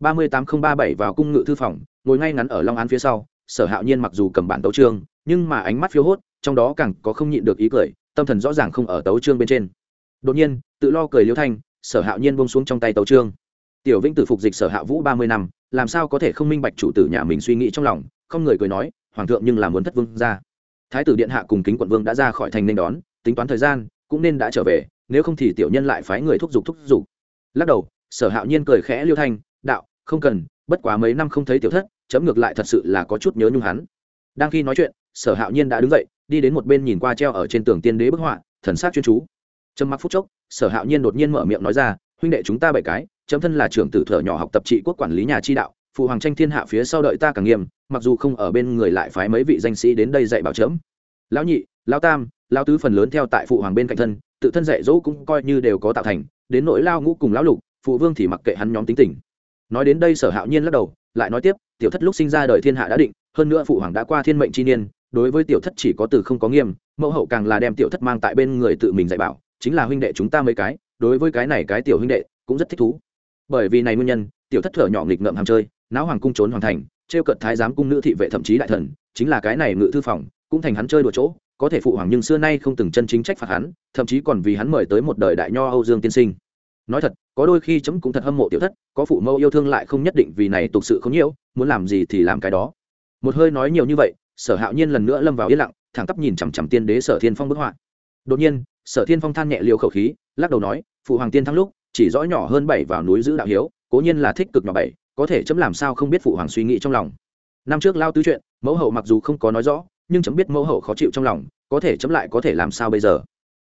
ba mươi tám nghìn ba bảy vào cung ngự thư phòng, ngồi ngay ngắn ở long án phía sau, sở hạo nhiên mặc dù cầm bản tấu trương nhưng mà ánh mắt phiếu hốt, trong đó càng có không nhịn được ý cười, tâm thần rõ ràng không ở tấu trương bên trên. Đột nhiên, tự lo cười liêu thanh, sở hạo nhiên bông xuống trong tay tấu trương tiểu vĩnh tử phục dịch sở hạ vũ ba mươi năm, làm sao có thể không minh bạch chủ tử nhà mình suy nghĩ trong lòng, không người cười nói, hoàng thượng nhưng làm muốn thất vương ra thái tử điện hạ cùng kính quận vương đã ra khỏi thành nên đón, tính toán thời gian, cũng nên đã trở về, nếu không thì tiểu nhân lại phái người thúc giục thúc giục. Lắc đầu, sở hạo nhiên cười khẽ liêu thanh không cần, bất quá mấy năm không thấy tiểu thất, chấm ngược lại thật sự là có chút nhớ nhung hắn. Đang khi nói chuyện, sở hạo nhiên đã đứng dậy, đi đến một bên nhìn qua treo ở trên tường tiên đế bức họa, thần sát chuyên chú. Trầm mặc phút chốc, sở hạo nhiên đột nhiên mở miệng nói ra, huynh đệ chúng ta bảy cái, chấm thân là trưởng tử thợ nhỏ học tập trị quốc quản lý nhà chi đạo, phụ hoàng tranh thiên hạ phía sau đợi ta càng nghiêm, mặc dù không ở bên người lại phái mấy vị danh sĩ đến đây dạy bảo chấm. Lão nhị, lão tam, lão tứ phần lớn theo tại phụ hoàng bên cạnh thân, tự thân dạy dỗ cũng coi như đều có tạo thành, đến nỗi lao ngũ cùng lão lục, phụ vương thì mặc kệ hắn nhóm tính tình nói đến đây sở hạo nhiên lắc đầu, lại nói tiếp, tiểu thất lúc sinh ra đời thiên hạ đã định, hơn nữa phụ hoàng đã qua thiên mệnh chi niên, đối với tiểu thất chỉ có từ không có nghiêm, mẫu hậu càng là đem tiểu thất mang tại bên người tự mình dạy bảo, chính là huynh đệ chúng ta mấy cái, đối với cái này cái tiểu huynh đệ cũng rất thích thú. Bởi vì này nguyên nhân, tiểu thất thở nhỏ nghịch ngợm ham chơi, náo hoàng cung trốn hoàng thành, trêu cận thái giám cung nữ thị vệ thậm chí đại thần, chính là cái này ngự thư phòng, cũng thành hắn chơi đùa chỗ, có thể phụ hoàng nhưng xưa nay không từng chân chính trách phạt hắn, thậm chí còn vì hắn mời tới một đời đại nho âu dương tiên sinh nói thật, có đôi khi chấm cũng thật hâm mộ tiểu thất, có phụ mẫu yêu thương lại không nhất định vì này tục sự không nhiễu muốn làm gì thì làm cái đó. Một hơi nói nhiều như vậy, sở hạo nhiên lần nữa lâm vào yên lặng, thẳng tắp nhìn chằm chằm tiên đế sở thiên phong bức họa. Đột nhiên, sở thiên phong than nhẹ liều khẩu khí, lắc đầu nói, phụ hoàng tiên thắng lúc, chỉ rõ nhỏ hơn bảy vào núi giữ đạo hiếu, cố nhiên là thích cực nhỏ bảy, có thể chấm làm sao không biết phụ hoàng suy nghĩ trong lòng. Năm trước lao tứ chuyện, mẫu hậu mặc dù không có nói rõ, nhưng chấm biết mẫu hậu khó chịu trong lòng, có thể chấm lại có thể làm sao bây giờ?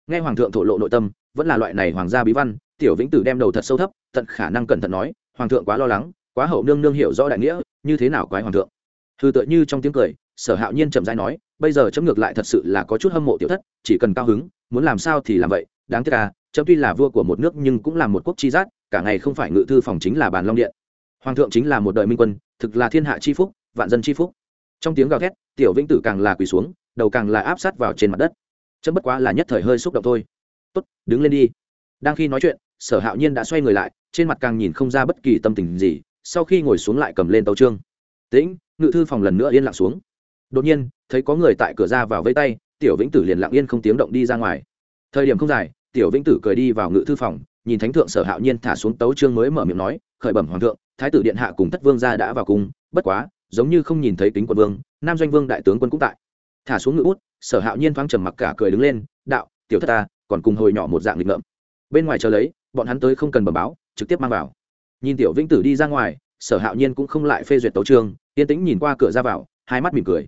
Nghe hoàng thượng thổ lộ nội tâm, vẫn là loại này hoàng gia bí văn tiểu vĩnh tử đem đầu thật sâu thấp, tận khả năng cẩn thận nói, hoàng thượng quá lo lắng, quá hậu nương nương hiểu rõ đại nghĩa, như thế nào quái hoàng thượng? Thư tựa như trong tiếng cười, sở hạo nhiên chậm rãi nói, bây giờ chấm ngược lại thật sự là có chút hâm mộ tiểu thất, chỉ cần cao hứng, muốn làm sao thì làm vậy, đáng tiếc à chấm tuy là vua của một nước nhưng cũng là một quốc chi giác, cả ngày không phải ngự thư phòng chính là bàn long điện. Hoàng thượng chính là một đời minh quân, thực là thiên hạ chi phúc, vạn dân chi phúc. Trong tiếng gào thét, tiểu vĩnh tử càng là quỳ xuống, đầu càng là áp sát vào trên mặt đất. Chấm bất quá là nhất thời hơi xúc động thôi. Tốt, đứng lên đi. Đang khi nói chuyện sở hạo nhiên đã xoay người lại, trên mặt càng nhìn không ra bất kỳ tâm tình gì, sau khi ngồi xuống lại cầm lên tấu trương tĩnh, ngự thư phòng lần nữa yên lặng xuống. Đột nhiên, thấy có người tại cửa ra vào vây tay, tiểu vĩnh tử liền lặng yên không tiếng động đi ra ngoài. Thời điểm không dài, tiểu vĩnh tử cười đi vào ngự thư phòng, nhìn thánh thượng sở hạo nhiên thả xuống tấu trương mới mở miệng nói, khởi bẩm hoàng thượng, thái tử điện hạ cùng thất vương gia đã vào cung, bất quá, giống như không nhìn thấy kính quân vương, nam doanh vương đại tướng quân cũng tại. Thả xuống ngự út sở hạo nhiên thoáng trầm mặc cả cười đứng lên, đạo, tiểu thất ta, còn cùng hồi nhỏ một dạng lịch ngợm. Bên ngoài chờ lấy bọn hắn tới không cần bẩm báo, trực tiếp mang vào. Nhìn tiểu vĩnh tử đi ra ngoài, sở hạo nhiên cũng không lại phê duyệt tấu trương yên tĩnh nhìn qua cửa ra vào, hai mắt mỉm cười.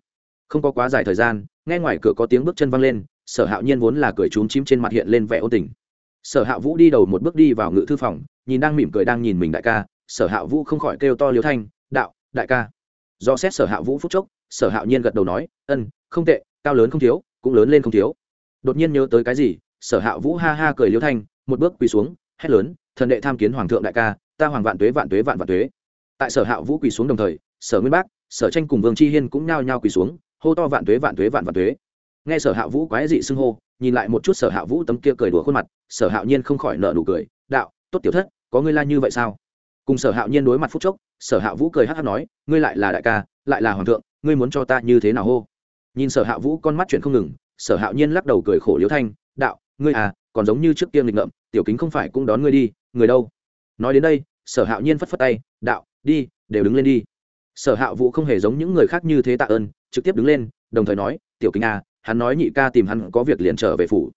Không có quá dài thời gian, nghe ngoài cửa có tiếng bước chân văng lên, sở hạo nhiên vốn là cười trúng chím trên mặt hiện lên vẻ ôn tình. Sở hạ vũ đi đầu một bước đi vào ngự thư phòng, nhìn đang mỉm cười đang nhìn mình đại ca, sở hạ vũ không khỏi kêu to liêu thanh, đạo, đại ca. Do xét sở hạ vũ phúc chốc, sở hạo nhiên gật đầu nói, ân, không tệ, cao lớn không thiếu, cũng lớn lên không thiếu. Đột nhiên nhớ tới cái gì, sở hạ vũ ha ha cười liêu thanh, một bước quỳ xuống hét lớn, thần đệ tham kiến hoàng thượng đại ca, ta hoàng vạn tuế vạn tuế, vạn vạn tuế. Tại sở hạ vũ quỳ xuống đồng thời, sở nguyên bác, sở tranh cùng vương chi hiên cũng nhao nhao quỳ xuống, hô to vạn tuế vạn tuế, vạn vạn tuế. Nghe sở hạ vũ quái dị xưng hô, nhìn lại một chút sở hạ vũ tấm kia cười đùa khuôn mặt, sở hạo nhiên không khỏi nợ nụ cười, đạo, tốt tiểu thất, có ngươi la như vậy sao? Cùng sở hạo nhiên đối mặt phút chốc, sở hạ vũ cười hát hát nói, ngươi lại là đại ca, lại là hoàng thượng, ngươi muốn cho ta như thế nào hô? Nhìn sở hạ vũ con mắt chuyện không ngừng, sở hạo nhiên lắc đầu cười khổ liếu thanh, đạo, ngươi à còn giống như trước tiên lịch ngậm tiểu kính không phải cũng đón ngươi đi, người đâu? Nói đến đây, sở hạo nhiên phất phất tay, đạo, đi, đều đứng lên đi. Sở hạ vũ không hề giống những người khác như thế tạ ơn, trực tiếp đứng lên, đồng thời nói, tiểu kính à hắn nói nhị ca tìm hắn có việc liền trở về phủ.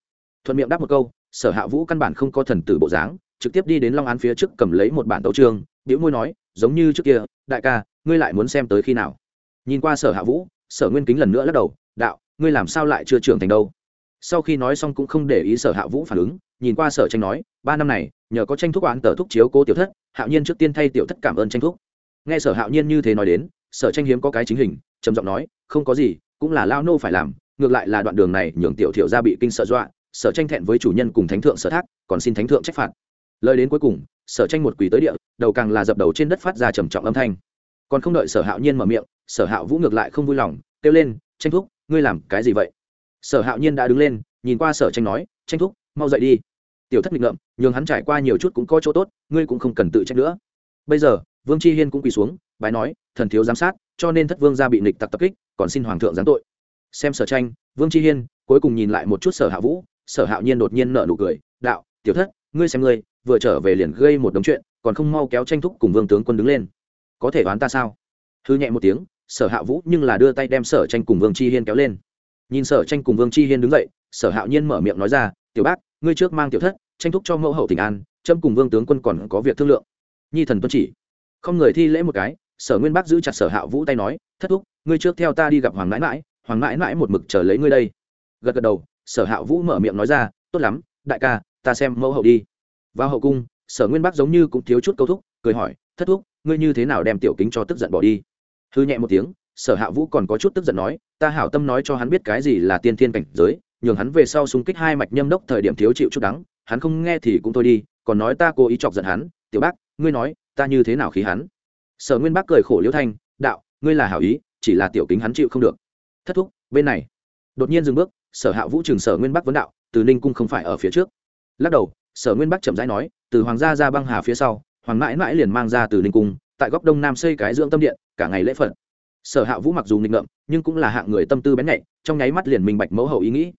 Thuận miệng đáp một câu, sở hạ vũ căn bản không có thần tử bộ dáng, trực tiếp đi đến long án phía trước cầm lấy một bản tấu trương biểu môi nói, giống như trước kia, đại ca, ngươi lại muốn xem tới khi nào? Nhìn qua sở hạ vũ, sở nguyên kính lần nữa lắc đầu, đạo, ngươi làm sao lại chưa trưởng thành đâu? Sau khi nói xong cũng không để ý sở hạ vũ phản ứng nhìn qua sở tranh nói, ba năm này, nhờ có tranh thúc oán tờ thúc chiếu cố tiểu thất, hạo nhiên trước tiên thay tiểu thất cảm ơn tranh thúc. Nghe sở hạo nhiên như thế nói đến, sở tranh hiếm có cái chính hình, trầm giọng nói, không có gì, cũng là lao nô phải làm, ngược lại là đoạn đường này nhường tiểu thiểu ra bị kinh sợ dọa, sở tranh thẹn với chủ nhân cùng thánh thượng sở thác, còn xin thánh thượng trách phạt. Lời đến cuối cùng, sở tranh một quỳ tới địa, đầu càng là dập đầu trên đất phát ra trầm trọng âm thanh. Còn không đợi sở hạo nhiên mở miệng, sở hạo vũ ngược lại không vui lòng, kêu lên, tranh thúc, ngươi làm cái gì vậy? Sở hạo nhiên đã đứng lên, nhìn qua sở tranh nói, tranh thúc, mau dậy đi tiểu thất nghịch ngợm, nhường hắn trải qua nhiều chút cũng có chỗ tốt, ngươi cũng không cần tự trách nữa. Bây giờ, vương chi hiên cũng quỳ xuống, bái nói, thần thiếu giám sát, cho nên thất vương gia bị nịch tặc tập kích, còn xin hoàng thượng giáng tội. Xem sở tranh, vương chi hiên, cuối cùng nhìn lại một chút sở hạ vũ, sở hạo nhiên đột nhiên nợ nụ cười, đạo, tiểu thất, ngươi xem ngươi, vừa trở về liền gây một đống chuyện, còn không mau kéo tranh thúc cùng vương tướng quân đứng lên. Có thể đoán ta sao? Hư nhẹ một tiếng, sở hạ vũ nhưng là đưa tay đem sở tranh cùng vương chi hiên kéo lên. Nhìn sở tranh cùng vương chi hiên đứng dậy, sở hạo nhiên mở miệng nói ra, tiểu bác ngươi trước mang tiểu thất, tranh thúc cho mẫu hậu tỉnh an trâm cùng vương tướng quân còn có việc thương lượng. Nhi thần tuân chỉ. Không người thi lễ một cái, sở nguyên bác giữ chặt sở hạ vũ tay nói, thất thúc, ngươi trước theo ta đi gặp hoàng mãi mãi hoàng mãi mãi một mực chờ lấy ngươi đây. Gật gật đầu, sở hạ vũ mở miệng nói ra, tốt lắm, đại ca, ta xem mẫu hậu đi. Vào hậu cung, sở nguyên bác giống như cũng thiếu chút câu thúc, cười hỏi, thất thúc, ngươi như thế nào đem tiểu kính cho tức giận bỏ đi? Hư nhẹ một tiếng, sở hạ vũ còn có chút tức giận nói, ta hảo tâm nói cho hắn biết cái gì là tiên thiên cảnh giới nhường hắn về sau xung kích hai mạch nhâm đốc thời điểm thiếu chịu chút đắng, hắn không nghe thì cũng thôi đi, còn nói ta cố ý chọc giận hắn, tiểu bác, ngươi nói, ta như thế nào khí hắn? Sở nguyên bác cười khổ liễu thanh, đạo, ngươi là hảo ý, chỉ là tiểu kính hắn chịu không được. Thất thúc, bên này. Đột nhiên dừng bước, sở hạ vũ trường sở nguyên bắc vấn đạo, từ ninh cung không phải ở phía trước. Lắc đầu, sở nguyên bắc chậm rãi nói, từ hoàng gia ra băng hà phía sau, hoàng mãi mãi liền mang ra từ ninh cung, tại góc đông nam xây cái dưỡng tâm điện, cả ngày lễ phật. Sở hạ vũ mặc dù nghịch ngợm, nhưng cũng là hạng người tâm tư bén nhạy, trong nháy mắt liền minh bạch mẫu hậu ý nghĩ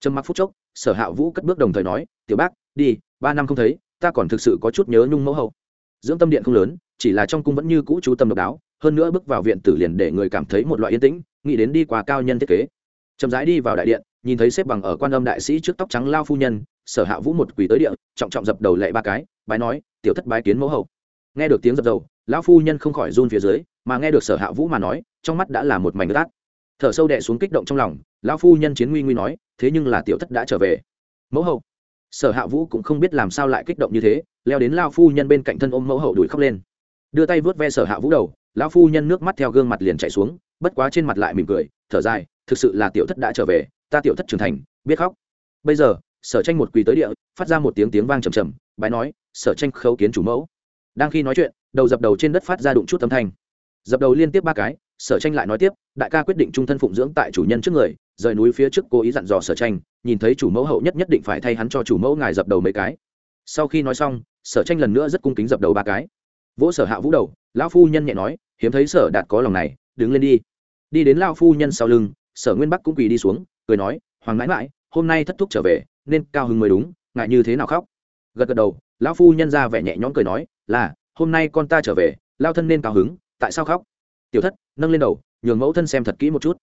trầm mặc phút chốc, sở hạ vũ cất bước đồng thời nói, tiểu bác, đi, ba năm không thấy, ta còn thực sự có chút nhớ nhung mẫu hậu. Dưỡng tâm điện không lớn, chỉ là trong cung vẫn như cũ chú tâm độc đáo, hơn nữa bước vào viện tử liền để người cảm thấy một loại yên tĩnh, nghĩ đến đi qua cao nhân thiết kế. Chậm rãi đi vào đại điện, nhìn thấy xếp bằng ở quan âm đại sĩ trước tóc trắng lao phu nhân, sở hạ vũ một quỳ tới địa, trọng trọng dập đầu lệ ba cái, bái nói, tiểu thất bái kiến mẫu hậu. Nghe được tiếng dập đầu lão phu nhân không khỏi run phía dưới, mà nghe được sở hạ vũ mà nói, trong mắt đã là một mảnh rát thở sâu đẻ xuống kích động trong lòng, lão phu nhân chiến nguy nguy nói, thế nhưng là tiểu thất đã trở về. Mẫu hậu. Sở hạ vũ cũng không biết làm sao lại kích động như thế, leo đến lao phu nhân bên cạnh thân ôm mẫu hậu đuổi khóc lên. Đưa tay vớt ve sở hạ vũ đầu, lão phu nhân nước mắt theo gương mặt liền chạy xuống, bất quá trên mặt lại mỉm cười, thở dài, thực sự là tiểu thất đã trở về, ta tiểu thất trưởng thành, biết khóc. Bây giờ, sở tranh một quỳ tới địa, phát ra một tiếng tiếng vang trầm trầm, bái nói, sở tranh khấu kiến chủ mẫu. Đang khi nói chuyện, đầu dập đầu trên đất phát ra đụng chút âm thanh. Dập đầu liên tiếp ba cái sở tranh lại nói tiếp, đại ca quyết định trung thân phụng dưỡng tại chủ nhân trước người, rời núi phía trước cố ý dặn dò sở tranh, nhìn thấy chủ mẫu hậu nhất nhất định phải thay hắn cho chủ mẫu ngài dập đầu mấy cái. Sau khi nói xong, sở tranh lần nữa rất cung kính dập đầu ba cái. Vỗ sở hạ vũ đầu, lão phu nhân nhẹ nói, hiếm thấy sở đạt có lòng này, đứng lên đi. Đi đến lao phu nhân sau lưng, sở nguyên bắc cũng quỳ đi xuống, cười nói, hoàng mãi mãi, hôm nay thất thúc trở về, nên cao hứng mới đúng ngại như thế nào khóc? Gật gật đầu, lão phu nhân ra vẻ nhẹ nhõm cười nói, là, hôm nay con ta trở về, lao thân nên cao hứng, tại sao khóc? Tiểu thất, nâng lên đầu, nhường mẫu thân xem thật kỹ một chút.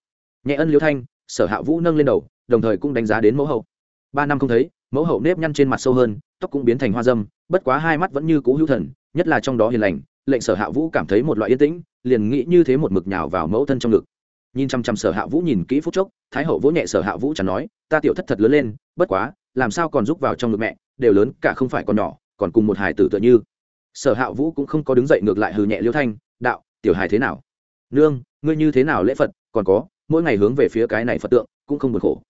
Nhẹ ân liêu thanh, sở hạ vũ nâng lên đầu, đồng thời cũng đánh giá đến mẫu hậu. Ba năm không thấy, mẫu hậu nếp nhăn trên mặt sâu hơn, tóc cũng biến thành hoa dâm, bất quá hai mắt vẫn như cũ hữu thần, nhất là trong đó hiền lành, lệnh sở hạ vũ cảm thấy một loại yên tĩnh, liền nghĩ như thế một mực nhào vào mẫu thân trong ngực. Nhìn chăm chăm sở hạ vũ nhìn kỹ phút chốc, thái hậu vỗ nhẹ sở hạ vũ chẳng nói, ta tiểu thất thật lớn lên, bất quá, làm sao còn giúp vào trong ngực mẹ, đều lớn, cả không phải còn nhỏ, còn cùng một hài tử tựa như. Sở hạ vũ cũng không có đứng dậy ngược lại hừ nhẹ liêu thanh, đạo, tiểu hài thế nào? Nương, ngươi như thế nào lễ phật, còn có, mỗi ngày hướng về phía cái này phật tượng, cũng không buồn khổ.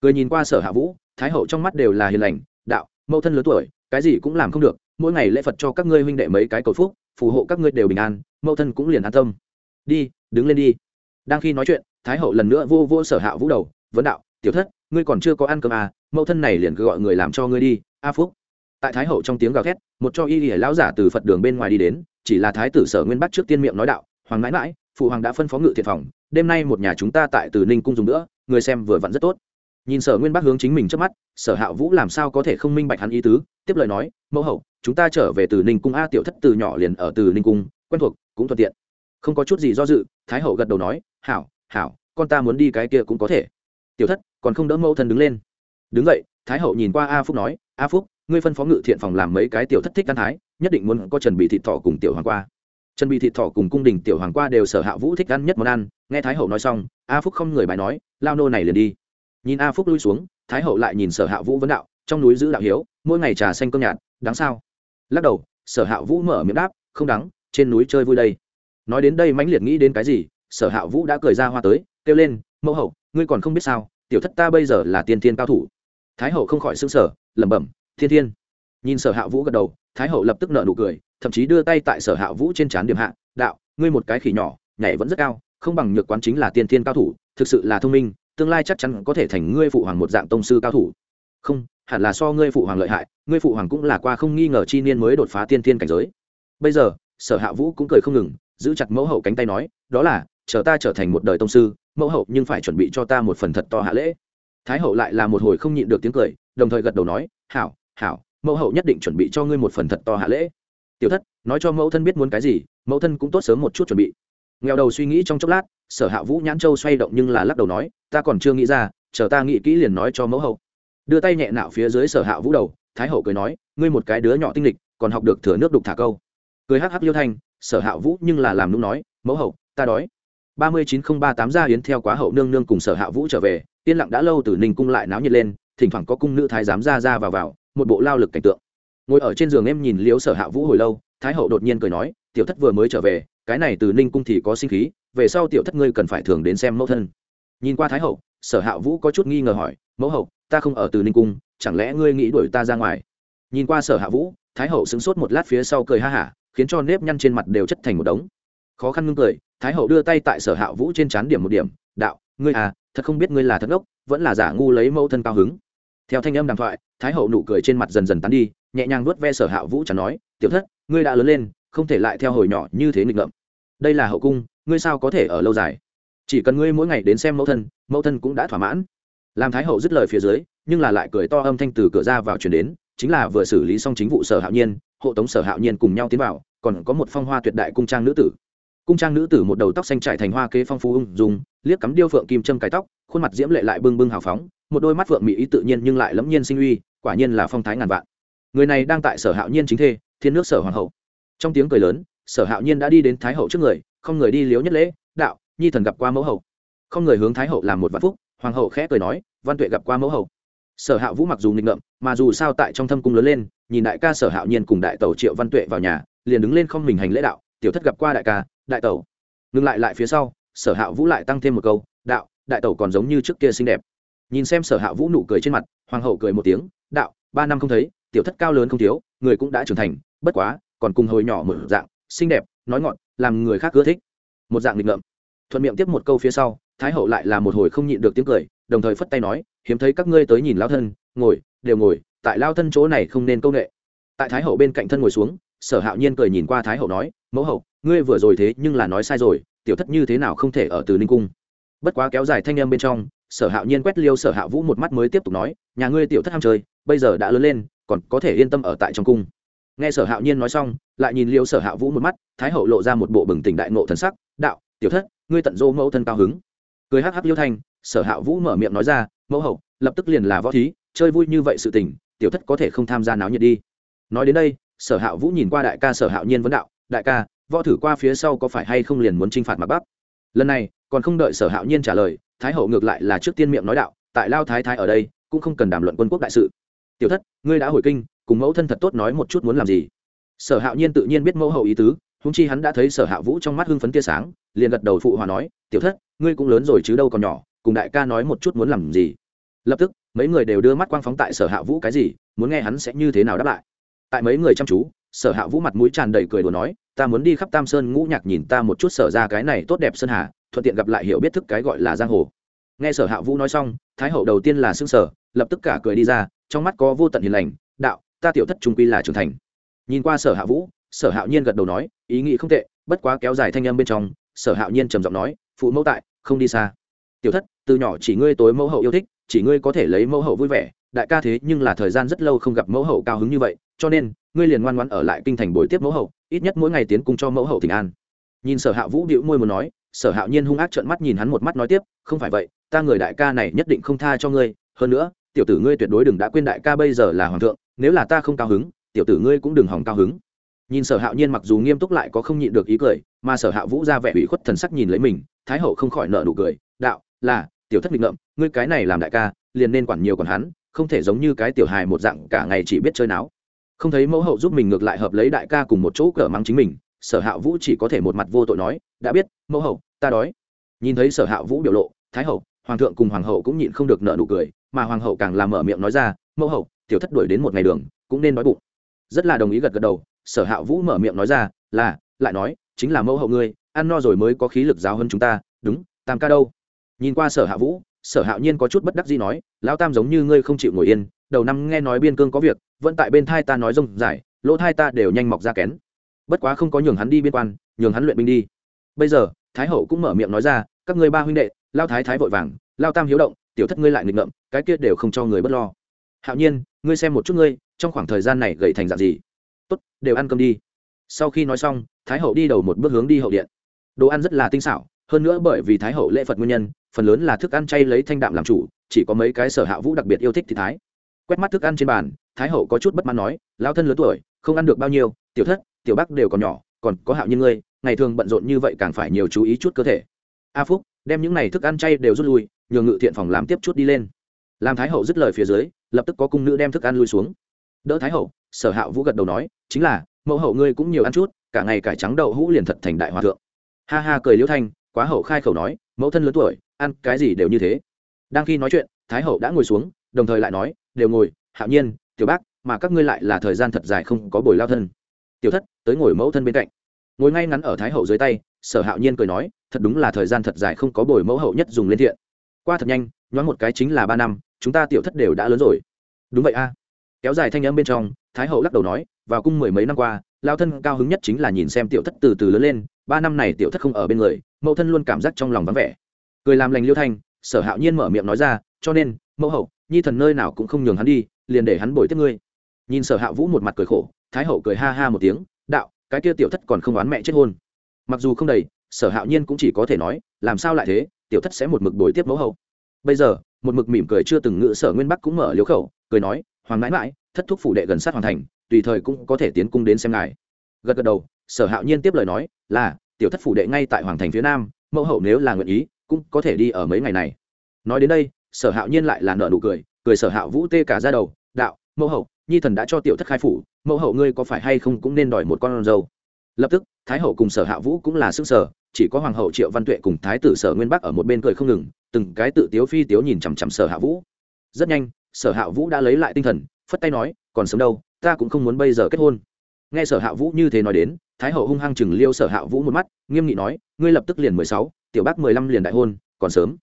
Cười nhìn qua sở hạ vũ, thái hậu trong mắt đều là hiền lành, đạo, mẫu thân lớn tuổi, cái gì cũng làm không được, mỗi ngày lễ phật cho các ngươi huynh đệ mấy cái cầu phúc, phù hộ các ngươi đều bình an, mẫu thân cũng liền an tâm. Đi, đứng lên đi. Đang khi nói chuyện, thái hậu lần nữa vô vô sở hạ vũ đầu, vấn đạo, tiểu thất, ngươi còn chưa có ăn cơm à mẫu thân này liền cứ gọi người làm cho ngươi đi, a phúc. Tại thái hậu trong tiếng gào thét, một cho y ỉa lão giả từ phật đường bên ngoài đi đến, chỉ là thái tử sở nguyên bắc trước tiên miệng nói đạo, hoàng mãi mãi phụ hoàng đã phân phó ngự thiện phòng, đêm nay một nhà chúng ta tại từ ninh cung dùng nữa, người xem vừa vặn rất tốt. Nhìn sở nguyên bắc hướng chính mình trước mắt, sở hạ vũ làm sao có thể không minh bạch hắn ý tứ, tiếp lời nói, mẫu hậu, chúng ta trở về từ ninh cung a tiểu thất từ nhỏ liền ở từ ninh cung, quen thuộc, cũng thuận tiện. Không có chút gì do dự, thái hậu gật đầu nói, hảo hảo, con ta muốn đi cái kia cũng có thể. Tiểu thất, còn không đỡ mẫu thân đứng lên. Đứng vậy thái hậu nhìn qua a phúc nói, a phúc, ngươi phân phó ngự thiện phòng làm mấy cái tiểu thất thích ăn thái, nhất định muốn có chuẩn bị thịt thọ cùng tiểu hoàng qua. Chân bị thịt thỏ cùng cung đình tiểu hoàng qua đều sở hạ vũ thích ăn nhất món ăn. Nghe thái hậu nói xong, a phúc không người bài nói, lao nô này liền đi. Nhìn a phúc lui xuống, thái hậu lại nhìn sở hạ vũ vấn đạo, trong núi giữ đạo hiếu, mỗi ngày trà xanh cơm nhạt, đáng sao? Lắc đầu, sở hạ vũ mở miệng đáp, không đáng, trên núi chơi vui đây. Nói đến đây mãnh liệt nghĩ đến cái gì, sở hạ vũ đã cười ra hoa tới, kêu lên, mẫu hậu, ngươi còn không biết sao, tiểu thất ta bây giờ là tiên thiên cao thủ. Thái hậu không khỏi xưng sở lẩm bẩm, thiên thiên. Nhìn sở hạ vũ gật đầu thái hậu lập tức nợ nụ cười, thậm chí đưa tay tại sở hạ vũ trên trán điểm hạ, đạo, ngươi một cái khỉ nhỏ, nhảy vẫn rất cao, không bằng nhược quán chính là tiên thiên cao thủ, thực sự là thông minh, tương lai chắc chắn có thể thành ngươi phụ hoàng một dạng tông sư cao thủ. Không, hẳn là so ngươi phụ hoàng lợi hại, ngươi phụ hoàng cũng là qua không nghi ngờ chi niên mới đột phá tiên thiên cảnh giới. Bây giờ, sở hạ vũ cũng cười không ngừng, giữ chặt mẫu hậu cánh tay nói, đó là, chờ ta trở thành một đời tông sư, mẫu hậu nhưng phải chuẩn bị cho ta một phần thật to hạ lễ. Thái hậu lại là một hồi không nhịn được tiếng cười, đồng thời gật đầu nói, hảo hảo mẫu hậu nhất định chuẩn bị cho ngươi một phần thật to hạ lễ. Tiểu thất, nói cho mẫu thân biết muốn cái gì, mẫu thân cũng tốt sớm một chút chuẩn bị. Nghèo đầu suy nghĩ trong chốc lát, sở hạ vũ nhãn châu xoay động nhưng là lắc đầu nói, ta còn chưa nghĩ ra, chờ ta nghĩ kỹ liền nói cho mẫu hậu. Đưa tay nhẹ nạo phía dưới sở hạ vũ đầu, thái hậu cười nói, ngươi một cái đứa nhỏ tinh lịch, còn học được thừa nước đục thả câu. Cười hắc hắc liêu thanh, sở hạ vũ nhưng là làm nung nói, mẫu hậu, ta đói. Ba mươi chín không ba tám gia hiến theo quá hậu nương nương cùng sở hạ vũ trở về, yên lặng đã lâu từ ninh cung lại náo nhiệt lên, thỉnh thoảng có cung nữ thái giám ra ra vào vào một bộ lao lực cảnh tượng. Ngồi ở trên giường em nhìn liếu sở hạ vũ hồi lâu, thái hậu đột nhiên cười nói, tiểu thất vừa mới trở về, cái này từ ninh cung thì có sinh khí, về sau tiểu thất ngươi cần phải thường đến xem mẫu thân. Nhìn qua thái hậu, sở hạ vũ có chút nghi ngờ hỏi, mẫu hậu, ta không ở từ ninh cung, chẳng lẽ ngươi nghĩ đuổi ta ra ngoài? Nhìn qua sở hạ vũ, thái hậu sững sốt một lát phía sau cười ha hả, khiến cho nếp nhăn trên mặt đều chất thành một đống. Khó khăn ngưng cười, thái hậu đưa tay tại sở hạ vũ trên trán điểm một điểm, đạo, ngươi à thật không biết ngươi là thật ốc vẫn là giả ngu lấy mẫu thân cao hứng theo thanh âm đàm thoại, thái hậu nụ cười trên mặt dần dần tán đi, nhẹ nhàng vuốt ve sở hạ vũ chẳng nói, tiểu thất, ngươi đã lớn lên, không thể lại theo hồi nhỏ như thế nghịch ngợm. Đây là hậu cung, ngươi sao có thể ở lâu dài? Chỉ cần ngươi mỗi ngày đến xem mẫu thân mẫu thân cũng đã thỏa mãn. Làm thái hậu dứt lời phía dưới, nhưng là lại cười to âm thanh từ cửa ra vào chuyển đến, chính là vừa xử lý xong chính vụ sở hạo nhiên, hộ tống sở hạo nhiên cùng nhau tiến vào, còn có một phong hoa tuyệt đại cung trang nữ tử. Cung trang nữ tử một đầu tóc xanh trải thành hoa kế phong phú ung dung, liếc cắm điêu phượng kim châm cái tóc, khuôn mặt diễm lệ lại bưng bưng hào phóng một đôi mắt phượng mỹ ý tự nhiên nhưng lại lẫm nhiên sinh uy, quả nhiên là phong thái ngàn vạn. Người này đang tại sở hạo nhiên chính thê, thiên nước sở hoàng hậu. Trong tiếng cười lớn, sở hạo nhiên đã đi đến thái hậu trước người, không người đi liếu nhất lễ, đạo, nhi thần gặp qua mẫu hậu. Không người hướng thái hậu làm một vạn phúc, hoàng hậu khẽ cười nói, văn tuệ gặp qua mẫu hậu. Sở hạ vũ mặc dù nghịch ngợm, mà dù sao tại trong thâm cung lớn lên, nhìn đại ca sở hạo nhiên cùng đại tẩu triệu văn tuệ vào nhà, liền đứng lên không mình hành lễ đạo, tiểu thất gặp qua đại ca, đại tẩu. Ngừng lại lại phía sau, sở hạ vũ lại tăng thêm một câu, đạo, đại tẩu còn giống như trước kia xinh đẹp nhìn xem sở hạ vũ nụ cười trên mặt, hoàng hậu cười một tiếng, đạo, ba năm không thấy, tiểu thất cao lớn không thiếu, người cũng đã trưởng thành, bất quá, còn cùng hồi nhỏ mở dạng, xinh đẹp, nói ngọn, làm người khác ưa thích. Một dạng nghịch ngợm. Thuận miệng tiếp một câu phía sau, thái hậu lại là một hồi không nhịn được tiếng cười, đồng thời phất tay nói, hiếm thấy các ngươi tới nhìn lao thân, ngồi, đều ngồi, tại lao thân chỗ này không nên công nghệ tại thái hậu bên cạnh thân ngồi xuống, sở hạo nhiên cười nhìn qua thái hậu nói, mẫu hậu, ngươi vừa rồi thế nhưng là nói sai rồi, tiểu thất như thế nào không thể ở từ ninh cung? Bất quá kéo dài thanh âm bên trong sở hạo nhiên quét liêu sở hạ vũ một mắt mới tiếp tục nói, nhà ngươi tiểu thất ham chơi, bây giờ đã lớn lên, còn có thể yên tâm ở tại trong cung. Nghe sở hạo nhiên nói xong, lại nhìn liêu sở hạ vũ một mắt, thái hậu lộ ra một bộ bừng tỉnh đại ngộ thần sắc, đạo, tiểu thất, ngươi tận dô mẫu thân cao hứng. Cười hắc hắc liêu thanh, sở hạ vũ mở miệng nói ra, mẫu hậu, lập tức liền là võ thí, chơi vui như vậy sự tình, tiểu thất có thể không tham gia náo nhiệt đi. Nói đến đây, sở hạ vũ nhìn qua đại ca sở hạo nhiên vấn đạo, đại ca, võ thử qua phía sau có phải hay không liền muốn t r i n h phạt mặc bắp lần này, còn không đợi sở hạo nhiên trả lời thái hậu ngược lại là trước tiên miệng nói đạo, tại lao thái thái ở đây, cũng không cần đàm luận quân quốc đại sự. Tiểu thất, ngươi đã hồi kinh, cùng mẫu thân thật tốt nói một chút muốn làm gì? Sở hạo nhiên tự nhiên biết mẫu hậu ý tứ húng chi hắn đã thấy sở hạ vũ trong mắt hưng phấn tia sáng, liền gật đầu phụ hòa nói, tiểu thất, ngươi cũng lớn rồi chứ đâu còn nhỏ, cùng đại ca nói một chút muốn làm gì? Lập tức, mấy người đều đưa mắt quang phóng tại sở hạ vũ cái gì, muốn nghe hắn sẽ như thế nào đáp lại. Tại mấy người chăm chú, sở hạ vũ mặt mũi tràn đầy cười đùa nói, ta muốn đi khắp tam sơn ngũ nhạc nhìn ta một chút, sở ra cái này tốt đẹp sơn hà thuận tiện gặp lại hiểu biết thức cái gọi là giang hồ. Nghe sở hạ vũ nói xong, thái hậu đầu tiên là xương sở lập tức cả cười đi ra, trong mắt có vô tận hiền lành, đạo, ta tiểu thất trung quy là trưởng thành. Nhìn qua sở hạ vũ, sở hạo nhiên gật đầu nói, ý nghĩ không tệ, bất quá kéo dài thanh âm bên trong, sở hạo nhiên trầm giọng nói, phụ mẫu tại, không đi xa. Tiểu thất, từ nhỏ chỉ ngươi tối mẫu hậu yêu thích, chỉ ngươi có thể lấy mẫu hậu vui vẻ, đại ca thế nhưng là thời gian rất lâu không gặp mẫu hậu cao hứng như vậy, cho nên, ngươi liền ngoan ngoãn ở lại kinh thành buổi tiếp mẫu hậu, ít nhất mỗi ngày tiến cung cho mẫu hậu thỉnh an. Nhìn sở hạ vũ điệu môi muốn nói sở hạo nhiên hung ác trợn mắt nhìn hắn một mắt nói tiếp, không phải vậy, ta người đại ca này nhất định không tha cho ngươi, hơn nữa, tiểu tử ngươi tuyệt đối đừng đã quên đại ca bây giờ là hoàng thượng, nếu là ta không cao hứng, tiểu tử ngươi cũng đừng hỏng cao hứng. Nhìn sở hạo nhiên mặc dù nghiêm túc lại có không nhịn được ý cười, mà sở hạ vũ ra vẻ ủy khuất thần sắc nhìn lấy mình, thái hậu không khỏi nợ nụ cười, đạo, là, tiểu thất nghịch ngợm, ngươi cái này làm đại ca, liền nên quản nhiều còn hắn, không thể giống như cái tiểu hài một dạng cả ngày chỉ biết chơi náo. Không thấy mẫu hậu giúp mình ngược lại hợp lấy đại ca cùng một chỗ cờ mắng chính mình sở hạ vũ chỉ có thể một mặt vô tội nói, đã biết, mẫu hậu, ta đói. Nhìn thấy sở hạ vũ biểu lộ, thái hậu, hoàng thượng cùng hoàng hậu cũng nhịn không được nợ nụ cười, mà hoàng hậu càng làm mở miệng nói ra, mẫu hậu, tiểu thất đuổi đến một ngày đường, cũng nên nói bụng. Rất là đồng ý gật gật đầu, sở hạ vũ mở miệng nói ra, là, lại nói, chính là mẫu hậu ngươi, ăn no rồi mới có khí lực giáo hơn chúng ta, đúng, tam ca đâu? Nhìn qua sở hạ vũ, sở hạo nhiên có chút bất đắc gì nói, lão tam giống như ngươi không chịu ngồi yên, đầu năm nghe nói biên cương có việc, vẫn tại bên thai ta nói rông dài lỗ thai ta đều nhanh mọc ra kén bất quá không có nhường hắn đi biên quan, nhường hắn luyện binh đi. Bây giờ, thái hậu cũng mở miệng nói ra, các ngươi ba huynh đệ, lao thái thái vội vàng, lao tam hiếu động, tiểu thất ngươi lại nghịch ngợm, cái kia đều không cho người bất lo. Hạo nhiên, ngươi xem một chút ngươi, trong khoảng thời gian này gầy thành dạng gì? Tốt, đều ăn cơm đi. Sau khi nói xong, thái hậu đi đầu một bước hướng đi hậu điện. Đồ ăn rất là tinh xảo, hơn nữa bởi vì thái hậu lễ phật nguyên nhân, phần lớn là thức ăn chay lấy thanh đạm làm chủ, chỉ có mấy cái sở hạ vũ đặc biệt yêu thích thì thái. Quét mắt thức ăn trên bàn, thái hậu có chút bất mãn nói lao thân lớn tuổi, không ăn được bao nhiêu, tiểu thất tiểu bắc đều còn nhỏ, còn có hạo như ngươi, ngày thường bận rộn như vậy càng phải nhiều chú ý chút cơ thể. A phúc, đem những này thức ăn chay đều rút lui, nhường ngự thiện phòng làm tiếp chút đi lên. Làm thái hậu dứt lời phía dưới, lập tức có cung nữ đem thức ăn lui xuống. Đỡ thái hậu, sở hạ vũ gật đầu nói, chính là, mẫu hậu ngươi cũng nhiều ăn chút, cả ngày cải trắng đậu hũ liền thật thành đại hòa thượng. Ha ha cười liễu thanh, quá hậu khai khẩu nói, mẫu thân lớn tuổi, ăn cái gì đều như thế. Đang khi nói chuyện, thái hậu đã ngồi xuống, đồng thời lại nói, đều ngồi, hạo nhiên, tiểu bác, mà các ngươi lại là thời gian thật dài không có bồi lao thân tiểu thất, tới ngồi mẫu thân bên cạnh. Ngồi ngay ngắn ở thái hậu dưới tay, sở hạo nhiên cười nói, thật đúng là thời gian thật dài không có bồi mẫu hậu nhất dùng lên thiện. Qua thật nhanh, nhoáng một cái chính là ba năm, chúng ta tiểu thất đều đã lớn rồi. Đúng vậy a. Kéo dài thanh âm bên trong, thái hậu lắc đầu nói, vào cung mười mấy năm qua lao thân cao hứng nhất chính là nhìn xem tiểu thất từ từ lớn lên, ba năm này tiểu thất không ở bên người, mẫu thân luôn cảm giác trong lòng vắng vẻ. Cười làm lành liêu thanh, sở hạo nhiên mở miệng nói ra, cho nên, mẫu hậu, nhi thần nơi nào cũng không nhường hắn đi, liền để hắn bồi tiếp ngươi. Nhìn sở hạ vũ một mặt cười khổ thái hậu cười ha ha một tiếng, đạo, cái kia tiểu thất còn không oán mẹ chết hôn. Mặc dù không đầy, sở hạo nhiên cũng chỉ có thể nói, làm sao lại thế, tiểu thất sẽ một mực bồi tiếp mẫu hậu. Bây giờ, một mực mỉm cười chưa từng ngự sở nguyên bắc cũng mở liếu khẩu, cười nói, hoàng mãi mãi thất thúc phủ đệ gần sát hoàn thành, tùy thời cũng có thể tiến cung đến xem ngài. Gật gật đầu, sở hạo nhiên tiếp lời nói, là, tiểu thất phủ đệ ngay tại hoàng thành phía nam, mẫu hậu nếu là nguyện ý, cũng có thể đi ở mấy ngày này. Nói đến đây, sở hạo nhiên lại là nợ nụ cười cười sở hạo vũ tê cả ra đầu, đạo, mẫu hậu nhi thần đã cho tiểu thất khai phủ, mẫu hậu ngươi có phải hay không cũng nên đòi một con dâu? Lập tức, thái hậu cùng sở hạ vũ cũng là xương sở chỉ có hoàng hậu triệu văn tuệ cùng thái tử sở nguyên bắc ở một bên cười không ngừng, từng cái tự tiếu phi tiếu nhìn chằm chằm sở hạ vũ. Rất nhanh, sở hạ vũ đã lấy lại tinh thần, phất tay nói, còn sớm đâu, ta cũng không muốn bây giờ kết hôn. Nghe sở hạ vũ như thế nói đến, thái hậu hung hăng chừng liêu sở hạ vũ một mắt, nghiêm nghị nói, ngươi lập tức liền mười sáu, tiểu bác mười lăm liền đại hôn, còn sớm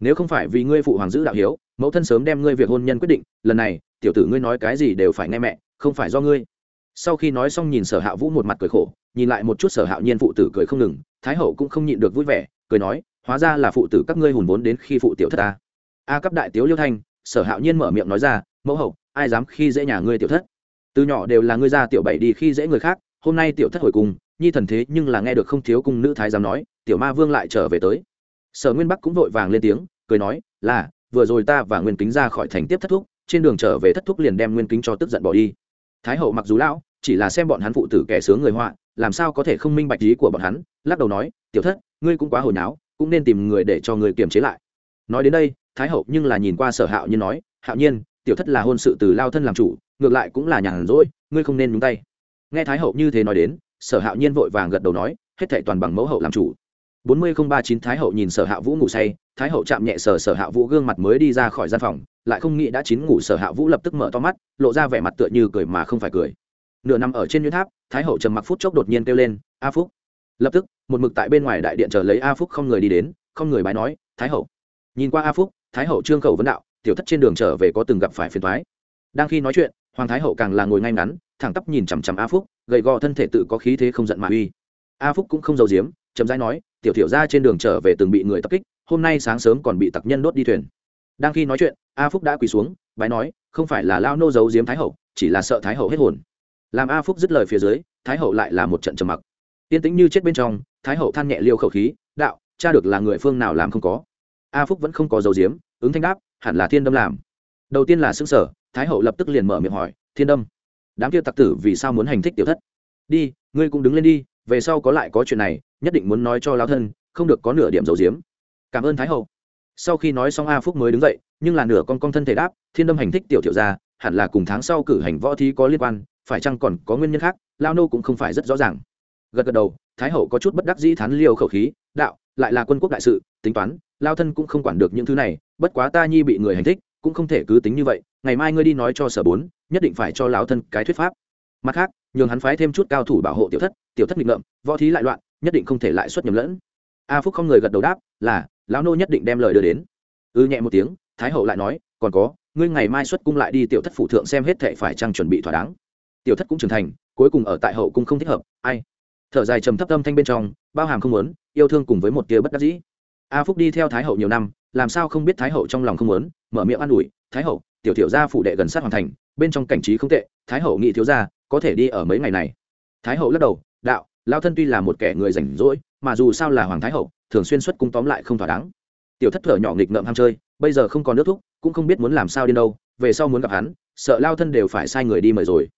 nếu không phải vì ngươi phụ hoàng giữ đạo hiếu, mẫu thân sớm đem ngươi việc hôn nhân quyết định, lần này, tiểu tử ngươi nói cái gì đều phải nghe mẹ, không phải do ngươi. Sau khi nói xong nhìn sở hạ vũ một mặt cười khổ, nhìn lại một chút sở hạo nhiên phụ tử cười không ngừng, thái hậu cũng không nhịn được vui vẻ, cười nói, hóa ra là phụ tử các ngươi hùn vốn đến khi phụ tiểu thất ta. A cấp đại tiếu liêu thanh, sở hạo nhiên mở miệng nói ra, mẫu hậu, ai dám khi dễ nhà ngươi tiểu thất? Từ nhỏ đều là ngươi ra tiểu bảy đi khi dễ người khác, hôm nay tiểu thất hồi cùng, nhi thần thế nhưng là nghe được không thiếu cung nữ thái dám nói, tiểu ma vương lại trở về tới sở nguyên bắc cũng vội vàng lên tiếng, cười nói, là, vừa rồi ta và nguyên kính ra khỏi thành tiếp thất thúc, trên đường trở về thất thúc liền đem nguyên kính cho tức giận bỏ đi. Thái hậu mặc dù lão, chỉ là xem bọn hắn phụ tử kẻ sướng người họa, làm sao có thể không minh bạch ý của bọn hắn? Lắc đầu nói, tiểu thất, ngươi cũng quá hồi náo, cũng nên tìm người để cho người kiềm chế lại. Nói đến đây, thái hậu nhưng là nhìn qua sở hạo nhiên nói, hạo nhiên, tiểu thất là hôn sự từ lao thân làm chủ, ngược lại cũng là nhàn rỗi, ngươi không nên nhúng tay. Nghe thái hậu như thế nói đến, sở hạo nhiên vội vàng gật đầu nói, hết thệ toàn bằng mẫu hậu làm chủ bốn mươi không ba chín thái hậu nhìn sở hạ vũ ngủ say, thái hậu chạm nhẹ sở sở hạ vũ gương mặt mới đi ra khỏi gian phòng, lại không nghĩ đã chín ngủ sở hạ vũ lập tức mở to mắt, lộ ra vẻ mặt tựa như cười mà không phải cười. Nửa nằm ở trên nhuyễn tháp, thái hậu trầm mặc phút chốc đột nhiên kêu lên, a phúc! Lập tức, một mực tại bên ngoài đại điện chờ lấy a phúc không người đi đến, không người bái nói, thái hậu. Nhìn qua a phúc, thái hậu trương khẩu vấn đạo, tiểu thất trên đường trở về có từng gặp phải phiền thoái đang khi nói chuyện, hoàng thái hậu càng là ngồi ngay ngắn, thẳng tắp nhìn chằm chằm a phúc, gầy gò thân thể tự có khí thế không giận mà uy. A phúc cũng không giàu giếm, chậm rãi nói tiểu tiểu ra trên đường trở về từng bị người tập kích, hôm nay sáng sớm còn bị tặc nhân đốt đi thuyền. Đang khi nói chuyện, a phúc đã quỳ xuống, bái nói, không phải là lao nô giấu giếm thái hậu, chỉ là sợ thái hậu hết hồn. Làm a phúc dứt lời phía dưới, thái hậu lại là một trận trầm mặc. Tiên tĩnh như chết bên trong, thái hậu than nhẹ liêu khẩu khí, đạo, cha được là người phương nào làm không có? A phúc vẫn không có dấu diếm ứng thanh đáp, hẳn là thiên đâm làm. Đầu tiên là xứng sở thái hậu lập tức liền mở miệng hỏi, thiên đâm, đám kia tặc tử vì sao muốn hành thích tiểu thất? Đi, ngươi cũng đứng lên đi, về sau có lại có chuyện này nhất định muốn nói cho lao thân, không được có nửa điểm dầu diếm. Cảm ơn thái hậu. Sau khi nói xong a phúc mới đứng dậy, nhưng là nửa con con thân thể đáp, thiên đâm hành thích tiểu thiệu ra hẳn là cùng tháng sau cử hành võ thi có liên quan, phải chăng còn có nguyên nhân khác lao nô cũng không phải rất rõ ràng. Gật gật đầu, thái hậu có chút bất đắc dĩ thán liều khẩu khí, đạo, lại là quân quốc đại sự, tính toán lao thân cũng không quản được những thứ này, bất quá ta nhi bị người hành thích, cũng không thể cứ tính như vậy, ngày mai ngươi đi nói cho sở bốn, nhất định phải cho lão thân cái thuyết pháp. Mặt khác, nhường hắn phái thêm chút cao thủ bảo hộ tiểu thất tiểu thất nghịch ngợm, võ thí lại loạn nhất định không thể lại xuất nhầm lẫn. A phúc không người gật đầu đáp, là, lão nô nhất định đem lời đưa đến. Ư ừ nhẹ một tiếng, thái hậu lại nói, còn có, ngươi ngày mai xuất cung lại đi tiểu thất phủ thượng xem hết thệ phải chăng chuẩn bị thỏa đáng. Tiểu thất cũng trưởng thành, cuối cùng ở tại hậu cung không thích hợp, ai? Thở dài trầm thấp tâm thanh bên trong, bao hàm không muốn, yêu thương cùng với một tia bất đắc dĩ. A phúc đi theo thái hậu nhiều năm, làm sao không biết thái hậu trong lòng không muốn, mở miệng an ủi, thái hậu, tiểu tiểu gia phụ đệ gần sát hoàn thành, bên trong cảnh trí không tệ, thái hậu nghị thiếu gia, có thể đi ở mấy ngày này? Thái hậu lắc đầu, đạo lao thân tuy là một kẻ người rảnh rỗi, mà dù sao là hoàng thái hậu, thường xuyên xuất cung tóm lại không thỏa đáng. Tiểu thất thở nhỏ nghịch ngợm ham chơi, bây giờ không còn nước thúc, cũng không biết muốn làm sao đi đâu, về sau muốn gặp hắn, sợ lao thân đều phải sai người đi mời rồi.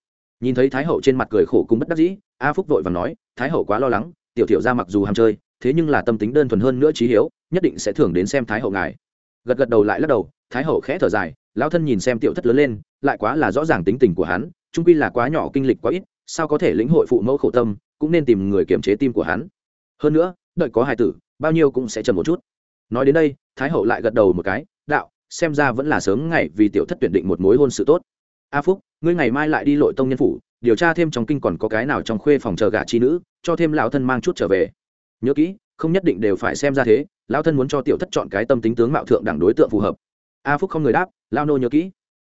Nhìn thấy thái hậu trên mặt cười khổ cùng bất đắc dĩ, a phúc vội và nói, thái hậu quá lo lắng, tiểu tiểu ra mặc dù ham chơi, thế nhưng là tâm tính đơn thuần hơn nữa trí hiếu, nhất định sẽ thường đến xem thái hậu ngài. Gật gật đầu lại lắc đầu, thái hậu khẽ thở dài, lao thân nhìn xem tiểu thất lớn lên, lại quá là rõ ràng tính tình của hắn trung quy là quá nhỏ kinh lịch quá ít, sao có thể lĩnh hội phụ mẫu khổ tâm cũng nên tìm người kiểm chế tim của hắn. Hơn nữa, đợi có hài tử, bao nhiêu cũng sẽ chậm một chút. Nói đến đây, thái hậu lại gật đầu một cái, đạo, xem ra vẫn là sớm ngày vì tiểu thất tuyển định một mối hôn sự tốt. A phúc, ngươi ngày mai lại đi lội tông nhân phủ, điều tra thêm trong kinh còn có cái nào trong khuê phòng chờ gả chi nữ, cho thêm lão thân mang chút trở về. Nhớ kỹ, không nhất định đều phải xem ra thế, lão thân muốn cho tiểu thất chọn cái tâm tính tướng mạo thượng đẳng đối tượng phù hợp. A phúc không người đáp lao nô nhớ kỹ.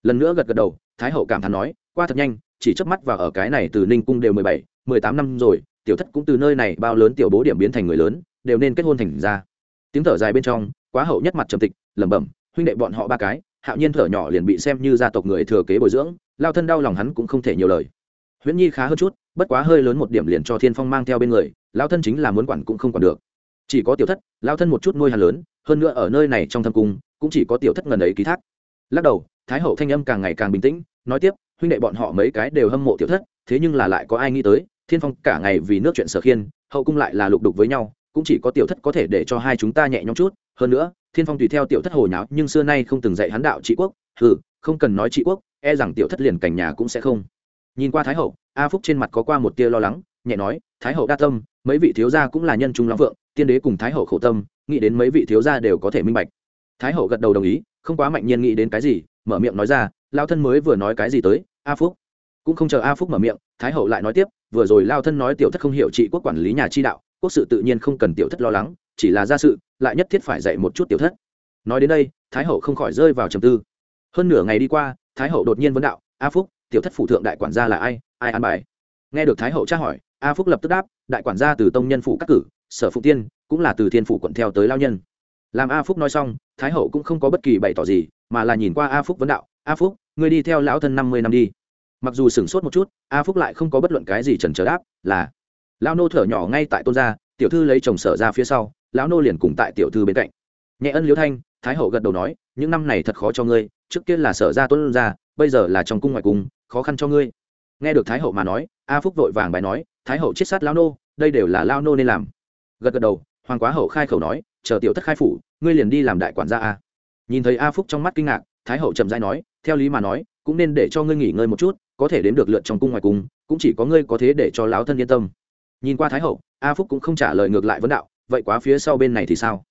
Lần nữa gật gật đầu, thái hậu cảm thán nói, qua thật nhanh, chỉ chớp mắt vào ở cái này từ ninh cung đều mười bảy mười tám năm rồi, tiểu thất cũng từ nơi này bao lớn tiểu bố điểm biến thành người lớn, đều nên kết hôn thành ra. Tiếng thở dài bên trong, quá hậu nhất mặt trầm tịch, lẩm bẩm, huynh đệ bọn họ ba cái, hạo nhiên thở nhỏ liền bị xem như gia tộc người thừa kế bồi dưỡng, lao thân đau lòng hắn cũng không thể nhiều lời. Huyễn nhi khá hơn chút, bất quá hơi lớn một điểm liền cho thiên phong mang theo bên người, lao thân chính là muốn quản cũng không quản được. Chỉ có tiểu thất, lao thân một chút nuôi hàn lớn, hơn nữa ở nơi này trong thâm cung, cũng chỉ có tiểu thất ngần ấy ký thác. Lắc đầu, thái hậu thanh âm càng ngày càng bình tĩnh, nói tiếp, huynh đệ bọn họ mấy cái đều hâm mộ tiểu thất, thế nhưng là lại có ai nghĩ tới thiên phong cả ngày vì nước chuyện sở khiên, hậu cung lại là lục đục với nhau, cũng chỉ có tiểu thất có thể để cho hai chúng ta nhẹ nhõm chút. Hơn nữa, thiên phong tùy theo tiểu thất hồ nháo, nhưng xưa nay không từng dạy hắn đạo trị quốc. Ừ không cần nói trị quốc e rằng tiểu thất liền cảnh nhà cũng sẽ không. Nhìn qua thái hậu, a phúc trên mặt có qua một tia lo lắng, nhẹ nói, thái hậu đa tâm, mấy vị thiếu gia cũng là nhân trung lắm vượng, tiên đế cùng thái hậu khổ tâm, nghĩ đến mấy vị thiếu gia đều có thể minh bạch. Thái hậu gật đầu đồng ý, không quá mạnh nhiên nghĩ đến cái gì, mở miệng nói ra lao thân mới vừa nói cái gì tới, a phúc? Cũng không chờ a phúc mở miệng, thái hậu lại nói tiếp vừa rồi lao thân nói tiểu thất không hiểu trị quốc quản lý nhà chi đạo, quốc sự tự nhiên không cần tiểu thất lo lắng, chỉ là gia sự, lại nhất thiết phải dạy một chút tiểu thất. Nói đến đây, thái hậu không khỏi rơi vào trầm tư. Hơn nửa ngày đi qua, thái hậu đột nhiên vấn đạo, a phúc, tiểu thất phủ thượng đại quản gia là ai? Ai an bài? Nghe được thái hậu tra hỏi, a phúc lập tức đáp, đại quản gia từ tông nhân phủ các cử, sở phụ tiên, cũng là từ thiên phủ quận theo tới lao nhân. Làm a phúc nói xong, thái hậu cũng không có bất kỳ bày tỏ gì, mà là nhìn qua a phúc vấn đạo, a phúc, ngươi đi theo lão thân năm mươi năm đi mặc dù sửng sốt một chút, a phúc lại không có bất luận cái gì trần trờ đáp, là lao nô thở nhỏ ngay tại tôn gia, tiểu thư lấy chồng sở ra phía sau, lão nô liền cùng tại tiểu thư bên cạnh. Nhẹ ân liễu thanh, thái hậu gật đầu nói, những năm này thật khó cho ngươi, trước kia là sở ra tôn gia, bây giờ là trong cung ngoài cung, khó khăn cho ngươi. Nghe được thái hậu mà nói, a phúc vội vàng bài nói, thái hậu chết sát lao nô, đây đều là lao nô nên làm. Gật gật đầu, hoàng quá hậu khai khẩu nói, chờ tiểu thất khai phủ, ngươi liền đi làm đại quản gia a. Nhìn thấy a phúc trong mắt kinh ngạc, thái hậu chậm dãi nói, theo lý mà nói, cũng nên để cho ngươi nghỉ ngơi một chút có thể đến được lượt trong cung ngoài cung, cũng chỉ có ngươi có thế để cho lão thân yên tâm. Nhìn qua thái hậu, a phúc cũng không trả lời ngược lại vấn đạo, vậy quá phía sau bên này thì sao?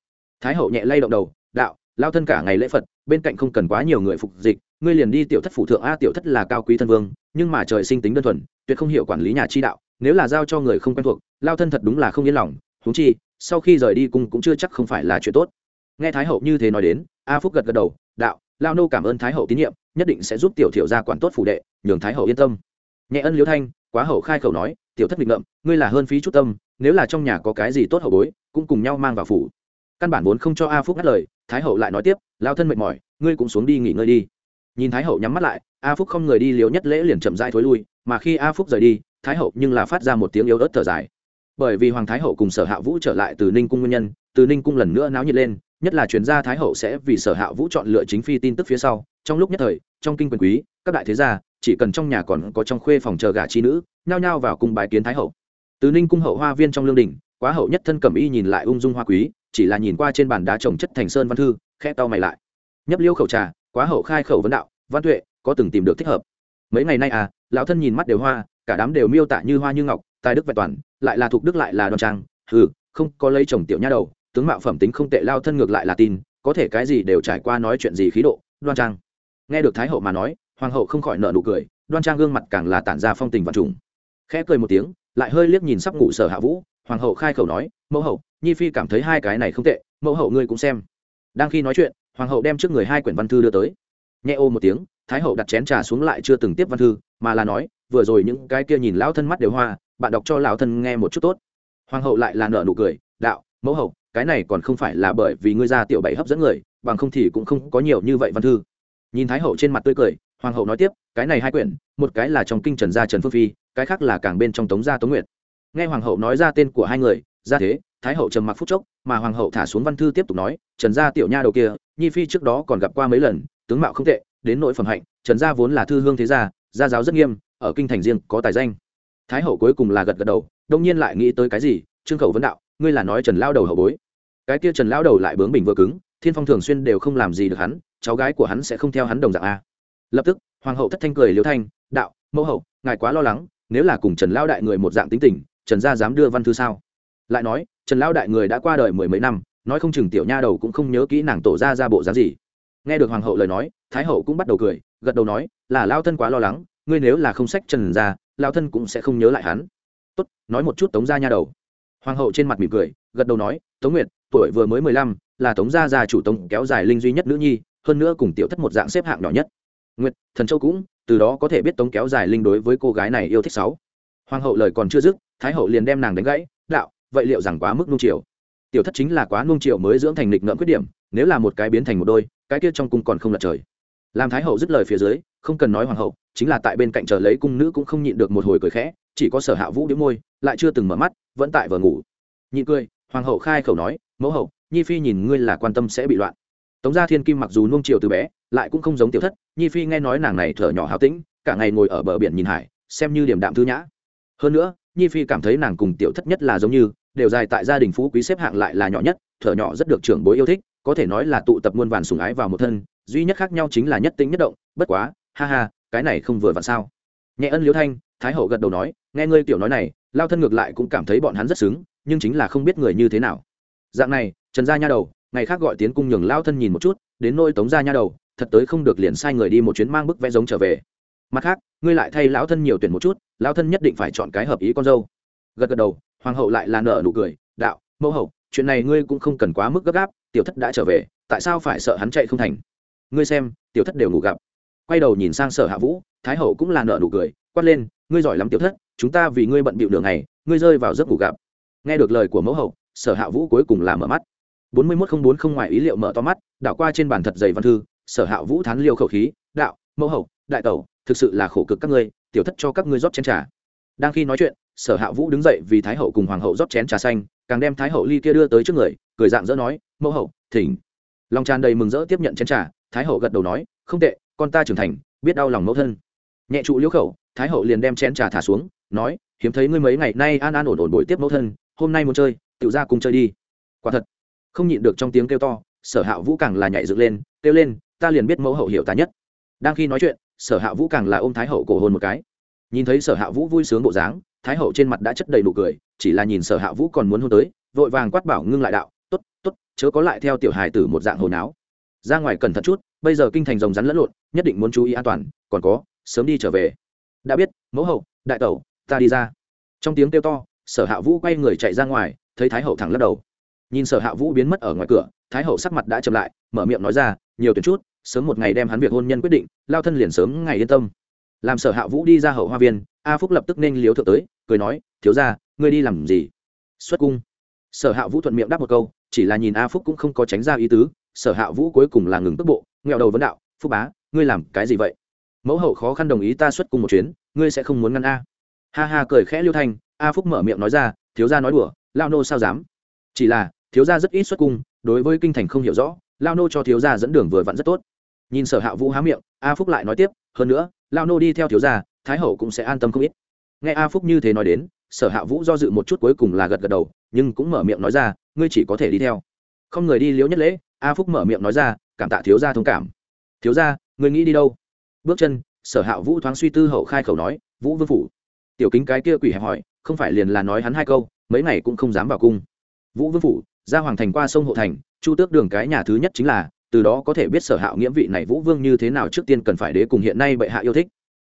Thái hậu nhẹ lay động đầu, đạo lao thân cả ngày lễ phật, bên cạnh không cần quá nhiều người phục dịch, ngươi liền đi tiểu thất phủ thượng a tiểu thất là cao quý thân vương, nhưng mà trời sinh tính đơn thuần, tuyệt không hiểu quản lý nhà chi đạo, nếu là giao cho người không quen thuộc lao thân thật đúng là không yên lòng, huống chi, sau khi rời đi cung cũng chưa chắc không phải là chuyện tốt. Nghe thái hậu như thế nói đến, a phúc gật gật đầu, đạo lao nô cảm ơn thái hậu tín nhiệm nhất định sẽ giúp tiểu thiểu gia quản tốt phủ đệ, nhường thái hậu yên tâm. Nhẹ ân liễu thanh, quá hậu khai khẩu nói, tiểu thất định ngậm ngươi là hơn phí chút tâm, nếu là trong nhà có cái gì tốt hậu bối, cũng cùng nhau mang vào phủ. Căn bản vốn không cho a phúc ngắt lời, thái hậu lại nói tiếp, lao thân mệt mỏi, ngươi cũng xuống đi nghỉ ngơi đi. Nhìn thái hậu nhắm mắt lại, a phúc không người đi liếu nhất lễ liền chậm rãi thối lui, mà khi a phúc rời đi, thái hậu nhưng là phát ra một tiếng yếu ớt thở dài. Bởi vì hoàng thái hậu cùng sở hạ vũ trở lại từ ninh cung nguyên nhân, từ ninh cung lần nữa náo nhiệt lên nhất là chuyên gia thái hậu sẽ vì sở hạ vũ chọn lựa chính phi tin tức phía sau. Trong lúc nhất thời, trong kinh quyền quý, các đại thế gia, chỉ cần trong nhà còn có trong khuê phòng chờ gà chi nữ, nhao nhao vào cung bài kiến thái hậu. Từ ninh cung hậu hoa viên trong lương đình, quá hậu nhất thân cầm y nhìn lại ung dung hoa quý, chỉ là nhìn qua trên bàn đá trồng chất thành sơn văn thư khe tao mày lại. Nhấp liêu khẩu trà, quá hậu khai khẩu vấn đạo, văn tuệ, có từng tìm được thích hợp? Mấy ngày nay à lão thân nhìn mắt đều hoa, cả đám đều miêu tả như hoa như ngọc, tài đức vẹn toàn, lại là thuộc đức lại là đoan trang, hừ, không có lấy chồng tiểu nha đầu tướng mạo phẩm tính không tệ, lao thân ngược lại là tin, có thể cái gì đều trải qua nói chuyện gì khí độ, đoan trang. Nghe được thái hậu mà nói, hoàng hậu không khỏi nợ nụ cười, đoan trang gương mặt càng là tản ra phong tình và trùng. Khẽ cười một tiếng, lại hơi liếc nhìn sắp ngủ sở hạ vũ, hoàng hậu khai khẩu nói, mẫu hậu, nhi phi cảm thấy hai cái này không tệ, mẫu hậu ngươi cũng xem. Đang khi nói chuyện, hoàng hậu đem trước người hai quyển văn thư đưa tới. Nhẹ ô một tiếng, thái hậu đặt chén trà xuống lại chưa từng tiếp văn thư, mà là nói, vừa rồi những cái kia nhìn lão thân mắt đều hoa, bạn đọc cho lão thân nghe một chút tốt. Hoàng hậu lại là nợ nụ cười, đạo, mẫu hậu cái này còn không phải là bởi vì ngươi ra tiểu bảy hấp dẫn người, bằng không thì cũng không có nhiều như vậy văn thư. Nhìn thái hậu trên mặt tươi cười, hoàng hậu nói tiếp, cái này hai quyển, một cái là trong kinh trần gia trần phương phi, cái khác là càng bên trong tống gia tống nguyệt. Nghe hoàng hậu nói ra tên của hai người, ra thế, thái hậu trầm mặc phút chốc, mà hoàng hậu thả xuống văn thư tiếp tục nói, trần gia tiểu nha đầu kia, nhi phi trước đó còn gặp qua mấy lần, tướng mạo không tệ, đến nội phẩm hạnh, trần gia vốn là thư hương thế gia gia giáo rất nghiêm, ở kinh thành riêng có tài danh. Thái hậu cuối cùng là gật gật đầu, đông nhiên lại nghĩ tới cái gì, trương khẩu vấn đạo, ngươi là nói trần lao đầu hậu bối cái kia trần Lão đầu lại bướng bình vừa cứng, thiên phong thường xuyên đều không làm gì được hắn, cháu gái của hắn sẽ không theo hắn đồng dạng a. Lập tức, hoàng hậu thất thanh cười liễu thanh, đạo, mẫu hậu, ngài quá lo lắng, nếu là cùng trần Lão đại người một dạng tính tình, trần gia dám đưa văn thư sao? Lại nói, trần Lão đại người đã qua đời mười mấy năm, nói không chừng tiểu nha đầu cũng không nhớ kỹ nàng tổ ra ra bộ dáng gì. Nghe được hoàng hậu lời nói, thái hậu cũng bắt đầu cười, gật đầu nói, là lao thân quá lo lắng, ngươi nếu là không sách trần ra lao thân cũng sẽ không nhớ lại hắn. Tốt, nói một chút tống gia nha đầu. Hoàng hậu trên mặt mỉm cười, gật đầu nói, tống nguyệt tuổi vừa mới mười lăm, là tống gia gia chủ tống kéo dài linh duy nhất nữ nhi, hơn nữa cùng tiểu thất một dạng xếp hạng nhỏ nhất. Nguyệt, thần châu cũng, từ đó có thể biết tống kéo dài linh đối với cô gái này yêu thích sáu. Hoàng hậu lời còn chưa dứt, thái hậu liền đem nàng đánh gãy, đạo, vậy liệu rằng quá mức nung chiều? Tiểu thất chính là quá nung chiều mới dưỡng thành lịch ngợm khuyết điểm, nếu là một cái biến thành một đôi, cái kia trong cung còn không lật trời. Làm thái hậu dứt lời phía dưới, không cần nói hoàng hậu, chính là tại bên cạnh chờ lấy cung nữ cũng không nhịn được một hồi cười khẽ, chỉ có sở hạ vũ đĩu môi, lại chưa từng mở mắt, vẫn tại vờ ngủ. Nhịn cười, hoàng hậu khai khẩu nói mẫu hậu, nhi phi nhìn ngươi là quan tâm sẽ bị loạn. Tống gia thiên kim mặc dù nuông chiều từ bé, lại cũng không giống tiểu thất, nhi phi nghe nói nàng này thở nhỏ hào tĩnh, cả ngày ngồi ở bờ biển nhìn hải, xem như điểm đạm thư nhã. Hơn nữa, nhi phi cảm thấy nàng cùng tiểu thất nhất là giống như, đều dài tại gia đình phú quý xếp hạng lại là nhỏ nhất, thở nhỏ rất được trưởng bối yêu thích, có thể nói là tụ tập muôn vàn sùng ái vào một thân, duy nhất khác nhau chính là nhất tính nhất động, bất quá, ha ha, cái này không vừa vặn sao. Nhẹ ân liễu thanh, thái hậu gật đầu nói, nghe ngươi tiểu nói này, lao thân ngược lại cũng cảm thấy bọn hắn rất xứng, nhưng chính là không biết người như thế nào dạng này, trần gia nha đầu, ngày khác gọi tiến cung nhường lao thân nhìn một chút, đến nôi tống gia nha đầu, thật tới không được liền sai người đi một chuyến mang bức vẽ giống trở về. Mặt khác, ngươi lại thay lão thân nhiều tuyển một chút, lão thân nhất định phải chọn cái hợp ý con dâu. Gật gật đầu, hoàng hậu lại là nợ nụ cười, đạo, mẫu hậu, chuyện này ngươi cũng không cần quá mức gấp gáp, tiểu thất đã trở về, tại sao phải sợ hắn chạy không thành? Ngươi xem, tiểu thất đều ngủ gặp. Quay đầu nhìn sang sở hạ vũ, thái hậu cũng là nợ nụ cười, quát lên, ngươi giỏi lắm tiểu thất, chúng ta vì ngươi bận bịu đường này ngươi rơi vào giấc ngủ gặp. Nghe được lời của mẫu hậu sở hạ vũ cuối cùng là mở mắt. bốn mươi mốt không bốn không ngoài ý liệu mở to mắt, đảo qua trên bàn thật dày văn thư, sở hạ vũ thán liêu khẩu khí, đạo, mẫu hậu, đại tẩu, thực sự là khổ cực các ngươi, tiểu thất cho các ngươi rót chén trà. Đang khi nói chuyện, sở hạ vũ đứng dậy vì thái hậu cùng hoàng hậu rót chén trà xanh, càng đem thái hậu ly kia đưa tới trước người, cười dạng dỡ nói, mẫu hậu, thỉnh. Lòng tràn đầy mừng rỡ tiếp nhận chén trà, thái hậu gật đầu nói, không tệ, con ta trưởng thành, biết đau lòng mẫu thân. Nhẹ trụ liễu khẩu, thái hậu liền đem chén trà thả xuống, nói, hiếm thấy ngươi mấy ngày nay an an ổn ổn buổi tiếp mẫu thân, hôm nay muốn chơi tự ra cùng chơi đi. Quả thật, không nhịn được trong tiếng kêu to, sở hạ vũ càng là nhảy dựng lên, kêu lên, ta liền biết mẫu hậu hiểu ta nhất. Đang khi nói chuyện, sở hạ vũ càng là ôm thái hậu cổ hôn một cái. Nhìn thấy sở hạ vũ vui sướng bộ dáng, thái hậu trên mặt đã chất đầy nụ cười, chỉ là nhìn sở hạ vũ còn muốn hôn tới, vội vàng quát bảo ngưng lại đạo t ố t t ố t chớ có lại theo tiểu hài tử một dạng hồi náo. Ra ngoài cẩn thận chút, bây giờ kinh thành rồng rắn lẫn lộn, nhất định muốn chú ý an toàn, còn có, sớm đi trở về. Đã biết, mẫu hậu, đại tẩu, ta đi ra. Trong tiếng kêu to, sở hạ vũ quay người chạy ra ngoài thấy thái hậu thẳng lắc đầu. Nhìn sở hạ vũ biến mất ở ngoài cửa, thái hậu sắc mặt đã chậm lại, mở miệng nói ra, nhiều tuyển chút, sớm một ngày đem hắn việc hôn nhân quyết định, lao thân liền sớm ngày yên tâm. Làm sở hạ vũ đi ra hậu hoa viên, a phúc lập tức nên liếu thượng tới, cười nói, thiếu ra ngươi đi làm gì? Xuất cung. Sở hạ vũ thuận miệng đáp một câu, chỉ là nhìn a phúc cũng không có tránh ra ý tứ, sở hạ vũ cuối cùng là ngừng tức bộ, nghẹo đầu vấn đạo, phúc bá, ngươi làm cái gì vậy? Mẫu hậu khó khăn đồng ý ta xuất cung một chuyến, ngươi sẽ không muốn ngăn a. Ha ha cười khẽ liêu thanh, a phúc mở miệng nói ra, thiếu ra nói đùa lao nô sao dám? Chỉ là, thiếu gia rất ít xuất cung, đối với kinh thành không hiểu rõ, lao nô cho thiếu gia dẫn đường vừa vặn rất tốt. Nhìn sở hạ vũ há miệng, a phúc lại nói tiếp, hơn nữa, lao nô đi theo thiếu gia, thái hậu cũng sẽ an tâm không ít. Nghe a phúc như thế nói đến, sở hạ vũ do dự một chút cuối cùng là gật gật đầu, nhưng cũng mở miệng nói ra, ngươi chỉ có thể đi theo. Không người đi liễu nhất lễ, a phúc mở miệng nói ra, cảm tạ thiếu gia thông cảm. Thiếu gia, ngươi nghĩ đi đâu? Bước chân, sở hạ vũ thoáng suy tư hậu khai khẩu nói, vũ vương phủ. Tiểu kính cái kia quỷ hẹp hỏi, không phải liền là nói hắn hai câu mấy ngày cũng không dám vào cung. Vũ vương phủ, ra hoàng thành qua sông hộ thành, chu tước đường cái nhà thứ nhất chính là, từ đó có thể biết sở hạo nghĩa vị này vũ vương như thế nào trước tiên cần phải đế cùng hiện nay bệ hạ yêu thích.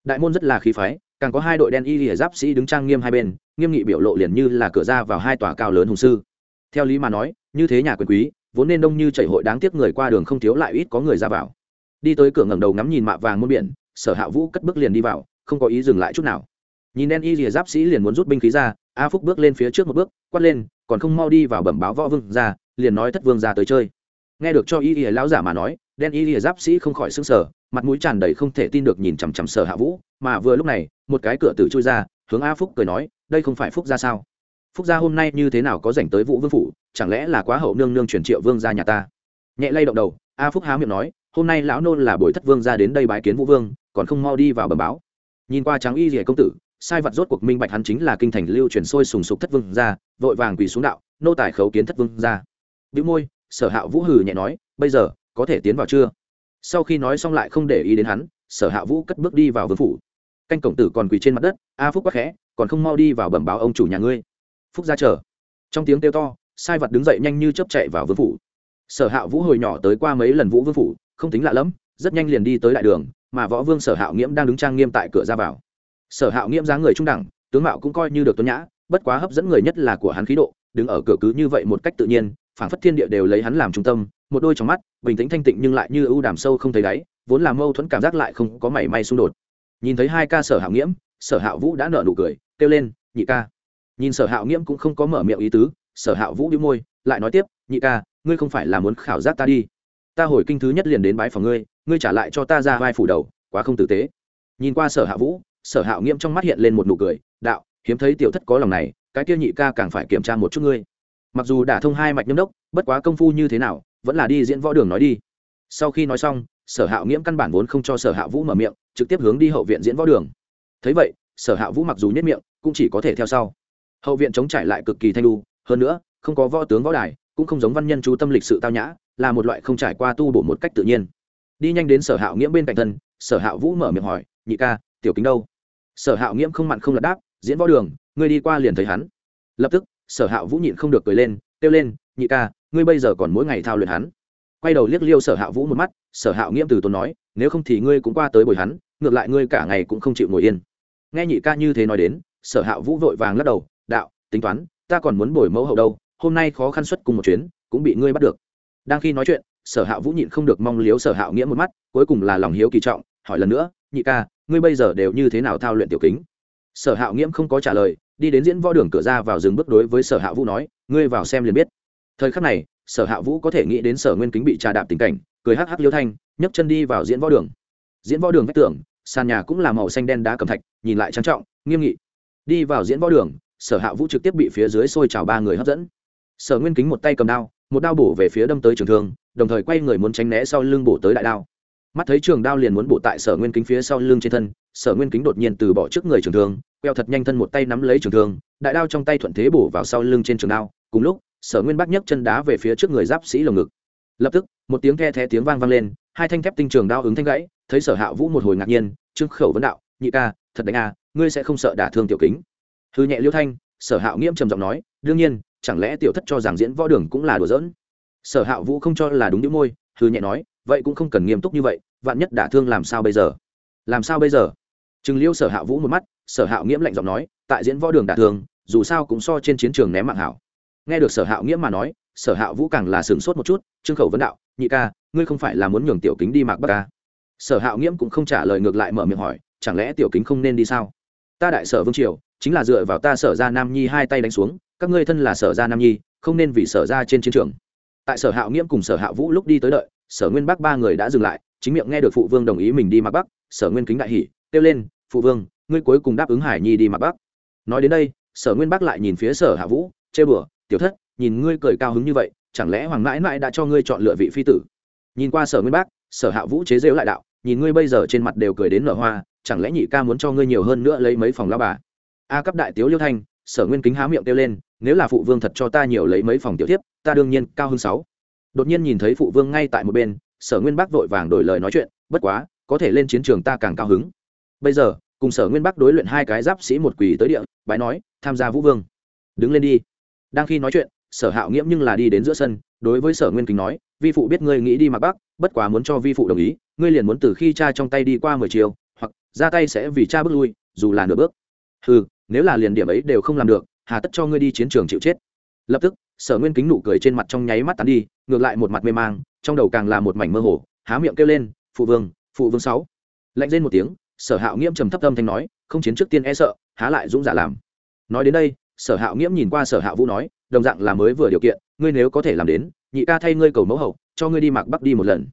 Đại môn rất là khí phái, càng có hai đội đen y lìa giáp sĩ đứng trang nghiêm hai bên, nghiêm nghị biểu lộ liền như là cửa ra vào hai tòa cao lớn hùng sư. Theo lý mà nói, như thế nhà quyền quý, vốn nên đông như chảy hội đáng tiếc người qua đường không thiếu lại ít có người ra vào. Đi tới cửa ngẩng đầu ngắm nhìn mạ vàng muôn biển, sở hạ vũ cất bước liền đi vào, không có ý dừng lại chút nào. Nhìn đen y lìa giáp sĩ liền muốn rút binh khí ra a phúc bước lên phía trước một bước, quát lên, còn không mau đi vào bẩm báo võ vương ra, liền nói thất vương ra tới chơi. Nghe được cho y rìa lão giả mà nói, đen y rìa giáp sĩ không khỏi sững sờ, mặt mũi tràn đầy không thể tin được nhìn chằm chằm sở hạ vũ, mà vừa lúc này, một cái cửa tử chui ra, hướng a phúc cười nói, đây không phải phúc ra sao? Phúc gia hôm nay như thế nào có dành tới vũ vương phủ? Chẳng lẽ là quá hậu nương nương truyền triệu vương ra nhà ta? Nhẹ lay động đầu, a phúc há miệng nói, hôm nay lão nôn là bồi thất vương ra đến đây bái kiến vũ vương, còn không mau đi vào bờ báo. Nhìn qua trắng y rỉa công tử sai vật rốt cuộc minh bạch hắn chính là kinh thành lưu truyền sôi sùng sục thất vương ra vội vàng quỳ xuống đạo, nô tài khấu kiến thất vương ra bị môi, sở hạ vũ hừ nhẹ nói, bây giờ, có thể tiến vào chưa? Sau khi nói xong lại không để ý đến hắn, sở hạ vũ cất bước đi vào vương phủ. Canh cổng tử còn quỳ trên mặt đất, a phúc quá khẽ, còn không mau đi vào bẩm báo ông chủ nhà ngươi. Phúc ra chờ. Trong tiếng kêu to, sai vật đứng dậy nhanh như chớp chạy vào vương phủ. Sở hạ vũ hồi nhỏ tới qua mấy lần vũ vương phủ, không tính lạ lẫm, rất nhanh liền đi tới đại đường, mà võ vương sở hạo nghiễm đang đứng trang nghiêm tại cửa ra vào sở hạo nghiễm dáng người trung đẳng, tướng mạo cũng coi như được tuấn nhã, bất quá hấp dẫn người nhất là của hắn khí độ, đứng ở cửa cứ như vậy một cách tự nhiên, phảng phất thiên địa đều lấy hắn làm trung tâm, một đôi trong mắt, bình tĩnh thanh tịnh nhưng lại như ưu đàm sâu không thấy đáy, vốn là mâu thuẫn cảm giác lại không có mảy may xung đột. Nhìn thấy hai ca sở hạo nghiễm, sở hạo vũ đã nở nụ cười, kêu lên, nhị ca. Nhìn sở hạo nghiễm cũng không có mở miệng ý tứ, sở hạo vũ đĩu môi, lại nói tiếp, nhị ca, ngươi không phải là muốn khảo giác ta đi. Ta hồi kinh thứ nhất liền đến bái phòng ngươi ngươi trả lại cho ta ra vai phủ đầu, quá không tử tế. Nhìn qua sở hạ vũ sở hạo nghiễm trong mắt hiện lên một nụ cười, đạo, hiếm thấy tiểu thất có lòng này, cái kia nhị ca càng phải kiểm tra một chút ngươi. Mặc dù đã thông hai mạch nhâm đốc, bất quá công phu như thế nào, vẫn là đi diễn võ đường nói đi. Sau khi nói xong, sở hạo nghiễm căn bản vốn không cho sở hạ vũ mở miệng, trực tiếp hướng đi hậu viện diễn võ đường. Thấy vậy, sở hạ vũ mặc dù nhất miệng, cũng chỉ có thể theo sau. Hậu viện chống trải lại cực kỳ thanh lu hơn nữa, không có võ tướng võ đài, cũng không giống văn nhân chú tâm lịch sự tao nhã, là một loại không trải qua tu bổ một cách tự nhiên. Đi nhanh đến sở hạo nghiễm bên cạnh thân, sở hạo vũ mở miệng hỏi, nhị ca, tiểu kính đâu? Sở hạo nghiễm không mặn không lật đáp, diễn võ đường, ngươi đi qua liền thấy hắn. Lập tức, sở hạo vũ nhịn không được cười lên, kêu lên, nhị ca, ngươi bây giờ còn mỗi ngày thao luyện hắn. Quay đầu liếc liêu sở hạo vũ một mắt, sở hạo nghiễm từ tốn nói, nếu không thì ngươi cũng qua tới bồi hắn, ngược lại ngươi cả ngày cũng không chịu ngồi yên. Nghe nhị ca như thế nói đến, sở hạ vũ vội vàng lắc đầu, đạo, tính toán, ta còn muốn bồi mẫu hậu đâu, hôm nay khó khăn xuất cùng một chuyến, cũng bị ngươi bắt được. Đang khi nói chuyện, sở hạ vũ nhịn không được mong liếu sở hạ nghĩa một mắt, cuối cùng là lòng hiếu kỳ trọng, hỏi lần nữa nhị ca, ngươi bây giờ đều như thế nào thao luyện tiểu kính? Sở hạ nghiễm không có trả lời, đi đến diễn võ đường cửa ra vào dừng bước đối với sở hạ vũ nói, ngươi vào xem liền biết. Thời khắc này, sở hạ vũ có thể nghĩ đến sở nguyên kính bị trà đạp tình cảnh, cười hắc hắc liêu thanh, nhấc chân đi vào diễn võ đường. Diễn võ đường vách tường, sàn nhà cũng là màu xanh đen đá cầm thạch, nhìn lại trang trọng, nghiêm nghị. Đi vào diễn võ đường, sở hạ vũ trực tiếp bị phía dưới xôi trào ba người hấp dẫn. Sở nguyên kính một tay cầm đao, một đao bổ về phía đâm tới trường thương, đồng thời quay người muốn tránh né sau lưng bổ tới đại đao mắt thấy trường đao liền muốn bổ tại sở nguyên kính phía sau lưng trên thân, sở nguyên kính đột nhiên từ bỏ trước người trường thương, queo thật nhanh thân một tay nắm lấy trường thương, đại đao trong tay thuận thế bổ vào sau lưng trên trường đao, cùng lúc, sở nguyên bắc nhấc chân đá về phía trước người giáp sĩ lồng ngực. Lập tức, một tiếng the thé tiếng vang vang lên, hai thanh thép tinh trường đao ứng thanh gãy, thấy sở hạ vũ một hồi ngạc nhiên, trương khẩu vấn đạo, nhị ca, thật đánh à ngươi sẽ không sợ đả thương tiểu kính? Hư nhẹ liêu thanh, sở hạo nghiễm trầm giọng nói, đương nhiên, chẳng lẽ tiểu thất cho rằng diễn võ đường cũng là đùa giỡn? Sở hạo vũ không cho là đúng những môi, hư nhẹ nói vậy cũng không cần nghiêm túc như vậy, vạn nhất đả thương làm sao bây giờ? Làm sao bây giờ? Chừng liêu sở hạ vũ một mắt, sở hạo nghiễm lạnh giọng nói, tại diễn võ đường đả thương, dù sao cũng so trên chiến trường ném mạng hảo. Nghe được sở hạo nghiễm mà nói, sở hạo vũ càng là sửng sốt một chút, trương khẩu vấn đạo, nhị ca, ngươi không phải là muốn nhường tiểu kính đi mạc bắc ca? Sở hạo nghiễm cũng không trả lời ngược lại mở miệng hỏi, chẳng lẽ tiểu kính không nên đi sao? Ta đại sở vương triều, chính là dựa vào ta sở ra nam nhi hai tay đánh xuống, các ngươi thân là sở ra nam nhi, không nên vì sở ra trên chiến trường. Tại sở hạo nghiễm cùng sở hạ vũ lúc đi tới đợi sở nguyên bắc ba người đã dừng lại, chính miệng nghe được phụ vương đồng ý mình đi mặc bắc, sở nguyên kính đại hỷ kêu lên, phụ vương, ngươi cuối cùng đáp ứng hải nhi đi mặc bắc. Nói đến đây, sở nguyên bắc lại nhìn phía sở hạ vũ, chê bừa, tiểu thất, nhìn ngươi cười cao hứng như vậy, chẳng lẽ hoàng mãi mãi đã cho ngươi chọn lựa vị phi tử? Nhìn qua sở nguyên bắc, sở hạ vũ chế rêu lại đạo, nhìn ngươi bây giờ trên mặt đều cười đến nở hoa, chẳng lẽ nhị ca muốn cho ngươi nhiều hơn nữa lấy mấy phòng lao bà? A cấp đại tiếu liêu thanh, sở nguyên kính há miệng kêu lên, nếu là phụ vương thật cho ta nhiều lấy mấy phòng tiểu tiếp ta đương nhiên cao hơn sáu đột nhiên nhìn thấy phụ vương ngay tại một bên, sở nguyên bắc vội vàng đổi lời nói chuyện, bất quá, có thể lên chiến trường ta càng cao hứng. Bây giờ, cùng sở nguyên bắc đối luyện hai cái giáp sĩ một quỳ tới địa, bái nói, tham gia vũ vương. Đứng lên đi. Đang khi nói chuyện, sở hạo nghiễm nhưng là đi đến giữa sân, đối với sở nguyên kính nói, vi phụ biết ngươi nghĩ đi mặc bắc, bất quá muốn cho vi phụ đồng ý, ngươi liền muốn từ khi cha trong tay đi qua mười chiều, hoặc ra tay sẽ vì cha bước lui, dù là nửa bước. Ừ nếu là liền điểm ấy đều không làm được, hà tất cho ngươi đi chiến trường chịu chết. Lập tức sở nguyên kính nụ cười trên mặt trong nháy mắt tắn đi, ngược lại một mặt mê mang, trong đầu càng là một mảnh mơ hồ, há miệng kêu lên, phụ vương phụ vương sáu. Lạnh lên một tiếng, sở hạo nghiễm trầm thấp âm thanh nói, không chiến trước tiên e sợ, há lại dũng giả làm. Nói đến đây, sở hạo nghiễm nhìn qua sở hạ vũ nói, đồng dạng là mới vừa điều kiện, ngươi nếu có thể làm đến, nhị ca thay ngươi cầu mẫu hậu, cho ngươi đi mặc bắc đi một lần.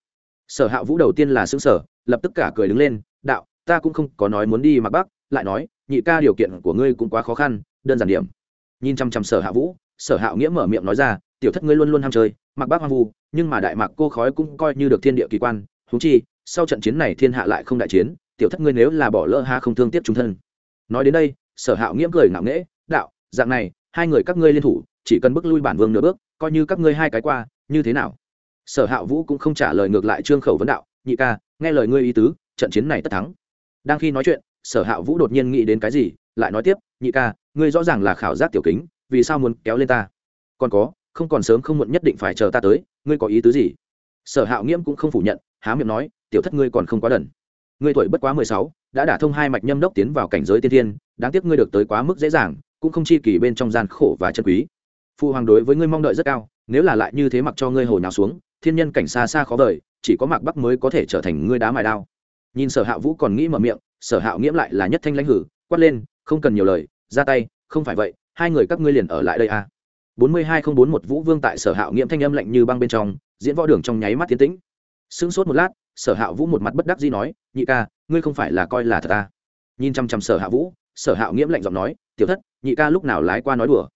Sở hạ vũ đầu tiên là xứng sở lập tức cả cười đứng lên, đạo, ta cũng không có nói muốn đi mặc bắc, lại nói, nhị ca điều kiện của ngươi cũng quá khó khăn, đơn giản điểm. Nhìn chăm chăm sở hạ vũ sở Hạo nghĩa mở miệng nói ra, tiểu thất ngươi luôn luôn ham chơi, mặc bác hoang vu, nhưng mà đại mạc cô khói cũng coi như được thiên địa kỳ quan húng chi, sau trận chiến này thiên hạ lại không đại chiến, tiểu thất ngươi nếu là bỏ lỡ ha không thương tiếc chúng thân. Nói đến đây, sở hạo nghiễm cười ngạo nghễ, đạo, dạng này, hai người các ngươi liên thủ, chỉ cần bước lui bản vương nửa bước, coi như các ngươi hai cái qua, như thế nào? Sở hạ vũ cũng không trả lời ngược lại trương khẩu vấn đạo, nhị ca, nghe lời ngươi ý tứ, trận chiến này tất thắng. Đang khi nói chuyện, sở hạ vũ đột nhiên nghĩ đến cái gì, lại nói tiếp, nhị ca, ngươi rõ ràng là khảo giác tiểu kính vì sao muốn kéo lên ta? Còn có, không còn sớm không muộn nhất định phải chờ ta tới, ngươi có ý tứ gì? Sở hạo nghiễm cũng không phủ nhận, há miệng nói, tiểu thất ngươi còn không quá đần. Ngươi tuổi bất quá mười sáu, đã đả thông hai mạch nhâm đốc tiến vào cảnh giới tiên thiên, đáng tiếc ngươi được tới quá mức dễ dàng, cũng không chi kỳ bên trong gian khổ và chân quý. Phụ hoàng đối với ngươi mong đợi rất cao, nếu là lại như thế mặc cho ngươi hồi nào xuống, thiên nhân cảnh xa xa khó vời, chỉ có mạc bắc mới có thể trở thành ngươi đá mài đao. Nhìn sở hạ vũ còn nghĩ mở miệng, sở hạo nghiễm lại là nhất thanh lãnh hử, quát lên, không cần nhiều lời, ra tay, không phải vậy hai người các ngươi liền ở lại đây à. bốn mươi hai không bốn một vũ vương tại sở hạo nghiễm thanh âm lạnh như băng bên trong, diễn võ đường trong nháy mắt tiến tĩnh sững sốt một lát, sở hạo vũ một mặt bất đắc dĩ nói, nhị ca, ngươi không phải là coi là thật ta à. nhìn chăm chăm sở hạ vũ, sở hạo nghiễm lạnh giọng nói, tiểu thất, nhị ca lúc nào lái qua nói đùa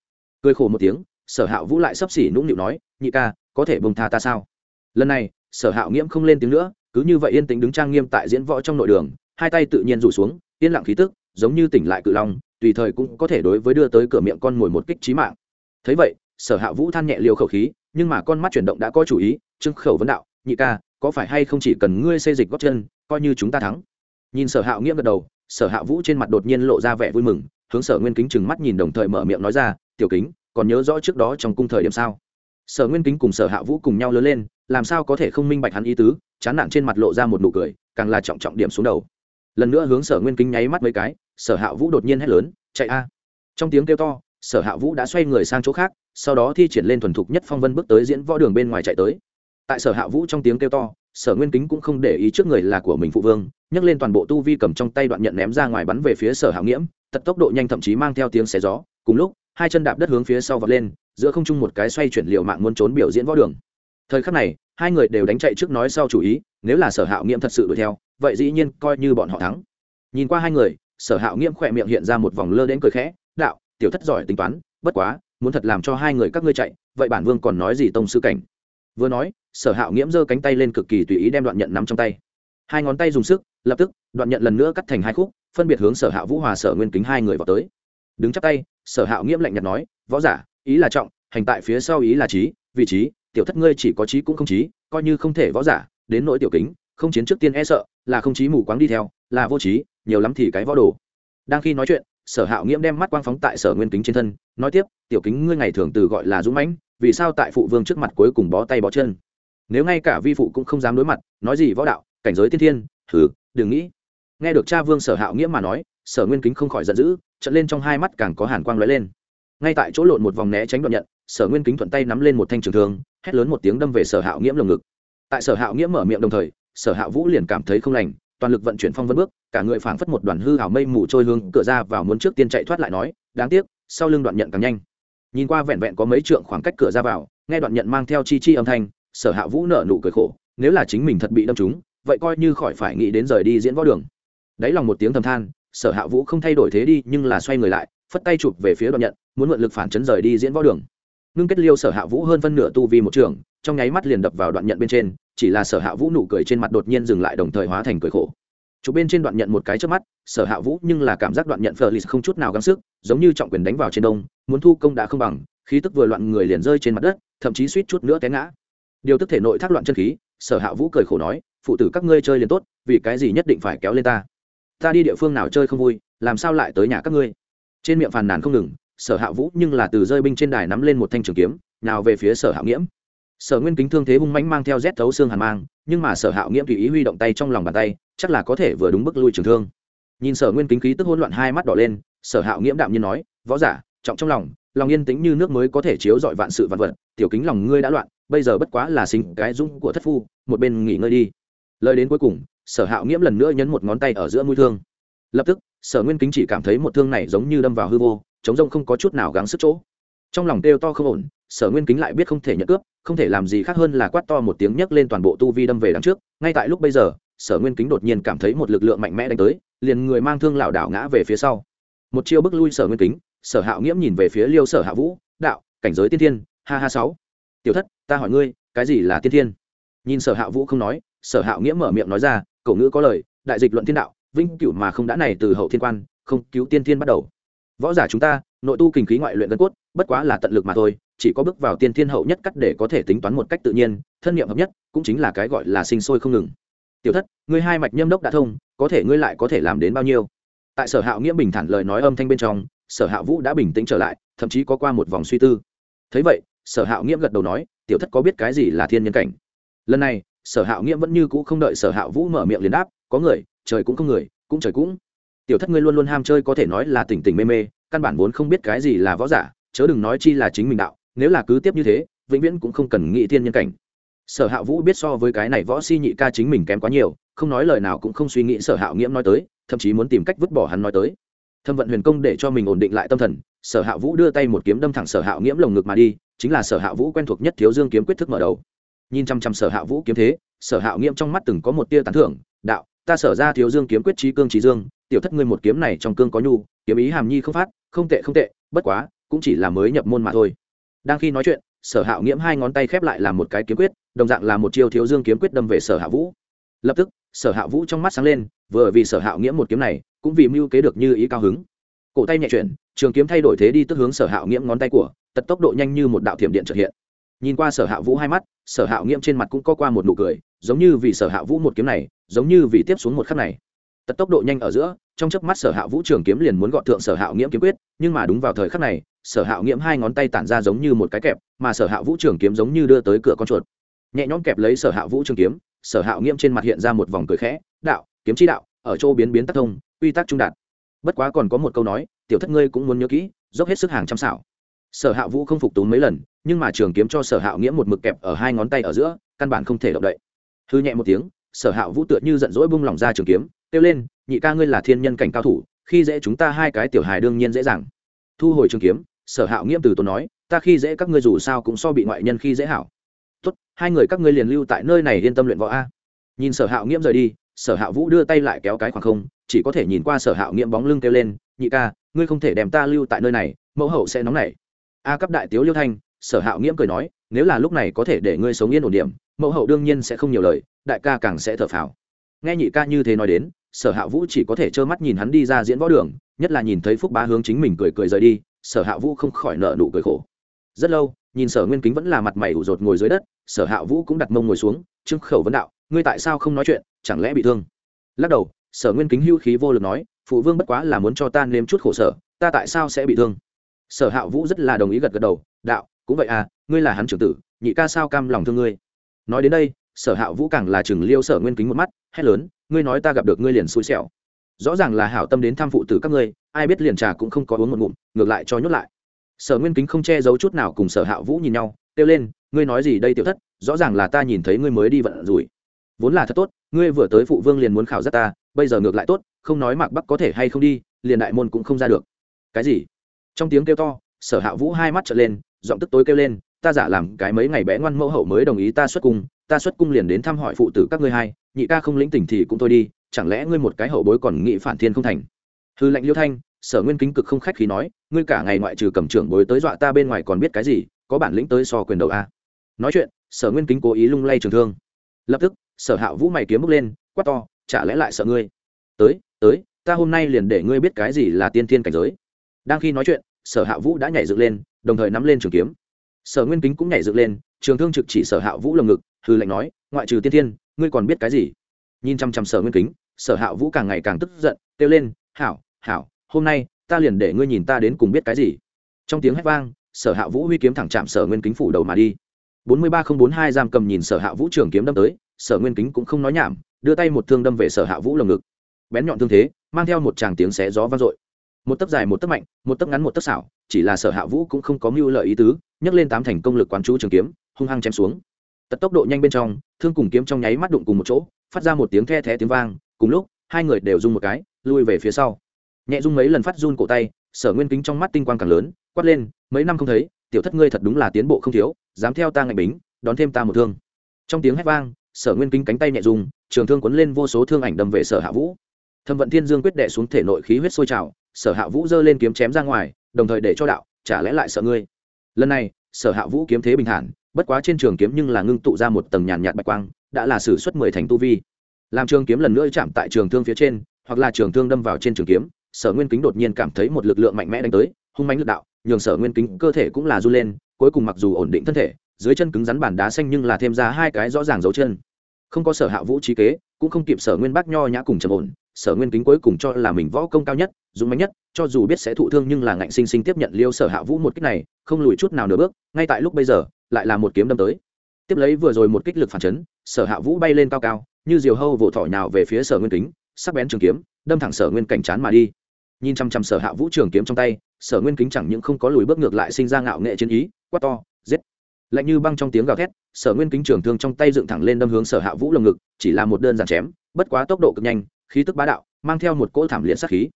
cười khổ một tiếng, sở hạo vũ lại sắp xỉ nũng nịu nói, nhị ca, có thể bông tha ta sao lần này, sở hạo nghiễm không lên tiếng nữa, cứ như vậy yên tĩnh đứng trang nghiêm tại diễn võ trong nội đường, hai tay tự nhiên rủ xuống, yên lặng khí tức, giống như tỉnh lại cự long tùy thời cũng có thể đối với đưa tới cửa miệng con mồi một kích trí mạng. Thấy vậy, sở hạ vũ than nhẹ liều khẩu khí, nhưng mà con mắt chuyển động đã có chủ ý trưng khẩu vấn đạo, nhị ca, có phải hay không chỉ cần ngươi xây dịch gót chân, coi như chúng ta thắng? Nhìn sở hạ nghĩa gật đầu, sở hạ vũ trên mặt đột nhiên lộ ra vẻ vui mừng, hướng sở nguyên kính chừng mắt nhìn đồng thời mở miệng nói ra, tiểu kính, còn nhớ rõ trước đó trong cung thời điểm sao? Sở nguyên kính cùng sở hạ vũ cùng nhau lớn lên, làm sao có thể không minh bạch hắn ý tứ, chán nản trên mặt lộ ra một nụ cười, càng là trọng trọng điểm xuống đầu. Lần nữa hướng sở nguyên kính nháy mắt mấy cái sở hạ vũ đột nhiên hét lớn, chạy a! Trong tiếng kêu to, sở hạ vũ đã xoay người sang chỗ khác, sau đó thi triển lên thuần thục nhất phong vân bước tới diễn võ đường bên ngoài chạy tới. Tại sở hạ vũ trong tiếng kêu to, sở nguyên kính cũng không để ý trước người là của mình phụ vương, nhấc lên toàn bộ tu vi cầm trong tay đoạn nhận ném ra ngoài bắn về phía sở hạ nghiễm, tật tốc độ nhanh thậm chí mang theo tiếng xé gió. Cùng lúc, hai chân đạp đất hướng phía sau vọt lên, giữa không trung một cái xoay chuyển liệu mạng muốn trốn biểu diễn võ đường. Thời khắc này, hai người đều đánh chạy trước nói sau chủ ý, nếu là sở hạo nghiễm thật sự đuổi theo, vậy dĩ nhiên coi như bọn họ thắng. Nhìn qua hai người sở hạo nghiễm khỏe miệng hiện ra một vòng lơ đến cười khẽ, đạo, tiểu thất giỏi tính toán, bất quá, muốn thật làm cho hai người các ngươi chạy, vậy bản vương còn nói gì tông sư cảnh? Vừa nói, sở hạo nghiễm giơ cánh tay lên cực kỳ tùy ý đem đoạn nhận nắm trong tay. Hai ngón tay dùng sức, lập tức, đoạn nhận lần nữa cắt thành hai khúc, phân biệt hướng sở hạ vũ hòa sở nguyên kính hai người vào tới. Đứng chắc tay, sở hạo nghiễm lạnh nhạt nói, võ giả, ý là trọng, hành tại phía sau ý là trí, vị trí, tiểu thất ngươi chỉ có trí cũng không trí, coi như không thể võ giả, đến nỗi tiểu kính, không chiến trước tiên e sợ, là không trí mù quáng đi theo là vô trí, nhiều lắm thì cái võ đồ. Đang khi nói chuyện, sở hạo nghiễm đem mắt quang phóng tại sở nguyên kính trên thân, nói tiếp, tiểu kính, ngươi ngày thường từ gọi là dũng mãnh, vì sao tại phụ vương trước mặt cuối cùng bó tay bó chân? Nếu ngay cả vi phụ cũng không dám đối mặt, nói gì võ đạo, cảnh giới tiên thiên thử đừng nghĩ. Nghe được cha vương sở hạo nghĩa mà nói, sở nguyên kính không khỏi giận dữ trận lên trong hai mắt càng có hàn quang lóe lên. Ngay tại chỗ lộn một vòng né tránh đoạn nhận, sở nguyên kính thuận tay nắm lên một thanh trường thương, hét lớn một tiếng đâm về sở hạo Nghĩa lồng ngực. Tại sở hạo Nghĩa mở miệng đồng thời, sở hạo vũ liền cảm thấy không lành toàn lực vận chuyển phong vân bước, cả người phảng phất một đoàn hư hảo mây mù trôi hướng cửa ra vào muốn trước tiên chạy thoát lại nói, đáng tiếc, sau lưng đoạn nhận càng nhanh. Nhìn qua vẹn vẹn có mấy trượng khoảng cách cửa ra vào, nghe đoạn nhận mang theo chi chi âm thanh, sở hạ vũ nở nụ cười khổ, nếu là chính mình thật bị đâm trúng, vậy coi như khỏi phải nghĩ đến rời đi diễn võ đường. Đáy lòng một tiếng thầm than, sở hạ vũ không thay đổi thế đi, nhưng là xoay người lại, phất tay chụp về phía đoạn nhận, muốn mượn lực phản chấn rời đi diễn võ đường. Ngưng kết liêu sở hạ vũ hơn phân nửa tu vi một trường, trong nháy mắt liền đập vào đoạn nhận bên trên chỉ là sở hạ vũ nụ cười trên mặt đột nhiên dừng lại đồng thời hóa thành cười khổ. Chụp bên trên đoạn nhận một cái trước mắt, sở hạ vũ nhưng là cảm giác đoạn nhận phờ lì không chút nào gắng sức, giống như trọng quyền đánh vào trên đông, muốn thu công đã không bằng, khí tức vừa loạn người liền rơi trên mặt đất, thậm chí suýt chút nữa té ngã. Điều tức thể nội thác loạn chân khí, sở hạ vũ cười khổ nói, phụ tử các ngươi chơi liền tốt, vì cái gì nhất định phải kéo lên ta? Ta đi địa phương nào chơi không vui, làm sao lại tới nhà các ngươi? Trên miệng phàn nàn không ngừng, sở hạ vũ nhưng là từ rơi binh trên đài nắm lên một thanh trường kiếm, nào về phía sở hạ nghiễm sở nguyên kính thương thế hung mãnh mang theo rét thấu xương hàn mang, nhưng mà sở Hạo nghiễm tùy ý huy động tay trong lòng bàn tay, chắc là có thể vừa đúng bức lui trường thương. Nhìn sở nguyên kính khí tức hỗn loạn hai mắt đỏ lên, sở Hạo nghiễm đạm nhiên nói, võ giả, trọng trong lòng lòng yên tĩnh như nước mới có thể chiếu dọi vạn sự vạn vật, tiểu kính lòng ngươi đã loạn, bây giờ bất quá là sinh cái dũng của thất phu, một bên nghỉ ngơi đi. Lời đến cuối cùng, sở hạo nghiễm lần nữa nhấn một ngón tay ở giữa mũi thương. Lập tức, sở nguyên kính chỉ cảm thấy một thương này giống như đâm vào hư vô, chống rông không có chút nào gắng sức chỗ. Trong lòng kêu to không ổn, sở nguyên kính lại biết không thể nhận cướp không thể làm gì khác hơn là quát to một tiếng nhấc lên toàn bộ tu vi đâm về đằng trước. Ngay tại lúc bây giờ, sở nguyên kính đột nhiên cảm thấy một lực lượng mạnh mẽ đánh tới, liền người mang thương lảo đảo ngã về phía sau. Một chiêu bước lui sở nguyên kính, sở hạo nghiễm nhìn về phía liêu sở hạ vũ, đạo, cảnh giới tiên thiên, ha ha sáu. Tiểu thất, ta hỏi ngươi, cái gì là tiên thiên? Nhìn sở hạ vũ không nói, sở hạo nghiễm mở miệng nói ra cậu ngữ có lời, đại dịch luận thiên đạo vinh cửu mà không đã này từ hậu thiên quan, không cứu tiên thiên bắt đầu. Võ giả chúng ta, nội tu kinh khí ngoại luyện gân cốt, bất quá là tận lực mà thôi chỉ có bước vào tiên thiên hậu nhất cắt để có thể tính toán một cách tự nhiên, thân nhiệm hợp nhất, cũng chính là cái gọi là sinh sôi không ngừng. Tiểu thất, ngươi hai mạch nhâm đốc đã thông, có thể ngươi lại có thể làm đến bao nhiêu? Tại sở hạo nghĩa bình thản lời nói âm thanh bên trong, sở hạ vũ đã bình tĩnh trở lại, thậm chí có qua một vòng suy tư. Thấy vậy, sở hạo nghĩa gật đầu nói, tiểu thất có biết cái gì là thiên nhân cảnh? Lần này, sở hạo nghĩa vẫn như cũ không đợi sở hạ vũ mở miệng liền đáp, có người, trời cũng không người, cũng trời cũng. Tiểu thất ngươi luôn luôn ham chơi có thể nói là tỉnh tỉnh mê mê, căn bản vốn không biết cái gì là võ giả, chớ đừng nói chi là chính mình đạo nếu là cứ tiếp như thế, vĩnh viễn cũng không cần nghĩ thiên nhân cảnh. Sở hạ vũ biết so với cái này võ si nhị ca chính mình kém quá nhiều, không nói lời nào cũng không suy nghĩ sở hạ nghiễm nói tới, thậm chí muốn tìm cách vứt bỏ hắn nói tới. Thâm vận huyền công để cho mình ổn định lại tâm thần, sở hạ vũ đưa tay một kiếm đâm thẳng sở hạ nghiễm lồng ngực mà đi, chính là sở hạ vũ quen thuộc nhất thiếu dương kiếm quyết thức mở đầu. Nhìn chăm chăm sở hạ vũ kiếm thế, sở hạ nghiễm trong mắt từng có một tia tán thưởng, đạo, ta sở ra thiếu dương kiếm quyết trí cương trí dương, tiểu thất ngươi một kiếm này trong cương có nhu, kiếm ý hàm nhi không phát, không tệ không tệ, bất quá, cũng chỉ là mới nhập môn mà thôi đang khi nói chuyện, sở hạo nghiễm hai ngón tay khép lại làm một cái kiếm quyết, đồng dạng là một chiêu thiếu dương kiếm quyết đâm về sở hạ vũ. Lập tức, sở hạ vũ trong mắt sáng lên, vừa vì sở hạo nghiễm một kiếm này, cũng vì mưu kế được như ý cao hứng. Cổ tay nhẹ chuyển, trường kiếm thay đổi thế đi tức hướng sở hạo nghiễm ngón tay của, tật tốc độ nhanh như một đạo thiểm điện trợ hiện. Nhìn qua sở hạ vũ hai mắt, sở hạo nghiễm trên mặt cũng có qua một nụ cười, giống như vì sở hạ vũ một kiếm này, giống như vì tiếp xuống một khắc này. Tật tốc độ nhanh ở giữa, trong chớp mắt sở hạ vũ trường kiếm liền muốn gọn thượng sở hạo nghiễm kiếm quyết, nhưng mà đúng vào thời khắc này sở hạo nghiễm hai ngón tay tản ra giống như một cái kẹp, mà sở hạ vũ trường kiếm giống như đưa tới cửa con chuột. Nhẹ nhõm kẹp lấy sở hạ vũ trường kiếm, sở hạo nghiễm trên mặt hiện ra một vòng cười khẽ, đạo, kiếm chi đạo, ở chỗ biến biến tắc thông, quy tắc trung đạt. Bất quá còn có một câu nói, tiểu thất ngươi cũng muốn nhớ kỹ, dốc hết sức hàng trăm xảo. Sở hạ vũ không phục túng mấy lần, nhưng mà trường kiếm cho sở hạo nghĩa một mực kẹp ở hai ngón tay ở giữa, căn bản không thể động đậy. Hư nhẹ một tiếng, sở hạ vũ tựa như giận dỗi bung lỏng ra trường kiếm, kêu lên, nhị ca ngươi là thiên nhân cảnh cao thủ, khi dễ chúng ta hai cái tiểu hài đương nhiên dễ dàng. Thu hồi trường kiếm sở hạo nghiêm từ tốn nói, ta khi dễ các ngươi dù sao cũng so bị ngoại nhân khi dễ hảo. Tốt, hai người các ngươi liền lưu tại nơi này yên tâm luyện võ a. Nhìn sở hạo nghiễm rời đi, sở hạ vũ đưa tay lại kéo cái khoảng không, chỉ có thể nhìn qua sở hạo nghiễm bóng lưng kêu lên, nhị ca, ngươi không thể đem ta lưu tại nơi này, mẫu hậu sẽ nóng nảy. A cấp đại tiếu liêu thanh, sở hạo nghiễm cười nói, nếu là lúc này có thể để ngươi sống yên ổn điểm, mẫu hậu đương nhiên sẽ không nhiều lời, đại ca càng sẽ thở phào. Nghe nhị ca như thế nói đến, sở hạ vũ chỉ có thể trơ mắt nhìn hắn đi ra diễn võ đường, nhất là nhìn thấy phúc bá hướng chính mình cười cười rời đi sở hạ vũ không khỏi nợ nụ cười khổ. Rất lâu, nhìn sở nguyên kính vẫn là mặt mày ủ rột ngồi dưới đất, sở hạ vũ cũng đặt mông ngồi xuống trưng khẩu vấn đạo, ngươi tại sao không nói chuyện, chẳng lẽ bị thương? Lắc đầu, sở nguyên kính hưu khí vô lực nói, phụ vương bất quá là muốn cho ta nếm chút khổ sở, ta tại sao sẽ bị thương? Sở hạ vũ rất là đồng ý gật gật đầu, đạo, cũng vậy à ngươi là hắn trưởng tử, nhị ca sao cam lòng thương ngươi? Nói đến đây, sở hạ vũ càng là chừng liêu sở nguyên kính một mắt, hét lớn, ngươi nói ta gặp được ngươi liền xui xẻo. Rõ ràng là hảo tâm đến thăm phụ tử các ngươi ai biết liền trà cũng không có uống một ngụm, ngược lại cho nhốt lại. Sở nguyên kính không che giấu chút nào cùng sở hạ vũ nhìn nhau, kêu lên, ngươi nói gì đây tiểu thất, rõ ràng là ta nhìn thấy ngươi mới đi vận rủi. Vốn là thật tốt, ngươi vừa tới phụ vương liền muốn khảo giác ta, bây giờ ngược lại tốt, không nói mạc bắc có thể hay không đi, liền đại môn cũng không ra được. Cái gì? Trong tiếng kêu to, sở hạ vũ hai mắt trở lên, giọng tức tối kêu lên, ta giả làm cái mấy ngày bé ngoan mẫu hậu mới đồng ý ta xuất cung, ta xuất cung liền đến thăm hỏi phụ tử các ngươi hai, nhị ca không lĩnh tỉnh thì cũng thôi đi, chẳng lẽ ngươi một cái hậu bối còn nghị phản thiên không thành? Hư lệnh liêu thanh, sở nguyên kính cực không khách khí nói, ngươi cả ngày ngoại trừ cầm trưởng bối tới dọa ta bên ngoài còn biết cái gì, có bản lĩnh tới so quyền đầu a. Nói chuyện, sở nguyên kính cố ý lung lay trường thương. Lập tức, sở hạ vũ mày kiếm bước lên, quát to, chả lẽ lại sợ ngươi? Tới tới, ta hôm nay liền để ngươi biết cái gì là tiên thiên cảnh giới. Đang khi nói chuyện, sở hạ vũ đã nhảy dựng lên, đồng thời nắm lên trường kiếm. Sở nguyên kính cũng nhảy dựng lên, trường thương trực chỉ sở hạ vũ lồng ngực, hư lệnh nói, ngoại trừ tiên thiên, ngươi còn biết cái gì? Nhìn chăm chăm sở nguyên kính, sở hạ vũ càng ngày càng tức giận, kêu lên hảo hảo, hôm nay ta liền để ngươi nhìn ta đến cùng biết cái gì. Trong tiếng hét vang, sở hạ vũ huy kiếm thẳng chạm sở nguyên kính phủ đầu mà đi. Bốn mươi ba nghìn bốn hai giam cầm nhìn sở hạ vũ trường kiếm đâm tới, sở nguyên kính cũng không nói nhảm, đưa tay một thương đâm về sở hạ vũ lồng ngực. Bén nhọn thương thế, mang theo một tràng tiếng xé gió vang dội. Một tấc dài một tấc mạnh, một tấc ngắn một tấc xảo, chỉ là sở hạ vũ cũng không có mưu lợi ý tứ, nhấc lên tám thành công lực quán chú trường kiếm, hung hăng chém xuống. Tật tốc độ nhanh bên trong, thương cùng kiếm trong nháy mắt đụng cùng một chỗ, phát ra một tiếng the thé tiếng vang, cùng lúc, hai người đều rung một cái lui về phía sau. Nhẹ rung mấy lần phát run cổ tay, sở nguyên kính trong mắt tinh quang càng lớn, quát lên, mấy năm không thấy, tiểu thất ngươi thật đúng là tiến bộ không thiếu, dám theo ta ngạch bính, đón thêm ta một thương. Trong tiếng hét vang, sở nguyên kính cánh tay nhẹ dùng trường thương quấn lên vô số thương ảnh đâm về sở hạ vũ. Thâm vận thiên dương quyết đệ xuống thể nội khí huyết sôi trào, sở hạ vũ giơ lên kiếm chém ra ngoài, đồng thời để cho đạo, chả lẽ lại sợ ngươi? Lần này, sở hạ vũ kiếm thế bình thản, bất quá trên trường kiếm nhưng là ngưng tụ ra một tầng nhàn nhạt bạch quang, đã là sử xuất mười thành tu vi. Làm trường kiếm lần nữa chạm tại trường thương phía trên hoặc là trường thương đâm vào trên trường kiếm, sở nguyên kính đột nhiên cảm thấy một lực lượng mạnh mẽ đánh tới, hung mánh lực đạo, nhường sở nguyên kính cơ thể cũng là r u lên, cuối cùng mặc dù ổn định thân thể, dưới chân cứng rắn bàn đá xanh nhưng là thêm ra hai cái rõ ràng dấu chân. Không có sở hạ vũ trí kế, cũng không kịp sở nguyên bác nho nhã cùng trầm ổn, sở nguyên kính cuối cùng cho là mình võ công cao nhất, dũng mạnh nhất, cho dù biết sẽ thụ thương nhưng là ngạnh sinh sinh tiếp nhận liêu sở hạ vũ một kích này, không lùi chút nào nửa bước, ngay tại lúc bây giờ, lại là một kiếm đâm tới. Tiếp lấy vừa rồi một kích lực phản chấn, sở hạ vũ bay lên cao cao, như diều hâu vỗ thỏi nào về phía sở nguyên kính sắc bén trường kiếm, đâm thẳng sở nguyên cảnh chán mà đi. Nhìn chăm chăm sở hạ vũ trường kiếm trong tay, sở nguyên kính chẳng những không có lùi bước ngược lại sinh ra ngạo nghệ chiến ý, quát to, giết. Lạnh như băng trong tiếng gào thét, sở nguyên kính trường thương trong tay dựng thẳng lên đâm hướng sở hạ vũ lồng ngực, chỉ là một đơn giản chém, bất quá tốc độ cực nhanh, khí tức bá đạo, mang theo một cỗ thảm liệt sát khí.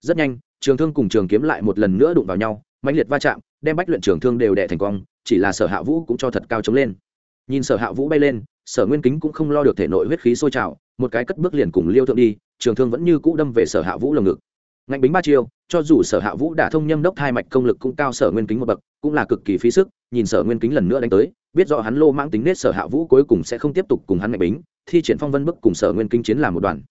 Rất nhanh, trường thương cùng trường kiếm lại một lần nữa đụng vào nhau, mãnh liệt va chạm, đem bách luyện trường thương đều đẻ thành quang chỉ là sở hạ vũ cũng cho thật cao chống lên. Nhìn sở hạ vũ bay lên, sở nguyên kính cũng không lo được thể nội huyết khí sôi trào, một cái cất bước liền cùng liêu thượng đi trường thương vẫn như cũ đâm về sở hạ vũ lồng ngực. Ngạnh bính ba chiêu, cho dù sở hạ vũ đã thông nhâm đốc hai mạch công lực cũng cao sở nguyên kính một bậc, cũng là cực kỳ phí sức, nhìn sở nguyên kính lần nữa đánh tới, biết rõ hắn lô mãng tính nết sở hạ vũ cuối cùng sẽ không tiếp tục cùng hắn ngạnh bính, thi triển phong vân bức cùng sở nguyên kính chiến làm một đoàn.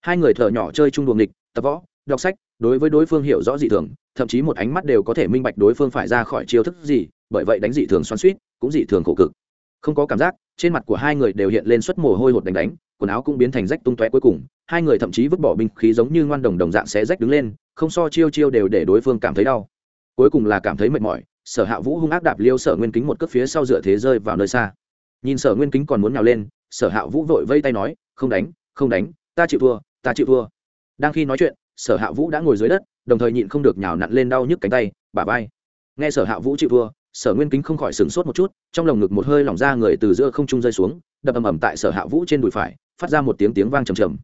Hai người thợ nhỏ chơi chung đuồng địch tập võ, đọc sách, đối với đối phương hiểu rõ dị thường, thậm chí một ánh mắt đều có thể minh bạch đối phương phải ra khỏi chiêu thức gì, bởi vậy đánh dị thường xoắn suýt cũng dị thường khổ cực. Không có cảm giác, trên mặt của hai người đều hiện lên suất mồ hôi hột đánh đánh, quần áo cũng biến thành rách tung tóe cuối cùng hai người thậm chí vứt bỏ binh khí giống như ngoan đồng đồng dạng sẽ rách đứng lên, không so chiêu chiêu đều để đối phương cảm thấy đau. Cuối cùng là cảm thấy mệt mỏi, sở hạ vũ hung ác đạp liêu sở nguyên kính một cước phía sau dựa thế rơi vào nơi xa. Nhìn sở nguyên kính còn muốn nhào lên, sở hạ vũ vội vây tay nói, không đánh không đánh, ta chịu thua, ta chịu thua. Đang khi nói chuyện, sở hạ vũ đã ngồi dưới đất, đồng thời nhịn không được nhào nặn lên đau nhức cánh tay bả vai. Nghe sở hạ vũ chịu thua, sở nguyên kính không khỏi sửng sốt một chút, trong lồng ngực một hơi lỏng ra người từ giữa không trung rơi xuống, đập ầm ầm tại sở hạ vũ trên đùi phải, phát ra một tiếng tiếng vang trầm trầm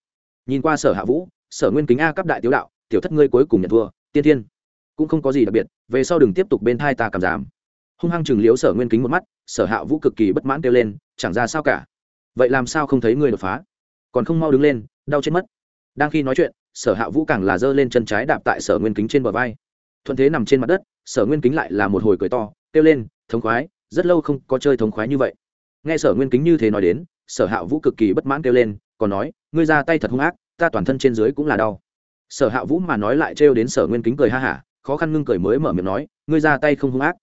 nhìn qua sở hạ vũ, sở nguyên kính a cấp đại tiếu đạo, tiểu thất ngươi cuối cùng nhận thua, tiên thiên. Cũng không có gì đặc biệt, về sau đừng tiếp tục bên thai ta cảm giảm. Hung hăng chừng liếu sở nguyên kính một mắt, sở hạ vũ cực kỳ bất mãn kêu lên, chẳng ra sao cả. Vậy làm sao không thấy ngươi đột phá? Còn không mau đứng lên, đau chết mất. Đang khi nói chuyện, sở hạ vũ càng là giơ lên chân trái đạp tại sở nguyên kính trên bờ vai. Thuận thế nằm trên mặt đất, sở nguyên kính lại là một hồi cười to, kêu lên, thống khoái, rất lâu không có chơi thống khoái như vậy. Nghe sở nguyên kính như thế nói đến, sở hạ vũ cực kỳ bất mãn kêu lên còn nói, ngươi ra tay thật hung ác, ta toàn thân trên dưới cũng là đau. Sở hạ vũ mà nói lại trêu đến sở nguyên kính cười ha hả, khó khăn ngưng cười mới mở miệng nói, ngươi ra tay không hung ác.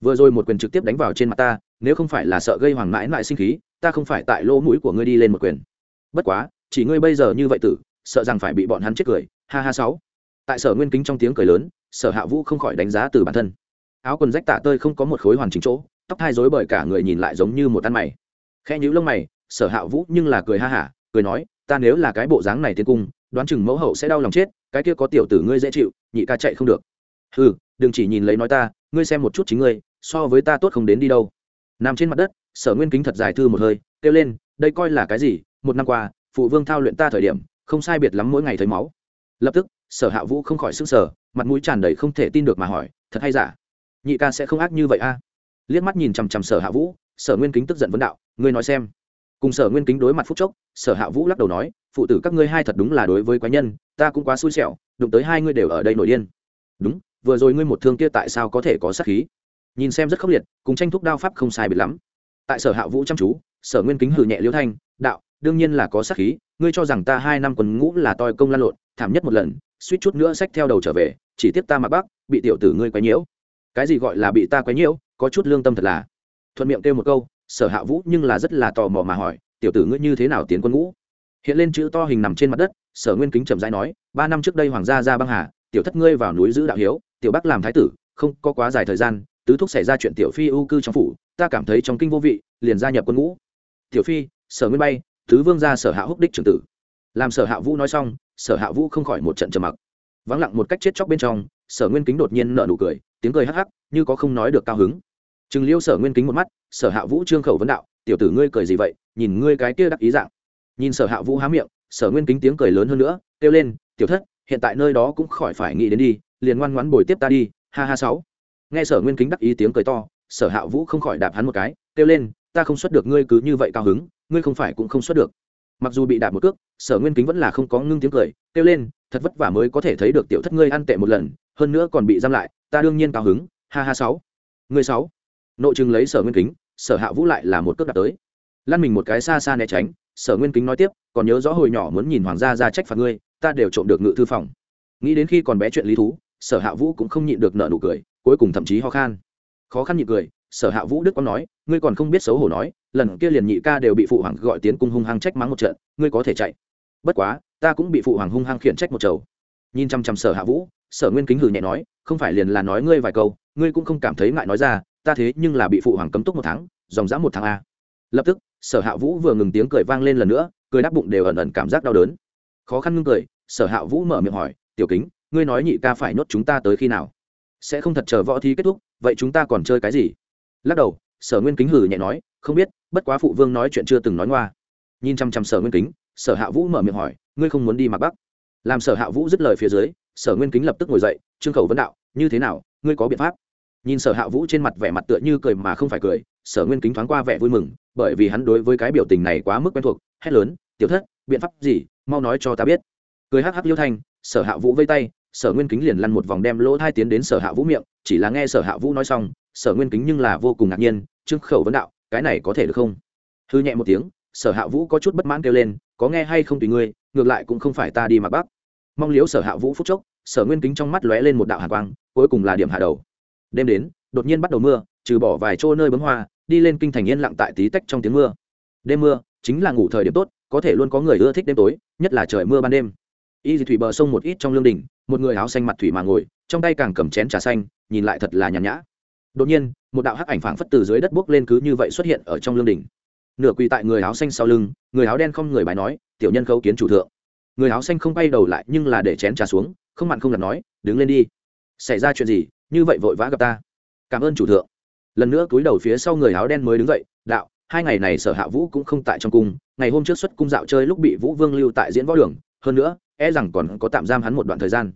Vừa rồi một quyền trực tiếp đánh vào trên mặt ta, nếu không phải là sợ gây hoàng mãi lại sinh khí, ta không phải tại lỗ mũi của ngươi đi lên một quyền. Bất quá, chỉ ngươi bây giờ như vậy tử, sợ rằng phải bị bọn hắn chết cười. Ha ha sáu. Tại sở nguyên kính trong tiếng cười lớn, sở hạ vũ không khỏi đánh giá từ bản thân. Áo quần rách tạ tơi không có một khối hoàn chỉnh chỗ, tóc hai rối bởi cả người nhìn lại giống như một ăn mày. Khe nhữ lông mày, sở hạ vũ nhưng là cười ha hả cười nói, ta nếu là cái bộ dáng này tiến cung, đoán chừng mẫu hậu sẽ đau lòng chết, cái kia có tiểu tử ngươi dễ chịu, nhị ca chạy không được. Ừ đừng chỉ nhìn lấy nói ta, ngươi xem một chút chính ngươi, so với ta tốt không đến đi đâu. Nằm trên mặt đất, sở nguyên kính thật dài thư một hơi, kêu lên, đây coi là cái gì? Một năm qua, phụ vương thao luyện ta thời điểm, không sai biệt lắm mỗi ngày thấy máu. Lập tức, sở hạ vũ không khỏi s ư n g sở mặt mũi tràn đầy không thể tin được mà hỏi, thật hay giả? Nhị ca sẽ không ác như vậy a? Liếc mắt nhìn chằm chằm sở hạ vũ, sở nguyên kính tức giận vấn đạo, ngươi nói xem cùng sở nguyên kính đối mặt phúc chốc, sở hạ vũ lắc đầu nói, phụ tử các ngươi hai thật đúng là đối với quái nhân, ta cũng quá xui xẻo, đụng tới hai ngươi đều ở đây nổi điên. Đúng, vừa rồi ngươi một thương kia tại sao có thể có sát khí? Nhìn xem rất khốc liệt, cùng tranh thúc đao pháp không sai biệt lắm. Tại sở hạ vũ chăm chú, sở nguyên kính hử nhẹ liễu thanh, đạo, đương nhiên là có sát khí, ngươi cho rằng ta hai năm quần ngũ là toi công lan lộn, thảm nhất một lần, suýt chút nữa sách theo đầu trở về, chỉ tiếp ta mặc bác, bị tiểu tử ngươi quấy nhiễu. Cái gì gọi là bị ta quấy nhiễu, có chút lương tâm thật là. Thuận miệng kêu một câu sở hạ vũ nhưng là rất là tò mò mà hỏi, tiểu tử ngươi như thế nào tiến quân ngũ? Hiện lên chữ to hình nằm trên mặt đất, sở nguyên kính trầm rãi nói, ba năm trước đây hoàng gia ra băng hà, tiểu thất ngươi vào núi giữ đạo hiếu, tiểu bắc làm thái tử, không có quá dài thời gian, tứ thúc xảy ra chuyện tiểu phi ưu cư trong phủ, ta cảm thấy trong kinh vô vị, liền gia nhập quân ngũ. Tiểu phi, sở nguyên bay, tứ vương gia sở hạ húc đích trưởng tử. Làm sở hạ vũ nói xong, sở hạ vũ không khỏi một trận trầm mặc. Vắng lặng một cách chết chóc bên trong, sở nguyên kính đột nhiên nở nụ cười, tiếng cười hắc hắc, như có không nói được cao hứng. Trừng liêu sở nguyên kính một mắt, sở hạ vũ trương khẩu vấn đạo, tiểu tử ngươi cười gì vậy? Nhìn ngươi cái kia đắc ý dạng. Nhìn sở hạ vũ há miệng, sở nguyên kính tiếng cười lớn hơn nữa, kêu lên, tiểu thất, hiện tại nơi đó cũng khỏi phải nghĩ đến đi, liền ngoan ngoãn bồi tiếp ta đi, ha ha sáu. Nghe sở nguyên kính đắc ý tiếng cười to, sở hạ vũ không khỏi đạp hắn một cái, kêu lên, ta không xuất được ngươi cứ như vậy cao hứng, ngươi không phải cũng không xuất được. Mặc dù bị đạp một cước, sở nguyên kính vẫn là không có ngưng tiếng cười, kêu lên, thật vất vả mới có thể thấy được tiểu thất ngươi ăn tệ một lần, hơn nữa còn bị giam lại, ta đương nhiên cao hứng, ha ha sáu. Ngươi sáu nội chừng lấy sở nguyên kính, sở hạ vũ lại là một cước đặt tới. Lăn mình một cái xa xa né tránh, sở nguyên kính nói tiếp, còn nhớ rõ hồi nhỏ muốn nhìn hoàng gia ra trách phạt ngươi, ta đều trộm được ngự thư phòng. Nghĩ đến khi còn bé chuyện lý thú, sở hạ vũ cũng không nhịn được nợ nụ cười, cuối cùng thậm chí ho khan. Khó khăn nhịn cười, sở hạ vũ đức có nói, ngươi còn không biết xấu hổ nói, lần kia liền nhị ca đều bị phụ hoàng gọi tiến cung hung hăng trách mắng một trận, ngươi có thể chạy. Bất quá, ta cũng bị phụ hoàng hung hăng khiển trách một chầu. Nhìn chăm chăm sở hạ vũ, sở nguyên kính hừ nhẹ nói, không phải liền là nói ngươi vài câu, ngươi cũng không cảm thấy ngại nói ra ta thế nhưng là bị phụ hoàng cấm túc một tháng, dòng dã một tháng a. Lập tức, sở hạ vũ vừa ngừng tiếng cười vang lên lần nữa, cười đáp bụng đều ẩn ẩn cảm giác đau đớn. Khó khăn ngưng cười, sở hạ vũ mở miệng hỏi, tiểu kính, ngươi nói nhị ca phải nhốt chúng ta tới khi nào? Sẽ không thật chờ võ thi kết thúc, vậy chúng ta còn chơi cái gì? Lắc đầu, sở nguyên kính hử nhẹ nói, không biết, bất quá phụ vương nói chuyện chưa từng nói ngoa. Nhìn chăm chăm sở nguyên kính, sở hạ vũ mở miệng hỏi, ngươi không muốn đi mặc bắc? Làm sở hạ vũ dứt lời phía dưới, sở nguyên kính lập tức ngồi dậy, trương khẩu vấn đạo, như thế nào, ngươi có biện pháp? Nhìn sở hạ vũ trên mặt vẻ mặt tựa như cười mà không phải cười, sở nguyên kính thoáng qua vẻ vui mừng, bởi vì hắn đối với cái biểu tình này quá mức quen thuộc, hét lớn, tiểu thất, biện pháp gì? Mau nói cho ta biết. Cười hắc hắc liêu thanh, sở hạ vũ vây tay, sở nguyên kính liền lăn một vòng đem lỗ thai tiến đến sở hạ vũ miệng, chỉ là nghe sở hạ vũ nói xong, sở nguyên kính nhưng là vô cùng ngạc nhiên, trương khẩu vấn đạo, cái này có thể được không? Hư nhẹ một tiếng, sở hạ vũ có chút bất mãn kêu lên, có nghe hay không tùy ngươi, ngược lại cũng không phải ta đi mặc bắc mong liếu sở hạ vũ phúc chốc, sở nguyên kính trong mắt lóe lên một đạo hạ quang, cuối cùng là điểm hạ đầu đêm đến, đột nhiên bắt đầu mưa, trừ bỏ vài chỗ nơi bấm hoa, đi lên kinh thành yên lặng tại tí tách trong tiếng mưa. Đêm mưa chính là ngủ thời điểm tốt, có thể luôn có người ưa thích đêm tối, nhất là trời mưa ban đêm. Y dì thủy bờ sông một ít trong lương đình, một người áo xanh mặt thủy mà ngồi, trong tay càng cầm chén trà xanh, nhìn lại thật là nhàn nhã. Đột nhiên, một đạo hắc ảnh phảng phất từ dưới đất bước lên cứ như vậy xuất hiện ở trong lương đình. Nửa quỳ tại người áo xanh sau lưng, người áo đen không người bài nói, tiểu nhân khấu kiến chủ thượng. Người áo xanh không bay đầu lại nhưng là để chén trà xuống, không mặn không lặt nói, đứng lên đi xảy ra chuyện gì, như vậy vội vã gặp ta. Cảm ơn chủ thượng. Lần nữa cúi đầu phía sau người áo đen mới đứng dậy, đạo, hai ngày này sở hạ vũ cũng không tại trong cung, ngày hôm trước xuất cung dạo chơi lúc bị vũ vương lưu tại diễn võ đường, hơn nữa e rằng còn có tạm giam hắn một đoạn thời gian.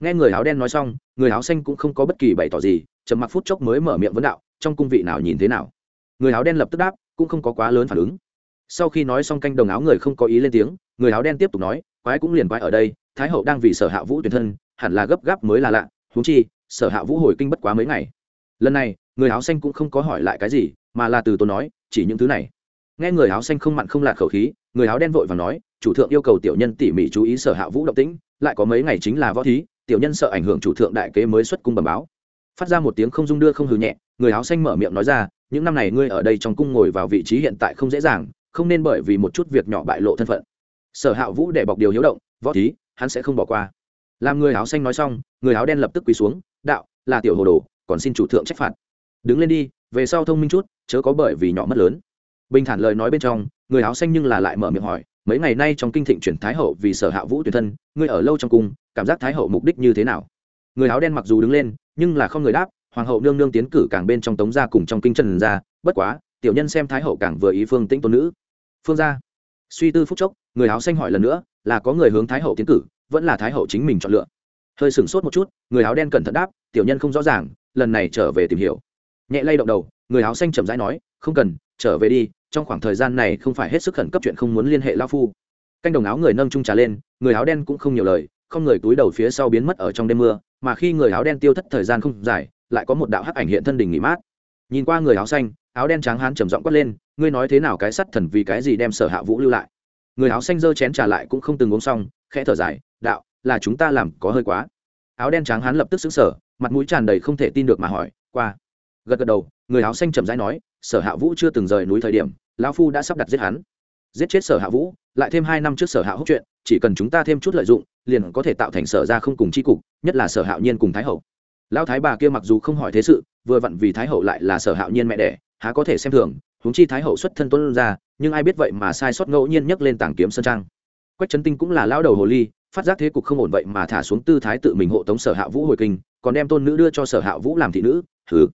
Nghe người áo đen nói xong, người áo xanh cũng không có bất kỳ bày tỏ gì, trầm mặc phút chốc mới mở miệng vấn đạo, trong cung vị nào nhìn thế nào? Người áo đen lập tức đáp, cũng không có quá lớn phản ứng. Sau khi nói xong canh đồng áo người không có ý lên tiếng, người áo đen tiếp tục nói, quái cũng liền quái ở đây, thái hậu đang vì sở hạ vũ tuyển thân, hẳn là gấp gáp mới là lạ huống chi, sở hạ vũ hồi kinh bất quá mấy ngày. Lần này, người áo xanh cũng không có hỏi lại cái gì, mà là từ tôi nói, chỉ những thứ này. Nghe người áo xanh không mặn không lạt khẩu khí, người áo đen vội và nói, chủ thượng yêu cầu tiểu nhân tỉ mỉ chú ý sở hạ vũ động tĩnh, lại có mấy ngày chính là võ thí, tiểu nhân sợ ảnh hưởng chủ thượng đại kế mới xuất cung bẩm báo. Phát ra một tiếng không dung đưa không hừ nhẹ, người áo xanh mở miệng nói ra, những năm này ngươi ở đây trong cung ngồi vào vị trí hiện tại không dễ dàng, không nên bởi vì một chút việc nhỏ bại lộ thân phận. Sở hạ vũ để bọc điều hiếu động, võ thí, hắn sẽ không bỏ qua làm người áo xanh nói xong, người áo đen lập tức quỳ xuống, đạo, là tiểu hồ đồ, còn xin chủ thượng trách phạt. Đứng lên đi, về sau thông minh chút, chớ có bởi vì nhỏ mất lớn. Bình thản lời nói bên trong, người áo xanh nhưng là lại mở miệng hỏi, mấy ngày nay trong kinh thịnh chuyển thái hậu vì sở hạ vũ tuyển thân, ngươi ở lâu trong cung, cảm giác thái hậu mục đích như thế nào? Người áo đen mặc dù đứng lên, nhưng là không người đáp, hoàng hậu nương nương tiến cử càng bên trong tống gia cùng trong kinh trần gia, bất quá, tiểu nhân xem thái hậu càng vừa ý phương tĩnh tôn nữ. Phương gia. Suy tư phúc chốc, người áo xanh hỏi lần nữa, là có người hướng thái hậu tiến cử vẫn là thái hậu chính mình chọn lựa. Hơi sửng sốt một chút, người áo đen cẩn thận đáp, tiểu nhân không rõ ràng, lần này trở về tìm hiểu. Nhẹ lay động đầu, người áo xanh chậm rãi nói, không cần, trở về đi, trong khoảng thời gian này không phải hết sức khẩn cấp chuyện không muốn liên hệ lao phu. Canh đồng áo người nâng trung trà lên, người áo đen cũng không nhiều lời, không người túi đầu phía sau biến mất ở trong đêm mưa, mà khi người áo đen tiêu thất thời gian không dài, lại có một đạo hắc ảnh hiện thân đỉnh nghỉ mát. Nhìn qua người áo xanh, áo đen trắng hán trầm giọng quát lên, ngươi nói thế nào cái sắt thần vì cái gì đem sở hạ vũ lưu lại? Người áo xanh giơ chén trà lại cũng không từng uống xong, khẽ thở dài đạo, là chúng ta làm có hơi quá. Áo đen trắng hán lập tức xứng sở mặt mũi tràn đầy không thể tin được mà hỏi, qua. Gật gật đầu, người áo xanh chậm rãi nói, sở hạ vũ chưa từng rời núi thời điểm, lão phu đã sắp đặt giết hắn. Giết chết sở hạ vũ, lại thêm hai năm trước sở hạ hốc chuyện, chỉ cần chúng ta thêm chút lợi dụng, liền có thể tạo thành sở ra không cùng tri cục, nhất là sở hạo nhiên cùng thái hậu. Lão thái bà kia mặc dù không hỏi thế sự, vừa vặn vì thái hậu lại là sở hạo nhiên mẹ đẻ, há có thể xem thường, huống chi thái hậu xuất thân tuân ra, nhưng ai biết vậy mà sai sót ngẫu nhiên nhấc lên tảng kiếm sơn trang. Quách trấn tinh cũng là lão đầu hồ ly phát giác thế cục không ổn vậy mà thả xuống tư thái tự mình hộ tống sở hạ vũ hồi kinh, còn đem tôn nữ đưa cho sở hạ vũ làm thị nữ, hừ.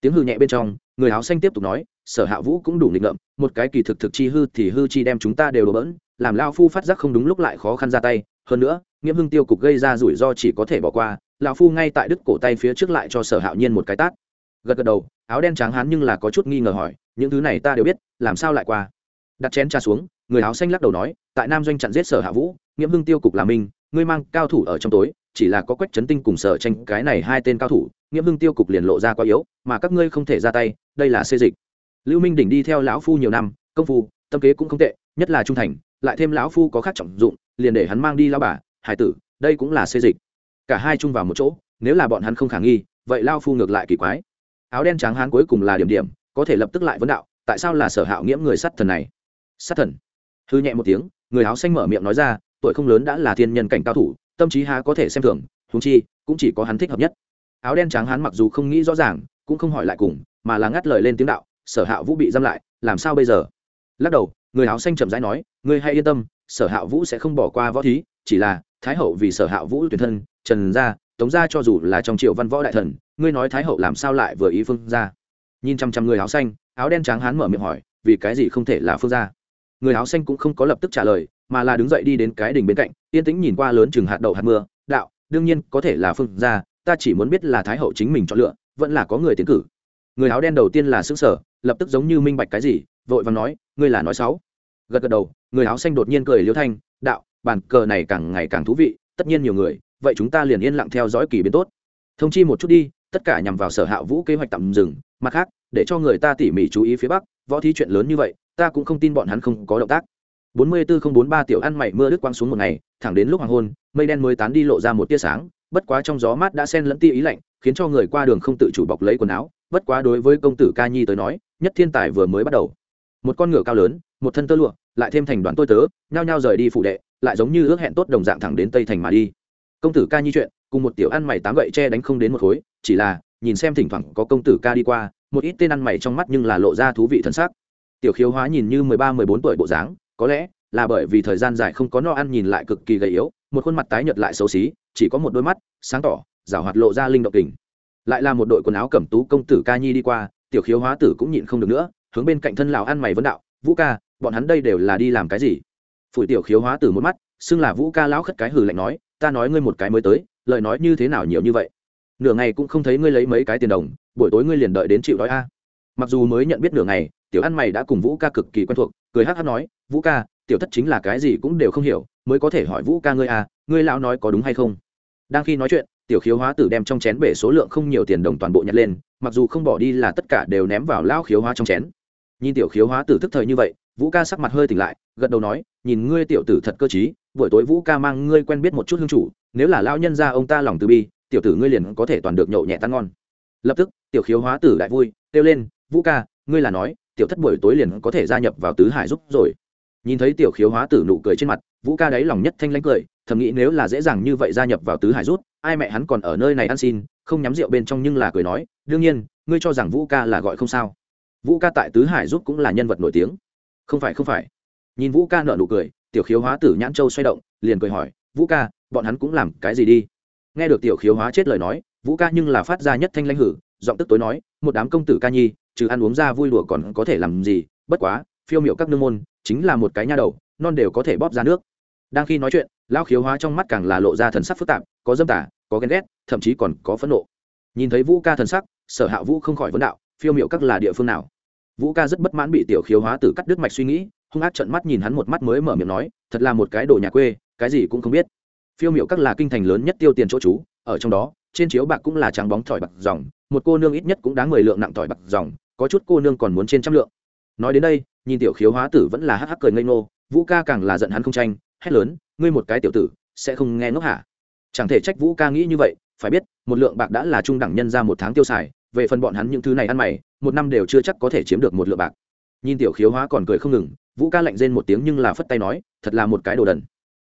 Tiếng hư nhẹ bên trong, người áo xanh tiếp tục nói, sở hạ vũ cũng đủ nghịch ngợm, một cái kỳ thực thực chi hư thì hư chi đem chúng ta đều đổ bỡn, làm lao phu phát giác không đúng lúc lại khó khăn ra tay, hơn nữa nghiễm hưng tiêu cục gây ra rủi ro chỉ có thể bỏ qua, lão phu ngay tại đức cổ tay phía trước lại cho sở hạo nhiên một cái tát. Gật gật đầu, áo đen trắng hán nhưng là có chút nghi ngờ hỏi, những thứ này ta đều biết, làm sao lại qua? Đặt chén trà xuống người áo xanh lắc đầu nói, tại nam doanh chặn giết sở hạ vũ, nghiễm hưng tiêu cục là minh ngươi mang cao thủ ở trong tối, chỉ là có quách chấn tinh cùng sở tranh, cái này hai tên cao thủ, nghiễm hưng tiêu cục liền lộ ra quá yếu, mà các ngươi không thể ra tay, đây là xê dịch. Lưu minh đỉnh đi theo lão phu nhiều năm, công phu, tâm kế cũng không tệ, nhất là trung thành, lại thêm lão phu có khác trọng dụng, liền để hắn mang đi lao bà, hải tử, đây cũng là xê dịch. Cả hai chung vào một chỗ, nếu là bọn hắn không khả nghi, vậy lao phu ngược lại kỳ quái. Áo đen trắng hán cuối cùng là điểm điểm, có thể lập tức lại vấn đạo, tại sao là sở hạo nghiễm người sát thần này? Sát thần? Hư nhẹ một tiếng, người áo xanh mở miệng nói ra, tuổi không lớn đã là thiên nhân cảnh cao thủ, tâm trí há có thể xem thường húng chi, cũng chỉ có hắn thích hợp nhất. Áo đen trắng hắn mặc dù không nghĩ rõ ràng, cũng không hỏi lại cùng, mà là ngắt lời lên tiếng đạo, sở hạ vũ bị giam lại, làm sao bây giờ? Lắc đầu, người áo xanh chậm rãi nói, ngươi hãy yên tâm, sở hạ vũ sẽ không bỏ qua võ thí, chỉ là, thái hậu vì sở hạ vũ tuyển thân, trần gia, tống gia cho dù là trong triệu văn võ đại thần, ngươi nói thái hậu làm sao lại vừa ý phương gia? Nhìn chăm chăm người áo xanh, áo đen trắng hắn mở miệng hỏi, vì cái gì không thể là phương gia? Người áo xanh cũng không có lập tức trả lời, mà là đứng dậy đi đến cái đỉnh bên cạnh, yên tĩnh nhìn qua lớn chừng hạt đậu hạt mưa, đạo, đương nhiên, có thể là phương gia, ta chỉ muốn biết là thái hậu chính mình chọn lựa, vẫn là có người tiến cử. Người áo đen đầu tiên là xứng sở lập tức giống như minh bạch cái gì, vội vàng nói, ngươi là nói sáu gật gật đầu, người áo xanh đột nhiên cười liêu thanh, đạo, bàn cờ này càng ngày càng thú vị, tất nhiên nhiều người, vậy chúng ta liền yên lặng theo dõi kỳ biến tốt. Thông chi một chút đi tất cả nhằm vào sở hạ vũ kế hoạch tạm dừng, mặt khác, để cho người ta tỉ mỉ chú ý phía bắc, võ thí chuyện lớn như vậy, ta cũng không tin bọn hắn không có động tác. Bốn mươi bốn không bốn ba tiểu ăn mày mưa đứt quang xuống một ngày, thẳng đến lúc hoàng hôn, mây đen mới tán đi lộ ra một tia sáng, bất quá trong gió mát đã xen lẫn tia ý lạnh, khiến cho người qua đường không tự chủ bọc lấy quần áo, bất quá đối với công tử ca nhi tới nói, nhất thiên tài vừa mới bắt đầu. Một con ngựa cao lớn, một thân tơ lụa, lại thêm thành đoàn tôi tớ, nhao nhao rời đi phụ đệ, lại giống như ước hẹn tốt đồng dạng thẳng đến tây thành mà đi. Công tử ca nhi chuyện cùng một tiểu ăn mày tám gậy che đánh không đến một khối, chỉ là, nhìn xem thỉnh thoảng có công tử ca đi qua, một ít tên ăn mày trong mắt nhưng là lộ ra thú vị thân xác tiểu khiếu hóa nhìn như mười ba, mười bốn tuổi bộ dáng, có lẽ là bởi vì thời gian dài không có no ăn nhìn lại cực kỳ gầy yếu, một khuôn mặt tái nhợt lại xấu xí, chỉ có một đôi mắt sáng tỏ rào hoạt lộ ra linh động kình lại là một đội quần áo cẩm tú công tử ca nhi đi qua, tiểu khiếu hóa tử cũng nhịn không được nữa, hướng bên cạnh thân lào ăn mày vấn đạo, vũ ca, bọn hắn đây đều là đi làm cái gì? Phủi tiểu khiếu hóa tử một mắt, xưng là vũ ca, lão khất cái hừ lạnh nói, ta nói ngươi một cái mới tới lời nói như thế nào nhiều như vậy? Nửa ngày cũng không thấy ngươi lấy mấy cái tiền đồng, buổi tối ngươi liền đợi đến chịu đói a. Mặc dù mới nhận biết nửa ngày, tiểu ăn mày đã cùng vũ ca cực kỳ quen thuộc, cười hát hát nói, vũ ca, tiểu thất chính là cái gì cũng đều không hiểu, mới có thể hỏi vũ ca ngươi à ngươi lão nói có đúng hay không? Đang khi nói chuyện, tiểu khiếu hóa tử đem trong chén bể số lượng không nhiều tiền đồng toàn bộ nhặt lên, mặc dù không bỏ đi là tất cả đều ném vào lao khiếu hóa trong chén. Nhìn tiểu khiếu hóa tử thức thời như vậy, vũ ca sắc mặt hơi tỉnh lại, gật đầu nói, nhìn ngươi tiểu tử thật cơ t buổi tối vũ ca mang ngươi quen biết một chút hương chủ nếu là lão nhân ra ông ta lòng từ bi, tiểu tử ngươi liền có thể toàn được nhậu nhẹ tan ngon. Lập tức, tiểu khiếu hóa tử đại vui, kêu lên, vũ ca, ngươi là nói, tiểu thất buổi tối liền có thể gia nhập vào tứ hải giúp rồi. Nhìn thấy tiểu khiếu hóa tử nụ cười trên mặt, vũ ca đáy lòng nhất thanh lãnh cười, thầm nghĩ nếu là dễ dàng như vậy gia nhập vào tứ hải rút ai mẹ hắn còn ở nơi này ăn xin, không nhắm rượu bên trong nhưng là cười nói, đương nhiên, ngươi cho rằng vũ ca là gọi không sao. Vũ ca tại tứ hải rút cũng là nhân vật nổi tiếng. Không phải không phải. Nhìn vũ ca nợ nụ cười, tiểu khiếu hóa tử nhãn châu xoay động, liền cười hỏi, vũ ca bọn hắn cũng làm cái gì đi? Nghe được tiểu khiếu hóa chết lời nói, vũ ca nhưng là phát ra nhất thanh lãnh hử, giọng tức tối nói, một đám công tử ca nhi, trừ ăn uống ra vui đùa còn có thể làm gì? Bất quá, phiêu miệu các nương môn, chính là một cái nha đầu, non đều có thể bóp ra nước. Đang khi nói chuyện lao khiếu hóa trong mắt càng là lộ ra thần sắc phức tạp, có dâm tả có ghen ghét, thậm chí còn có phẫn nộ. Nhìn thấy vũ ca thần sắc, sở hạ vũ không khỏi vấn đạo, phiêu miệu các là địa phương nào? Vũ ca rất bất mãn bị tiểu khiếu hóa từ cắt đứt mạch suy nghĩ, hung ác trận mắt nhìn hắn một mắt mới mở miệng nói, thật là một cái đồ nhà quê, cái gì cũng không biết phiêu miệu các là kinh thành lớn nhất tiêu tiền chỗ trú, ở trong đó, trên chiếu bạc cũng là trắng bóng thỏi bạc dòng, một cô nương ít nhất cũng đáng mười lượng nặng thỏi bạc dòng, có chút cô nương còn muốn trên trăm lượng. Nói đến đây, nhìn tiểu khiếu hóa tử vẫn là hắc hắc cười ngây ngô, vũ ca càng là giận hắn không tranh, hét lớn, ngươi một cái tiểu tử, sẽ không nghe ngốc hả? Chẳng thể trách vũ ca nghĩ như vậy, phải biết, một lượng bạc đã là trung đẳng nhân ra một tháng tiêu xài, về phần bọn hắn những thứ này ăn mày, một năm đều chưa chắc có thể chiếm được một lượng bạc. Nhìn tiểu khiếu hóa còn cười không ngừng, vũ ca lạnh rên một tiếng nhưng là phất tay nói, thật là một cái đồ đần.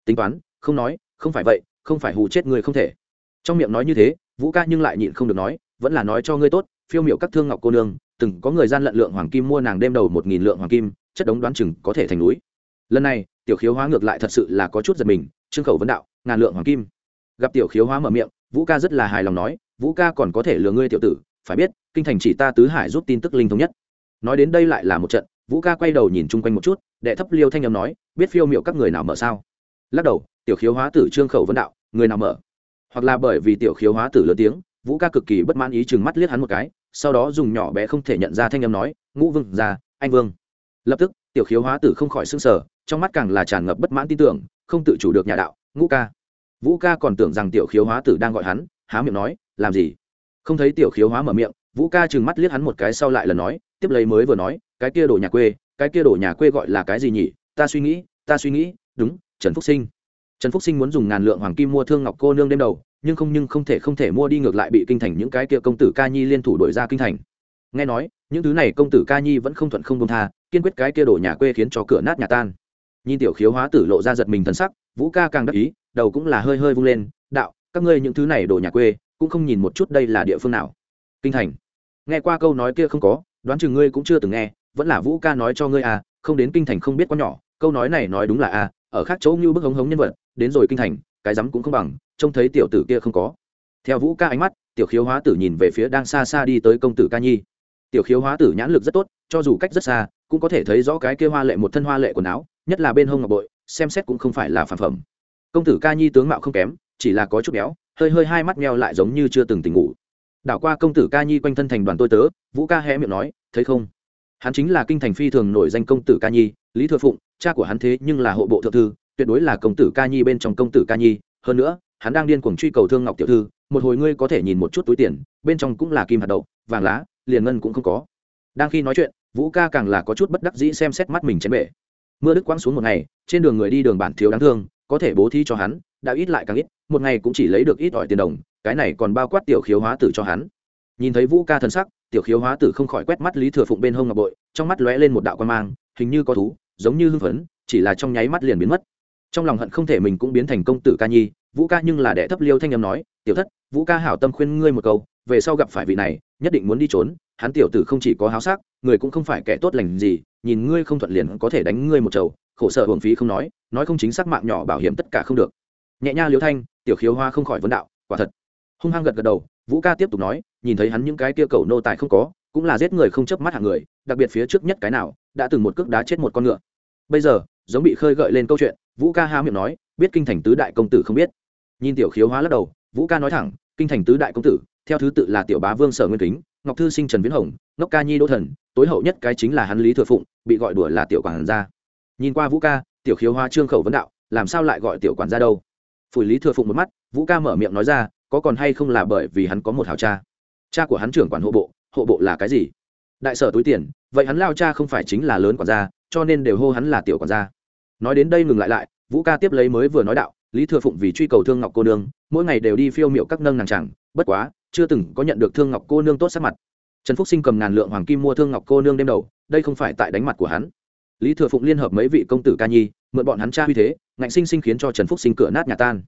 Tính toán, không nói không phải vậy, không phải hù chết người không thể. Trong miệng nói như thế, vũ ca nhưng lại nhịn không được nói, vẫn là nói cho ngươi tốt, phiêu miệu các thương ngọc cô nương, từng có người gian lận lượng hoàng kim mua nàng đêm đầu một nghìn lượng hoàng kim, chất đống đoán chừng có thể thành núi. Lần này, tiểu khiếu hóa ngược lại thật sự là có chút giật mình, trương khẩu vấn đạo, ngàn lượng hoàng kim. Gặp tiểu khiếu hóa mở miệng, vũ ca rất là hài lòng nói, vũ ca còn có thể lừa ngươi tiểu tử, phải biết, kinh thành chỉ ta tứ hải giúp tin tức linh thống nhất. Nói đến đây lại là một trận, vũ ca quay đầu nhìn chung quanh một chút, đệ thấp liêu thanh âm nói, biết phiêu miệu các người nào mở sao? Lắc đầu tiểu khiếu hóa tử trương khẩu vấn đạo, người nào mở? Hoặc là bởi vì tiểu khiếu hóa tử lớn tiếng, vũ ca cực kỳ bất mãn ý chừng mắt liếc hắn một cái, sau đó dùng nhỏ bé không thể nhận ra thanh âm nói, ngũ vương ra, anh vương. Lập tức, tiểu khiếu hóa tử không khỏi s ư n g sở trong mắt càng là tràn ngập bất mãn tin tưởng, không tự chủ được nhà đạo, ngũ ca. Vũ ca còn tưởng rằng tiểu khiếu hóa tử đang gọi hắn, há miệng nói, làm gì? Không thấy tiểu khiếu hóa mở miệng, vũ ca chừng mắt liếc hắn một cái sau lại lần nói, tiếp lấy mới vừa nói, cái kia đổ nhà quê, cái kia đổ nhà quê gọi là cái gì nhỉ? Ta suy nghĩ, ta suy nghĩ, đúng, trần phúc sinh trần phúc sinh muốn dùng ngàn lượng hoàng kim mua thương ngọc cô nương đêm đầu, nhưng không nhưng không thể không thể mua đi ngược lại bị kinh thành những cái kia công tử ca nhi liên thủ đổi ra kinh thành. Nghe nói, những thứ này công tử ca nhi vẫn không thuận không công tha, kiên quyết cái kia đổ nhà quê khiến cho cửa nát nhà tan. Nhìn tiểu khiếu hóa tử lộ ra giật mình thân sắc, vũ ca càng đắc ý, đầu cũng là hơi hơi vung lên, đạo, các ngươi những thứ này đổ nhà quê, cũng không nhìn một chút đây là địa phương nào. Kinh thành. Nghe qua câu nói kia không có, đoán chừng ngươi cũng chưa từng nghe, vẫn là vũ ca nói cho ngươi à không đến kinh thành không biết quá nhỏ, câu nói này nói đúng là à ở khác chỗ như bức hống hống nhân vật, đến rồi kinh thành, cái rắm cũng không bằng, trông thấy tiểu tử kia không có. Theo vũ ca ánh mắt, tiểu khiếu hóa tử nhìn về phía đang xa xa đi tới công tử ca nhi. Tiểu khiếu hóa tử nhãn lực rất tốt, cho dù cách rất xa, cũng có thể thấy rõ cái kia hoa lệ một thân hoa lệ quần áo, nhất là bên hông ngọc bội, xem xét cũng không phải là phản phẩm. Công tử ca nhi tướng mạo không kém, chỉ là có chút béo, hơi hơi hai mắt meo lại giống như chưa từng tỉnh ngủ. Đảo qua công tử ca nhi quanh thân thành đoàn tôi tớ, vũ ca hé miệng nói, thấy không? Hắn chính là kinh thành phi thường nổi danh công tử ca nhi, lý thừa phụng cha của hắn thế nhưng là hộ bộ thượng thư, tuyệt đối là công tử ca nhi bên trong công tử ca nhi. Hơn nữa, hắn đang điên cuồng truy cầu thương ngọc tiểu thư, một hồi ngươi có thể nhìn một chút túi tiền, bên trong cũng là kim hạt đậu, vàng lá, liền ngân cũng không có. Đang khi nói chuyện, vũ ca càng là có chút bất đắc dĩ xem xét mắt mình chén bể. Mưa đức quăng xuống một ngày, trên đường người đi đường bản thiếu đáng thương, có thể bố thi cho hắn, đã ít lại càng ít, một ngày cũng chỉ lấy được ít ỏi tiền đồng, cái này còn bao quát tiểu khiếu hóa tử cho hắn. Nhìn thấy vũ ca thân sắc, tiểu khiếu hóa tử không khỏi quét mắt lý thừa phụng bên hông ngọc bội, trong mắt lóe lên một đạo quan mang, hình như có thú giống như hưng phấn, chỉ là trong nháy mắt liền biến mất. Trong lòng hận không thể mình cũng biến thành công tử ca nhi, vũ ca nhưng là đẻ thấp liêu thanh âm nói, tiểu thất, vũ ca hảo tâm khuyên ngươi một câu, về sau gặp phải vị này, nhất định muốn đi trốn, hắn tiểu tử không chỉ có háo sắc, người cũng không phải kẻ tốt lành gì, nhìn ngươi không thuận liền có thể đánh ngươi một chầu, khổ sở hưởng phí không nói nói không chính xác mạng nhỏ bảo hiểm tất cả không được. Nhẹ nha liêu thanh, tiểu khiếu hoa không khỏi vấn đạo, quả thật. Hung hăng gật gật đầu, vũ ca tiếp tục nói, nhìn thấy hắn những cái kia cầu nô tài không có, cũng là giết người không chớp mắt hạng người, đặc biệt phía trước nhất cái nào, đã từng một cước đá chết một con ngựa bây giờ, giống bị khơi gợi lên câu chuyện, vũ ca há miệng nói, biết kinh thành tứ đại công tử không biết. Nhìn tiểu khiếu hóa lắc đầu, vũ ca nói thẳng, kinh thành tứ đại công tử, theo thứ tự là tiểu bá vương sở nguyên kính, ngọc thư sinh trần viễn hồng, ngốc ca nhi đỗ thần, tối hậu nhất cái chính là hắn lý thừa phụng, bị gọi đùa là tiểu quản gia. Nhìn qua vũ ca, tiểu khiếu hóa trương khẩu vấn đạo, làm sao lại gọi tiểu quản gia đâu? Phủi lý thừa phụng một mắt, vũ ca mở miệng nói ra, có còn hay không là bởi vì hắn có một hào cha? Cha của hắn trưởng quản hộ bộ hộ bộ là cái gì? Đại sở túi tiền, vậy hắn lao cha không phải chính là lớn quản gia cho nên đều hô hắn là tiểu quản gia. Nói đến đây ngừng lại lại, vũ ca tiếp lấy mới vừa nói đạo, lý thừa phụng vì truy cầu thương ngọc cô nương, mỗi ngày đều đi phiêu miểu các nâng nàng chẳng, bất quá, chưa từng có nhận được thương ngọc cô nương tốt sắc mặt. Trần phúc sinh cầm ngàn lượng hoàng kim mua thương ngọc cô nương đêm đầu, đây không phải tại đánh mặt của hắn. Lý thừa phụng liên hợp mấy vị công tử ca nhi, mượn bọn hắn cha uy thế, ngạnh sinh sinh khiến cho trần phúc sinh cửa nát nhà tan.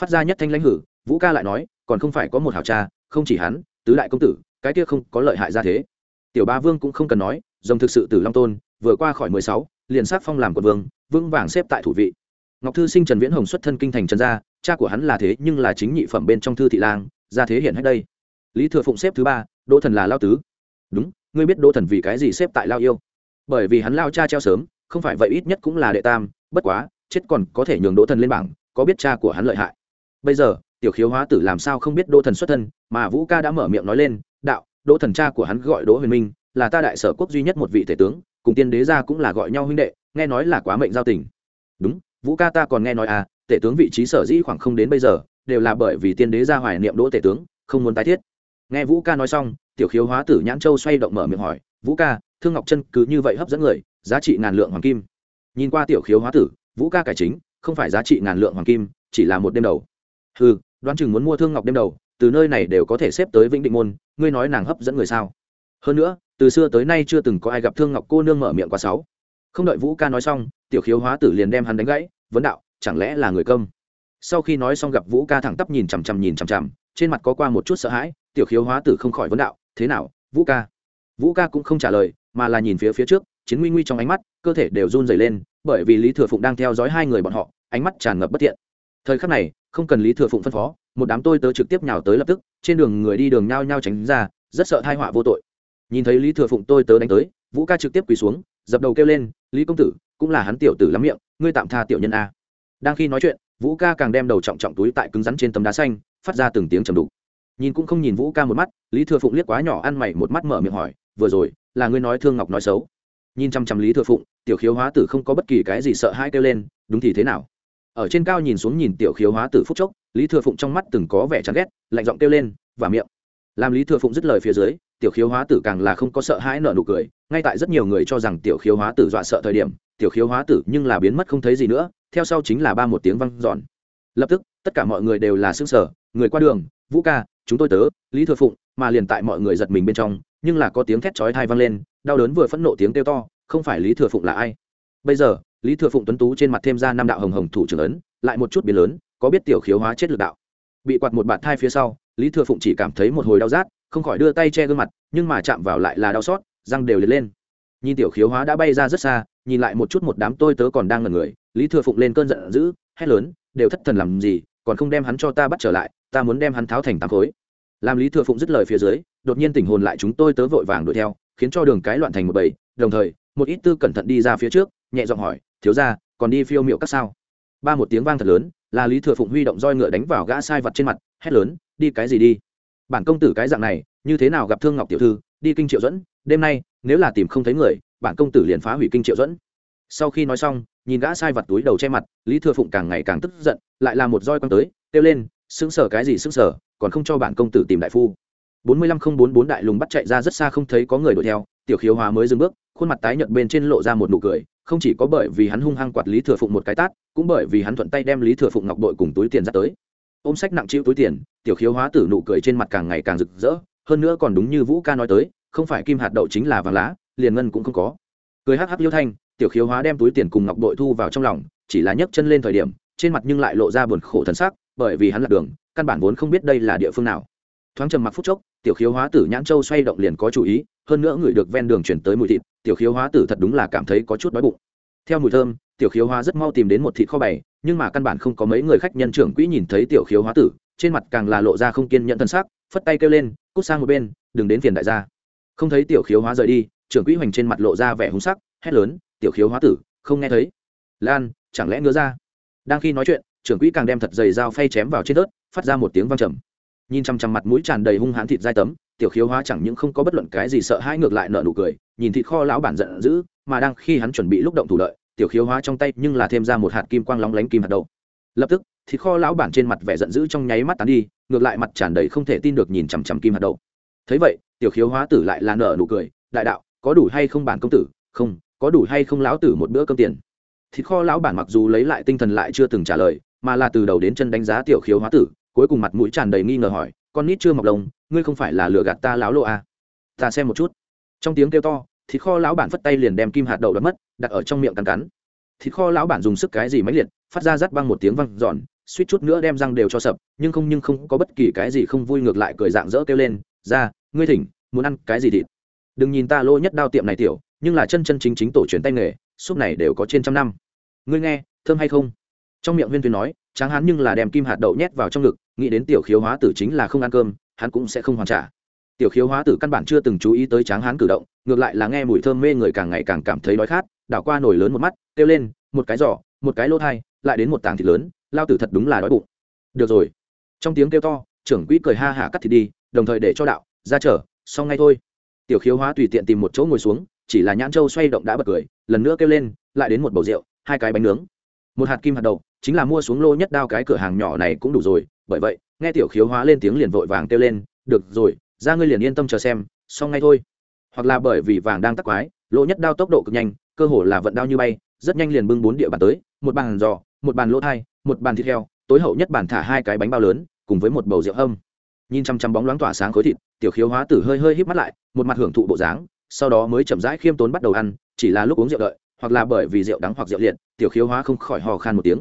Phát ra nhất thanh lãnh hử, vũ ca lại nói, còn không phải có một hảo cha, không chỉ hắn, tứ đại công tử, cái kia không có lợi hại ra thế. Tiểu ba vương cũng không cần nói, rồng thực sự tử long tôn vừa qua khỏi mười sáu, liền sát phong làm quận vương, vững vàng xếp tại thủ vị. Ngọc thư sinh trần viễn hồng xuất thân kinh thành trần gia, cha của hắn là thế nhưng là chính nhị phẩm bên trong thư thị lang, gia thế hiện hết đây. Lý thừa phụng xếp thứ ba, đỗ thần là lao tứ. Đúng, ngươi biết đỗ thần vì cái gì xếp tại lao yêu? Bởi vì hắn lao cha treo sớm, không phải vậy ít nhất cũng là đệ tam, bất quá, chết còn có thể nhường đỗ thần lên bảng, có biết cha của hắn lợi hại. Bây giờ, tiểu khiếu hóa tử làm sao không biết đỗ thần xuất thân, mà vũ ca đã mở miệng nói lên, đạo, đỗ thần cha của hắn gọi đỗ huyền minh là ta đại sở quốc duy nhất một vị thể tướng, cùng tiên đế gia cũng là gọi nhau huynh đệ, nghe nói là quá mệnh giao tình. Đúng, vũ ca ta còn nghe nói à tể tướng vị trí sở dĩ khoảng không đến bây giờ, đều là bởi vì tiên đế gia hoài niệm đỗ tể tướng, không muốn tái thiết. Nghe vũ ca nói xong, tiểu khiếu hóa tử nhãn châu xoay động mở miệng hỏi, vũ ca, thương ngọc chân cứ như vậy hấp dẫn người, giá trị ngàn lượng hoàng kim? Nhìn qua tiểu khiếu hóa tử, vũ ca cải chính, không phải giá trị ngàn lượng hoàng kim, chỉ là một đêm đầu. Ừ đoán chừng muốn mua thương ngọc đêm đầu, từ nơi này đều có thể xếp tới vĩnh định môn, ngươi nói nàng hấp dẫn người sao? Hơn nữa từ xưa tới nay chưa từng có ai gặp thương ngọc cô nương mở miệng quá sáu không đợi vũ ca nói xong, tiểu khiếu hóa tử liền đem hắn đánh gãy, vấn đạo, chẳng lẽ là người công sau khi nói xong gặp vũ ca thẳng tắp nhìn chằm chằm nhìn chằm chằm, trên mặt có qua một chút sợ hãi, tiểu khiếu hóa tử không khỏi vấn đạo, thế nào, vũ ca? Vũ ca cũng không trả lời, mà là nhìn phía phía trước, chiến nguy nguy trong ánh mắt, cơ thể đều run dày lên, bởi vì lý thừa phụng đang theo dõi hai người bọn họ, ánh mắt tràn ngập bất tiện. Thời khắc này, không cần lý thừa phụng phân phó, một đám tôi tớ trực tiếp nhào tới lập tức, trên đường người đi đường nhao nhao tránh ra, rất sợ thai họa vô tội nhìn thấy lý thừa phụng tôi tớ đánh tới, vũ ca trực tiếp quỳ xuống, dập đầu kêu lên, lý công tử, cũng là hắn tiểu tử lắm miệng, ngươi tạm tha tiểu nhân a. Đang khi nói chuyện, vũ ca càng đem đầu trọng trọng túi tại cứng rắn trên tấm đá xanh, phát ra từng tiếng trầm đục. Nhìn cũng không nhìn vũ ca một mắt, lý thừa phụng liếc quá nhỏ ăn mày một mắt mở miệng hỏi, vừa rồi, là ngươi nói thương ngọc nói xấu? Nhìn chăm chăm lý thừa phụng, tiểu khiếu hóa tử không có bất kỳ cái gì sợ hãi kêu lên, đúng thì thế nào? Ở trên cao nhìn xuống nhìn tiểu khiếu hóa tử phúc chốc, lý thừa phụng trong mắt từng có vẻ chán ghét, lạnh giọng kêu lên và miệng. Làm lý thừa phụng dứt lời phía dưới tiểu khiếu hóa tử càng là không có sợ hãi nợ nụ cười, ngay tại rất nhiều người cho rằng tiểu khiếu hóa tử dọa sợ thời điểm, tiểu khiếu hóa tử nhưng là biến mất không thấy gì nữa, theo sau chính là ba một tiếng văng giòn lập tức, tất cả mọi người đều là xương sở người qua đường, vũ ca, chúng tôi tớ, lý thừa phụng, mà liền tại mọi người giật mình bên trong, nhưng là có tiếng thét chói thai vang lên, đau đớn vừa phẫn nộ tiếng kêu to, không phải lý thừa phụng là ai? Bây giờ, lý thừa phụng tuấn tú trên mặt thêm ra năm đạo hồng hồng thủ trưởng ấn, lại một chút biến lớn, có biết tiểu khiếu hóa chết lực đạo. Bị quạt một bạt thai phía sau, lý thừa phụng chỉ cảm thấy một hồi đau rát không khỏi đưa tay che gương mặt, nhưng mà chạm vào lại là đau xót, răng đều liệt lên. Nhìn tiểu khiếu hóa đã bay ra rất xa, nhìn lại một chút một đám tôi tớ còn đang ngần người, lý thừa phụng lên cơn giận dữ, hét lớn, đều thất thần làm gì, còn không đem hắn cho ta bắt trở lại, ta muốn đem hắn tháo thành tám khối. Làm lý thừa phụng dứt lời phía dưới, đột nhiên tình hồn lại chúng tôi tớ vội vàng đuổi theo, khiến cho đường cái loạn thành một bầy, đồng thời, một ít tư cẩn thận đi ra phía trước, nhẹ giọng hỏi, thiếu ra còn đi phiêu miệu các sao? Ba một tiếng vang thật lớn, là lý thừa phụng huy động roi ngựa đánh vào gã sai vật trên mặt, hét lớn, đi cái gì đi? Bản công tử cái dạng này, như thế nào gặp thương ngọc tiểu thư, đi kinh triệu dẫn đêm nay, nếu là tìm không thấy người, bản công tử liền phá hủy kinh triệu dẫn sau khi nói xong, nhìn gã sai vặt túi đầu che mặt, lý thừa phụng càng ngày càng tức giận, lại là một roi quăng tới, kêu lên xứng sở cái gì xứng sở còn không cho bản công tử tìm đại phu. Bốn mươi lăm không bốn bốn đại lùng bắt chạy ra rất xa không thấy có người đuổi theo, tiểu khiếu hóa mới dừng bước, khuôn mặt tái nhợt bên trên lộ ra một nụ cười, không chỉ có bởi vì hắn hung hăng quạt lý thừa phụng một cái tát, cũng bởi vì hắn thuận tay đem lý thừa phụng ngọc bội cùng túi tiền ra tới ôm sách nặng chịu túi tiền, tiểu khiếu hóa tử nụ cười trên mặt càng ngày càng rực rỡ, hơn nữa còn đúng như vũ ca nói tới, không phải kim hạt đậu chính là vàng lá, liền ngân cũng không có. Cười hắc hắc liêu thanh, tiểu khiếu hóa đem túi tiền cùng ngọc bội thu vào trong lòng, chỉ là nhấc chân lên thời điểm, trên mặt nhưng lại lộ ra buồn khổ thần sắc, bởi vì hắn lạc đường, căn bản vốn không biết đây là địa phương nào. Thoáng trầm mặc phút chốc, tiểu khiếu hóa tử nhãn châu xoay động liền có chủ ý, hơn nữa người được ven đường chuyển tới mùi thịt, tiểu khiếu hóa tử thật đúng là cảm thấy có chút đói bụng. Theo mùi thơm, tiểu khiếu hóa rất mau tìm đến một thịt kho bày nhưng mà căn bản không có mấy người khách nhân trưởng quỹ nhìn thấy tiểu khiếu hóa tử, trên mặt càng là lộ ra không kiên nhận thân xác phất tay kêu lên, cút sang một bên, đừng đến phiền đại gia. Không thấy tiểu khiếu hóa rời đi, trưởng quỹ hoành trên mặt lộ ra vẻ hung sắc, hét lớn, tiểu khiếu hóa tử, không nghe thấy. Lan, chẳng lẽ ngứa ra? Đang khi nói chuyện, trưởng quỹ càng đem thật dày dao phay chém vào trên tớt phát ra một tiếng vang trầm. Nhìn chăm chăm mặt mũi tràn đầy hung hãn thịt dai tấm, tiểu khiếu hóa chẳng những không có bất luận cái gì sợ hãi ngược lại nợ nụ cười, nhìn thịt kho lão bản giận dữ, mà đang khi hắn chuẩn bị lúc động thủ lợi tiểu khiếu hóa trong tay nhưng là thêm ra một hạt kim quang lóng lánh kim hạt đậu. Lập tức, thịt kho lão bản trên mặt vẻ giận dữ trong nháy mắt tán đi, ngược lại mặt tràn đầy không thể tin được nhìn chằm chằm kim hạt đậu. Thấy vậy, tiểu khiếu hóa tử lại là nở nụ cười, đại đạo, có đủ hay không bản công tử? Không, có đủ hay không lão tử một bữa cơm tiền? Thịt kho lão bản mặc dù lấy lại tinh thần lại chưa từng trả lời, mà là từ đầu đến chân đánh giá tiểu khiếu hóa tử, cuối cùng mặt mũi tràn đầy nghi ngờ hỏi, con nít chưa mọc lông, ngươi không phải là lừa gạt ta láo lộ à? ta xem một chút. Trong tiếng kêu to thịt kho lão bản phất tay liền đem kim hạt đậu đập mất, đặt ở trong miệng cắn cắn. Thịt kho lão bản dùng sức cái gì máy liệt, phát ra rắt băng một tiếng văng giòn suýt chút nữa đem răng đều cho sập, nhưng không nhưng không có bất kỳ cái gì không vui ngược lại cười dạng dỡ kêu lên, ra, ngươi thỉnh, muốn ăn cái gì thịt? Đừng nhìn ta lô nhất đao tiệm này tiểu, nhưng là chân chân chính chính tổ truyền tay nghề súp này đều có trên trăm năm. Ngươi nghe, thơm hay không? Trong miệng viên tuyên nói, tráng hắn nhưng là đem kim hạt đậu nhét vào trong ngực, nghĩ đến tiểu khiếu hóa tử chính là không ăn cơm, hắn cũng sẽ không hoàn trả tiểu khiếu hóa tử căn bản chưa từng chú ý tới tráng hán cử động, ngược lại là nghe mùi thơm mê người càng ngày càng cảm thấy đói khát, đảo qua nổi lớn một mắt, kêu lên, một cái giỏ, một cái lỗ thai, lại đến một tảng thịt lớn, lao tử thật đúng là đói bụng. Được rồi. Trong tiếng kêu to, trưởng quỹ cười ha hả cắt thịt đi, đồng thời để cho đạo, ra chở xong ngay thôi. Tiểu khiếu hóa tùy tiện tìm một chỗ ngồi xuống, chỉ là nhãn châu xoay động đã bật cười, lần nữa kêu lên, lại đến một bầu rượu, hai cái bánh nướng. Một hạt kim hạt đậu, chính là mua xuống lô nhất đao cái cửa hàng nhỏ này cũng đủ rồi, bởi vậy, nghe tiểu khiếu hóa lên tiếng liền vội vàng kêu lên, được rồi ra ngươi liền yên tâm chờ xem, xong ngay thôi. Hoặc là bởi vì vàng đang tắc quái, lỗ nhất đao tốc độ cực nhanh, cơ hồ là vận đao như bay, rất nhanh liền bưng bốn địa bàn tới, một bàn giò, một bàn lỗ thai, một bàn thịt heo, tối hậu nhất bàn thả hai cái bánh bao lớn, cùng với một bầu rượu hâm. Nhìn chăm chăm bóng loáng tỏa sáng khối thịt, tiểu khiếu hóa tử hơi hơi híp mắt lại, một mặt hưởng thụ bộ dáng, sau đó mới chậm rãi khiêm tốn bắt đầu ăn, chỉ là lúc uống rượu đợi, hoặc là bởi vì rượu đắng hoặc rượu liệt, tiểu khiếu hóa không khỏi hò khan một tiếng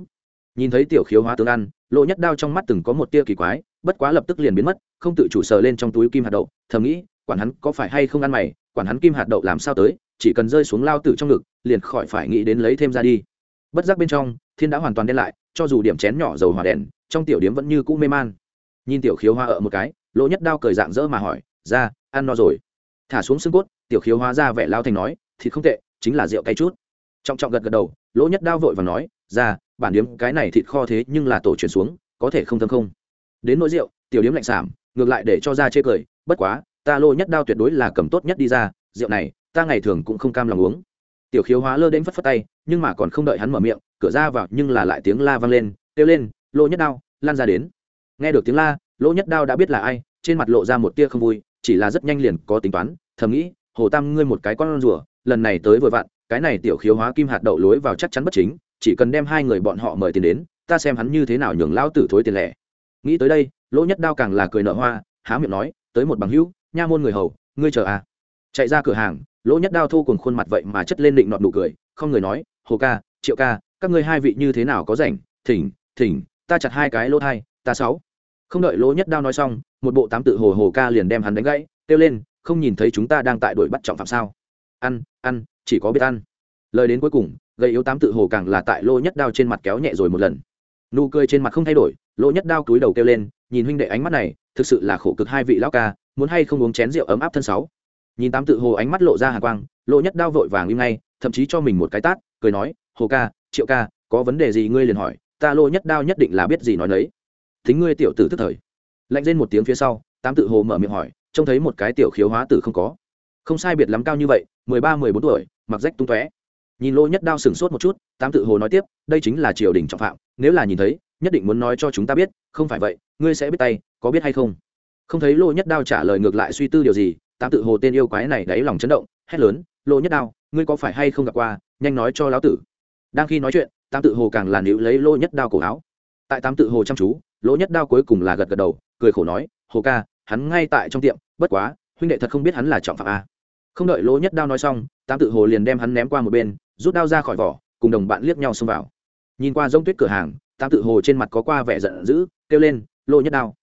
nhìn thấy tiểu khiếu hóa tướng ăn lộ nhất đao trong mắt từng có một tia kỳ quái, bất quá lập tức liền biến mất, không tự chủ sờ lên trong túi kim hạt đậu, thầm nghĩ, quản hắn có phải hay không ăn mày, quản hắn kim hạt đậu làm sao tới, chỉ cần rơi xuống lao tử trong ngực, liền khỏi phải nghĩ đến lấy thêm ra đi. Bất giác bên trong, thiên đã hoàn toàn đen lại, cho dù điểm chén nhỏ dầu hỏa đèn, trong tiểu điếm vẫn như cũ mê man. Nhìn tiểu khiếu hoa ở một cái, lỗ nhất đao cười dạng dỡ mà hỏi, ra, ăn no rồi. Thả xuống xương cốt, tiểu khiếu hoa ra vẻ lao thành nói, thịt không tệ, chính là rượu cay chút. Trọng trọng gật gật đầu, lỗ nhất đao vội và nói ra, bản điếm cái này thịt kho thế nhưng là tổ chuyển xuống, có thể không thơm không. Đến nỗi rượu, tiểu điếm lạnh sảm ngược lại để cho ra chê cười, bất quá, ta lô nhất đao tuyệt đối là cầm tốt nhất đi ra, rượu này, ta ngày thường cũng không cam lòng uống. Tiểu khiếu hóa lơ đến phất phất tay, nhưng mà còn không đợi hắn mở miệng, cửa ra vào nhưng là lại tiếng la vang lên, kêu lên, lô nhất đao, lan ra đến. Nghe được tiếng la, lô nhất đao đã biết là ai, trên mặt lộ ra một tia không vui, chỉ là rất nhanh liền có tính toán, thầm nghĩ, hồ tam, ngươi một cái con rùa, lần này tới vừa vặn, cái này tiểu khiếu hóa kim hạt đậu lối vào chắc chắn bất chính chỉ cần đem hai người bọn họ mời tiền đến, ta xem hắn như thế nào nhường lao tử thối tiền lẻ. Nghĩ tới đây, lỗ nhất đao càng là cười nợ hoa, há miệng nói, tới một bằng hữu, nha môn người hầu, ngươi chờ à. Chạy ra cửa hàng, lỗ nhất đao thu cùng khuôn mặt vậy mà chất lên định nọt nụ cười, không người nói, hồ ca, triệu ca, các ngươi hai vị như thế nào có rảnh? Thỉnh thỉnh, ta chặt hai cái lỗ thai, ta sáu. Không đợi lỗ nhất đao nói xong, một bộ tám tự hồ hồ ca liền đem hắn đánh gãy, kêu lên, không nhìn thấy chúng ta đang tại đuổi bắt trọng phạm sao? Ăn ăn, chỉ có biết ăn lời đến cuối cùng gây yếu tám tự hồ càng là tại lô nhất đao trên mặt kéo nhẹ rồi một lần. Nụ cười trên mặt không thay đổi, lô nhất đao cúi đầu kêu lên, nhìn huynh đệ ánh mắt này, thực sự là khổ cực hai vị lão ca, muốn hay không uống chén rượu ấm áp thân sáu. Nhìn tám tự hồ ánh mắt lộ ra hà quang, lô nhất đao vội vàng im ngay, thậm chí cho mình một cái tát, cười nói, hồ ca, triệu ca, có vấn đề gì ngươi liền hỏi, ta lô nhất đao nhất định là biết gì nói nấy. Thính ngươi tiểu tử tức thời. Lạnh lên một tiếng phía sau, tám tự hồ mở miệng hỏi, trông thấy một cái tiểu khiếu hóa tử không có. Không sai biệt lắm cao như vậy, mười ba, mười bốn tuổi, mặc rách tung tóe nhìn lỗ nhất đao sửng sốt một chút, tám tự hồ nói tiếp, đây chính là triều đình trọng phạm, nếu là nhìn thấy, nhất định muốn nói cho chúng ta biết, không phải vậy, ngươi sẽ biết tay, có biết hay không? Không thấy lỗ nhất đao trả lời ngược lại suy tư điều gì, tám tự hồ tên yêu quái này đáy lòng chấn động, hét lớn, lỗ nhất đao, ngươi có phải hay không gặp qua, nhanh nói cho lão tử. Đang khi nói chuyện, tám tự hồ càng là níu lấy lỗ nhất đao cổ áo. Tại tám tự hồ chăm chú, lỗ nhất đao cuối cùng là gật gật đầu, cười khổ nói, hồ ca, hắn ngay tại trong tiệm, bất quá, huynh đệ thật không biết hắn là trọng phạm a không đợi lỗ nhất đao nói xong, tám tự hồ liền đem hắn ném qua một bên, rút đao ra khỏi vỏ, cùng đồng bạn liếc nhau xông vào. Nhìn qua rông tuyết cửa hàng, tám tự hồ trên mặt có qua vẻ giận dữ, kêu lên, lỗ nhất đao!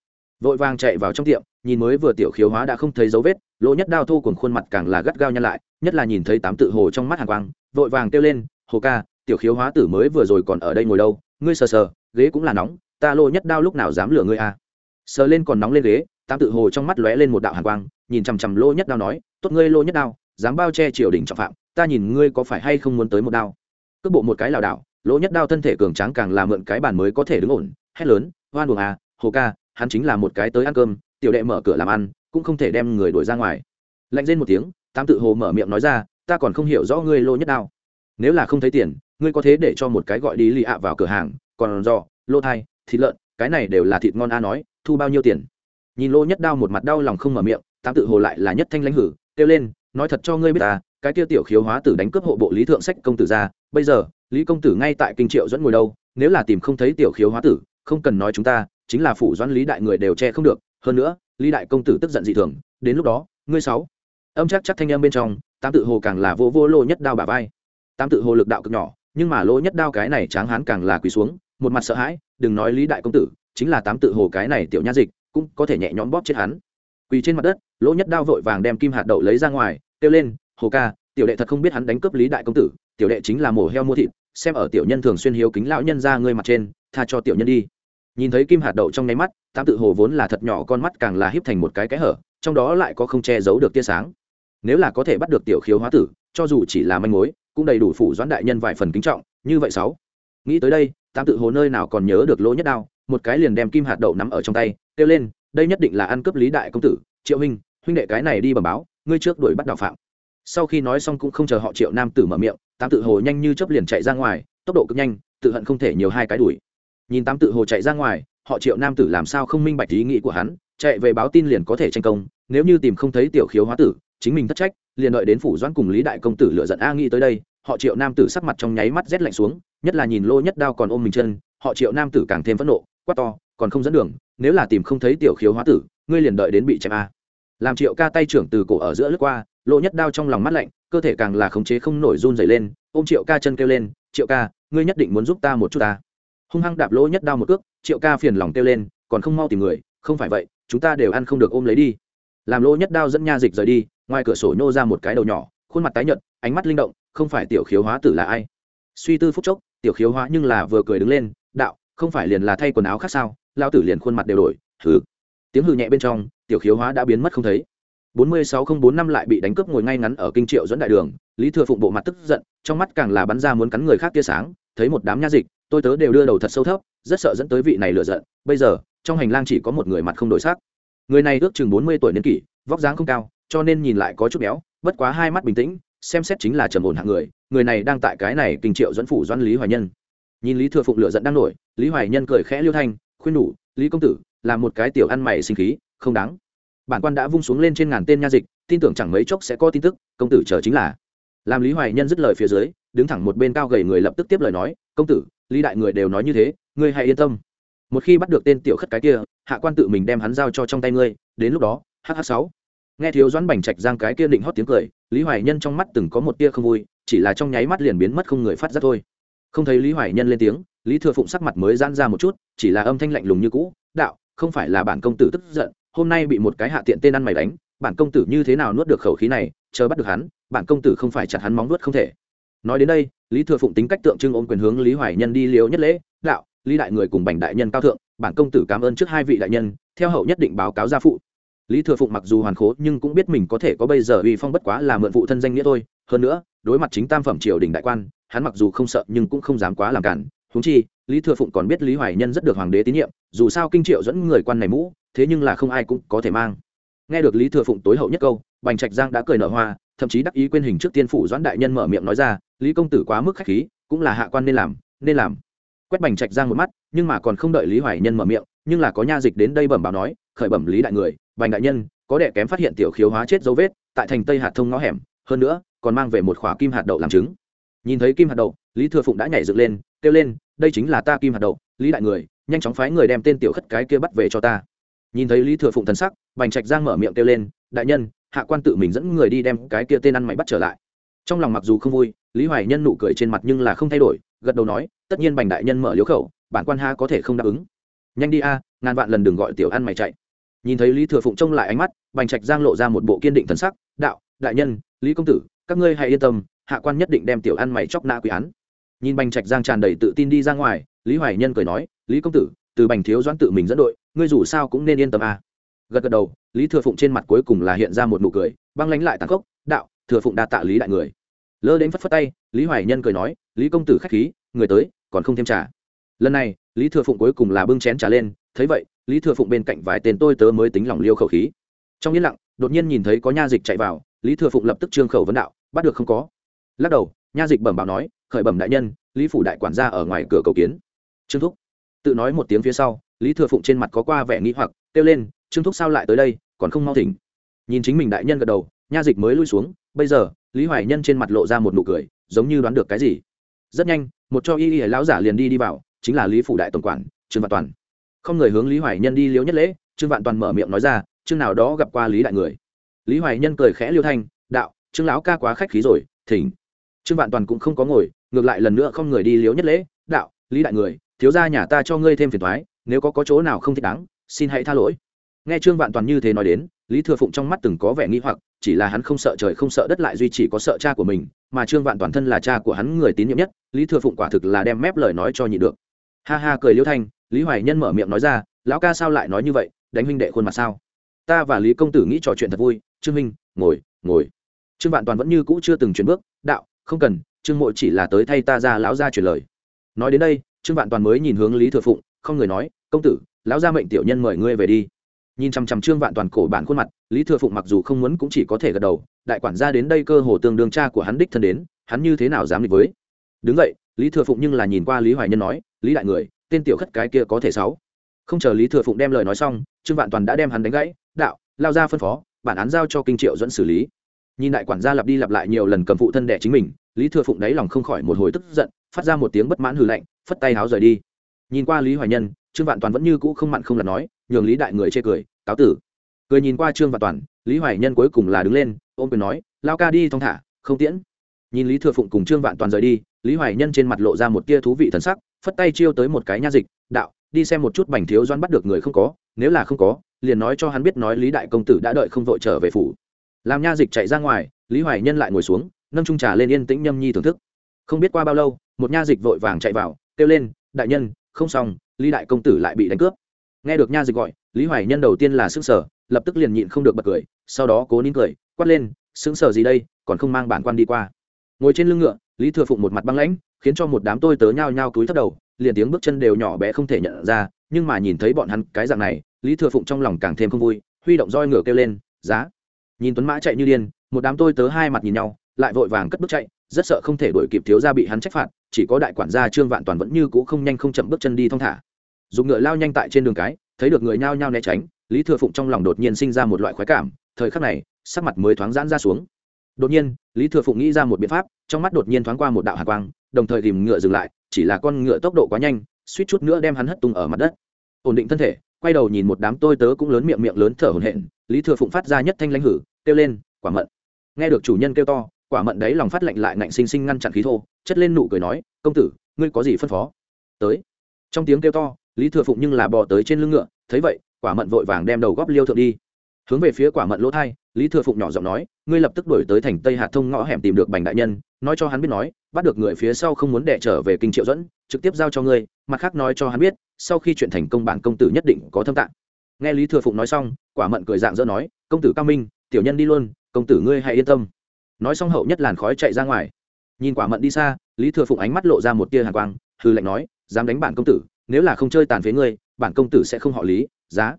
Vội vàng chạy vào trong tiệm, nhìn mới vừa tiểu khiếu hóa đã không thấy dấu vết, lỗ nhất đao thu cùng khuôn mặt càng là gắt gao nhăn lại, nhất là nhìn thấy tám tự hồ trong mắt hàng quang, vội vàng kêu lên, hồ ca, tiểu khiếu hóa tử mới vừa rồi còn ở đây ngồi đâu, ngươi sờ sờ, ghế cũng là nóng, ta lỗ nhất đao lúc nào dám lừa ngươi à? Sờ lên còn nóng lên ghế, tám tự hồ trong mắt lóe lên một đạo hàng quang nhìn chằm chằm lô nhất đao nói, tốt ngươi lô nhất đao, dám bao che triều đình trọng phạm, ta nhìn ngươi có phải hay không muốn tới một đao. Cước bộ một cái lảo đảo lỗ nhất đao thân thể cường tráng càng là mượn cái bàn mới có thể đứng ổn, hét lớn, hoan buồng à hồ ca, hắn chính là một cái tới ăn cơm, tiểu đệ mở cửa làm ăn, cũng không thể đem người đuổi ra ngoài. Lạnh lên một tiếng tam tự hồ mở miệng nói ra, ta còn không hiểu rõ ngươi lô nhất đao. Nếu là không thấy tiền, ngươi có thế để cho một cái gọi đi lì ạ vào cửa hàng, còn giò lô thai, thịt lợn, cái này đều là thịt ngon a nói, thu bao nhiêu tiền? Nhìn lô nhất đao một mặt đau lòng không mở miệng tam tự hồ lại là nhất thanh lãnh hử, kêu lên, nói thật cho ngươi biết ta, cái kia tiểu khiếu hóa tử đánh cướp hộ bộ lý thượng sách công tử ra, bây giờ, lý công tử ngay tại kinh triệu dẫn ngồi đâu, nếu là tìm không thấy tiểu khiếu hóa tử, không cần nói chúng ta, chính là phủ doãn lý đại người đều che không được, hơn nữa, lý đại công tử tức giận dị thường, đến lúc đó, ngươi sáu. Âm chắc chắc thanh em bên trong tam tự hồ càng là vô vô lô nhất đao bà vai. Tam tự hồ lực đạo cực nhỏ, nhưng mà lô nhất đao cái này tráng hán càng là quỳ xuống, một mặt sợ hãi, đừng nói lý đại công tử, chính là tám tự hồ cái này tiểu nha dịch, cũng có thể nhẹ nhõm bóp chết hắn quỳ trên mặt đất, lỗ nhất đao vội vàng đem kim hạt đậu lấy ra ngoài, kêu lên, hồ ca, tiểu đệ thật không biết hắn đánh cướp lý đại công tử, tiểu đệ chính là mổ heo mua thịt, xem ở tiểu nhân thường xuyên hiếu kính lão nhân ra ngươi mặt trên, tha cho tiểu nhân đi. Nhìn thấy kim hạt đậu trong nháy mắt tam tự hồ vốn là thật nhỏ con mắt càng là híp thành một cái cái hở, trong đó lại có không che giấu được tia sáng. Nếu là có thể bắt được tiểu khiếu hóa tử, cho dù chỉ là manh mối, cũng đầy đủ phủ doãn đại nhân vài phần kính trọng, như vậy sáu. Nghĩ tới đây tam tự hồ nơi nào còn nhớ được lỗ nhất đao, một cái liền đem kim hạt đậu nắm ở trong tay, kêu lên đây nhất định là ăn cướp lý đại công tử, triệu huynh huynh đệ cái này đi bẩm báo, ngươi trước đuổi bắt đạo phạm. Sau khi nói xong cũng không chờ họ triệu nam tử mở miệng, tám tự hồ nhanh như chớp liền chạy ra ngoài, tốc độ cực nhanh, tự hận không thể nhiều hai cái đuổi. Nhìn tám tự hồ chạy ra ngoài, họ triệu nam tử làm sao không minh bạch ý nghĩ của hắn, chạy về báo tin liền có thể tranh công, nếu như tìm không thấy tiểu khiếu hóa tử, chính mình thất trách, liền đợi đến phủ doãn cùng lý đại công tử lựa giận a nghĩ tới đây, họ triệu nam tử sắc mặt trong nháy mắt rét lạnh xuống, nhất là nhìn lô nhất đao còn ôm mình chân, họ triệu nam tử càng thêm phẫn nộ, quát to, còn không dẫn đường nếu là tìm không thấy tiểu khiếu hóa tử, ngươi liền đợi đến bị chém a. Làm triệu ca tay trưởng từ cổ ở giữa lướt qua lộ nhất đao trong lòng mắt lạnh, cơ thể càng là khống chế không nổi run dày lên, ôm triệu ca chân kêu lên, triệu ca, ngươi nhất định muốn giúp ta một chút ta. Hung hăng đạp lỗ nhất đao một cước, triệu ca phiền lòng kêu lên, còn không mau tìm người, không phải vậy, chúng ta đều ăn không được ôm lấy đi. Làm lỗ nhất đao dẫn nha dịch rời đi, ngoài cửa sổ nhô ra một cái đầu nhỏ, khuôn mặt tái nhợt, ánh mắt linh động, không phải tiểu khiếu hóa tử là ai? Suy tư phúc chốc, tiểu khiếu hóa nhưng là vừa cười đứng lên, đạo, không phải liền là thay quần áo khác sao? Lao tử liền khuôn mặt đều đổi thử tiếng hư nhẹ bên trong, tiểu khiếu hóa đã biến mất không thấy. Bốn mươi sáu không bốn năm lại bị đánh cướp ngồi ngay ngắn ở kinh triệu dẫn đại đường, lý thừa phụng bộ mặt tức giận, trong mắt càng là bắn ra muốn cắn người khác tia sáng, thấy một đám nha dịch, tôi tớ đều đưa đầu thật sâu thấp, rất sợ dẫn tới vị này lựa giận. Bây giờ, trong hành lang chỉ có một người mặt không đổi sắc. Người này ước chừng bốn mươi tuổi niên kỷ, vóc dáng không cao, cho nên nhìn lại có chút béo, bất quá hai mắt bình tĩnh, xem xét chính là trầm ổn hạng người người này đang tại cái này kinh triệu dẫn phủ doan lý hoài nhân. Nhìn lý thừa phụng lựa giận đang nổi, lý hoài nhân cười khẽ liêu thanh khuyên đủ, lý công tử, là một cái tiểu ăn mày sinh khí, không đáng. Bản quan đã vung xuống lên trên ngàn tên nha dịch, tin tưởng chẳng mấy chốc sẽ có tin tức, công tử chờ chính là. Làm lý hoài nhân dứt lời phía dưới, đứng thẳng một bên cao gầy người lập tức tiếp lời nói, công tử, lý đại người đều nói như thế, ngươi hãy yên tâm. Một khi bắt được tên tiểu khất cái kia, hạ quan tự mình đem hắn giao cho trong tay ngươi, đến lúc đó hh sáu. Nghe thiếu doãn bành trạch giang cái kia định hót tiếng cười, lý hoài nhân trong mắt từng có một tia không vui, chỉ là trong nháy mắt liền biến mất không người phát ra thôi. Không thấy lý hoài nhân lên tiếng lý thừa phụng sắc mặt mới giãn ra một chút, chỉ là âm thanh lạnh lùng như cũ, đạo, không phải là bản công tử tức giận, hôm nay bị một cái hạ tiện tên ăn mày đánh, bản công tử như thế nào nuốt được khẩu khí này, chờ bắt được hắn, bản công tử không phải chặt hắn móng nuốt không thể. Nói đến đây, lý thừa phụng tính cách tượng trưng ôm quyền hướng lý hoài nhân đi liếu nhất lễ, đạo, lý đại người cùng bành đại nhân cao thượng, bản công tử cảm ơn trước hai vị đại nhân, theo hậu nhất định báo cáo gia phụ. Lý thừa phụng mặc dù hoàn khố nhưng cũng biết mình có thể có bây giờ uy phong bất quá là mượn phụ thân danh nghĩa thôi. Hơn nữa, đối mặt chính tam phẩm triều đình đại quan, hắn mặc dù không sợ nhưng cũng không dám quá làm cản húng chi, lý thừa phụng còn biết lý hoài nhân rất được hoàng đế tín nhiệm, dù sao kinh triệu dẫn người quan này mũ, thế nhưng là không ai cũng có thể mang. Nghe được lý thừa phụng tối hậu nhất câu, bành trạch giang đã cười nở hoa, thậm chí đắc ý quên hình trước tiên phủ doãn đại nhân mở miệng nói ra, lý công tử quá mức khách khí, cũng là hạ quan nên làm nên làm. Quét bành trạch giang một mắt, nhưng mà còn không đợi lý hoài nhân mở miệng, nhưng là có nha dịch đến đây bẩm báo nói, khởi bẩm lý đại người, bành đại nhân, có đệ kém phát hiện tiểu khiếu hóa chết dấu vết, tại thành tây hạt thông ngõ hẻm, hơn nữa, còn mang về một khóa kim hạt đậu làm chứng. Nhìn thấy kim hạt đậu, lý thừa phụng đã nhảy dựng lên, kêu lên đây chính là ta kim hạt đậu, lý đại người, nhanh chóng phái người đem tên tiểu khất cái kia bắt về cho ta. Nhìn thấy lý thừa phụng thần sắc, bành trạch giang mở miệng kêu lên, đại nhân, hạ quan tự mình dẫn người đi đem cái kia tên ăn mày bắt trở lại. Trong lòng mặc dù không vui, lý hoài nhân nụ cười trên mặt nhưng là không thay đổi, gật đầu nói, tất nhiên bành đại nhân mở liếu khẩu, bản quan ha có thể không đáp ứng. Nhanh đi a, ngàn vạn lần đừng gọi tiểu ăn mày chạy. Nhìn thấy lý thừa phụng trông lại ánh mắt, bành trạch giang lộ ra một bộ kiên định thần sắc, đạo, đại nhân, lý công tử, các ngươi hãy yên tâm, hạ quan nhất định đem tiểu ăn mày chóc nã quý án nhìn bành trạch giang tràn đầy tự tin đi ra ngoài, lý hoài nhân cười nói, lý công tử, từ bành thiếu doãn tự mình dẫn đội, ngươi dù sao cũng nên yên tâm à? gật gật đầu, lý thừa phụng trên mặt cuối cùng là hiện ra một nụ cười, băng lánh lại tàn khốc, đạo, thừa phụng đa tạ lý đại người. Lơ đến phất phất tay, lý hoài nhân cười nói, lý công tử k h á c h khí, người tới, còn không thêm trả lần này, lý thừa phụng cuối cùng là bưng chén trả lên, thấy vậy, lý thừa phụng bên cạnh vài tên tôi tớ mới tính lòng liêu khẩu khí. Trong yên lặng, đột nhiên nhìn thấy có nha dịch chạy vào, lý thừa phụng lập tức trương khẩu vấn đạo, bắt được không có? Lắc đầu, nha dịch bẩm bảo nói khởi bẩm đại nhân, lý phủ đại quản gia ở ngoài cửa cầu kiến. Trương thúc. Tự nói một tiếng phía sau, lý thừa phụng trên mặt có qua vẻ nghĩ hoặc, kêu lên, trương thúc sao lại tới đây, còn không mau thỉnh. Nhìn chính mình đại nhân gật đầu, nha dịch mới lui xuống, bây giờ, lý hoài nhân trên mặt lộ ra một nụ cười, giống như đoán được cái gì. Rất nhanh, một cho y y lão giả liền đi đi vào, chính là lý phủ đại tổng quản, trương vạn toàn. Không người hướng lý hoài nhân đi liếu nhất lễ, trương vạn toàn mở miệng nói ra, chương nào đó gặp qua lý đại người. Lý hoài nhân cười khẽ liêu thanh, đạo, trương lão ca quá khách khí rồi, thỉnh. Trương vạn toàn cũng không có ngồi ngược lại lần nữa không người đi liếu nhất lễ, đạo, lý đại người, thiếu gia nhà ta cho ngươi thêm phiền thoái nếu có có chỗ nào không thích đáng, xin hãy tha lỗi. Nghe trương vạn toàn như thế nói đến, lý thừa phụng trong mắt từng có vẻ nghi hoặc, chỉ là hắn không sợ trời không sợ đất lại duy chỉ có sợ cha của mình, mà trương vạn toàn thân là cha của hắn người tín nhiệm nhất, lý thừa phụng quả thực là đem mép lời nói cho nhị được. Ha ha, cười liêu thanh, lý hoài nhân mở miệng nói ra, lão ca sao lại nói như vậy, đánh huynh đệ khuôn mặt sao? Ta và lý công tử nghĩ trò chuyện thật vui, trương minh ngồi ngồi. Trương vạn toàn vẫn như cũ chưa từng chuyển bước, đạo, không cần trương mộ chỉ là tới thay ta ra lão gia truyền lời. Nói đến đây, trương vạn toàn mới nhìn hướng lý thừa phụng, không người nói, công tử, lão gia mệnh tiểu nhân mời ngươi về đi. Nhìn chằm chằm trương vạn toàn cổ bản khuôn mặt, lý thừa phụng mặc dù không muốn cũng chỉ có thể gật đầu, đại quản gia đến đây cơ hồ tương đương cha của hắn đích thân đến, hắn như thế nào dám địch với? Đứng vậy lý thừa phụng nhưng là nhìn qua lý hoài nhân nói, lý đại người, tên tiểu khất cái kia có thể sáu. Không chờ lý thừa phụng đem lời nói xong, trương vạn toàn đã đem hắn đánh gãy, đạo, lao ra phân phó, bản án giao cho kinh triệu dẫn xử lý. Nhìn đại quản gia lặp đi lặp lại nhiều lần cầm phụ thân đẻ chính mình lý thừa phụng đáy lòng không khỏi một hồi tức giận, phát ra một tiếng bất mãn hừ lạnh, phất tay háo rời đi. Nhìn qua lý hoài nhân, trương vạn toàn vẫn như cũ không mặn không là nói, nhường lý đại người chê cười, cáo tử. Cười nhìn qua trương vạn toàn, lý hoài nhân cuối cùng là đứng lên, ôm quyền nói, lao ca đi thong thả, không tiễn. Nhìn lý thừa phụng cùng trương vạn toàn rời đi, lý hoài nhân trên mặt lộ ra một tia thú vị thần sắc, phất tay chiêu tới một cái nha dịch, đạo, đi xem một chút bành thiếu doan bắt được người không có, nếu là không có, liền nói cho hắn biết nói lý đại công tử đã đợi không vội trở về phủ. Làm nha dịch chạy ra ngoài, lý hoài nhân lại ngồi xuống nâng trung trà lên yên tĩnh nhâm nhi thưởng thức. Không biết qua bao lâu, một nha dịch vội vàng chạy vào, kêu lên, đại nhân, không xong, lý đại công tử lại bị đánh cướp. Nghe được nha dịch gọi, lý hoài nhân đầu tiên là s ư n g sở lập tức liền nhịn không được bật cười, sau đó cố nín cười, quát lên xứng sở gì đây, còn không mang bản quan đi qua. Ngồi trên lưng ngựa, lý thừa phụng một mặt băng lãnh, khiến cho một đám tôi tớ nhao nhao cúi thấp đầu, liền tiếng bước chân đều nhỏ bé không thể nhận ra, nhưng mà nhìn thấy bọn hắn cái dạng này, lý thừa phụng trong lòng càng thêm không vui, huy động roi ngựa kêu lên, giá. Nhìn tuấn mã chạy như điên, một đám tôi tớ hai mặt nhìn nhau lại vội vàng cất bước chạy, rất sợ không thể đuổi kịp thiếu gia bị hắn trách phạt, chỉ có đại quản gia trương vạn toàn vẫn như cũ không nhanh không chậm bước chân đi thong thả. Dùng ngựa lao nhanh tại trên đường cái, thấy được người nhao nhao né tránh, lý thừa phụng trong lòng đột nhiên sinh ra một loại khoái cảm, thời khắc này, sắc mặt mới thoáng giãn ra xuống. Đột nhiên, lý thừa phụng nghĩ ra một biện pháp, trong mắt đột nhiên thoáng qua một đạo hạ quang, đồng thời tìm ngựa dừng lại, chỉ là con ngựa tốc độ quá nhanh, suýt chút nữa đem hắn hất tung ở mặt đất. Ổn định thân thể, quay đầu nhìn một đám tôi tớ cũng lớn miệng miệng lớn thở hổn hển, lý thừa phụng phát ra nhất thanh lãnh hử, kêu lên, quả mận. Nghe được chủ nhân kêu to quả mận đấy lòng phát lạnh lại ngạnh sinh sinh ngăn chặn khí thô, chất lên nụ cười nói, công tử, ngươi có gì phân phó? Tới. Trong tiếng kêu to, lý thừa phụng nhưng là bò tới trên lưng ngựa, thấy vậy, quả mận vội vàng đem đầu góp liêu thượng đi. Hướng về phía quả mận lỗ thai, lý thừa phụng nhỏ giọng nói, ngươi lập tức đổi tới thành tây hạt thông ngõ hẻm tìm được bành đại nhân, nói cho hắn biết nói, bắt được người phía sau không muốn đẻ trở về kinh triệu dẫn trực tiếp giao cho ngươi, mặt khác nói cho hắn biết, sau khi chuyện thành công bản công tử nhất định có thâm tạng. Nghe lý thừa phụng nói xong, quả mận cười dạng dỡ nói, công tử cao minh, tiểu nhân đi luôn, công tử ngươi hãy yên tâm nói xong hậu nhất làn khói chạy ra ngoài. Nhìn quả mận đi xa, lý thừa phụng ánh mắt lộ ra một tia hàn quang hư lệnh nói, dám đánh bản công tử, nếu là không chơi tàn phế ngươi, bản công tử sẽ không họ lý, giá.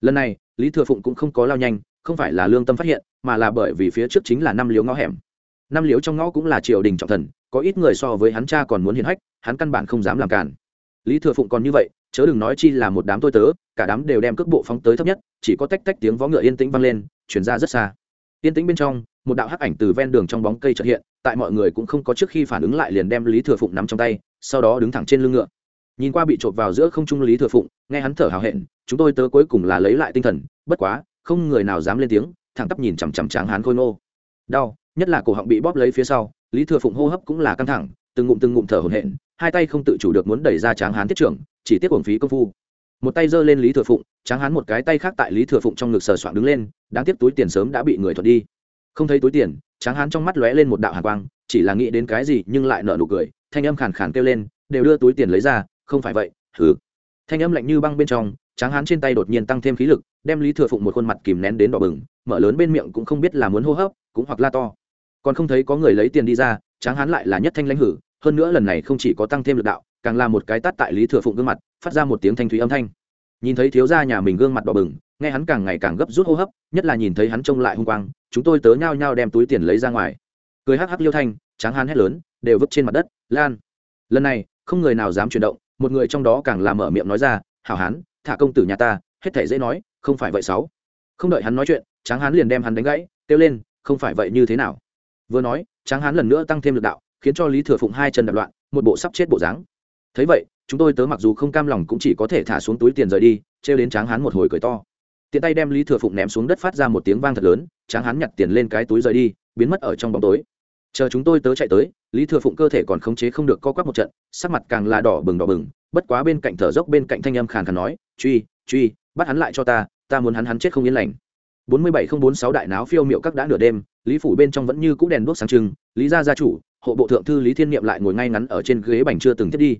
Lần này, lý thừa phụng cũng không có lao nhanh, không phải là lương tâm phát hiện, mà là bởi vì phía trước chính là năm liếu ngõ hẻm. Năm liếu trong ngõ cũng là triều đình trọng thần, có ít người so với hắn cha còn muốn hiền hách, hắn căn bản không dám làm cản. Lý thừa phụng còn như vậy, chớ đừng nói chi là một đám tôi tớ, cả đám đều đem cước bộ phóng tới thấp nhất, chỉ có tách tách tiếng vó ngựa yên tĩnh vang lên, chuyển ra rất xa yên tĩnh bên trong, một đạo hắc ảnh từ ven đường trong bóng cây chợt hiện, tại mọi người cũng không có trước khi phản ứng lại liền đem lý thừa phụng nắm trong tay, sau đó đứng thẳng trên lưng ngựa. Nhìn qua bị trộm vào giữa không trung lý thừa phụng, nghe hắn thở hào hẹn, chúng tôi tớ cuối cùng là lấy lại tinh thần, bất quá, không người nào dám lên tiếng, thẳng tắp nhìn chằm chằm tráng hán khôi ngô. Đau, nhất là cổ họng bị bóp lấy phía sau, lý thừa phụng hô hấp cũng là căng thẳng, từng ngụm từng ngụm thở hổn hển, hai tay không tự chủ được muốn đẩy ra tráng hán tiết trưởng, chỉ tiếc uổng phí công phu một tay giơ lên lý thừa phụng, tráng hán một cái tay khác tại lý thừa phụng trong ngực sờ soạn đứng lên, đáng tiếc túi tiền sớm đã bị người thuật đi. Không thấy túi tiền, tráng hán trong mắt lóe lên một đạo hàn quang, chỉ là nghĩ đến cái gì nhưng lại nở nụ cười, thanh âm khàn khàn kêu lên, đều đưa túi tiền lấy ra, không phải vậy thử thanh âm lạnh như băng bên trong, tráng hán trên tay đột nhiên tăng thêm khí lực, đem lý thừa phụng một khuôn mặt kìm nén đến đỏ bừng, mở lớn bên miệng cũng không biết là muốn hô hấp, cũng hoặc la to. Còn không thấy có người lấy tiền đi ra, tráng hán lại là nhất thanh lãnh hử, hơn nữa lần này không chỉ có tăng thêm lực đạo, càng là một cái tát tại lý thừa phụng gương mặt phát ra một tiếng thanh thúy âm thanh. Nhìn thấy thiếu gia nhà mình gương mặt đỏ bừng, nghe hắn càng ngày càng gấp rút hô hấp, nhất là nhìn thấy hắn trông lại hung quang, chúng tôi tớ nhao nhao đem túi tiền lấy ra ngoài. Cười hắc hắc liêu thanh, tráng hán hét lớn, đều vứt trên mặt đất, lan! Lần này, không người nào dám chuyển động, một người trong đó càng làm mở miệng nói ra, hảo hán, thả công tử nhà ta, hết thể dễ nói, không phải vậy sáu. Không đợi hắn nói chuyện, tráng hán liền đem hắn đánh gãy, kêu lên, không phải vậy như thế nào? Vừa nói, tráng hán lần nữa tăng thêm lực đạo, khiến cho lý thừa phụng hai chân đập loạn, một bộ sắp chết bộ dáng. Thấy vậy chúng tôi tớ mặc dù không cam lòng cũng chỉ có thể thả xuống túi tiền rời đi, trêu đến tráng hán một hồi cười to. Tiện tay đem lý thừa phụng ném xuống đất phát ra một tiếng vang thật lớn, tráng hán nhặt tiền lên cái túi rời đi, biến mất ở trong bóng tối. Chờ chúng tôi tớ chạy tới, lý thừa phụng cơ thể còn khống chế không được co quắp một trận, sắc mặt càng là đỏ bừng đỏ bừng, bất quá bên cạnh thở dốc bên cạnh thanh âm khàn khàn nói, truy truy, bắt hắn lại cho ta ta muốn hắn hắn chết không yên lành. Bốn mươi bảy không bốn sáu đại náo phiêu miệu các đã nửa đêm, lý phủ bên trong vẫn như cũ đèn đuốc sáng trưng, lý gia gia chủ, hộ bộ thượng thư lý thiên niệm lại ngồi ngay ngắn ở trên ghế bành chưa từng thiết đi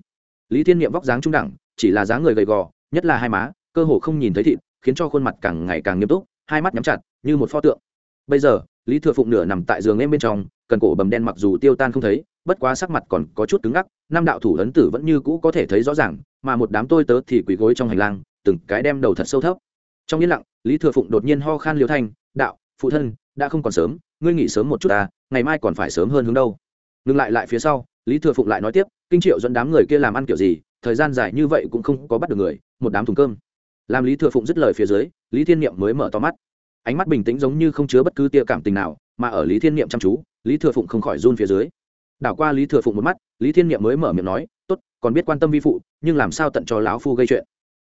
lý thiên niệm vóc dáng trung đẳng, chỉ là dáng người gầy gò, nhất là hai má, cơ hồ không nhìn thấy thịt, khiến cho khuôn mặt càng ngày càng nghiêm túc, hai mắt nhắm chặt, như một pho tượng. Bây giờ, lý thừa phụng nửa nằm tại giường em bên trong, cần cổ bầm đen mặc dù tiêu tan không thấy, bất quá sắc mặt còn có chút cứng ngắc, năm đạo thủ ấn tử vẫn như cũ có thể thấy rõ ràng, mà một đám tôi tớ thì quỳ gối trong hành lang, từng cái đem đầu thật sâu thấp. Trong yên lặng, lý thừa phụng đột nhiên ho khan liêu thanh, đạo, phụ thân, đã không còn sớm, ngươi nghỉ sớm một chút ta ngày mai còn phải sớm hơn hướng đâu? Ngừng lại lại phía sau, lý thừa phụng lại nói tiếp, kinh triệu dẫn đám người kia làm ăn kiểu gì, thời gian dài như vậy cũng không có bắt được người, một đám thùng cơm. Làm lý thừa phụng dứt lời phía dưới, lý thiên niệm mới mở to mắt. Ánh mắt bình tĩnh giống như không chứa bất cứ tia cảm tình nào, mà ở lý thiên niệm chăm chú, lý thừa phụng không khỏi run phía dưới. Đảo qua lý thừa phụng một mắt, lý thiên niệm mới mở miệng nói, tốt, còn biết quan tâm vi phụ, nhưng làm sao tận cho lão phu gây chuyện?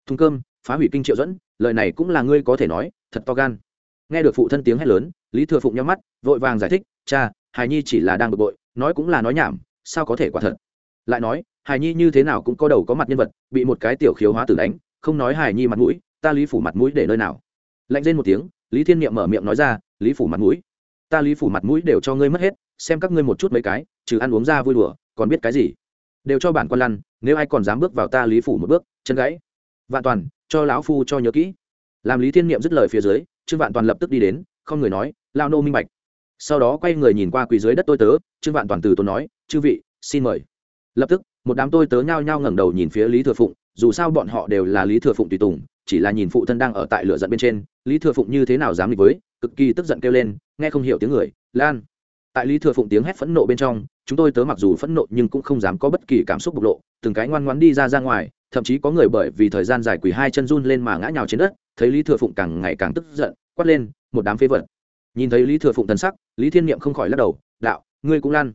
Thùng cơm, phá hủy kinh triệu dẫn, lời này cũng là ngươi có thể nói, thật to gan. Nghe được phụ thân tiếng hét lớn, lý thừa phụng nhắm mắt, vội vàng giải thích, cha hài nhi chỉ là đang bực bội, nói cũng là nói nhảm, sao có thể quả thật? Lại nói hài nhi như thế nào cũng có đầu có mặt nhân vật, bị một cái tiểu khiếu hóa tử đánh, không nói hài nhi mặt mũi, ta lý phủ mặt mũi để nơi nào? Lạnh lên một tiếng, lý thiên niệm mở miệng nói ra, lý phủ mặt mũi. Ta lý phủ mặt mũi đều cho ngươi mất hết, xem các ngươi một chút mấy cái, trừ ăn uống ra vui đùa, còn biết cái gì? Đều cho bản quan lăn, nếu ai còn dám bước vào ta lý phủ một bước, chân gãy. Vạn toàn, cho lão phu cho nhớ kỹ. Làm lý thiên niệm dứt lời phía dưới, trương vạn toàn lập tức đi đến, không người nói, lao nô minh bạch sau đó quay người nhìn qua quỳ dưới đất tôi tớ, trương vạn toàn từ tôi nói, chư vị, xin mời. Lập tức, một đám tôi tớ nhao nhao ngẩng đầu nhìn phía lý thừa phụng, dù sao bọn họ đều là lý thừa phụng tùy tùng, chỉ là nhìn phụ thân đang ở tại lửa giận bên trên, lý thừa phụng như thế nào dám nghịch với, cực kỳ tức giận kêu lên, nghe không hiểu tiếng người, lan. Tại lý thừa phụng tiếng hét phẫn nộ bên trong, chúng tôi tớ mặc dù phẫn nộ nhưng cũng không dám có bất kỳ cảm xúc bộc lộ, từng cái ngoan ngoãn đi ra ra ngoài, thậm chí có người bởi vì thời gian dài quỳ hai chân run lên mà ngã nhào trên đất, thấy lý thừa phụng càng ngày càng tức giận, quát lên, một đám phế vật. Nhìn thấy lý thừa phụng thần sắc lý thiên niệm không khỏi lắc đầu, đạo, ngươi cũng lăn.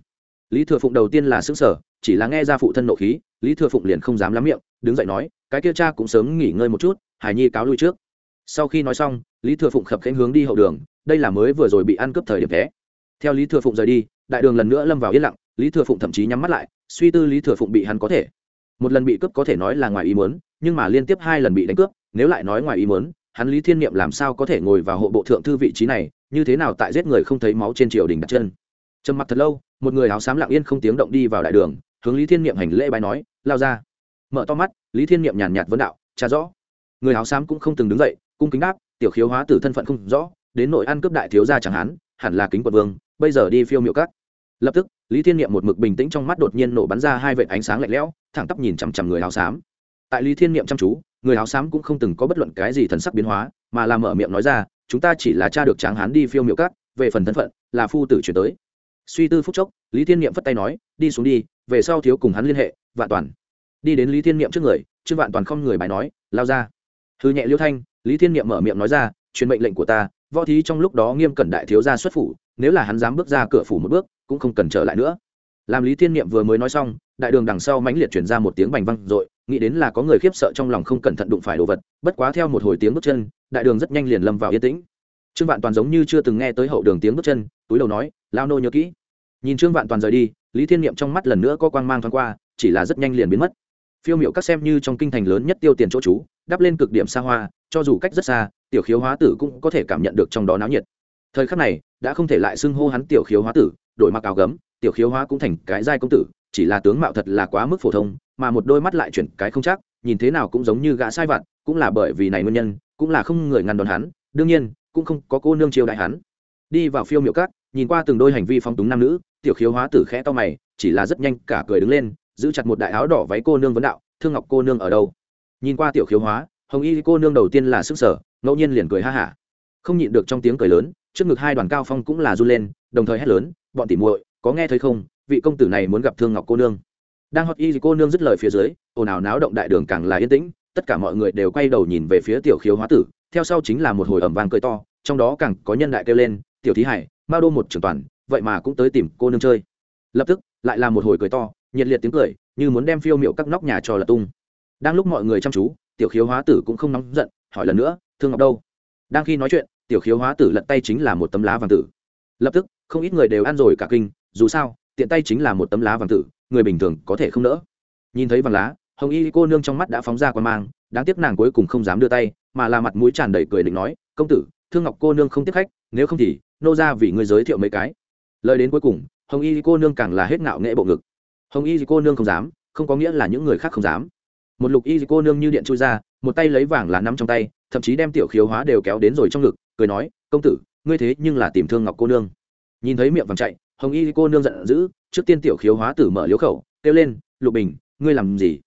lý thừa phụng đầu tiên là xứng sở chỉ là nghe ra phụ thân nộ khí, lý thừa phụng liền không dám lắm miệng, đứng dậy nói, cái kia cha cũng sớm nghỉ ngơi một chút hải nhi cáo lui trước. Sau khi nói xong, lý thừa phụng khập khanh hướng đi hậu đường, đây là mới vừa rồi bị ăn cướp thời điểm thế. Theo lý thừa phụng rời đi, đại đường lần nữa lâm vào yên lặng, lý thừa phụng thậm chí nhắm mắt lại, suy tư lý thừa phụng bị hắn có thể. Một lần bị cướp có thể nói là ngoài ý muốn, nhưng mà liên tiếp hai lần bị đánh cướp, nếu lại nói ngoài ý muốn, hắn lý thiên niệm làm sao có thể ngồi vào hộ bộ thượng thư vị trí này như thế nào tại giết người không thấy máu trên triều đình đặt chân. Trầm mặt thật lâu, một người áo xám lặng yên không tiếng động đi vào đại đường, hướng lý thiên niệm hành lễ bài nói, lao ra. Mở to mắt, lý thiên niệm nhàn nhạt vấn đạo trả rõ. Người áo xám cũng không từng đứng dậy, cung kính đáp, tiểu khiếu hóa tử thân phận không rõ, đến nội ăn cướp đại thiếu gia chẳng hắn hẳn là kính quận vương, bây giờ đi phiêu miệu cắt lập tức, lý thiên niệm một mực bình tĩnh trong mắt đột nhiên nổ bắn ra hai vệt ánh sáng lạnh lẽo, thẳng tắp nhìn chằm chằm người áo xám. Tại lý thiên niệm chăm chú, người áo xám cũng không từng có bất luận cái gì thần sắc biến hóa, mà làm mở miệng nói ra chúng ta chỉ là cha được tráng hán đi phiêu miệu cắt về phần thân phận, là phu tử chuyển tới. Suy tư phúc chốc, lý thiên niệm phất tay nói, đi xuống đi, về sau thiếu cùng hắn liên hệ, vạn toàn. Đi đến lý thiên niệm trước người, trương vạn toàn không người bài nói, lao ra. Thư nhẹ liêu thanh, lý thiên niệm mở miệng nói ra, truyền mệnh lệnh của ta, võ thí trong lúc đó nghiêm cẩn đại thiếu gia xuất phủ, nếu là hắn dám bước ra cửa phủ một bước, cũng không cần trở lại nữa. Làm lý thiên niệm vừa mới nói xong đại đường đằng sau mãnh liệt chuyển ra một tiếng bành văng r nghĩ đến là có người khiếp sợ trong lòng không cẩn thận đụng phải đồ vật, bất quá theo một hồi tiếng bước chân, đại đường rất nhanh liền lâm vào yên tĩnh. Trương vạn toàn giống như chưa từng nghe tới hậu đường tiếng bước chân, túi đầu nói lao nô nhớ kỹ. Nhìn trương vạn toàn rời đi, lý thiên niệm trong mắt lần nữa có quang mang thoáng qua, chỉ là rất nhanh liền biến mất. Phiêu miệu các xem như trong kinh thành lớn nhất tiêu tiền chỗ trú đắp lên cực điểm xa hoa, cho dù cách rất xa, tiểu khiếu hóa tử cũng có thể cảm nhận được trong đó náo nhiệt. Thời khắc này, đã không thể lại xưng hô hắn tiểu khiếu hóa tử, đổi mặc áo gấm, tiểu khiếu hóa cũng thành cái giai công tử chỉ là tướng mạo thật là quá mức phổ thông, mà một đôi mắt lại chuyển cái không chắc, nhìn thế nào cũng giống như gã sai vặt, cũng là bởi vì này nguyên nhân, cũng là không người ngăn đón hắn, đương nhiên, cũng không có cô nương chiêu đại hắn. Đi vào phiêu miệu cát, nhìn qua từng đôi hành vi phong túng nam nữ, tiểu khiếu hóa tử khẽ to mày, chỉ là rất nhanh cả cười đứng lên, giữ chặt một đại áo đỏ váy cô nương vấn đạo, thương ngọc cô nương ở đâu? Nhìn qua tiểu khiếu hóa, hồng y cô nương đầu tiên là sức sở ngẫu nhiên liền cười ha hả. Không nhịn được trong tiếng cười lớn, trước ngực hai đoàn cao phong cũng là run lên, đồng thời hét lớn, bọn tỉ muội, có nghe thấy không? Vị công tử này muốn gặp thương ngọc cô nương. Đang hot y cô nương dứt lời phía dưới, ồn ào náo động đại đường càng là yên tĩnh, tất cả mọi người đều quay đầu nhìn về phía tiểu khiếu hóa tử, theo sau chính là một hồi ẩm vang cười to, trong đó càng có nhân đại kêu lên, tiểu thí hải mao đô một trưởng toàn, vậy mà cũng tới tìm cô nương chơi. Lập tức, lại là một hồi cười to, nhiệt liệt tiếng cười, như muốn đem phiêu miệu các nóc nhà cho là tung. Đang lúc mọi người chăm chú, tiểu khiếu hóa tử cũng không nóng giận, hỏi lần nữa, thương ngọc đâu? Đang khi nói chuyện, tiểu khiếu hóa tử lật tay chính là một tấm lá vàng tử. Lập tức, không ít người đều ăn rồi cả kinh, dù sao tiện tay chính là một tấm lá vàng tử, người bình thường có thể không nỡ. Nhìn thấy vàng lá, hồng y cô nương trong mắt đã phóng ra quan mang, đáng tiếc nàng cuối cùng không dám đưa tay, mà là mặt mũi tràn đầy cười định nói, công tử, thương ngọc cô nương không tiếp khách, nếu không thì, nô ra vì ngươi giới thiệu mấy cái. Lời đến cuối cùng, hồng y cô nương càng là hết ngạo nghệ bộ ngực. Hồng y cô nương không dám, không có nghĩa là những người khác không dám. Một lục y cô nương như điện chui ra, một tay lấy vàng là nắm trong tay, thậm chí đem tiểu khiếu hóa đều kéo đến rồi trong ngực, cười nói, công tử, ngươi thế nhưng là tìm thương ngọc cô nương. Nhìn thấy miệng vàng chạy hồng y cô nương giận dữ, trước tiên tiểu khiếu hóa tử mở liếu khẩu, kêu lên, lục bình, ngươi làm gì?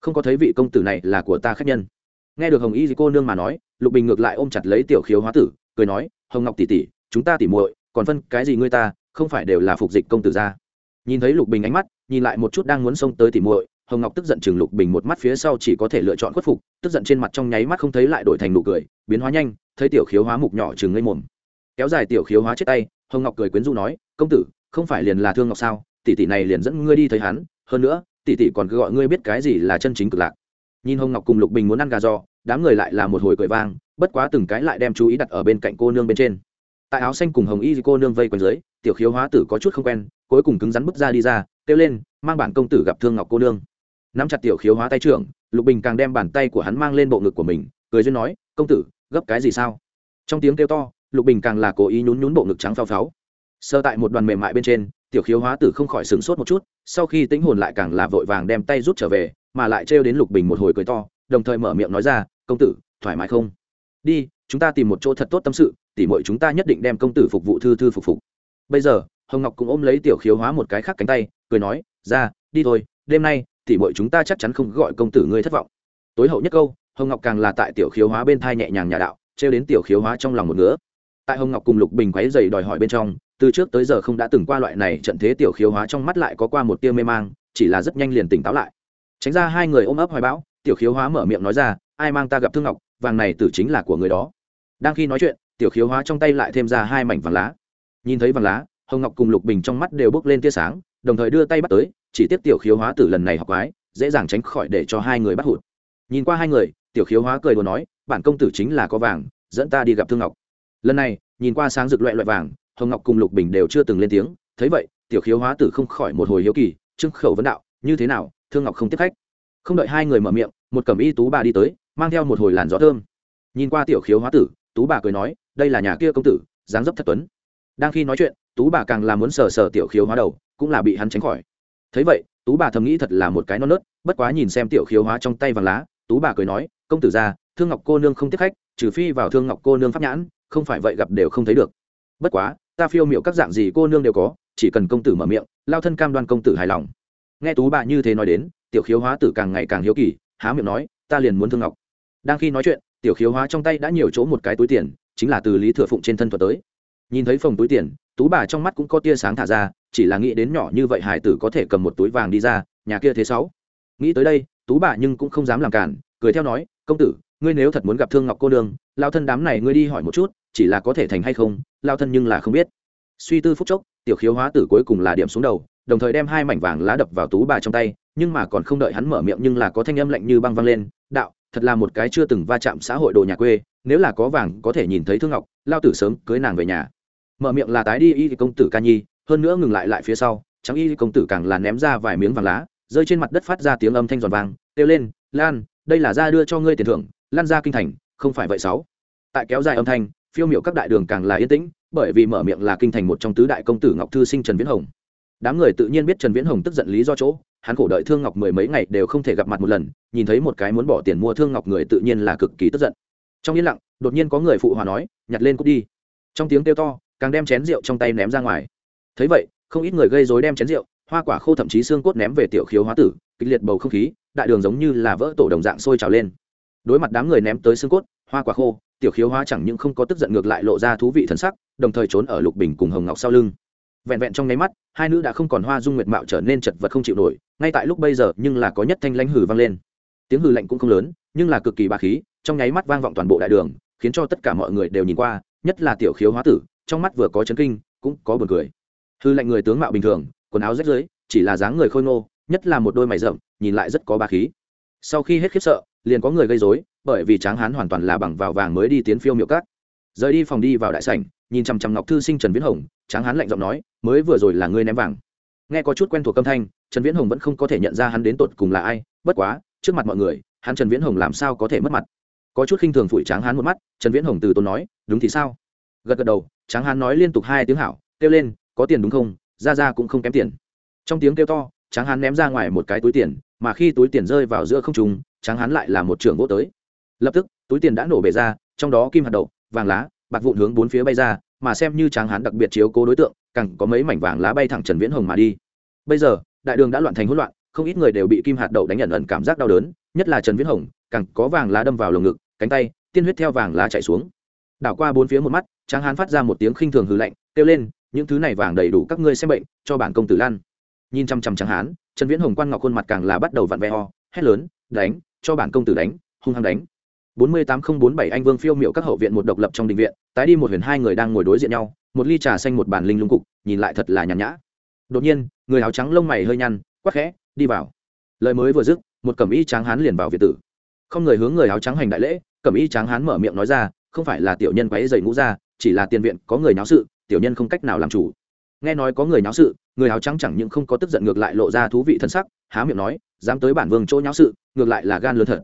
Không có thấy vị công tử này là của ta khách nhân. Nghe được hồng y cô nương mà nói, lục bình ngược lại ôm chặt lấy tiểu khiếu hóa tử, cười nói, hồng ngọc tỷ tỷ, chúng ta tỉ muội, còn phân cái gì ngươi ta, không phải đều là phục dịch công tử ra. Nhìn thấy lục bình ánh mắt, nhìn lại một chút đang muốn xông tới tỉ muội, hồng ngọc tức giận chừng lục bình một mắt phía sau chỉ có thể lựa chọn khuất phục, tức giận trên mặt trong nháy mắt không thấy lại đổi thành nụ cười, biến hóa nhanh, thấy tiểu khiếu hóa mục nhỏ chừng ngây mồm. Kéo dài tiểu khiếu hóa chết tay, hồng ngọc cười quyến rũ nói, công tử không phải liền là thương ngọc sao? Tỷ tỷ này liền dẫn ngươi đi thấy hắn, hơn nữa, tỷ tỷ còn cứ gọi ngươi biết cái gì là chân chính cực lạc. Nhìn hồng ngọc cùng lục bình muốn ăn gà giò, đám người lại là một hồi cười vang, bất quá từng cái lại đem chú ý đặt ở bên cạnh cô nương bên trên. Tại áo xanh cùng hồng y cô nương vây quanh dưới, tiểu khiếu hóa tử có chút không quen, cuối cùng cứng rắn bước ra đi ra, kêu lên, mang bản công tử gặp thương ngọc cô nương. Nắm chặt tiểu khiếu hóa tay trưởng, lục bình càng đem bàn tay của hắn mang lên bộ ngực của mình, cười duyên nói, công tử, gấp cái gì sao? Trong tiếng kêu to, lục bình càng là cố ý nhún nhún bộ ngực trắng phao pháo sơ tại một đoàn mềm mại bên trên, tiểu khiếu hóa tử không khỏi sửng sốt một chút, sau khi tính hồn lại càng là vội vàng đem tay rút trở về, mà lại trêu đến lục bình một hồi cười to, đồng thời mở miệng nói ra, công tử, thoải mái không? Đi, chúng ta tìm một chỗ thật tốt tâm sự, tỉ mọi chúng ta nhất định đem công tử phục vụ thư thư phục phục. Bây giờ, hồng ngọc cũng ôm lấy tiểu khiếu hóa một cái khác cánh tay, cười nói, ra, đi thôi, đêm nay tỷ muội chúng ta chắc chắn không gọi công tử ngươi thất vọng. Tối hậu nhất câu, hồng ngọc càng là tại tiểu khiếu hóa bên thai nhẹ nhàng nhà đạo, trêu đến tiểu khiếu hóa trong lòng một nữa tại hồng ngọc cùng lục bình quáy dày đòi hỏi bên trong, từ trước tới giờ không đã từng qua loại này trận thế tiểu khiếu hóa trong mắt lại có qua một tia mê mang, chỉ là rất nhanh liền tỉnh táo lại. Tránh ra hai người ôm ấp hoài bão, tiểu khiếu hóa mở miệng nói ra, ai mang ta gặp thương ngọc, vàng này tử chính là của người đó. Đang khi nói chuyện, tiểu khiếu hóa trong tay lại thêm ra hai mảnh vàng lá. Nhìn thấy vàng lá, hồng ngọc cùng lục bình trong mắt đều bốc lên tia sáng, đồng thời đưa tay bắt tới, chỉ tiếp tiểu khiếu hóa tử lần này học quái, dễ dàng tránh khỏi để cho hai người bắt hụt. Nhìn qua hai người, tiểu khiếu hóa cười đùa nói, bản công tử chính là có vàng, dẫn ta đi gặp thương ngọc lần này, nhìn qua sáng rực loại loại vàng, hồng ngọc cùng lục bình đều chưa từng lên tiếng. Thấy vậy, tiểu khiếu hóa tử không khỏi một hồi hiếu kỳ trưng khẩu vấn đạo, như thế nào, thương ngọc không tiếp khách? Không đợi hai người mở miệng, một cẩm y tú bà đi tới, mang theo một hồi làn gió thơm. Nhìn qua tiểu khiếu hóa tử, tú bà cười nói, đây là nhà kia công tử, dáng dấp thật tuấn. Đang khi nói chuyện, tú bà càng là muốn sờ sờ tiểu khiếu hóa đầu, cũng là bị hắn tránh khỏi. Thấy vậy, tú bà thầm nghĩ thật là một cái non nớt, bất quá nhìn xem tiểu khiếu hóa trong tay vàng lá, tú bà cười nói, công tử ra thương ngọc cô nương không tiếp khách, trừ phi vào thương ngọc cô nương pháp nhãn không phải vậy gặp đều không thấy được. Bất quá, ta phiêu miệu các dạng gì cô nương đều có, chỉ cần công tử mở miệng, lao thân cam đoan công tử hài lòng. Nghe tú bà như thế nói đến, tiểu khiếu hóa tử càng ngày càng hiếu kỳ, há miệng nói, ta liền muốn thương ngọc. Đang khi nói chuyện, tiểu khiếu hóa trong tay đã nhiều chỗ một cái túi tiền, chính là từ lý thừa phụng trên thân thuật tới. Nhìn thấy phòng túi tiền, tú bà trong mắt cũng có tia sáng thả ra, chỉ là nghĩ đến nhỏ như vậy hải tử có thể cầm một túi vàng đi ra, nhà kia thế sáu. Nghĩ tới đây, tú bà nhưng cũng không dám làm cản, cười theo nói, công tử, ngươi nếu thật muốn gặp thương ngọc cô nương, lao thân đám này ngươi đi hỏi một chút chỉ là có thể thành hay không, lao thân nhưng là không biết. Suy tư phúc chốc, tiểu khiếu hóa tử cuối cùng là điểm xuống đầu, đồng thời đem hai mảnh vàng lá đập vào tú bà trong tay, nhưng mà còn không đợi hắn mở miệng nhưng là có thanh âm lạnh như băng văng lên, đạo, thật là một cái chưa từng va chạm xã hội đồ nhà quê, nếu là có vàng có thể nhìn thấy thương ngọc, lao tử sớm cưới nàng về nhà. Mở miệng là tái đi y công tử ca nhi, hơn nữa ngừng lại lại phía sau, trắng y công tử càng là ném ra vài miếng vàng lá, rơi trên mặt đất phát ra tiếng âm thanh giòn vàng kêu lên, lan, đây là ra đưa cho ngươi tiền thưởng, lan ra kinh thành, không phải vậy sáu. Tại kéo dài âm thanh phiêu miệu các đại đường càng là yên tĩnh, bởi vì mở miệng là kinh thành một trong tứ đại công tử ngọc thư sinh trần viễn hồng. Đám người tự nhiên biết trần viễn hồng tức giận lý do chỗ, hắn khổ đợi thương ngọc mười mấy ngày đều không thể gặp mặt một lần, nhìn thấy một cái muốn bỏ tiền mua thương ngọc người tự nhiên là cực kỳ tức giận. Trong yên lặng, đột nhiên có người phụ hòa nói, nhặt lên cút đi. Trong tiếng kêu to, càng đem chén rượu trong tay ném ra ngoài. Thấy vậy, không ít người gây dối đem chén rượu, hoa quả khô thậm chí xương cốt ném về tiểu khiếu hóa tử, kịch liệt bầu không khí, đại đường giống như là vỡ tổ đồng dạng sôi trào lên. Đối mặt đám người ném tới xương cốt, hoa quả khô tiểu khiếu hóa chẳng những không có tức giận ngược lại lộ ra thú vị thần sắc, đồng thời trốn ở lục bình cùng hồng ngọc sau lưng. Vẹn vẹn trong nháy mắt, hai nữ đã không còn hoa dung nguyệt mạo trở nên chật vật không chịu nổi, ngay tại lúc bây giờ nhưng là có nhất thanh lãnh hử vang lên. Tiếng hử lạnh cũng không lớn, nhưng là cực kỳ bà khí, trong nháy mắt vang vọng toàn bộ đại đường, khiến cho tất cả mọi người đều nhìn qua, nhất là tiểu khiếu hóa tử, trong mắt vừa có chấn kinh, cũng có buồn cười. Hư lạnh người tướng mạo bình thường, quần áo rách rưới, chỉ là dáng người khôi ngô, nhất là một đôi mày rậm, nhìn lại rất có bà khí. Sau khi hết khiếp sợ, liền có người gây rối bởi vì tráng hán hoàn toàn là bằng vào vàng mới đi tiến phiêu miệu cát. Rời đi phòng đi vào đại sảnh, nhìn chằm chằm ngọc thư sinh trần viễn hồng, tráng hán lạnh giọng nói, mới vừa rồi là ngươi ném vàng. Nghe có chút quen thuộc âm thanh, trần viễn hồng vẫn không có thể nhận ra hắn đến tột cùng là ai, bất quá, trước mặt mọi người, hắn trần viễn hồng làm sao có thể mất mặt? Có chút khinh thường phủi tráng hán một mắt, trần viễn hồng từ tốn nói, đúng thì sao? Gật gật đầu, tráng hán nói liên tục hai tiếng hảo, kêu lên, có tiền đúng không? Ra ra cũng không kém tiền. Trong tiếng kêu to, tráng hán ném ra ngoài một cái túi tiền, mà khi túi tiền rơi vào giữa không trùng tráng hán lại là một trường gỗ tới lập tức, túi tiền đã nổ bể ra, trong đó kim hạt đậu, vàng lá, bạc vụn hướng bốn phía bay ra, mà xem như tráng hán đặc biệt chiếu cố đối tượng, càng có mấy mảnh vàng lá bay thẳng trần viễn hồng mà đi. Bây giờ, đại đường đã loạn thành hỗn loạn, không ít người đều bị kim hạt đậu đánh nhận ẩn cảm giác đau đớn, nhất là trần viễn hồng, càng có vàng lá đâm vào lồng ngực, cánh tay, tiên huyết theo vàng lá chạy xuống. Đảo qua bốn phía một mắt, tráng hán phát ra một tiếng khinh thường hư lạnh, kêu lên, những thứ này vàng đầy đủ các ngươi xem bệnh, cho bản công tử lan nhìn chăm chăm tráng hán, trần viễn hồng quan ngọc khuôn mặt càng là bắt đầu vặn ve ho hét lớn, đánh, cho bản công tử đánh, hung hăng đánh bốn mươi tám nghìn bốn bảy anh vương phiêu miệu các hậu viện một độc lập trong đình viện, tái đi một huyền hai người đang ngồi đối diện nhau, một ly trà xanh một bàn linh lung cục, nhìn lại thật là nhàn nhã. Đột nhiên, người áo trắng lông mày hơi nhăn, quắc khẽ, đi vào. Lời mới vừa dứt, một cẩm y tráng hán liền vào việt tử. Không người hướng người áo trắng hành đại lễ, cẩm y tráng hán mở miệng nói ra, không phải là tiểu nhân quấy rầy ngũ ra chỉ là tiền viện có người náo sự, tiểu nhân không cách nào làm chủ. Nghe nói có người náo sự, người áo trắng chẳng những không có tức giận ngược lại lộ ra thú vị thân sắc, há miệng nói, dám tới bản vương chỗ nháo sự, ngược lại là gan lớn thật.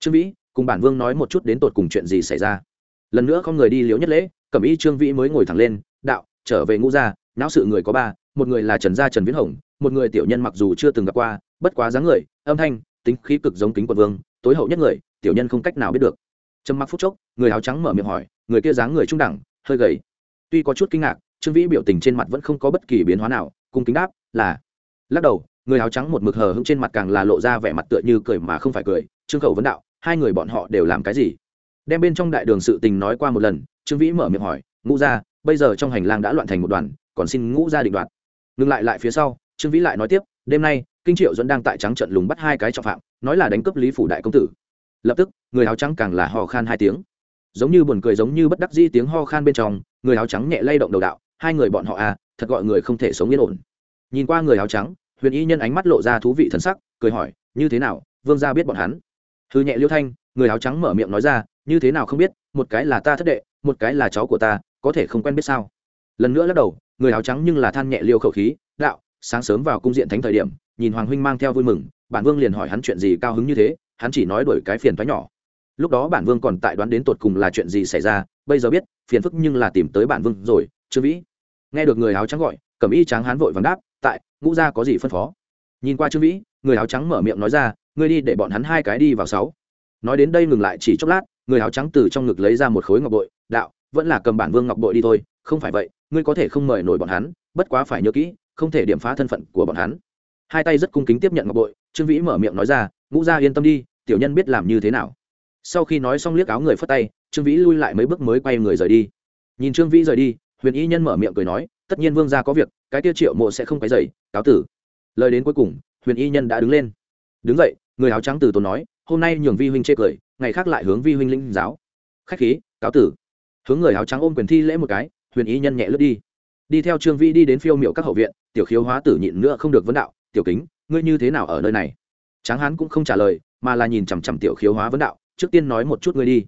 Trương vĩ cùng bản vương nói một chút đến tột cùng chuyện gì xảy ra. Lần nữa con người đi liếu nhất lễ, cẩm y trương vĩ mới ngồi thẳng lên, đạo, trở về ngũ gia não sự người có ba, một người là trần gia trần viễn hồng, một người tiểu nhân mặc dù chưa từng gặp qua, bất quá dáng người, âm thanh, tính khí cực giống kính quận vương, tối hậu nhất người, tiểu nhân không cách nào biết được. Trầm mặc phút chốc, người áo trắng mở miệng hỏi, người kia dáng người trung đẳng, hơi gầy. Tuy có chút kinh ngạc, trương vĩ biểu tình trên mặt vẫn không có bất kỳ biến hóa nào, cung kính đáp, là. Lắc đầu, người áo trắng một mực hờ hững trên mặt càng là lộ ra vẻ mặt tựa như cười mà không phải cười, trương khẩu vấn đạo hai người bọn họ đều làm cái gì? Đem bên trong đại đường sự tình nói qua một lần, trương vĩ mở miệng hỏi, ngũ gia, bây giờ trong hành lang đã loạn thành một đoàn, còn xin ngũ gia định đoạt. Ngừng lại lại phía sau, trương vĩ lại nói tiếp, đêm nay, kinh triệu dẫn đang tại trắng trận lùng bắt hai cái trọng phạm, nói là đánh cướp lý phủ đại công tử. Lập tức, người áo trắng càng là ho khan hai tiếng. Giống như buồn cười giống như bất đắc dĩ tiếng ho khan bên trong, người áo trắng nhẹ lay động đầu đạo, hai người bọn họ à thật gọi người không thể sống yên ổn. Nhìn qua người áo trắng, huyền y nhân ánh mắt lộ ra thú vị thần sắc, cười hỏi, như thế nào? Vương gia biết bọn hắn? Hư nhẹ liêu thanh, người áo trắng mở miệng nói ra, như thế nào không biết, một cái là ta thất đệ, một cái là cháu của ta, có thể không quen biết sao? Lần nữa lắc đầu, người áo trắng nhưng là than nhẹ liêu khẩu khí, đạo, sáng sớm vào cung diện thánh thời điểm, nhìn hoàng huynh mang theo vui mừng, bản vương liền hỏi hắn chuyện gì cao hứng như thế, hắn chỉ nói đổi cái phiền toái nhỏ. Lúc đó bản vương còn tại đoán đến tột cùng là chuyện gì xảy ra, bây giờ biết, phiền phức nhưng là tìm tới bản vương rồi chưa vĩ. Nghe được người áo trắng gọi, cẩm y trắng hắn vội vàng đáp, tại, ngũ gia có gì phân phó? Nhìn qua trương vĩ, người áo trắng mở miệng nói ra ngươi đi để bọn hắn hai cái đi vào sáu. Nói đến đây ngừng lại chỉ chốc lát, người áo trắng từ trong ngực lấy ra một khối ngọc bội, đạo, vẫn là cầm bản vương ngọc bội đi thôi, không phải vậy, ngươi có thể không mời nổi bọn hắn, bất quá phải nhớ kỹ, không thể điểm phá thân phận của bọn hắn. Hai tay rất cung kính tiếp nhận ngọc bội, trương vĩ mở miệng nói ra, ngũ gia yên tâm đi, tiểu nhân biết làm như thế nào. Sau khi nói xong liếc áo người phất tay, trương vĩ lui lại mấy bước mới quay người rời đi. Nhìn trương vĩ rời đi, huyền y nhân mở miệng cười nói, tất nhiên vương gia có việc, cái tiêu triệu mộ sẽ không phải dậy cáo tử. Lời đến cuối cùng, huyền y nhân đã đứng lên. Đứng dậy người áo trắng từ tốn nói, hôm nay nhường vi huynh chê cười, ngày khác lại hướng vi huynh linh giáo. Khách khí, cáo tử. Hướng người áo trắng ôm quyền thi lễ một cái, huyền ý nhân nhẹ lướt đi. Đi theo trương Vi đi đến phiêu miệu các hậu viện, tiểu khiếu hóa tử nhịn nữa không được vấn đạo, tiểu kính, ngươi như thế nào ở nơi này? Tráng hán cũng không trả lời, mà là nhìn chằm chằm tiểu khiếu hóa vấn đạo, trước tiên nói một chút ngươi đi.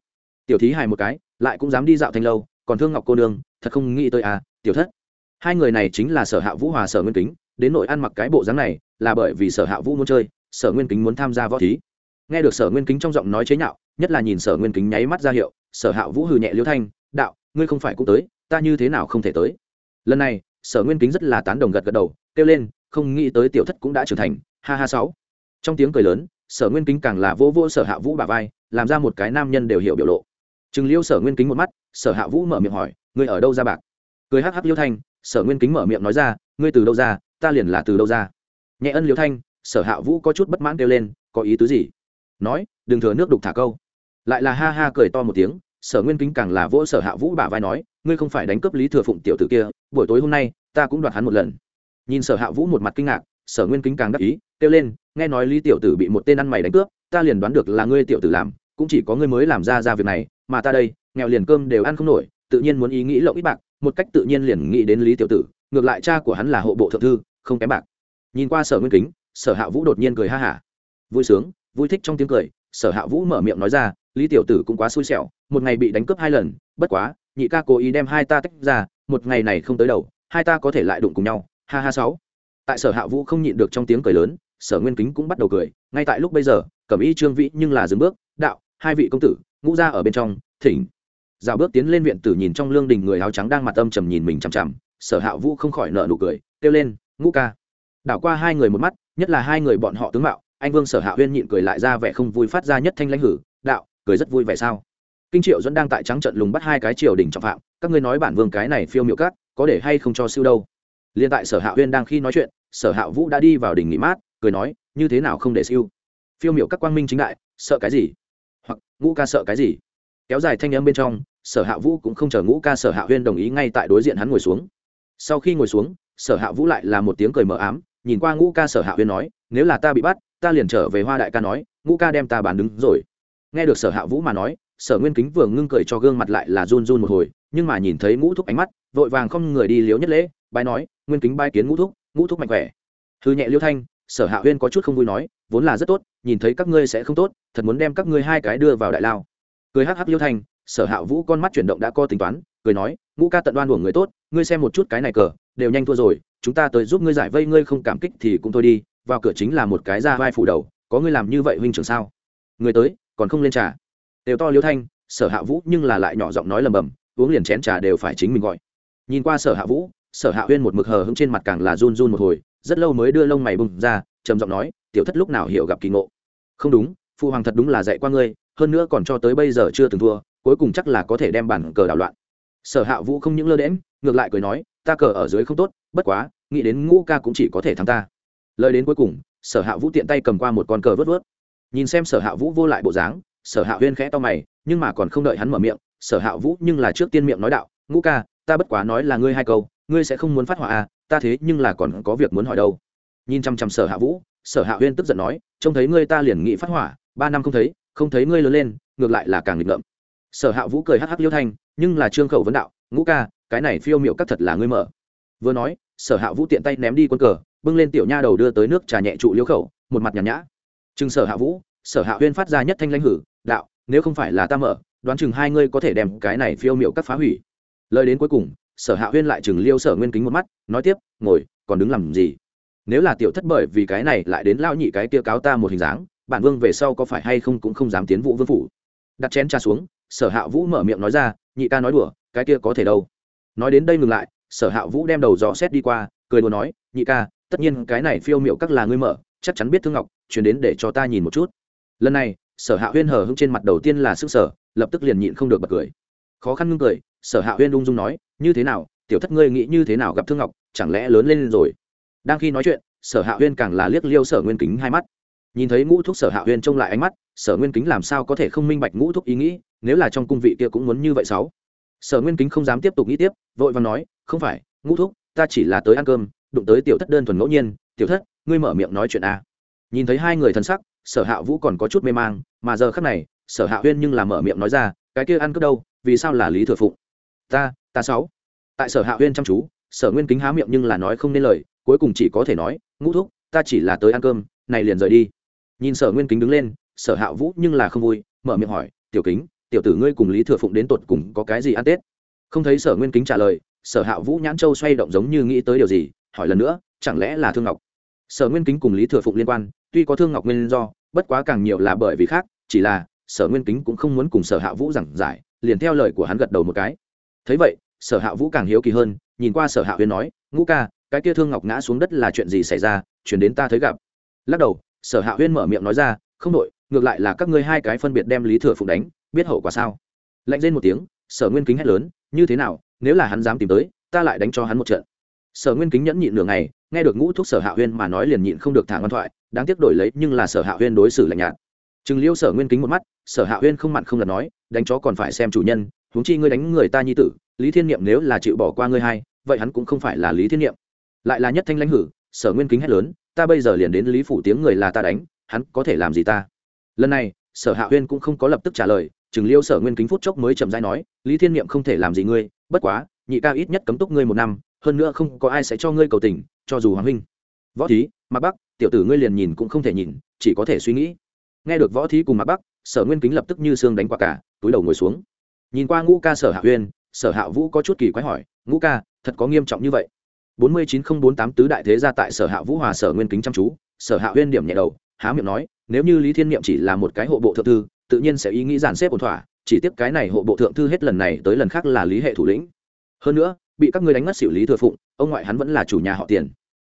Tiểu thí hài một cái, lại cũng dám đi dạo thanh lâu, còn thương ngọc cô nương, thật không nghĩ tới à tiểu thất. Hai người này chính là sở hạ vũ hòa sở nguyên kính, đến nội ăn mặc cái bộ dáng này, là bởi vì sở hạ vũ muốn chơi sở nguyên kính muốn tham gia võ thí. Nghe được sở nguyên kính trong giọng nói chế nhạo, nhất là nhìn sở nguyên kính nháy mắt ra hiệu, sở hạ vũ hừ nhẹ liêu thanh, đạo, ngươi không phải cũng tới, ta như thế nào không thể tới? Lần này, sở nguyên kính rất là tán đồng gật gật đầu, kêu lên, không nghĩ tới tiểu thất cũng đã trưởng thành, ha ha sáu. Trong tiếng cười lớn, sở nguyên kính càng là vô vô sở hạ vũ bà vai, làm ra một cái nam nhân đều hiểu biểu lộ. Chừng liêu sở nguyên kính một mắt, sở hạ vũ mở miệng hỏi, ngươi ở đâu ra bạc? Cười hắc hắc liêu thanh, sở nguyên kính mở miệng nói ra, ngươi từ đâu ra, ta liền là từ đâu ra. Nhẹ ân liêu thanh sở hạ vũ có chút bất mãn kêu lên, có ý tứ gì? Nói, đừng thừa nước đục thả câu. Lại là ha ha cười to một tiếng, sở nguyên kính càng là vỗ sở hạ vũ bả vai nói, ngươi không phải đánh cướp lý thừa phụng tiểu tử kia, buổi tối hôm nay, ta cũng đoạt hắn một lần. Nhìn sở hạ vũ một mặt kinh ngạc, sở nguyên kính càng đắc ý, kêu lên, nghe nói lý tiểu tử bị một tên ăn mày đánh cướp, ta liền đoán được là ngươi tiểu tử làm, cũng chỉ có ngươi mới làm ra ra việc này, mà ta đây, nghèo liền cơm đều ăn không nổi, tự nhiên muốn ý nghĩ lộng ít bạc, một cách tự nhiên liền nghĩ đến lý tiểu tử, ngược lại cha của hắn là hộ bộ thượng thư, không kém bạc. Nhìn qua sở nguyên kính sở hạ vũ đột nhiên cười ha hả. Vui sướng, vui thích trong tiếng cười, sở hạ vũ mở miệng nói ra, lý tiểu tử cũng quá xui xẻo, một ngày bị đánh cướp hai lần, bất quá, nhị ca cố ý đem hai ta tách ra, một ngày này không tới đầu, hai ta có thể lại đụng cùng nhau, ha ha sáu. Tại sở hạ vũ không nhịn được trong tiếng cười lớn, sở nguyên kính cũng bắt đầu cười, ngay tại lúc bây giờ, cẩm y trương vĩ nhưng là dừng bước, đạo, hai vị công tử, ngũ ra ở bên trong, thỉnh. Dạo bước tiến lên viện tử nhìn trong lương đình người áo trắng đang mặt âm trầm nhìn mình chằm chằm, sở hạ vũ không khỏi nợ nụ cười, kêu lên, ngũ ca. Đảo qua hai người một mắt nhất là hai người bọn họ tướng mạo, anh vương sở hạ huyên nhịn cười lại ra vẻ không vui phát ra nhất thanh lãnh hử, đạo, cười rất vui vẻ sao? Kinh triệu dẫn đang tại trắng trận lùng bắt hai cái triều đình trọng phạm, các ngươi nói bản vương cái này phiêu miệu cát có để hay không cho siêu đâu? Liên tại sở hạ huyên đang khi nói chuyện, sở hạ vũ đã đi vào đỉnh nghỉ mát, cười nói, như thế nào không để siêu? Phiêu miệu các quang minh chính đại, sợ cái gì? Hoặc, ngũ ca sợ cái gì? Kéo dài thanh âm bên trong, sở hạ vũ cũng không chờ ngũ ca sở hạ huyên đồng ý ngay tại đối diện hắn ngồi xuống. Sau khi ngồi xuống, sở hạ vũ lại là một tiếng cười mờ ám nhìn qua ngũ ca sở hạ huyên nói, nếu là ta bị bắt, ta liền trở về hoa đại ca nói, ngũ ca đem ta bàn đứng rồi. Nghe được sở hạ vũ mà nói, sở nguyên kính vừa ngưng cười cho gương mặt lại là run run một hồi, nhưng mà nhìn thấy ngũ thúc ánh mắt, vội vàng không người đi liếu nhất lễ, bái nói, nguyên kính bai kiến ngũ thúc ngũ thúc mạnh khỏe. Thư nhẹ liêu thanh, sở hạ huyên có chút không vui nói, vốn là rất tốt, nhìn thấy các ngươi sẽ không tốt, thật muốn đem các ngươi hai cái đưa vào đại lao. Cười hắc hắc liêu thanh, sở hạ vũ con mắt chuyển động đã co tính toán, cười nói, ngũ ca tận đoan của người tốt, ngươi xem một chút cái này cờ, đều nhanh thua rồi chúng ta tới giúp ngươi giải vây, ngươi không cảm kích thì cũng thôi đi, vào cửa chính là một cái ra vai phủ đầu, có ngươi làm như vậy huynh trưởng sao? Người tới, còn không lên trà. Đều to liêu thanh, sở hạ vũ nhưng là lại nhỏ giọng nói lầm bầm, uống liền chén trà đều phải chính mình gọi. Nhìn qua sở hạ vũ, sở hạ huyên một mực hờ hững trên mặt càng là run run một hồi, rất lâu mới đưa lông mày bùng ra, trầm giọng nói, tiểu thất lúc nào hiểu gặp kỳ ngộ? Không đúng, phụ hoàng thật đúng là dạy qua ngươi, hơn nữa còn cho tới bây giờ chưa từng thua, cuối cùng chắc là có thể đem bản cờ đảo loạn. Sở hạ vũ không những lơ đễm ngược lại cười nói, ta cờ ở dưới không tốt bất quá, nghĩ đến ngũ ca cũng chỉ có thể thắng ta. Lời đến cuối cùng, sở hạ vũ tiện tay cầm qua một con cờ vớt vớt. Nhìn xem sở hạ vũ vô lại bộ dáng, sở hạ huyên khẽ to mày, nhưng mà còn không đợi hắn mở miệng, sở hạ vũ nhưng là trước tiên miệng nói đạo, ngũ ca, ta bất quá nói là ngươi hai câu, ngươi sẽ không muốn phát hỏa à ta thế nhưng là còn có việc muốn hỏi đâu. Nhìn chăm chăm sở hạ vũ, sở hạ huyên tức giận nói, trông thấy ngươi ta liền nghị phát hỏa ba năm không thấy không thấy ngươi lớn lên, ngược lại là càng nghịch ngợm. Sở hạ vũ cười hắc hắc liêu thanh, nhưng là trương khẩu vấn đạo, ngũ ca, cái này phiêu miệu các thật là ngươi mở vừa nói, sở hạ vũ tiện tay ném đi quân cờ, bưng lên tiểu nha đầu đưa tới nước trà nhẹ trụ liêu khẩu, một mặt nhàn nhã. Chừng sở hạ vũ, sở hạ huyên phát ra nhất thanh lãnh hử, đạo, nếu không phải là ta mở, đoán chừng hai ngươi có thể đem cái này phiêu miệu các phá hủy. Lời đến cuối cùng, sở hạ huyên lại chừng liêu sở nguyên kính một mắt, nói tiếp, ngồi, còn đứng làm gì? Nếu là tiểu thất bởi vì cái này lại đến lao nhị cái kia cáo ta một hình dáng, bản vương về sau có phải hay không cũng không dám tiến vụ vương phủ? Đặt chén trà xuống, sở hạ vũ mở miệng nói ra, nhị ca nói đùa, cái kia có thể đâu. Nói đến đây ngừng lại sở hạ vũ đem đầu dò xét đi qua, cười đùa nói, nhị ca, tất nhiên cái này phiêu miệu các là ngươi mở, chắc chắn biết thương ngọc, chuyển đến để cho ta nhìn một chút. Lần này, sở hạ huyên hờ hững trên mặt đầu tiên là sức sở lập tức liền nhịn không được bật cười. Khó khăn ngưng cười, sở hạ huyên ung dung nói, như thế nào, tiểu thất ngươi nghĩ như thế nào gặp thương ngọc, chẳng lẽ lớn lên rồi? Đang khi nói chuyện, sở hạ huyên càng là liếc liêu sở nguyên kính hai mắt. Nhìn thấy ngũ thúc sở hạ huyên trông lại ánh mắt, sở nguyên kính làm sao có thể không minh bạch ngũ thúc ý nghĩ, nếu là trong cung vị kia cũng muốn như vậy sáu. Sở nguyên kính không dám tiếp tục nghĩ tiếp, vội và nói không phải, ngũ thúc, ta chỉ là tới ăn cơm, đụng tới tiểu thất đơn thuần ngẫu nhiên, tiểu thất, ngươi mở miệng nói chuyện a nhìn thấy hai người thân sắc, sở hạ vũ còn có chút mê mang, mà giờ khắc này, sở hạ huyên nhưng là mở miệng nói ra, cái kia ăn cướp đâu, vì sao là lý thừa phụng? Ta ta sáu. Tại sở hạ huyên chăm chú, sở nguyên kính há miệng nhưng là nói không nên lời, cuối cùng chỉ có thể nói, ngũ thúc, ta chỉ là tới ăn cơm, này liền rời đi. Nhìn sở nguyên kính đứng lên, sở hạ vũ nhưng là không vui, mở miệng hỏi, tiểu kính, tiểu tử ngươi cùng lý thừa phụng đến tột cùng có cái gì ăn tết? Không thấy sở nguyên kính trả lời sở hạ vũ nhãn châu xoay động giống như nghĩ tới điều gì, hỏi lần nữa, chẳng lẽ là thương ngọc? Sở nguyên kính cùng lý thừa phụng liên quan, tuy có thương ngọc nguyên do, bất quá càng nhiều là bởi vì khác, chỉ là, sở nguyên kính cũng không muốn cùng sở hạ vũ giảng giải, liền theo lời của hắn gật đầu một cái. Thấy vậy, sở hạ vũ càng hiếu kỳ hơn, nhìn qua sở hạ huyên nói, ngũ ca, cái kia thương ngọc ngã xuống đất là chuyện gì xảy ra, chuyển đến ta thấy gặp. Lắc đầu, sở hạ huyên mở miệng nói ra, không đội, ngược lại là các ngươi hai cái phân biệt đem lý thừa phụng đánh, biết hậu quả sao? Lạnh lên một tiếng, sở nguyên kính hét lớn, như thế nào nếu là hắn dám tìm tới, ta lại đánh cho hắn một trận. Sở nguyên kính nhẫn nhịn nửa ngày, nghe được ngũ thúc sở hạ huyên mà nói liền nhịn không được thả ngoan thoại, đáng tiếc đổi lấy, nhưng là sở hạ huyên đối xử lạnh nhạt. Chừng liêu sở nguyên kính một mắt, sở hạ huyên không mặn không lật nói, đánh chó còn phải xem chủ nhân, huống chi ngươi đánh người ta nhi tử, lý thiên niệm nếu là chịu bỏ qua ngươi hai, vậy hắn cũng không phải là lý thiên niệm. Lại là nhất thanh lãnh hử, sở nguyên kính hét lớn, ta bây giờ liền đến lý phủ tiếng người là ta đánh, hắn có thể làm gì ta? Lần này, sở hạ huyên cũng không có lập tức trả lời chừng liêu sở nguyên kính phút chốc mới chậm dai nói, lý thiên niệm không thể làm gì ngươi bất quá, nhị ca ít nhất cấm túc ngươi một năm, hơn nữa không có ai sẽ cho ngươi cầu tình, cho dù hoàng huynh. Võ thí mặc bắc, tiểu tử ngươi liền nhìn cũng không thể nhìn, chỉ có thể suy nghĩ. Nghe được võ thí cùng mặc bắc, sở nguyên kính lập tức như xương đánh quả cả, túi đầu ngồi xuống. Nhìn qua ngũ ca sở hạ huyên sở hạ vũ có chút kỳ quái hỏi, ngũ ca, thật có nghiêm trọng như vậy? Bốn mươi chín nghìn bốn tám tứ đại thế gia tại sở hạ vũ hòa sở nguyên kính chăm chú, sở hạ huyên điểm nhẹ đầu, há miệng nói, nếu như lý thiên niệm chỉ là một cái hộ bộ thượng thư, tự nhiên sẽ ý nghĩ giản xếp ổn thỏa chỉ tiếp cái này hộ bộ thượng thư hết lần này tới lần khác là lý hệ thủ lĩnh. Hơn nữa, bị các ngươi đánh mất xử lý thừa phụng, ông ngoại hắn vẫn là chủ nhà họ tiền.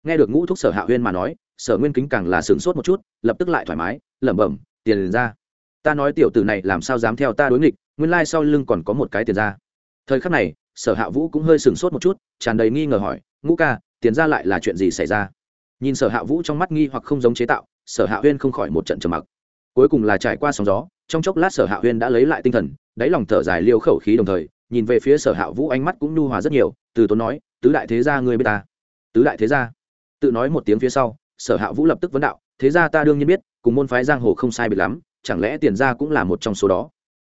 Nghe được ngũ thúc sở hạ huyên mà nói, sở nguyên kính càng là sửng sốt một chút, lập tức lại thoải mái, lẩm bẩm, tiền ra, ta nói tiểu tử này làm sao dám theo ta đối nghịch, nguyên lai sau lưng còn có một cái tiền ra. Thời khắc này, sở hạ vũ cũng hơi sửng sốt một chút, tràn đầy nghi ngờ hỏi, ngũ ca, tiền ra lại là chuyện gì xảy ra? Nhìn sở hạ vũ trong mắt nghi hoặc không giống chế tạo, sở hạ huyên không khỏi một trận trầm mặc. Cuối cùng là trải qua sóng gió trong chốc lát sở hạ huyên đã lấy lại tinh thần, đáy lòng thở dài liêu khẩu khí đồng thời, nhìn về phía sở hạ vũ ánh mắt cũng nhu hòa rất nhiều, từ tốn nói, tứ đại thế gia ngươi biết ta? Tứ đại thế gia? Tự nói một tiếng phía sau, sở hạ vũ lập tức vấn đạo, thế gia ta đương nhiên biết, cùng môn phái giang hồ không sai biệt lắm, chẳng lẽ tiền gia cũng là một trong số đó?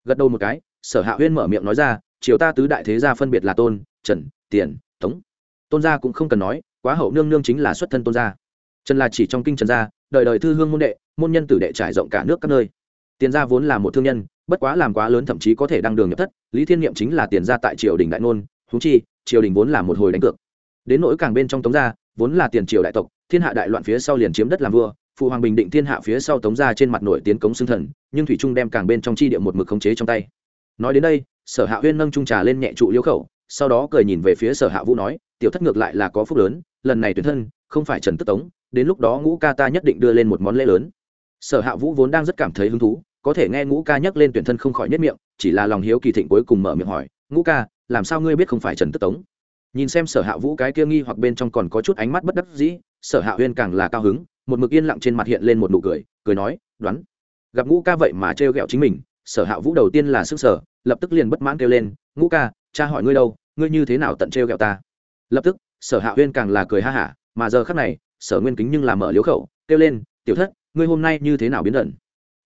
Gật đầu một cái, sở hạ huyên mở miệng nói ra chiều ta tứ đại thế gia phân biệt là tôn, trần, tiền, tống. Tôn gia cũng không cần nói, quá hậu nương nương chính là xuất thân tôn gia. Trần là chỉ trong kinh trần gia, đời đời thư hương môn đệ, môn nhân tử đệ trải rộng cả nước các nơi tiền gia vốn là một thương nhân, bất quá làm quá lớn thậm chí có thể đăng đường nhập thất, lý thiên nhiệm chính là tiền gia tại triều đình đại ngôn húng chi, triều đình vốn là một hồi đánh cược. Đến nỗi càng bên trong tống gia, vốn là tiền triều đại tộc, thiên hạ đại loạn phía sau liền chiếm đất làm vua, phụ hoàng bình định thiên hạ phía sau tống gia trên mặt nổi tiến cống xưng thần, nhưng thủy trung đem càng bên trong chi địa một mực khống chế trong tay. Nói đến đây, sở hạ huyên nâng trung trà lên nhẹ trụ liễu khẩu, sau đó cười nhìn về phía sở hạ vũ nói, tiểu thất ngược lại là có phúc lớn, lần này tuyển thân, không phải trần tức tống, đến lúc đó ngũ ca ta nhất định đưa lên một món lễ lớn. Sở hạ vũ vốn đang rất cảm thấy hứng thú có thể nghe ngũ ca nhắc lên tuyển thân không khỏi nhất miệng, chỉ là lòng hiếu kỳ thịnh cuối cùng mở miệng hỏi, ngũ ca, làm sao ngươi biết không phải trần tức tống? Nhìn xem sở hạ vũ cái kia nghi hoặc bên trong còn có chút ánh mắt bất đắc dĩ, sở hạ huyên càng là cao hứng, một mực yên lặng trên mặt hiện lên một nụ cười cười nói, đoán, gặp ngũ ca vậy mà trêu ghẹo chính mình. Sở hạ vũ đầu tiên là sức sở lập tức liền bất mãn kêu lên, ngũ ca, cha hỏi ngươi đâu, ngươi như thế nào tận trêu ghẹo ta? Lập tức, sở hạ huyên càng là cười ha hả, mà giờ khắc này, sở nguyên kính nhưng là mở liếu khẩu, kêu lên, tiểu thất, ngươi hôm nay như thế nào biến đẩn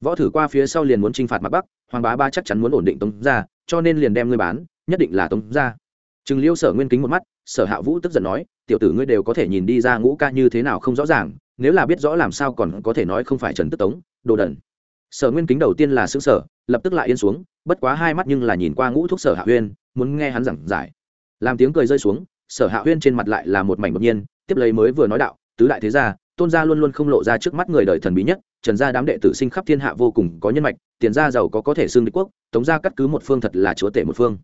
võ thử qua phía sau liền muốn t r i n h phạt mặt bắc, hoàng bá ba chắc chắn muốn ổn định tống ra cho nên liền đem ngươi bán, nhất định là tống ra chừng liêu sở nguyên kính một mắt, sở hạ vũ tức giận nói, tiểu tử ngươi đều có thể nhìn đi ra ngũ ca như thế nào không rõ ràng, nếu là biết rõ làm sao còn có thể nói không phải trần tức tống, đồ đẩn sở nguyên kính đầu tiên là xứ sở lập tức lại yên xuống, bất quá hai mắt nhưng là nhìn qua ngũ thuốc sở hạ huyên, muốn nghe hắn giảng giải. Làm tiếng cười rơi xuống, sở hạ huyên trên mặt lại là một mảnh đột nhiên, tiếp lấy mới vừa nói đạo, tứ đại thế gia tôn gia luôn luôn không lộ ra trước mắt người đời thần bí nhất, trần gia đám đệ tử sinh khắp thiên hạ vô cùng có nhân mạch, tiền gia giàu có có thể xưng đế quốc, tống gia cắt cứ một phương thật là chúa tể một phương.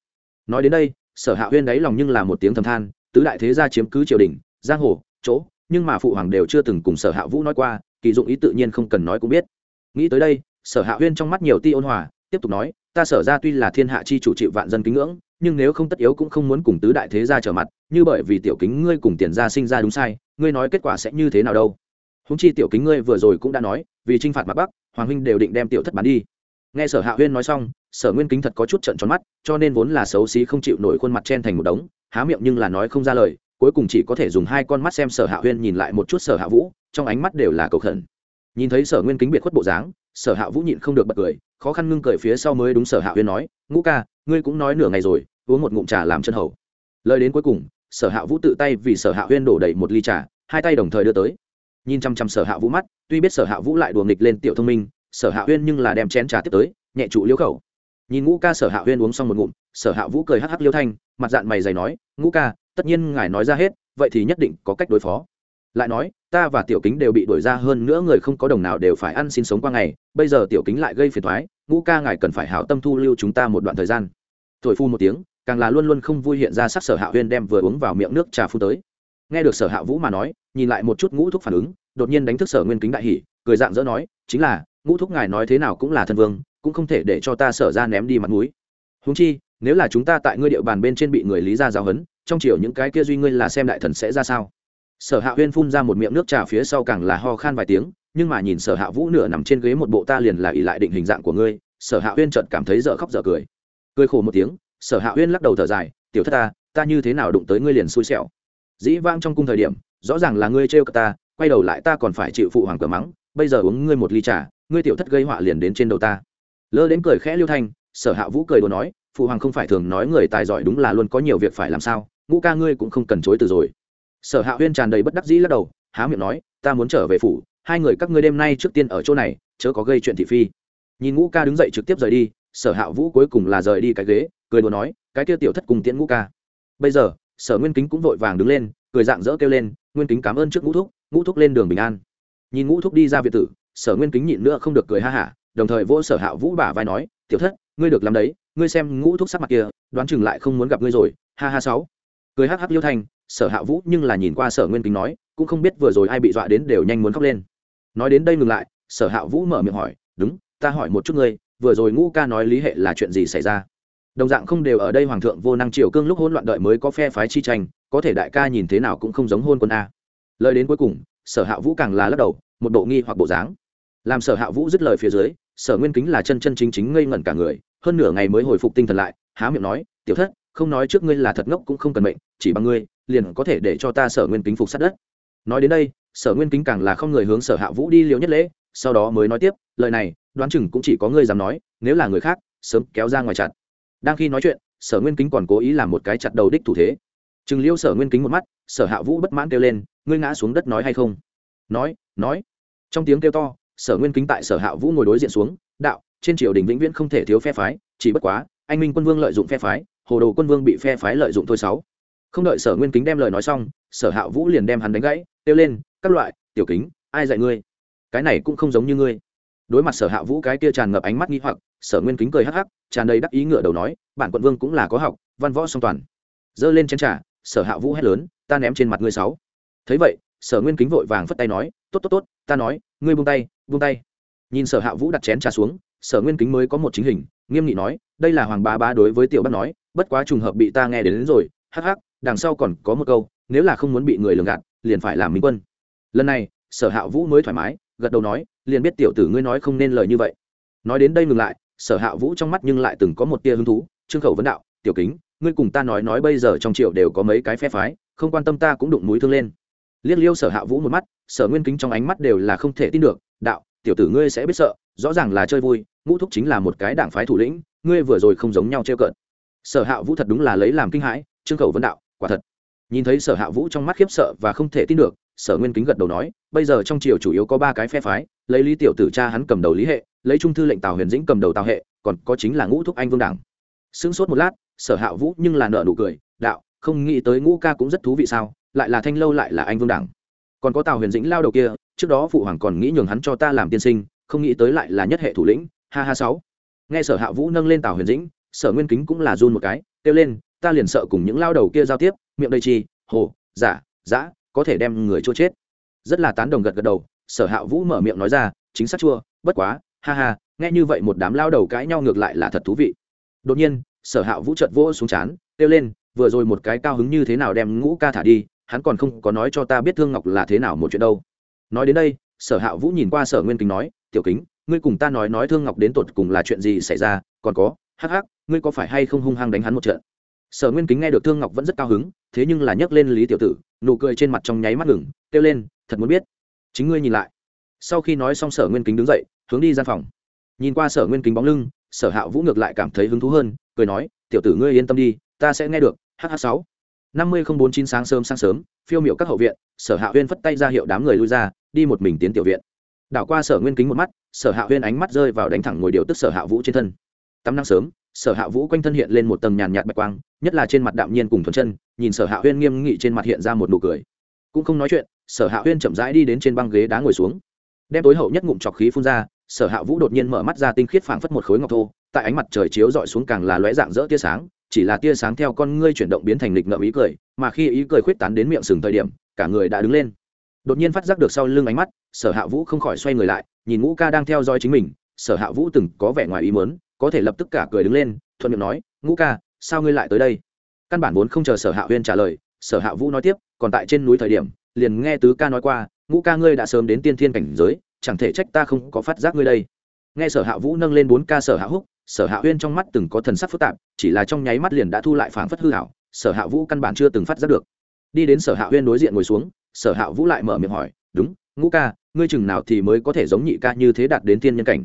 Nói đến đây, sở hạ huyên đáy lòng nhưng là một tiếng thầm than, tứ đại thế gia chiếm cứ triều đình, giang hồ, chỗ, nhưng mà phụ hoàng đều chưa từng cùng sở hạ vũ nói qua, kỳ dụng ý tự nhiên không cần nói cũng biết. Nghĩ tới đây, sở hạ huyên trong mắt nhiều ti ôn hòa, tiếp tục nói ta sở ra tuy là thiên hạ chi chủ chịu vạn dân kính ngưỡng, nhưng nếu không tất yếu cũng không muốn cùng tứ đại thế gia trở mặt, như bởi vì tiểu kính ngươi cùng tiền gia sinh ra đúng sai, ngươi nói kết quả sẽ như thế nào đâu? Húng chi tiểu kính ngươi vừa rồi cũng đã nói, vì t r i n h phạt mặt bắc, hoàng huynh đều định đem tiểu thất bán đi. Nghe sở hạ huyên nói xong, sở nguyên kính thật có chút trận tròn mắt, cho nên vốn là xấu xí không chịu nổi khuôn mặt chen thành một đống, há miệng nhưng là nói không ra lời, cuối cùng chỉ có thể dùng hai con mắt xem sở hạ huyên nhìn lại một chút sở hạ vũ, trong ánh mắt đều là cầu khẩn. Nhìn thấy sở nguyên kính biệt khuất bộ dáng sở hạ vũ nhịn không được bật cười, khó khăn ngưng cười phía sau mới đúng sở hạ huyên nói, ngũ ca, ngươi cũng nói nửa ngày rồi, uống một ngụm trà làm chân hầu. Lời đến cuối cùng, sở hạ vũ tự tay vì sở hạ huyên đổ đầy một ly trà, hai tay đồng thời đưa tới. Nhìn chăm chăm sở hạ vũ mắt, tuy biết sở hạ vũ lại đùa nghịch lên tiểu thông minh, sở hạ huyên nhưng là đem chén trà tiếp tới, nhẹ trụ liễu khẩu. Nhìn ngũ ca sở hạ huyên uống xong một ngụm, sở hạ vũ cười hắc hắc liêu thanh, mặt dạng mày dày nói, ngũ ca, tất nhiên ngài nói ra hết, vậy thì nhất định có cách đối phó lại nói, ta và tiểu kính đều bị đuổi ra hơn nữa, người không có đồng nào đều phải ăn xin sống qua ngày, bây giờ tiểu kính lại gây phiền thoái ngũ ca ngài cần phải hảo tâm thu lưu chúng ta một đoạn thời gian. Thổi phu một tiếng, càng là luôn luôn không vui hiện ra sắc sở hạ huyên đem vừa uống vào miệng nước trà phu tới. Nghe được sở hạ vũ mà nói, nhìn lại một chút ngũ thúc phản ứng, đột nhiên đánh thức sở nguyên kính đại hỉ, cười dạng dỡ nói, chính là, ngũ thúc ngài nói thế nào cũng là thân vương, cũng không thể để cho ta sở ra ném đi mặt mũi. Húng chi, nếu là chúng ta tại ngươi địa bàn bên trên bị người lý ra giáo hấn trong chiều những cái kia duy ngươi là xem đại thần sẽ ra sao? Sở hạ huyên phun ra một miệng nước trà phía sau càng là ho khan vài tiếng, nhưng mà nhìn sở hạ vũ nửa nằm trên ghế một bộ ta liền là ỉ lại định hình dạng của ngươi, sở hạ huyên chợt cảm thấy dở khóc dở cười. Cười khổ một tiếng, sở hạ huyên lắc đầu thở dài, tiểu thất ta ta như thế nào đụng tới ngươi liền xui xẻo? Dĩ vang trong cung thời điểm, rõ ràng là ngươi trêu cả ta, quay đầu lại ta còn phải chịu phụ hoàng cờ mắng, bây giờ uống ngươi một ly trà, ngươi tiểu thất gây họa liền đến trên đầu ta. Lơ đến cười khẽ liêu thanh, sở hạ vũ cười đồ nói, phụ hoàng không phải thường nói người tài giỏi đúng là luôn có nhiều việc phải làm sao, ngũ ca ngươi cũng không cần chối từ rồi sở hạ huyên tràn đầy bất đắc dĩ lắc đầu, há miệng nói, ta muốn trở về phủ, hai người các ngươi đêm nay trước tiên ở chỗ này, chớ có gây chuyện thị phi. Nhìn ngũ ca đứng dậy trực tiếp rời đi, sở hạ vũ cuối cùng là rời đi cái ghế, cười đùa nói, cái kia tiểu thất cùng tiễn ngũ ca. Bây giờ, sở nguyên kính cũng vội vàng đứng lên, cười dạng dỡ kêu lên, nguyên kính cảm ơn trước ngũ thúc ngũ thúc lên đường bình an. Nhìn ngũ thúc đi ra việt tử, sở nguyên kính nhịn nữa không được cười ha hả, đồng thời vỗ sở hạ vũ bả vai nói, tiểu thất, ngươi được làm đấy, ngươi xem ngũ thúc sắc mặt kia, đoán chừng lại không muốn gặp ngươi rồi, ha ha sáu cười hắc hắc liêu thanh, sở hạ vũ nhưng là nhìn qua sở nguyên kính nói, cũng không biết vừa rồi ai bị dọa đến đều nhanh muốn khóc lên. Nói đến đây ngừng lại, sở hạ vũ mở miệng hỏi, đúng, ta hỏi một chút ngươi, vừa rồi ngũ ca nói lý hệ là chuyện gì xảy ra? Đồng dạng không đều ở đây hoàng thượng vô năng triều cương lúc hôn loạn đợi mới có phe phái chi tranh, có thể đại ca nhìn thế nào cũng không giống hôn quân a. Lời đến cuối cùng, sở hạ vũ càng là lắc đầu, một bộ nghi hoặc bộ dáng. Làm sở hạ vũ dứt lời phía dưới, sở nguyên kính là chân chân chính chính ngây ngẩn cả người, hơn nửa ngày mới hồi phục tinh thần lại, há miệng nói, tiểu thất không nói trước ngươi là thật ngốc cũng không cần mệnh, chỉ bằng ngươi, liền có thể để cho ta sở nguyên kính phục sát đất. Nói đến đây, sở nguyên kính càng là không người hướng sở hạ vũ đi liều nhất lễ, sau đó mới nói tiếp, lời này, đoán chừng cũng chỉ có ngươi dám nói, nếu là người khác, sớm kéo ra ngoài chặt đang khi nói chuyện, sở nguyên kính còn cố ý làm một cái chặt đầu đích thủ thế. Chừng liêu sở nguyên kính một mắt, sở hạ vũ bất mãn kêu lên, ngươi ngã xuống đất nói hay không? Nói nói. Trong tiếng kêu to, sở nguyên kính tại sở hạ vũ ngồi đối diện xuống, đạo, trên triều đình vĩnh viễn không thể thiếu phe phái, chỉ bất quá, anh minh quân vương lợi dụng phe phái hồ đồ quân vương bị phe phái lợi dụng thôi sáu. Không đợi sở nguyên kính đem lời nói xong, sở hạ vũ liền đem hắn đánh gãy, kêu lên, các loại, tiểu kính, ai dạy ngươi? Cái này cũng không giống như ngươi. Đối mặt sở hạ vũ cái kia tràn ngập ánh mắt nghi hoặc, sở nguyên kính cười hắc hắc, tràn đầy đắc ý ngựa đầu nói, bản quận vương cũng là có học, văn võ song toàn. Giơ lên chén trà, sở hạ vũ hét lớn, ta ném trên mặt ngươi sáu. Thấy vậy, sở nguyên kính vội vàng phất tay nói, tốt tốt tốt, ta nói, ngươi buông tay buông tay. Nhìn sở hạ vũ đặt chén trà xuống, sở nguyên kính mới có một chính hình nghiêm nghị nói đây là hoàng bá bá đối với tiểu bác nói bất quá trùng hợp bị ta nghe đến, đến rồi hắc hắc đằng sau còn có một câu nếu là không muốn bị người lường gạt liền phải làm minh quân. Lần này sở hạ vũ mới thoải mái gật đầu nói liền biết tiểu tử ngươi nói không nên lời như vậy. Nói đến đây ngừng lại sở hạ vũ trong mắt nhưng lại từng có một tia hứng thú trương khẩu vấn đạo tiểu kính ngươi cùng ta nói nói bây giờ trong triệu đều có mấy cái phe phái không quan tâm ta cũng đụng mũi thương lên. Liếc liêu sở hạ vũ một mắt sở nguyên kính trong ánh mắt đều là không thể tin được đạo tiểu tử ngươi sẽ biết sợ, rõ ràng là chơi vui, ngũ thúc chính là một cái đảng phái thủ lĩnh, ngươi vừa rồi không giống nhau trêu cợt. Sở hạ vũ thật đúng là lấy làm kinh hãi, trương khẩu vấn đạo, quả thật. Nhìn thấy sở hạ vũ trong mắt khiếp sợ và không thể tin được, sở nguyên kính gật đầu nói, bây giờ trong triều chủ yếu có ba cái phe phái, lấy lý tiểu tử cha hắn cầm đầu lý hệ, lấy trung thư lệnh tào huyền dĩnh cầm đầu tào hệ, còn có chính là ngũ thúc anh vương đảng. Sững sốt một lát, sở hạ vũ nhưng là nợ nụ cười, đạo, không nghĩ tới ngũ ca cũng rất thú vị sao, lại là thanh lâu lại là anh vương đảng còn có tào huyền dĩnh lao đầu kia, trước đó phụ hoàng còn nghĩ nhường hắn cho ta làm tiên sinh, không nghĩ tới lại là nhất hệ thủ lĩnh, ha ha sáu. Nghe sở hạ vũ nâng lên tào huyền dĩnh, sở nguyên kính cũng là run một cái, kêu lên, ta liền sợ cùng những lao đầu kia giao tiếp, miệng đầy chi hồ, giả dã có thể đem người chua chết. Rất là tán đồng gật gật đầu, sở hạ vũ mở miệng nói ra, chính xác chua, bất quá, ha ha, nghe như vậy một đám lao đầu cãi nhau ngược lại là thật thú vị. Đột nhiên, sở hạ vũ trợt vỗ xuống chán, kêu lên, vừa rồi một cái cao hứng như thế nào đem ngũ ca thả đi hắn còn không có nói cho ta biết thương ngọc là thế nào một chuyện đâu. Nói đến đây, sở hạ vũ nhìn qua sở nguyên kính nói, tiểu kính, ngươi cùng ta nói nói thương ngọc đến tột cùng là chuyện gì xảy ra, còn có, hắc hắc, ngươi có phải hay không hung hăng đánh hắn một trận? Sở nguyên kính nghe được thương ngọc vẫn rất cao hứng, thế nhưng là nhấc lên lý tiểu tử, nụ cười trên mặt trong nháy mắt ngừng, kêu lên, thật muốn biết, chính ngươi nhìn lại. Sau khi nói xong sở nguyên kính đứng dậy, hướng đi gian phòng. Nhìn qua sở nguyên kính bóng lưng, sở hạ vũ ngược lại cảm thấy hứng thú hơn, cười nói, tiểu tử ngươi yên tâm đi, ta sẽ nghe được hh sáu năm mươi không bốn chín sáng sớm sáng sớm, phiêu miệu các hậu viện, sở hạ huyên phất tay ra hiệu đám người lui ra, đi một mình tiến tiểu viện. Đảo qua sở nguyên kính một mắt, sở hạ huyên ánh mắt rơi vào đánh thẳng ngồi điều tức sở hạ vũ trên thân. Tắm năng sớm, sở hạ vũ quanh thân hiện lên một tầng nhàn nhạt bạch quang, nhất là trên mặt đạm nhiên cùng thuần chân, nhìn sở hạ huyên nghiêm nghị trên mặt hiện ra một nụ cười. Cũng không nói chuyện, sở hạ huyên chậm rãi đi đến trên băng ghế đá ngồi xuống. Đem tối hậu nhất ngụm trọc khí phun ra, sở hạ vũ đột nhiên mở mắt ra tinh khiết phảng phất một khối ngọc thô, tại ánh mặt trời chiếu dọi xuống càng là lóe dạng rỡ tia sáng chỉ là tia sáng theo con ngươi chuyển động biến thành lịch ngợm ý cười, mà khi ý cười khuyết tán đến miệng sừng thời điểm, cả người đã đứng lên. Đột nhiên phát giác được sau lưng ánh mắt, sở hạ vũ không khỏi xoay người lại, nhìn ngũ ca đang theo dõi chính mình, sở hạ vũ từng có vẻ ngoài ý mớn có thể lập tức cả cười đứng lên, thuận miệng nói, ngũ ca, sao ngươi lại tới đây? Căn bản vốn không chờ sở hạ huyên trả lời, sở hạ vũ nói tiếp, còn tại trên núi thời điểm, liền nghe tứ ca nói qua, ngũ ca ngươi đã sớm đến tiên thiên cảnh giới, chẳng thể trách ta không có phát giác ngươi đây. Nghe sở hạ vũ nâng lên bốn ca sở hạ húc sở hạ huyên trong mắt từng có thần sắc phức tạp, chỉ là trong nháy mắt liền đã thu lại phảng phất hư hảo sở hạ vũ căn bản chưa từng phát giác được. Đi đến sở hạ huyên đối diện ngồi xuống, sở hạ vũ lại mở miệng hỏi, đúng, ngũ ca, ngươi chừng nào thì mới có thể giống nhị ca như thế đạt đến thiên nhân cảnh?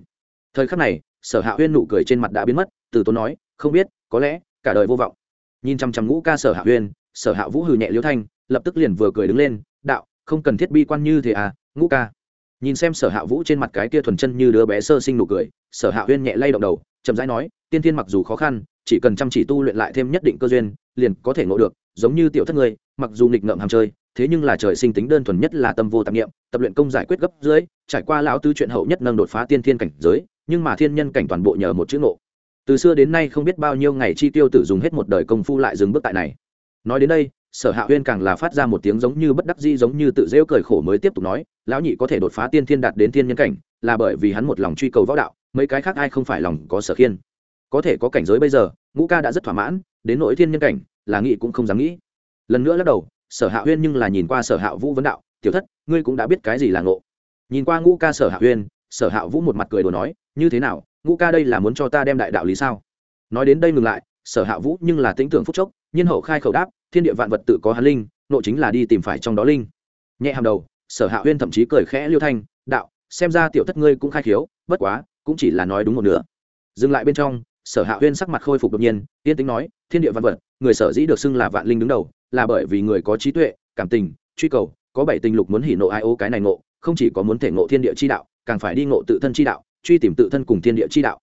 Thời khắc này, sở hạ huyên nụ cười trên mặt đã biến mất, từ tốn nói, không biết, có lẽ, cả đời vô vọng. Nhìn chăm chăm ngũ ca sở hạ huyên sở hạ vũ hừ nhẹ liêu thanh, lập tức liền vừa cười đứng lên, đạo, không cần thiết bi quan như thế à ngũ ca. Nhìn xem sở hạ vũ trên mặt cái kia thuần chân như đứa bé sơ sinh nụ cười, sở hạ huyên nhẹ lay động đầu chậm rãi nói tiên thiên mặc dù khó khăn chỉ cần chăm chỉ tu luyện lại thêm nhất định cơ duyên liền có thể ngộ được giống như tiểu thất ngươi, mặc dù nghịch ngợm ham chơi thế nhưng là trời sinh tính đơn thuần nhất là tâm vô tạp nghiệm tập luyện công giải quyết gấp dưới trải qua lão tư chuyện hậu nhất nâng đột phá tiên thiên cảnh giới nhưng mà thiên nhân cảnh toàn bộ nhờ một chữ ngộ. Từ xưa đến nay không biết bao nhiêu ngày chi tiêu tử dùng hết một đời công phu lại dừng bước tại này. Nói đến đây sở hạ huyên càng là phát ra một tiếng giống như bất đắc di giống như tự rêu cười khổ mới tiếp tục nói lão nhị có thể đột phá tiên thiên đạt đến thiên nhân cảnh là bởi vì hắn một lòng truy cầu võ đạo mấy cái khác ai không phải lòng có sở khiên. Có thể có cảnh giới bây giờ, ngũ ca đã rất thỏa mãn, đến nỗi thiên nhân cảnh, là nghị cũng không dám nghĩ. Lần nữa lắc đầu, sở hạ huyên nhưng là nhìn qua sở hạ vũ vấn đạo, tiểu thất, ngươi cũng đã biết cái gì là ngộ. Nhìn qua ngũ ca sở hạ huyên, sở hạ vũ một mặt cười đồ nói, như thế nào, ngũ ca đây là muốn cho ta đem đại đạo lý sao? Nói đến đây ngừng lại, sở hạ vũ nhưng là tính tưởng phúc chốc, nhiên hậu khai khẩu đáp, thiên địa vạn vật tự có hán linh nộ chính là đi tìm phải trong đó linh. Nhẹ hàm đầu, sở hạ huyên thậm chí cười khẽ liêu thanh, đạo, xem ra tiểu thất ngươi cũng khai khiếu, bất quá cũng chỉ là nói đúng một nửa. Dừng lại bên trong, sở hạ huyên sắc mặt khôi phục đột nhiên, yên tính nói, thiên địa vạn vật, người sở dĩ được xưng là vạn linh đứng đầu, là bởi vì người có trí tuệ, cảm tình, truy cầu, có bảy tình lục muốn hỉ nộ ai ô cái này ngộ, không chỉ có muốn thể ngộ thiên địa chi đạo, càng phải đi ngộ tự thân chi đạo, truy tìm tự thân cùng thiên địa chi đạo.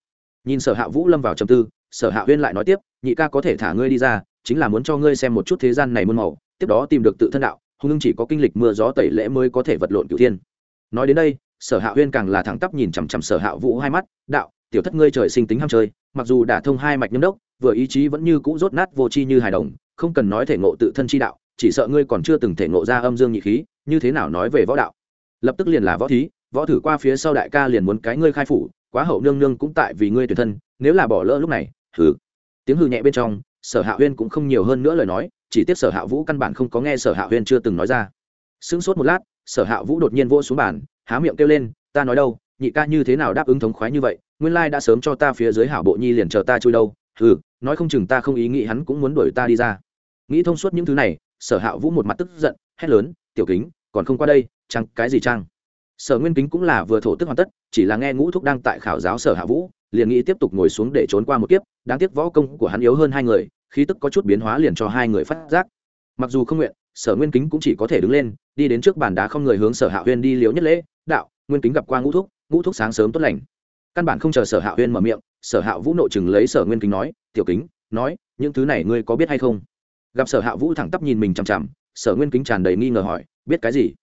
Nhìn sở hạ vũ lâm vào trầm tư, sở hạ huyên lại nói tiếp, nhị ca có thể thả ngươi đi ra, chính là muốn cho ngươi xem một chút thế gian này muôn màu, tiếp đó tìm được tự thân đạo hùng chỉ có kinh lịch mưa gió tẩy lễ mới có thể vật lộn cửu thiên. Nói đến đây sở hạ huyên càng là thẳng tắp nhìn chằm chằm sở hạ vũ hai mắt, đạo, tiểu thất ngươi trời sinh tính ham chơi, mặc dù đã thông hai mạch nhâm đốc, vừa ý chí vẫn như cũ rốt nát vô chi như hài đồng, không cần nói thể ngộ tự thân chi đạo, chỉ sợ ngươi còn chưa từng thể ngộ ra âm dương nhị khí, như thế nào nói về võ đạo? Lập tức liền là võ thí, võ thử qua phía sau đại ca liền muốn cái ngươi khai phủ, quá hậu nương nương cũng tại vì ngươi tuyệt thân, nếu là bỏ lỡ lúc này, hừ. Tiếng hừ nhẹ bên trong, sở hạ huyên cũng không nhiều hơn nữa lời nói, chỉ tiếc sở hạ vũ căn bản không có nghe sở hạ huyên chưa từng nói ra. Sững sốt một lát, sở hạ vũ đột nhiên vỗ xuống bàn há miệng kêu lên, ta nói đâu, nhị ca như thế nào đáp ứng thống khoái như vậy? Nguyên lai đã sớm cho ta phía dưới hảo bộ nhi liền chờ ta chui đâu. Ừ nói không chừng ta không ý nghĩ hắn cũng muốn đuổi ta đi ra. Nghĩ thông suốt những thứ này, sở hạ vũ một mặt tức giận, hét lớn, tiểu kính, còn không qua đây, chăng, cái gì chăng? Sở nguyên kính cũng là vừa thổ tức hoàn tất, chỉ là nghe ngũ thúc đang tại khảo giáo sở hạ vũ, liền nghĩ tiếp tục ngồi xuống để trốn qua một kiếp, đáng tiếc võ công của hắn yếu hơn hai người, khí tức có chút biến hóa liền cho hai người phát giác. Mặc dù không nguyện, sở nguyên kính cũng chỉ có thể đứng lên, đi đến trước bàn đá không người hướng sở hạ huyên đi liếu nhất lễ đạo, nguyên kính gặp qua ngũ thúc ngũ thúc sáng sớm tốt lành. Căn bản không chờ sở hạ huyên mở miệng, sở hạ vũ nội chừng lấy sở nguyên kính nói, tiểu kính, nói, những thứ này ngươi có biết hay không? Gặp sở hạ vũ thẳng tắp nhìn mình chằm chằm, sở nguyên kính tràn đầy nghi ngờ hỏi, biết cái gì?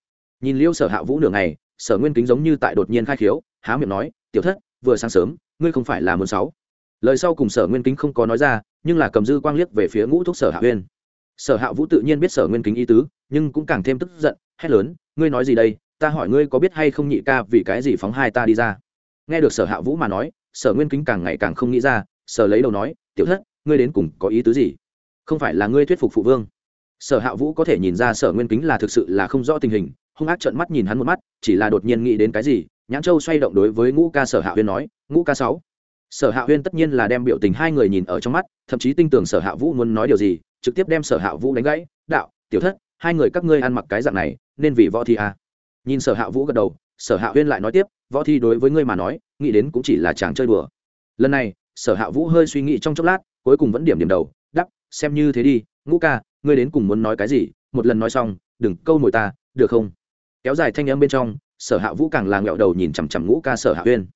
Nhìn liêu sở hạ vũ nửa ngày, sở nguyên kính giống như tại đột nhiên khai khiếu, há miệng nói, tiểu thất, vừa sáng sớm, ngươi không phải là muốn sáu. Lời sau cùng sở nguyên kính không có nói ra, nhưng là cầm dư quang liếc về phía ngũ thúc sở hạ huyên. Sở hạ vũ tự nhiên biết sở nguyên kính ý tứ, nhưng cũng càng thêm tức giận, hét lớn, ngươi nói gì đây? Ta hỏi ngươi có biết hay không nhị ca vì cái gì phóng hai ta đi ra? Nghe được sở hạ vũ mà nói, sở nguyên kính càng ngày càng không nghĩ ra, sở lấy đầu nói, tiểu thất, ngươi đến cùng có ý tứ gì? Không phải là ngươi thuyết phục phụ vương. Sở hạ vũ có thể nhìn ra sở nguyên kính là thực sự là không rõ tình hình, hung ác trợn mắt nhìn hắn một mắt, chỉ là đột nhiên nghĩ đến cái gì, nhãn châu xoay động đối với ngũ ca sở hạ huyên nói, ngũ ca sáu. Sở hạ huyên tất nhiên là đem biểu tình hai người nhìn ở trong mắt, thậm chí tin tưởng sở hạ vũ muốn nói điều gì, trực tiếp đem sở hạ vũ đánh gãy, đạo, tiểu thất, hai người các ngươi ăn mặc cái dạng này, nên vì võ thi à nhìn sở hạ vũ gật đầu, sở hạ huyên lại nói tiếp, võ thi đối với ngươi mà nói, nghĩ đến cũng chỉ là chàng chơi đùa. Lần này, sở hạ vũ hơi suy nghĩ trong chốc lát, cuối cùng vẫn điểm điểm đầu đắp xem như thế đi, ngũ ca, ngươi đến cùng muốn nói cái gì? Một lần nói xong, đừng câu mồi ta, được không? Kéo dài thanh âm bên trong, sở hạ vũ càng là nghẹo đầu nhìn chằm chằm ngũ ca sở hạ huyên.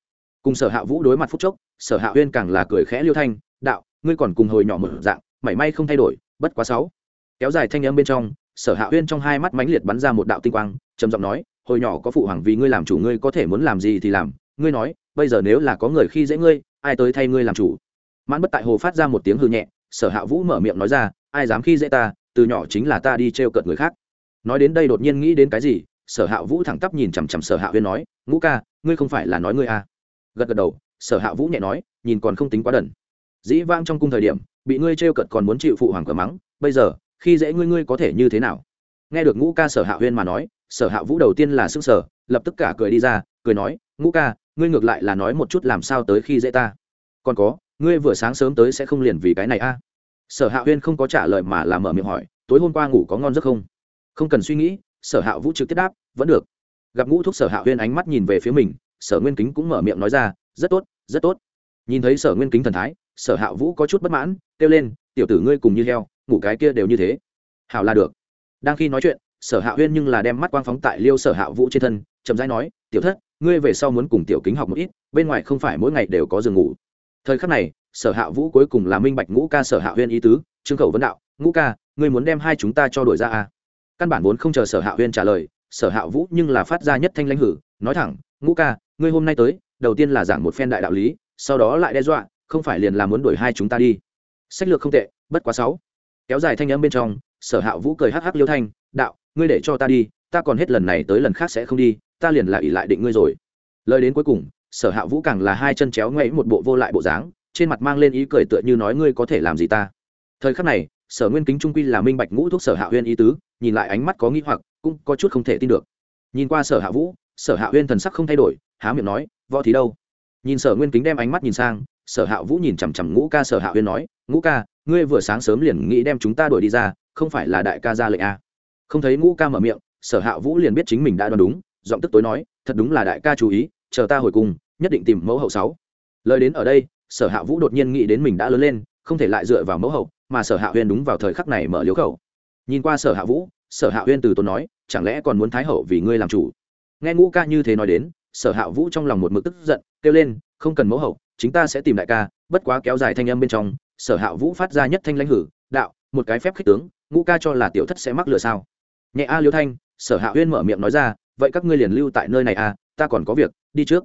Cùng sở hạ vũ đối mặt phúc chốc, sở hạ huyên càng là cười khẽ liêu thanh, đạo, ngươi còn cùng hồi nhỏ một dạng, mảy may không thay đổi, bất quá sáu. Kéo dài thanh âm bên trong, sở hạ huyên trong hai mắt mãnh liệt bắn ra một đạo tinh quang, trầm giọng nói hồi nhỏ có phụ hoàng vì ngươi làm chủ, ngươi có thể muốn làm gì thì làm. Ngươi nói, bây giờ nếu là có người khi dễ ngươi, ai tới thay ngươi làm chủ? Mãn bất tại hồ phát ra một tiếng hư nhẹ, sở hạ vũ mở miệng nói ra, ai dám khi dễ ta, từ nhỏ chính là ta đi t r e o cợt người khác. Nói đến đây đột nhiên nghĩ đến cái gì, sở hạ vũ thẳng tắp nhìn chằm chằm sở hạ huyên nói, ngũ ca, ngươi không phải là nói ngươi à. gật gật đầu, sở hạ vũ nhẹ nói, nhìn còn không tính quá đần. Dĩ vang trong cung thời điểm, bị ngươi t r e o cợt còn muốn chịu phụ hoàng cờ mắng, bây giờ, khi dễ ngươi ngươi có thể như thế nào? Nghe được ngũ ca sở hạ huyên mà nói sở hạ vũ đầu tiên là s ư n g sở lập tức cả cười đi ra, cười nói, ngũ ca, ngươi ngược lại là nói một chút làm sao tới khi dễ ta. Còn có, ngươi vừa sáng sớm tới sẽ không liền vì cái này a? Sở hạ huyên không có trả lời mà làm mở miệng hỏi, tối hôm qua ngủ có ngon giấc không? Không cần suy nghĩ, sở hạ vũ trực tiếp đáp, vẫn được. Gặp ngũ thúc sở hạ huyên ánh mắt nhìn về phía mình, sở nguyên kính cũng mở miệng nói ra, rất tốt rất tốt. Nhìn thấy sở nguyên kính thần thái, sở hạ vũ có chút bất mãn, kêu lên, tiểu tử ngươi cùng như heo, ngủ cái kia đều như thế. Hảo là được. Đang khi nói chuyện sở hạ huyên nhưng là đem mắt quang phóng tại liêu sở hạ vũ trên thân, chậm rãi nói, tiểu thất, ngươi về sau muốn cùng tiểu kính học một ít, bên ngoài không phải mỗi ngày đều có giường ngủ. Thời khắc này, sở hạ vũ cuối cùng là minh bạch ngũ ca sở hạ huyên ý tứ, trương khẩu vấn đạo, ngũ ca, ngươi muốn đem hai chúng ta cho đổi ra à? căn bản vốn không chờ sở hạ huyên trả lời, sở hạ vũ nhưng là phát ra nhất thanh lãnh hử, nói thẳng, ngũ ca, ngươi hôm nay tới, đầu tiên là giảng một phen đại đạo lý, sau đó lại đe dọa, không phải liền là muốn đuổi hai chúng ta đi. Sách lược không tệ, bất quá sáu. Kéo dài thanh âm bên trong, sở hạ vũ cười hắc hắc liêu thanh, đạo ngươi để cho ta đi, ta còn hết lần này tới lần khác sẽ không đi, ta liền là ỷ lại định ngươi rồi. Lời đến cuối cùng, sở hạ vũ càng là hai chân chéo ngay một bộ vô lại bộ dáng, trên mặt mang lên ý cười tựa như nói ngươi có thể làm gì ta. Thời khắc này, sở nguyên kính trung quy là minh bạch ngũ thuốc sở hạ huyên ý tứ, nhìn lại ánh mắt có nghĩ hoặc, cũng có chút không thể tin được. Nhìn qua sở hạ vũ, sở hạ huyên thần sắc không thay đổi, há miệng nói, võ thì đâu? Nhìn sở nguyên kính đem ánh mắt nhìn sang, sở hạ vũ nhìn chằm chằm ngũ ca sở hạ huyên nói, ngũ ca, ngươi vừa sáng sớm liền nghĩ đem chúng ta đuổi đi ra, không phải là đại ca ra lệnh à không thấy ngũ ca mở miệng, sở hạ vũ liền biết chính mình đã đoán đúng, giọng tức tối nói, thật đúng là đại ca chú ý, chờ ta hồi cùng, nhất định tìm mẫu hậu sáu. Lời đến ở đây, sở hạ vũ đột nhiên nghĩ đến mình đã lớn lên, không thể lại dựa vào mẫu hậu, mà sở hạ huyên đúng vào thời khắc này mở liếu khẩu. Nhìn qua sở hạ vũ, sở hạ huyên từ tốn nói, chẳng lẽ còn muốn thái hậu vì ngươi làm chủ? Nghe ngũ ca như thế nói đến, sở hạ vũ trong lòng một mực tức giận, kêu lên, không cần mẫu hậu chúng ta sẽ tìm đại ca, bất quá kéo dài thanh âm bên trong, sở hạ vũ phát ra nhất thanh lãnh hử, đạo, một cái phép khích tướng, ngũ ca cho là tiểu thất sẽ mắc lừa sao? Nhẹ a liêu thanh, sở hạ huyên mở miệng nói ra, vậy các ngươi liền lưu tại nơi này à? ta còn có việc, đi trước.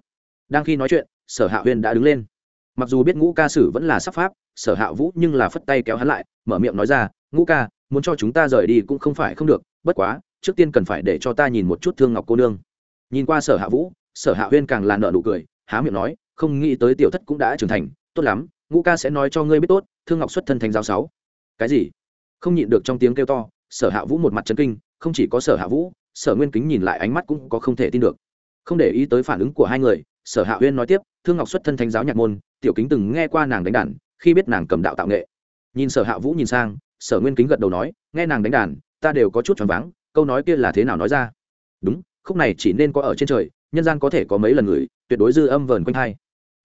Đang khi nói chuyện, sở hạ huyên đã đứng lên. Mặc dù biết ngũ ca sử vẫn là sắp pháp, sở hạ vũ nhưng là phất tay kéo hắn lại, mở miệng nói ra, ngũ ca, muốn cho chúng ta rời đi cũng không phải không được, bất quá, trước tiên cần phải để cho ta nhìn một chút thương ngọc cô nương. Nhìn qua sở hạ vũ, sở hạ huyên càng là nợ nụ cười, há miệng nói, không nghĩ tới tiểu thất cũng đã trưởng thành, tốt lắm, ngũ ca sẽ nói cho ngươi biết tốt, thương ngọc xuất thân thành giáo sáu. Cái gì? Không nhịn được trong tiếng kêu to, sở hạ vũ một mặt chân kinh không chỉ có sở hạ vũ, sở nguyên kính nhìn lại ánh mắt cũng có không thể tin được. Không để ý tới phản ứng của hai người, sở hạ huyên nói tiếp, thương ngọc xuất thân thánh giáo nhạc môn, tiểu kính từng nghe qua nàng đánh đàn, khi biết nàng cầm đạo tạo nghệ. Nhìn sở hạ vũ nhìn sang, sở nguyên kính gật đầu nói, nghe nàng đánh đàn, ta đều có chút choáng váng, câu nói kia là thế nào nói ra? Đúng, khúc này chỉ nên có ở trên trời, nhân gian có thể có mấy lần người, tuyệt đối dư âm vờn quanh thai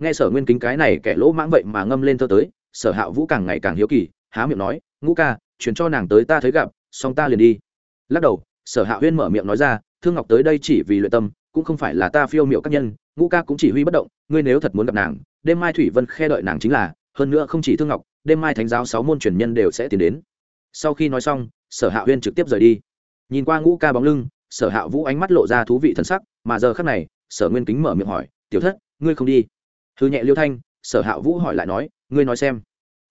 nghe sở nguyên kính cái này kẻ lỗ mãng vậy mà ngâm lên thơ tới, sở hạ vũ càng ngày càng hiếu kỳ, há miệng nói, ngũ ca chuyển cho nàng tới ta thấy gặp, xong ta liền đi lắc đầu, sở hạ huyên mở miệng nói ra, thương ngọc tới đây chỉ vì luyện tâm, cũng không phải là ta phiêu miệu các nhân, ngũ ca cũng chỉ huy bất động, ngươi nếu thật muốn gặp nàng, đêm mai thủy vân khe đợi nàng chính là, hơn nữa không chỉ thương ngọc, đêm mai thánh giáo sáu môn truyền nhân đều sẽ tiến đến. Sau khi nói xong, sở hạ huyên trực tiếp rời đi. Nhìn qua ngũ ca bóng lưng, sở hạ vũ ánh mắt lộ ra thú vị thân sắc, mà giờ khắc này, sở nguyên kính mở miệng hỏi, tiểu thất, ngươi không đi? Hư nhẹ liêu thanh, sở hạ vũ hỏi lại nói, ngươi nói xem.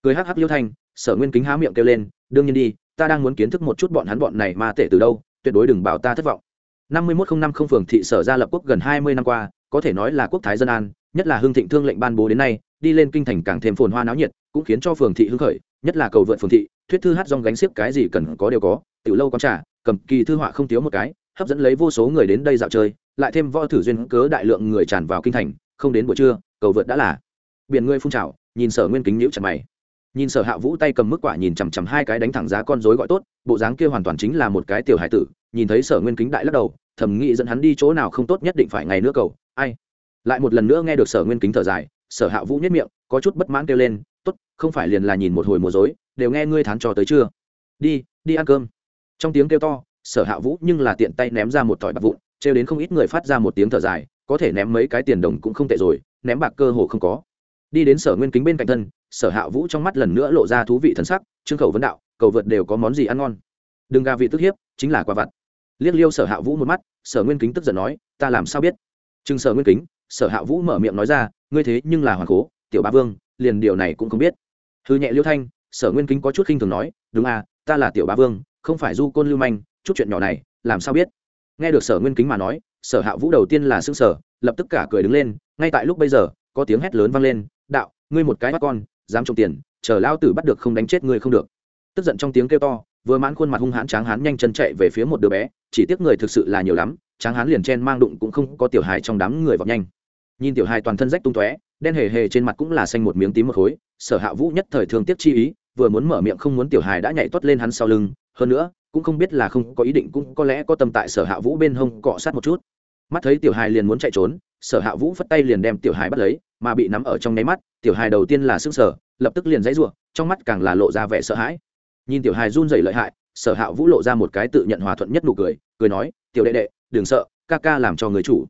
Cười hắc hắc liêu thanh, sở nguyên kính há miệng kêu lên, đương nhiên đi ta đang muốn kiến thức một chút bọn hắn bọn này ma tệ từ đâu tuyệt đối đừng bảo ta thất vọng. Năm mươi một không năm không phường thị sở ra lập quốc gần hai mươi năm qua có thể nói là quốc thái dân an nhất là hưng thịnh thương lệnh ban bố đến nay đi lên kinh thành càng thêm phồn hoa náo nhiệt cũng khiến cho phường thị hưng khởi nhất là cầu vượt phường thị thuyết thư hát rong gánh xiếc cái gì cần có đều có từ lâu quán trà, cầm kỳ thư họa không thiếu một cái hấp dẫn lấy vô số người đến đây dạo chơi lại thêm võ thử duyên cớ đại lượng người tràn vào kinh thành không đến buổi trưa cầu vượt đã là. Biển ngươi phun trào nhìn sở nguyên kính nhíu chặt mày nhìn sở hạ vũ tay cầm mức quả nhìn chằm chằm hai cái đánh thẳng giá con rối gọi tốt, bộ dáng kia hoàn toàn chính là một cái tiểu hải tử, nhìn thấy sở nguyên kính đại lắc đầu, thầm nghĩ dẫn hắn đi chỗ nào không tốt nhất định phải ngày nữa cầu, ai? Lại một lần nữa nghe được sở nguyên kính thở dài, sở hạ vũ nhất miệng, có chút bất mãn kêu lên, tốt, không phải liền là nhìn một hồi mùa dối đều nghe ngươi thán trò tới chưa đi đi ăn cơm. Trong tiếng kêu to, sở hạ vũ nhưng là tiện tay ném ra một tỏi bạc vụn, trêu đến không ít người phát ra một tiếng thở dài, có thể ném mấy cái tiền đồng cũng không tệ rồi, ném bạc cơ hồ không có đi đến sở nguyên kính bên cạnh thân, sở hạ vũ trong mắt lần nữa lộ ra thú vị thân sắc, trương khẩu vấn đạo, cầu vượt đều có món gì ăn ngon? Đừng gà vị tức hiếp, chính là quả vặt. Liếc liêu sở hạ vũ một mắt, sở nguyên kính tức giận nói, ta làm sao biết? Chừng sở nguyên kính, sở hạ vũ mở miệng nói ra, ngươi thế nhưng là hoàng cố, tiểu ba vương, liền điều này cũng không biết. Hư nhẹ liêu thanh, sở nguyên kính có chút khinh thường nói, đúng à ta là tiểu ba vương, không phải du côn lưu manh, chút chuyện nhỏ này, làm sao biết? Nghe được sở nguyên kính mà nói, sở hạ vũ đầu tiên là xương sở lập tức cả cười đứng lên, ngay tại lúc bây giờ, có tiếng hét lớn vang lên đạo, ngươi một cái bắt con, dám trồng tiền, chờ lao tử bắt được không đánh chết ngươi không được. Tức giận trong tiếng kêu to, vừa mãn khuôn mặt hung hãn tráng hán nhanh chân chạy về phía một đứa bé, chỉ tiếc người thực sự là nhiều lắm, tráng hán liền chen mang đụng cũng không có tiểu hài trong đám người vào nhanh. Nhìn tiểu hài toàn thân rách tung tóe, đen hề hề trên mặt cũng là xanh một miếng tím một khối, sở hạ vũ nhất thời thương tiếc chi ý, vừa muốn mở miệng không muốn tiểu hài đã nhảy tuất lên hắn sau lưng, hơn nữa, cũng không biết là không có ý định cũng có lẽ có tâm tại sở hạ vũ bên hông cọ sát một chút. Mắt thấy tiểu hài liền muốn chạy trốn, sở hạ vũ phất tay liền đem tiểu hài bắt lấy mà bị nắm ở trong nháy mắt, tiểu hài đầu tiên là s ư sở lập tức liền dãy r u ộ trong mắt càng là lộ ra vẻ sợ hãi. Nhìn tiểu hài run dày lợi hại, sở hạ vũ lộ ra một cái tự nhận hòa thuận nhất nụ cười cười nói, tiểu đệ đệ, đừng sợ, ca ca làm cho người chủ.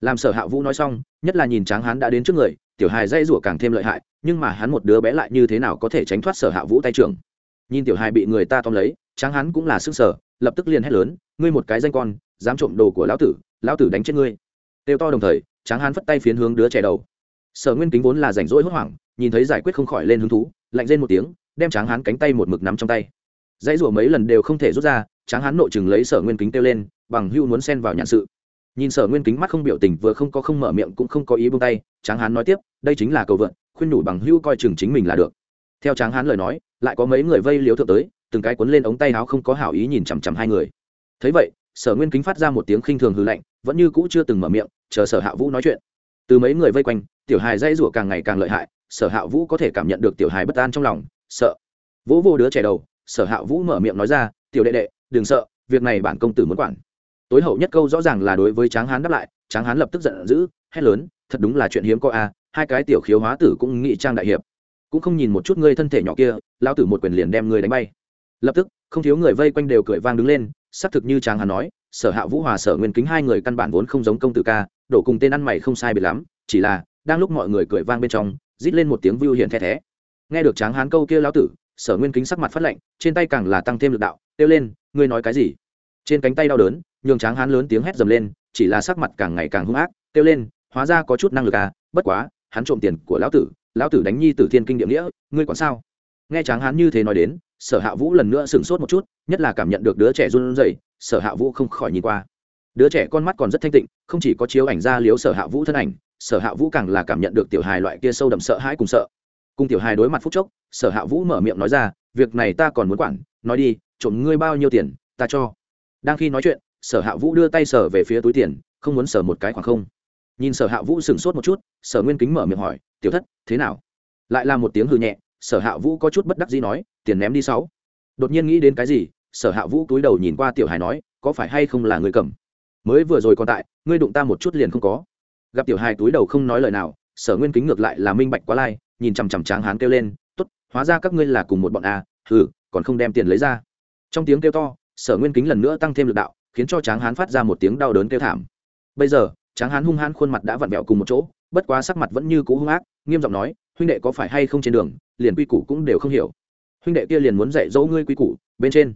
Làm sở hạ vũ nói xong, nhất là nhìn tráng hán đã đến trước người, tiểu hài dây rủa càng thêm lợi hại, nhưng mà hắn một đứa bé lại như thế nào có thể tránh thoát sở hạ vũ tay trưởng? Nhìn tiểu hài bị người ta tóm lấy, tráng hán cũng là sức sở lập tức liền hét lớn, ngươi một cái danh con, dám trộm đồ của lão tử lão tử đánh chết ngươi. Têu to đồng thời, tráng hán phất tay phiến hướng đứa trẻ đầu sở nguyên kính vốn là rảnh rỗi hốt hoảng, nhìn thấy giải quyết không khỏi lên hứng thú, lạnh lên một tiếng, đem tráng hán cánh tay một mực nắm trong tay. Dãy rủa mấy lần đều không thể rút ra, tráng hán nội chừng lấy sở nguyên kính kêu lên, bằng hưu muốn xen vào nhãn sự. Nhìn sở nguyên kính mắt không biểu tình vừa không có không mở miệng cũng không có ý buông tay, tráng hán nói tiếp, đây chính là cầu vượn, khuyên nhủ bằng hưu coi chừng chính mình là được. Theo tráng hán lời nói, lại có mấy người vây liếu thượng tới, từng cái cuốn lên ống tay áo không có hảo ý nhìn chằm chằm hai người. Thấy vậy, sở nguyên kính phát ra một tiếng khinh thường hư lạnh, vẫn như cũ chưa từng mở miệng, chờ sở hạ vũ nói chuyện. Từ mấy người vây quanh tiểu hài dây rủa càng ngày càng lợi hại, sở hạ vũ có thể cảm nhận được tiểu hài bất an trong lòng, sợ. Vỗ vô đứa trẻ đầu, sở hạ vũ mở miệng nói ra, tiểu đệ đệ, đừng sợ, việc này bản công tử muốn quản. Tối hậu nhất câu rõ ràng là đối với tráng hán đáp lại, tráng hán lập tức giận dữ, hét lớn, thật đúng là chuyện hiếm có a, hai cái tiểu khiếu hóa tử cũng nghị trang đại hiệp. Cũng không nhìn một chút ngươi thân thể nhỏ kia lao tử một quyền liền đem ngươi đánh bay. Lập tức, không thiếu người vây quanh đều cười vang đứng lên, xác thực như tráng hán nói, sở hạ vũ hòa sở nguyên kính hai người căn bản vốn không giống công tử ca, đổ cùng tên ăn mày không sai biệt lắm, chỉ là đang lúc mọi người cười vang bên trong, rít lên một tiếng vưu hiện the thé. Nghe được tráng hán câu kia lão tử, sở nguyên kính sắc mặt phát lạnh, trên tay càng là tăng thêm lực đạo, kêu lên, ngươi nói cái gì? Trên cánh tay đau đớn, nhường tráng hán lớn tiếng hét dầm lên, chỉ là sắc mặt càng ngày càng hung ác, kêu lên, hóa ra có chút năng lực à bất quá, hắn trộm tiền của lão tử lão tử đánh nhi tử thiên kinh địa nghĩa, ngươi còn sao? Nghe tráng hán như thế nói đến, sở hạ vũ lần nữa sửng sốt một chút, nhất là cảm nhận được đứa trẻ run rẩy, sở hạ vũ không khỏi nhìn qua. Đứa trẻ con mắt còn rất thanh tịnh, không chỉ có chiếu ảnh ra liếu sở hạ vũ thân ảnh sở hạ vũ càng là cảm nhận được tiểu hài loại kia sâu đậm sợ hãi cùng sợ. Cùng tiểu hài đối mặt phút chốc, sở hạ vũ mở miệng nói ra, việc này ta còn muốn quản, nói đi, trộm ngươi bao nhiêu tiền, ta cho. Đang khi nói chuyện, sở hạ vũ đưa tay sở về phía túi tiền, không muốn sở một cái khoảng không. Nhìn sở hạ vũ sửng sốt một chút, sở nguyên kính mở miệng hỏi, tiểu thất, thế nào? Lại là một tiếng hư nhẹ, sở hạ vũ có chút bất đắc dĩ nói, tiền ném đi sáu. Đột nhiên nghĩ đến cái gì, sở hạ vũ túi đầu nhìn qua tiểu hải nói, có phải hay không là người cầm? Mới vừa rồi còn tại, ngươi đụng ta một chút liền không có gặp tiểu hài túi đầu không nói lời nào, sở nguyên kính ngược lại là minh bạch quá lai, nhìn chằm chằm tráng hán kêu lên t ố t hóa ra các ngươi là cùng một bọn a hừ, còn không đem tiền lấy ra. Trong tiếng kêu to, sở nguyên kính lần nữa tăng thêm lực đạo, khiến cho tráng hán phát ra một tiếng đau đớn kêu thảm. Bây giờ, tráng hán hung hãn khuôn mặt đã vặn vẹo cùng một chỗ, bất quá sắc mặt vẫn như cũ hung ác, nghiêm giọng nói, huynh đệ có phải hay không trên đường, liền quy củ cũng đều không hiểu. Huynh đệ kia liền muốn dạy dỗ ngươi quy củ, bên trên.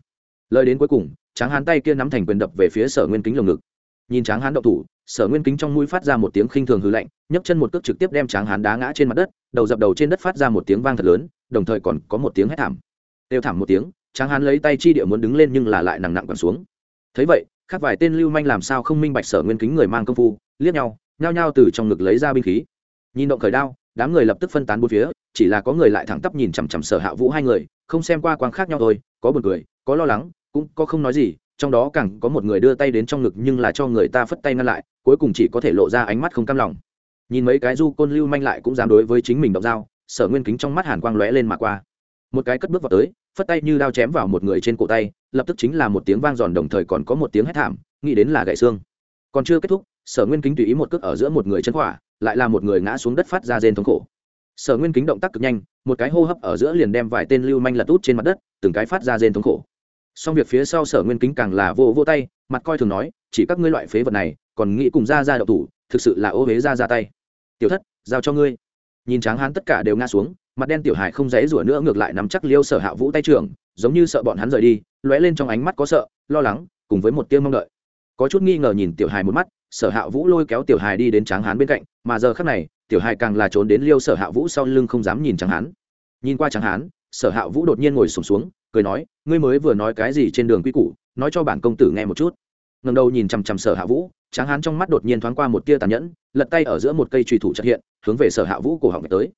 Lời đến cuối cùng, tráng hán tay kia nắm thành quyền đập về phía sở nguyên kính lồng ngực. Nhìn tráng hán động thủ sở nguyên kính trong mũi phát ra một tiếng khinh thường hư lạnh, nhấc chân một cước trực tiếp đem tráng hán đá ngã trên mặt đất, đầu dập đầu trên đất phát ra một tiếng vang thật lớn, đồng thời còn có một tiếng hét thảm. Đều thảm một tiếng, tráng hán lấy tay chi địa muốn đứng lên nhưng là lại nặng nặng còn xuống. Thấy vậy khác vài tên lưu manh làm sao không minh bạch sở nguyên kính người mang công phu, liếc nhau, nhao nhao từ trong ngực lấy ra binh khí. Nhìn động khởi đao, đám người lập tức phân tán bốn phía, chỉ là có người lại thẳng tắp nhìn chằm chằm sở hạ vũ hai người, không xem qua quang khác nhau thôi, có buồn cười, có lo lắng, cũng có không nói gì, trong đó càng có một người đưa tay đến trong ngực nhưng là cho người ta phất tay ngăn lại cuối cùng chỉ có thể lộ ra ánh mắt không cam lòng. Nhìn mấy cái du côn lưu manh lại cũng dám đối với chính mình động dao, sở nguyên kính trong mắt hàn quang lóe lên mà qua. Một cái cất bước vào tới, phất tay như đao chém vào một người trên cổ tay, lập tức chính là một tiếng vang giòn đồng thời còn có một tiếng hét thảm, nghĩ đến là gãy xương. Còn chưa kết thúc, sở nguyên kính tùy ý một cước ở giữa một người chân khỏa, lại là một người ngã xuống đất phát ra rên thống khổ. Sở nguyên kính động tác cực nhanh, một cái hô hấp ở giữa liền đem vài tên lưu manh lật út trên mặt đất, từng cái phát ra rên thống khổ. Xong việc phía sau sở nguyên kính càng là vô vô tay, mặt coi thường nói, chỉ các ngươi loại phế vật này còn nghĩ cùng ra ra đậu thủ thực sự là ô huế ra ra tay. Tiểu thất giao cho ngươi. Nhìn tráng hán tất cả đều ngã xuống mặt đen tiểu hải không dễ rủa nữa ngược lại nắm chắc liêu sở hạ vũ tay trường giống như sợ bọn hắn rời đi lóe lên trong ánh mắt có sợ lo lắng cùng với một tiếng mong đợi. Có chút nghi ngờ nhìn tiểu hải một mắt sở hạ vũ lôi kéo tiểu hải đi đến tráng hán bên cạnh mà giờ khác này tiểu hải càng là trốn đến liêu sở hạ vũ sau lưng không dám nhìn tráng hán. Nhìn qua tráng hán sở hạ vũ đột nhiên ngồi sùng xuống, xuống cười nói ngươi mới vừa nói cái gì trên đường quy củ nói cho bản công tử nghe một chút. Ngầm đầu nhìn chằm chằm sở hạ vũ tráng hán trong mắt đột nhiên thoáng qua một tia tàn nhẫn, lật tay ở giữa một cây trùy thủ trật hiện, hướng về sở hạ vũ cổ họng tới.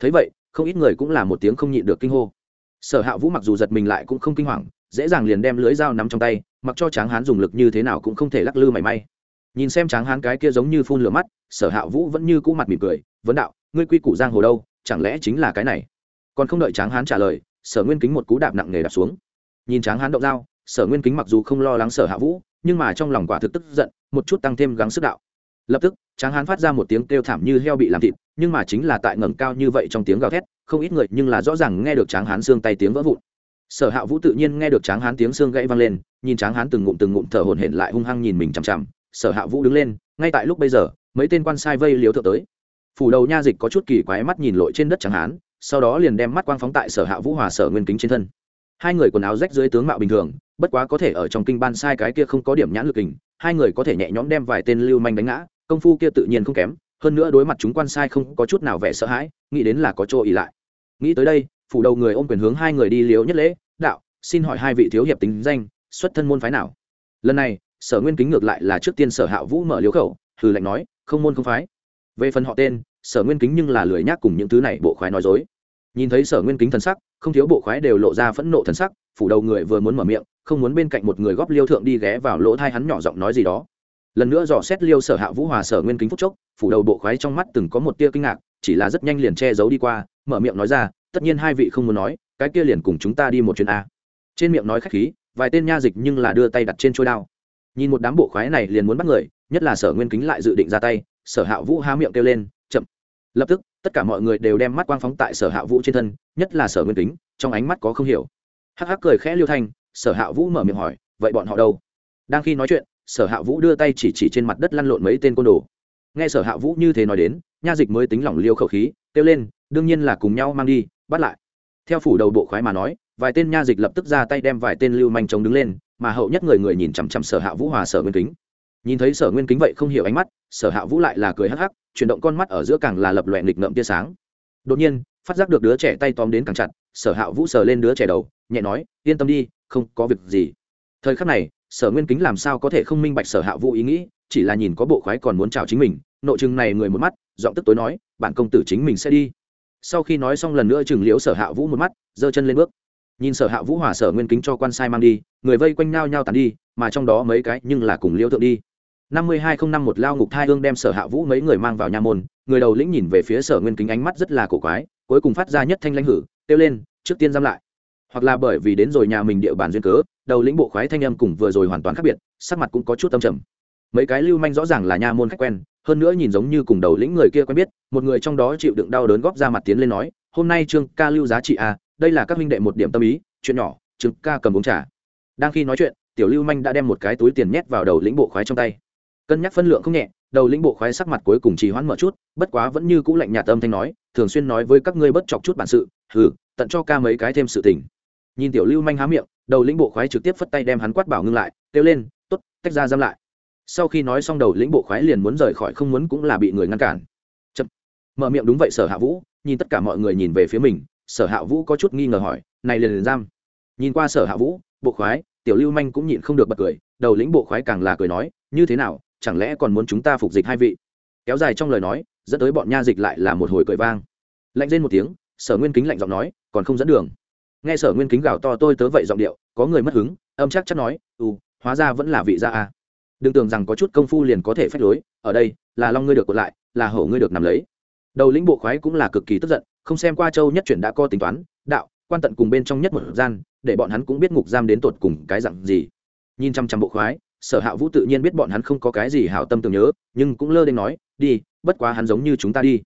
Thấy vậy, không ít người cũng là một tiếng không nhịn được kinh hô. Sở hạ vũ mặc dù giật mình lại cũng không kinh hoàng, dễ dàng liền đem lưới dao nắm trong tay, mặc cho tráng hán dùng lực như thế nào cũng không thể lắc lư mảy may. Nhìn xem tráng hán cái kia giống như phun lửa mắt, sở hạ vũ vẫn như cũ mặt mỉm cười, vấn đạo, ngươi quy củ giang hồ đâu, chẳng lẽ chính là cái này? Còn không đợi tráng hán trả lời, sở nguyên kính một cú đạp nặng nề đạp xuống. Nhìn tráng hán động dao, sở nguyên kính mặc dù không lo lắng sở hạ vũ nhưng mà trong lòng quả thực tức giận, một chút tăng thêm gắng sức đạo. Lập tức, tráng hán phát ra một tiếng kêu thảm như heo bị làm thịt, nhưng mà chính là tại ngẩng cao như vậy trong tiếng gào thét, không ít người nhưng là rõ ràng nghe được tráng hán xương tay tiếng vỡ vụn. Sở hạ vũ tự nhiên nghe được tráng hán tiếng xương gãy vang lên, nhìn tráng hán từng ngụm từng ngụm thở hổn hển lại hung hăng nhìn mình chằm chằm, sở hạ vũ đứng lên, ngay tại lúc bây giờ, mấy tên quan sai vây liếu thượng tới. Phủ đầu nha dịch có chút kỳ quái mắt nhìn lội trên đất tráng hán, sau đó liền đem mắt quang phóng tại sở hạ vũ hòa sở nguyên kính trên thân hai người quần áo rách dưới tướng mạo bình thường, bất quá có thể ở trong kinh ban sai cái kia không có điểm nhãn lực hình, hai người có thể nhẹ nhõm đem vài tên lưu manh đánh ngã, công phu kia tự nhiên không kém, hơn nữa đối mặt chúng quan sai không có chút nào vẻ sợ hãi, nghĩ đến là có chỗ ỉ lại. Nghĩ tới đây, phủ đầu người ôm quyền hướng hai người đi liếu nhất lễ, đạo, xin hỏi hai vị thiếu hiệp tính danh, xuất thân môn phái nào? Lần này, sở nguyên kính ngược lại là trước tiên sở hạ vũ mở liếu khẩu, hừ lạnh nói, không môn không phái. Về phần họ tên, sở nguyên kính nhưng là lười nhác cùng những thứ này bộ khoái nói dối nhìn thấy sở nguyên kính thần sắc, không thiếu bộ khoái đều lộ ra phẫn nộ thần sắc, phủ đầu người vừa muốn mở miệng, không muốn bên cạnh một người góp liêu thượng đi ghé vào lỗ thai hắn nhỏ giọng nói gì đó. Lần nữa dò xét liêu sở hạ vũ hòa sở nguyên kính phúc chốc, phủ đầu bộ khoái trong mắt từng có một tia kinh ngạc, chỉ là rất nhanh liền che giấu đi qua, mở miệng nói ra, tất nhiên hai vị không muốn nói, cái kia liền cùng chúng ta đi một chuyến a. Trên miệng nói khách khí, vài tên nha dịch nhưng là đưa tay đặt trên trôi đao. Nhìn một đám bộ khoái này liền muốn bắt người, nhất là sở nguyên kính lại dự định ra tay, sở hạ vũ há miệng kêu lên, chậm. Lập tức tất cả mọi người đều đem mắt quang phóng tại sở hạ vũ trên thân, nhất là sở nguyên tính trong ánh mắt có không hiểu. Hắc hắc cười khẽ liêu thanh, sở hạ vũ mở miệng hỏi, vậy bọn họ đâu? Đang khi nói chuyện, sở hạ vũ đưa tay chỉ chỉ trên mặt đất lăn lộn mấy tên côn đồ. Nghe sở hạ vũ như thế nói đến, nha dịch mới tính lỏng liêu khẩu khí, kêu lên, đương nhiên là cùng nhau mang đi, bắt lại. Theo phủ đầu bộ khoái mà nói, vài tên nha dịch lập tức ra tay đem vài tên lưu manh chống đứng lên, mà hậu nhất người người nhìn chằm chằm sở hạ vũ hòa sở nguyên kính nhìn thấy sở nguyên kính vậy không hiểu ánh mắt, sở hạ vũ lại là cười hắc hắc, chuyển động con mắt ở giữa càng là lập loẹ nghịch ngợm tia sáng. Đột nhiên, phát giác được đứa trẻ tay tóm đến càng chặt, sở hạ vũ sờ lên đứa trẻ đầu, nhẹ nói, yên tâm đi, không có việc gì. Thời khắc này, sở nguyên kính làm sao có thể không minh bạch sở hạ vũ ý nghĩ, chỉ là nhìn có bộ khoái còn muốn chào chính mình, nội chừng này người một mắt, giọng tức tối nói bản công tử chính mình sẽ đi. Sau khi nói xong lần nữa chừng liễu sở hạ vũ một mắt, giơ chân lên bước. Nhìn sở hạ vũ hòa sở nguyên kính cho quan sai mang đi, người vây quanh nhau nhau tàn đi, mà trong đó mấy cái nhưng là cùng liễu thượng đi năm mươi hai không năm một lao ngục thai ương đem sở hạ vũ mấy người mang vào nha môn, người đầu lĩnh nhìn về phía sở nguyên kính ánh mắt rất là cổ quái, cuối cùng phát ra nhất thanh lãnh hử, kêu lên, trước tiên giam lại. Hoặc là bởi vì đến rồi nhà mình địa bàn duyên cớ, đầu lĩnh bộ khoái thanh âm cùng vừa rồi hoàn toàn khác biệt, sắc mặt cũng có chút tâm trầm. Mấy cái lưu manh rõ ràng là nha môn khách quen, hơn nữa nhìn giống như cùng đầu lĩnh người kia quen biết, một người trong đó chịu đựng đau đớn góp ra mặt tiến lên nói, hôm nay trương ca lưu giá trị a đây là các huynh đệ một điểm tâm ý, chuyện nhỏ, trương ca cầm uống trà. Đang khi nói chuyện, tiểu lưu manh đã đem một cái túi tiền nhét vào đầu lĩnh bộ khoái trong tay cân nhắc phân lượng không nhẹ, đầu lĩnh bộ khoái sắc mặt cuối cùng chỉ hoãn mở chút, bất quá vẫn như cũ lạnh nhạt âm thanh nói, thường xuyên nói với các ngươi bất chọc chút bản sự, hừ, tận cho ca mấy cái thêm sự tình. Nhìn tiểu lưu manh há miệng, đầu lĩnh bộ khoái trực tiếp phất tay đem hắn quát bảo ngưng lại, kêu lên t ố t tách ra giam lại. Sau khi nói xong đầu lĩnh bộ khoái liền muốn rời khỏi, không muốn cũng là bị người ngăn cản. Chậm. mở miệng đúng vậy, sở hạ vũ, nhìn tất cả mọi người nhìn về phía mình, sở hạ vũ có chút nghi ngờ hỏi, này liền liền giam. Nhìn qua sở hạ vũ, bộ khoái, tiểu lưu manh cũng nhịn không được bật cười, đầu lĩnh bộ khoái càng là cười nói, như thế nào chẳng lẽ còn muốn chúng ta phục dịch hai vị? Kéo dài trong lời nói, dẫn tới bọn nha dịch lại là một hồi cười vang. Lạnh lên một tiếng, sở nguyên kính lạnh giọng nói, còn không dẫn đường. Nghe sở nguyên kính gào to tôi tớ vậy giọng điệu, có người mất hứng, âm chắc chắc nói ừ hóa ra vẫn là vị gia a. Đừng tưởng rằng có chút công phu liền có thể phách lối, ở đây, là long ngươi được cột lại, là hổ ngươi được nằm lấy. Đầu lĩnh bộ khoái cũng là cực kỳ tức giận, không xem qua châu nhất chuyển đã có tính toán, đạo, quan tận cùng bên trong nhất một gian, để bọn hắn cũng biết ngục giam đến tột cùng cái dặn gì. Nhìn chăm chăm bộ khoái sở hạ vũ tự nhiên biết bọn hắn không có cái gì hảo tâm tưởng nhớ, nhưng cũng lơ đến nói, đi, bất quá hắn giống như chúng ta đi.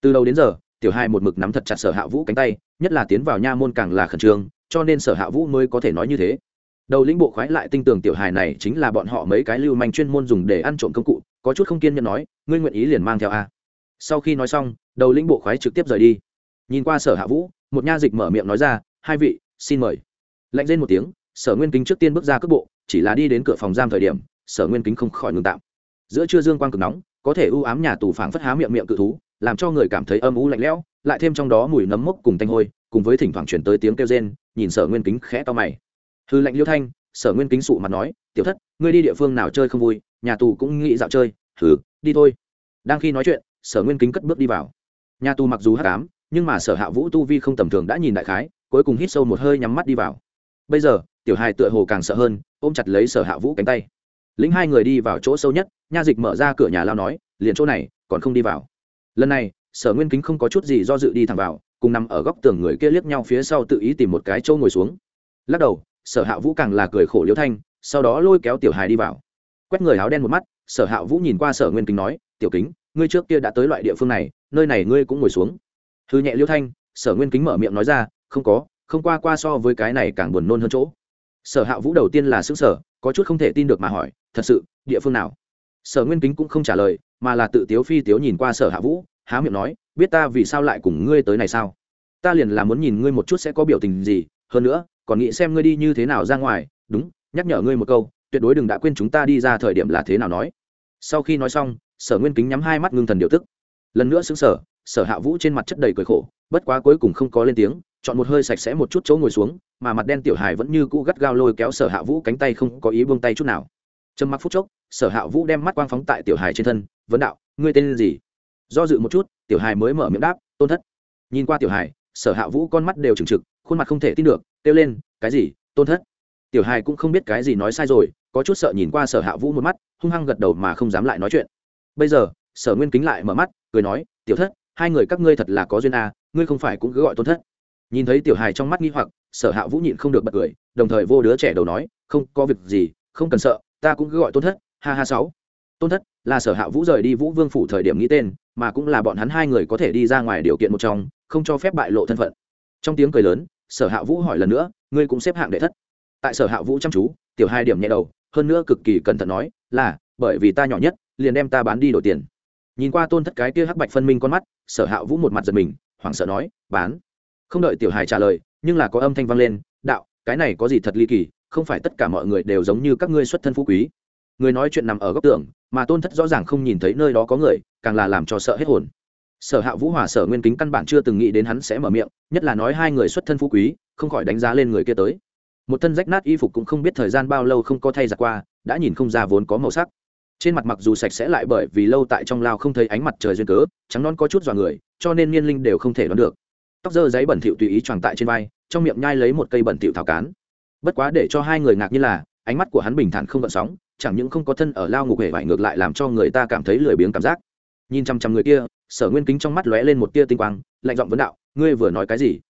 Từ đầu đến giờ, tiểu hai một mực nắm thật chặt sở hạ vũ cánh tay, nhất là tiến vào nha môn càng là khẩn trương, cho nên sở hạ vũ mới có thể nói như thế. Đầu lĩnh bộ khoái lại tinh tường tiểu hài này chính là bọn họ mấy cái lưu manh chuyên môn dùng để ăn trộm công cụ, có chút không kiên nhẫn nói, ngươi nguyện ý liền mang theo a. Sau khi nói xong, đầu lĩnh bộ khoái trực tiếp rời đi. Nhìn qua sở hạ vũ, một nha dịch mở miệng nói ra, hai vị, xin mời. Lạnh lên một tiếng sở nguyên kính trước tiên bước ra cước bộ, chỉ là đi đến cửa phòng giam thời điểm, sở nguyên kính không khỏi ngừng tạm. Giữa trưa dương quang cực nóng, có thể ưu ám nhà tù phảng phất há miệng miệng cự thú, làm cho người cảm thấy âm u lạnh lẽo, lại thêm trong đó mùi nấm mốc cùng tanh hôi, cùng với thỉnh thoảng chuyển tới tiếng kêu rên, nhìn sở nguyên kính khẽ to mày. Hư lạnh liêu thanh, sở nguyên kính sụ mặt nói, tiểu thất, ngươi đi địa phương nào chơi không vui, nhà tù cũng nghĩ dạo chơi thử đi thôi. Đang khi nói chuyện, sở nguyên kính cất bước đi vào. Nhà tù mặc dù hắc ám, nhưng mà sở hạ vũ tu vi không tầm thường đã nhìn đại khái, cuối cùng hít sâu một hơi nhắm mắt đi vào. Bây giờ tiểu hài tựa hồ càng sợ hơn, ôm chặt lấy sở hạ vũ cánh tay. Lính hai người đi vào chỗ sâu nhất, nha dịch mở ra cửa nhà lao nói, liền chỗ này, còn không đi vào. Lần này, sở nguyên kính không có chút gì do dự đi thẳng vào, cùng nằm ở góc tường người kia liếc nhau phía sau tự ý tìm một cái chỗ ngồi xuống. Lắc đầu, sở hạ vũ càng là cười khổ liễu thanh, sau đó lôi kéo tiểu hài đi vào. Quét người áo đen một mắt, sở hạ vũ nhìn qua sở nguyên kính nói, tiểu kính, ngươi trước kia đã tới loại địa phương này, nơi này ngươi cũng ngồi xuống. Thư nhẹ liễu thanh, sở nguyên kính mở miệng nói ra, không có, không qua qua so với cái này càng buồn nôn hơn chỗ sở hạ vũ đầu tiên là xứ sở có chút không thể tin được mà hỏi, thật sự, địa phương nào? Sở nguyên kính cũng không trả lời, mà là tự tiếu phi tiếu nhìn qua sở hạ vũ, há miệng nói, biết ta vì sao lại cùng ngươi tới này sao? Ta liền là muốn nhìn ngươi một chút sẽ có biểu tình gì, hơn nữa, còn nghĩ xem ngươi đi như thế nào ra ngoài, đúng, nhắc nhở ngươi một câu, tuyệt đối đừng đã quên chúng ta đi ra thời điểm là thế nào nói. Sau khi nói xong, sở nguyên kính nhắm hai mắt ngưng thần điều tức. Lần nữa xứng sở sở hạ vũ trên mặt chất đầy cười khổ, bất quá cuối cùng không có lên tiếng chọn một hơi sạch sẽ một chút chỗ ngồi xuống mà mặt đen tiểu hài vẫn như cũ gắt gao lôi kéo sở hạ vũ cánh tay không có ý buông tay chút nào. Trầm mặc phút chốc sở hạ vũ đem mắt quang phóng tại tiểu hài trên thân vấn đạo ngươi tên gì? Do dự một chút tiểu hài mới mở miệng đáp tôn thất. Nhìn qua tiểu hài sở hạ vũ con mắt đều trừng trực khuôn mặt không thể tin được kêu lên cái gì? Tôn thất? Tiểu hài cũng không biết cái gì nói sai rồi có chút sợ nhìn qua sở hạ vũ một mắt hung hăng gật đầu mà không dám lại nói chuyện. Bây giờ sở nguyên kính lại mở mắt cười nói tiểu thất hai người các ngươi thật là có duyên à, ngươi không phải cũng cứ gọi tôn thất nhìn thấy tiểu hài trong mắt nghi hoặc, sở hạ vũ nhịn không được bật cười, đồng thời vô đứa trẻ đầu nói, không, có việc gì, không cần sợ, ta cũng cứ gọi tôn thất, ha ha sáu. Tôn thất là sở hạ vũ rời đi vũ vương phủ thời điểm nghĩ tên, mà cũng là bọn hắn hai người có thể đi ra ngoài điều kiện một trong, không cho phép bại lộ thân phận. Trong tiếng cười lớn, sở hạ vũ hỏi lần nữa, ngươi cũng xếp hạng đệ thất? Tại sở hạ vũ chăm chú, tiểu hai điểm nhẹ đầu, hơn nữa cực kỳ cẩn thận nói, là, bởi vì ta nhỏ nhất, liền đem ta bán đi đổi tiền. Nhìn qua tôn thất cái kia hắc bạch phân minh con mắt, sở hạ vũ một mặt giật mình, hoảng sợ nói, bán? Không đợi tiểu hài trả lời, nhưng là có âm thanh vang lên, đạo, cái này có gì thật ly kỳ, không phải tất cả mọi người đều giống như các ngươi xuất thân phú quý. Người nói chuyện nằm ở góc tường, mà tôn thất rõ ràng không nhìn thấy nơi đó có người, càng là làm cho sợ hết hồn. Sở hạ vũ hòa sở nguyên kính căn bản chưa từng nghĩ đến hắn sẽ mở miệng, nhất là nói hai người xuất thân phú quý, không khỏi đánh giá lên người kia tới. Một thân rách nát y phục cũng không biết thời gian bao lâu không có thay giặt qua, đã nhìn không ra vốn có màu sắc. Trên mặt mặc dù sạch sẽ lại bởi vì lâu tại trong lao không thấy ánh mặt trời duyên cớ, trắng non có chút dọa người, cho nên niên linh đều không thể đoán được tóc dơ giấy bẩn thỉu tùy ý tròn tại trên vai, trong miệng nhai lấy một cây bẩn tiểu thảo cán. Bất quá để cho hai người ngạc nhiên là, ánh mắt của hắn bình thản không gợn sóng, chẳng những không có thân ở lao ngục hề vải ngược lại làm cho người ta cảm thấy lười biếng cảm giác. Nhìn chăm chăm người kia, sở nguyên kính trong mắt lóe lên một tia tinh quang, lạnh giọng vấn đạo, ngươi vừa nói cái gì?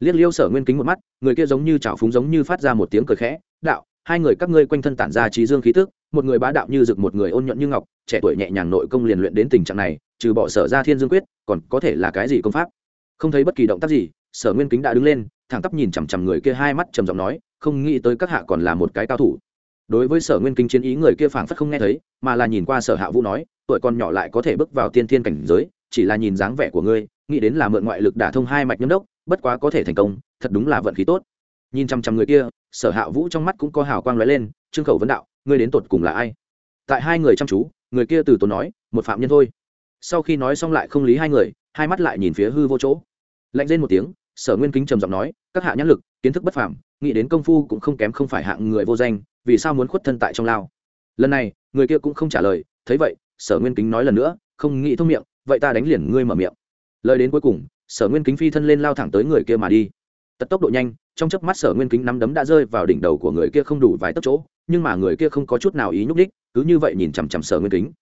Liếc liêu sở nguyên kính một mắt, người kia giống như chảo phúng giống như phát ra một tiếng cười khẽ, đạo, hai người các ngươi quanh thân tản ra trí dương khí tức, một người bá đạo như rực một người ôn nhuận như ngọc, trẻ tuổi nhẹ nhàng nội công liền luyện đến tình trạng này, trừ bỏ sở ra thiên dương quyết, còn có thể là cái gì công pháp? Không thấy bất kỳ động tác gì, sở nguyên kính đã đứng lên, thẳng tắp nhìn chằm chằm người kia hai mắt trầm giọng nói, không nghĩ tới các hạ còn là một cái cao thủ. Đối với sở nguyên kính chiến ý người kia phảng phất không nghe thấy, mà là nhìn qua sở hạ vũ nói, tuổi con nhỏ lại có thể bước vào tiên thiên cảnh giới, chỉ là nhìn dáng vẻ của ngươi, nghĩ đến là mượn ngoại lực đả thông hai mạch nhâm đốc, bất quá có thể thành công, thật đúng là vận khí tốt. Nhìn chăm chăm người kia, sở hạ vũ trong mắt cũng có hào quang lóe lên, trương khẩu vấn đạo, ngươi đến tột cùng là ai? Tại hai người chăm chú, người kia từ tốn nói, một phạm nhân thôi. Sau khi nói xong lại không lý hai người, hai mắt lại nhìn phía hư vô chỗ lạnh lên một tiếng, sở nguyên kính trầm giọng nói, các hạ nhãn lực, kiến thức bất phàm, nghĩ đến công phu cũng không kém không phải hạng người vô danh, vì sao muốn khuất thân tại trong lao? Lần này, người kia cũng không trả lời, thấy vậy, sở nguyên kính nói lần nữa, không nghĩ thông miệng, vậy ta đánh liền ngươi mở miệng. Lời đến cuối cùng, sở nguyên kính phi thân lên lao thẳng tới người kia mà đi. Tật tốc độ nhanh, trong chớp mắt sở nguyên kính nắm đấm đã rơi vào đỉnh đầu của người kia không đủ vài tấc chỗ, nhưng mà người kia không có chút nào ý nhúc đích cứ như vậy nhìn chằm chằm sở nguyên kính.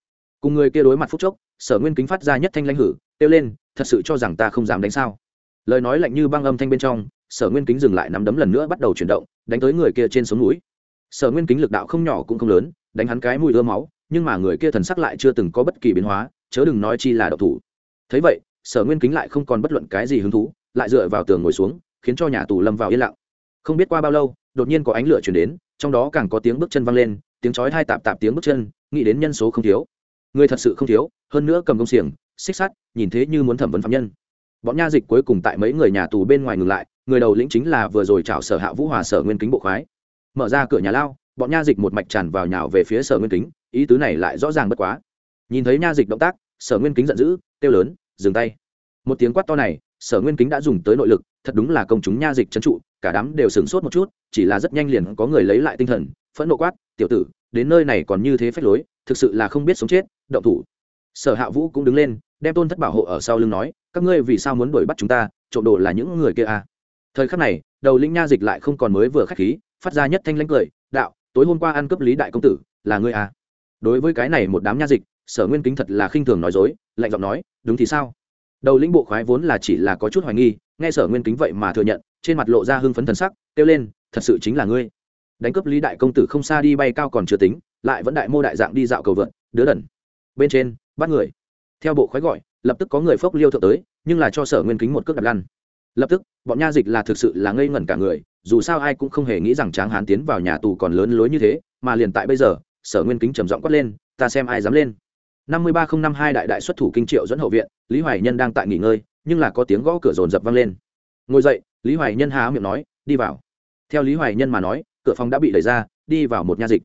Cùng người kia đối mặt phút chốc, sở nguyên kính phát ra nhất thanh lãnh hử, kêu lên, thật sự cho rằng ta không dám đánh sao? Lời nói lạnh như băng âm thanh bên trong, sở nguyên kính dừng lại nắm đấm lần nữa bắt đầu chuyển động, đánh tới người kia trên sống núi. Sở nguyên kính lực đạo không nhỏ cũng không lớn, đánh hắn cái mùi ưa máu, nhưng mà người kia thần sắc lại chưa từng có bất kỳ biến hóa, chớ đừng nói chi là độc thủ. Thấy vậy, sở nguyên kính lại không còn bất luận cái gì hứng thú, lại dựa vào tường ngồi xuống, khiến cho nhà tù lâm vào yên lặng. Không biết qua bao lâu, đột nhiên có ánh lửa chuyển đến, trong đó càng có tiếng bước chân văng lên, tiếng chói hai tạp tạp tiếng bước chân, nghĩ đến nhân số không thiếu. Người thật sự không thiếu, hơn nữa cầm công xiềng, xích sắt, nhìn thế như muốn thẩm vấn phạm nhân bọn nha dịch cuối cùng tại mấy người nhà tù bên ngoài ngừng lại, người đầu lĩnh chính là vừa rồi chào sở hạ vũ hòa sở nguyên kính bộ khoái. Mở ra cửa nhà lao, bọn nha dịch một mạch tràn vào nhào về phía sở nguyên kính, ý tứ này lại rõ ràng bất quá. Nhìn thấy nha dịch động tác, sở nguyên kính giận dữ, kêu lớn, dừng tay. Một tiếng quát to này, sở nguyên kính đã dùng tới nội lực, thật đúng là công chúng nha dịch trấn trụ, cả đám đều sửng sốt một chút, chỉ là rất nhanh liền có người lấy lại tinh thần, phẫn nộ quát, tiểu tử, đến nơi này còn như thế phách lối, thực sự là không biết sống chết, động thủ. Sở hạ vũ cũng đứng lên, đem tôn thất bảo hộ ở sau lưng nói các ngươi vì sao muốn đuổi bắt chúng ta, trộm đồ là những người kia à? Thời khắc này, đầu lĩnh nha dịch lại không còn mới vừa khách khí, phát ra nhất thanh lãnh cười, đạo, tối hôm qua ăn cướp lý đại công tử, là ngươi à? Đối với cái này một đám nha dịch, sở nguyên kính thật là khinh thường nói dối, lạnh giọng nói, đúng thì sao? Đầu lĩnh bộ khoái vốn là chỉ là có chút hoài nghi, nghe sở nguyên kính vậy mà thừa nhận, trên mặt lộ ra hưng phấn thần sắc, kêu lên, thật sự chính là ngươi. Đánh cướp lý đại công tử không xa đi bay cao còn chưa tính, lại vẫn đại mô đại dạng đi dạo cầu vượn, đứa đần. Bên trên, bắt người. Theo bộ khoái gọi lập tức có người phốc liêu thượng tới, nhưng là cho sở nguyên kính một cước đặt lăn. Lập tức, bọn nha dịch là thực sự là ngây ngẩn cả người, dù sao ai cũng không hề nghĩ rằng tráng hán tiến vào nhà tù còn lớn lối như thế, mà liền tại bây giờ, sở nguyên kính trầm giọng quát lên, ta xem ai dám lên. năm mươi ba không năm hai đại đại xuất thủ kinh triệu dẫn hậu viện, lý hoài nhân đang tại nghỉ ngơi, nhưng là có tiếng gõ cửa rồn rập vang lên. Ngồi dậy, lý hoài nhân há miệng nói, đi vào. Theo lý hoài nhân mà nói, cửa phòng đã bị đẩy ra, đi vào một nha dịch.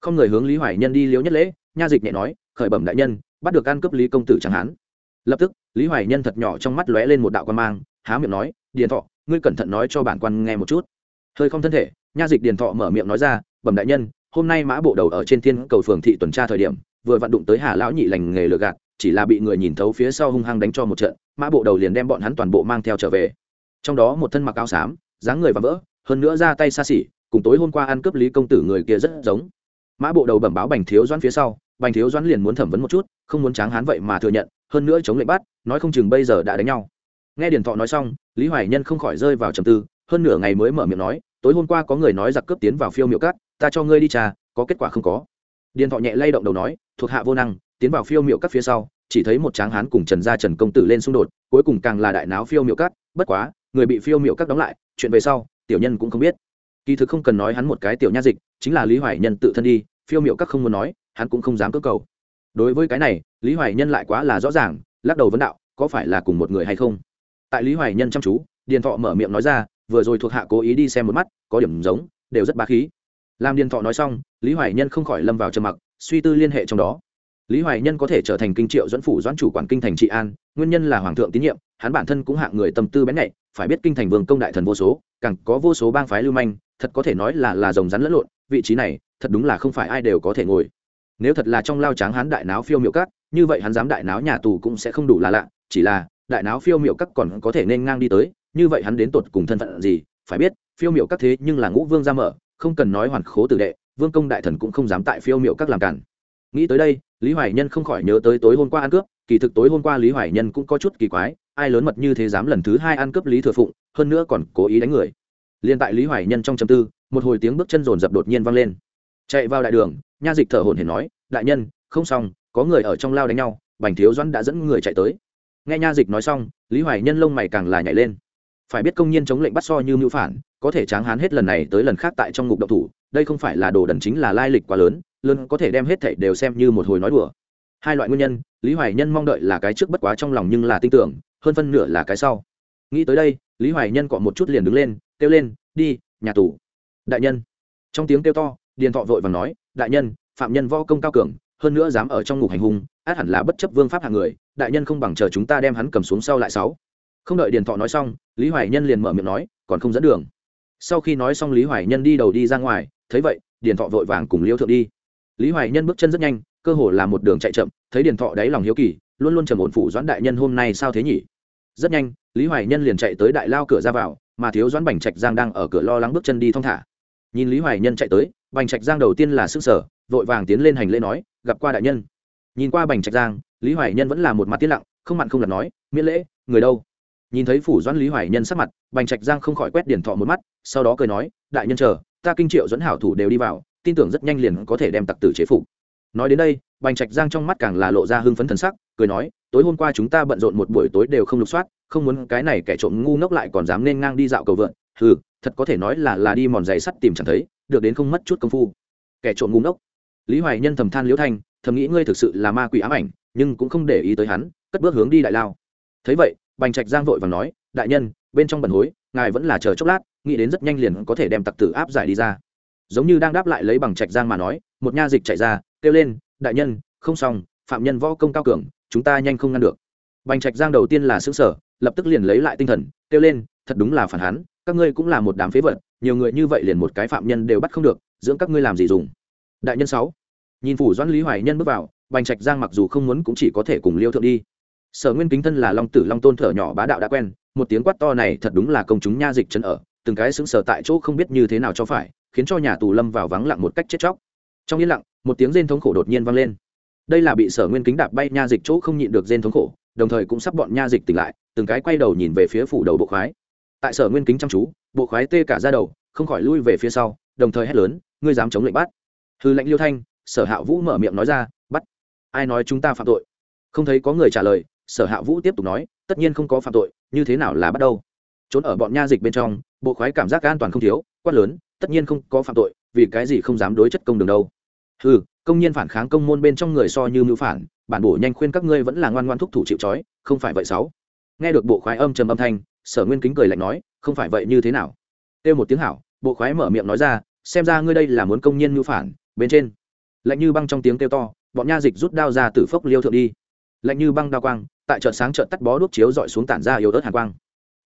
Không người hướng lý hoài nhân đi liếu nhất lễ, nha dịch nhẹ nói, khởi bẩm đại nhân, bắt được ăn cướp lý công tử chẳng hán lập tức, lý hoài nhân thật nhỏ trong mắt lóe lên một đạo quan mang, há miệng nói, điền thọ, ngươi cẩn thận nói cho bản quan nghe một chút. Hơi không thân thể, nha dịch điền thọ mở miệng nói ra, bẩm đại nhân, hôm nay mã bộ đầu ở trên thiên cầu phường thị tuần tra thời điểm, vừa vặn đụng tới hà lão nhị lành nghề lừa gạt, chỉ là bị người nhìn thấu phía sau hung hăng đánh cho một trận, mã bộ đầu liền đem bọn hắn toàn bộ mang theo trở về. Trong đó một thân mặc áo xám, dáng người và vỡ, hơn nữa ra tay xa xỉ, cùng tối hôm qua ăn cướp lý công tử người kia rất giống. Mã bộ đầu bẩm báo bành thiếu doãn phía sau bành thiếu doãn liền muốn thẩm vấn một chút, không muốn tráng hán vậy mà thừa nhận, hơn nữa chống lệnh bắt, nói không chừng bây giờ đã đánh nhau. Nghe điền thọ nói xong, lý hoài nhân không khỏi rơi vào trầm tư, hơn nửa ngày mới mở miệng nói, tối hôm qua có người nói giặc cướp tiến vào phiêu miệu cát ta cho ngươi đi trà, có kết quả không có. Điền thọ nhẹ lay động đầu nói, thuộc hạ vô năng, tiến vào phiêu miệu cát phía sau, chỉ thấy một tráng hán cùng trần gia trần công tử lên xung đột, cuối cùng càng là đại náo phiêu miệu cát bất quá, người bị phiêu miệu cát đóng lại, chuyện về sau, tiểu nhân cũng không biết. Kỳ thực không cần nói hắn một cái tiểu nha dịch, chính là lý hoài nhân tự thân đi phiêu miệu các không muốn nói, hắn cũng không dám cơ cầu. Đối với cái này, lý hoài nhân lại quá là rõ ràng, lắc đầu vấn đạo, có phải là cùng một người hay không? Tại lý hoài nhân chăm chú, điền thọ mở miệng nói ra, vừa rồi thuộc hạ cố ý đi xem một mắt, có điểm giống, đều rất bá khí. Làm điền thọ nói xong, lý hoài nhân không khỏi lâm vào trầm mặc, suy tư liên hệ trong đó. Lý hoài nhân có thể trở thành kinh triệu dẫn phủ doãn chủ quản kinh thành trị an, nguyên nhân là hoàng thượng tín nhiệm, hắn bản thân cũng hạng người tâm tư bén nhạy, phải biết kinh thành vương công đại thần vô số, càng có vô số bang phái lưu manh, thật có thể nói là là rồng rắn lẫn lộn, vị trí này thật đúng là không phải ai đều có thể ngồi. Nếu thật là trong lao tráng hắn đại náo phiêu miệu cắt như vậy hắn dám đại náo nhà tù cũng sẽ không đủ là lạ, chỉ là, đại náo phiêu miệu cắt còn có thể nên ngang đi tới, như vậy hắn đến tột cùng thân phận gì, phải biết, phiêu miệu cắt thế nhưng là ngũ vương ra mở, không cần nói hoàn khố tử đệ, vương công đại thần cũng không dám tại phiêu miệu các làm cản. Nghĩ tới đây, lý hoài nhân không khỏi nhớ tới tối hôm qua ăn cướp, kỳ thực tối hôm qua lý hoài nhân cũng có chút kỳ quái, ai lớn mật như thế dám lần thứ hai ăn cướp lý thừa phụng, hơn nữa còn cố ý đánh người. Liên tại lý hoài nhân trong châm tư, một hồi tiếng bước chân rồn rập đột nhiên vang lên chạy vào đại đường, nha dịch thở hồn hển nói, đại nhân, không xong, có người ở trong lao đánh nhau, bành thiếu doãn đã dẫn người chạy tới. Nghe nha dịch nói xong, lý hoài nhân lông mày càng là nhảy lên. Phải biết công nhân chống lệnh bắt so như mưu phản, có thể tráng hán hết lần này tới lần khác tại trong ngục độc thủ, đây không phải là đồ đần chính là lai lịch quá lớn lớn có thể đem hết thảy đều xem như một hồi nói đùa. Hai loại nguyên nhân, lý hoài nhân mong đợi là cái trước bất quá trong lòng nhưng là tin tưởng, hơn phân nửa là cái sau. Nghĩ tới đây, lý hoài nhân cọ một chút liền đứng lên, kêu lên, đi, nhà tù. Đại nhân. Trong tiếng kêu to điền thọ vội và nói, đại nhân, phạm nhân võ công cao cường, hơn nữa dám ở trong ngục hành hung, át hẳn là bất chấp vương pháp hạng người, đại nhân không bằng chờ chúng ta đem hắn cầm xuống sau lại sáu. Không đợi điền thọ nói xong, lý hoài nhân liền mở miệng nói, còn không dẫn đường. Sau khi nói xong, lý hoài nhân đi đầu đi ra ngoài, thấy vậy, điền thọ vội vàng cùng liêu thượng đi. Lý hoài nhân bước chân rất nhanh, cơ hồ là một đường chạy chậm, thấy điền thọ đáy lòng hiếu kỳ, luôn luôn trầm ổn phủ doãn đại nhân hôm nay sao thế nhỉ? Rất nhanh, lý hoài nhân liền chạy tới đại lao cửa ra vào, mà thiếu doãn bành trạch giang đang ở cửa lo lắng bước chân đi thong thả. Nhìn lý hoài nhân chạy tới bành trạch giang đầu tiên là s ư n g sở, vội vàng tiến lên hành lễ nói, gặp qua đại nhân. Nhìn qua bành trạch giang, lý hoài nhân vẫn là một mặt tiết lặng, không mặn không lặt nói, miễn lễ, người đâu? Nhìn thấy phủ doãn lý hoài nhân sắc mặt, bành trạch giang không khỏi quét điển thọ một mắt, sau đó cười nói, đại nhân chờ, ta kinh triệu dẫn hảo thủ đều đi vào, tin tưởng rất nhanh liền có thể đem tặc tử chế phục. Nói đến đây, bành trạch giang trong mắt càng là lộ ra hưng phấn thần sắc, cười nói, tối hôm qua chúng ta bận rộn một buổi tối đều không lục soát, không muốn cái này kẻ trộm ngu ngốc lại còn dám nên ngang đi dạo cầu vượn. Hừ, thật có thể nói là là đi mòn giày sắt tìm chẳng thấy được đến không mất chút công phu. Kẻ trộm ngu ngốc. Lý hoài nhân thầm than liễu thanh, thầm nghĩ ngươi thực sự là ma quỷ ám ảnh, nhưng cũng không để ý tới hắn, cất bước hướng đi đại lao. Thấy vậy, bành trạch giang vội và nói, đại nhân, bên trong bẩn hối, ngài vẫn là chờ chốc lát, nghĩ đến rất nhanh liền có thể đem tặc tử áp giải đi ra. Giống như đang đáp lại lấy bằng trạch giang mà nói, một nha dịch chạy ra, kêu lên, đại nhân, không xong, phạm nhân võ công cao cường, chúng ta nhanh không ngăn được. Bành trạch giang đầu tiên là xứng sở lập tức liền lấy lại tinh thần, kêu lên, thật đúng là phản hắn, các ngươi cũng là một đám phế vật nhiều người như vậy liền một cái phạm nhân đều bắt không được, dưỡng các ngươi làm gì dùng? Đại nhân sáu. Nhìn phủ doãn lý hoài nhân bước vào, bành trạch giang mặc dù không muốn cũng chỉ có thể cùng liêu thượng đi. Sở nguyên kính thân là long tử long tôn thở nhỏ bá đạo đã quen, một tiếng quát to này thật đúng là công chúng nha dịch chân ở, từng cái xứng sở tại chỗ không biết như thế nào cho phải, khiến cho nhà tù lâm vào vắng lặng một cách chết chóc. Trong yên lặng, một tiếng rên thống khổ đột nhiên vang lên. Đây là bị sở nguyên kính đạp bay nha dịch chỗ không nhịn được rên thống khổ, đồng thời cũng sắp bọn nha dịch tỉnh lại, từng cái quay đầu nhìn về phía phủ đầu bộ khoái tại sở nguyên kính chăm chú, bộ khoái tê cả ra đầu, không khỏi lui về phía sau, đồng thời hét lớn, ngươi dám chống lệnh bắt. Hư lệnh liêu thanh, sở hạ vũ mở miệng nói ra, bắt. Ai nói chúng ta phạm tội? Không thấy có người trả lời, sở hạ vũ tiếp tục nói, tất nhiên không có phạm tội, như thế nào là bắt đầu trốn ở bọn nha dịch bên trong, bộ khoái cảm giác an toàn không thiếu, quát lớn, tất nhiên không có phạm tội, vì cái gì không dám đối chất công đường đâu? Ừ công nhân phản kháng công môn bên trong người so như mưu phản, bản bổ nhanh khuyên các ngươi vẫn là ngoan ngoan thúc thủ chịu trói, không phải vậy sáu. Nghe được bộ khoái âm trầm âm thanh sở nguyên kính cười lạnh nói, không phải vậy như thế nào? Kêu một tiếng hảo, bộ khoái mở miệng nói ra, xem ra ngươi đây là muốn công nhân mưu phản, bên trên. Lạnh như băng trong tiếng kêu to, bọn nha dịch rút đao ra từ phốc liêu thượng đi. Lạnh như băng đao quang, tại chợ sáng chợ tắt bó đuốc chiếu dọi xuống tản ra yếu ớt hàn quang.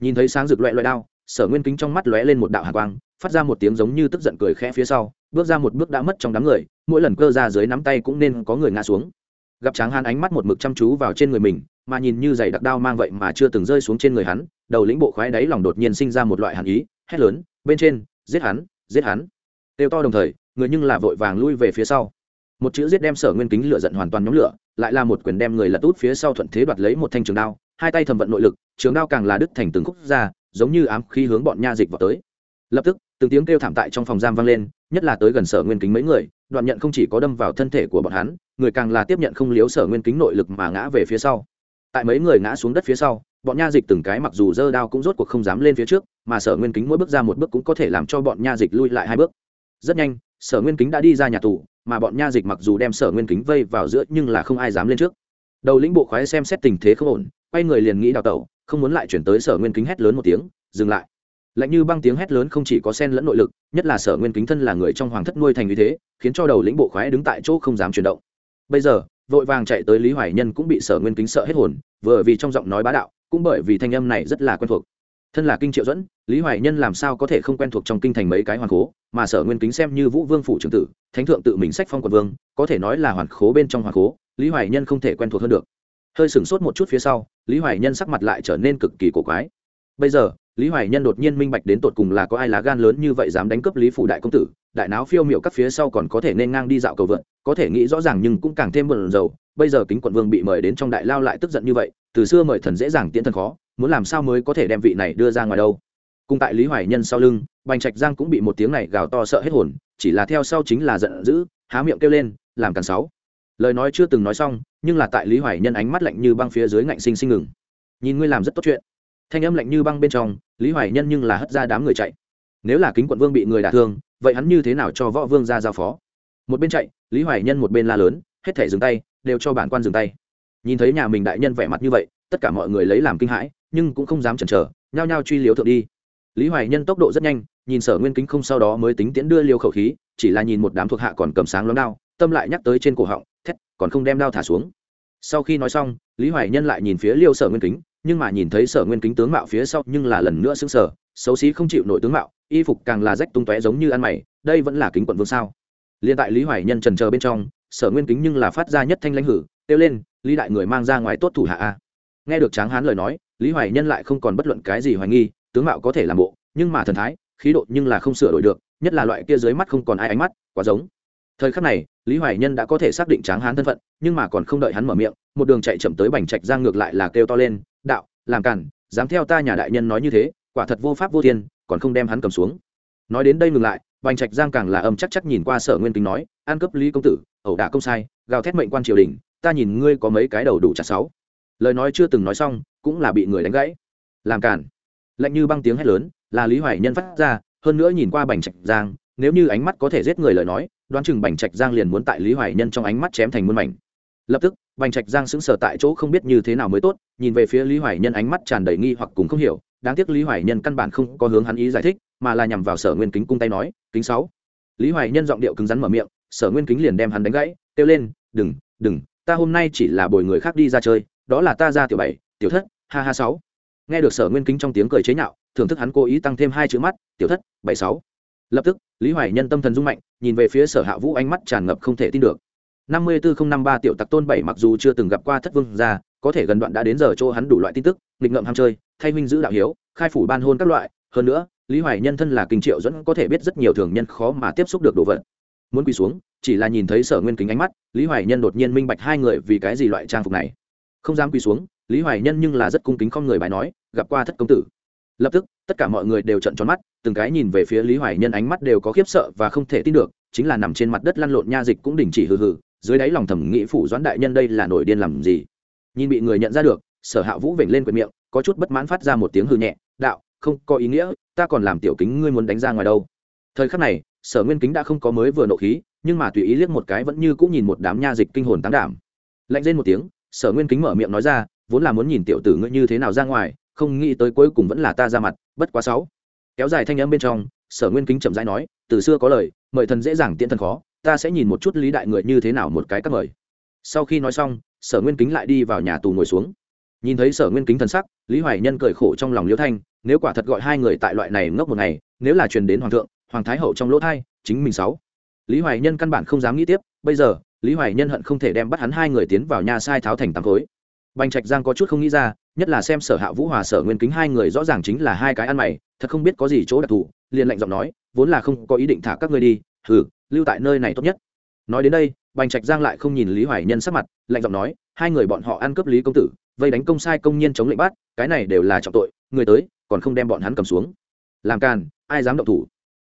Nhìn thấy sáng rực loẹ loẹ đao, sở nguyên kính trong mắt lóe lên một đạo hàn quang, phát ra một tiếng giống như tức giận cười khẽ phía sau, bước ra một bước đã mất trong đám người, mỗi lần cơ ra dưới nắm tay cũng nên có người ngã xuống. Gặp tráng hán ánh mắt một mực chăm chú vào trên người mình, mà nhìn như giày đặc đao mang vậy mà chưa từng rơi xuống trên người hắn đầu lĩnh bộ khoái đáy lòng đột nhiên sinh ra một loại hàn ý, hét lớn, bên trên, giết hắn giết hắn. Têu to đồng thời, người nhưng là vội vàng lui về phía sau. Một chữ giết đem sở nguyên kính lửa giận hoàn toàn nhóm lửa, lại là một quyền đem người lật út phía sau thuận thế đoạt lấy một thanh trường đao, hai tay thầm vận nội lực, trường đao càng là đứt thành từng khúc ra, giống như ám khí hướng bọn nha dịch vào tới. Lập tức, từng tiếng kêu thảm tại trong phòng giam vang lên, nhất là tới gần sở nguyên kính mấy người, đoạn nhận không chỉ có đâm vào thân thể của bọn hắn, người càng là tiếp nhận không liếu sở nguyên kính nội lực mà ngã về phía sau. Tại mấy người ngã xuống đất phía sau bọn nha dịch từng cái mặc dù dơ đao cũng rốt cuộc không dám lên phía trước, mà sở nguyên kính mỗi bước ra một bước cũng có thể làm cho bọn nha dịch lui lại hai bước. Rất nhanh, sở nguyên kính đã đi ra nhà tù, mà bọn nha dịch mặc dù đem sở nguyên kính vây vào giữa nhưng là không ai dám lên trước. Đầu lĩnh bộ khoái xem xét tình thế không ổn, quay người liền nghĩ đào tẩu, không muốn lại chuyển tới sở nguyên kính hét lớn một tiếng, dừng lại. Lạnh như băng tiếng hét lớn không chỉ có sen lẫn nội lực, nhất là sở nguyên kính thân là người trong hoàng thất nuôi thành như thế, khiến cho đầu lĩnh bộ khoái đứng tại chỗ không dám chuyển động. Bây giờ, vội vàng chạy tới lý hoài nhân cũng bị sở nguyên kính sợ hết hồn, vừa vì trong giọng nói bá đạo cũng bởi vì thanh âm này rất là quen thuộc. Thân là kinh triệu dẫn lý hoài nhân làm sao có thể không quen thuộc trong kinh thành mấy cái hoàn khố, mà sở nguyên kính xem như vũ vương phủ trưởng tử, thánh thượng tự mình sách phong quận vương, có thể nói là hoàn khố bên trong hoàn khố, lý hoài nhân không thể quen thuộc hơn được. Hơi sửng sốt một chút phía sau, lý hoài nhân sắc mặt lại trở nên cực kỳ cổ quái. Bây giờ, lý hoài nhân đột nhiên minh bạch đến tột cùng là có ai lá gan lớn như vậy dám đánh cướp lý phủ đại công tử, đại náo phiêu miệu các phía sau còn có thể nên ngang đi dạo cầu vượn, có thể nghĩ rõ ràng nhưng cũng càng thêm bận rầu, bây giờ kính quận vương bị mời đến trong đại lao lại tức giận như vậy từ xưa mời thần dễ dàng tiễn thần khó, muốn làm sao mới có thể đem vị này đưa ra ngoài đâu. Cùng tại lý hoài nhân sau lưng, bành trạch giang cũng bị một tiếng này gào to sợ hết hồn, chỉ là theo sau chính là giận dữ, há miệng kêu lên, làm càn sáu. Lời nói chưa từng nói xong, nhưng là tại lý hoài nhân ánh mắt lạnh như băng phía dưới ngạnh sinh sinh ngừng. Nhìn ngươi làm rất tốt chuyện. Thanh âm lạnh như băng bên trong, lý hoài nhân nhưng là hất ra đám người chạy. Nếu là kính quận vương bị người đả thương, vậy hắn như thế nào cho võ vương ra giao phó? Một bên chạy, lý hoài nhân một bên la lớn, hết thể dừng tay, đều cho bản quan dừng tay nhìn thấy nhà mình đại nhân vẻ mặt như vậy, tất cả mọi người lấy làm kinh hãi, nhưng cũng không dám chần chờ, nhao nhao truy liếu thượng đi. Lý hoài nhân tốc độ rất nhanh, nhìn sở nguyên kính không sau đó mới tính tiễn đưa liều khẩu khí, chỉ là nhìn một đám thuộc hạ còn cầm sáng lóng đao, tâm lại nhắc tới trên cổ họng, thét, còn không đem đao thả xuống. Sau khi nói xong, lý hoài nhân lại nhìn phía liêu sở nguyên kính, nhưng mà nhìn thấy sở nguyên kính tướng mạo phía sau nhưng là lần nữa xứng sở xấu xí không chịu nổi tướng mạo, y phục càng là rách tung tóe giống như ăn mày, đây vẫn là kính quận vương sao? Liên tại lý hoài nhân trần chờ bên trong, sở nguyên kính nhưng là phát ra nhất thanh lãnh hử kêu lên, lý đại người mang ra ngoài tốt thủ hạ a. Nghe được tráng hán lời nói, lý hoài nhân lại không còn bất luận cái gì hoài nghi, tướng mạo có thể làm bộ, nhưng mà thần thái, khí độ nhưng là không sửa đổi được, nhất là loại kia dưới mắt không còn ai ánh mắt, quá giống. Thời khắc này, lý hoài nhân đã có thể xác định tráng hán thân phận, nhưng mà còn không đợi hắn mở miệng, một đường chạy chậm tới bành trạch giang ngược lại là kêu to lên, đạo, làm cản, dám theo ta nhà đại nhân nói như thế, quả thật vô pháp vô thiên, còn không đem hắn cầm xuống. Nói đến đây ngừng lại, bành trạch giang càng là âm chắc chắc nhìn qua sở nguyên kính nói, an cấp lý công tử, ẩu đả công sai, gào thét mệnh quan triều đình ta nhìn ngươi có mấy cái đầu đủ chặt sáu. Lời nói chưa từng nói xong, cũng là bị người đánh gãy. Làm cản lạnh như băng tiếng hét lớn, là lý hoài nhân phát ra, hơn nữa nhìn qua bành trạch giang, nếu như ánh mắt có thể giết người lời nói, đoán chừng bành trạch giang liền muốn tại lý hoài nhân trong ánh mắt chém thành muôn mảnh. Lập tức, bành trạch giang sững sờ tại chỗ không biết như thế nào mới tốt, nhìn về phía lý hoài nhân ánh mắt tràn đầy nghi hoặc cùng không hiểu, đáng tiếc lý hoài nhân căn bản không có hướng hắn ý giải thích, mà là nhằm vào sở nguyên kính cung tay nói, kính sáu. Lý hoài nhân giọng điệu cứng rắn mở miệng, sở nguyên kính liền đem hắn đánh gãy, kêu lên, đừng đừng ta hôm nay chỉ là bồi người khác đi ra chơi, đó là ta ra tiểu bảy, tiểu thất, ha ha sáu. Nghe được sở nguyên kính trong tiếng cười chế nhạo, thưởng thức hắn cố ý tăng thêm hai chữ mắt, tiểu thất, bảy sáu. Lập tức, lý hoài nhân tâm thần rung mạnh, nhìn về phía sở hạ vũ ánh mắt tràn ngập không thể tin được. năm mươi bốn năm ba tiểu tặc tôn bảy mặc dù chưa từng gặp qua thất vương gia, có thể gần đoạn đã đến giờ chỗ hắn đủ loại tin tức, nghịch ngợm ham chơi, thay huynh giữ đạo hiếu, khai phủ ban hôn các loại. Hơn nữa, lý hoài nhân thân là kinh triệu dẫn có thể biết rất nhiều thường nhân khó mà tiếp xúc được đồ vật muốn quỳ xuống, chỉ là nhìn thấy sở nguyên kính ánh mắt, lý hoài nhân đột nhiên minh bạch hai người vì cái gì loại trang phục này. Không dám quỳ xuống, lý hoài nhân nhưng là rất cung kính không người bài nói, gặp qua thất công tử. Lập tức, tất cả mọi người đều trận tròn mắt, từng cái nhìn về phía lý hoài nhân ánh mắt đều có khiếp sợ và không thể tin được, chính là nằm trên mặt đất lăn lộn nha dịch cũng đình chỉ hừ hừ, dưới đáy lòng thẩm nghĩ phủ doãn đại nhân đây là nổi điên làm gì. Nhìn bị người nhận ra được, sở hạ vũ vểnh lên quyệt miệng, có chút bất mãn phát ra một tiếng hư nhẹ, đạo, không có ý nghĩa, ta còn làm tiểu kính ngươi muốn đánh ra ngoài đâu. Thời khắc này sở nguyên kính đã không có mới vừa nộ khí, nhưng mà tùy ý liếc một cái vẫn như cũng nhìn một đám nha dịch kinh hồn tán đảm. Lạnh lên một tiếng, sở nguyên kính mở miệng nói ra, vốn là muốn nhìn tiểu tử ngươi như thế nào ra ngoài, không nghĩ tới cuối cùng vẫn là ta ra mặt, bất quá sáu. Kéo dài thanh âm bên trong, sở nguyên kính chậm rãi nói, từ xưa có lời, mời thần dễ dàng tiễn thần khó, ta sẽ nhìn một chút lý đại người như thế nào một cái các mời. Sau khi nói xong, sở nguyên kính lại đi vào nhà tù ngồi xuống. Nhìn thấy sở nguyên kính thần sắc, lý hoài nhân cười khổ trong lòng liễu thanh, nếu quả thật gọi hai người tại loại này ngốc một ngày, nếu là truyền đến hoàng thượng hoàng thái hậu trong lỗ thai, chính mình sáu. Lý hoài nhân căn bản không dám nghĩ tiếp, bây giờ, lý hoài nhân hận không thể đem bắt hắn hai người tiến vào nhà sai tháo thành tám khối. Bành trạch giang có chút không nghĩ ra, nhất là xem sở hạ vũ hòa, sở nguyên kính hai người rõ ràng chính là hai cái ăn mày, thật không biết có gì chỗ đặc thù, liền lạnh giọng nói, vốn là không có ý định thả các ngươi đi, hừ, lưu tại nơi này tốt nhất. Nói đến đây, bành trạch giang lại không nhìn lý hoài nhân sắc mặt, lạnh giọng nói, hai người bọn họ ăn cướp lý công tử, vây đánh công sai công nhân chống lệnh bắt, cái này đều là trọng tội, người tới, còn không đem bọn hắn cầm xuống. Làm càn, ai dám động thủ?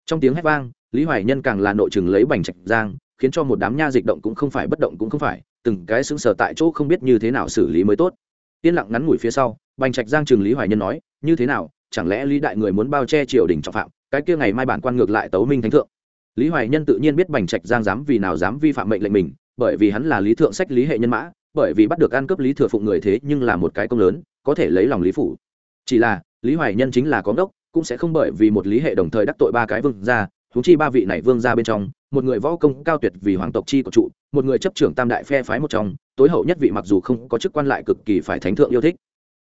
Trong tiếng hét vang, lý hoài nhân càng là nội chừng lấy bành trạch giang, khiến cho một đám nha dịch động cũng không phải bất động cũng không phải, từng cái xứng sở tại chỗ không biết như thế nào xử lý mới tốt. Yên lặng ngắn ngủi phía sau, bành trạch giang trường lý hoài nhân nói, như thế nào, chẳng lẽ lý đại người muốn bao che triều đình trọng phạm, cái kia ngày mai bản quan ngược lại tấu minh thánh thượng? Lý hoài nhân tự nhiên biết bành trạch giang dám vì nào dám vi phạm mệnh lệnh mình, bởi vì hắn là lý thượng sách lý hệ nhân mã, bởi vì bắt được ăn cướp lý thừa phụng người thế nhưng là một cái công lớn, có thể lấy lòng lý phủ. Chỉ là, lý hoài nhân chính là có đốc cũng sẽ không bởi vì một lý hệ đồng thời đắc tội ba cái vương gia thú chi ba vị này vương gia bên trong, một người võ công cao tuyệt vì hoàng tộc chi của trụ, một người chấp trưởng tam đại phe phái một trong, tối hậu nhất vị mặc dù không có chức quan lại cực kỳ phải thánh thượng yêu thích.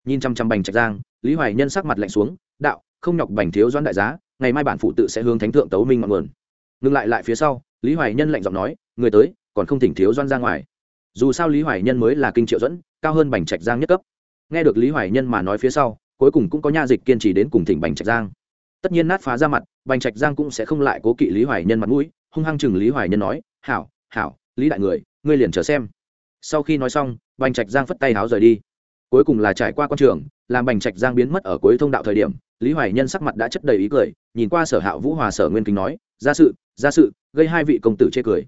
Nhìn chăm chăm bành trạch giang, lý hoài nhân sắc mặt lạnh xuống, đạo, không nhọc bành thiếu doãn đại giá, ngày mai bản phụ tự sẽ hướng thánh thượng tấu minh ngọn nguồn. Ngừng lại lại phía sau, lý hoài nhân lạnh giọng nói, người tới, còn không thỉnh thiếu doãn ra ngoài. Dù sao lý hoài nhân mới là kinh triệu dẫn, cao hơn bành trạch giang nhất cấp. Nghe được lý hoài nhân mà nói phía sau cuối cùng cũng có nha dịch kiên trì đến cùng thỉnh bành trạch giang. Tất nhiên nát phá ra mặt, bành trạch giang cũng sẽ không lại cố kỵ lý hoài nhân mặt mũi, hung hăng chừng lý hoài nhân nói, hảo hảo, lý đại người, ngươi liền chờ xem. Sau khi nói xong, bành trạch giang phất tay háo rời đi. Cuối cùng là trải qua q trường, làm bành trạch giang biến mất ở cuối thông đạo thời điểm, lý hoài nhân sắc mặt đã chất đầy ý cười, nhìn qua sở hạ vũ hòa sở nguyên kính nói ra sự ra sự, gây hai vị công tử chê cười.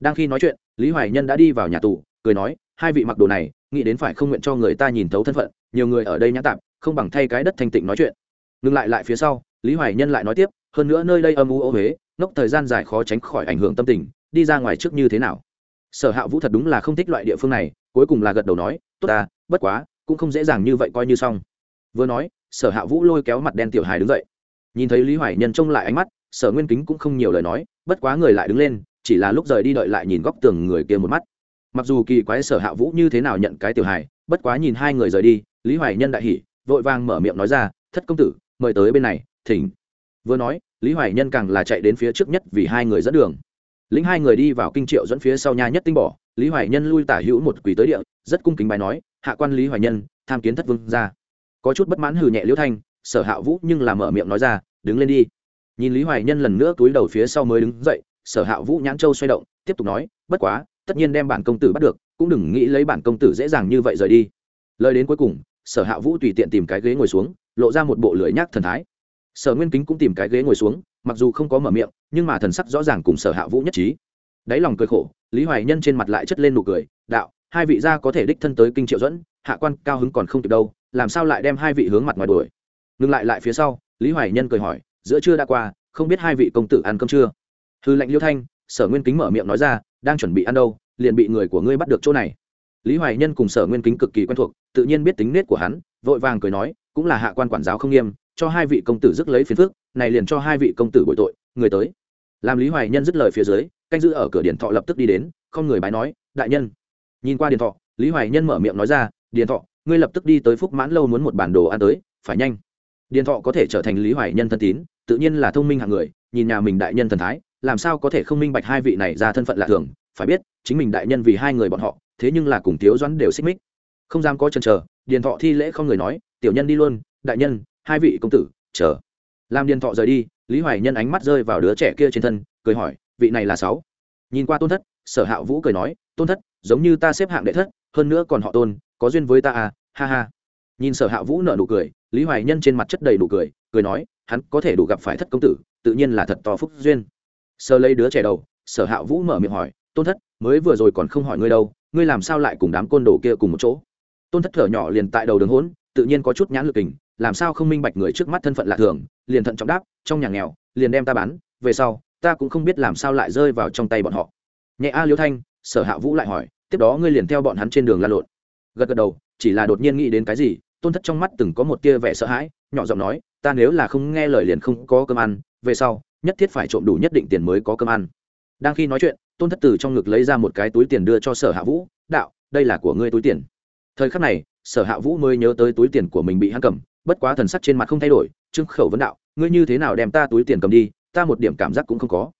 Đang khi nói chuyện, lý hoài nhân đã đi vào nhà tù, cười nói, hai vị mặc đồ này, nghĩ đến phải không nguyện cho người ta nhìn thấu thân phận, nhiều người ở đây nhã tạm không bằng thay cái đất thanh tịnh nói chuyện. Ngừng lại lại phía sau, lý hoài nhân lại nói tiếp, hơn nữa nơi đây âm u ô huế ngốc thời gian dài khó tránh khỏi ảnh hưởng tâm tình, đi ra ngoài trước như thế nào? Sở hạ vũ thật đúng là không thích loại địa phương này, cuối cùng là gật đầu nói, tốt ta, bất quá, cũng không dễ dàng như vậy coi như xong. Vừa nói, sở hạ vũ lôi kéo mặt đen tiểu hài đứng dậy. Nhìn thấy lý hoài nhân trông lại ánh mắt, sở nguyên kính cũng không nhiều lời nói, bất quá người lại đứng lên, chỉ là lúc rời đi đợi lại nhìn góc tường người kia một mắt. Mặc dù kỳ quái sở hạ vũ như thế nào nhận cái tiểu hài, bất quá nhìn hai người rời đi, lý hoài nhân đại hỉ vội vàng mở miệng nói ra, thất công tử, mời tới bên này, thỉnh. Vừa nói, lý hoài nhân càng là chạy đến phía trước nhất vì hai người dẫn đường. Lính hai người đi vào kinh triệu dẫn phía sau nhà nhất tinh bỏ, lý hoài nhân lui tả hữu một quỳ tới địa, rất cung kính bài nói, hạ quan lý hoài nhân, tham kiến thất vương ra có chút bất mãn hừ nhẹ liễu thanh, sở hạ vũ nhưng làm mở miệng nói ra, đứng lên đi. Nhìn lý hoài nhân lần nữa túi đầu phía sau mới đứng dậy, sở hạ vũ nhãn châu xoay động, tiếp tục nói, bất quá, tất nhiên đem bản công tử bắt được, cũng đừng nghĩ lấy bản công tử dễ dàng như vậy rời đi. Lời đến cuối cùng sở hạ vũ tùy tiện tìm cái ghế ngồi xuống, lộ ra một bộ lưỡi nhác thần thái. Sở nguyên kính cũng tìm cái ghế ngồi xuống, mặc dù không có mở miệng, nhưng mà thần sắc rõ ràng cùng sở hạ vũ nhất trí. Đáy lòng cười khổ, lý hoài nhân trên mặt lại chất lên nụ cười, đạo, hai vị gia có thể đích thân tới kinh triệu dẫn hạ quan cao hứng còn không kịp đâu, làm sao lại đem hai vị hướng mặt ngoài đuổi? Ngừng lại lại phía sau, lý hoài nhân cười hỏi, giữa trưa đã qua, không biết hai vị công tử ăn cơm chưa? Hư lệnh liêu thanh, sở nguyên kính mở miệng nói ra, đang chuẩn bị ăn đâu, liền bị người của ngươi bắt được chỗ này lý hoài nhân cùng sở nguyên kính cực kỳ quen thuộc, tự nhiên biết tính nết của hắn, vội vàng cười nói, cũng là hạ quan quản giáo không nghiêm, cho hai vị công tử dứt lấy phiền phước này liền cho hai vị công tử bội tội, người tới. Làm lý hoài nhân dứt lời phía dưới, canh giữ ở cửa điện thọ lập tức đi đến, không người bái nói, đại nhân. Nhìn qua điện thọ, lý hoài nhân mở miệng nói ra, điện thọ, ngươi lập tức đi tới phúc mãn lâu muốn một bản đồ ăn tới, phải nhanh. Điện thọ có thể trở thành lý hoài nhân thân tín, tự nhiên là thông minh hạng người, nhìn nhà mình đại nhân thần thái, làm sao có thể không minh bạch hai vị này ra thân phận lạ thường. Phải biết, chính mình đại nhân vì hai người bọn họ thế nhưng là cùng thiếu doãn đều xích mích. Không dám có chần chờ, điền thọ thi lễ không người nói, tiểu nhân đi luôn, đại nhân, hai vị công tử, chờ. Làm điền thọ rời đi, lý hoài nhân ánh mắt rơi vào đứa trẻ kia trên thân, cười hỏi, vị này là sáu? Nhìn qua tôn thất, sở hạ vũ cười nói, tôn thất, giống như ta xếp hạng đệ thất, hơn nữa còn họ tôn, có duyên với ta à ha ha. Nhìn sở hạ vũ nở nụ cười, lý hoài nhân trên mặt chất đầy nụ cười cười nói, hắn có thể đủ gặp phải thất công tử, tự nhiên là thật to phúc duyên. Sơ lấy đứa trẻ đầu, sở hạ vũ mở miệng hỏi, tôn thất, mới vừa rồi còn không hỏi ngươi đâu ngươi làm sao lại cùng đám côn đồ kia cùng một chỗ? Tôn thất thở nhỏ liền tại đầu đường hỗn tự nhiên có chút nhãn lực tình làm sao không minh bạch người trước mắt thân phận lạ thường, liền thận trọng đáp, trong nhà nghèo, liền đem ta bán, về sau, ta cũng không biết làm sao lại rơi vào trong tay bọn họ. Nhẹ a liêu thanh, sở hạ vũ lại hỏi, tiếp đó ngươi liền theo bọn hắn trên đường la lộn. Gật gật đầu, chỉ là đột nhiên nghĩ đến cái gì, tôn thất trong mắt từng có một tia vẻ sợ hãi, nhỏ giọng nói, ta nếu là không nghe lời liền không có cơm ăn, về sau, nhất thiết phải trộm đủ nhất định tiền mới có cơm ăn. Đang khi nói chuyện tôn thất từ trong ngực lấy ra một cái túi tiền đưa cho sở hạ vũ, đạo, đây là của ngươi túi tiền. Thời khắc này, sở hạ vũ mới nhớ tới túi tiền của mình bị hắn cầm, bất quá thần sắc trên mặt không thay đổi trưng khẩu vấn đạo, ngươi như thế nào đem ta túi tiền cầm đi, ta một điểm cảm giác cũng không có.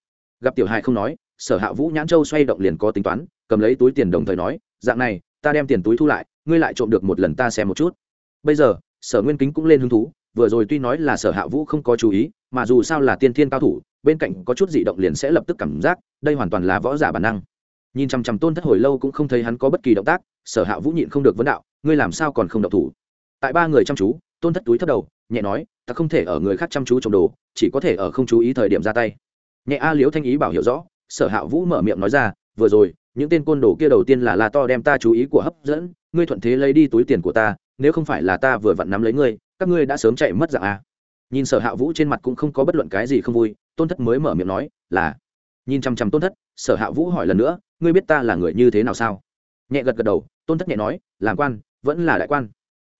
Gặp tiểu hài không nói, sở hạ vũ nhãn châu xoay động liền có tính toán, cầm lấy túi tiền đồng thời nói, dạng này, ta đem tiền túi thu lại, ngươi lại trộm được một lần ta xem một chút. Bây giờ, sở nguyên kính cũng lên hứng thú, vừa rồi tuy nói là sở hạ vũ không có chú ý, mà dù sao là tiên thiên cao thủ bên cạnh có chút dị động liền sẽ lập tức cảm giác, đây hoàn toàn là võ giả bản năng. Nhìn chằm chằm tôn thất hồi lâu cũng không thấy hắn có bất kỳ động tác, sở hạ vũ nhịn không được vấn đạo, ngươi làm sao còn không động thủ? Tại ba người chăm chú, tôn thất túi thất đầu, nhẹ nói, ta không thể ở người khác chăm chú trồng đồ, chỉ có thể ở không chú ý thời điểm ra tay. Nhẹ a liễu thanh ý bảo hiểu rõ, sở hạ vũ mở miệng nói ra, vừa rồi, những tên côn đồ kia đầu tiên là la to đem ta chú ý của hấp dẫn, ngươi thuận thế lấy đi túi tiền của ta, nếu không phải là ta vừa vặn nắm lấy ngươi, các ngươi đã sớm chạy mất dạng a. Nhìn sở hạ vũ trên mặt cũng không có bất luận cái gì không vui tôn thất mới mở miệng nói, là. Nhìn chăm chăm tôn thất, sở hạ vũ hỏi lần nữa, ngươi biết ta là người như thế nào sao? Nhẹ gật gật đầu, tôn thất nhẹ nói, làm quan, vẫn là đại quan.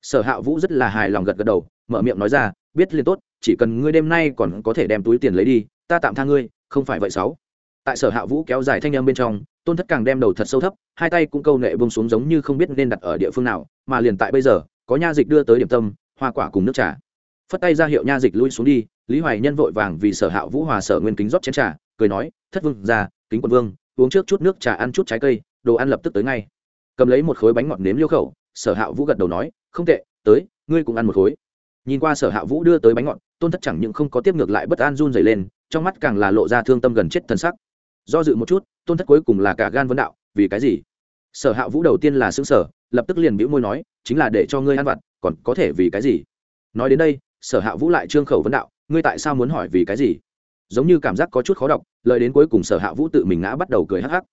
Sở hạ vũ rất là hài lòng gật gật đầu, mở miệng nói ra, biết liền tốt, chỉ cần ngươi đêm nay còn có thể đem túi tiền lấy đi, ta tạm tha ngươi, không phải vậy sáu. Tại sở hạ vũ kéo dài thanh âm bên trong, tôn thất càng đem đầu thật sâu thấp, hai tay cũng câu nệ bông xuống giống như không biết nên đặt ở địa phương nào, mà liền tại bây giờ, có nha dịch đưa tới điểm tâm, hoa quả cùng nước trà phất tay ra hiệu nha dịch lui xuống đi, lý hoài nhân vội vàng vì sở hạ vũ hòa sở nguyên kính rót chén trà, cười nói, thất vương ra, kính quân vương, uống trước chút nước trà ăn chút trái cây, đồ ăn lập tức tới ngay. Cầm lấy một khối bánh ngọt nếm liêu khẩu, sở hạ vũ gật đầu nói, không tệ, tới, ngươi cũng ăn một khối. Nhìn qua sở hạ vũ đưa tới bánh ngọt, tôn thất chẳng những không có tiếp ngược lại bất an run dày lên, trong mắt càng là lộ ra thương tâm gần chết thân sắc. Do dự một chút, tôn thất cuối cùng là cả gan vấn đạo, vì cái gì? Sở hạ vũ đầu tiên là xứng sở lập tức liền bĩu môi nói, chính là để cho ngươi ăn vặt, còn có thể vì cái gì? Nói đến đây sở hạ vũ lại trương khẩu vấn đạo, ngươi tại sao muốn hỏi vì cái gì? Giống như cảm giác có chút khó đọc, lời đến cuối cùng sở hạ vũ tự mình ngã bắt đầu cười hắc hắc.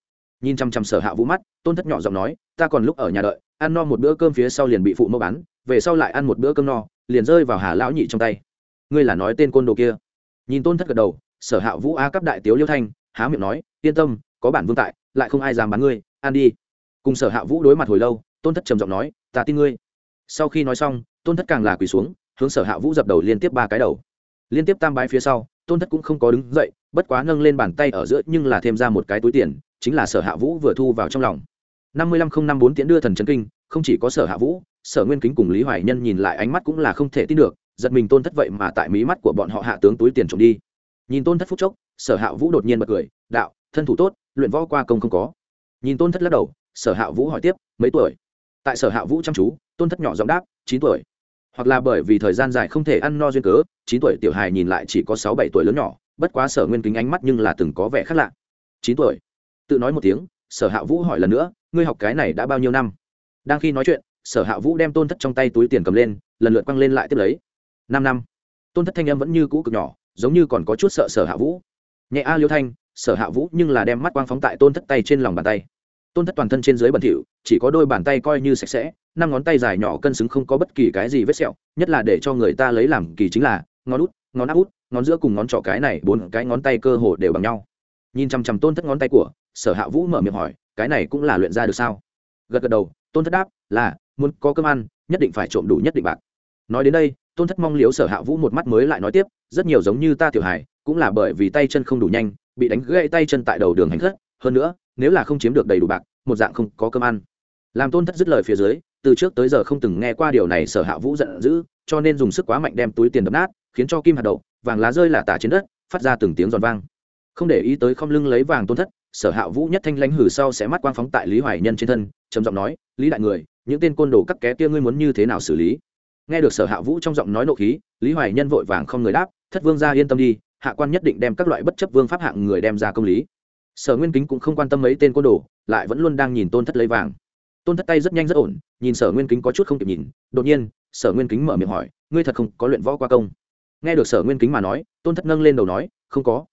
Nhìn chăm chăm sở hạ vũ mắt, tôn thất nhỏ giọng nói, ta còn lúc ở nhà đợi, ăn no một bữa cơm phía sau liền bị phụ mẫu bắn về sau lại ăn một bữa cơm no, liền rơi vào hà lão nhị trong tay. Ngươi là nói tên côn đồ kia? Nhìn tôn thất gật đầu, sở hạ vũ a cấp đại tiếu liêu thanh, há miệng nói, yên tâm, có bản vương tại, lại không ai dám bắn ngươi, ăn đi. Cùng sở hạ vũ đối mặt hồi lâu, tôn thất trầm giọng nói, ta tin ngươi. Sau khi nói xong, tôn thất càng là quỳ xuống hướng sở hạ vũ dập đầu liên tiếp ba cái đầu. Liên tiếp tam bái phía sau, tôn thất cũng không có đứng dậy, bất quá nâng lên bàn tay ở giữa nhưng là thêm ra một cái túi tiền, chính là sở hạ vũ vừa thu vào trong lòng. năm mươi lăm không năm bốn tiễn đưa thần trấn kinh, không chỉ có sở hạ vũ, sở nguyên kính cùng lý hoài nhân nhìn lại ánh mắt cũng là không thể tin được, giật mình tôn thất vậy mà tại mí mắt của bọn họ hạ tướng túi tiền trộm đi. Nhìn tôn thất phúc chốc, sở hạ vũ đột nhiên bật cười, đạo, thân thủ tốt, luyện võ qua công không có. Nhìn tôn thất lắc đầu, sở hạ vũ hỏi tiếp, mấy tuổi? Tại sở hạ vũ chăm chú, tôn thất nhỏ giọng đáp, chín tuổi hoặc là bởi vì thời gian dài không thể ăn no duyên cớ, chín tuổi tiểu hài nhìn lại chỉ có sáu bảy tuổi lớn nhỏ, bất quá sở nguyên kính ánh mắt nhưng là từng có vẻ khác lạ. Chín tuổi. Tự nói một tiếng, sở hạ vũ hỏi lần nữa, ngươi học cái này đã bao nhiêu năm? Đang khi nói chuyện, sở hạ vũ đem tôn thất trong tay túi tiền cầm lên, lần lượt quăng lên lại tiếp lấy. Năm năm. Tôn thất thanh em vẫn như cũ cực nhỏ, giống như còn có chút sợ sở hạ vũ. Nhẹ a liêu thanh, sở hạ vũ nhưng là đem mắt quang phóng tại tôn thất tay trên lòng bàn tay. Tôn thất toàn thân trên dưới bẩn thỉu, chỉ có đôi bàn tay coi như sạch sẽ năm ngón tay dài nhỏ cân xứng không có bất kỳ cái gì vết sẹo, nhất là để cho người ta lấy làm kỳ chính là, ngón út, ngón áp út, ngón giữa cùng ngón trỏ cái này, bốn cái ngón tay cơ hồ đều bằng nhau. Nhìn chằm chằm tôn thất ngón tay của, sở hạ vũ mở miệng hỏi, cái này cũng là luyện ra được sao? Gật gật đầu, tôn thất đáp, là, muốn có cơm ăn, nhất định phải trộm đủ nhất định bạc. Nói đến đây, tôn thất mong liếu sở hạ vũ một mắt mới lại nói tiếp, rất nhiều giống như ta tiểu hải cũng là bởi vì tay chân không đủ nhanh, bị đánh gãy tay chân tại đầu đường hành khất. Hơn nữa, nếu là không chiếm được đầy đủ bạc, một dạng không có cơm ăn. Làm tôn thất dứt lời phía dưới từ trước tới giờ không từng nghe qua điều này sở hạ vũ giận dữ, cho nên dùng sức quá mạnh đem túi tiền đập nát, khiến cho kim hạt đậu, vàng lá rơi là tả trên đất, phát ra từng tiếng giòn vang. Không để ý tới không lưng lấy vàng tôn thất, sở hạ vũ nhất thanh lãnh hử sau sẽ mắt quang phóng tại lý hoài nhân trên thân, trầm giọng nói, lý đại người, những tên côn đồ cắt ké kia ngươi muốn như thế nào xử lý? Nghe được sở hạ vũ trong giọng nói nộ khí, lý hoài nhân vội vàng không người đáp, thất vương ra yên tâm đi, hạ quan nhất định đem các loại bất chấp vương pháp hạng người đem ra công lý. Sở nguyên kính cũng không quan tâm mấy tên côn đồ, lại vẫn luôn đang nhìn tôn thất lấy vàng tôn thất tay rất nhanh rất ổn, nhìn sở nguyên kính có chút không kịp nhìn, đột nhiên, sở nguyên kính mở miệng hỏi, ngươi thật không có luyện võ qua công? Nghe được sở nguyên kính mà nói, tôn thất nâng lên đầu nói, không có.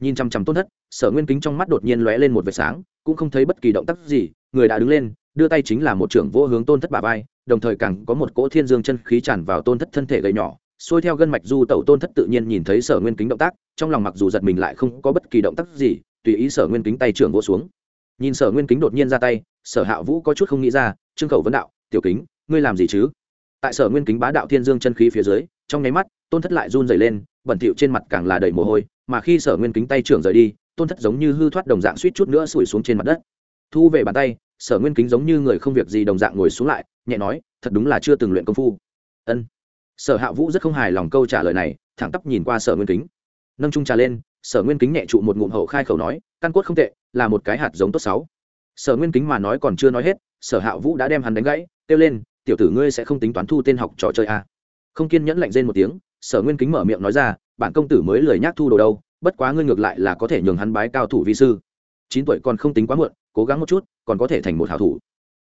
Nhìn chằm chằm tôn thất, sở nguyên kính trong mắt đột nhiên lóe lên một vệt sáng, cũng không thấy bất kỳ động tác gì, người đã đứng lên, đưa tay chính là một trưởng vô hướng tôn thất bà vai, đồng thời càng có một cỗ thiên dương chân khí tràn vào tôn thất thân thể gầy nhỏ, xuôi theo gân mạch du tẩu tôn thất tự nhiên nhìn thấy sở nguyên kính động tác, trong lòng mặc dù giật mình lại không có bất kỳ động tác gì, tùy ý sở nguyên kính tay trưởng vô xuống nhìn sở nguyên kính đột nhiên ra tay, sở hạ vũ có chút không nghĩ ra, trương khẩu vấn đạo, tiểu kính, ngươi làm gì chứ? Tại sở nguyên kính bá đạo thiên dương chân khí phía dưới, trong nháy mắt, tôn thất lại run dày lên, bẩn thịu trên mặt càng là đầy mồ hôi, mà khi sở nguyên kính tay trưởng rời đi, tôn thất giống như hư thoát đồng dạng suýt chút nữa sủi xuống trên mặt đất. Thu về bàn tay, sở nguyên kính giống như người không việc gì đồng dạng ngồi xuống lại, nhẹ nói, thật đúng là chưa từng luyện công phu. Ân. Sở hạ vũ rất không hài lòng câu trả lời này, thẳng tắp nhìn qua sở nguyên kính. Nâng trung trà lên sở nguyên kính nhẹ trụ một ngụm hậu khai khẩu nói, căn cốt không tệ, là một cái hạt giống tốt sáu sở nguyên kính mà nói còn chưa nói hết, sở hạ vũ đã đem hắn đánh gãy, kêu lên, tiểu tử ngươi sẽ không tính toán thu tên học trò chơi à. không kiên nhẫn lạnh rên một tiếng, sở nguyên kính mở miệng nói ra, bản công tử mới lười nhác thu đồ đâu, bất quá ngươi ngược lại là có thể nhường hắn bái cao thủ vi sư chín tuổi còn không tính quá muộn, cố gắng một chút, còn có thể thành một hảo thủ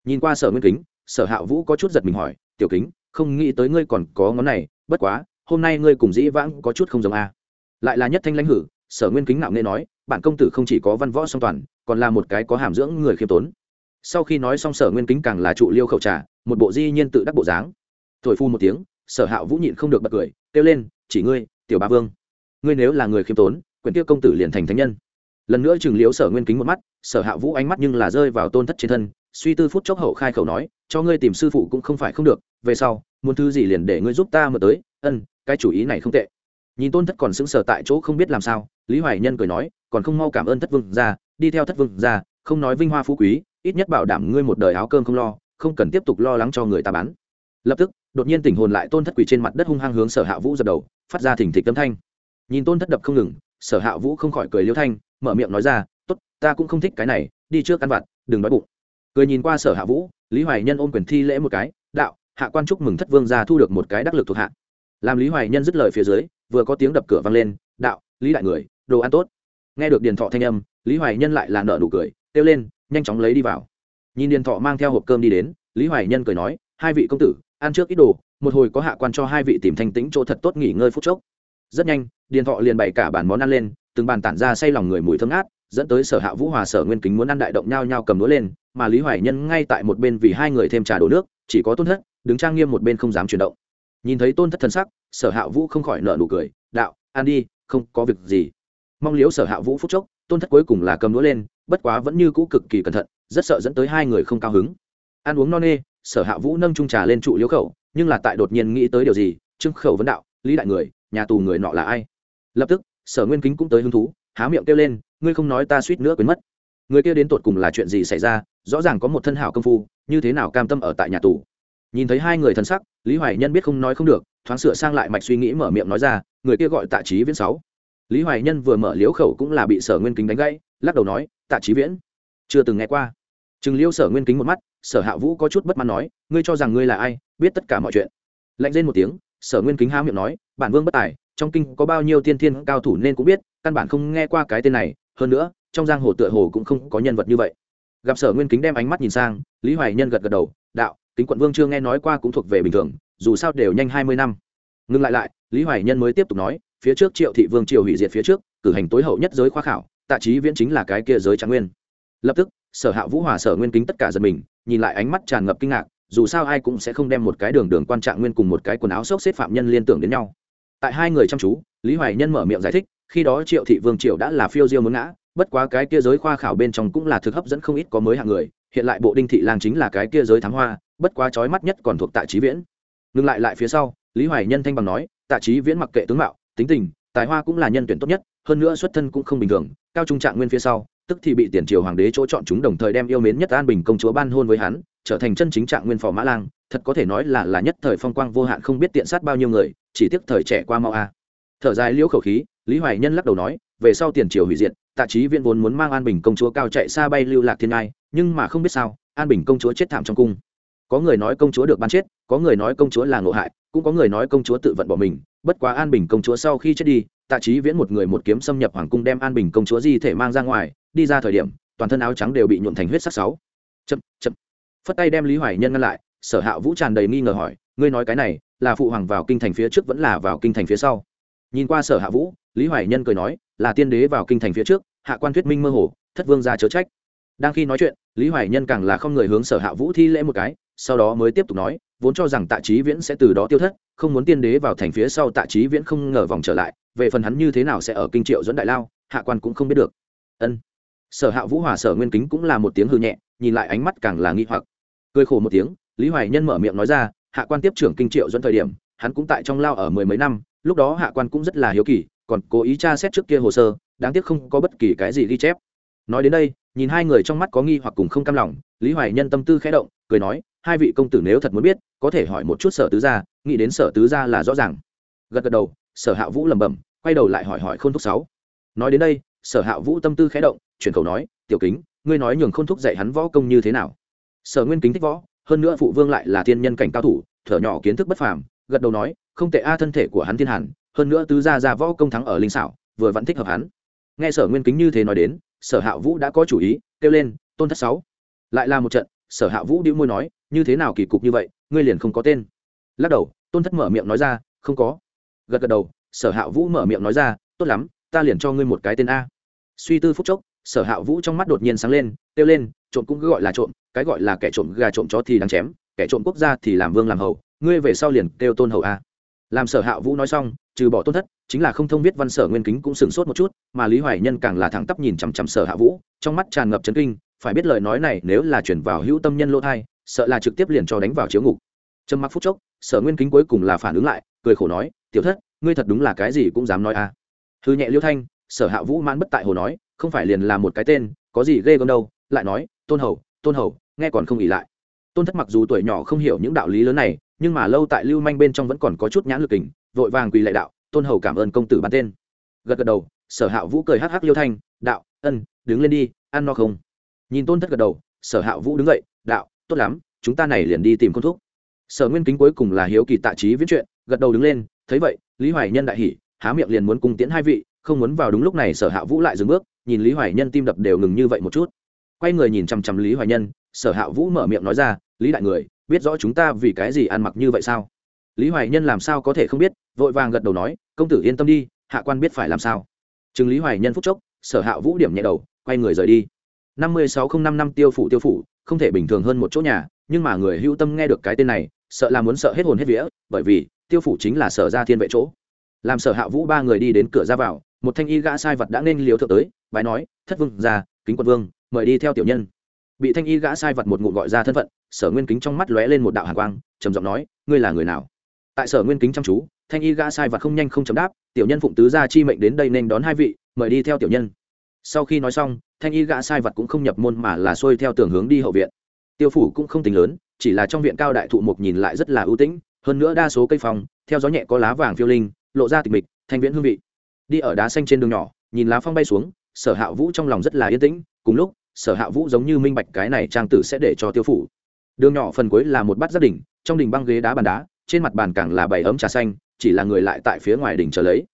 nhìn qua sở nguyên kính, sở hạ vũ có chút giật mình hỏi, tiểu kính, không nghĩ tới ngươi còn có ngón này, bất quá, hôm nay ngươi cùng dĩ vãng có chút không giống a à. lại là nhất thanh lãnh hử sở nguyên kính nạo nghe nói, bản công tử không chỉ có văn võ song toàn, còn là một cái có hàm dưỡng người khiêm tốn. Sau khi nói xong, sở nguyên kính càng là trụ liêu khẩu trà, một bộ di nhiên tự đắc bộ dáng. Thổi phu một tiếng, sở hạ vũ nhịn không được bật cười, kêu lên, chỉ ngươi, tiểu ba vương, ngươi nếu là người khiêm tốn, quyển tiêu công tử liền thành thánh nhân. Lần nữa chừng liếu sở nguyên kính một mắt, sở hạ vũ ánh mắt nhưng là rơi vào tôn thất trên thân, suy tư phút chốc hậu khai khẩu nói, cho ngươi tìm sư phụ cũng không phải không được, về sau, muốn thứ gì liền để ngươi giúp ta mở tới, ân, cái chủ ý này không tệ nhìn tôn thất còn sững sờ tại chỗ không biết làm sao, lý hoài nhân cười nói, còn không mau cảm ơn thất vương ra đi theo thất vương ra không nói vinh hoa phú quý, ít nhất bảo đảm ngươi một đời áo cơm không lo, không cần tiếp tục lo lắng cho người ta bán. Lập tức, đột nhiên tỉnh hồn lại tôn thất quỳ trên mặt đất hung hăng hướng sở hạ vũ dập đầu, phát ra thỉnh thịch tâm thanh. Nhìn tôn thất đập không ngừng, sở hạ vũ không khỏi cười liêu thanh, mở miệng nói ra, tốt, ta cũng không thích cái này, đi trước ăn vặt, đừng đói bụng. Cười nhìn qua sở hạ vũ, lý hoài nhân ôm quyền thi lễ một cái, đạo, hạ quan chúc mừng thất vương gia thu được một cái đắc lực thuộc hạ làm lý hoài nhân dứt lời phía dưới, vừa có tiếng đập cửa vang lên, đạo, lý đại người, đồ ăn tốt. Nghe được điền thọ thanh âm, lý hoài nhân lại là nợ nụ cười, kêu lên, nhanh chóng lấy đi vào. Nhìn điền thọ mang theo hộp cơm đi đến, lý hoài nhân cười nói, hai vị công tử, ăn trước ít đồ, một hồi có hạ quan cho hai vị tìm thanh tĩnh chỗ thật tốt nghỉ ngơi phút chốc. Rất nhanh, điền thọ liền bày cả bản món ăn lên, từng bàn tản ra say lòng người mùi thơm ngát, dẫn tới sở hạ vũ hòa sở nguyên kính muốn ăn đại động nhau nhau cầm đũa lên, mà lý hoài nhân ngay tại một bên vì hai người thêm trà đổ nước, chỉ có tôn thất, đứng trang nghiêm một bên không dám chuyển động nhìn thấy tôn thất thần sắc, sở hạ vũ không khỏi nợ nụ cười, đạo an đi, không có việc gì. Mong liếu sở hạ vũ phúc chốc, tôn thất cuối cùng là cầm đũa lên, bất quá vẫn như cũ cực kỳ cẩn thận, rất sợ dẫn tới hai người không cao hứng. Ăn uống no nê, sở hạ vũ nâng trung trà lên trụ liếu khẩu, nhưng là tại đột nhiên nghĩ tới điều gì trưng khẩu vấn đạo, lý đại người, nhà tù người nọ là ai? Lập tức, sở nguyên kính cũng tới hứng thú, há miệng kêu lên, ngươi không nói ta suýt nữa quên mất. Người kia đến tột cùng là chuyện gì xảy ra? Rõ ràng có một thân hảo công phu, như thế nào cam tâm ở tại nhà tù? Nhìn thấy hai người thân sắc, lý hoài nhân biết không nói không được, thoáng sửa sang lại mạch suy nghĩ mở miệng nói ra, người kia gọi tạ trí viễn sáu. Lý hoài nhân vừa mở liếu khẩu cũng là bị sở nguyên kính đánh gãy, lắc đầu nói, tạ trí viễn, chưa từng nghe qua. Chừng liêu sở nguyên kính một mắt, sở hạ vũ có chút bất mãn nói, ngươi cho rằng ngươi là ai, biết tất cả mọi chuyện. Lạnh lên một tiếng, sở nguyên kính há miệng nói, bản vương bất tài, trong kinh có bao nhiêu tiên thiên cao thủ nên cũng biết, căn bản không nghe qua cái tên này, hơn nữa, trong giang hồ tựa hồ cũng không có nhân vật như vậy. Gặp sở nguyên kính đem ánh mắt nhìn sang, lý hoài nhân gật gật đầu, đạo kính quận vương chưa nghe nói qua cũng thuộc về bình thường, dù sao đều nhanh hai mươi năm. Ngừng lại lại, lý hoài nhân mới tiếp tục nói, phía trước triệu thị vương triều hủy diệt phía trước, cử hành tối hậu nhất giới khoa khảo, tạ trí viễn chính là cái kia giới trạng nguyên. Lập tức, sở hạ vũ hòa sở nguyên kính tất cả giật mình, nhìn lại ánh mắt tràn ngập kinh ngạc, dù sao ai cũng sẽ không đem một cái đường đường quan trạng nguyên cùng một cái quần áo xốc xếp phạm nhân liên tưởng đến nhau. Tại hai người chăm chú, lý hoài nhân mở miệng giải thích, khi đó triệu thị vương triều đã là phiêu diêu muốn ngã, bất quá cái kia giới khoa khảo bên trong cũng là thực hấp dẫn không ít có mới hạng người hiện lại bộ đinh thị lang chính là cái kia giới thám hoa, bất quá trói mắt nhất còn thuộc tạ trí viễn. Ngừng lại lại phía sau, lý hoài nhân thanh bằng nói, tạ trí viễn mặc kệ tướng mạo, tính tình, tài hoa cũng là nhân tuyển tốt nhất, hơn nữa xuất thân cũng không bình thường, cao trung trạng nguyên phía sau, tức thì bị tiền triều hoàng đế chỗ chọn chúng đồng thời đem yêu mến nhất an bình công chúa ban hôn với hắn, trở thành chân chính trạng nguyên phò mã lang, thật có thể nói là là nhất thời phong quang vô hạn không biết tiện sát bao nhiêu người, chỉ tiếc thời trẻ qua mau a. Thở dài liễu khẩu khí, lý hoài nhân lắc đầu nói về sau tiền triều hủy diệt, tạ trí viễn vốn muốn mang an bình công chúa cao chạy xa bay lưu lạc thiên ngai, nhưng mà không biết sao, an bình công chúa chết thảm trong cung. Có người nói công chúa được ban chết, có người nói công chúa là ngộ hại, cũng có người nói công chúa tự vận bỏ mình. Bất quá an bình công chúa sau khi chết đi, tạ trí viễn một người một kiếm xâm nhập hoàng cung đem an bình công chúa di thể mang ra ngoài, đi ra thời điểm, toàn thân áo trắng đều bị nhuộn thành huyết sắc sáu. Chậm chậm. Phất tay đem lý hoài nhân ngăn lại, sở hạ vũ tràn đầy nghi ngờ hỏi, ngươi nói cái này, là phụ hoàng vào kinh thành phía trước vẫn là vào kinh thành phía sau? Nhìn qua sở hạ vũ, lý hoài nhân cười nói là tiên đế vào kinh thành phía trước, hạ quan thuyết minh mơ hồ, thất vương ra chớ trách. Đang khi nói chuyện, lý hoài nhân càng là không người hướng sở hạ vũ thi lễ một cái, sau đó mới tiếp tục nói, vốn cho rằng tạ trí viễn sẽ từ đó tiêu thất, không muốn tiên đế vào thành phía sau tạ trí viễn không ngờ vòng trở lại, về phần hắn như thế nào sẽ ở kinh triệu dẫn đại lao, hạ quan cũng không biết được. Ân. Sở hạ vũ hòa sở nguyên kính cũng là một tiếng hư nhẹ, nhìn lại ánh mắt càng là nghi hoặc. Cười khổ một tiếng, lý hoài nhân mở miệng nói ra, hạ quan tiếp trưởng kinh triệu dẫn thời điểm, hắn cũng tại trong lao ở mười mấy năm, lúc đó hạ quan cũng rất là hiếu kỳ còn cố ý tra xét trước kia hồ sơ, đáng tiếc không có bất kỳ cái gì ghi chép. Nói đến đây, nhìn hai người trong mắt có nghi hoặc cùng không cam lòng, lý hoài nhân tâm tư khẽ động, cười nói, hai vị công tử nếu thật muốn biết, có thể hỏi một chút sở tứ gia, nghĩ đến sở tứ gia là rõ ràng. Gật gật đầu, sở hạ vũ lẩm bẩm, quay đầu lại hỏi hỏi k h ô n thúc sáu. Nói đến đây, sở hạ vũ tâm tư khẽ động, chuyển khẩu nói, tiểu kính, ngươi nói nhường k h ô n thúc dạy hắn võ công như thế nào? Sở nguyên kính thích võ, hơn nữa phụ vương lại là thiên nhân cảnh cao thủ, thở nhỏ kiến thức bất phàm, gật đầu nói, không tệ a, thân thể của hắn thiên hàn hơn nữa tứ gia ra võ công thắng ở linh xảo, vừa vẫn thích hợp hắn. Nghe sở nguyên kính như thế nói đến, sở hạ vũ đã có chủ ý, kêu lên, tôn thất sáu. Lại là một trận, sở hạ vũ đĩu môi nói, như thế nào kỳ cục như vậy, ngươi liền không có tên. Lắc đầu, tôn thất mở miệng nói ra, không có. Gật gật đầu, sở hạ vũ mở miệng nói ra, tốt lắm, ta liền cho ngươi một cái tên a. Suy tư phúc chốc, sở hạ vũ trong mắt đột nhiên sáng lên, kêu lên, trộm cũng cứ gọi là trộm, cái gọi là kẻ trộm gà trộm chó thì đáng chém, kẻ trộm quốc gia thì làm vương làm hầu, ngươi về sau liền kêu tôn hầu a làm sở hạ vũ nói xong, trừ bỏ tôn thất, chính là không thông viết văn sở nguyên kính cũng sửng sốt một chút, mà lý hoài nhân càng là thẳng tắp nhìn chằm chằm sở hạ vũ, trong mắt tràn ngập chấn kinh, phải biết lời nói này nếu là chuyển vào hữu tâm nhân lỗ thai, sợ là trực tiếp liền cho đánh vào chiếu ngục. Trầm mặc phút chốc, sở nguyên kính cuối cùng là phản ứng lại, cười khổ nói, tiểu thất, ngươi thật đúng là cái gì cũng dám nói à? Hư nhẹ liêu thanh, sở hạ vũ mãn bất tại hồ nói, không phải liền là một cái tên, có gì ghê gớm đâu. Lại nói, tôn hầu tôn hầu, nghe còn không ỉ lại tôn thất mặc dù tuổi nhỏ không hiểu những đạo lý lớn này, nhưng mà lâu tại lưu manh bên trong vẫn còn có chút nhãn lực kình, vội vàng quỳ lại đạo, tôn hầu cảm ơn công tử bán tên. Gật gật đầu, sở hạ vũ cười hắc hắc liêu thanh, đạo, ân, đứng lên đi, ăn no không? Nhìn tôn thất gật đầu, sở hạ vũ đứng dậy, đạo, tốt lắm, chúng ta này liền đi tìm con thuốc sở nguyên kính cuối cùng là hiếu kỳ tạ trí viết chuyện, gật đầu đứng lên, thấy vậy, lý hoài nhân đại hỉ, há miệng liền muốn cung tiễn hai vị, không muốn vào đúng lúc này sở hạ vũ lại dừng bước, nhìn lý hoài nhân tim đập đều ngừng như vậy một chút. Quay người nhìn chằm chằm lý hoài nhân sở hạ vũ mở miệng nói ra, lý đại người, biết rõ chúng ta vì cái gì ăn mặc như vậy sao? Lý hoài nhân làm sao có thể không biết, vội vàng gật đầu nói, công tử yên tâm đi, hạ quan biết phải làm sao. Chừng lý hoài nhân phúc chốc, sở hạ vũ điểm nhẹ đầu, quay người rời đi. năm mươi sáu không năm năm tiêu phủ tiêu phủ, không thể bình thường hơn một chỗ nhà, nhưng mà người hữu tâm nghe được cái tên này, sợ là muốn sợ hết hồn hết vía, bởi vì, tiêu phủ chính là sở ra thiên vệ chỗ. Làm sở hạ vũ ba người đi đến cửa ra vào, một thanh y gã sai vật đã nên liếu thượng tới, bái nói, thất vương ra kính quận vương, mời đi theo tiểu nhân bị thanh y gã sai vật một ngụ gọi ra thân phận, sở nguyên kính trong mắt lóe lên một đạo hàn quang, trầm giọng nói, ngươi là người nào? Tại sở nguyên kính chăm chú, thanh y gã sai vật không nhanh không chấm đáp, tiểu nhân phụng tứ gia chi mệnh đến đây nên đón hai vị, mời đi theo tiểu nhân. Sau khi nói xong, thanh y gã sai vật cũng không nhập môn mà là xuôi theo tường hướng đi hậu viện. Tiêu phủ cũng không tính lớn, chỉ là trong viện cao đại thụ mục nhìn lại rất là ưu tĩnh, hơn nữa đa số cây phòng theo gió nhẹ có lá vàng phiêu linh, lộ ra tịch mịch, thanh viễn hương vị. Đi ở đá xanh trên đường nhỏ, nhìn lá phong bay xuống, sở hạ vũ trong lòng rất là yên tĩnh, cùng lúc sở hạ vũ giống như minh bạch cái này trang tử sẽ để cho tiêu phủ. Đường nhỏ phần cuối là một bát gia đình, trong đình băng ghế đá bàn đá, trên mặt bàn càng là bảy ấm trà xanh, chỉ là người lại tại phía ngoài đỉnh chờ lấy.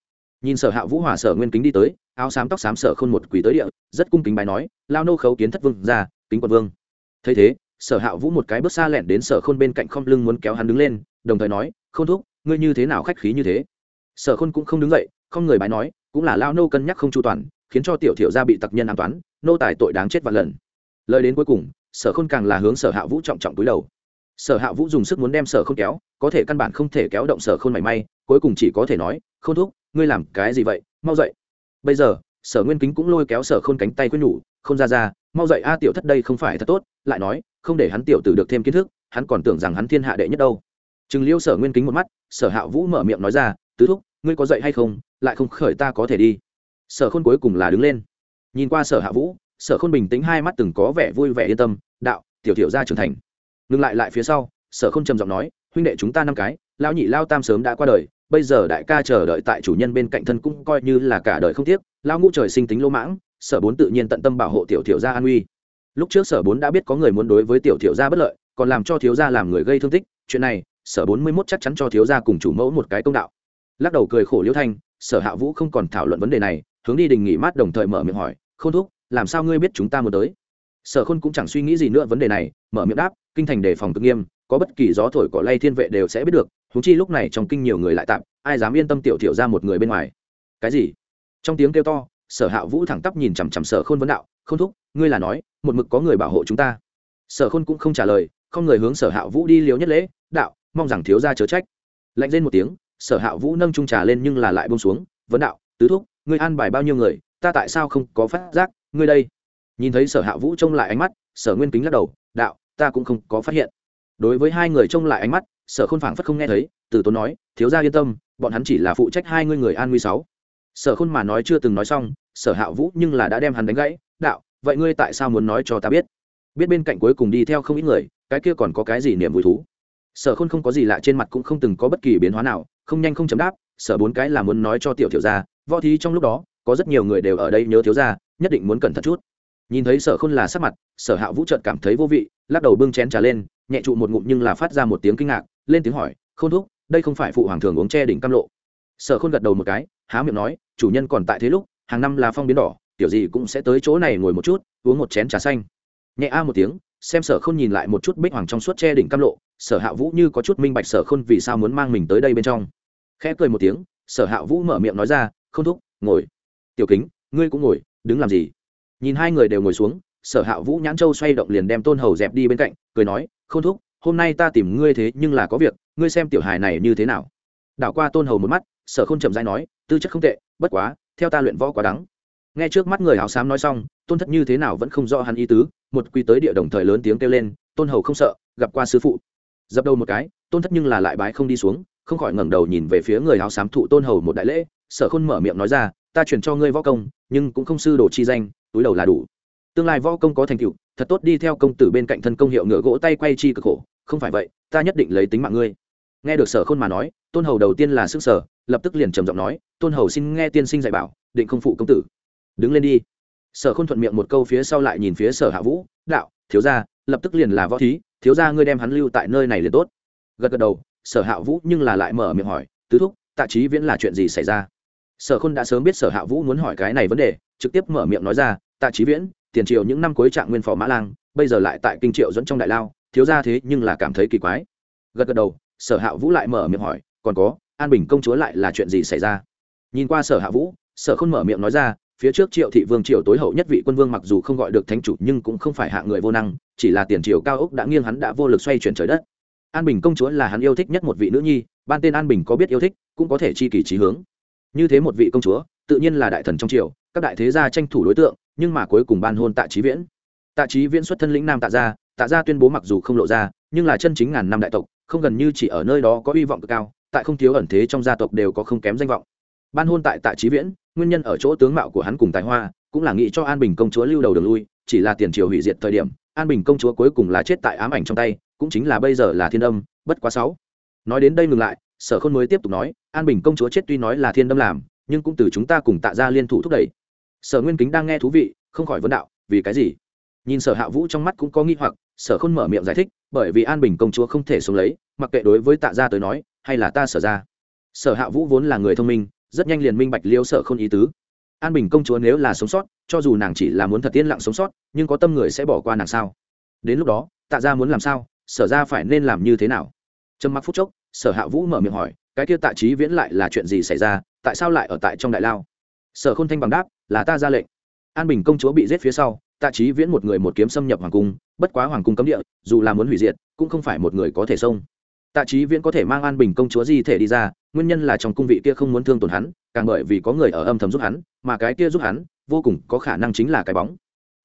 Nhìn sở hạ vũ hòa sở nguyên kính đi tới, áo xám tóc xám sở khôn một quỷ tới địa, rất cung kính bài nói, lao nô khấu kiến thất vương ra, kính quận vương. Thấy thế, sở hạ vũ một cái bước xa lẹn đến sở khôn bên cạnh không lưng muốn kéo hắn đứng lên, đồng thời nói không thúc, ngươi như thế nào khách khí như thế? Sở khôn cũng không đứng dậy, không người bài nói, cũng là lao nô cân nhắc không chu toàn, khiến cho tiểu thiểu gia bị tặc nhân an toán nô tài tội đáng chết vạn lần. Lời đến cuối cùng, sở khôn càng là hướng sở hạ vũ trọng trọng túi đầu. Sở hạ vũ dùng sức muốn đem sở khôn kéo, có thể căn bản không thể kéo động sở khôn mảy may, cuối cùng chỉ có thể nói không thúc, ngươi làm cái gì vậy? Mau dậy. Bây giờ, sở nguyên kính cũng lôi kéo sở khôn cánh tay quyết nhủ không ra ra, mau dậy a, tiểu thất đây không phải thật tốt. Lại nói, không để hắn tiểu tử được thêm kiến thức, hắn còn tưởng rằng hắn thiên hạ đệ nhất đâu. Chừng liêu sở nguyên kính một mắt, sở hạ vũ mở miệng nói ra, tứ thúc, ngươi có dậy hay không? Lại không khởi ta có thể đi. Sở khôn cuối cùng là đứng lên nhìn qua sở hạ vũ, sở khôn bình tĩnh hai mắt từng có vẻ vui vẻ yên tâm, đạo, tiểu tiểu ra trưởng thành. Ngừng lại lại phía sau, sở khôn trầm giọng nói, huynh đệ chúng ta năm cái, lão nhị lao tam sớm đã qua đời, bây giờ đại ca chờ đợi tại chủ nhân bên cạnh thân cũng coi như là cả đời không tiếc lao ngũ trời sinh tính lỗ mãng, sở bốn tự nhiên tận tâm bảo hộ tiểu tiểu gia an uy. Lúc trước sở bốn đã biết có người muốn đối với tiểu tiểu gia bất lợi, còn làm cho thiếu gia làm người gây thương tích, chuyện này, sở bốn mươi mốt chắc chắn cho thiếu gia cùng chủ mẫu một cái công đạo. Lắc đầu cười khổ liễu thanh, sở hạ vũ không còn thảo luận vấn đề này, hướng đi đình nghỉ mát đồng thời mở miệng hỏi không thúc, làm sao ngươi biết chúng ta muốn tới? Sở khôn cũng chẳng suy nghĩ gì nữa vấn đề này, mở miệng đáp, kinh thành đề phòng cực nghiêm, có bất kỳ gió thổi cỏ lay thiên vệ đều sẽ biết được húng chi lúc này trong kinh nhiều người lại tạm, ai dám yên tâm tiểu thiểu ra một người bên ngoài. Cái gì? Trong tiếng kêu to, sở hạ vũ thẳng tắp nhìn chằm chằm sở khôn vấn đạo không thúc, ngươi là nói, một mực có người bảo hộ chúng ta? Sở khôn cũng không trả lời, không người hướng sở hạ vũ đi liều nhất lễ, đạo, mong rằng thiếu ra chớ trách. Lạnh lên một tiếng, sở hạ vũ nâng trung trà lên nhưng là lại bông xuống, vấn đạo, tứ thúc, ngươi an bài bao nhiêu người ta tại sao không có phát giác, ngươi đây. Nhìn thấy sở hạ vũ trông lại ánh mắt, sở nguyên kính lắc đầu, đạo, ta cũng không có phát hiện. Đối với hai người trông lại ánh mắt, sở khôn phảng phất không nghe thấy, từ tốn nói, thiếu gia yên tâm, bọn hắn chỉ là phụ trách hai ngươi người an nguy sáu. Sở khôn mà nói chưa từng nói xong, sở hạ vũ nhưng là đã đem hắn đánh gãy, đạo, vậy ngươi tại sao muốn nói cho ta biết? Biết bên cạnh cuối cùng đi theo không ít người, cái kia còn có cái gì niềm vui thú? Sở khôn không có gì lạ trên mặt cũng không từng có bất kỳ biến hóa nào, không nhanh không chấm đáp, sở bốn cái là muốn nói cho tiểu thiểu gia võ thí trong lúc đó, có rất nhiều người đều ở đây nhớ thiếu gia, nhất định muốn cẩn thận chút. Nhìn thấy sở khôn là sắc mặt, sở hạ vũ trợt cảm thấy vô vị, lắc đầu bưng chén trà lên, nhẹ trụ một ngụm nhưng là phát ra một tiếng kinh ngạc, lên tiếng hỏi, Khôn thúc, đây không phải phụ hoàng thường uống che đỉnh cam lộ? Sở khôn gật đầu một cái, há miệng nói, chủ nhân còn tại thế lúc, hàng năm là phong biến đỏ, tiểu gì cũng sẽ tới chỗ này ngồi một chút, uống một chén trà xanh. Nhẹ a một tiếng, xem sở khôn nhìn lại một chút bích hoàng trong suốt che đỉnh cam lộ, sở hạ vũ như có chút minh bạch sở khôn vì sao muốn mang mình tới đây bên trong. Khẽ cười một tiếng, sở hạ vũ mở miệng nói ra không thúc, ngồi. Tiểu kính, ngươi cũng ngồi, đứng làm gì? Nhìn hai người đều ngồi xuống, sở hạ vũ nhãn châu xoay động liền đem tôn hầu dẹp đi bên cạnh, cười nói không thúc, hôm nay ta tìm ngươi thế nhưng là có việc, ngươi xem tiểu hài này như thế nào? Đảo qua tôn hầu một mắt, sở k h ô n chậm dãi nói, tư chất không tệ, bất quá, theo ta luyện võ quá đắng. Nghe trước mắt người áo xám nói xong, tôn thất như thế nào vẫn không rõ hắn ý tứ, một quy tới địa đồng thời lớn tiếng kêu lên, tôn hầu không sợ, gặp qua sư phụ. Dập đầu một cái, tôn thất nhưng là lại bái không đi xuống, không khỏi ngẩng đầu nhìn về phía người áo xám thụ tôn hầu một đại lễ sở khôn mở miệng nói ra, ta chuyển cho ngươi võ công, nhưng cũng không sư đồ chi danh, túi đầu là đủ. Tương lai võ công có thành tựu, thật tốt đi theo công tử bên cạnh thân công hiệu ngựa gỗ tay quay chi cực khổ, không phải vậy, ta nhất định lấy tính mạng ngươi. Nghe được sở khôn mà nói, tôn hầu đầu tiên là sức sở lập tức liền trầm giọng nói, tôn hầu xin nghe tiên sinh dạy bảo, định không phụ công tử. Đứng lên đi. Sở khôn thuận miệng một câu phía sau lại nhìn phía sở hạ vũ, đạo, thiếu gia, lập tức liền là võ thí, thiếu gia ngươi đem hắn lưu tại nơi này liền tốt. Gật gật đầu, sở hạ vũ nhưng là lại mở miệng hỏi, tứ thúc, tạ trí viễn là chuyện gì xảy ra? Sở khôn đã sớm biết sở hạ vũ muốn hỏi cái này vấn đề, trực tiếp mở miệng nói ra, tạ trí viễn, tiền triệu những năm cuối trạng nguyên phò mã lang, bây giờ lại tại kinh triệu dẫn trong đại lao, thiếu ra thế nhưng là cảm thấy kỳ quái. Gật gật đầu, sở hạ vũ lại mở miệng hỏi, còn có, an bình công chúa lại là chuyện gì xảy ra? Nhìn qua sở hạ vũ, sở khôn mở miệng nói ra, phía trước triệu thị vương triều tối hậu nhất vị quân vương mặc dù không gọi được thánh chủ nhưng cũng không phải hạ người vô năng, chỉ là tiền triều cao ốc đã nghiêng hắn đã vô lực xoay chuyển trời đất. An bình công chúa là hắn yêu thích nhất một vị nữ nhi, ban tên an bình có biết yêu thích, cũng có thể chi kỳ trí hướng như thế một vị công chúa, tự nhiên là đại thần trong triều, các đại thế gia tranh thủ đối tượng, nhưng mà cuối cùng ban hôn tạ trí viễn. Tạ trí viễn xuất thân lĩnh nam tạ gia tạ gia tuyên bố mặc dù không lộ ra, nhưng là chân chính ngàn năm đại tộc, không gần như chỉ ở nơi đó có hy vọng cực cao, tại không thiếu ẩn thế trong gia tộc đều có không kém danh vọng. Ban hôn tại tạ trí viễn, nguyên nhân ở chỗ tướng mạo của hắn cùng tài hoa, cũng là nghĩ cho an bình công chúa lưu đầu đường lui, chỉ là tiền triều hủy diệt thời điểm, an bình công chúa cuối cùng là chết tại ám ảnh trong tay, cũng chính là bây giờ là thiên âm, bất quá sáu. Nói đến đây ngừng lại sở khôn mới tiếp tục nói, an bình công chúa chết tuy nói là thiên đâm làm, nhưng cũng từ chúng ta cùng tạ ra liên thủ thúc đẩy. Sở nguyên kính đang nghe thú vị, không khỏi vấn đạo, vì cái gì? Nhìn sở hạ vũ trong mắt cũng có nghi hoặc, sở khôn mở miệng giải thích, bởi vì an bình công chúa không thể sống lấy, mặc kệ đối với tạ gia tới nói, hay là ta sở ra sở hạ vũ vốn là người thông minh, rất nhanh liền minh bạch liêu sở khôn ý tứ. An bình công chúa nếu là sống sót, cho dù nàng chỉ là muốn thật tiên lặng sống sót, nhưng có tâm người sẽ bỏ qua nàng sao? Đến lúc đó, tạ ra muốn làm sao? Sở ra phải nên làm như thế nào? Trầm mặc phút chốc sở hạ vũ mở miệng hỏi, cái kia tạ trí viễn lại là chuyện gì xảy ra, tại sao lại ở tại trong đại lao? Sở k h ô n thanh bằng đáp, là ta ra lệnh. An bình công chúa bị giết phía sau, tạ trí viễn một người một kiếm xâm nhập hoàng cung, bất quá hoàng cung cấm địa, dù là muốn hủy diệt, cũng không phải một người có thể xông. Tạ trí viễn có thể mang an bình công chúa di thể đi ra, nguyên nhân là trong cung vị kia không muốn thương tổn hắn, càng bởi vì có người ở âm thầm giúp hắn, mà cái kia giúp hắn, vô cùng có khả năng chính là cái bóng.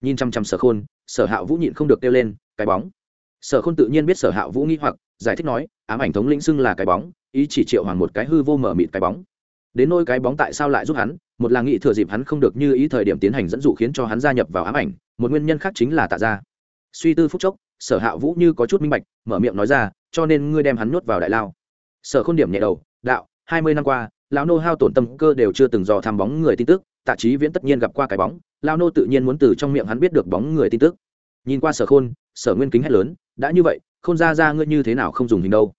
Nhìn chăm chăm sở khôn, sở hạ vũ nhịn không được kêu lên, cái bóng? Sở khôn tự nhiên biết sở hạ vũ nghĩ hoặc giải thích nói, ám ảnh thống lĩnh xưng là cái bóng, ý chỉ triệu hoàng một cái hư vô mở mịt cái bóng. Đến nôi cái bóng tại sao lại giúp hắn, một là nghĩ thừa dịp hắn không được như ý thời điểm tiến hành dẫn dụ khiến cho hắn gia nhập vào ám ảnh, một nguyên nhân khác chính là tạ ra suy tư phúc chốc, sở hạ vũ như có chút minh bạch, mở miệng nói ra, cho nên ngươi đem hắn nuốt vào đại lao. Sở không điểm nhẹ đầu, đạo, hai mươi năm qua, lão nô hao tổn tâm cơ đều chưa từng dò tham bóng người tin tức, tạ trí viễn tất nhiên gặp qua cái bóng, lão nô tự nhiên muốn từ trong miệng hắn biết được bóng người tin tức. Nhìn qua sở khôn, sở nguyên kính hét lớn, đã như vậy Khôn ra ra ngươi như thế nào không dùng hình đâu?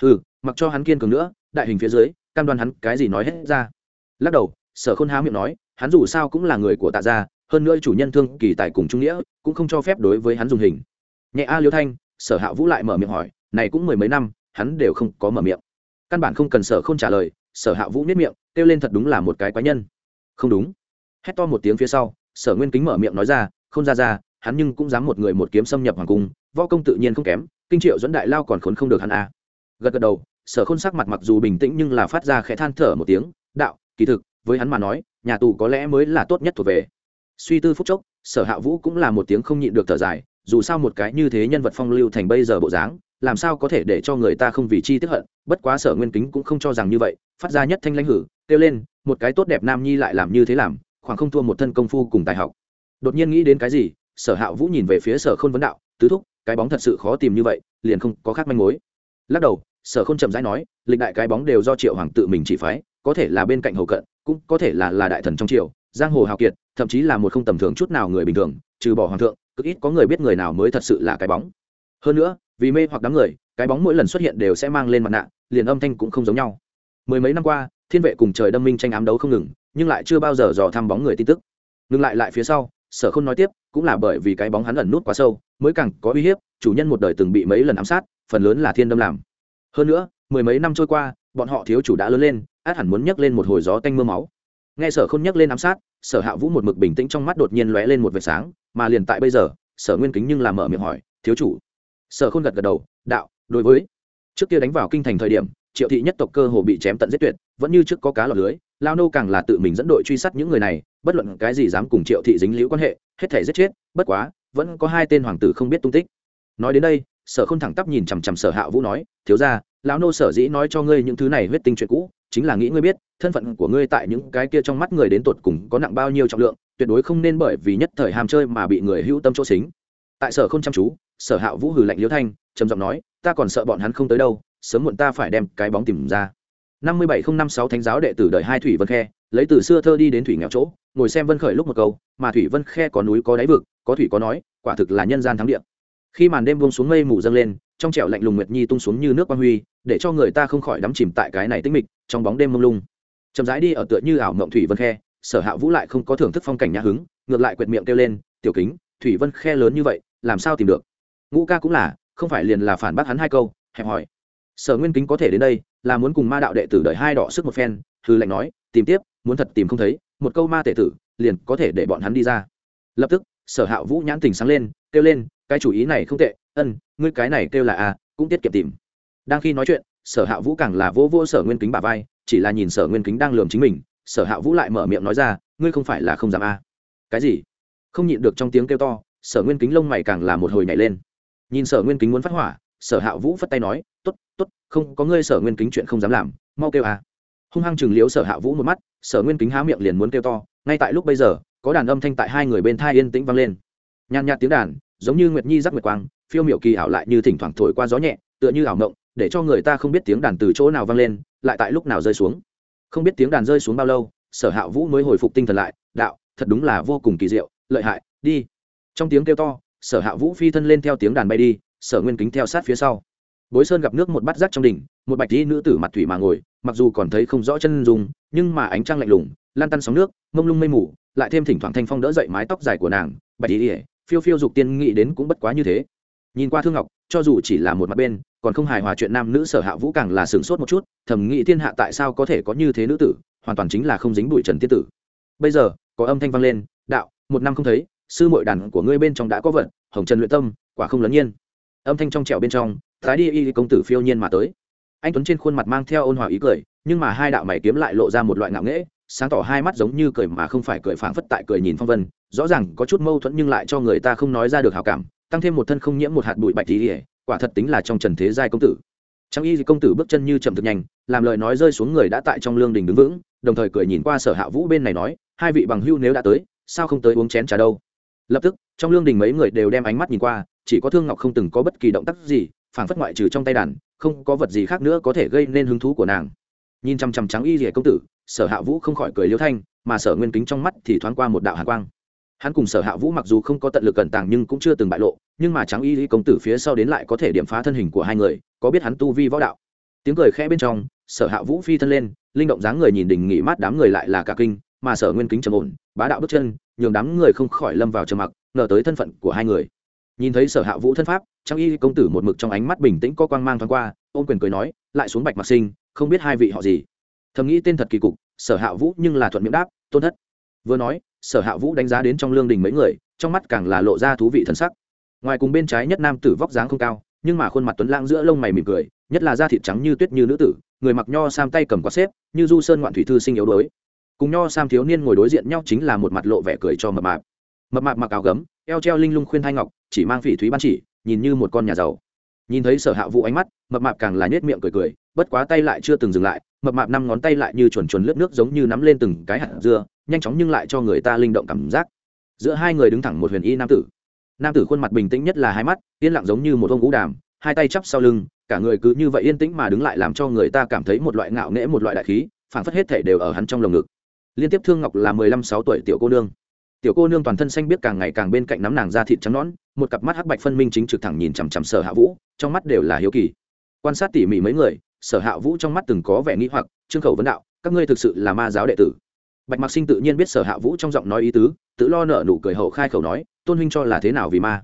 Ừ mặc cho hắn kiên cường nữa, đại hình phía dưới, cam đoan hắn cái gì nói hết ra. Lắc đầu, sở khôn há miệng nói, hắn dù sao cũng là người của tạ gia, hơn nữa chủ nhân thương kỳ tài cùng trung nghĩa, cũng không cho phép đối với hắn dùng hình. Nhẹ a liêu thanh, sở hạ vũ lại mở miệng hỏi, này cũng mười mấy năm, hắn đều không có mở miệng. Căn bản không cần sở không trả lời, sở hạ vũ nếp miệng, kêu lên thật đúng là một cái quái nhân. Không đúng. Hét to một tiếng phía sau, sở nguyên kính mở miệng nói ra không ra ra hắn nhưng cũng dám một người một kiếm xâm nhập hoàng cung, võ công tự nhiên không kém kinh triệu dẫn đại lao còn khốn không được hắn à. gật gật đầu, sở khôn sắc mặt mặc dù bình tĩnh nhưng là phát ra khẽ than thở một tiếng, đạo, kỳ thực, với hắn mà nói, nhà tù có lẽ mới là tốt nhất thuộc về suy tư phúc chốc, sở hạ vũ cũng là một tiếng không nhịn được thở dài, dù sao một cái như thế nhân vật phong lưu thành bây giờ bộ dáng, làm sao có thể để cho người ta không vì chi tiếp hận, bất quá sở nguyên kính cũng không cho rằng như vậy, phát ra nhất thanh lãnh hử, kêu lên, một cái tốt đẹp nam nhi lại làm như thế làm, khoảng không thua một thân công phu cùng tài học đột nhiên nghĩ đến cái gì, sở hạ vũ nhìn về phía sở khôn vấn đạo, tứ thúc cái bóng thật sự khó tìm như vậy, liền không có khác manh mối. Lắc đầu, sở khôn chậm rãi nói, lịch đại cái bóng đều do triệu hoàng tự mình chỉ phái, có thể là bên cạnh hầu cận, cũng có thể là là đại thần trong triều, giang hồ hào kiệt, thậm chí là một không tầm thường chút nào người bình thường, trừ bỏ hoàng thượng, cực ít có người biết người nào mới thật sự là cái bóng. Hơn nữa, vì mê hoặc đám người, cái bóng mỗi lần xuất hiện đều sẽ mang lên mặt nạ, liền âm thanh cũng không giống nhau. Mười mấy năm qua, thiên vệ cùng trời đâm minh tranh ám đấu không ngừng, nhưng lại chưa bao giờ dò thăm bóng người tin tức. Ngừng lại lại phía sau, sở Khôn nói tiếp, cũng là bởi vì cái bóng hắn ẩn nút quá sâu mới càng có uy hiếp, chủ nhân một đời từng bị mấy lần ám sát, phần lớn là thiên đâm làm. Hơn nữa, mười mấy năm trôi qua, bọn họ thiếu chủ đã lớn lên, át hẳn muốn nhấc lên một hồi gió tanh mưa máu. Nghe sở không nhấc lên ám sát, sở hạ vũ một mực bình tĩnh trong mắt đột nhiên lóe lên một vệt sáng, mà liền tại bây giờ, sở nguyên kính nhưng làm mở miệng hỏi, thiếu chủ? Sở khôn gật gật đầu, đạo, đối với. Trước kia đánh vào kinh thành thời điểm, triệu thị nhất tộc cơ hồ bị chém tận giết tuyệt, vẫn như trước có cá lọc lưới, lao nô càng là tự mình dẫn đội truy sát những người này, bất luận cái gì dám cùng triệu thị dính liễu quan hệ, hết thể giết chết, bất quá vẫn có hai tên hoàng tử không biết tung tích. Nói đến đây, sở không thẳng tắp nhìn chằm chằm sở hạ vũ nói, thiếu ra lão nô sở dĩ nói cho ngươi những thứ này huyết tinh chuyện cũ, chính là nghĩ ngươi biết, thân phận của ngươi tại những cái kia trong mắt người đến tột cùng có nặng bao nhiêu trọng lượng, tuyệt đối không nên bởi vì nhất thời ham chơi mà bị người hữu tâm chỗ xính. Tại sở không chăm chú, sở hạ vũ hừ lạnh liễu thanh, trầm giọng nói, ta còn sợ bọn hắn không tới đâu, sớm muộn ta phải đem cái bóng tìm ra năm mươi bảy không năm sáu thánh giáo đệ tử đời hai thủy vân khe, lấy từ xưa thơ đi đến thủy nghèo chỗ, ngồi xem vân khởi lúc một câu, mà thủy vân khe có núi có đáy vực, có thủy có nói, quả thực là nhân gian thắng địa. Khi màn đêm buông xuống mây mù dâng lên, trong trẻo lạnh lùng nguyệt nhi tung xuống như nước quang huy, để cho người ta không khỏi đắm chìm tại cái này tĩnh mịch, trong bóng đêm mông lung. Chậm rãi đi ở tựa như ảo mộng thủy vân khe, sở hạ vũ lại không có thưởng thức phong cảnh nhã hứng, ngược lại quệt miệng kêu lên, tiểu kính, thủy vân khe lớn như vậy, làm sao tìm được? Ngũ ca cũng là, không phải liền là phản bác hắn hai câu, hẹp hỏi. Sở nguyên kính có thể đến đây là muốn cùng ma đạo đệ tử đợi hai đỏ sức một phen, hư lệnh nói, tìm tiếp, muốn thật tìm không thấy, một câu ma tệ tử, liền có thể để bọn hắn đi ra. Lập tức, sở hạ vũ nhãn tình sáng lên, kêu lên, cái chủ ý này không tệ, ân, ngươi cái này kêu là a, cũng tiết kiệm tìm. Đang khi nói chuyện, sở hạ vũ càng là vô vô sở nguyên kính bà vai, chỉ là nhìn sở nguyên kính đang lường chính mình, sở hạ vũ lại mở miệng nói ra, ngươi không phải là không dám a. Cái gì? Không nhịn được trong tiếng kêu to, sở nguyên kính lông mày càng là một hồi nhảy lên. Nhìn sở nguyên kính muốn phát hỏa, sở hạ vũ phất tay nói t ố t t ố t không, có ngươi sở nguyên kính chuyện không dám làm, mau kêu à hung hăng chừng liếu sở hạ vũ một mắt, sở nguyên kính há miệng liền muốn kêu to, ngay tại lúc bây giờ, có đàn âm thanh tại hai người bên thai yên tĩnh vang lên. Nhàn nhạt tiếng đàn, giống như nguyệt nhi giác nguyệt quang, phiêu miểu kỳ ảo lại như thỉnh thoảng thổi qua gió nhẹ, tựa như ảo ngộng để cho người ta không biết tiếng đàn từ chỗ nào vang lên, lại tại lúc nào rơi xuống. Không biết tiếng đàn rơi xuống bao lâu, sở hạ vũ mới hồi phục tinh thần lại, đạo, thật đúng là vô cùng kỳ diệu, lợi hại, đi. Trong tiếng kêu to, sở hạ vũ phi thân lên theo tiếng đàn bay đi, sở nguyên kính theo sát phía sau bối sơn gặp nước một bát rác trong đỉnh, một bạch tí nữ tử mặt thủy mà ngồi, mặc dù còn thấy không rõ chân dùng nhưng mà ánh trăng lạnh lùng, lan tăn sóng nước, mông lung mây mù, lại thêm thỉnh thoảng thanh phong đỡ dậy mái tóc dài của nàng, bạch tí phiêu phiêu dục tiên nghĩ đến cũng bất quá như thế. Nhìn qua thương ngọc, cho dù chỉ là một mặt bên, còn không hài hòa chuyện nam nữ sở hạ vũ càng là sửng sốt một chút, thầm nghĩ thiên hạ tại sao có thể có như thế nữ tử, hoàn toàn chính là không dính bụi trần tiên tử. Bây giờ, có âm thanh vang lên, đạo, một năm không thấy, sư mội đàn của ngươi bên trong đã có vật, hồng trần luyện tâm, quả không lấn nhiên. Âm thanh trong trẻo bên trong tái đi y công tử phiêu nhiên mà tới. Anh tuấn trên khuôn mặt mang theo ôn hòa ý cười, nhưng mà hai đạo mày kiếm lại lộ ra một loại ngạo nghễ, sáng tỏ hai mắt giống như cười mà không phải cười phảng phất tại cười nhìn phong vân, rõ ràng có chút mâu thuẫn nhưng lại cho người ta không nói ra được hào cảm, tăng thêm một thân không nhiễm một hạt bụi bạch tí quả thật tính là trong trần thế giai công tử. Trang y công tử bước chân như chậm thực nhanh, làm lời nói rơi xuống người đã tại trong lương đình đứng vững, đồng thời cười nhìn qua sở hạ vũ bên này nói, hai vị bằng hưu nếu đã tới, sao không tới uống chén trà đâu? Lập tức, trong lương đình mấy người đều đem ánh mắt nhìn qua, chỉ có thương ngọc không từng có bất kỳ động tác gì phảng phất ngoại trừ trong tay đàn, không có vật gì khác nữa có thể gây nên hứng thú của nàng. Nhìn chằm chằm trắng y rỉa công tử, sở hạ vũ không khỏi cười liêu thanh, mà sở nguyên kính trong mắt thì thoáng qua một đạo hạ quang. Hắn cùng sở hạ vũ mặc dù không có tận lực cẩn tàng nhưng cũng chưa từng bại lộ, nhưng mà trắng y công tử phía sau đến lại có thể điểm phá thân hình của hai người, có biết hắn tu vi võ đạo. Tiếng cười khẽ bên trong, sở hạ vũ phi thân lên, linh động dáng người nhìn đỉnh nghỉ mát đám người lại là cả kinh, mà sở nguyên kính trầm ổn, bá đạo bước chân, nhường đám người không khỏi lâm vào trầm mặc, ngờ tới thân phận của hai người nhìn thấy sở hạ vũ thân pháp, trang y công tử một mực trong ánh mắt bình tĩnh có quang mang thoáng qua, ôm quyền cười nói, lại xuống bạch mặc sinh, không biết hai vị họ gì? Thầm nghĩ tên thật kỳ cục, sở hạ vũ nhưng là thuận miệng đáp, tôn thất. Vừa nói, sở hạ vũ đánh giá đến trong lương đình mấy người, trong mắt càng là lộ ra thú vị thần sắc. Ngoài cùng bên trái nhất nam tử vóc dáng không cao, nhưng mà khuôn mặt tuấn lãng giữa lông mày mỉm cười, nhất là da thịt trắng như tuyết như nữ tử, người mặc nho sam tay cầm quạt xếp, như du sơn ngoạn thủy thư sinh yếu đuối. Cùng nho sam thiếu niên ngồi đối diện nhau chính là một mặt lộ vẻ cười cho mập mạp. Mập mạp mặc áo gấm, eo treo linh lung khuyên thai ngọc chỉ mang phỉ thúy ban chỉ, nhìn như một con nhà giàu. Nhìn thấy sở hạ vũ ánh mắt, mập mạp càng là nhét miệng cười cười, bất quá tay lại chưa từng dừng lại, mập mạp năm ngón tay lại như chuồn chuồn lướt nước giống như nắm lên từng cái hạt dưa, nhanh chóng nhưng lại cho người ta linh động cảm giác. Giữa hai người đứng thẳng một huyền y nam tử. Nam tử khuôn mặt bình tĩnh nhất là hai mắt, yên lặng giống như một ông ngũ đàm, hai tay chắp sau lưng, cả người cứ như vậy yên tĩnh mà đứng lại làm cho người ta cảm thấy một loại ngạo nghễ, một loại đại khí, phảng phất hết thể đều ở hắn trong lồng ngực. Liên tiếp thương ngọc là mười lăm sáu tuổi tiểu cô nương. Tiểu cô nương toàn thân xanh biết càng ngày càng bên cạnh nắm nàng da thịt trắng nõn một cặp mắt hắc bạch phân minh chính trực thẳng nhìn chằm chằm sở hạ vũ, trong mắt đều là hiếu kỳ. Quan sát tỉ mỉ mấy người, sở hạ vũ trong mắt từng có vẻ nghĩ hoặc, trương khẩu vấn đạo, các ngươi thực sự là ma giáo đệ tử? Bạch mặc sinh tự nhiên biết sở hạ vũ trong giọng nói ý tứ, tự lo nợ nụ cười hậu khai khẩu nói, tôn huynh cho là thế nào vì ma?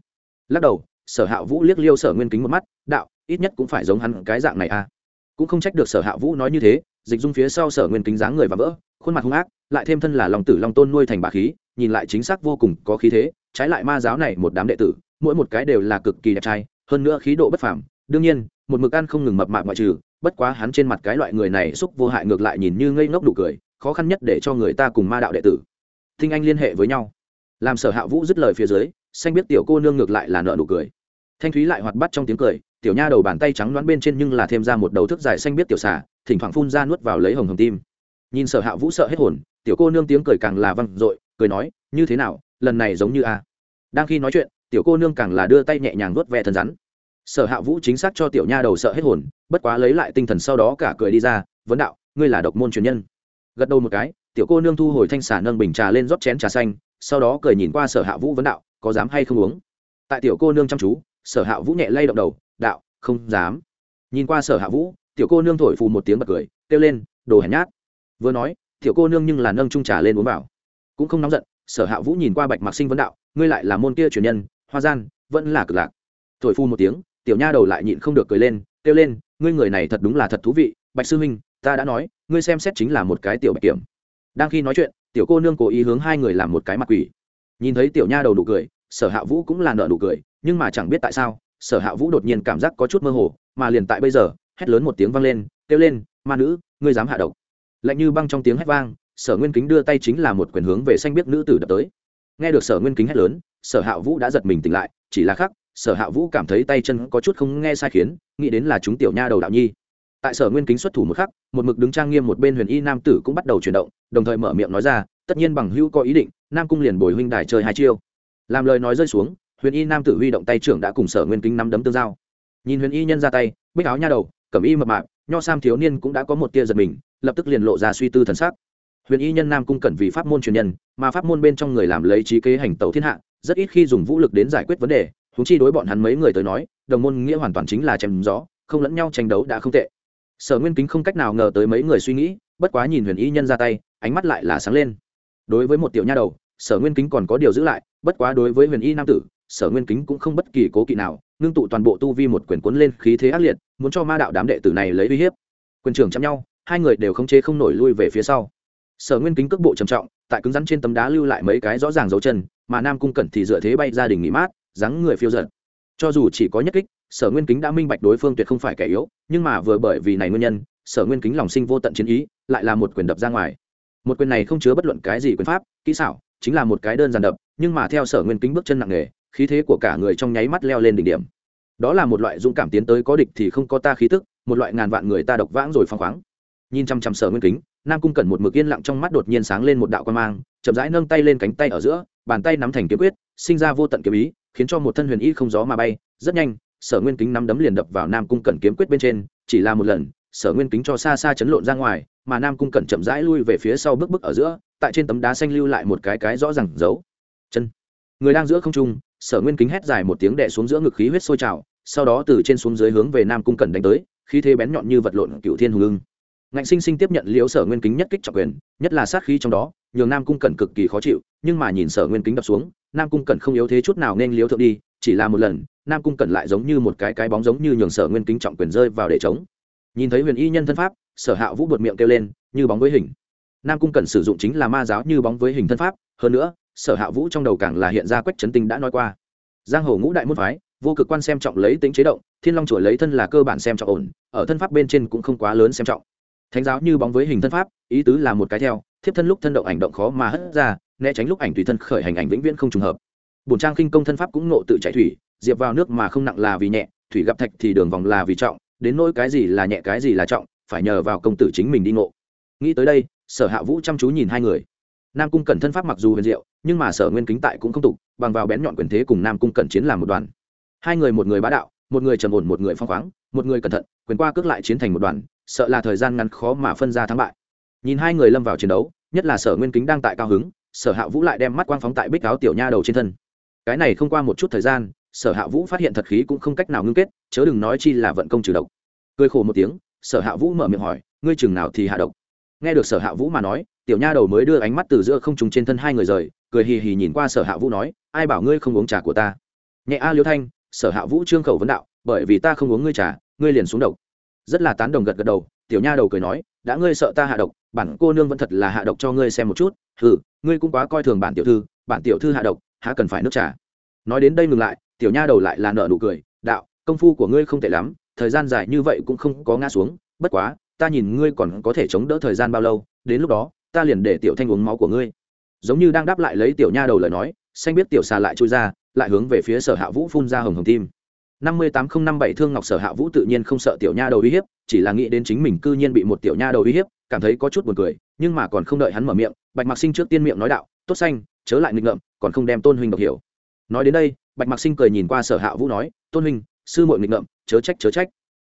Lắc đầu, sở hạ vũ liếc liêu sở nguyên kính một mắt, đạo, ít nhất cũng phải giống hắn cái dạng này a à. cũng không trách được sở hạ vũ nói như thế, dịch dung phía sau sở nguyên kính dáng người và vỡ, khuôn mặt hung ác, lại thêm thân là lòng tử long tôn nuôi thành bà khí, nhìn lại chính xác vô cùng có khí thế trái lại ma giáo này một đám đệ tử, mỗi một cái đều là cực kỳ đẹp trai, hơn nữa khí độ bất phàm. Đương nhiên, một mực ăn không ngừng mập mạp ngoại trừ, bất quá hắn trên mặt cái loại người này xúc vô hại ngược lại nhìn như ngây ngốc đủ cười, khó khăn nhất để cho người ta cùng ma đạo đệ tử. Thinh anh liên hệ với nhau. Làm sở hạ vũ dứt lời phía dưới, xanh biết tiểu cô nương ngược lại là nợ nụ cười. Thanh thúy lại hoạt bắt trong tiếng cười, tiểu nha đầu bàn tay trắng đoán bên trên nhưng là thêm ra một đầu thức dài xanh biết tiểu xả thỉnh thoảng phun ra nuốt vào lấy hồng hồng tim. Nhìn sở hạ vũ sợ hết hồn, tiểu cô nương tiếng cười càng là văng r cười nói, như thế nào lần này giống như a. Đang khi nói chuyện, tiểu cô nương càng là đưa tay nhẹ nhàng nuốt ve thân rắn. Sở hạ vũ chính xác cho tiểu nha đầu sợ hết hồn, bất quá lấy lại tinh thần sau đó cả cười đi ra, vấn đạo, ngươi là độc môn truyền nhân. Gật đầu một cái, tiểu cô nương thu hồi thanh xả nâng bình trà lên rót chén trà xanh, sau đó cười nhìn qua sở hạ vũ vấn đạo, có dám hay không uống? Tại tiểu cô nương chăm chú, sở hạ vũ nhẹ lay động đầu, đạo, không dám. Nhìn qua sở hạ vũ, tiểu cô nương thổi phù một tiếng bật cười, kêu lên, đồ hèn nhát. Vừa nói, tiểu cô nương nhưng là nâng trung trà lên uống vào. Cũng không nóng giận sở hạ vũ nhìn qua bạch mạc sinh vấn đạo, ngươi lại là môn kia truyền nhân, hoa gian, vẫn là cực lạc. Thổi phu một tiếng, tiểu nha đầu lại nhịn không được cười lên, kêu lên, ngươi người này thật đúng là thật thú vị, bạch sư huynh, ta đã nói, ngươi xem xét chính là một cái tiểu bạch kiểm. Đang khi nói chuyện, tiểu cô nương cố ý hướng hai người làm một cái mặt quỷ. Nhìn thấy tiểu nha đầu nụ cười, sở hạ vũ cũng là nợ nụ cười, nhưng mà chẳng biết tại sao, sở hạ vũ đột nhiên cảm giác có chút mơ hồ, mà liền tại bây giờ, hét lớn một tiếng vang lên, kêu lên, ma nữ, ngươi dám hạ độc. Lạnh như băng trong tiếng hét vang sở nguyên kính đưa tay chính là một quyền hướng về xanh biết nữ tử đập tới. Nghe được sở nguyên kính hét lớn, sở hạ vũ đã giật mình tỉnh lại, chỉ là khắc, sở hạ vũ cảm thấy tay chân có chút không nghe sai khiến, nghĩ đến là chúng tiểu nha đầu đạo nhi. Tại sở nguyên kính xuất thủ một khắc, một mực đứng trang nghiêm một bên huyền y nam tử cũng bắt đầu chuyển động, đồng thời mở miệng nói ra, tất nhiên bằng hữu có ý định, nam cung liền bồi huynh đài chơi hai chiêu. Làm lời nói rơi xuống, huyền y nam tử huy động tay trưởng đã cùng sở nguyên kính nắm đấm tương giao. Nhìn huyền y nhân ra tay, bích áo nha đầu, cẩm y mập mạp, nho sam thiếu niên cũng đã có một tia giật mình, lập tức liền lộ ra suy tư thần sắc huyền y nhân nam cung cẩn vì pháp môn truyền nhân, mà pháp môn bên trong người làm lấy trí kế hành tẩu thiên hạ, rất ít khi dùng vũ lực đến giải quyết vấn đề húng chi đối bọn hắn mấy người tới nói, đồng môn nghĩa hoàn toàn chính là chém gió, không lẫn nhau tranh đấu đã không tệ. Sở nguyên kính không cách nào ngờ tới mấy người suy nghĩ, bất quá nhìn huyền y nhân ra tay, ánh mắt lại là sáng lên. Đối với một tiểu nha đầu, sở nguyên kính còn có điều giữ lại, bất quá đối với huyền y nam tử, sở nguyên kính cũng không bất kỳ cố kỵ nào, ngưng tụ toàn bộ tu vi một quyền cuốn lên khí thế ác liệt, muốn cho ma đạo đám đệ tử này lấy uy hiếp. Quyền trưởng chạm nhau, hai người đều không chế không nổi lui về phía sau sở nguyên kính cước bộ trầm trọng, tại cứng rắn trên tấm đá lưu lại mấy cái rõ ràng dấu chân, mà nam cung cẩn thì dựa thế bay gia đình nghỉ mát, dáng người phiêu giật cho dù chỉ có nhất kích, sở nguyên kính đã minh bạch đối phương tuyệt không phải kẻ yếu, nhưng mà vừa bởi vì này nguyên nhân, sở nguyên kính lòng sinh vô tận chiến ý, lại là một quyền đập ra ngoài. Một quyền này không chứa bất luận cái gì quyền pháp, kỹ xảo, chính là một cái đơn giản đập, nhưng mà theo sở nguyên kính bước chân nặng nề, khí thế của cả người trong nháy mắt leo lên đỉnh điểm. Đó là một loại dũng cảm tiến tới có địch thì không có ta khí tức, một loại ngàn vạn người ta độc vãng rồi phăng khoáng. Nhìn chăm chăm sở nguyên kính nam cung cẩn một mực yên lặng trong mắt đột nhiên sáng lên một đạo quan mang, chậm rãi nâng tay lên cánh tay ở giữa, bàn tay nắm thành kiếm quyết, sinh ra vô tận kiếm ý, khiến cho một thân huyền y không gió mà bay, rất nhanh, sở nguyên kính nắm đấm liền đập vào nam cung cẩn kiếm quyết bên trên, chỉ là một lần, sở nguyên kính cho xa xa chấn lộn ra ngoài, mà nam cung cẩn chậm rãi lui về phía sau bước bước ở giữa, tại trên tấm đá xanh lưu lại một cái cái rõ ràng giấu chân. Người đang giữa không trung, sở nguyên kính hét dài một tiếng đè xuống giữa ngực khí huyết sôi trào, sau đó từ trên xuống dưới hướng về nam cung cẩn đánh tới, khí thế bén nhọn như vật lộn cựu thiên hùng ưng ngạnh sinh sinh tiếp nhận liếu sở nguyên kính nhất kích trọng quyền, nhất là sát khí trong đó, nhường nam cung cẩn cực kỳ khó chịu, nhưng mà nhìn sở nguyên kính đập xuống, nam cung cẩn không yếu thế chút nào nên liếu thượng đi, chỉ là một lần, nam cung cẩn lại giống như một cái cái bóng giống như nhường sở nguyên kính trọng quyền rơi vào để chống nhìn thấy huyền y nhân thân pháp, sở hạ vũ bột miệng kêu lên, như bóng với hình. Nam cung cẩn sử dụng chính là ma giáo như bóng với hình thân pháp, hơn nữa, sở hạ vũ trong đầu càng là hiện ra quách trấn tinh đã nói qua. Giang hồ ngũ đại môn phái, vô cực quan xem trọng lấy tính chế động, thiên long chùa lấy thân là cơ bản xem trọng ổn, ở thân pháp bên trên cũng không quá lớn xem trọng thánh giáo như bóng với hình thân pháp, ý tứ là một cái theo, thiếp thân lúc thân động ảnh động khó mà hất ra, né tránh lúc ảnh tùy thân khởi hành ảnh vĩnh viễn không trùng hợp. Bổn trang khinh công thân pháp cũng nộ tự chạy thủy, diệp vào nước mà không nặng là vì nhẹ, thủy gặp thạch thì đường vòng là vì trọng, đến nỗi cái gì là nhẹ cái gì là trọng, phải nhờ vào công tử chính mình đi ngộ. Nghĩ tới đây, sở hạ vũ chăm chú nhìn hai người. Nam cung cẩn thân pháp mặc dù huyền diệu, nhưng mà sở nguyên kính tại cũng không tục, bằng vào bén nhọn quyền thế cùng nam cung cẩn chiến làm một đoàn. Hai người một người bá đạo, một người trầm ổn, một người phong khoáng, một người cẩn thận, quyền qua cước lại chiến thành một đoàn sợ là thời gian ngắn khó mà phân ra thắng bại. Nhìn hai người lâm vào chiến đấu, nhất là sở nguyên kính đang tại cao hứng, sở hạ vũ lại đem mắt quang phóng tại bích áo tiểu nha đầu trên thân. Cái này không qua một chút thời gian, sở hạ vũ phát hiện thật khí cũng không cách nào ngưng kết, chớ đừng nói chi là vận công trừ độc. Cười khổ một tiếng, sở hạ vũ mở miệng hỏi, ngươi chừng nào thì hạ độc? Nghe được sở hạ vũ mà nói, tiểu nha đầu mới đưa ánh mắt từ giữa không trùng trên thân hai người rời, cười hì hì nhìn qua sở hạ vũ nói, ai bảo ngươi không uống trà của ta? Nhẹ a liêu thanh, sở hạ vũ trương khẩu vấn đạo, bởi vì ta không uống ngươi trà, ngươi liền xuống độc rất là tán đồng gật gật đầu tiểu nha đầu cười nói đã ngươi sợ ta hạ độc bản cô nương vẫn thật là hạ độc cho ngươi xem một chút Hừ, ngươi cũng quá coi thường bản tiểu thư bản tiểu thư hạ độc há cần phải nước trà. Nói đến đây ngừng lại tiểu nha đầu lại là nợ nụ cười đạo công phu của ngươi không tệ lắm thời gian dài như vậy cũng không có ngã xuống bất quá ta nhìn ngươi còn có thể chống đỡ thời gian bao lâu đến lúc đó ta liền để tiểu thanh uống máu của ngươi. Giống như đang đáp lại lấy tiểu nha đầu lời nói xanh biết tiểu xà lại trôi ra lại hướng về phía sở hạ vũ phun ra hồng hồng tim năm mươi tám nghìn năm bảy thương ngọc sở hạ vũ tự nhiên không sợ tiểu nha đầu uy hiếp, chỉ là nghĩ đến chính mình cư nhiên bị một tiểu nha đầu uy hiếp, cảm thấy có chút buồn cười, nhưng mà còn không đợi hắn mở miệng, bạch mạc sinh trước tiên miệng nói đạo, tốt xanh, chớ lại nghịch ngợm, còn không đem tôn huynh độc hiểu. Nói đến đây, bạch mạc sinh cười nhìn qua sở hạ vũ nói, tôn huynh, sư muội nghịch ngợm, chớ trách chớ trách.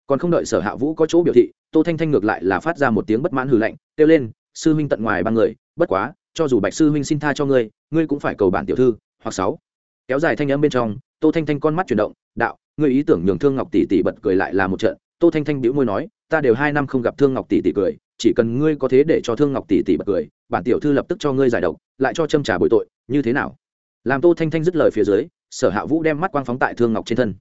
Còn không đợi sở hạ vũ có chỗ biểu thị, tô thanh thanh ngược lại là phát ra một tiếng bất mãn hừ lạnh, kêu lên, sư huynh tận ngoài ba người, bất quá, cho dù bạch sư huynh xin tha cho ngươi ngươi cũng phải cầu bản tiểu thư, hoặc sáu. Kéo dài thanh âm bên trong, tô thanh thanh con mắt chuyển động đạo, người ý tưởng nhường thương ngọc tỷ tỷ bật cười lại là một trận. Tô thanh thanh bĩu môi nói, ta đều hai năm không gặp thương ngọc tỷ tỷ cười, chỉ cần ngươi có thế để cho thương ngọc tỷ tỷ bật cười, bản tiểu thư lập tức cho ngươi giải độc, lại cho châm trả bồi tội, như thế nào? Làm tô thanh thanh dứt lời phía dưới, sở hạ vũ đem mắt quang phóng tại thương ngọc trên thân.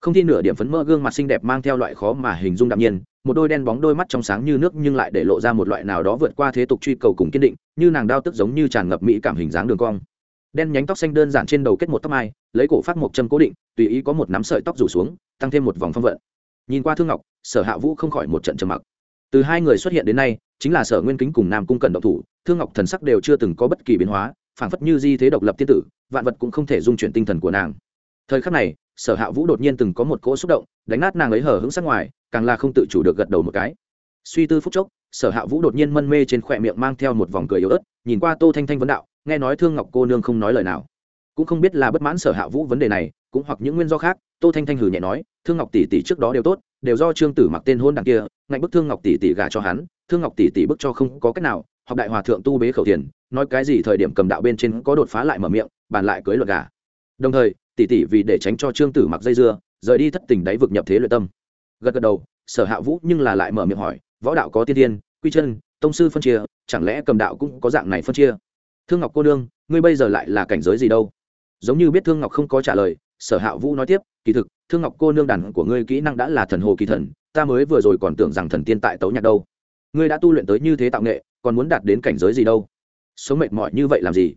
Không thi nửa điểm phấn mơ gương mặt xinh đẹp mang theo loại khó mà hình dung đạm nhiên, một đôi đen bóng đôi mắt trong sáng như nước nhưng lại để lộ ra một loại nào đó vượt qua thế tục truy cầu cùng kiên định, như nàng đao tức giống như tràn ngập mỹ cảm hình dáng đường cong. Đen nhánh tóc xanh đơn giản trên đầu kết một tóc mai lấy cổ phát một châm cố định, tùy ý có một nắm sợi tóc rủ xuống, tăng thêm một vòng phong vận. Nhìn qua thương ngọc, sở hạ vũ không khỏi một trận trầm mặc. Từ hai người xuất hiện đến nay, chính là sở nguyên kính cùng nam cung Cần độc thủ, thương ngọc thần sắc đều chưa từng có bất kỳ biến hóa, phảng phất như di thế độc lập tiên tử, vạn vật cũng không thể dung chuyển tinh thần của nàng. Thời khắc này, sở hạ vũ đột nhiên từng có một cỗ xúc động, đánh nát nàng ấy hở hứng sắc ngoài, càng là không tự chủ được gật đầu một cái. Suy tư phúc chốc, sở hạ vũ đột nhiên mân mê trên khỏe miệng mang theo một vòng cười yếu ớt, nhìn qua tô thanh thanh vấn đạo, nghe nói thương ngọc cô nương không nói lời nào cũng không biết là bất mãn sở hạ vũ vấn đề này cũng hoặc những nguyên do khác tô thanh thanh hừ nhẹ nói thương ngọc tỷ tỷ trước đó đều tốt đều do trương tử mặc tên hôn đằng kia ngạnh bức thương ngọc tỷ tỷ gả cho hắn thương ngọc tỷ tỷ bức cho không có cách nào học đại hòa thượng tu bế khẩu tiền nói cái gì thời điểm cầm đạo bên trên có đột phá lại mở miệng bàn lại cưới luật gả. Đồng thời tỷ tỷ vì để tránh cho trương tử mặc dây dưa rời đi thất tình đáy vực nhập thế luyện tâm. Gật gật đầu sở hạ vũ nhưng là lại mở miệng hỏi võ đạo có tiên thiên, quy chân tông sư phân chia chẳng lẽ cầm đạo cũng có dạng này phân chia? Thương ngọc cô đương, ngươi bây giờ lại là cảnh giới gì đâu? Giống như biết thương ngọc không có trả lời, sở hạ vũ nói tiếp, kỳ thực, thương ngọc cô nương đàn của ngươi kỹ năng đã là thần hồ kỳ thần, ta mới vừa rồi còn tưởng rằng thần tiên tại tấu nhạc đâu. Ngươi đã tu luyện tới như thế tạo nghệ, còn muốn đạt đến cảnh giới gì đâu? Sống mệt mỏi như vậy làm gì?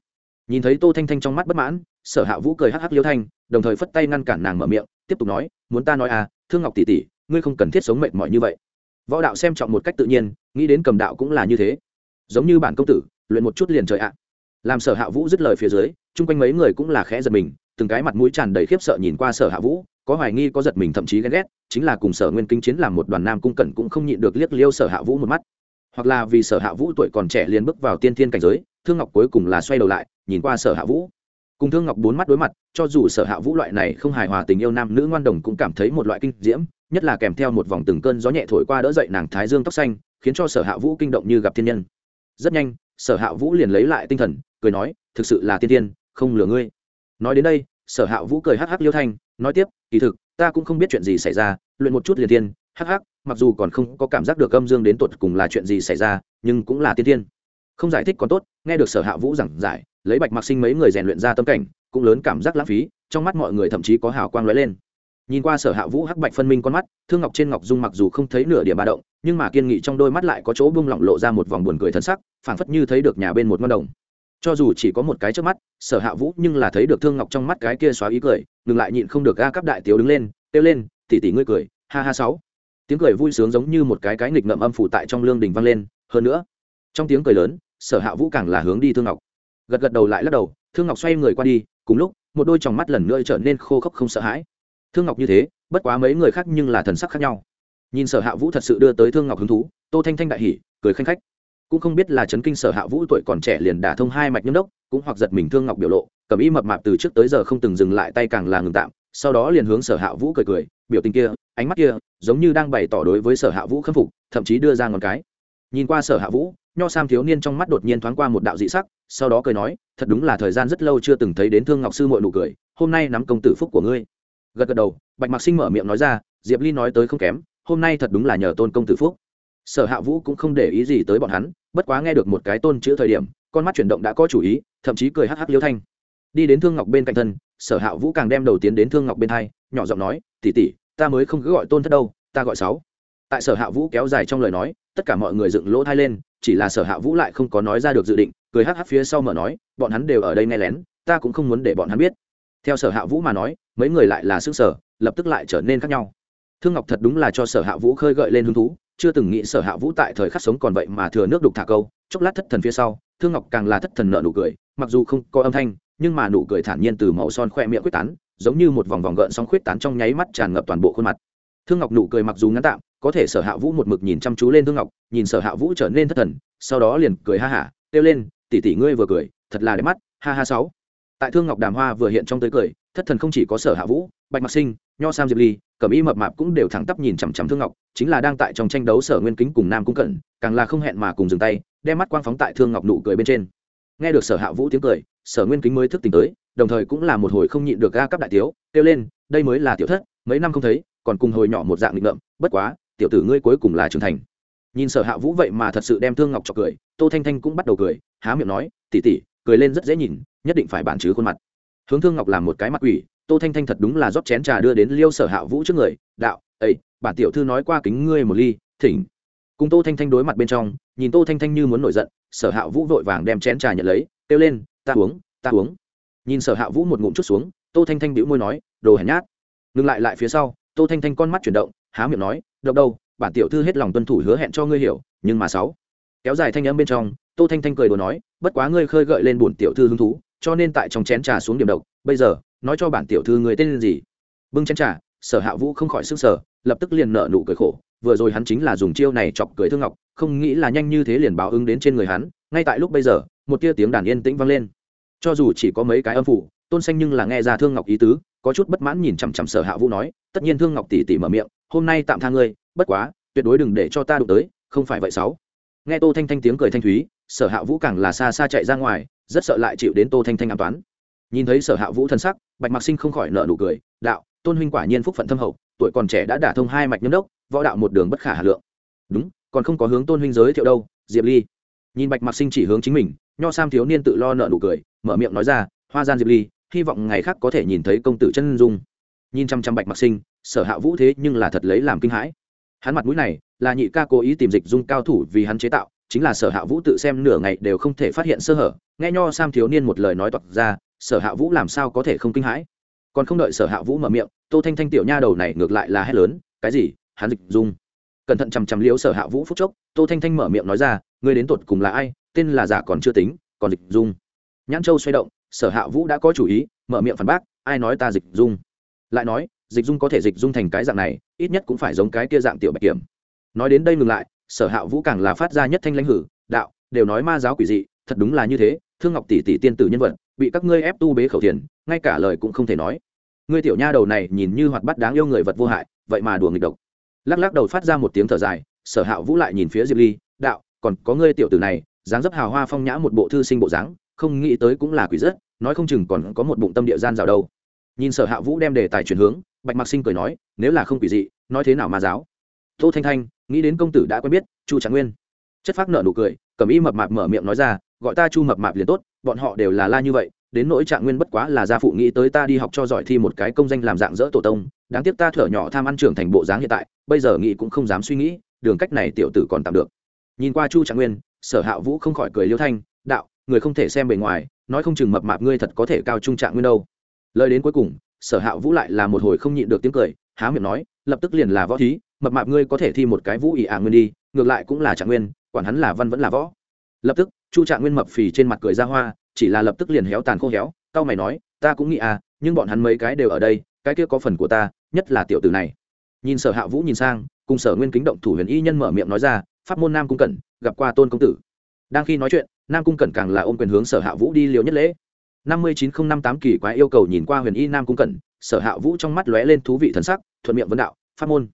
Nhìn thấy tô thanh thanh trong mắt bất mãn, sở hạ vũ cười hắc hắc liêu thanh, đồng thời phất tay ngăn cản nàng mở miệng, tiếp tục nói, muốn ta nói à thương ngọc tỷ tỷ, ngươi không cần thiết sống mệt mỏi như vậy. Võ đạo xem trọng một cách tự nhiên, nghĩ đến cầm đạo cũng là như thế. Giống như bản công tử, luyện một chút liền trời ạ làm sở hạ vũ dứt lời phía dưới, chung quanh mấy người cũng là khẽ giật mình, từng cái mặt mũi tràn đầy khiếp sợ nhìn qua sở hạ vũ, có hoài nghi, có giật mình, thậm chí ghen ghét, chính là cùng sở nguyên kinh chiến làm một đoàn nam cung cẩn cũng không nhịn được liếc liêu sở hạ vũ một mắt. Hoặc là vì sở hạ vũ tuổi còn trẻ liền bước vào tiên thiên cảnh giới, thương ngọc cuối cùng là xoay đầu lại, nhìn qua sở hạ vũ. Cùng thương ngọc bốn mắt đối mặt, cho dù sở hạ vũ loại này không hài hòa tình yêu nam nữ ngoan đồng cũng cảm thấy một loại kinh diễm, nhất là kèm theo một vòng từng cơn gió nhẹ thổi qua đỡ dậy nàng thái dương tóc xanh, khiến cho sở hạ vũ kinh động như gặp thiên nhân. Rất nhanh, sở hạ vũ liền lấy lại tinh thần cười nói, thực sự là tiên tiên, không lừa ngươi. Nói đến đây, sở hạ vũ cười hắc hắc liêu thanh, nói tiếp, kỳ thực, ta cũng không biết chuyện gì xảy ra, luyện một chút liền tiên, hắc hắc, mặc dù còn không có cảm giác được âm dương đến tột cùng là chuyện gì xảy ra, nhưng cũng là tiên tiên. Không giải thích còn tốt, nghe được sở hạ vũ giảng giải, lấy bạch mặc sinh mấy người rèn luyện ra tâm cảnh, cũng lớn cảm giác lãng phí, trong mắt mọi người thậm chí có hào quang lóe lên. Nhìn qua sở hạ vũ hắc bạch phân minh con mắt, thương ngọc trên ngọc dung mặc dù không thấy nửa điểm ba động, nhưng mà kiên nghị trong đôi mắt lại có chỗ bung lỏng lộ ra một vòng buồn cười thân sắc, phảng phất như thấy được nhà bên một ngon đồng cho dù chỉ có một cái trước mắt, sở hạ vũ nhưng là thấy được thương ngọc trong mắt cái kia xóa ý cười, ngừng lại nhịn không được ga cắp đại tiếu đứng lên, kêu lên tỉ tỉ ngươi cười, ha ha sáu. Tiếng cười vui sướng giống như một cái cái nghịch ngậm âm phủ tại trong lương đình vang lên, hơn nữa, trong tiếng cười lớn, sở hạ vũ càng là hướng đi thương ngọc. Gật gật đầu lại lắc đầu, thương ngọc xoay người qua đi, cùng lúc, một đôi tròng mắt lần nữa trở nên khô khốc không sợ hãi. Thương ngọc như thế, bất quá mấy người khác nhưng là thần sắc khác nhau. Nhìn sở hạ vũ thật sự đưa tới thương ngọc hứng thú, tô thanh thanh đại hỉ, cười khanh khách cũng không biết là chấn kinh sở hạ vũ tuổi còn trẻ liền đả thông hai mạch nhâm đốc, cũng hoặc giật mình thương ngọc biểu lộ, cầm y mập mạp từ trước tới giờ không từng dừng lại tay càng là ngừng tạm, sau đó liền hướng sở hạ vũ cười cười, biểu tình kia, ánh mắt kia, giống như đang bày tỏ đối với sở hạ vũ khâm phục, thậm chí đưa ra ngón cái. Nhìn qua sở hạ vũ, nho sam thiếu niên trong mắt đột nhiên thoáng qua một đạo dị sắc, sau đó cười nói, thật đúng là thời gian rất lâu chưa từng thấy đến thương ngọc sư mội nụ cười, hôm nay nắm công tử phúc của ngươi. Gật gật đầu, bạch mạc sinh mở miệng nói ra, diệp ly nói tới không kém, hôm nay thật đúng là nhờ tôn công tử phúc sở hạ vũ cũng không để ý gì tới bọn hắn, bất quá nghe được một cái tôn chữ thời điểm, con mắt chuyển động đã có chủ ý, thậm chí cười hắc hắc liêu thanh. Đi đến thương ngọc bên cạnh thân, sở hạ vũ càng đem đầu tiến đến thương ngọc bên hai, nhỏ giọng nói tỉ tỉ ta mới không cứ gọi tôn thất đâu, ta gọi sáu. Tại sở hạ vũ kéo dài trong lời nói, tất cả mọi người dựng lỗ thai lên, chỉ là sở hạ vũ lại không có nói ra được dự định, cười hắc hắc phía sau mở nói, bọn hắn đều ở đây nghe lén, ta cũng không muốn để bọn hắn biết. Theo sở hạ vũ mà nói, mấy người lại là xương sở, lập tức lại trở nên khác nhau. Thương ngọc thật đúng là cho sở hạ vũ khơi gợi lên hứng thú chưa từng nghĩ sở hạ vũ tại thời khắc sống còn vậy mà thừa nước đục thả câu, chốc lát thất thần phía sau, thương ngọc càng là thất thần nợ nụ cười, mặc dù không có âm thanh, nhưng mà nụ cười thản nhiên từ màu son khoe miệng quyết tán, giống như một vòng vòng gợn sóng khuyết tán trong nháy mắt tràn ngập toàn bộ khuôn mặt. Thương ngọc nụ cười mặc dù ngắn tạm, có thể sở hạ vũ một mực nhìn chăm chú lên thương ngọc, nhìn sở hạ vũ trở nên thất thần, sau đó liền cười ha hả, kêu lên tỉ tỉ ngươi vừa cười, thật là đẹp mắt, ha ha sáu. Tại thương ngọc đàm hoa vừa hiện trong tới cười thất thần không chỉ có sở hạ vũ, bạch mạc sinh, nho sam diệp ly, cẩm y mập mạp cũng đều thẳng tắp nhìn chằm chằm thương ngọc, chính là đang tại trong tranh đấu sở nguyên kính cùng nam cung cẩn, càng là không hẹn mà cùng dừng tay, đem mắt quang phóng tại thương ngọc nụ cười bên trên. Nghe được sở hạ vũ tiếng cười, sở nguyên kính mới thức tỉnh tới, đồng thời cũng là một hồi không nhịn được ga cấp đại tiếu, kêu lên, đây mới là tiểu thất, mấy năm không thấy, còn cùng hồi nhỏ một dạng nghịch ngợm, bất quá, tiểu tử ngươi cuối cùng là trưởng thành. Nhìn sở hạ vũ vậy mà thật sự đem thương ngọc cho cười, tô thanh thanh cũng bắt đầu cười, há miệng nói tỉ tỉ cười lên rất dễ nhìn, nhất định phải bản chứ khuôn mặt hướng thương ngọc làm một cái mặt quỷ, tô thanh thanh thật đúng là rót chén trà đưa đến liêu sở hạ vũ trước người, đạo ấy bản tiểu thư nói qua kính ngươi một ly, thỉnh. Cùng tô thanh thanh đối mặt bên trong, nhìn tô thanh thanh như muốn nổi giận, sở hạ vũ vội vàng đem chén trà nhận lấy, kêu lên, ta uống ta uống. Nhìn sở hạ vũ một ngụm chút xuống, tô thanh thanh bĩu môi nói, đồ hèn nhát. Ngừng lại lại phía sau, tô thanh thanh con mắt chuyển động, há miệng nói, độc đâu, bản tiểu thư hết lòng tuân thủ hứa hẹn cho ngươi hiểu, nhưng mà sáu. Kéo dài thanh âm bên trong, tô thanh thanh cười đồ nói, bất quá ngươi khơi gợi lên bổn tiểu thư hứng thú cho nên tại trong chén trà xuống điểm độc, bây giờ, nói cho bản tiểu thư người tên gì? Bưng chén trà, sở hạ vũ không khỏi sức sở, lập tức liền nợ nụ cười khổ, vừa rồi hắn chính là dùng chiêu này chọc cười thương ngọc, không nghĩ là nhanh như thế liền báo ứng đến trên người hắn, ngay tại lúc bây giờ, một tia tiếng đàn yên tĩnh vang lên. Cho dù chỉ có mấy cái âm phủ, tôn xanh nhưng là nghe ra thương ngọc ý tứ, có chút bất mãn nhìn chằm chằm sở hạ vũ nói, tất nhiên thương ngọc tỉ tỉ mở miệng, hôm nay tạm tha ngươi, bất quá, tuyệt đối đừng để cho ta đụng tới, không phải vậy sáu. Nghe tô thanh thanh tiếng cười thanh thúy, sở hạ vũ càng là xa xa chạy ra ngoài rất sợ lại chịu đến tô thanh thanh an toán nhìn thấy sở hạ vũ thân sắc, bạch mạc sinh không khỏi nợ nụ cười, đạo, tôn huynh quả nhiên phúc phận thâm hậu, tuổi còn trẻ đã đả thông hai mạch nhâm đốc, võ đạo một đường bất khả hà lượng. Đúng, còn không có hướng tôn huynh giới thiệu đâu, diệp ly. Nhìn bạch mạc sinh chỉ hướng chính mình, nho sam thiếu niên tự lo nợ nụ cười, mở miệng nói ra, hoa gian diệp ly, hy vọng ngày khác có thể nhìn thấy công tử chân dung. Nhìn chăm chăm bạch mạc sinh, sở hạ vũ thế nhưng là thật lấy làm kinh hãi. Hắn mặt mũi này, là nhị ca cố ý tìm dịch dung cao thủ vì hắn chế tạo chính là sở hạ vũ tự xem nửa ngày đều không thể phát hiện sơ hở, nghe nho sam thiếu niên một lời nói toạc ra, sở hạ vũ làm sao có thể không kinh hãi? Còn không đợi sở hạ vũ mở miệng, tô thanh thanh tiểu nha đầu này ngược lại là hét lớn, cái gì? Hắn dịch dung. Cẩn thận chằm chằm liếu sở hạ vũ phúc chốc, tô thanh thanh mở miệng nói ra, ngươi đến tột cùng là ai? Tên là giả còn chưa tính, còn dịch dung. Nhãn châu xoay động, sở hạ vũ đã có chủ ý, mở miệng phản bác, ai nói ta dịch dung? Lại nói, dịch dung có thể dịch dung thành cái dạng này, ít nhất cũng phải giống cái kia dạng tiểu bạch kiểm. Nói đến đây ngừng lại sở hạ vũ càng là phát ra nhất thanh lãnh hử, đạo, đều nói ma giáo quỷ dị, thật đúng là như thế, thương ngọc tỷ tỷ tiên tử nhân vật, bị các ngươi ép tu bế khẩu tiền ngay cả lời cũng không thể nói. Ngươi tiểu nha đầu này nhìn như hoạt bắt đáng yêu người vật vô hại, vậy mà đùa nghịch độc. Lắc lắc đầu phát ra một tiếng thở dài, sở hạ vũ lại nhìn phía diệp ly, đạo, còn có ngươi tiểu tử này, dáng dấp hào hoa phong nhã một bộ thư sinh bộ dáng, không nghĩ tới cũng là quỷ rất, nói không chừng còn có một bụng tâm địa gian rào đâu. Nhìn sở hạ vũ đem đề tài chuyển hướng, bạch mạc sinh cười nói, nếu là không quỷ dị, nói thế nào ma giáo? Tô thanh thanh, nghĩ đến công tử đã quen biết, chu trạng nguyên. Chất phác nợ nụ cười, cầm y mập mạp mở miệng nói ra, gọi ta chu mập mạp liền tốt, bọn họ đều là la như vậy, đến nỗi trạng nguyên bất quá là gia phụ nghĩ tới ta đi học cho giỏi thi một cái công danh làm dạng dỡ tổ tông, đáng tiếc ta thở nhỏ tham ăn trưởng thành bộ dáng hiện tại, bây giờ nghĩ cũng không dám suy nghĩ, đường cách này tiểu tử còn tạm được. Nhìn qua chu trạng nguyên, sở hạ vũ không khỏi cười liêu thanh, đạo, người không thể xem bề ngoài, nói không chừng mập mạp ngươi thật có thể cao trung trạng nguyên đâu. Lời đến cuối cùng, sở hạ vũ lại là một hồi không nhịn được tiếng cười, há miệng nói, lập tức liền là võ thí mập mạp ngươi có thể thi một cái vũ ỷ ả nguyên đi, ngược lại cũng là trạng nguyên, quản hắn là văn vẫn là võ. Lập tức, chu trạng nguyên mập phì trên mặt cười ra hoa, chỉ là lập tức liền héo tàn khô héo tao mày nói, ta cũng nghĩ à nhưng bọn hắn mấy cái đều ở đây, cái kia có phần của ta, nhất là tiểu tử này. Nhìn sở hạ vũ nhìn sang, cùng sở nguyên kính động thủ huyền y nhân mở miệng nói ra, pháp môn nam cung cẩn, gặp qua tôn công tử. Đang khi nói chuyện, nam cung cẩn càng là ôm quyền hướng sở hạ vũ đi liều nhất lễ. Năm mươi chín nghìn năm tám kỳ quái yêu cầu nhìn qua huyền y nam cung cẩn, sở hạ vũ trong mắt lóe lên thú vị thần sắc, thuận miệng vấn đạo, pháp môn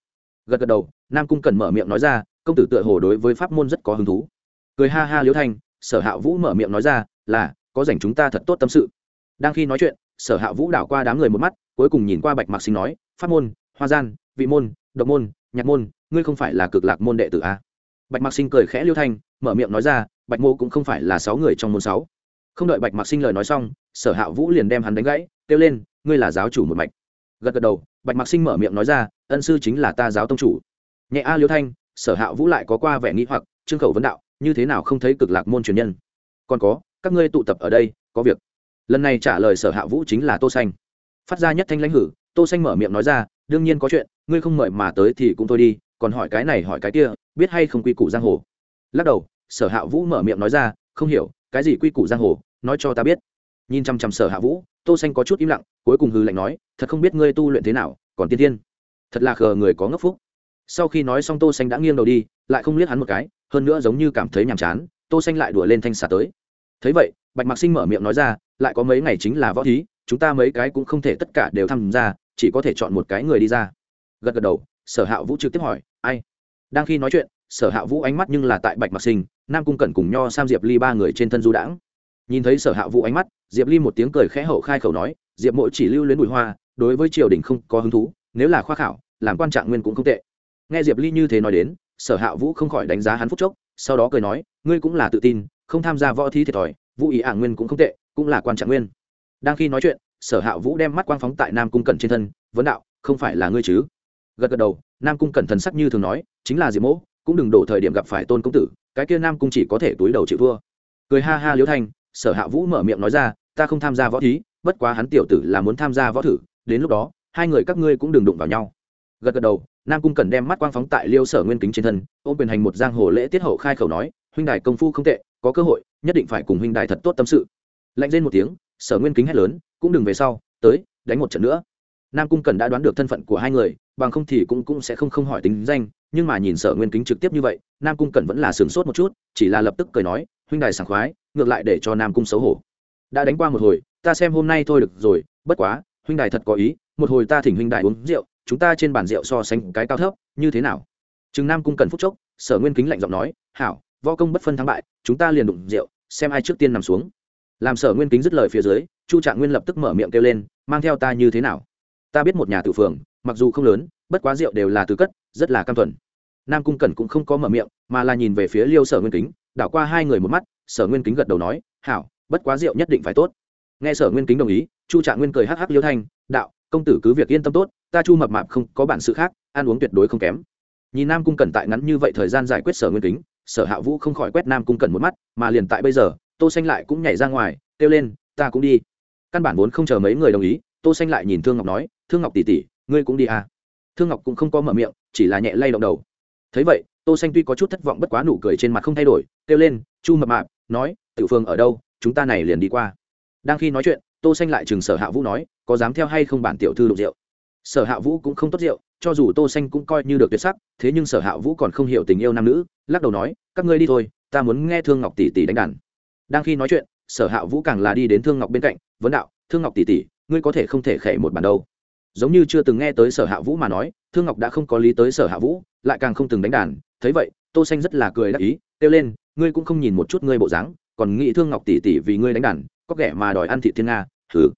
gật gật đầu, nam cung cần mở miệng nói ra, công tử tựa hồ đối với pháp môn rất có hứng thú. Cười ha ha liễu thanh, sở hạ vũ mở miệng nói ra, là, có dành chúng ta thật tốt tâm sự. Đang khi nói chuyện, sở hạ vũ đảo qua đám người một mắt, cuối cùng nhìn qua bạch mạc sinh nói, pháp môn, hoa gian, vị môn, độc môn, nhạc môn, ngươi không phải là cực lạc môn đệ tử a à? bạch mạc sinh cười khẽ liêu thanh, mở miệng nói ra, bạch mô cũng không phải là sáu người trong môn sáu. Không đợi bạch mạc sinh lời nói xong, sở hạ vũ liền đem hắn đánh gãy, kêu lên, ngươi là giáo chủ một mạch. Gật gật đầu, bạch mạc sinh mở miệng nói ra ân sư chính là ta giáo tông chủ. Nhẹ a liêu thanh, sở hạ vũ lại có qua vẻ nghĩ hoặc, trương khẩu vấn đạo, như thế nào không thấy cực lạc môn truyền nhân? Còn có, các ngươi tụ tập ở đây, có việc. Lần này trả lời sở hạ vũ chính là tô xanh. Phát ra nhất thanh lãnh hử, tô xanh mở miệng nói ra, đương nhiên có chuyện, ngươi không mời mà tới thì cũng thôi đi, còn hỏi cái này hỏi cái kia, biết hay không quy củ giang hồ? Lắc đầu, sở hạ vũ mở miệng nói ra, không hiểu, cái gì quy củ giang hồ, nói cho ta biết. Nhìn chăm chăm sở hạ vũ, tô xanh có chút im lặng, cuối cùng hừ lạnh nói, thật không biết ngươi tu luyện thế nào, còn tiên tiên thật là khờ người có ngốc phúc. Sau khi nói xong tô xanh đã nghiêng đầu đi, lại không liếc hắn một cái, hơn nữa giống như cảm thấy nhàm chán, tô xanh lại đuổi lên thanh xà tới. Thấy vậy, bạch mạc sinh mở miệng nói ra, lại có mấy ngày chính là võ thí, chúng ta mấy cái cũng không thể tất cả đều tham gia, chỉ có thể chọn một cái người đi ra. Gật gật đầu, sở hạ vũ trực tiếp hỏi, ai? Đang khi nói chuyện, sở hạ vũ ánh mắt nhưng là tại bạch mạc sinh, nam cung cẩn cùng nho sam diệp ly ba người trên thân du đãng. Nhìn thấy sở hạ vũ ánh mắt, diệp ly một tiếng cười khẽ hậu khai khẩu nói, diệp mỗi chỉ lưu luyến bụi hoa, đối với triều đình không có hứng thú nếu là khoa khảo, làm quan trạng nguyên cũng không tệ. Nghe diệp ly như thế nói đến, sở hạ vũ không khỏi đánh giá hắn phúc chốc, sau đó cười nói, ngươi cũng là tự tin, không tham gia võ thi thiệt thòi, vũ ý ạng nguyên cũng không tệ, cũng là quan trạng nguyên. Đang khi nói chuyện, sở hạ vũ đem mắt quang phóng tại nam cung cẩn trên thân, vấn đạo, không phải là ngươi chứ? Gật gật đầu, nam cung cẩn thần sắc như thường nói, chính là diệp mỗ, cũng đừng đổ thời điểm gặp phải tôn công tử, cái kia nam cung chỉ có thể túi đầu chịu thua. Cười ha ha liễu thanh, sở hạ vũ mở miệng nói ra, ta không tham gia võ thí, bất quá hắn tiểu tử là muốn tham gia võ thử, đến lúc đó hai người các ngươi cũng đừng đụng vào nhau. Gật gật đầu, nam cung cần đem mắt quang phóng tại liêu sở nguyên kính trên thân, ôm quyền hành một giang hồ lễ tiết hậu khai khẩu nói, huynh đài công phu không tệ, có cơ hội, nhất định phải cùng huynh đài thật tốt tâm sự. Lạnh lên một tiếng, sở nguyên kính hét lớn, cũng đừng về sau, tới, đánh một trận nữa. Nam cung cần đã đoán được thân phận của hai người, bằng không thì cũng cũng sẽ không không hỏi tính danh, nhưng mà nhìn sở nguyên kính trực tiếp như vậy, nam cung cần vẫn là sửng sốt một chút, chỉ là lập tức cười nói, huynh đài sảng khoái, ngược lại để cho nam cung xấu hổ. Đã đánh qua một hồi, ta xem hôm nay thôi được rồi, bất quá huynh đài thật có ý, một hồi ta thỉnh huynh đài uống rượu, chúng ta trên bàn rượu so sánh cái cao thấp, như thế nào? Chừng nam cung cần phúc chốc, sở nguyên kính lạnh giọng nói, hảo, võ công bất phân thắng bại, chúng ta liền đụng rượu, xem ai trước tiên nằm xuống. Làm sở nguyên kính dứt lời phía dưới, chu trạng nguyên lập tức mở miệng kêu lên, mang theo ta như thế nào? Ta biết một nhà tự phường, mặc dù không lớn, bất quá rượu đều là từ cất, rất là cam thuần. Nam cung cẩn cũng không có mở miệng, mà là nhìn về phía liêu sở nguyên kính, đảo qua hai người một mắt, sở nguyên kính gật đầu nói, hảo, bất quá rượu nhất định phải tốt. Nghe sở nguyên kính đồng ý chu trạng nguyên cười hắc hắc liêu thanh, đạo, công tử cứ việc yên tâm tốt, ta chu mập mạp không có bản sự khác, ăn uống tuyệt đối không kém. Nhìn nam cung cẩn tại ngắn như vậy thời gian giải quyết sở nguyên kính, sở hạ vũ không khỏi quét nam cung cẩn một mắt, mà liền tại bây giờ, tô xanh lại cũng nhảy ra ngoài, kêu lên, ta cũng đi. Căn bản vốn không chờ mấy người đồng ý, tô xanh lại nhìn thương ngọc nói, thương ngọc tỷ tỷ, ngươi cũng đi à? Thương ngọc cũng không có mở miệng, chỉ là nhẹ lay động đầu. Thấy vậy, tô xanh tuy có chút thất vọng bất quá nụ cười trên mặt không thay đổi, kêu lên, chu mập mạp, nói, tiểu phương ở đâu, chúng ta này liền đi qua. Đang khi nói chuyện tô xanh lại chừng sở hạ vũ nói, có dám theo hay không bản tiểu thư đụng rượu? Sở hạ vũ cũng không tốt rượu, cho dù tô xanh cũng coi như được tuyệt sắc, thế nhưng sở hạ vũ còn không hiểu tình yêu nam nữ, lắc đầu nói, các ngươi đi thôi, ta muốn nghe thương ngọc tỷ tỷ đánh đàn. Đang khi nói chuyện, sở hạ vũ càng là đi đến thương ngọc bên cạnh, vấn đạo, thương ngọc tỷ tỷ, ngươi có thể không thể khẽ một bản đâu. Giống như chưa từng nghe tới sở hạ vũ mà nói, thương ngọc đã không có lý tới sở hạ vũ, lại càng không từng đánh đàn. Thấy vậy, tô xanh rất là cười đắc ý, kêu lên, ngươi cũng không nhìn một chút ngươi bộ dáng, còn nghĩ thương ngọc tỷ tỷ vì ngươi đánh đàn có kẻ mà đòi ăn thị thiên nga thử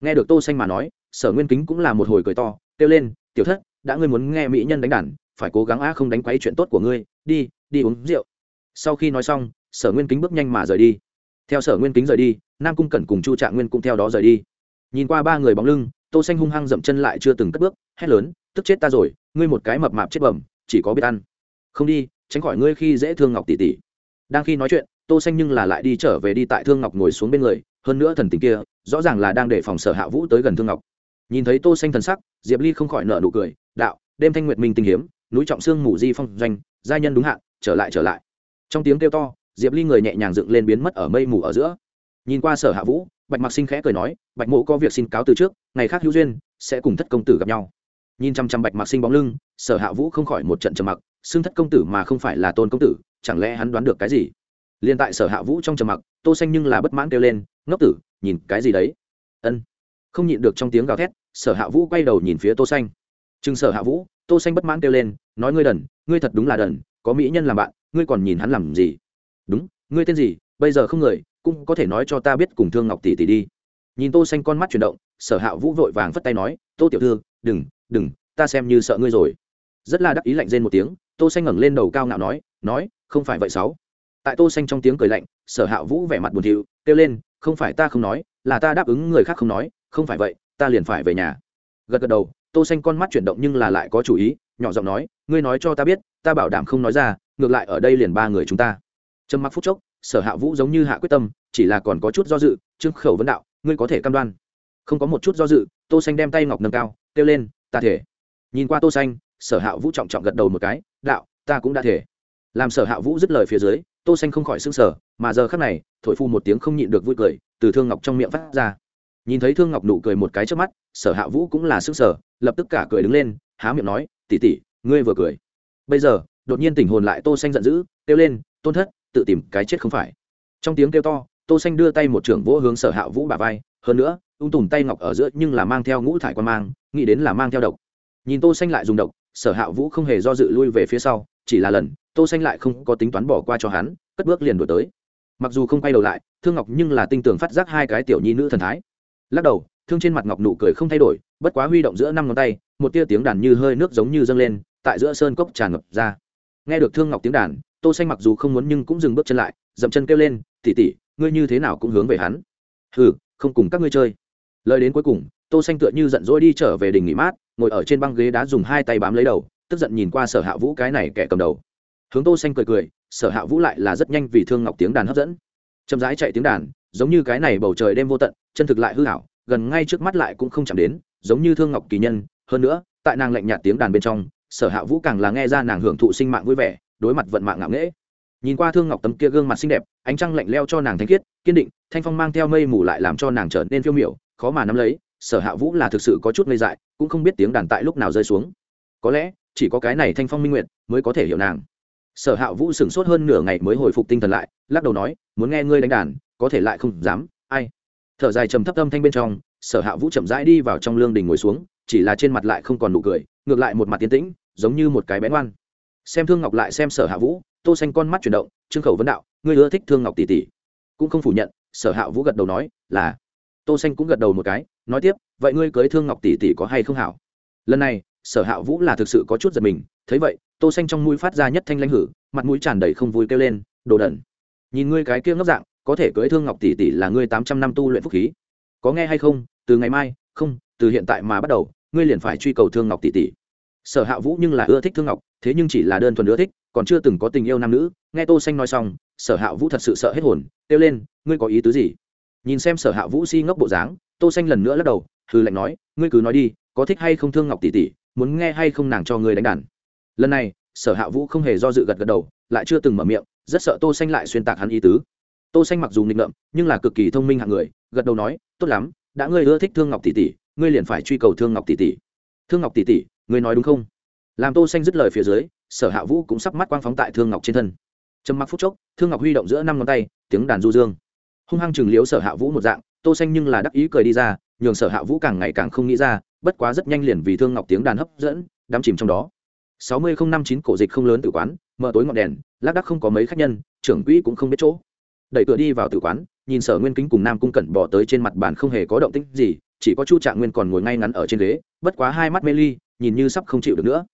nghe được tô xanh mà nói, sở nguyên kính cũng là một hồi cười to, kêu lên, tiểu thất, đã ngươi muốn nghe mỹ nhân đánh đàn, phải cố gắng a không đánh quấy chuyện tốt của ngươi, đi đi uống rượu. Sau khi nói xong, sở nguyên kính bước nhanh mà rời đi. Theo sở nguyên kính rời đi, nam cung cẩn cùng chu trạng nguyên cũng theo đó rời đi. Nhìn qua ba người bóng lưng, tô xanh hung hăng dậm chân lại chưa từng cất bước, hét lớn, tức chết ta rồi, ngươi một cái mập mạp chết bẩm, chỉ có biết ăn. Không đi, tránh khỏi ngươi khi dễ thương ngọc tỷ tỷ. Đang khi nói chuyện, tô xanh nhưng là lại đi trở về đi tại thương ngọc ngồi xuống bên người hơn nữa thần tình kia, rõ ràng là đang để phòng sở hạ vũ tới gần thương ngọc. Nhìn thấy tô xanh thần sắc, diệp ly không khỏi nở nụ cười, đạo, đêm thanh nguyệt minh tình hiếm, núi trọng xương mù di phong doanh, gia nhân đúng hạn, trở lại trở lại. Trong tiếng kêu to, diệp ly người nhẹ nhàng dựng lên biến mất ở mây mù ở giữa. Nhìn qua sở hạ vũ, bạch mặc sinh khẽ cười nói, bạch mộ có việc xin cáo từ trước, ngày khác hữu duyên, sẽ cùng thất công tử gặp nhau. Nhìn chăm chăm bạch mặc sinh bóng lưng, sở hạ vũ không khỏi một trận trầm mặc, xưng thất công tử mà không phải là tôn công tử, chẳng lẽ hắn đoán được cái gì? Liền tại sở hạ vũ trong trầm mặc, tô xanh nhưng là bất mãn kêu lên, ngốc tử, nhìn cái gì đấy? Ân. Không nhịn được trong tiếng gào thét, sở hạ vũ quay đầu nhìn phía tô xanh. Chừng sở hạ vũ, tô xanh bất mãn kêu lên, nói ngươi đần, ngươi thật đúng là đần, có mỹ nhân làm bạn, ngươi còn nhìn hắn làm gì? Đúng, ngươi tên gì, bây giờ không người, cũng có thể nói cho ta biết cùng thương ngọc tỷ tỷ đi. Nhìn tô xanh con mắt chuyển động, sở hạ vũ vội vàng phất tay nói, tô tiểu thư, đừng đừng, ta xem như sợ ngươi rồi. Rất là đắc ý lạnh rên một tiếng, tô xanh ngẩng lên đầu cao ngạo nói nói, không phải vậy sáu tại tô xanh trong tiếng cười lạnh, sở hạ vũ vẻ mặt buồn thiu, kêu lên, không phải ta không nói, là ta đáp ứng người khác không nói, không phải vậy, ta liền phải về nhà. Gật gật đầu, tô xanh con mắt chuyển động nhưng là lại có chủ ý, nhỏ giọng nói, ngươi nói cho ta biết, ta bảo đảm không nói ra, ngược lại ở đây liền ba người chúng ta. Trầm mặc phút chốc, sở hạ vũ giống như hạ quyết tâm, chỉ là còn có chút do dự, trương khẩu vấn đạo, ngươi có thể cam đoan? Không có một chút do dự, tô xanh đem tay ngọc nâng cao, kêu lên, ta thể. Nhìn qua tô xanh, sở hạ vũ trọng trọng gật đầu một cái, đạo, ta cũng đã thể. Làm sở hạ vũ dứt lời phía dưới tô xanh không khỏi sưng sờ, mà giờ khắc này thổi phu một tiếng không nhịn được vui cười từ thương ngọc trong miệng phát ra. Nhìn thấy thương ngọc nụ cười một cái trước mắt sở hạ vũ cũng là sưng sờ, lập tức cả cười đứng lên há miệng nói tỷ tỷ ngươi vừa cười. Bây giờ đột nhiên tỉnh hồn lại tô xanh giận dữ kêu lên tôn thất tự tìm cái chết không phải. Trong tiếng kêu to tô xanh đưa tay một trưởng vỗ hướng sở hạ vũ bả vai hơn nữa ung tùm tay ngọc ở giữa nhưng là mang theo ngũ thải quan mang nghĩ đến là mang theo độc. Nhìn tô xanh lại dùng độc sở hạ vũ không hề do dự lui về phía sau chỉ là lần tô xanh lại không có tính toán bỏ qua cho hắn cất bước liền đuổi tới. Mặc dù không quay đầu lại thương ngọc nhưng là tinh tường phát giác hai cái tiểu nhi nữ thần thái. Lắc đầu thương trên mặt ngọc nụ cười không thay đổi bất quá huy động giữa năm ngón tay một tia tiếng đàn như hơi nước giống như dâng lên tại giữa sơn cốc tràn ngập ra. Nghe được thương ngọc tiếng đàn tô xanh mặc dù không muốn nhưng cũng dừng bước chân lại dậm chân kêu lên tỷ tỷ, ngươi như thế nào cũng hướng về hắn. Hừ không cùng các ngươi chơi. Lời đến cuối cùng tô xanh tựa như giận dỗi đi trở về đình nghỉ mát ngồi ở trên băng ghế đá dùng hai tay bám lấy đầu tức giận nhìn qua sở hạ vũ cái này kẻ cầm đầu hướng tô xanh cười cười, sở hạ vũ lại là rất nhanh vì thương ngọc tiếng đàn hấp dẫn. Chậm rãi chạy tiếng đàn, giống như cái này bầu trời đêm vô tận, chân thực lại hư hảo gần ngay trước mắt lại cũng không chạm đến, giống như thương ngọc kỳ nhân. Hơn nữa, tại nàng lạnh nhạt tiếng đàn bên trong, sở hạ vũ càng là nghe ra nàng hưởng thụ sinh mạng vui vẻ, đối mặt vận mạng ngạo nghễ. Nhìn qua thương ngọc tấm kia gương mặt xinh đẹp, ánh trăng lạnh leo cho nàng thanh khiết, kiên định, thanh phong mang theo mây mù lại làm cho nàng trở nên phiêu miểu, khó mà nắm lấy. Sở hạ vũ là thực sự có chút ngây dại, cũng không biết tiếng đàn tại lúc nào rơi xuống. Có lẽ, chỉ có cái này thanh phong minh nguyện mới có thể hiểu nàng sở hạ vũ sửng sốt hơn nửa ngày mới hồi phục tinh thần lại, lắc đầu nói, muốn nghe ngươi đánh đàn, có thể lại không dám, ai? Thở dài trầm thấp âm thanh bên trong, sở hạ vũ chậm rãi đi vào trong lương đình ngồi xuống, chỉ là trên mặt lại không còn nụ cười, ngược lại một mặt tiến tĩnh, giống như một cái bén oan xem thương ngọc lại xem sở hạ vũ, tô xanh con mắt chuyển động, trương khẩu vấn đạo, ngươi ưa thích thương ngọc tỷ tỷ? Cũng không phủ nhận, sở hạ vũ gật đầu nói, là. Tô xanh cũng gật đầu một cái, nói tiếp, vậy ngươi cưới thương ngọc tỷ tỷ có hay không hảo? Lần này sở hạ vũ là thực sự có chút giật mình, thấy vậy, tô xanh trong mũi phát ra nhất thanh lãnh hử, mặt mũi tràn đầy không vui kêu lên, đồ đần, nhìn ngươi cái kia ngốc dạng, có thể cưới thương ngọc tỷ tỷ là ngươi tám trăm năm tu luyện phúc khí. Có nghe hay không? Từ ngày mai, không, từ hiện tại mà bắt đầu, ngươi liền phải truy cầu thương ngọc tỷ tỷ. Sở hạ vũ nhưng là ưa thích thương ngọc, thế nhưng chỉ là đơn thuần ưa thích, còn chưa từng có tình yêu nam nữ. Nghe tô xanh nói xong, sở hạ vũ thật sự sợ hết hồn, kêu lên, ngươi có ý tứ gì? Nhìn xem sở hạ vũ si ngốc bộ dáng, tô xanh lần nữa lắc đầu, hừ lạnh nói, ngươi cứ nói đi, có thích hay không thương ngọc tỷ tỷ muốn nghe hay không nàng cho ngươi đánh đàn. Lần này, sở hạ vũ không hề do dự gật gật đầu, lại chưa từng mở miệng, rất sợ tô xanh lại xuyên tạc hắn ý tứ. Tô xanh mặc dù nghịch ngợm, nhưng là cực kỳ thông minh hạng người, gật đầu nói, tốt lắm, đã ngươi ưa thích thương ngọc tỷ tỷ, ngươi liền phải truy cầu thương ngọc tỷ tỷ. Thương ngọc tỷ tỷ, ngươi nói đúng không? Làm tô xanh dứt lời phía dưới, sở hạ vũ cũng sắp mắt quang phóng tại thương ngọc trên thân. Trầm mặc phút chốc, thương ngọc huy động giữa năm ngón tay, tiếng đàn du dương. Hung hăng chừng liếu sở hạ vũ một dạng, tô xanh nhưng là đắc ý cười đi ra, nhường sở hạ vũ càng ngày càng không nghĩ ra bất quá rất nhanh liền vì thương ngọc tiếng đàn hấp dẫn, đắm chìm trong đó. sáu mươi năm chín cổ dịch không lớn tử quán, mở tối ngọn đèn, lác đác không có mấy khách nhân, trưởng quỹ cũng không biết chỗ. Đẩy cửa đi vào tử quán, nhìn sở nguyên kính cùng nam cung cẩn bỏ tới trên mặt bàn không hề có động tĩnh gì, chỉ có chu trạng nguyên còn ngồi ngay ngắn ở trên ghế, bất quá hai mắt mê ly, nhìn như sắp không chịu được nữa.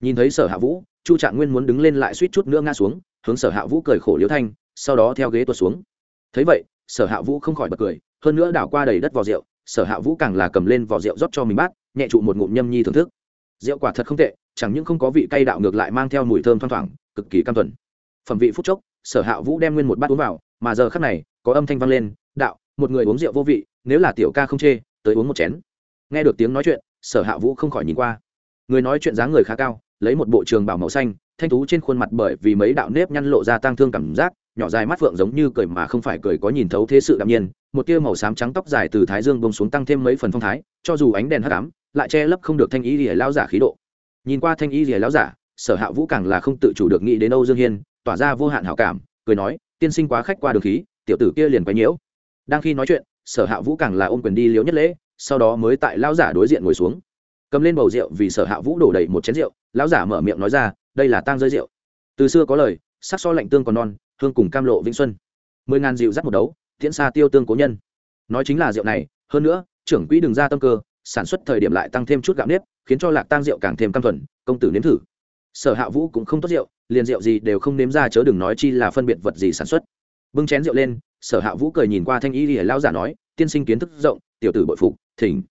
Nhìn thấy sở hạ vũ, chu trạng nguyên muốn đứng lên lại suýt chút nữa ngã xuống, hướng sở hạ vũ cười khổ liễu thanh, sau đó theo ghế tuột xuống. Thấy vậy, sở hạ vũ không khỏi bật cười, hơn nữa đảo qua đầy đất vò rượu sở hạ vũ càng là cầm lên vò rượu rót cho mình bát, nhẹ trụ một ngụm nhâm nhi thưởng thức. Rượu quả thật không tệ, chẳng những không có vị cay đạo ngược lại mang theo mùi thơm thoang thoảng, cực kỳ cam thuần. Phẩm vị phút chốc, sở hạ vũ đem nguyên một bát uống vào, mà giờ khắc này, có âm thanh vang lên, đạo, một người uống rượu vô vị, nếu là tiểu ca không chê, tới uống một chén. Nghe được tiếng nói chuyện, sở hạ vũ không khỏi nhìn qua. Người nói chuyện dáng người khá cao, lấy một bộ trường bảo màu xanh, thanh tú trên khuôn mặt bởi vì mấy đạo nếp nhăn lộ ra tang thương cảm giác nhỏ dài mắt phượng giống như cười mà không phải cười có nhìn thấu thế sự đạm nhiên, một tia màu xám trắng tóc dài từ thái dương bông xuống tăng thêm mấy phần phong thái, cho dù ánh đèn hắc ám, lại che lấp không được thanh ý rỉa lao giả khí độ. Nhìn qua thanh ý rỉa lao giả, sở hạ vũ càng là không tự chủ được nghĩ đến âu dương hiên, tỏa ra vô hạn hảo cảm, cười nói, tiên sinh quá khách qua đường khí, tiểu tử kia liền quấy nhiễu. Đang khi nói chuyện, sở hạ vũ càng là ôm quyền đi liếu nhất lễ, sau đó mới tại lao giả đối diện ngồi xuống. Cầm lên bầu rượu vì sở hạ vũ đổ đầy một chén rượu lão giả mở miệng nói ra, đây là tang rơi rượu. Từ xưa có lời, sắc so lạnh tương còn non hương cùng cam lộ vĩnh xuân. Mười ngàn rượu dắt một đấu, tiễn xa tiêu tương cố nhân. Nói chính là rượu này, hơn nữa, trưởng quỹ đừng ra tâm cơ, sản xuất thời điểm lại tăng thêm chút gạo nếp, khiến cho lạc tang rượu càng thêm cam thuần, công tử nếm thử. Sở hạ vũ cũng không tốt rượu, liền rượu gì đều không nếm ra chớ đừng nói chi là phân biệt vật gì sản xuất. Bưng chén rượu lên, sở hạ vũ cười nhìn qua thanh y lìa lao giả nói, tiên sinh kiến thức rộng, tiểu tử bội phục, thỉnh.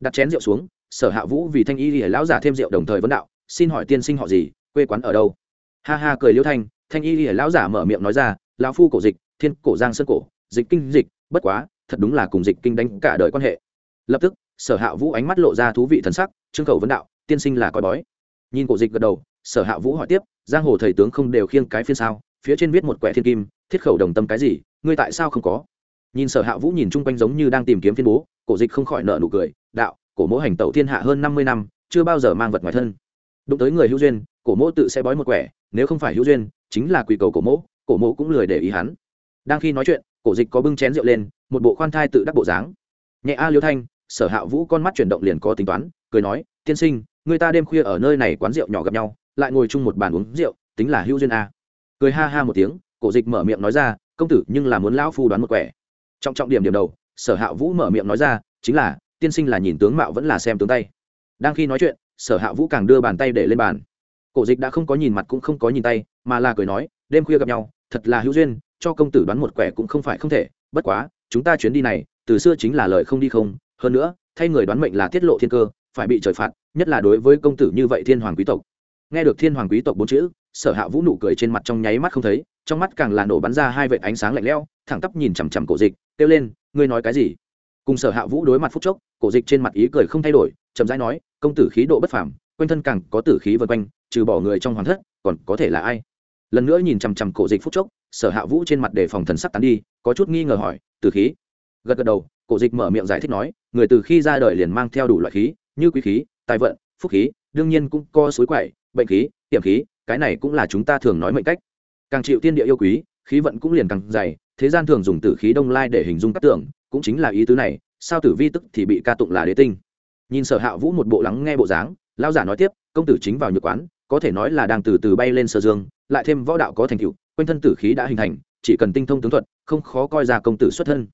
Đặt chén rượu xuống, sở hạ vũ vì thanh y lìa lão giả thêm rượu đồng thời vấn đạo, xin hỏi tiên sinh họ gì, quê quán ở đâu? Ha ha cười liêu thanh thanh y lìa lão giả mở miệng nói ra, lão phu cổ dịch, thiên cổ giang sơn cổ, dịch kinh dịch, bất quá, thật đúng là cùng dịch kinh đánh cả đời quan hệ. Lập tức, sở hạ vũ ánh mắt lộ ra thú vị thần sắc, trương khẩu vấn đạo, tiên sinh là coi bói. Nhìn cổ dịch gật đầu, sở hạ vũ hỏi tiếp, giang hồ thầy tướng không đều khiêng cái phiên sao? Phía trên viết một quẻ thiên kim, thiết khẩu đồng tâm cái gì? Ngươi tại sao không có? Nhìn sở hạ vũ nhìn chung quanh giống như đang tìm kiếm phiên bố, cổ dịch không khỏi nợ nụ cười, đạo, cổ mỗ hành tẩu thiên hạ hơn năm mươi năm, chưa bao giờ mang vật ngoài thân. Đụng tới người hữu duyên, cổ mỗ tự sẽ bói một quẻ, nếu không phải hữu duyên chính là quỳ cầu cổ mỗ cổ mỗ cũng lười để ý hắn. Đang khi nói chuyện, cổ dịch có bưng chén rượu lên, một bộ khoan thai tự đắc bộ dáng. Nhẹ a liêu thanh, sở hạ vũ con mắt chuyển động liền có tính toán, cười nói, tiên sinh, người ta đêm khuya ở nơi này quán rượu nhỏ gặp nhau, lại ngồi chung một bàn uống rượu, tính là hữu duyên a. Cười ha ha một tiếng, cổ dịch mở miệng nói ra, công tử, nhưng là muốn lão phu đoán một quẻ. Trọng trọng điểm điểm đầu, sở hạ vũ mở miệng nói ra, chính là, tiên sinh là nhìn tướng mạo vẫn là xem tướng tay. Đang khi nói chuyện, sở hạ vũ càng đưa bàn tay để lên bàn. Cổ dịch đã không có nhìn mặt cũng không có nhìn tay mà là cười nói, đêm khuya gặp nhau, thật là hữu duyên, cho công tử đoán một quẻ cũng không phải không thể, bất quá, chúng ta chuyến đi này, từ xưa chính là lời không đi không, hơn nữa, thay người đoán mệnh là tiết lộ thiên cơ, phải bị trời phạt, nhất là đối với công tử như vậy thiên hoàng quý tộc. Nghe được thiên hoàng quý tộc bốn chữ, sở hạ vũ nụ cười trên mặt trong nháy mắt không thấy, trong mắt càng là nổ bắn ra hai vệt ánh sáng lạnh lẽo, thẳng tắp nhìn chằm chằm cổ dịch, kêu lên, ngươi nói cái gì? Cùng sở hạ vũ đối mặt phút chốc, cổ dịch trên mặt ý cười không thay đổi, chậm rãi nói, công tử khí độ bất phàm, quanh thân càng có tử khí vân quanh, trừ bỏ người trong hoàng thất, còn có thể là ai? Lần nữa nhìn chằm chằm cổ dịch phút chốc, sở hạ vũ trên mặt đề phòng thần sắc tán đi, có chút nghi ngờ hỏi tử khí? Gật gật đầu, cổ dịch mở miệng giải thích nói, người từ khi ra đời liền mang theo đủ loại khí, như quý khí, tài vận, phúc khí, đương nhiên cũng có suối quậy, bệnh khí tiệm khí, cái này cũng là chúng ta thường nói mệnh cách. Càng chịu tiên địa yêu quý, khí vận cũng liền càng dày, thế gian thường dùng tử khí đông lai để hình dung các tưởng, cũng chính là ý tứ này, sao tử vi tức thì bị ca tụng là đế tinh? Nhìn sở hạ vũ một bộ lắng nghe bộ dáng lao giả nói tiếp, công tử chính vào nhược quán, có thể nói là đang từ từ bay lên sơ dương lại thêm võ đạo có thành tựu, quanh thân tử khí đã hình thành, chỉ cần tinh thông tướng thuật, không khó coi ra công tử xuất thân.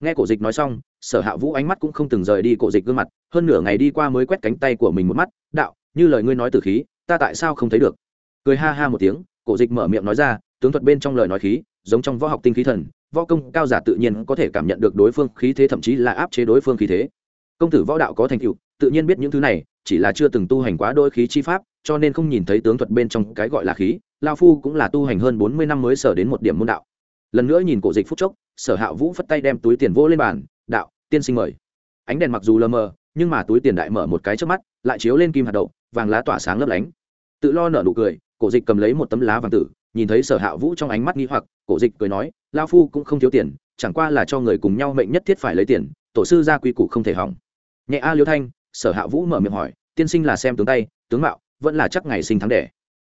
Nghe cổ dịch nói xong, sở hạ vũ ánh mắt cũng không từng rời đi cổ dịch gương mặt, hơn nửa ngày đi qua mới quét cánh tay của mình một mắt, đạo, như lời ngươi nói tử khí, ta tại sao không thấy được? Cười ha ha một tiếng, cổ dịch mở miệng nói ra, tướng thuật bên trong lời nói khí, giống trong võ học tinh khí thần, võ công cao giả tự nhiên có thể cảm nhận được đối phương khí thế thậm chí là áp chế đối phương khí thế. Công tử võ đạo có thành tựu, tự nhiên biết những thứ này, chỉ là chưa từng tu hành quá đôi khí chi pháp, cho nên không nhìn thấy tướng thuật bên trong cái gọi là khí lao phu cũng là tu hành hơn bốn mươi năm mới sở đến một điểm môn đạo. Lần nữa nhìn cổ dịch phút chốc, sở hạ vũ phất tay đem túi tiền vô lên bàn, đạo, tiên sinh mời. Ánh đèn mặc dù lờ mờ, nhưng mà túi tiền đại mở một cái trước mắt, lại chiếu lên kim hạt đậu, vàng lá tỏa sáng lấp lánh. Tự lo nở nụ cười, cổ dịch cầm lấy một tấm lá vàng tử, nhìn thấy sở hạ vũ trong ánh mắt nghi hoặc, cổ dịch cười nói, lao phu cũng không thiếu tiền, chẳng qua là cho người cùng nhau mệnh nhất thiết phải lấy tiền, tổ sư ra quy củ không thể hỏng. Nhẹ a liêu thanh, sở hạ vũ mở miệng hỏi, tiên sinh là xem tướng tay, tướng mạo, vẫn là chắc ngày sinh tháng đẻ?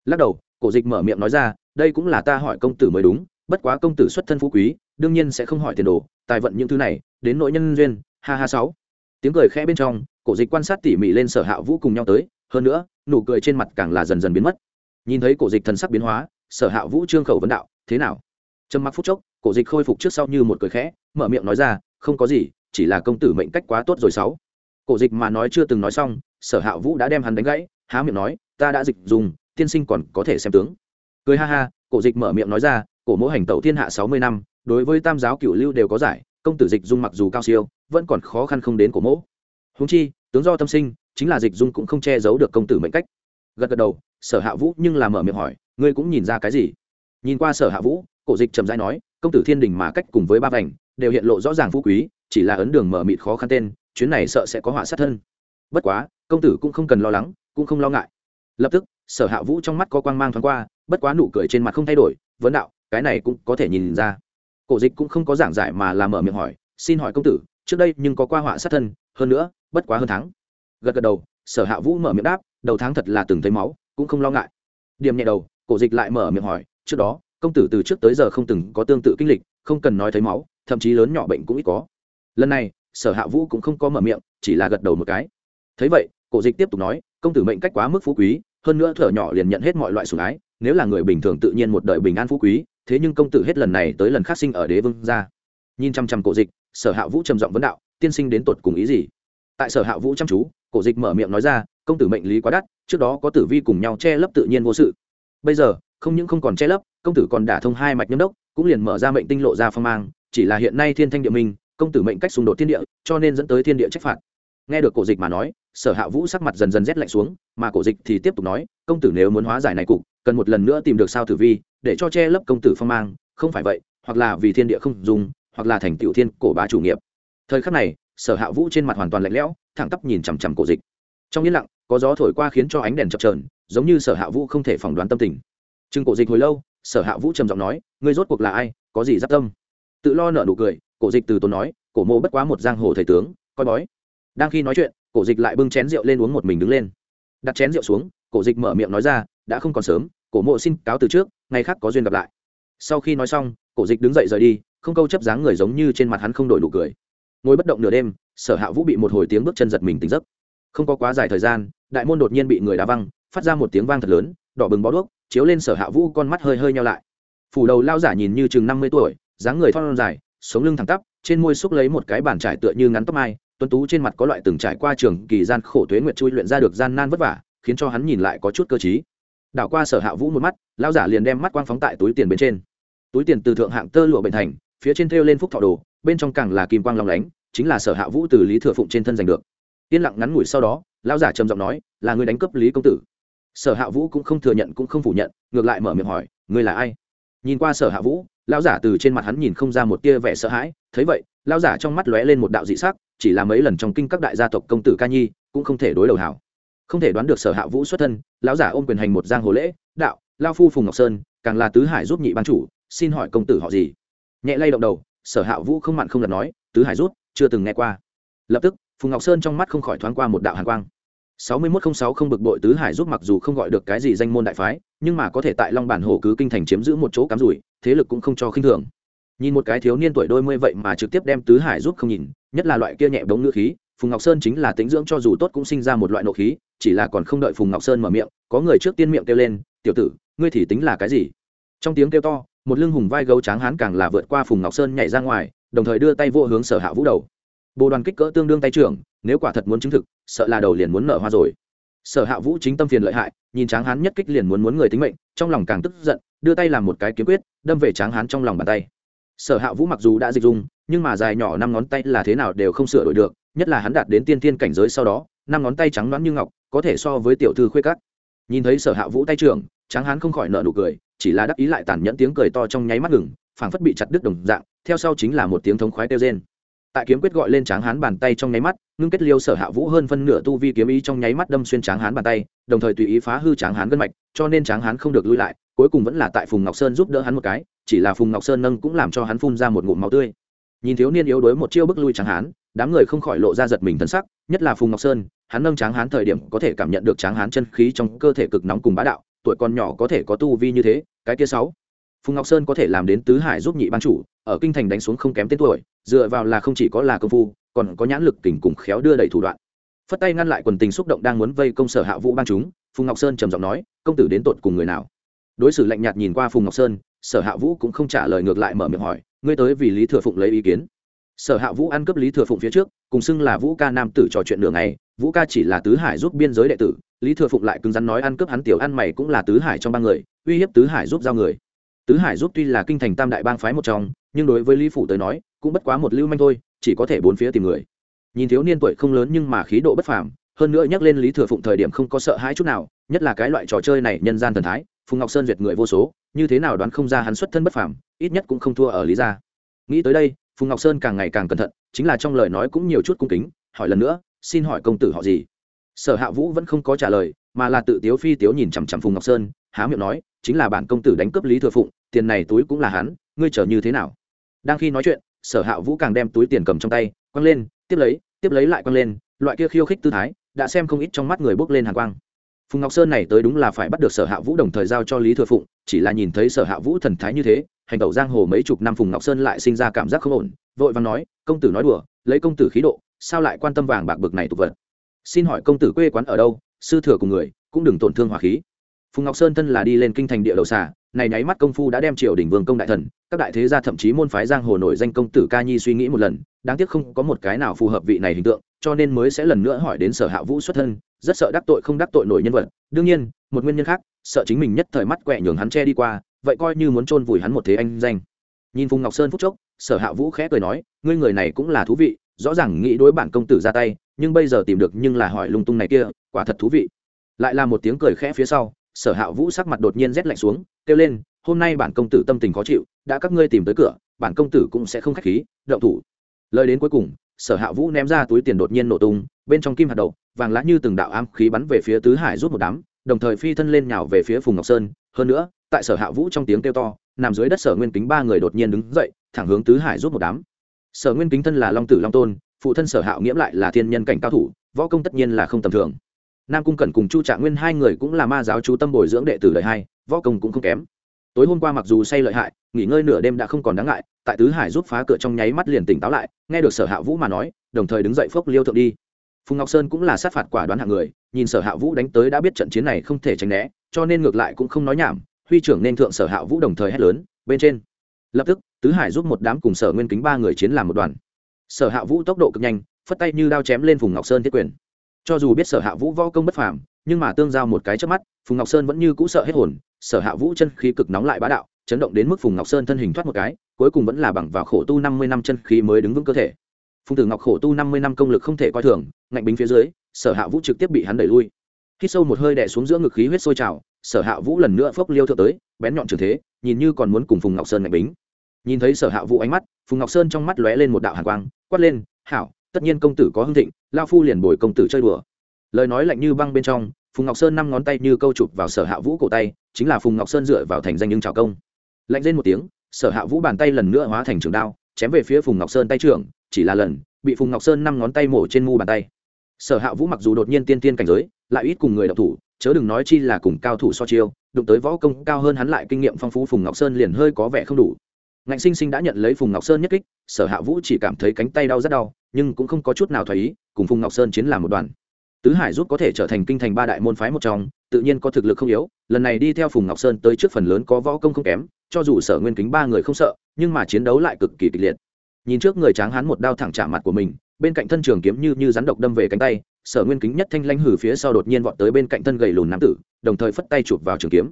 Lắc đầu cổ dịch mở miệng nói ra, đây cũng là ta hỏi công tử mới đúng, bất quá công tử xuất thân phú quý, đương nhiên sẽ không hỏi tiền đồ, tài vận những thứ này, đến nội nhân duyên, ha ha sáu. Tiếng cười khẽ bên trong, cổ dịch quan sát tỉ mỉ lên sở hạ vũ cùng nhau tới, hơn nữa, nụ cười trên mặt càng là dần dần biến mất. Nhìn thấy cổ dịch thần sắc biến hóa, sở hạ vũ trương khẩu vấn đạo, thế nào? Trầm mặc phút chốc, cổ dịch khôi phục trước sau như một cười khẽ, mở miệng nói ra, không có gì, chỉ là công tử mệnh cách quá tốt rồi sáu. Cổ dịch mà nói chưa từng nói xong, sở hạ vũ đã đem hắn đánh gãy, há miệng nói, ta đã dịch dùng tiên sinh còn có thể xem tướng. Cười ha ha, cổ dịch mở miệng nói ra, cổ mẫu hành tẩu thiên hạ sáu mươi năm, đối với tam giáo cửu lưu đều có giải, công tử dịch dung mặc dù cao siêu, vẫn còn khó khăn không đến cổ mẫu húng chi, tướng do tâm sinh, chính là dịch dung cũng không che giấu được công tử mệnh cách. Gật gật đầu, sở hạ vũ nhưng là mở miệng hỏi, ngươi cũng nhìn ra cái gì? Nhìn qua sở hạ vũ, cổ dịch trầm rãi nói, công tử thiên đình mà cách cùng với ba vành, đều hiện lộ rõ ràng phú quý, chỉ là ấn đường mở mịt khó khăn tên, chuyến này sợ sẽ có họa sát thân. Bất quá, công tử cũng không cần lo lắng, cũng không lo ngại lập tức, sở hạ vũ trong mắt có quang mang thoáng qua, bất quá nụ cười trên mặt không thay đổi, vấn đạo, cái này cũng có thể nhìn ra. Cổ dịch cũng không có giảng giải mà làm mở miệng hỏi, xin hỏi công tử, trước đây nhưng có qua họa sát thân, hơn nữa, bất quá hơn tháng. Gật gật đầu, sở hạ vũ mở miệng đáp, đầu tháng thật là từng thấy máu, cũng không lo ngại. Điểm nhẹ đầu, cổ dịch lại mở miệng hỏi, trước đó, công tử từ trước tới giờ không từng có tương tự kinh lịch, không cần nói thấy máu, thậm chí lớn nhỏ bệnh cũng ít có. Lần này, sở hạ vũ cũng không có mở miệng, chỉ là gật đầu một cái. Thấy vậy, cổ dịch tiếp tục nói công tử mệnh cách quá mức phú quý, hơn nữa thở nhỏ liền nhận hết mọi loại sủng ái, nếu là người bình thường tự nhiên một đời bình an phú quý, thế nhưng công tử hết lần này tới lần khác sinh ở đế vương gia. Nhìn chăm chăm cổ dịch, sở hạ vũ trầm giọng vấn đạo, tiên sinh đến tột cùng ý gì? Tại sở hạ vũ chăm chú, cổ dịch mở miệng nói ra, công tử mệnh lý quá đắt, trước đó có tử vi cùng nhau che lấp tự nhiên vô sự. Bây giờ, không những không còn che lấp, công tử còn đả thông hai mạch nhâm đốc, cũng liền mở ra mệnh tinh lộ ra phong mang, chỉ là hiện nay thiên thanh địa minh, công tử mệnh cách xung đột thiên địa, cho nên dẫn tới thiên địa trách phạt nghe được cổ dịch mà nói, sở hạ vũ sắc mặt dần dần rét lạnh xuống, mà cổ dịch thì tiếp tục nói, công tử nếu muốn hóa giải này cục, cần một lần nữa tìm được sao tử vi, để cho che lấp công tử phong mang, không phải vậy, hoặc là vì thiên địa không dùng, hoặc là thành tiểu thiên cổ bá chủ nghiệp. Thời khắc này, sở hạ vũ trên mặt hoàn toàn lạnh lẽo, thẳng tắp nhìn chằm chằm cổ dịch. Trong yên lặng, có gió thổi qua khiến cho ánh đèn chập trờn giống như sở hạ vũ không thể phỏng đoán tâm tình. Chừng cổ dịch hồi lâu, sở hạ vũ trầm giọng nói, ngươi rốt cuộc là ai, có gì giáp tâm? Tự lo nợ nụ cười, cổ dịch từ tốn nói, cổ mô bất quá một giang hồ thầy tướng, coi bói đang khi nói chuyện, cổ dịch lại bưng chén rượu lên uống một mình đứng lên. Đặt chén rượu xuống, cổ dịch mở miệng nói ra, đã không còn sớm, cổ mộ xin cáo từ trước, ngày khác có duyên gặp lại. Sau khi nói xong, cổ dịch đứng dậy rời đi, không câu chấp dáng người giống như trên mặt hắn không đổi đủ cười. Ngồi bất động nửa đêm, sở hạ vũ bị một hồi tiếng bước chân giật mình tỉnh giấc. Không có quá dài thời gian, đại môn đột nhiên bị người đá văng, phát ra một tiếng vang thật lớn, đỏ bừng bó đuốc, chiếu lên sở hạ vũ con mắt hơi hơi nhau lại. Phủ đầu lao giả nhìn như chừng năm mươi tuổi, dáng người thon dài, sống lưng thẳng tắp, trên môi xúc lấy một cái bàn trải tựa như ngắn tóc mai tuấn tú trên mặt có loại từng trải qua trường kỳ gian khổ tuế nguyện chui luyện ra được gian nan vất vả, khiến cho hắn nhìn lại có chút cơ t đảo qua sở hạ vũ một mắt, lão giả liền đem mắt quang phóng tại túi tiền bên trên. Túi tiền từ thượng hạng tơ lụa bệnh thành, phía trên thêu lên phúc thọ đồ, bên trong càng là kim quang long lánh, chính là sở hạ vũ từ lý thừa phụng trên thân giành được. Yên lặng ngắn ngủi sau đó, lão giả trầm giọng nói, là người đánh cướp lý công tử. Sở hạ vũ cũng không thừa nhận cũng không phủ nhận, ngược lại mở miệng hỏi, ngươi là ai? Nhìn qua sở hạ vũ, lão giả từ trên mặt hắn nhìn không ra một tia vẻ sợ hãi, thấy vậy, lão giả trong mắt lóe lên một đạo dị sắc chỉ là mấy lần trong kinh các đại gia tộc công tử ca nhi, cũng không thể đối đầu hảo. Không thể đoán được sở hạ vũ xuất thân, lão giả ôm quyền hành một giang hồ lễ, đạo lao phu phùng ngọc sơn, càng là tứ hải giúp nhị ban chủ, xin hỏi công tử họ gì? Nhẹ lay động đầu, sở hạ vũ không mặn không lật nói, tứ hải rút chưa từng nghe qua. Lập tức, phùng ngọc sơn trong mắt không khỏi thoáng qua một đạo hàn quang. Sáu mươi một sáu không bực bội tứ hải giúp mặc dù không gọi được cái gì danh môn đại phái, nhưng mà có thể tại long bản hồ cứ kinh thành chiếm giữ một chỗ cắm rủi, thế lực cũng không cho khinh thường nhìn một cái thiếu niên tuổi đôi mươi vậy mà trực tiếp đem tứ hải giúp không nhìn, nhất là loại kia nhẹ bóng ngữ khí, phùng ngọc sơn chính là tính dưỡng cho dù tốt cũng sinh ra một loại nộ khí, chỉ là còn không đợi phùng ngọc sơn mở miệng, có người trước tiên miệng kêu lên, tiểu tử, ngươi thì tính là cái gì? Trong tiếng kêu to, một lưng hùng vai gấu tráng hán càng là vượt qua phùng ngọc sơn nhảy ra ngoài, đồng thời đưa tay vô hướng sở hạ vũ đầu. Bồ đoàn kích cỡ tương đương tay trưởng, nếu quả thật muốn chứng thực, sợ là đầu liền muốn nở hoa rồi. Sở hạ vũ chính tâm phiền lợi hại, nhìn tráng hán nhất kích liền muốn muốn người tính mệnh, trong lòng càng tức giận, đưa tay làm một cái kiếm quyết, đâm về tráng hán trong lòng bàn tay sở hạ vũ mặc dù đã dịch dung, nhưng mà dài nhỏ năm ngón tay là thế nào đều không sửa đổi được, nhất là hắn đạt đến tiên tiên cảnh giới sau đó, năm ngón tay trắng đoán như ngọc, có thể so với tiểu thư khuê cắt nhìn thấy sở hạ vũ tay trưởng, tráng hán không khỏi nợ nụ cười, chỉ là đắc ý lại tàn nhẫn tiếng cười to trong nháy mắt ngừng, phảng phất bị chặt đứt đồng dạng, theo sau chính là một tiếng thống khoái kêu rên. Tại kiếm quyết gọi lên tráng hán bàn tay trong nháy mắt, ngưng kết liêu sở hạ vũ hơn phân nửa tu vi kiếm ý trong nháy mắt đâm xuyên tráng hán bàn tay, đồng thời tùy ý phá hư tráng hán gân mạch, cho nên tráng hán không được lui lại cuối cùng vẫn là tại phùng ngọc sơn giúp đỡ hắn một cái, chỉ là phùng ngọc sơn nâng cũng làm cho hắn phun ra một ngụm máu tươi. Nhìn thiếu niên yếu đuối một chiêu bức lui tráng hán, đám người không khỏi lộ ra giật mình thân sắc, nhất là phùng ngọc sơn, hắn nâng tráng hán thời điểm có thể cảm nhận được tráng hán chân khí trong cơ thể cực nóng cùng bá đạo, tuổi còn nhỏ có thể có tu vi như thế, cái kia sáu. Phùng ngọc sơn có thể làm đến tứ hải giúp nhị ban chủ, ở kinh thành đánh xuống không kém tên tuổi, dựa vào là không chỉ có là công phu, còn có nhãn lực kình cùng khéo đưa đẩy thủ đoạn. Phất tay ngăn lại quần tình xúc động đang muốn vây công sở hạ vũ ban chúng, phùng ngọc sơn trầm giọng nói, công tử đến tột cùng người nào? Đối xử lạnh nhạt nhìn qua phùng ngọc sơn, sở hạ vũ cũng không trả lời ngược lại mở miệng hỏi, ngươi tới vì lý thừa phụng lấy ý kiến? Sở hạ vũ ăn cướp lý thừa phụng phía trước, cùng xưng là vũ ca nam tử trò chuyện đường này vũ ca chỉ là tứ hải giúp biên giới đệ tử, lý thừa phụng lại cứng rắn nói ăn cướp hắn tiểu ăn mày cũng là tứ hải trong ba người, uy hiếp tứ hải giúp giao người. Tứ hải giúp tuy là kinh thành tam đại bang phái một trong, nhưng đối với lý phủ tới nói, cũng bất quá một lưu manh thôi, chỉ có thể bốn phía tìm người. Nhìn thiếu niên tuổi không lớn nhưng mà khí độ bất phàm hơn nữa nhắc lên lý thừa phụng thời điểm không có sợ hãi chút nào, nhất là cái loại trò chơi này nhân gian thần thái, phùng ngọc sơn duyệt người vô số, như thế nào đoán không ra hắn xuất thân bất phàm, ít nhất cũng không thua ở lý gia. Nghĩ tới đây, phùng ngọc sơn càng ngày càng cẩn thận, chính là trong lời nói cũng nhiều chút cung kính, hỏi lần nữa, xin hỏi công tử họ gì? Sở hạ vũ vẫn không có trả lời, mà là tự tiếu phi tiếu nhìn chằm chằm phùng ngọc sơn, há miệng nói, chính là bản công tử đánh cướp lý thừa phụng, tiền này túi cũng là hắn, ngươi chờ như thế nào? Đang khi nói chuyện, sở hạ vũ càng đem túi tiền cầm trong tay, quăng lên, tiếp lấy tiếp lấy lại quăng lên, loại kia khiêu khích tư thái đã xem không ít trong mắt người bước lên hàng quang. Phùng ngọc sơn này tới đúng là phải bắt được sở hạ vũ đồng thời giao cho lý thừa phụng, chỉ là nhìn thấy sở hạ vũ thần thái như thế, hành tẩu giang hồ mấy chục năm phùng ngọc sơn lại sinh ra cảm giác không ổn, vội vàng nói, công tử nói đùa, lấy công tử khí độ, sao lại quan tâm vàng bạc bực này tục vật? Xin hỏi công tử quê quán ở đâu, sư thừa cùng người, cũng đừng tổn thương hòa khí. Phùng ngọc sơn thân là đi lên kinh thành địa đầu xà này nháy mắt công phu đã đem triều đình vương công đại thần, các đại thế gia thậm chí môn phái giang hồ nổi danh công tử ca nhi suy nghĩ một lần, đáng tiếc không có một cái nào phù hợp vị này hình tượng, cho nên mới sẽ lần nữa hỏi đến sở hạ vũ xuất thân, rất sợ đắc tội không đắc tội nổi nhân vật. Đương nhiên, một nguyên nhân khác, sợ chính mình nhất thời mắt quẹ nhường hắn che đi qua, vậy coi như muốn chôn vùi hắn một thế anh danh. Nhìn phùng ngọc sơn phúc chốc, sở hạ vũ khẽ cười nói, ngươi người này cũng là thú vị, rõ ràng nghĩ đối bản công tử ra tay, nhưng bây giờ tìm được nhưng là hỏi lung tung này kia, quả thật thú vị. Lại là một tiếng cười khẽ phía sau, sở hạ vũ sắc mặt đột nhiên rét lạnh xuống kêu lên, hôm nay bản công tử tâm tình khó chịu, đã các ngươi tìm tới cửa, bản công tử cũng sẽ không khách khí đậu thủ. Lời đến cuối cùng, sở hạ vũ ném ra túi tiền đột nhiên nổ tung, bên trong kim hạt đậu, vàng lá như từng đạo ám khí bắn về phía tứ hải rút một đám, đồng thời phi thân lên nhào về phía phùng ngọc sơn. Hơn nữa, tại sở hạ vũ trong tiếng kêu to, nằm dưới đất sở nguyên kính ba người đột nhiên đứng dậy, thẳng hướng tứ hải rút một đám. Sở nguyên kính thân là long tử long tôn, phụ thân sở hạo nghiễm lại là thiên nhân cảnh cao thủ, võ công tất nhiên là không tầm thường. Nam cung cẩn cùng chu trạng nguyên hai người cũng là ma giáo chú tâm bồi dưỡng đệ tử đời hai võ công cũng không kém. Tối hôm qua mặc dù say lợi hại, nghỉ ngơi nửa đêm đã không còn đáng ngại, tại tứ hải giúp phá cửa trong nháy mắt liền tỉnh táo lại, nghe được sở hạ vũ mà nói, đồng thời đứng dậy phốc liêu thượng đi. Phùng ngọc sơn cũng là sát phạt quả đoán hạng người, nhìn sở hạ vũ đánh tới đã biết trận chiến này không thể tránh né, cho nên ngược lại cũng không nói nhảm, huy trưởng nên thượng sở hạ vũ đồng thời hét lớn, bên trên. Lập tức, tứ hải giúp một đám cùng sở nguyên kính ba người chiến làm một đoàn. Sở hạ vũ tốc độ cực nhanh, phất tay như đao chém lên phùng ngọc sơn thiết quyền. Cho dù biết sở hạ vũ võ công bất phàm, nhưng mà tương giao một cái trước mắt, phùng ngọc sơn vẫn như cũ sợ hết hồn sở hạ vũ chân khí cực nóng lại bá đạo, chấn động đến mức phùng ngọc sơn thân hình thoát một cái, cuối cùng vẫn là bằng vào khổ tu năm mươi năm chân khí mới đứng vững cơ thể. Phùng tử ngọc khổ tu năm mươi năm công lực không thể coi thường, ngạnh bính phía dưới, sở hạ vũ trực tiếp bị hắn đẩy lui. Khi sâu một hơi đè xuống giữa ngực khí huyết sôi trào, sở hạ vũ lần nữa phốc liêu thượng tới, bén nhọn trường thế, nhìn như còn muốn cùng phùng ngọc sơn ngạnh bính. Nhìn thấy sở hạ vũ ánh mắt, phùng ngọc sơn trong mắt lóe lên một đạo hàn quang, quát lên, hảo, tất nhiên công tử có hưng thịnh lao phu liền bồi công tử chơi đùa. Lời nói lạnh như băng bên trong phùng ngọc sơn năm ngón tay như câu chụp vào sở hạ vũ cổ tay, chính là phùng ngọc sơn dựa vào thành danh nhưng trào công. Lạnh lên một tiếng, sở hạ vũ bàn tay lần nữa hóa thành trường đao, chém về phía phùng ngọc sơn tay trưởng, chỉ là lần, bị phùng ngọc sơn năm ngón tay mổ trên mu bàn tay. Sở hạ vũ mặc dù đột nhiên tiên tiên cảnh giới, lại ít cùng người đọc thủ, chớ đừng nói chi là cùng cao thủ so chiêu, đụng tới võ công cao hơn hắn lại kinh nghiệm phong phú phùng ngọc sơn liền hơi có vẻ không đủ. Ngạnh sinh sinh đã nhận lấy phùng ngọc sơn nhất kích, sở hạ vũ chỉ cảm thấy cánh tay đau rất đau, nhưng cũng không có chút nào thoải ý, cùng phùng ngọc sơn chiến làm một đoàn tứ hải rút có thể trở thành kinh thành ba đại môn phái một trong, tự nhiên có thực lực không yếu, lần này đi theo phùng ngọc sơn tới trước phần lớn có võ công không kém, cho dù sở nguyên kính ba người không sợ, nhưng mà chiến đấu lại cực kỳ kịch liệt. Nhìn trước người tráng Hán một đao thẳng trả mặt của mình, bên cạnh thân trường kiếm như như rắn độc đâm về cánh tay, sở nguyên kính nhất thanh lanh hử phía sau đột nhiên vọt tới bên cạnh thân gầy lùn nam tử, đồng thời phất tay chụp vào trường kiếm.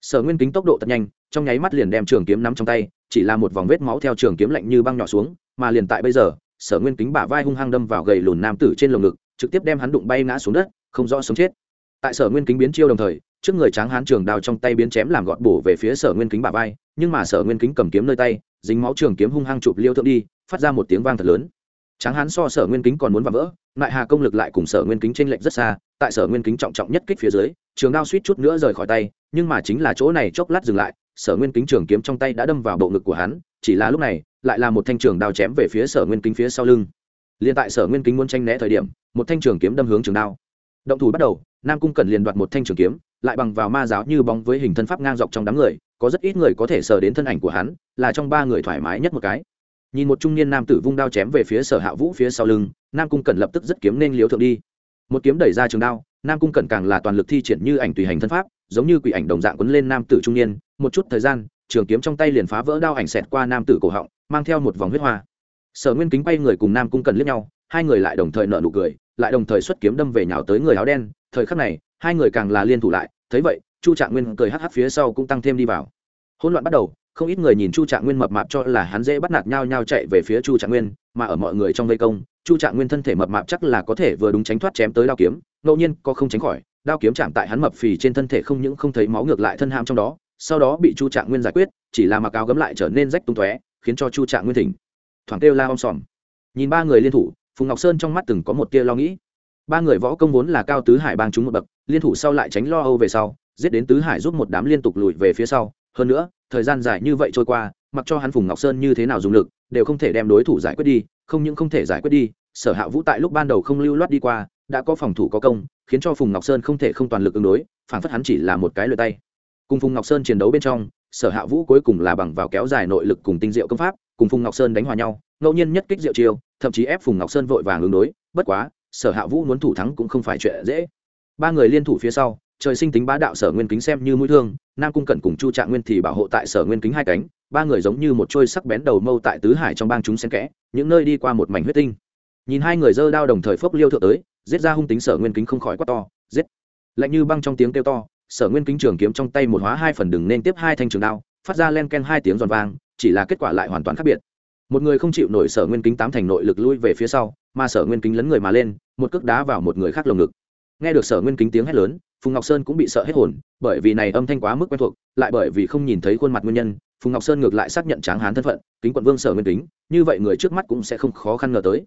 Sở nguyên kính tốc độ thật nhanh, trong nháy mắt liền đem trường kiếm nắm trong tay, chỉ là một vòng vết máu theo trường kiếm lạnh như băng nhỏ xuống, mà liền tại bây giờ, sở nguyên kính bả vai hung hăng đâm vào gầy lùn nam tử trên lồng ngực trực tiếp đem hắn đụng bay ngã xuống đất, không rõ sống chết. Tại sở nguyên kính biến chiêu đồng thời, trước người tráng hán trường đao trong tay biến chém làm gọt bổ về phía sở nguyên kính bả vai, nhưng mà sở nguyên kính cầm kiếm nơi tay, dính máu trường kiếm hung hăng chụp liêu thượng đi, phát ra một tiếng vang thật lớn. Tráng hán so sở nguyên kính còn muốn vỡ vỡ lại hà công lực lại cùng sở nguyên kính t r ê n lệch rất xa, tại sở nguyên kính trọng trọng nhất kích phía dưới, trường đao suýt chút nữa rời khỏi tay, nhưng mà chính là chỗ này chốc lát dừng lại, sở nguyên kính trường kiếm trong tay đã đâm vào bộ ngực của hắn, chỉ là lúc này, lại là một thanh trường đao chém về phía sở nguyên kính phía sau lưng liền tại sở nguyên kính muốn tranh né thời điểm, một thanh trường kiếm đâm hướng trường đao. Động thủ bắt đầu, nam cung cần liền đoạt một thanh trường kiếm, lại bằng vào ma giáo như bóng với hình thân pháp ngang dọc trong đám người, có rất ít người có thể sờ đến thân ảnh của hắn, là trong ba người thoải mái nhất một cái. Nhìn một trung niên nam tử vung đao chém về phía sở hạ vũ phía sau lưng, nam cung cần lập tức rất kiếm nên liếu thượng đi. Một kiếm đẩy ra trường đao, nam cung cần càng là toàn lực thi triển như ảnh tùy hành thân pháp, giống như quỷ ảnh đồng dạng quấn lên nam tử trung niên. Một chút thời gian, trường kiếm trong tay liền phá vỡ đao ảnh xẹt qua nam tử cổ họng, mang theo một vòng huyết hoa sở nguyên kính quay người cùng nam cung cần liếc nhau, hai người lại đồng thời nợ nụ cười, lại đồng thời xuất kiếm đâm về nhào tới người áo đen. Thời khắc này, hai người càng là liên thủ lại, thấy vậy, chu trạng nguyên cười hắc hắc phía sau cũng tăng thêm đi vào. Hỗn loạn bắt đầu, không ít người nhìn chu trạng nguyên mập mạp cho là hắn dễ bắt nạt nhau nhau chạy về phía chu trạng nguyên, mà ở mọi người trong vây công, chu trạng nguyên thân thể mập mạp chắc là có thể vừa đúng tránh thoát chém tới đao kiếm, ngẫu nhiên có không tránh khỏi, đao kiếm chạm tại hắn mập phì trên thân thể không những không thấy máu ngược lại thân ham trong đó, sau đó bị chu trạng nguyên giải quyết, chỉ là mặc áo gấm lại trở nên rách tung tóe, khiến cho chu trạng nguyên thỉnh thoảng kêu la om sòm. Nhìn ba người liên thủ, phùng ngọc sơn trong mắt từng có một tia lo nghĩ. Ba người võ công vốn là cao tứ hải bang chúng một bậc, liên thủ sau lại tránh lo âu về sau, giết đến tứ hải giúp một đám liên tục lùi về phía sau. Hơn nữa, thời gian dài như vậy trôi qua, mặc cho hắn phùng ngọc sơn như thế nào dùng lực, đều không thể đem đối thủ giải quyết đi, không những không thể giải quyết đi, sở hạ vũ tại lúc ban đầu không lưu loát đi qua, đã có phòng thủ có công, khiến cho phùng ngọc sơn không thể không toàn lực ứng đối, phản phất hắn chỉ là một cái lượt tay. Cùng phùng ngọc sơn chiến đấu bên trong, sở hạ vũ cuối cùng là bằng vào kéo dài nội lực cùng tinh diệu công pháp cùng phùng ngọc sơn đánh hòa nhau, ngẫu nhiên nhất kích diệu chiêu thậm chí ép phùng ngọc sơn vội vàng ứng đối, bất quá, sở hạ vũ muốn thủ thắng cũng không phải chuyện dễ. Ba người liên thủ phía sau, trời sinh tính bá đạo sở nguyên kính xem như mũi thương, nam cung cẩn cùng chu trạng nguyên thì bảo hộ tại sở nguyên kính hai cánh, ba người giống như một trôi sắc bén đầu mâu tại tứ hải trong bang chúng xen kẽ, những nơi đi qua một mảnh huyết tinh. Nhìn hai người dơ đao đồng thời phốc liêu thượng tới, giết ra hung tính sở nguyên kính không khỏi quát to, giết. Lạnh như băng trong tiếng kêu to, sở nguyên kính trường kiếm trong tay một hóa hai phần đừng nên tiếp hai thanh trường đao, phát ra len ken hai tiếng giòn vang chỉ là kết quả lại hoàn toàn khác biệt. Một người không chịu nổi sở nguyên kính tám thành nội lực lui về phía sau, mà sở nguyên kính lấn người mà lên, một cước đá vào một người khác lồng ngực. Nghe được sở nguyên kính tiếng hét lớn, phùng ngọc sơn cũng bị sợ hết hồn, bởi vì này âm thanh quá mức quen thuộc, lại bởi vì không nhìn thấy khuôn mặt nguyên nhân, phùng ngọc sơn ngược lại xác nhận tráng hán thân phận, kính quận vương sở nguyên kính, như vậy người trước mắt cũng sẽ không khó khăn ngờ tới.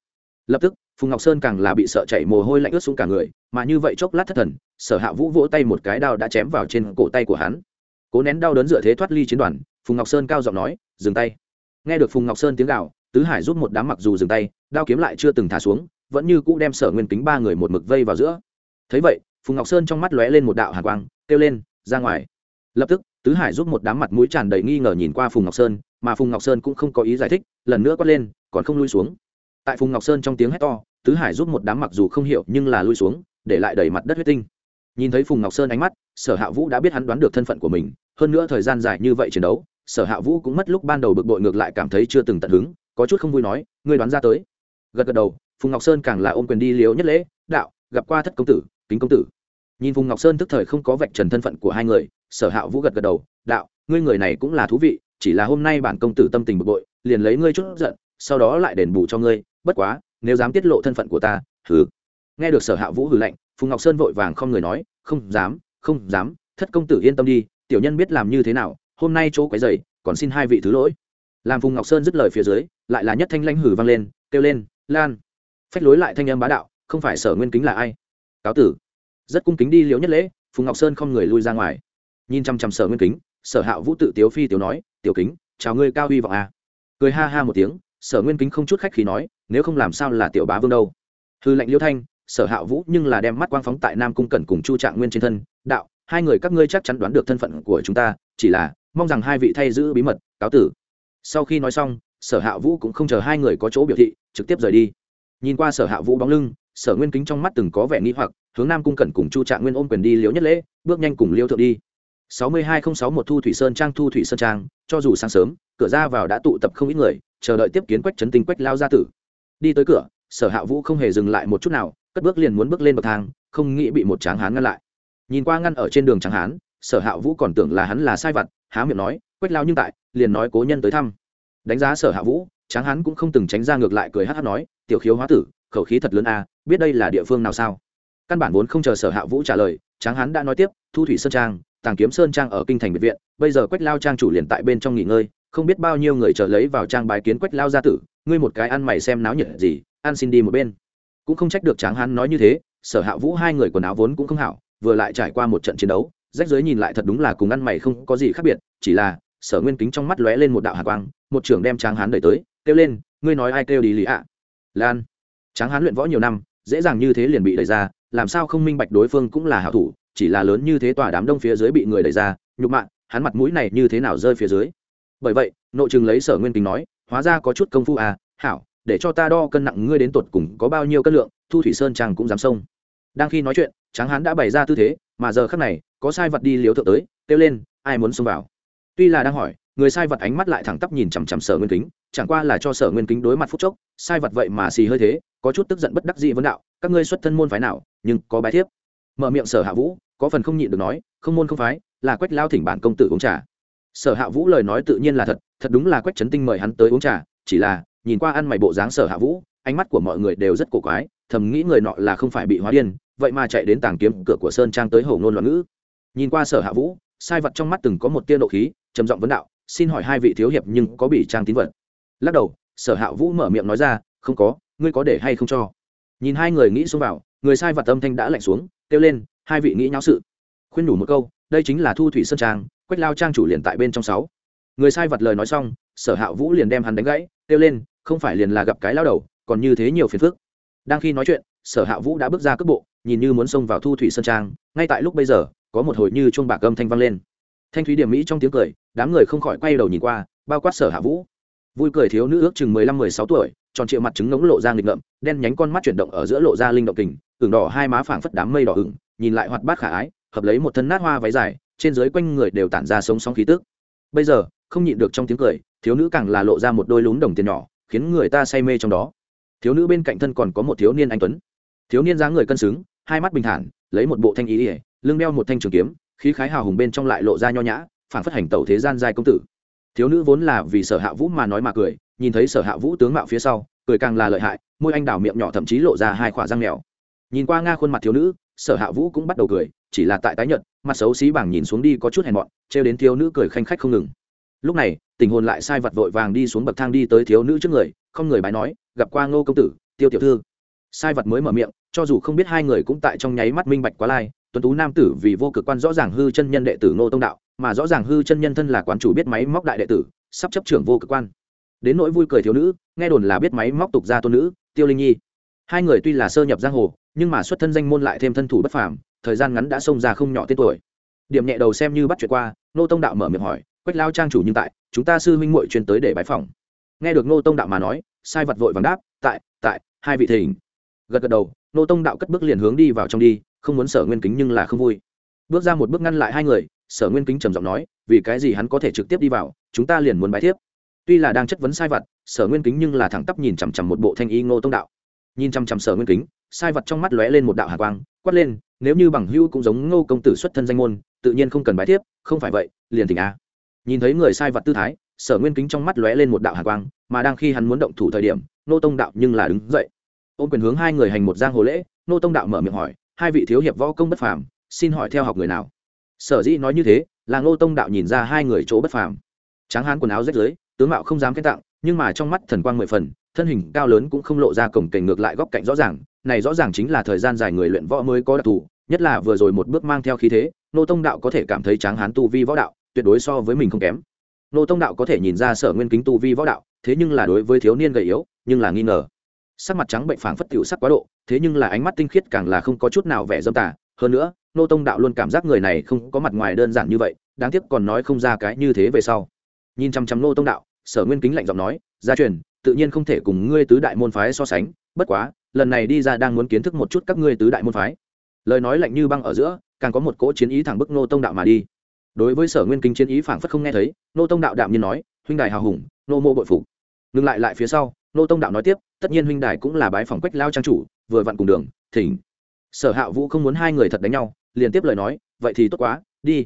Lập tức, phùng ngọc sơn càng là bị sợ chảy mồ hôi lạnh ướt xuống cả người, mà như vậy chốc lát thất thần, sở hạ vũ vỗ tay một cái đao đã chém vào trên cổ tay của hắn. Cố nén đau đớn dựa thế thoát ly chiến đoàn phùng ngọc sơn cao giọng nói, dừng tay. Nghe được phùng ngọc sơn tiếng gào, tứ hải giúp một đám mặc dù dừng tay, đao kiếm lại chưa từng thả xuống, vẫn như cũ đem sở nguyên kính ba người một mực vây vào giữa. Thấy vậy, phùng ngọc sơn trong mắt lóe lên một đạo hàn quang, kêu lên, ra ngoài. Lập tức, tứ hải giúp một đám mặt mũi tràn đầy nghi ngờ nhìn qua phùng ngọc sơn, mà phùng ngọc sơn cũng không có ý giải thích, lần nữa quát lên, còn không lui xuống. Tại phùng ngọc sơn trong tiếng hét to, tứ hải giúp một đám mặc dù không hiểu nhưng là lui xuống, để lại đầy mặt đất huyết tinh. Nhìn thấy phùng ngọc sơn ánh mắt, sở hạ vũ đã biết hắn đoán được thân phận của mình, hơn nữa thời gian dài như vậy chiến đấu sở hạ vũ cũng mất lúc ban đầu bực bội ngược lại cảm thấy chưa từng tận hứng, có chút không vui nói, ngươi đoán ra tới. Gật gật đầu, phùng ngọc sơn càng là ôm quyền đi liếu nhất lễ, đạo, gặp qua thất công tử, kính công tử. Nhìn phùng ngọc sơn tức thời không có vạch trần thân phận của hai người, sở hạ vũ gật gật đầu, đạo, ngươi người này cũng là thú vị, chỉ là hôm nay bản công tử tâm tình bực bội, liền lấy ngươi chút giận, sau đó lại đền bù cho ngươi, bất quá, nếu dám tiết lộ thân phận của ta, hừ. Nghe được sở hạ vũ hừ lạnh, phùng ngọc sơn vội vàng không người nói, không dám không dám, thất công tử yên tâm đi, tiểu nhân biết làm như thế nào hôm nay chỗ quấy dày còn xin hai vị thứ lỗi. Làm phùng ngọc sơn dứt lời phía dưới, lại là nhất thanh lãnh hử vang lên, kêu lên, lan! Phách lối lại thanh âm bá đạo, không phải sở nguyên kính là ai? Cáo tử. Rất cung kính đi liễu nhất lễ, phùng ngọc sơn không người lui ra ngoài. Nhìn chăm chăm sở nguyên kính, sở hạ vũ tự tiếu phi tiểu nói, tiểu kính, chào ngươi cao uy vọng a à. cười ha ha một tiếng, sở nguyên kính không chút khách khí nói, nếu không làm sao là tiểu bá vương đâu. Hư lệnh liêu thanh, sở hạ vũ nhưng là đem mắt quang phóng tại nam cung cẩn cùng chu trạng nguyên trên thân, đạo, hai người các ngươi chắc chắn đoán được thân phận của chúng ta, chỉ là mong rằng hai vị thay giữ bí mật, cáo tử. Sau khi nói xong, sở hạ vũ cũng không chờ hai người có chỗ biểu thị, trực tiếp rời đi. Nhìn qua sở hạ vũ bóng lưng, sở nguyên kính trong mắt từng có vẻ nghi hoặc, hướng nam cung cẩn cùng chu trạng nguyên ôm quyền đi liễu nhất lễ, bước nhanh cùng liêu thượng đi. sáu mươi hai không sáu một thu thủy sơn trang, thu thủy sơn trang, cho dù sáng sớm, cửa ra vào đã tụ tập không ít người, chờ đợi tiếp kiến quách trấn tinh, quách lao gia tử. Đi tới cửa, sở hạ vũ không hề dừng lại một chút nào, cất bước liền muốn bước lên bậc thang, không nghĩ bị một tráng hán ngăn lại. Nhìn qua ngăn ở trên đường tráng hán, sở hạ vũ còn tưởng là hắn là sai vặt há miệng nói, quách lao nhưng tại, liền nói cố nhân tới thăm. Đánh giá sở hạ vũ, tráng hán cũng không từng tránh ra ngược lại cười hát hát nói, tiểu khiếu hóa tử, khẩu khí thật lớn a, biết đây là địa phương nào sao? Căn bản vốn không chờ sở hạ vũ trả lời, tráng hán đã nói tiếp, thu thủy sơn trang, tàng kiếm sơn trang ở kinh thành biệt viện, bây giờ quách lao trang chủ liền tại bên trong nghỉ ngơi, không biết bao nhiêu người chờ lấy vào trang bài kiến quách lao gia tử, ngươi một cái ăn mày xem náo nhiệt gì, ăn xin đi một bên. Cũng không trách được tráng hán nói như thế, sở hạ vũ hai người quần áo vốn cũng không hảo, vừa lại trải qua một trận chiến đấu rách giới nhìn lại thật đúng là cùng ăn mày không có gì khác biệt, chỉ là, sở nguyên kính trong mắt lóe lên một đạo hạ quang, một trưởng đem tráng hán đẩy tới, kêu lên, ngươi nói ai kêu đi lý ạ? Lan. Tráng hán luyện võ nhiều năm, dễ dàng như thế liền bị đẩy ra, làm sao không minh bạch đối phương cũng là hảo thủ, chỉ là lớn như thế tòa đám đông phía dưới bị người đẩy ra, nhục mạ, hắn mặt mũi này như thế nào rơi phía dưới? Bởi vậy, nội trường lấy sở nguyên kính nói, hóa ra có chút công phu à hảo, để cho ta đo cân nặng ngươi đến tột cùng có bao nhiêu cân lượng, thu thủy sơn chàng cũng dám sông đang khi nói chuyện, tráng hán đã bày ra tư thế, mà giờ khắc này, có sai vật đi liếu thượng tới, kêu lên, ai muốn xông vào? Tuy là đang hỏi, người sai vật ánh mắt lại thẳng tắp nhìn chằm chằm sở nguyên kính, chẳng qua là cho sở nguyên kính đối mặt phúc chốc, sai vật vậy mà xì hơi thế, có chút tức giận bất đắc dĩ vấn đạo, các ngươi xuất thân môn phái nào, nhưng có bái thiếp. Mở miệng sở hạ vũ, có phần không nhịn được nói, không môn không phái, là quách lao thỉnh bản công tử uống trà. Sở hạ vũ lời nói tự nhiên là thật thật đúng là quách trấn tinh mời hắn tới uống trà, chỉ là, nhìn qua ăn mày bộ dáng sở hạ vũ, ánh mắt của mọi người đều rất cổ quái, thầm nghĩ người nọ là không phải bị hóa điên vậy mà chạy đến tàng kiếm cửa của sơn trang tới hầu ngôn loạn ngữ. Nhìn qua sở hạ vũ, sai vật trong mắt từng có một tia độ khí, trầm giọng vấn đạo, xin hỏi hai vị thiếu hiệp nhưng có bị trang tín vật? Lắc đầu, sở hạ vũ mở miệng nói ra, không có, ngươi có để hay không cho? Nhìn hai người nghĩ xông vào, người sai vật âm thanh đã lạnh xuống, kêu lên, hai vị nghĩ nháo sự. Khuyên nhủ một câu, đây chính là thu thủy sơn trang, quách lao trang chủ liền tại bên trong sáu. Người sai vật lời nói xong, sở hạ vũ liền đem hắn đánh gãy, kêu lên, không phải liền là gặp cái lao đầu, còn như thế nhiều phiền phức. Đang khi nói chuyện sở hạ vũ đã bước ra cước bộ, nhìn như muốn xông vào thu thủy sơn trang, ngay tại lúc bây giờ, có một hồi như chuông bạc âm thanh vang lên. Thanh thúy điểm mỹ trong tiếng cười, đám người không khỏi quay đầu nhìn qua, bao quát sở hạ vũ. Vui cười thiếu nữ ước chừng mười lăm mười sáu tuổi, tròn triệu mặt trứng ngống lộ ra nghịch ngợm, đen nhánh con mắt chuyển động ở giữa lộ ra linh động kình ửng đỏ hai má phảng phất đám mây đỏ ửng, nhìn lại hoạt bát khả ái, hợp lấy một thân nát hoa váy dài, trên dưới quanh người đều tản ra sống sóng khí tức. Bây giờ, không nhịn được trong tiếng cười, thiếu nữ càng là lộ ra một đôi lún đồng tiền nhỏ, khiến người ta say mê trong đó. Thiếu nữ bên cạnh thân còn có một thiếu niên anh tuấn thiếu niên dáng người cân xứng, hai mắt bình thản, lấy một bộ thanh ý ỉa lưng đeo một thanh trường kiếm, khí khái hào hùng bên trong lại lộ ra nho nhã, phản phất hành tẩu thế gian giai công tử. Thiếu nữ vốn là vì sở hạ vũ mà nói mà cười, nhìn thấy sở hạ vũ tướng mạo phía sau, cười càng là lợi hại, môi anh đào miệng nhỏ thậm chí lộ ra hai khỏa răng mèo. Nhìn qua nga khuôn mặt thiếu nữ, sở hạ vũ cũng bắt đầu cười, chỉ là tại tái nhật mặt xấu xí bảng nhìn xuống đi có chút hèn mọn, trêu đến thiếu nữ cười khanh khách không ngừng. Lúc này, tình hồn lại sai vật vội vàng đi xuống bậc thang đi tới thiếu nữ trước người, không người bái nói, gặp qua ngô công tử, tiêu tiểu thư sai vật mới mở miệng, cho dù không biết hai người cũng tại trong nháy mắt minh bạch quá lai, tuấn tú nam tử vì vô cực quan rõ ràng hư chân nhân đệ tử ngô tông đạo, mà rõ ràng hư chân nhân thân là quán chủ biết máy móc đại đệ tử, sắp chấp trưởng vô cực quan. Đến nỗi vui cười thiếu nữ, nghe đồn là biết máy móc tục gia tôn nữ, tiêu linh nhi. Hai người tuy là sơ nhập giang hồ, nhưng mà xuất thân danh môn lại thêm thân thủ bất phàm, thời gian ngắn đã xông ra không nhỏ tên tuổi. Điểm nhẹ đầu xem như bắt chuyện qua nô tông đạo mở miệng hỏi, quách lao trang chủ nhưng tại, chúng ta sư minh muội chuyên tới để bái phòng. Nghe được nô tông đạo mà nói, sai vật vội vàng đáp, tại tại, hai vị thỉnh gật gật đầu, nô tông đạo cất bước liền hướng đi vào trong đi, không muốn sở nguyên kính nhưng là không vui. Bước ra một bước ngăn lại hai người, sở nguyên kính trầm giọng nói, vì cái gì hắn có thể trực tiếp đi vào, chúng ta liền muốn bái thiếp. Tuy là đang chất vấn sai vật, sở nguyên kính nhưng là thẳng tắp nhìn chằm chằm một bộ thanh y ngô tông đạo. Nhìn chằm chằm sở nguyên kính, sai vật trong mắt lóe lên một đạo hạ quang, quát lên, nếu như bằng hữu cũng giống ngô công tử xuất thân danh môn, tự nhiên không cần bái thiếp, không phải vậy, liền tỉnh a. Nhìn thấy người sai vật tư thái, sở nguyên kính trong mắt lóe lên một đạo hạ quang, mà đang khi hắn muốn động thủ thời điểm, Ngô tông đạo nhưng là đứng dậy ôm quyền hướng hai người hành một giang hồ lễ, nô tông đạo mở miệng hỏi, hai vị thiếu hiệp võ công bất phàm, xin hỏi theo học người nào? Sở dĩ nói như thế, là ngô tông đạo nhìn ra hai người chỗ bất phàm. Tráng hán quần áo rách rưới, tướng mạo không dám khen tặng, nhưng mà trong mắt thần quang mười phần, thân hình cao lớn cũng không lộ ra cổng cảnh ngược lại góc cạnh rõ ràng, này rõ ràng chính là thời gian dài người luyện võ mới có đặc thù, nhất là vừa rồi một bước mang theo khí thế, nô tông đạo có thể cảm thấy tráng hán tu vi võ đạo tuyệt đối so với mình không kém. Nô tông đạo có thể nhìn ra sở nguyên kính tu vi võ đạo, thế nhưng là đối với thiếu niên gầy yếu, nhưng là nghi ngờ sắc mặt trắng bệnh phảng phất tiểu sắc quá độ, thế nhưng là ánh mắt tinh khiết càng là không có chút nào vẻ dâm tả. hơn nữa, nô tông đạo luôn cảm giác người này không có mặt ngoài đơn giản như vậy, đáng tiếc còn nói không ra cái như thế về sau. Nhìn chăm chăm nô tông đạo, sở nguyên kính lạnh giọng nói, gia truyền, tự nhiên không thể cùng ngươi tứ đại môn phái so sánh, bất quá, lần này đi ra đang muốn kiến thức một chút các ngươi tứ đại môn phái. Lời nói lạnh như băng ở giữa, càng có một cỗ chiến ý thẳng bức nô tông đạo mà đi. Đối với sở nguyên kính chiến ý phảng phất không nghe thấy, nô tông đạo đạm nhiên nói, huynh đài hào hùng, nô mô bội phục. Ngừng lại lại phía sau nô tông đạo nói tiếp, tất nhiên huynh đài cũng là bái phòng quách lao trang chủ, vừa vặn cùng đường, thỉnh. Sở hạ vũ không muốn hai người thật đánh nhau, liền tiếp lời nói, vậy thì tốt quá, đi.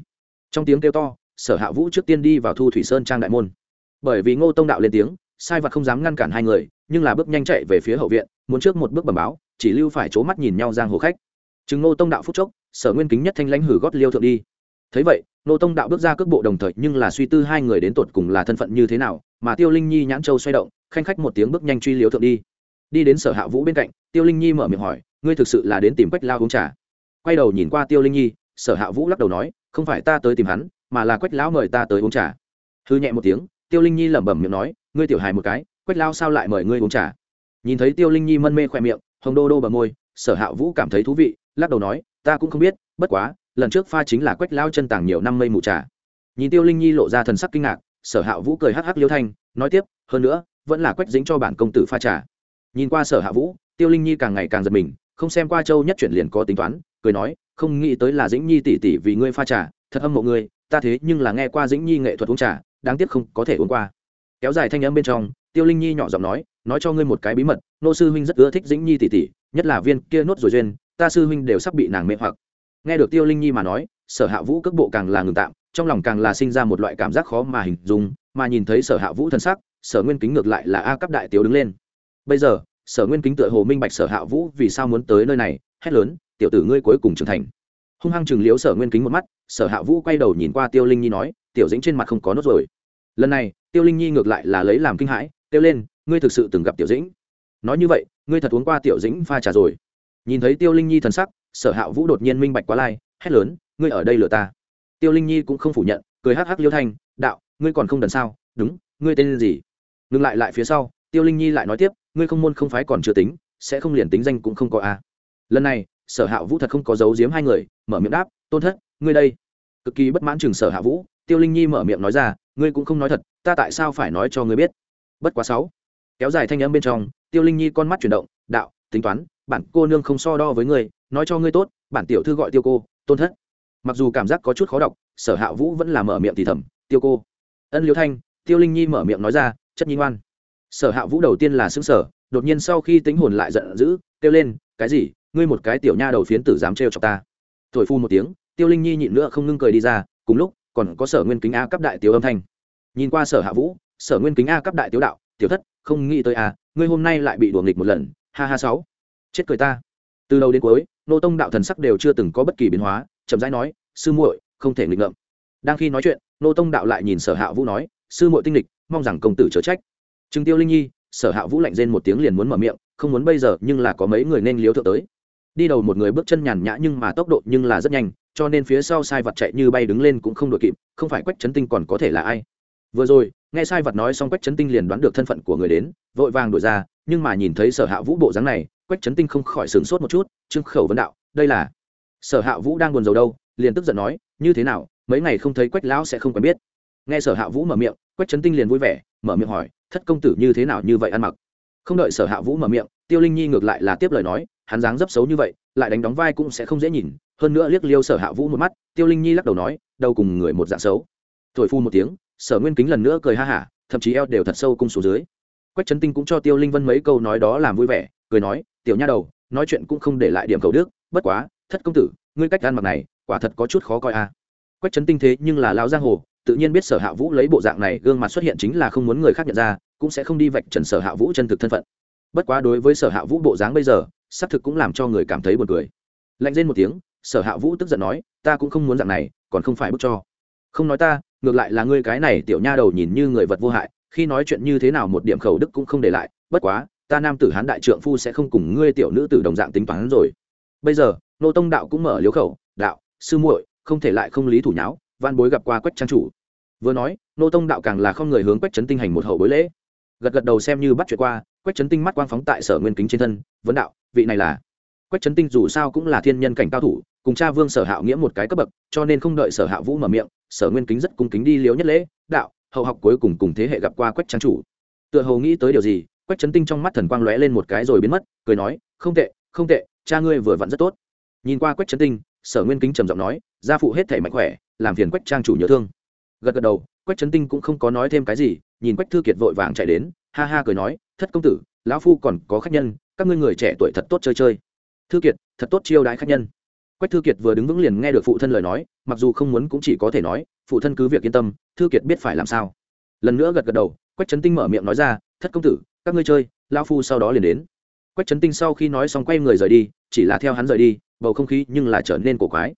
Trong tiếng kêu to, sở hạ vũ trước tiên đi vào thu thủy sơn trang đại môn. Bởi vì ngô tông đạo lên tiếng, sai vật không dám ngăn cản hai người, nhưng là bước nhanh chạy về phía hậu viện, muốn trước một bước bẩm báo, chỉ lưu phải c mắt nhìn nhau giang hồ khách. Chừng ngô tông đạo phúc chốc, sở nguyên kính nhất thanh lãnh hử gót liêu thượng đi thấy vậy, nô tông đạo bước ra cước bộ đồng thời, nhưng là suy tư hai người đến tột cùng là thân phận như thế nào, mà tiêu linh nhi nhãn châu xoay động, khanh khách một tiếng bước nhanh truy liếu thượng đi. Đi đến sở hạ vũ bên cạnh, tiêu linh nhi mở miệng hỏi, ngươi thực sự là đến tìm quách lao uống trà? Quay đầu nhìn qua tiêu linh nhi, sở hạ vũ lắc đầu nói, không phải ta tới tìm hắn, mà là quách lão mời ta tới uống trà. Hư nhẹ một tiếng, tiêu linh nhi lẩm bẩm miệng nói, ngươi tiểu hài một cái, quách lao sao lại mời ngươi uống trà? Nhìn thấy tiêu linh nhi mân mê khoe miệng, hồng đô đô bờ môi, sở hạ vũ cảm thấy thú vị, lắc đầu nói, ta cũng không biết, bất quá lần trước pha chính là quách lao chân tàng nhiều năm mây mù trà. Nhìn tiêu linh nhi lộ ra thần sắc kinh ngạc, sở hạ vũ cười hắc hắc liêu thanh, nói tiếp, hơn nữa, vẫn là quách dính cho bản công tử pha trà. Nhìn qua sở hạ vũ, tiêu linh nhi càng ngày càng giật mình, không xem qua châu nhất chuyển liền có tính toán, cười nói, không nghĩ tới là dĩnh nhi tỷ tỷ vì ngươi pha trà, thật âm mộ ngươi, ta thế nhưng là nghe qua dĩnh nhi nghệ thuật uống trà, đáng tiếc không có thể uống qua. Kéo dài thanh âm bên trong, tiêu linh nhi nhỏ giọng nói nói cho ngươi một cái bí mật, nô sư huynh rất ưa thích dĩnh nhi tỷ tỷ, nhất là viên kia nốt rồi duyên, ta sư huynh đều sắp bị nàng mê hoặc nghe được tiêu linh nhi mà nói, sở hạ vũ cước bộ càng là ngừng tạm, trong lòng càng là sinh ra một loại cảm giác khó mà hình dung, mà nhìn thấy sở hạ vũ thân sắc, sở nguyên kính ngược lại là a cấp đại tiểu đứng lên. Bây giờ, sở nguyên kính tựa hồ minh bạch sở hạ vũ vì sao muốn tới nơi này, hét lớn, tiểu tử ngươi cuối cùng trưởng thành. Hung hăng chừng liếu sở nguyên kính một mắt, sở hạ vũ quay đầu nhìn qua tiêu linh nhi nói, tiểu dĩnh trên mặt không có nốt rồi. Lần này, tiêu linh nhi ngược lại là lấy làm kinh hãi tiêu lên, ngươi thực sự từng gặp tiểu dĩnh. Nói như vậy, ngươi thật uống qua tiểu dĩnh pha trà rồi. Nhìn thấy tiêu linh nhi thần sắc sở hạ vũ đột nhiên minh bạch quá lai, hét lớn, ngươi ở đây lừa ta. Tiêu linh nhi cũng không phủ nhận, cười hắc hắc liêu thanh, đạo, ngươi còn không đần sao? Đúng, ngươi tên gì? Ngừng lại lại phía sau, tiêu linh nhi lại nói tiếp, ngươi không môn không phái còn chưa tính, sẽ không liền tính danh cũng không có a. Lần này, sở hạ vũ thật không có giấu giếm hai người, mở miệng đáp, tôn thất, ngươi đây. Cực kỳ bất mãn chừng sở hạ vũ, tiêu linh nhi mở miệng nói ra, ngươi cũng không nói thật, ta tại sao phải nói cho ngươi biết? Bất quá sáu, kéo dài thanh âm bên trong, tiêu linh nhi con mắt chuyển động, đạo, tính toán, bản cô nương không so đo với ngươi nói cho ngươi tốt, bản tiểu thư gọi tiêu cô, tôn thất. Mặc dù cảm giác có chút khó đọc, sở hạ vũ vẫn là mở miệng thì thầm, tiêu cô. Ân liễu thanh, tiêu linh nhi mở miệng nói ra, chất nhi ngoan. Sở hạ vũ đầu tiên là xứng sở đột nhiên sau khi tính hồn lại giận dữ, kêu lên, cái gì? Ngươi một cái tiểu nha đầu phiến tử dám trêu cho ta. Thổi phu một tiếng, tiêu linh nhi nhịn nữa không ngưng cười đi ra, cùng lúc, còn có sở nguyên kính a cấp đại tiểu âm thanh. Nhìn qua sở hạ vũ, sở nguyên kính a cấp đại tiểu đạo, tiểu thất, không nghĩ tới a, ngươi hôm nay lại bị đùa nghịch một lần, ha ha sáu. Chết cười ta từ đầu đến cuối, nô tông đạo thần sắc đều chưa từng có bất kỳ biến hóa, chậm rãi nói, sư muội, không thể nghịch ngợm. Đang khi nói chuyện, nô tông đạo lại nhìn sở hạ vũ nói, sư muội tinh lịch, mong rằng công tử chớ trách. Trừng tiêu linh nhi, sở hạ vũ lạnh rên một tiếng liền muốn mở miệng, không muốn bây giờ, nhưng là có mấy người nên liếu thượng tới. Đi đầu một người bước chân nhàn nhã nhưng mà tốc độ nhưng là rất nhanh, cho nên phía sau sai vật chạy như bay đứng lên cũng không đội kịp, không phải quách trấn tinh còn có thể là ai. Vừa rồi, nghe sai vật nói xong quách trấn tinh liền đoán được thân phận của người đến, vội vàng đổi ra, nhưng mà nhìn thấy sở hạ vũ bộ dáng này quách trấn tinh không khỏi sửng sốt một chút, trương khẩu vấn đạo, đây là sở hạ vũ đang buồn rầu đâu, liền tức giận nói, như thế nào, mấy ngày không thấy quách lão sẽ không quen biết. Nghe sở hạ vũ mở miệng, quách trấn tinh liền vui vẻ, mở miệng hỏi, thất công tử như thế nào như vậy ăn mặc? Không đợi sở hạ vũ mở miệng, tiêu linh nhi ngược lại là tiếp lời nói, hắn dáng dấp xấu như vậy, lại đánh đóng vai cũng sẽ không dễ nhìn. Hơn nữa liếc liêu sở hạ vũ một mắt, tiêu linh nhi lắc đầu nói, đâu cùng người một dạng xấu. Thổi phu một tiếng, sở nguyên kính lần nữa cười ha hả, thậm chí eo đều thật sâu cung xuống dưới. Quách trấn tinh cũng cho tiêu linh vân mấy câu nói đó làm vui vẻ, cười nói tiểu nha đầu, nói chuyện cũng không để lại điểm cầu đức, bất quá, thất công tử, ngươi cách ăn mặc này, quả thật có chút khó coi a. À. quách trấn tinh thế nhưng là lao giang hồ, tự nhiên biết sở hạ vũ lấy bộ dạng này gương mặt xuất hiện chính là không muốn người khác nhận ra, cũng sẽ không đi vạch trần sở hạ vũ chân thực thân phận. Bất quá đối với sở hạ vũ bộ dáng bây giờ, xác thực cũng làm cho người cảm thấy buồn cười. Lạnh lên một tiếng, sở hạ vũ tức giận nói, ta cũng không muốn dạng này, còn không phải bức cho. Không nói ta, ngược lại là ngươi cái này tiểu nha đầu nhìn như người vật vô hại, khi nói chuyện như thế nào một điểm khẩu đức cũng không để lại, bất quá ta nam tử hán đại trượng phu sẽ không cùng ngươi tiểu nữ tử đồng dạng tính toán rồi. Bây giờ, nô tông đạo cũng mở liếu khẩu, đạo, sư muội, không thể lại không lý thủ nháo van bối gặp qua quách trang chủ. Vừa nói, nô tông đạo càng là không người hướng quách trấn tinh hành một hậu bối lễ. Gật gật đầu xem như bắt chuyện qua, quách trấn tinh mắt quang phóng tại sở nguyên kính trên thân, vấn đạo, vị này là? Quách trấn tinh dù sao cũng là thiên nhân cảnh cao thủ, cùng cha vương sở hạo nghĩa một cái cấp bậc, cho nên không đợi sở hạ vũ mở miệng, sở nguyên kính rất cung kính đi liếu nhất lễ, đạo, hậu học cuối cùng cùng thế hệ gặp qua quách trang chủ. Tựa hồ nghĩ tới điều gì quách trấn tinh trong mắt thần quang lóe lên một cái rồi biến mất, cười nói, không tệ không tệ, cha ngươi vừa vặn rất tốt. Nhìn qua quách trấn tinh, sở nguyên kính trầm giọng nói, gia phụ hết thể mạnh khỏe, làm phiền quách trang chủ nhớ thương. Gật gật đầu, quách trấn tinh cũng không có nói thêm cái gì, nhìn quách thư kiệt vội vàng chạy đến, ha ha cười nói, thất công tử, lão phu còn có khách nhân, các ngươi người trẻ tuổi thật tốt chơi chơi. Thư kiệt, thật tốt chiêu đãi khách nhân. Quách thư kiệt vừa đứng vững liền nghe được phụ thân lời nói, mặc dù không muốn cũng chỉ có thể nói, phụ thân cứ việc yên tâm, thư kiệt biết phải làm sao. Lần nữa gật gật đầu, quách trấn tinh mở miệng nói ra, thất công tử các ngươi chơi lao phu sau đó liền đến. Quách trấn tinh sau khi nói xong quay người rời đi, chỉ là theo hắn rời đi, bầu không khí nhưng là trở nên cổ quái.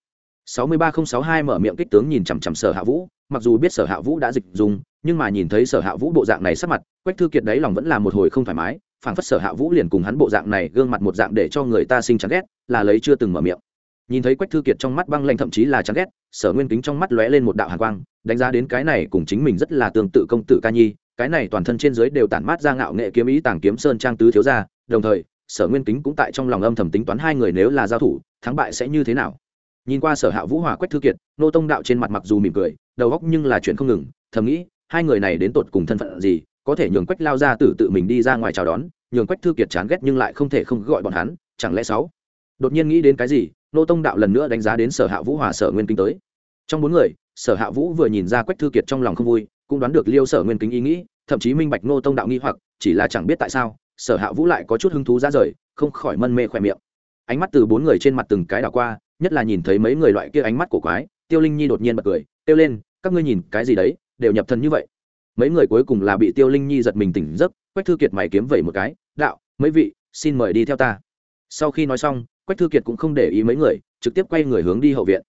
sáu mươi ba n sáu hai mở miệng kích tướng nhìn chằm chằm sở hạ vũ, mặc dù biết sở hạ vũ đã dịch dùng, nhưng mà nhìn thấy sở hạ vũ bộ dạng này sắp mặt, quách thư kiệt đấy lòng vẫn là một hồi không thoải mái, phảng phất sở hạ vũ liền cùng hắn bộ dạng này gương mặt một dạng để cho người ta sinh chán ghét, là lấy chưa từng mở miệng. Nhìn thấy quách thư kiệt trong mắt băng lanh thậm chí là chán ghét, sở nguyên kính trong mắt lóe lên một đạo hàn quang, đánh giá đến cái này cùng chính mình rất là tương tự công tử ca nhi cái này toàn thân trên dưới đều tản mát ra ngạo nghệ kiếm ý tàng kiếm sơn trang tứ thiếu gia, đồng thời, sở nguyên kính cũng tại trong lòng âm thầm tính toán hai người nếu là giao thủ, thắng bại sẽ như thế nào. Nhìn qua sở hạ vũ hòa quách thư kiệt, nô tông đạo trên mặt mặc dù mỉm cười, đầu góc nhưng là chuyện không ngừng, thầm nghĩ, hai người này đến tột cùng thân phận gì, có thể nhường quách lao ra tử tự mình đi ra ngoài chào đón, nhường quách thư kiệt chán ghét nhưng lại không thể không gọi bọn hắn, chẳng lẽ sáu? Đột nhiên nghĩ đến cái gì, nô tông đạo lần nữa đánh giá đến sở hạ vũ hòa sở nguyên kính tới. Trong bốn người, sở hạ vũ vừa nhìn ra quách thư kiệt trong lòng không vui cũng đoán được liêu sở nguyên kính ý nghĩ, thậm chí minh bạch nô tông đạo nghi hoặc, chỉ là chẳng biết tại sao, sở hạ vũ lại có chút hứng thú ra rời, không khỏi mân mê khỏe miệng. Ánh mắt từ bốn người trên mặt từng cái đảo qua, nhất là nhìn thấy mấy người loại kia ánh mắt của quái, tiêu linh nhi đột nhiên bật cười kêu lên các ngươi nhìn cái gì đấy, đều nhập thần như vậy. Mấy người cuối cùng là bị tiêu linh nhi giật mình tỉnh giấc, quách thư kiệt mày kiếm vẩy một cái, đạo, mấy vị, xin mời đi theo ta. Sau khi nói xong, quách thư kiệt cũng không để ý mấy người, trực tiếp quay người hướng đi hậu viện.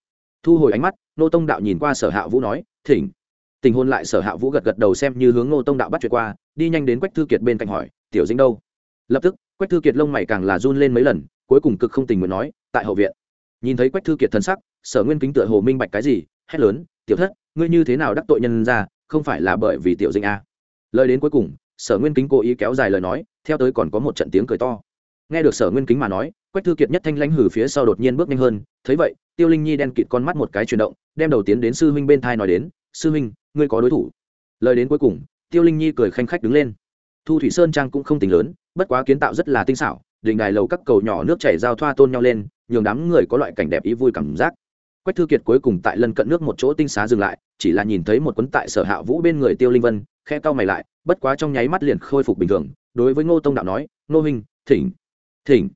Thu hồi ánh mắt nô tông đạo nhìn qua sở hạ vũ nói, thỉnh tình hôn lại sở hạ vũ gật gật đầu xem như hướng Ngô tông đạo bắt chuyện qua, đi nhanh đến quách thư kiệt bên cạnh hỏi, tiểu dĩnh đâu? Lập tức, quách thư kiệt lông mày càng là run lên mấy lần, cuối cùng cực không tình nguyện nói, tại hậu viện. Nhìn thấy quách thư kiệt thân sắc, sở nguyên kính tựa hồ minh bạch cái gì, hét lớn, tiểu thất, ngươi như thế nào đắc tội nhân ra, không phải là bởi vì tiểu dĩnh a lời đến cuối cùng, sở nguyên kính cố ý kéo dài lời nói, theo tới còn có một trận tiếng cười to. Nghe được sở nguyên kính mà nói, quách thư kiệt nhất thanh lãnh hử phía sau đột nhiên bước nhanh hơn, thấy vậy, tiêu linh nhi đen kịt con mắt một cái chuyển động, đem đầu tiến đến sư huynh bên thai nói đến sư huynh, ngươi có đối thủ. Lời đến cuối cùng, tiêu linh nhi cười khanh khách đứng lên. Thu thủy sơn trang cũng không tính lớn, bất quá kiến tạo rất là tinh xảo đình đài lầu các cầu nhỏ nước chảy giao thoa tôn nhau lên, nhường đám người có loại cảnh đẹp ý vui cảm giác. Quách thư kiệt cuối cùng tại lần cận nước một chỗ tinh xá dừng lại, chỉ là nhìn thấy một quấn tại sở hạ vũ bên người tiêu linh vân khe cau mày lại, bất quá trong nháy mắt liền khôi phục bình thường, đối với ngô tông đạo nói, ngô huynh, thỉnh thỉnh.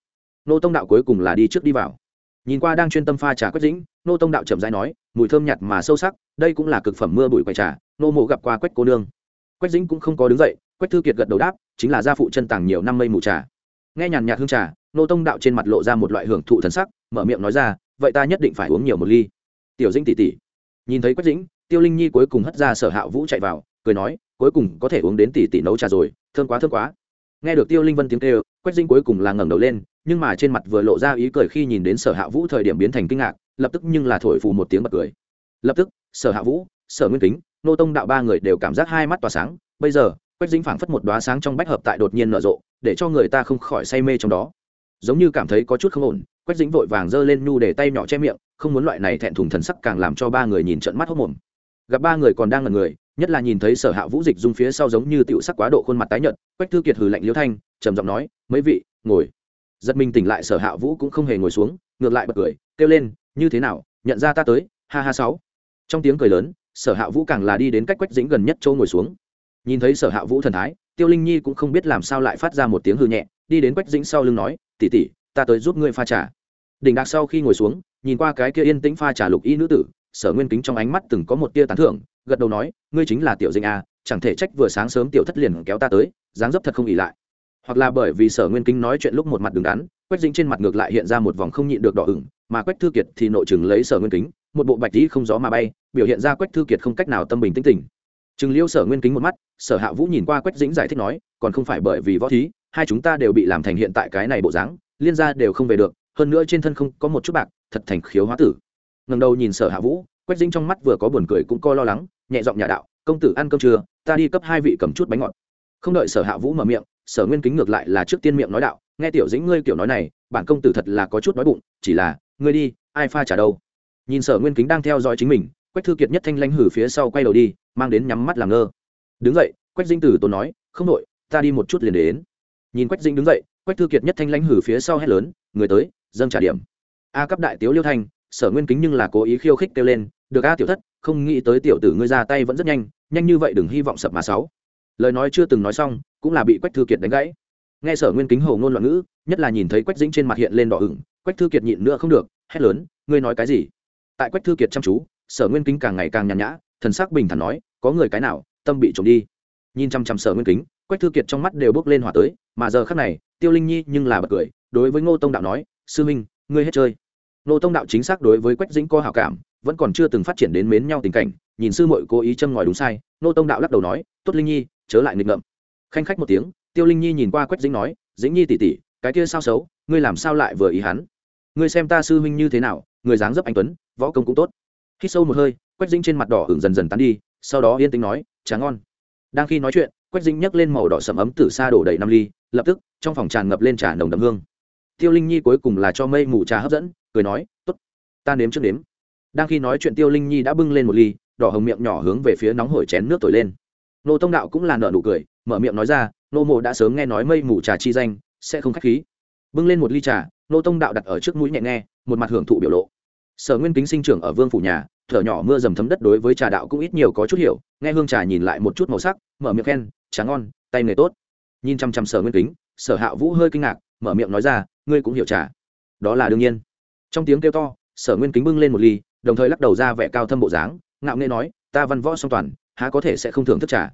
Ngô tông đạo cuối cùng là đi trước đi vào. Nhìn qua đang chuyên tâm pha trà quách dĩnh, Ngô tông đạo chậm rãi nói, mùi thơm nhạt mà sâu sắc đây cũng là cực phẩm mưa bụi quầy trà, nô mộ gặp qua quách cô nương. Quách dĩnh cũng không có đứng dậy, quách thư kiệt gật đầu đáp, chính là gia phụ chân tàng nhiều năm mây mù trà. Nghe nhàn nhạt hương trà, nô tông đạo trên mặt lộ ra một loại hưởng thụ thần sắc, mở miệng nói ra, vậy ta nhất định phải uống nhiều một ly. Tiểu dĩnh tỉ tỉ. Nhìn thấy quách dĩnh, tiêu linh nhi cuối cùng hất ra sở hạ vũ chạy vào, cười nói, cuối cùng có thể uống đến tỉ tỉ nấu trà rồi, thơm quá thơm quá. Nghe được tiêu linh vân tiếng kêu, quách dĩnh cuối cùng là ngẩng đầu lên, nhưng mà trên mặt vừa lộ ra ý cười khi nhìn đến sở hạ vũ thời điểm biến thành kinh ngạc, lập tức nhưng là thổi phù một tiếng bật cười. Lập tức sở hạ vũ, sở nguyên kính, nô tông đạo ba người đều cảm giác hai mắt tỏa sáng. Bây giờ, quách dính phảng phất một đoá sáng trong bách hợp tại đột nhiên nở rộ, để cho người ta không khỏi say mê trong đó. Giống như cảm thấy có chút không ổn, quách dính vội vàng giơ lên nhu để tay nhỏ che miệng, không muốn loại này thẹn thùng thần sắc càng làm cho ba người nhìn trận mắt hốc mồm gặp ba người còn đang ngần người, nhất là nhìn thấy sở hạ vũ dịch dung phía sau giống như tiểu sắc quá độ khuôn mặt tái nhợt, quách thư kiệt hừ lạnh liêu thanh, trầm giọng nói, mấy vị, ngồi. Giật mình tỉnh lại, sở hạ vũ cũng không hề ngồi xuống, ngược lại bật cười, kêu lên, như thế nào, nhận ra ta tới, ha ha sáu trong tiếng cười lớn, sở hạ vũ càng là đi đến cách quách dĩnh gần nhất châu ngồi xuống. Nhìn thấy sở hạ vũ thần thái, tiêu linh nhi cũng không biết làm sao lại phát ra một tiếng hư nhẹ, đi đến quách dĩnh sau lưng nói tỉ tỉ ta tới giúp ngươi pha trà. Đỉnh đạc sau khi ngồi xuống, nhìn qua cái kia yên tĩnh pha trà lục y nữ tử, sở nguyên kính trong ánh mắt từng có một tia tán thưởng, gật đầu nói, ngươi chính là tiểu dinh a à, chẳng thể trách vừa sáng sớm tiểu thất liền kéo ta tới, dáng dấp thật không ỉ lại. Hoặc là bởi vì sở nguyên kính nói chuyện lúc một mặt đứng đắn, quách dĩnh trên mặt ngược lại hiện ra một vòng không nhịn được đỏ ửng, mà quách thư kiệt thì nội chừng lấy sở nguyên kính một bộ bạch tí không gió mà bay, biểu hiện ra quách thư kiệt không cách nào tâm bình tĩnh tỉnh. Chừng liêu sở nguyên kính một mắt, sở hạ vũ nhìn qua quách dĩnh giải thích nói, còn không phải bởi vì võ thí, hai chúng ta đều bị làm thành hiện tại cái này bộ dáng, liên gia đều không về được, hơn nữa trên thân không có một chút bạc, thật thành khiếu hóa tử. Ngần đầu nhìn sở hạ vũ, quách dĩnh trong mắt vừa có buồn cười cũng co lo lắng, nhẹ giọng nhà đạo, công tử ăn cơm trưa, ta đi cấp hai vị cầm chút bánh ngọt. Không đợi sở hạ vũ mở miệng, sở nguyên kính ngược lại là trước tiên miệng nói đạo, nghe tiểu dĩnh ngươi kiểu nói này, bản công tử thật là có chút nói bụng, chỉ là, ngươi đi, ai pha trả đâu? Nhìn sở nguyên kính đang theo dõi chính mình, quách thư kiệt nhất thanh lanh hử phía sau quay đầu đi, mang đến nhắm mắt làm ngơ. Đứng dậy, quách dinh tử tốn nói, không đội, ta đi một chút liền đến. Nhìn quách dinh đứng dậy, quách thư kiệt nhất thanh lanh hử phía sau hét lớn, người tới, dâng trả điểm. A cấp đại tiếu liêu thanh sở nguyên kính nhưng là cố ý khiêu khích kêu lên, được a, tiểu thất, không nghĩ tới tiểu tử ngươi ra tay vẫn rất nhanh nhanh như vậy đừng hy vọng sập mà sáu. Lời nói chưa từng nói xong, cũng là bị quách thư kiệt đánh gãy. Nghe sở nguyên kính hầu ngôn loạn ngữ, nhất là nhìn thấy quách dĩnh trên mặt hiện lên đỏ ửng, quách thư kiệt nhịn nữa không được, hét lớn, ngươi nói cái gì? Tại quách thư kiệt chăm chú, sở nguyên kính càng ngày càng nhàn nhã, thần sắc bình thản nói, có người cái nào, tâm bị trộm đi. Nhìn chăm chăm sở nguyên kính, quách thư kiệt trong mắt đều bước lên hỏa tới, mà giờ khắc này, tiêu linh nhi nhưng là bật cười, đối với ngô tông đạo nói, sư minh, ngươi hết chơi. Ngô tông đạo chính xác đối với quách dĩnh có hảo cảm, vẫn còn chưa từng phát triển đến mến nhau tình cảnh, nhìn sư muội cố ý châm ngòi đúng sai, ngô tông đạo lắc đầu nói, tốt linh nhi, chớ lại nghịch ngợm. Khanh khách một tiếng, tiêu linh nhi nhìn qua quách dĩnh nói, dĩnh nhi tỉ tỉ cái kia sao xấu, ngươi làm sao lại vừa ý hắn? Ngươi xem ta sư huynh như thế nào, người dáng dấp anh tuấn, võ công cũng tốt. Khi sâu một hơi, quách dĩnh trên mặt đỏ hưởng dần dần tán đi, sau đó yên tĩnh nói, trà ngon. Đang khi nói chuyện, quách dĩnh nhấc lên màu đỏ sầm ấm từ xa đổ đầy năm ly, lập tức, trong phòng tràn ngập lên trà nồng đậm hương. Tiêu linh nhi cuối cùng là cho mây mù trà hấp dẫn, cười nói, tốt, ta nếm trước nếm. Đang khi nói chuyện, tiêu linh nhi đã bưng lên một ly, đỏ hồng miệng nhỏ hướng về phía nóng hổi chén nước tối lên. Nô tông đạo cũng là nợ nụ cười, mở miệng nói ra, nô mộ đã sớm nghe nói mây mù trà chi danh, sẽ không khách khí. Bưng lên một ly trà nô tông đạo đặt ở trước mũi nhẹ nghe, một mặt hưởng thụ biểu lộ. Sở nguyên kính sinh trưởng ở vương phủ nhà, thở nhỏ mưa dầm thấm đất đối với trà đạo cũng ít nhiều có chút hiểu, nghe hương trà nhìn lại một chút màu sắc, mở miệng khen, trà ngon, tay nghề tốt. Nhìn chăm chăm sở nguyên kính, sở hạ vũ hơi kinh ngạc, mở miệng nói ra, ngươi cũng hiểu trà. Đó là đương nhiên. Trong tiếng kêu to, sở nguyên kính bưng lên một ly, đồng thời lắc đầu ra vẻ cao thâm bộ dáng, ngạo nghê nói, ta văn võ song toàn, há có thể sẽ không thưởng thức trà.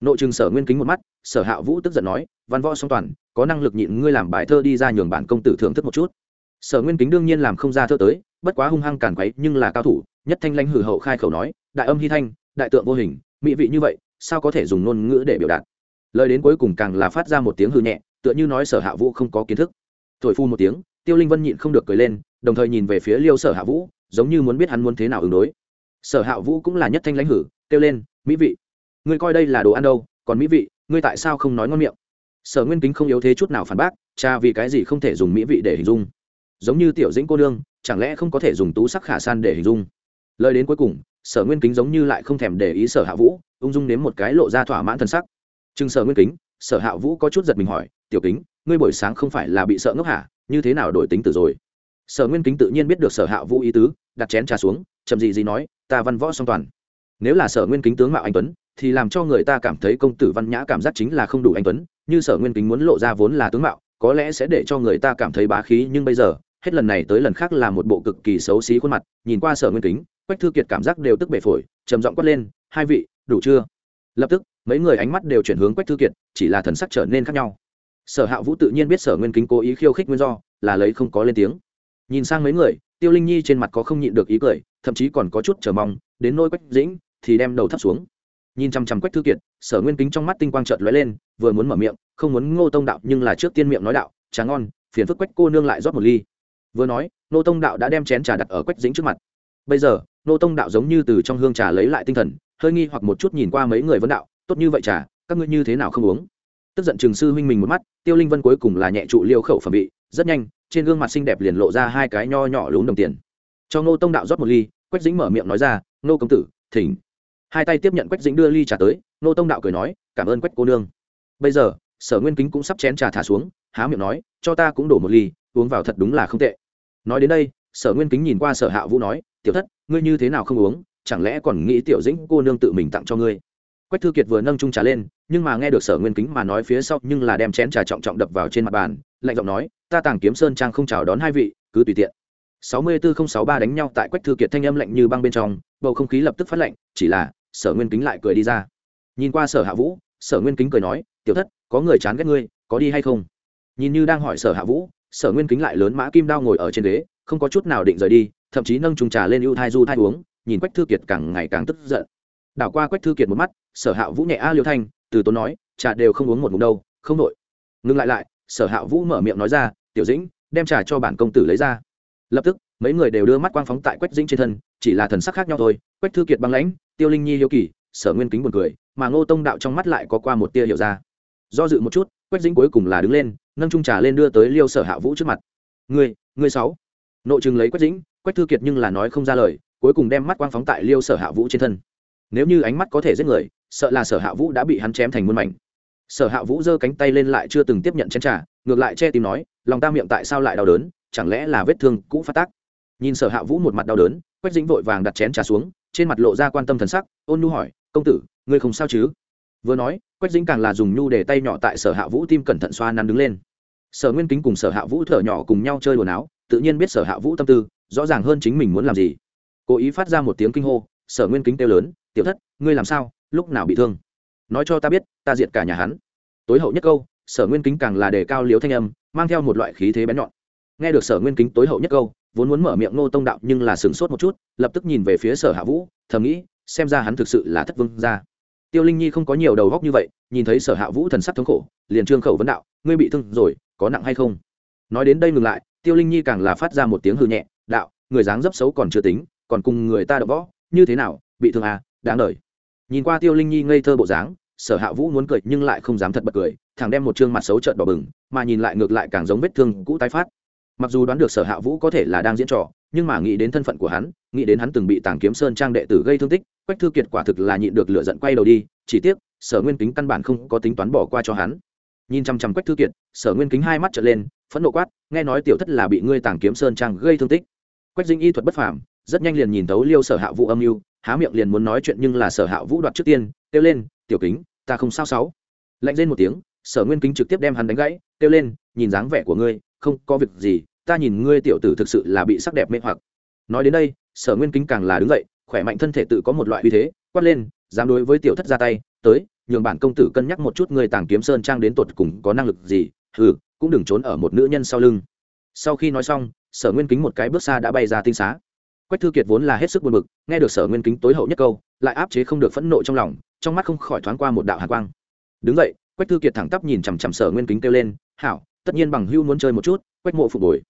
Nội chừng sở nguyên kính một mắt, sở hạ vũ tức giận nói, văn võ song toàn có năng lực nhịn ngươi làm bài thơ đi ra nhường bản công tử thưởng thức một chút. Sở nguyên kính đương nhiên làm không ra thơ tới, bất quá hung hăng cản quấy, nhưng là cao thủ, nhất thanh lãnh hử hậu khai khẩu nói, đại âm hy thanh, đại tượng vô hình, mỹ vị như vậy, sao có thể dùng ngôn ngữ để biểu đạt? Lời đến cuối cùng càng là phát ra một tiếng hư nhẹ, tựa như nói sở hạ vũ không có kiến thức. Thổi phu một tiếng, tiêu linh vân nhịn không được cười lên, đồng thời nhìn về phía liêu sở hạ vũ, giống như muốn biết hắn muốn thế nào ứng đối. Sở hạ vũ cũng là nhất thanh lãnh hử, kêu lên, mỹ vị, ngươi coi đây là đồ ăn đâu, còn mỹ vị, ngươi tại sao không nói ngon miệng? Sở nguyên kính không yếu thế chút nào phản bác, cha vì cái gì không thể dùng mỹ vị để hình dung? Giống như tiểu dĩnh cô nương, chẳng lẽ không có thể dùng tú sắc khả san để hình dung? Lời đến cuối cùng, sở nguyên kính giống như lại không thèm để ý sở hạ vũ, ung dung nếm một cái lộ ra thỏa mãn thân sắc. Chừng sở nguyên kính, sở hạ vũ có chút giật mình hỏi, tiểu kính, ngươi buổi sáng không phải là bị sợ ngốc hả? Như thế nào đổi tính từ rồi? Sở nguyên kính tự nhiên biết được sở hạ vũ ý tứ, đặt chén trà xuống, chậm gì gì nói, ta văn võ song toàn. Nếu là sở nguyên kính tướng mạo anh tuấn, thì làm cho người ta cảm thấy công tử văn nhã cảm giác chính là không đủ anh tuấn như sở nguyên kính muốn lộ ra vốn là tướng mạo, có lẽ sẽ để cho người ta cảm thấy bá khí, nhưng bây giờ, hết lần này tới lần khác là một bộ cực kỳ xấu xí khuôn mặt, nhìn qua sở nguyên kính, quách thư kiệt cảm giác đều tức bể phổi, trầm giọng quát lên, hai vị, đủ chưa? Lập tức, mấy người ánh mắt đều chuyển hướng quách thư kiệt, chỉ là thần sắc trở nên khác nhau. Sở hạ vũ tự nhiên biết sở nguyên kính cố ý khiêu khích nguyên do, là lấy không có lên tiếng. Nhìn sang mấy người, tiêu linh nhi trên mặt có không nhịn được ý cười, thậm chí còn có chút chờ mong, đến nôi quách dĩnh thì đem đầu thấp xuống. Nhìn chăm chăm quách thư kiệt, sở nguyên kính trong mắt tinh quang trợt lóe lên vừa muốn mở miệng, không muốn ngô tông đạo nhưng là trước tiên miệng nói đạo, trà ngon, phiền phức quách cô nương lại rót một ly. Vừa nói, Ngô tông đạo đã đem chén trà đặt ở quách dính trước mặt. Bây giờ, Ngô tông đạo giống như từ trong hương trà lấy lại tinh thần, hơi nghi hoặc một chút nhìn qua mấy người vấn đạo, tốt như vậy trà, các ngươi như thế nào không uống? Tức giận trường sư huynh mình một mắt, tiêu linh vân cuối cùng là nhẹ trụ liêu khẩu phẩm bị rất nhanh, trên gương mặt xinh đẹp liền lộ ra hai cái nho nhỏ lún đồng tiền. Cho Ngô tông đạo rót một ly, quách dính mở miệng nói ra, Ngô công tử, thỉnh. Hai tay tiếp nhận quách dính đưa ly trà tới, Ngô tông đạo cười nói, cảm ơn quách cô nương bây giờ, sở nguyên kính cũng sắp chén trà thả xuống, há miệng nói, cho ta cũng đổ một ly, uống vào thật đúng là không tệ. Nói đến đây, sở nguyên kính nhìn qua sở hạ vũ nói, tiểu thất, ngươi như thế nào không uống, chẳng lẽ còn nghĩ tiểu dĩnh cô nương tự mình tặng cho ngươi? Quách thư kiệt vừa nâng trung trà lên, nhưng mà nghe được sở nguyên kính mà nói phía sau nhưng là đem chén trà trọng trọng đập vào trên mặt bàn, lạnh giọng nói, ta tàng kiếm sơn trang không chào đón hai vị, cứ tùy tiện. Sáu mươi bốn không sáu ba đánh nhau tại quách thư kiệt thanh âm lạnh như băng bên trong, bầu không khí lập tức phát lạnh, chỉ là sở nguyên kính lại cười đi ra. Nhìn qua sở hạ vũ, sở nguyên kính cười nói tiểu thất, có người chán ghét ngươi, có đi hay không? Nhìn như đang hỏi sở hạ vũ, sở nguyên kính lại lớn mã kim đao ngồi ở trên ghế, không có chút nào định rời đi, thậm chí nâng trùng trà lên ưu thai du thai uống, nhìn quách thư kiệt càng ngày càng tức giận. Đảo qua quách thư kiệt một mắt, sở hạ vũ nhẹ a liêu thanh, từ tốn nói, trà đều không uống một ngụm đâu, không nội ngừng lại lại, sở hạ vũ mở miệng nói ra, tiểu dĩnh, đem trà cho bản công tử lấy ra. Lập tức, mấy người đều đưa mắt quang phóng tại quách dĩnh trên thân, chỉ là thần sắc khác nhau thôi. Quách thư kiệt băng lãnh, tiêu linh nhi hiếu kỳ. Sở nguyên kính buồn cười, mà ngô tông đạo trong mắt lại có qua một tia hiểu ra do dự một chút quách dĩnh cuối cùng là đứng lên nâng trung trà lên đưa tới liêu sở hạ vũ trước mặt. Người, người sáu. Nội chừng lấy quách dĩnh quách thư kiệt nhưng là nói không ra lời cuối cùng đem mắt quang phóng tại liêu sở hạ vũ trên thân. Nếu như ánh mắt có thể giết người sợ là sở hạ vũ đã bị hắn chém thành muôn mảnh. Sở hạ vũ giơ cánh tay lên lại chưa từng tiếp nhận chén trà ngược lại che tìm nói lòng ta miệng tại sao lại đau đớn chẳng lẽ là vết thương cũ phát tác? Nhìn sở hạ vũ một mặt đau đớn quách dĩnh vội vàng đặt chén trà xuống trên mặt lộ ra quan tâm thần sắc ôn nu hỏi công tử ngươi không sao chứ? Vừa nói, quách dĩnh càng là dùng nhu để tay nhỏ tại sở hạ vũ tim cẩn thận xoa nắn đứng lên. Sở nguyên kính cùng sở hạ vũ thở nhỏ cùng nhau chơi quần áo tự nhiên biết sở hạ vũ tâm tư, rõ ràng hơn chính mình muốn làm gì. Cố ý phát ra một tiếng kinh hô, sở nguyên kính kêu lớn, tiểu thất, ngươi làm sao, lúc nào bị thương? Nói cho ta biết, ta diệt cả nhà hắn. Tối hậu nhất câu, sở nguyên kính càng là đề cao liếu thanh âm, mang theo một loại khí thế bén nhọn. Nghe được sở nguyên kính tối hậu nhất câu, vốn muốn mở miệng ngô tông đạo nhưng là sửng sốt một chút, lập tức nhìn về phía sở hạ vũ, thầm nghĩ, xem ra hắn thực sự là thất vương gia tiêu linh nhi không có nhiều đầu góc như vậy, nhìn thấy sở hạ vũ thần sắc thống khổ, liền trương khẩu vấn đạo, ngươi bị thương rồi, có nặng hay không nói đến đây ngừng lại, tiêu linh nhi càng là phát ra một tiếng hư nhẹ, đạo, người dáng dấp xấu còn chưa tính, còn cùng người ta đập võ, như thế nào, bị thương à đáng lời. nhìn qua tiêu linh nhi ngây thơ bộ dáng, sở hạ vũ muốn cười nhưng lại không dám thật bật cười, thằng đem một chương mặt xấu trợn bỏ bừng, mà nhìn lại ngược lại càng giống vết thương cũ tái phát mặc dù đoán được sở hạ vũ có thể là đang diễn trò, nhưng mà nghĩ đến thân phận của hắn, nghĩ đến hắn từng bị tàng kiếm sơn trang đệ tử gây thương tích, quách thư kiệt quả thực là nhịn được lửa giận quay đầu đi, chỉ tiếc, sở nguyên kính căn bản không có tính toán bỏ qua cho hắn. Nhìn chăm chăm quách thư kiệt, sở nguyên kính hai mắt trở lên, phẫn nộ quát, nghe nói tiểu thất là bị ngươi tàng kiếm sơn trang gây thương tích. Quách dinh y thuật bất phàm, rất nhanh liền nhìn thấu liêu sở hạ vũ âm mưu, há miệng liền muốn nói chuyện nhưng là sở hạ vũ đoạt trước tiên, kêu lên, tiểu kính, ta không sao sáu. Lạnh lên một tiếng, sở nguyên kính trực tiếp đem hắn đánh gãy, kêu lên, nhìn dáng vẻ của ngươi không có việc gì, ta nhìn ngươi tiểu tử thực sự là bị sắc đẹp mê hoặc. Nói đến đây, sở nguyên kính càng là đứng dậy, khỏe mạnh thân thể tự có một loại uy thế, quát lên, dám đối với tiểu thất ra tay, tới, nhường bản công tử cân nhắc một chút người tàng kiếm sơn trang đến tột cùng có năng lực gì ừ cũng đừng trốn ở một nữ nhân sau lưng. Sau khi nói xong, sở nguyên kính một cái bước xa đã bay ra tinh xá. Quách thư kiệt vốn là hết sức buồn bực, nghe được sở nguyên kính tối hậu nhất câu, lại áp chế không được phẫn nộ trong lòng, trong mắt không khỏi thoáng qua một đạo hạ quang. Đứng vậy quách thư kiệt thẳng tắp nhìn chằm chằm sở nguyên kính kêu lên, hảo tất nhiên bằng hưu muốn chơi một chút, quách mộ phục hồi.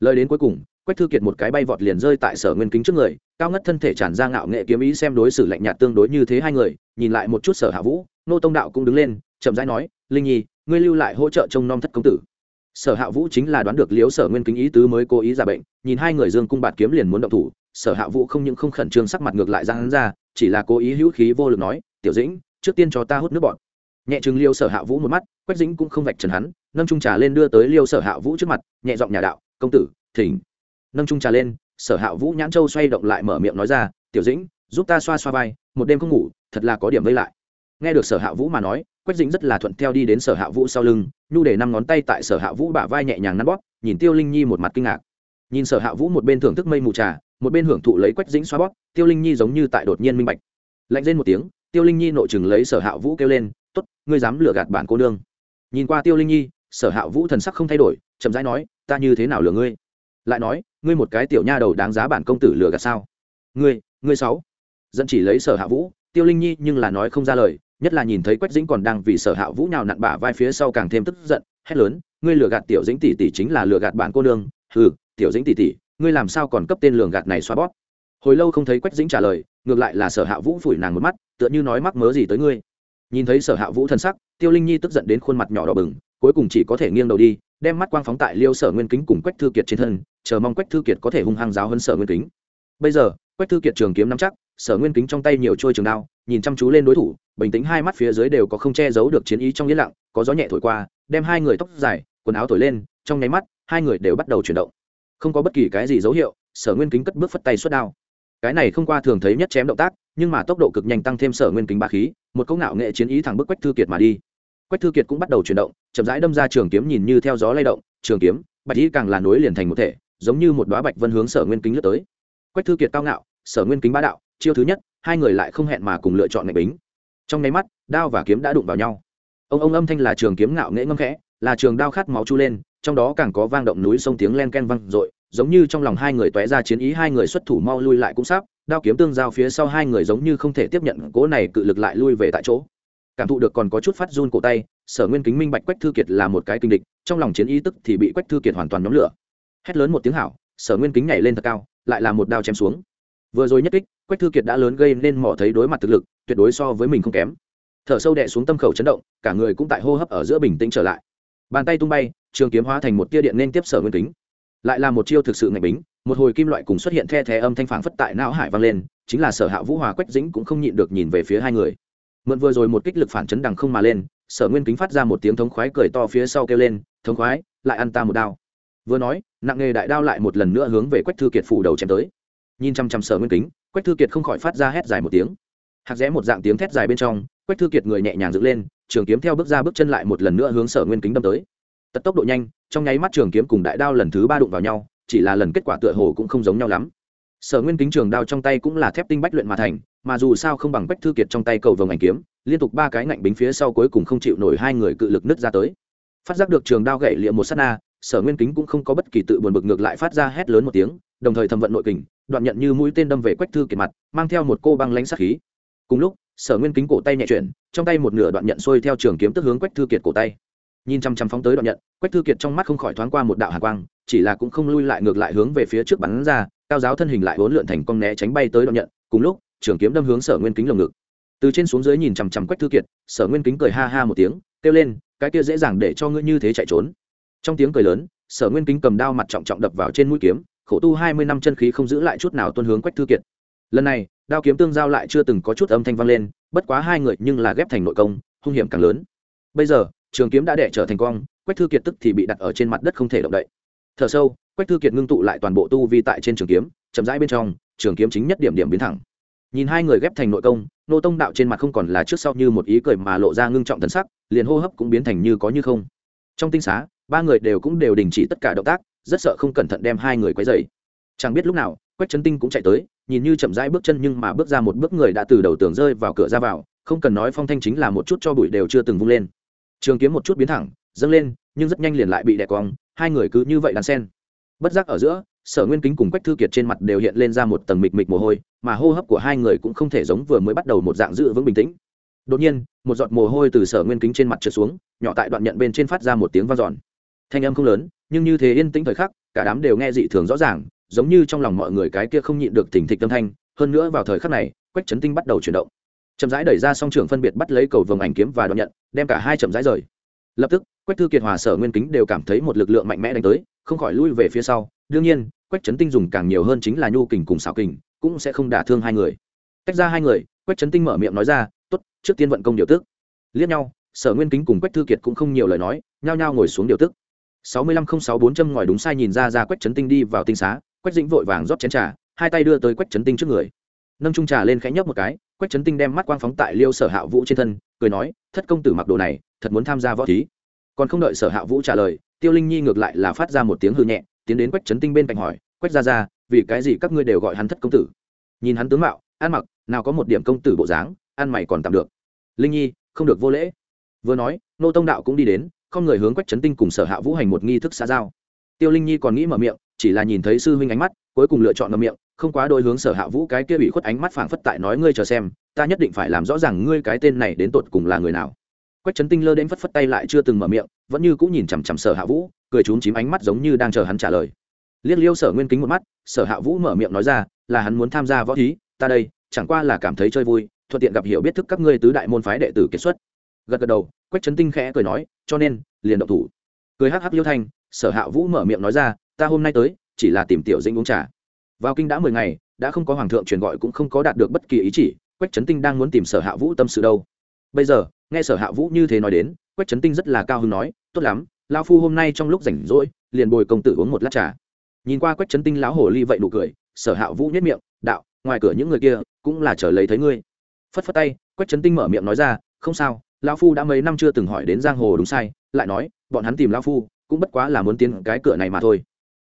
Lời đến cuối cùng, quách thư kiệt một cái bay vọt liền rơi tại sở nguyên kính trước người, cao ngất thân thể tràn ra ngạo nghệ kiếm ý xem đối xử lạnh nhạt tương đối như thế hai người, nhìn lại một chút sở hạ vũ, nô tông đạo cũng đứng lên, chậm rãi nói, linh nhi, ngươi lưu lại hỗ trợ trông nom thất công tử. Sở hạ vũ chính là đoán được liếu sở nguyên kính ý tứ mới cố ý giả bệnh, nhìn hai người dương cung bạt kiếm liền muốn động thủ, sở hạ vũ không những không khẩn trương sắc mặt ngược lại ra hắn ra, chỉ là cố ý hữu khí vô lực nói, tiểu dĩnh, trước tiên cho ta hút nước bọt nhẹ chừng liêu sở hạ vũ một mắt, quách dĩnh cũng không vạch trần hắn, nâng trung trà lên đưa tới liêu sở hạ vũ trước mặt, nhẹ giọng nhà đạo, công tử, thỉnh. Nâng trung trà lên, sở hạ vũ nhãn châu xoay động lại mở miệng nói ra, tiểu dĩnh, giúp ta xoa xoa vai, một đêm không ngủ, thật là có điểm vây lại. Nghe được sở hạ vũ mà nói, quách dĩnh rất là thuận theo đi đến sở hạ vũ sau lưng, nhu để năm ngón tay tại sở hạ vũ bả vai nhẹ nhàng nắn bóp, nhìn tiêu linh nhi một mặt kinh ngạc. Nhìn sở hạ vũ một bên thưởng thức mây mù trà, một bên hưởng thụ lấy quách dĩnh xoa bóp, tiêu linh nhi giống như tại đột nhiên minh bạch. Lạnh lên một tiếng, tiêu linh nhi nội chừng lấy sở hạ vũ kêu lên tốt, ngươi dám lừa gạt bản cô nương. Nhìn qua tiêu linh nhi, sở hạ vũ thần sắc không thay đổi, chậm rãi nói, ta như thế nào lừa ngươi? Lại nói, ngươi một cái tiểu nha đầu đáng giá bản công tử lừa gạt sao? Ngươi ngươi sáu. Dẫn chỉ lấy sở hạ vũ, tiêu linh nhi nhưng là nói không ra lời, nhất là nhìn thấy quách dĩnh còn đang vì sở hạ vũ nào nặn bả vai phía sau càng thêm tức giận, hét lớn, ngươi lừa gạt tiểu dĩnh tỷ tỷ chính là lừa gạt bản cô nương. Ừ tiểu dĩnh tỷ tỷ, ngươi làm sao còn cấp tên lường gạt này xóa bót hồi lâu không thấy quách dĩnh trả lời, ngược lại là sở hạ vũ phủi nàng một mắt, tựa như nói mắc mớ gì tới ngươi nhìn thấy sở hạ vũ thân sắc, tiêu linh nhi tức giận đến khuôn mặt nhỏ đỏ bừng, cuối cùng chỉ có thể nghiêng đầu đi, đem mắt quang phóng tại liêu sở nguyên kính cùng quách thư kiệt trên thân, chờ mong quách thư kiệt có thể hung hăng giáo hơn sở nguyên kính. Bây giờ, quách thư kiệt trường kiếm nắm chắc, sở nguyên kính trong tay nhiều trôi trường đao, nhìn chăm chú lên đối thủ, bình tĩnh hai mắt phía dưới đều có không che giấu được chiến ý trong yên lặng, có gió nhẹ thổi qua, đem hai người tóc dài, quần áo thổi lên, trong nháy mắt, hai người đều bắt đầu chuyển động. Không có bất kỳ cái gì dấu hiệu, sở nguyên kính cất bước phất tay xuất đao cái này không qua thường thấy nhất chém động tác, nhưng mà tốc độ cực nhanh tăng thêm sở nguyên kính ba khí, một câu ngạo nghệ chiến ý thẳng bức quách thư kiệt mà đi. Quách thư kiệt cũng bắt đầu chuyển động, chậm rãi đâm ra trường kiếm nhìn như theo gió lay động, trường kiếm, bạch ý càng là nối liền thành một thể, giống như một đoá bạch vân hướng sở nguyên kính lướt tới. Quách thư kiệt cao ngạo, sở nguyên kính bá đạo, chiêu thứ nhất, hai người lại không hẹn mà cùng lựa chọn ngạch bính. Trong nháy mắt, đao và kiếm đã đụng vào nhau. Ông ông âm thanh là trường kiếm ngạo nghễ ngâm khẽ, là trường đao khát máu chu lên trong đó càng có vang động núi sông tiếng len ken vang dội, giống như trong lòng hai người tóe ra chiến ý, hai người xuất thủ mau lui lại cũng sắp, đao kiếm tương giao phía sau hai người giống như không thể tiếp nhận, cố này cự lực lại lui về tại chỗ. Cảm thụ được còn có chút phát run cổ tay, sở nguyên kính minh bạch quách thư kiệt là một cái kinh địch, trong lòng chiến ý tức thì bị quách thư kiệt hoàn toàn nhóm lửa. Hét lớn một tiếng hảo, sở nguyên kính nhảy lên thật cao, lại là một đao chém xuống. Vừa rồi nhất kích, quách thư kiệt đã lớn gây nên mỏ thấy đối mặt thực lực, tuyệt đối so với mình không kém. Thở sâu đè xuống tâm khẩu chấn động, cả người cũng tại hô hấp ở giữa bình tĩnh trở lại. Bàn tay tung bay trường kiếm hóa thành một tia điện nên tiếp sở nguyên kính. Lại là một chiêu thực sự ngạch bính, một hồi kim loại cùng xuất hiện the thé âm thanh phản phất tại não hải vang lên, chính là sở hạ vũ hòa quách dĩnh cũng không nhịn được nhìn về phía hai người. Mượn vừa rồi một kích lực phản chấn đằng không mà lên, sở nguyên kính phát ra một tiếng thống khoái cười to phía sau kêu lên, thống khoái, lại ăn ta một đao. Vừa nói, nặng nghề đại đao lại một lần nữa hướng về quách thư kiệt phủ đầu chém tới. Nhìn chăm chăm sở nguyên kính, quách thư kiệt không khỏi phát ra hét dài một tiếng. Hạc rẽ một dạng tiếng thét dài bên trong, quách thư kiệt người nhẹ nhàng dựng lên, trường kiếm theo bước ra bước chân lại một lần nữa hướng sở nguyên kính đâm tới tật tốc độ nhanh, trong nháy mắt trường kiếm cùng đại đao lần thứ ba đụng vào nhau, chỉ là lần kết quả tựa hồ cũng không giống nhau lắm. Sở nguyên kính trường đao trong tay cũng là thép tinh bách luyện mà thành, mà dù sao không bằng Bách thư kiệt trong tay cầu vồng ảnh kiếm, liên tục ba cái ngạnh bính phía sau cuối cùng không chịu nổi hai người cự lực nứt ra tới. Phát giác được trường đao gậy liệm một s á t na, sở nguyên kính cũng không có bất kỳ tự buồn bực ngược lại phát ra hét lớn một tiếng, đồng thời thầm vận nội kình, đoạn nhận như mũi tên đâm về quách thư kiệt mặt, mang theo một cô băng lánh sát khí. Cùng lúc, sở nguyên kính cổ tay nhẹ chuyển, trong tay một nửa đoạn nhận xuôi theo trường kiếm tức hướng quách thư kiệt cổ tay nhìn chăm chăm phóng tới đoạn nhận, quách thư kiệt trong mắt không khỏi thoáng qua một đạo hạ quang, chỉ là cũng không lui lại ngược lại hướng về phía trước bắn ra, cao giáo thân hình lại vốn lượn thành con né tránh bay tới đoạn nhận, cùng lúc, trường kiếm đâm hướng sở nguyên kính lồng ngực. Từ trên xuống dưới nhìn chằm chằm quách thư kiệt, sở nguyên kính cười ha ha một tiếng, kêu lên, cái kia dễ dàng để cho ngươi như thế chạy trốn. Trong tiếng cười lớn, sở nguyên kính cầm đao mặt trọng trọng đập vào trên mũi kiếm, khổ tu hai mươi năm chân khí không giữ lại chút nào tuân hướng quách thư kiệt. Lần này, đao kiếm tương giao lại chưa từng có chút âm thanh vang lên, bất quá hai người nhưng là ghép thành nội công, hung hiểm càng lớn. Bây giờ trường kiếm đã đẻ trở thành cong, quách thư kiệt tức thì bị đặt ở trên mặt đất không thể động đậy. Thở sâu, quách thư kiệt ngưng tụ lại toàn bộ tu vi tại trên trường kiếm, chậm rãi bên trong, trường kiếm chính nhất điểm điểm biến thẳng. Nhìn hai người ghép thành nội công, nô tông đạo trên mặt không còn là trước sau như một ý cười mà lộ ra ngưng trọng thần sắc, liền hô hấp cũng biến thành như có như không. Trong tinh xá, ba người đều cũng đều đình chỉ tất cả động tác, rất sợ không cẩn thận đem hai người quấy dày chẳng biết lúc nào, quách trấn tinh cũng chạy tới, nhìn như chậm rãi bước chân nhưng mà bước ra một bước người đã từ đầu tường rơi vào cửa ra vào, không cần nói phong thanh chính là một chút cho bụi đều chưa từng vung lên trường kiếm một chút biến thẳng, dâng lên, nhưng rất nhanh liền lại bị đè cong, hai người cứ như vậy đàn sen. Bất giác ở giữa, sở nguyên kính cùng quách thư kiệt trên mặt đều hiện lên ra một tầng mịch mịch mồ hôi, mà hô hấp của hai người cũng không thể giống vừa mới bắt đầu một dạng dự vững bình tĩnh. Đột nhiên, một giọt mồ hôi từ sở nguyên kính trên mặt trượt xuống, nhỏ tại đoạn nhận bên trên phát ra một tiếng vang dọn. Thanh âm không lớn, nhưng như thế yên tĩnh thời khắc, cả đám đều nghe dị thường rõ ràng, giống như trong lòng mọi người cái kia không nhịn được thỉnh thịch tâm thanh. Hơn nữa vào thời khắc này, quách trấn tinh bắt đầu chuyển động chậm rãi đẩy ra song trưởng phân biệt bắt lấy cầu vồng ảnh kiếm và đoạn nhận, đem cả hai chậm rãi rời. Lập tức, quách thư kiệt hòa sở nguyên kính đều cảm thấy một lực lượng mạnh mẽ đánh tới, không khỏi lui về phía sau. Đương nhiên, quách trấn tinh dùng càng nhiều hơn chính là nhu kình cùng xảo kình, cũng sẽ không đả thương hai người. Tách ra hai người, quách trấn tinh mở miệng nói ra t ố t trước tiên vận công điều tức. Liếc nhau, sở nguyên kính cùng quách thư kiệt cũng không nhiều lời nói, nhao nhao ngồi xuống điều tức. Sáu mươi lăm không sáu bốn châm ngòi đúng sai nhìn ra ra quách trấn tinh đi vào tinh xá, quách dĩnh vội vàng rót chén trà, hai tay đưa tới quách trấn tinh trước người nâng trung trà lên khẽ nhấp một cái, quách trấn tinh đem mắt quang phóng tại liêu sở hạ vũ trên thân, cười nói, thất công tử mặc đồ này, thật muốn tham gia võ thí. Còn không đợi sở hạ vũ trả lời, tiêu linh nhi ngược lại là phát ra một tiếng hư nhẹ, tiến đến quách trấn tinh bên cạnh hỏi, quách ra ra vì cái gì các ngươi đều gọi hắn thất công tử? Nhìn hắn tướng mạo, ăn mặc, nào có một điểm công tử bộ dáng, ăn mày còn tạm được. Linh nhi, không được vô lễ. Vừa nói, nô tông đạo cũng đi đến, không người hướng quách trấn tinh cùng sở hạ vũ hành một nghi thức xã giao. Tiêu linh nhi còn nghĩ mở miệng, chỉ là nhìn thấy sư huynh ánh mắt, cuối cùng lựa chọn ngậm miệng không quá đôi hướng sở hạ vũ cái kia bị khuất ánh mắt phảng phất tại nói ngươi chờ xem, ta nhất định phải làm rõ ràng ngươi cái tên này đến tột cùng là người nào. Quách trấn tinh lơ đến phất phất tay lại chưa từng mở miệng, vẫn như cũng nhìn chằm chằm sở hạ vũ, cười trúng chím ánh mắt giống như đang chờ hắn trả lời. Liếc liêu sở nguyên kính một mắt, sở hạ vũ mở miệng nói ra, là hắn muốn tham gia võ thí, ta đây, chẳng qua là cảm thấy chơi vui, thuận tiện gặp hiểu biết thức các ngươi tứ đại môn phái đệ tử kiệt xuất. Gật gật đầu, quách trấn tinh khẽ cười nói, cho nên, liền động thủ. Cười hắc hắc liêu thanh, sở hạ vũ mở miệng nói ra, ta hôm nay tới, chỉ là tìm tiểu dĩnh uống trà vào kinh đã mười ngày, đã không có hoàng thượng truyền gọi cũng không có đạt được bất kỳ ý chỉ, quách trấn tinh đang muốn tìm sở hạ vũ tâm sự đâu. Bây giờ, nghe sở hạ vũ như thế nói đến, quách trấn tinh rất là cao hứng nói, tốt lắm lao phu hôm nay trong lúc rảnh rỗi, liền bồi công tử uống một lát trà. Nhìn qua quách trấn tinh lão hồ ly vậy nụ cười, sở hạ vũ nhất miệng, đạo, ngoài cửa những người kia, cũng là chờ lấy thấy ngươi. Phất phất tay, quách trấn tinh mở miệng nói ra, không sao, lão phu đã mấy năm chưa từng hỏi đến giang hồ đúng sai, lại nói, bọn hắn tìm lão phu, cũng bất quá là muốn tiến cái cửa này mà thôi.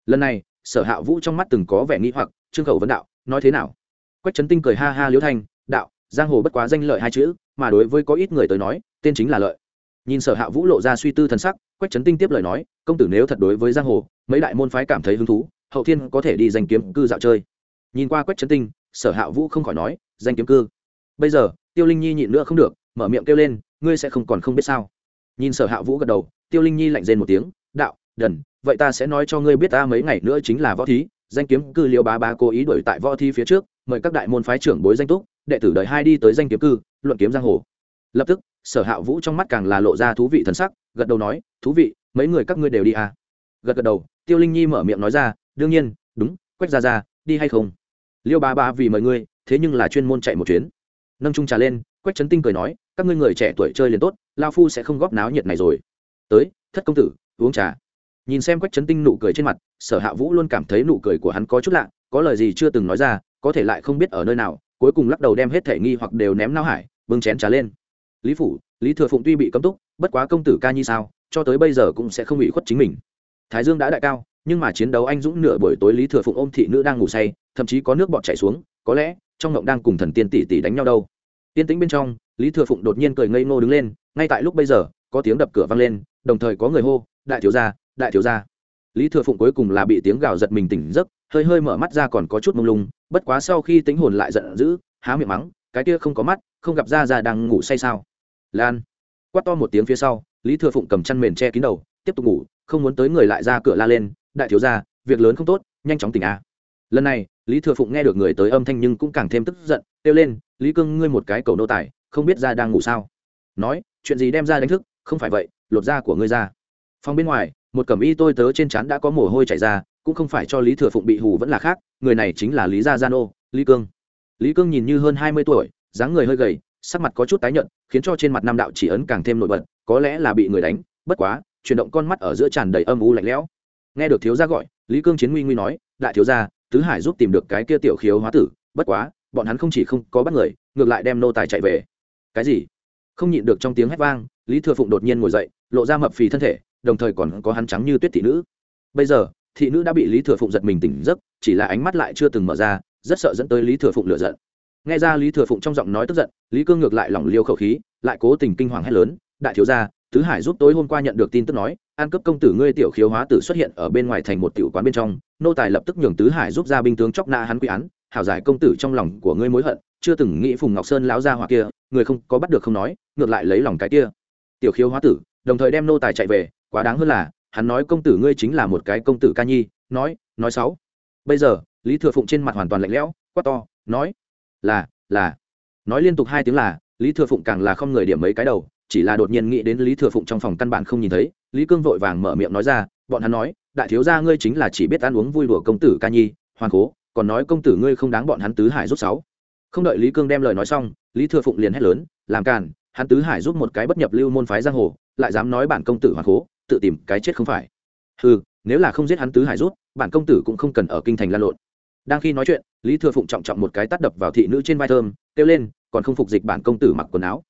Lần này sở hạ vũ trong mắt từng có vẻ nghĩ hoặc, trương khẩu vấn đạo, nói thế nào? Quách trấn tinh cười ha ha liễu thanh, đạo, giang hồ bất quá danh lợi hai chữ, mà đối với có ít người tới nói, tên chính là lợi. Nhìn sở hạ vũ lộ ra suy tư thần sắc, quách trấn tinh tiếp lời nói, công tử nếu thật đối với giang hồ, mấy đại môn phái cảm thấy hứng thú, hậu thiên có thể đi danh kiếm cư dạo chơi. Nhìn qua quách trấn tinh, sở hạ vũ không khỏi nói, danh kiếm cư? Bây giờ, tiêu linh nhi nhịn nữa không được, mở miệng kêu lên, ngươi sẽ không còn không biết sao. Nhìn sở hạ vũ gật đầu, tiêu linh nhi lạnh rên một tiếng, đạo, đần vậy ta sẽ nói cho ngươi biết ta mấy ngày nữa chính là võ thí, danh kiếm cư liêu bá bá cố ý đuổi tại võ thi phía trước, mời các đại môn phái trưởng bối danh túc, đệ tử đời hai đi tới danh kiếm cư, luận kiếm giang hồ. Lập tức, sở hạ vũ trong mắt càng là lộ ra thú vị thần sắc, gật đầu nói, thú vị, mấy người các ngươi đều đi à? Gật gật đầu, tiêu linh nhi mở miệng nói ra, đương nhiên, đúng, quách ra ra đi hay không? Liêu bá bá vì mời ngươi, thế nhưng là chuyên môn chạy một chuyến. Nâng trung trà lên, quách trấn tinh cười nói, các ngươi người trẻ tuổi chơi liền tốt lao phu sẽ không góp náo nhiệt này rồi. Tới, thất công tử, uống trà nhìn xem quách trấn tinh nụ cười trên mặt, sở hạ vũ luôn cảm thấy nụ cười của hắn có chút lạ, có lời gì chưa từng nói ra, có thể lại không biết ở nơi nào, cuối cùng lắc đầu đem hết thể nghi hoặc đều ném nao hải, bưng chén trà lên. Lý phủ, lý thừa phụng tuy bị cấm túc, bất quá công tử ca nhi sao, cho tới bây giờ cũng sẽ không bị khuất chính mình. Thái dương đã đại cao, nhưng mà chiến đấu anh dũng nửa buổi tối lý thừa phụng ôm thị nữ đang ngủ say, thậm chí có nước bọt chảy xuống, có lẽ trong ngộng đang cùng thần tiên tỷ tỷ đánh nhau đâu. Tiên tĩnh bên trong, lý thừa phụng đột nhiên cười ngây ngô đứng lên, ngay tại lúc bây giờ, có tiếng đập cửa vang lên, đồng thời có người hô, đại thiếu gia đại thiếu gia. Lý thừa phụng cuối cùng là bị tiếng gào giật mình tỉnh giấc, hơi hơi mở mắt ra còn có chút mông lung, bất quá sau khi tính hồn lại giận dữ, há miệng mắng, cái kia không có mắt, không gặp ra ra đang ngủ say sao? Lan, quát to một tiếng phía sau, lý thừa phụng cầm chăn mền che kín đầu, tiếp tục ngủ, không muốn tới người lại ra cửa la lên, đại thiếu gia, việc lớn không tốt, nhanh chóng tỉnh a. Lần này, lý thừa phụng nghe được người tới âm thanh nhưng cũng càng thêm tức giận, kêu lên, lý cương, ngươi một cái cầu nô tài, không biết ra đang ngủ sao? Nói, chuyện gì đem ra đánh thức, không phải vậy, lột da của ngươi ra. Phòng bên ngoài một cẩm y tôi tớ trên trán đã có mồ hôi chảy ra, cũng không phải cho lý thừa phụng bị hù vẫn là khác, người này chính là lý gia gian ô lý cương. Lý cương nhìn như hơn hai mươi tuổi, dáng người hơi gầy, sắc mặt có chút tái nhợt, khiến cho trên mặt nam đạo chỉ ấn càng thêm nổi bật, có lẽ là bị người đánh, bất quá, chuyển động con mắt ở giữa tràn đầy âm u lạnh lẽo. Nghe được thiếu gia gọi, lý cương chiến nguy nguy nói, đại thiếu gia, tứ hải giúp tìm được cái kia tiểu khiếu hóa tử, bất quá, bọn hắn không chỉ không có bắt người, ngược lại đem nô tài chạy về. Cái gì? Không nhịn được trong tiếng hét vang, lý thừa phụng đột nhiên ngồi dậy, lộ ra mập phì thân thể đồng thời còn có hắn trắng như tuyết thị nữ. Bây giờ, thị nữ đã bị lý thừa phụng giật mình tỉnh giấc, chỉ là ánh mắt lại chưa từng mở ra, rất sợ dẫn tới lý thừa phụng lựa giận. Nghe ra lý thừa phụng trong giọng nói tức giận, lý cương ngược lại lỏng liêu khẩu khí, lại cố tình kinh hoàng hét lớn, đại thiếu gia, tứ hải giúp tối hôm qua nhận được tin tức nói, an cấp công tử ngươi tiểu khiếu hóa tử xuất hiện ở bên ngoài thành một tiểu quán bên trong, nô tài lập tức nhường tứ hải giúp ra binh tướng chóc na hắn quy án, hảo giải công tử trong lòng của ngươi mối hận, chưa từng nghĩ phùng ngọc sơn lão gia hỏa kia, người không có bắt được không nói, ngược lại lấy lòng cái kia. Tiểu khiếu hóa tử, đồng thời đem nô tài chạy về quá đáng hơn là, hắn nói công tử ngươi chính là một cái công tử ca nhi, nói nói sáu bây giờ, lý thừa phụng trên mặt hoàn toàn lạnh lẽo, quát to, nói, là là. Nói liên tục hai tiếng là, lý thừa phụng càng là không người điểm mấy cái đầu, chỉ là đột nhiên nghĩ đến lý thừa phụng trong phòng căn bản không nhìn thấy, lý cương vội vàng mở miệng nói ra, bọn hắn nói, đại thiếu gia ngươi chính là chỉ biết ăn uống vui đùa công tử ca nhi hoàn cố, còn nói công tử ngươi không đáng bọn hắn tứ hải rút sáu. Không đợi lý cương đem lời nói xong, lý thừa phụng liền hét lớn, làm càn, hắn tứ hải giúp một cái bất nhập lưu môn phái giang hồ, lại dám nói bản công tử hoàn cố tự tìm cái chết không phải. Ừ nếu là không giết hắn tứ hải rút, bản công tử cũng không cần ở kinh thành lan lộn. Đang khi nói chuyện, lý thừa phụng trọng trọng một cái tắt đập vào thị nữ trên vai thơm, kêu lên, còn không phục dịch bản công tử mặc quần áo.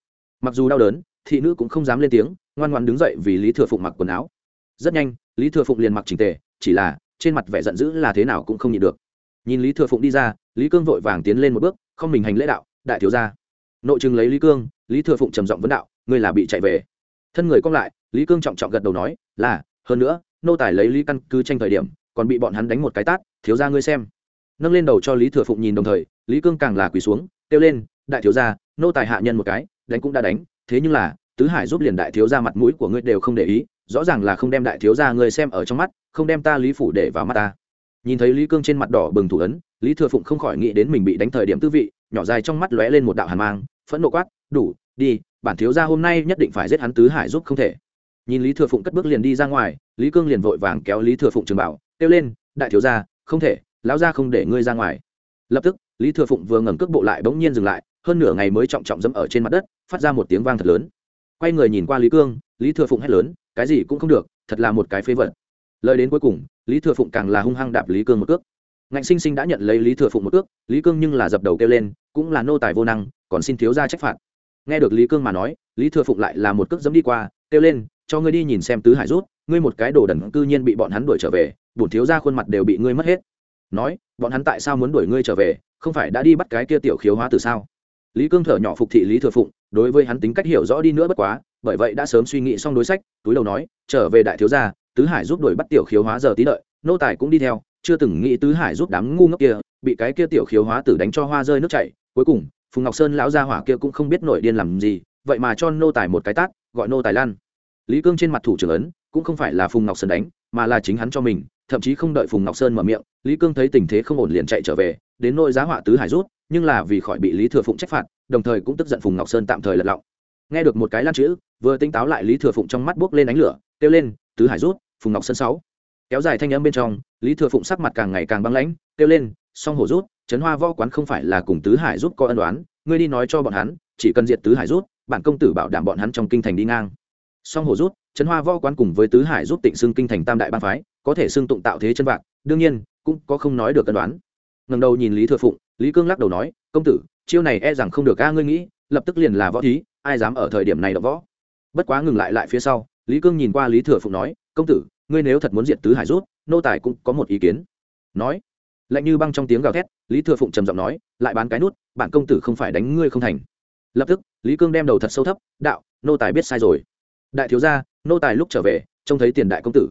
Mặc dù đau đớn, thị nữ cũng không dám lên tiếng, ngoan ngoan đứng dậy vì lý thừa phụng mặc quần áo. Rất nhanh, lý thừa phụng liền mặc trình tề, chỉ là, trên mặt vẻ giận dữ là thế nào cũng không nhịn được. Nhìn lý thừa phụng đi ra, lý cương vội vàng tiến lên một bước, không mình hành lễ đạo, đại thiếu gia. Nội chừng lấy lý cương, lý thừa phụng trầm giọng vấn đạo, ngươi là bị chạy về. Thân người cong lại lý cương trọng trọng gật đầu nói, là, hơn nữa, nô tài lấy lý căn cứ tranh thời điểm, còn bị bọn hắn đánh một cái tát, thiếu gia ngươi xem. Nâng lên đầu cho lý thừa phụng nhìn đồng thời, lý cương càng là quỳ xuống, kêu lên, đại thiếu gia, nô tài hạ nhân một cái, đánh cũng đã đánh, thế nhưng là, tứ hải giúp liền đại thiếu gia mặt mũi của ngươi đều không để ý, rõ ràng là không đem đại thiếu gia ngươi xem ở trong mắt, không đem ta lý phủ để vào mắt ta. Nhìn thấy lý cương trên mặt đỏ bừng thủ ấn, lý thừa phụng không khỏi nghĩ đến mình bị đánh thời điểm tư vị, nhỏ dài trong mắt lóe lên một đạo hàn mang, phẫn nộ quát, đủ, đi, bản thiếu gia hôm nay nhất định phải giết hắn tứ hải giúp không thể nhìn lý thừa phụng cất bước liền đi ra ngoài, lý cương liền vội vàng kéo lý thừa phụng trường bảo, kêu lên, đại thiếu gia, không thể, lão gia không để ngươi ra ngoài. Lập tức, lý thừa phụng vừa ngẩng cước bộ lại bỗng nhiên dừng lại, hơn nửa ngày mới trọng trọng dẫm ở trên mặt đất, phát ra một tiếng vang thật lớn. Quay người nhìn qua lý cương, lý thừa phụng hét lớn, cái gì cũng không được, thật là một cái phế vật. Lời đến cuối cùng, lý thừa phụng càng là hung hăng đạp lý cương một cước. Ngạnh sinh sinh đã nhận lấy lý thừa phụng một cước, lý cương nhưng là dập đầu kêu lên, cũng là nô tài vô năng, còn xin thiếu ra trách phạt. Nghe được lý cương mà nói, lý thừa phụng lại là một cước dẫm đi qua, kêu lên cho ngươi đi nhìn xem tứ hải rút, ngươi một cái đồ đần cư nhiên bị bọn hắn đuổi trở về, bổn thiếu ra khuôn mặt đều bị ngươi mất hết. Nói, bọn hắn tại sao muốn đuổi ngươi trở về, không phải đã đi bắt cái kia tiểu khiếu hóa từ sao? Lý cương thở nhỏ phục thị lý thừa phụng, đối với hắn tính cách hiểu rõ đi nữa bất quá, bởi vậy đã sớm suy nghĩ xong đối sách, túi đầu nói, trở về đại thiếu gia, tứ hải giúp đuổi bắt tiểu khiếu hóa giờ tí đợi, nô tài cũng đi theo, chưa từng nghĩ tứ hải giúp đám ngu ngốc kia, bị cái kia tiểu khiếu hóa tử đánh cho hoa rơi nước chảy. Cuối cùng, phùng ngọc sơn lão gia hỏa kia cũng không biết nổi điên làm gì, vậy mà cho nô tài một cái tát, gọi nô tài lan lý cương trên mặt thủ trưởng ấn, cũng không phải là phùng ngọc sơn đánh, mà là chính hắn cho mình, thậm chí không đợi phùng ngọc sơn mở miệng, lý cương thấy tình thế không ổn liền chạy trở về, đến nôi giá họa tứ hải rút, nhưng là vì khỏi bị lý thừa phụng trách phạt, đồng thời cũng tức giận phùng ngọc sơn tạm thời lật lọng. Nghe được một cái lan chữ, vừa tinh táo lại lý thừa phụng trong mắt buốc lên ánh lửa, kêu lên, tứ hải rút, phùng ngọc sơn sáu. Kéo dài thanh âm bên trong, lý thừa phụng sắc mặt càng ngày càng băng lãnh, kêu lên, song hổ rút, trấn hoa võ quán không phải là cùng tứ hải rút có ân đoán ngươi đi nói cho bọn hắn, chỉ cần diệt tứ hải rút, bản công tử bảo đảm bọn hắn trong kinh thành đi ngang song hồ rút, trấn hoa võ quán cùng với tứ hải rút tịnh xưng kinh thành tam đại bang phái, có thể xưng tụng tạo thế chân vạc, đương nhiên, cũng có không nói được cân đoán ngần đầu nhìn lý thừa phụng, lý cương lắc đầu nói, công tử, chiêu này e rằng không được ca ngươi nghĩ, lập tức liền là võ thí, ai dám ở thời điểm này đọc võ? Bất quá ngừng lại lại phía sau, lý cương nhìn qua lý thừa phụng nói, công tử, ngươi nếu thật muốn diệt tứ hải rút, nô tài cũng có một ý kiến. Nói, lạnh như băng trong tiếng gào thét, lý thừa phụng trầm giọng nói, lại bán cái nút, bản công tử không phải đánh ngươi không thành. Lập tức, lý cương đem đầu thật sâu thấp, đạo, nô tài biết sai rồi đại thiếu gia, nô tài lúc trở về, trông thấy tiền đại công tử.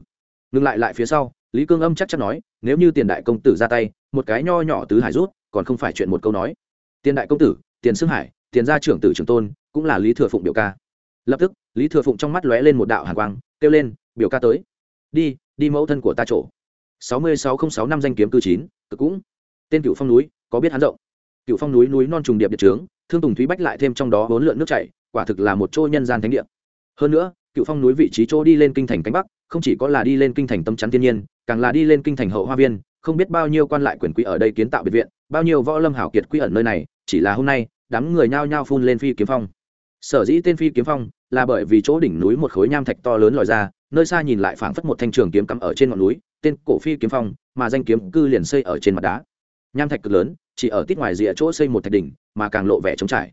Ngừng lại lại phía sau, lý cương âm chắc chắn nói, nếu như tiền đại công tử ra tay, một cái nho nhỏ tứ hải rút, còn không phải chuyện một câu nói. Tiền đại công tử, tiền xương hải, tiền gia trưởng tử trưởng tôn, cũng là lý thừa phụng biểu ca. Lập tức, lý thừa phụng trong mắt lóe lên một đạo hàn quang, kêu lên, biểu ca tới. Đi đi mẫu thân của ta chỗ. sáu mươi sáu không sáu năm danh kiếm cư chín, cực cũng. Tên cựu phong núi, có biết hắn rộng? Cựu phong núi núi non trùng điệp địa trướng, thương tùng thúy bách lại thêm trong đó bốn lượn nước chảy, quả thực là một chỗ nhân gian thánh địa hơn nữa, cựu phong núi vị trí chỗ đi lên kinh thành cánh bắc, không chỉ có là đi lên kinh thành tâm chắn thiên nhiên, càng là đi lên kinh thành hậu hoa viên, không biết bao nhiêu quan lại quyền quý ở đây kiến tạo biệt viện, bao nhiêu võ lâm hảo kiệt quy ẩn nơi này, chỉ là hôm nay, đám người nhao nhao phun lên phi kiếm phong. Sở dĩ tên phi kiếm phong là bởi vì chỗ đỉnh núi một khối nham thạch to lớn lòi ra, nơi xa nhìn lại phảng phất một thanh trường kiếm cắm ở trên ngọn núi, tên cổ phi kiếm phong mà danh kiếm cư liền xây ở trên mặt đá. Nham thạch cực lớn, chỉ ở tít ngoài rìa chỗ xây một thạch đỉnh, mà càng lộ vẻ trống trải.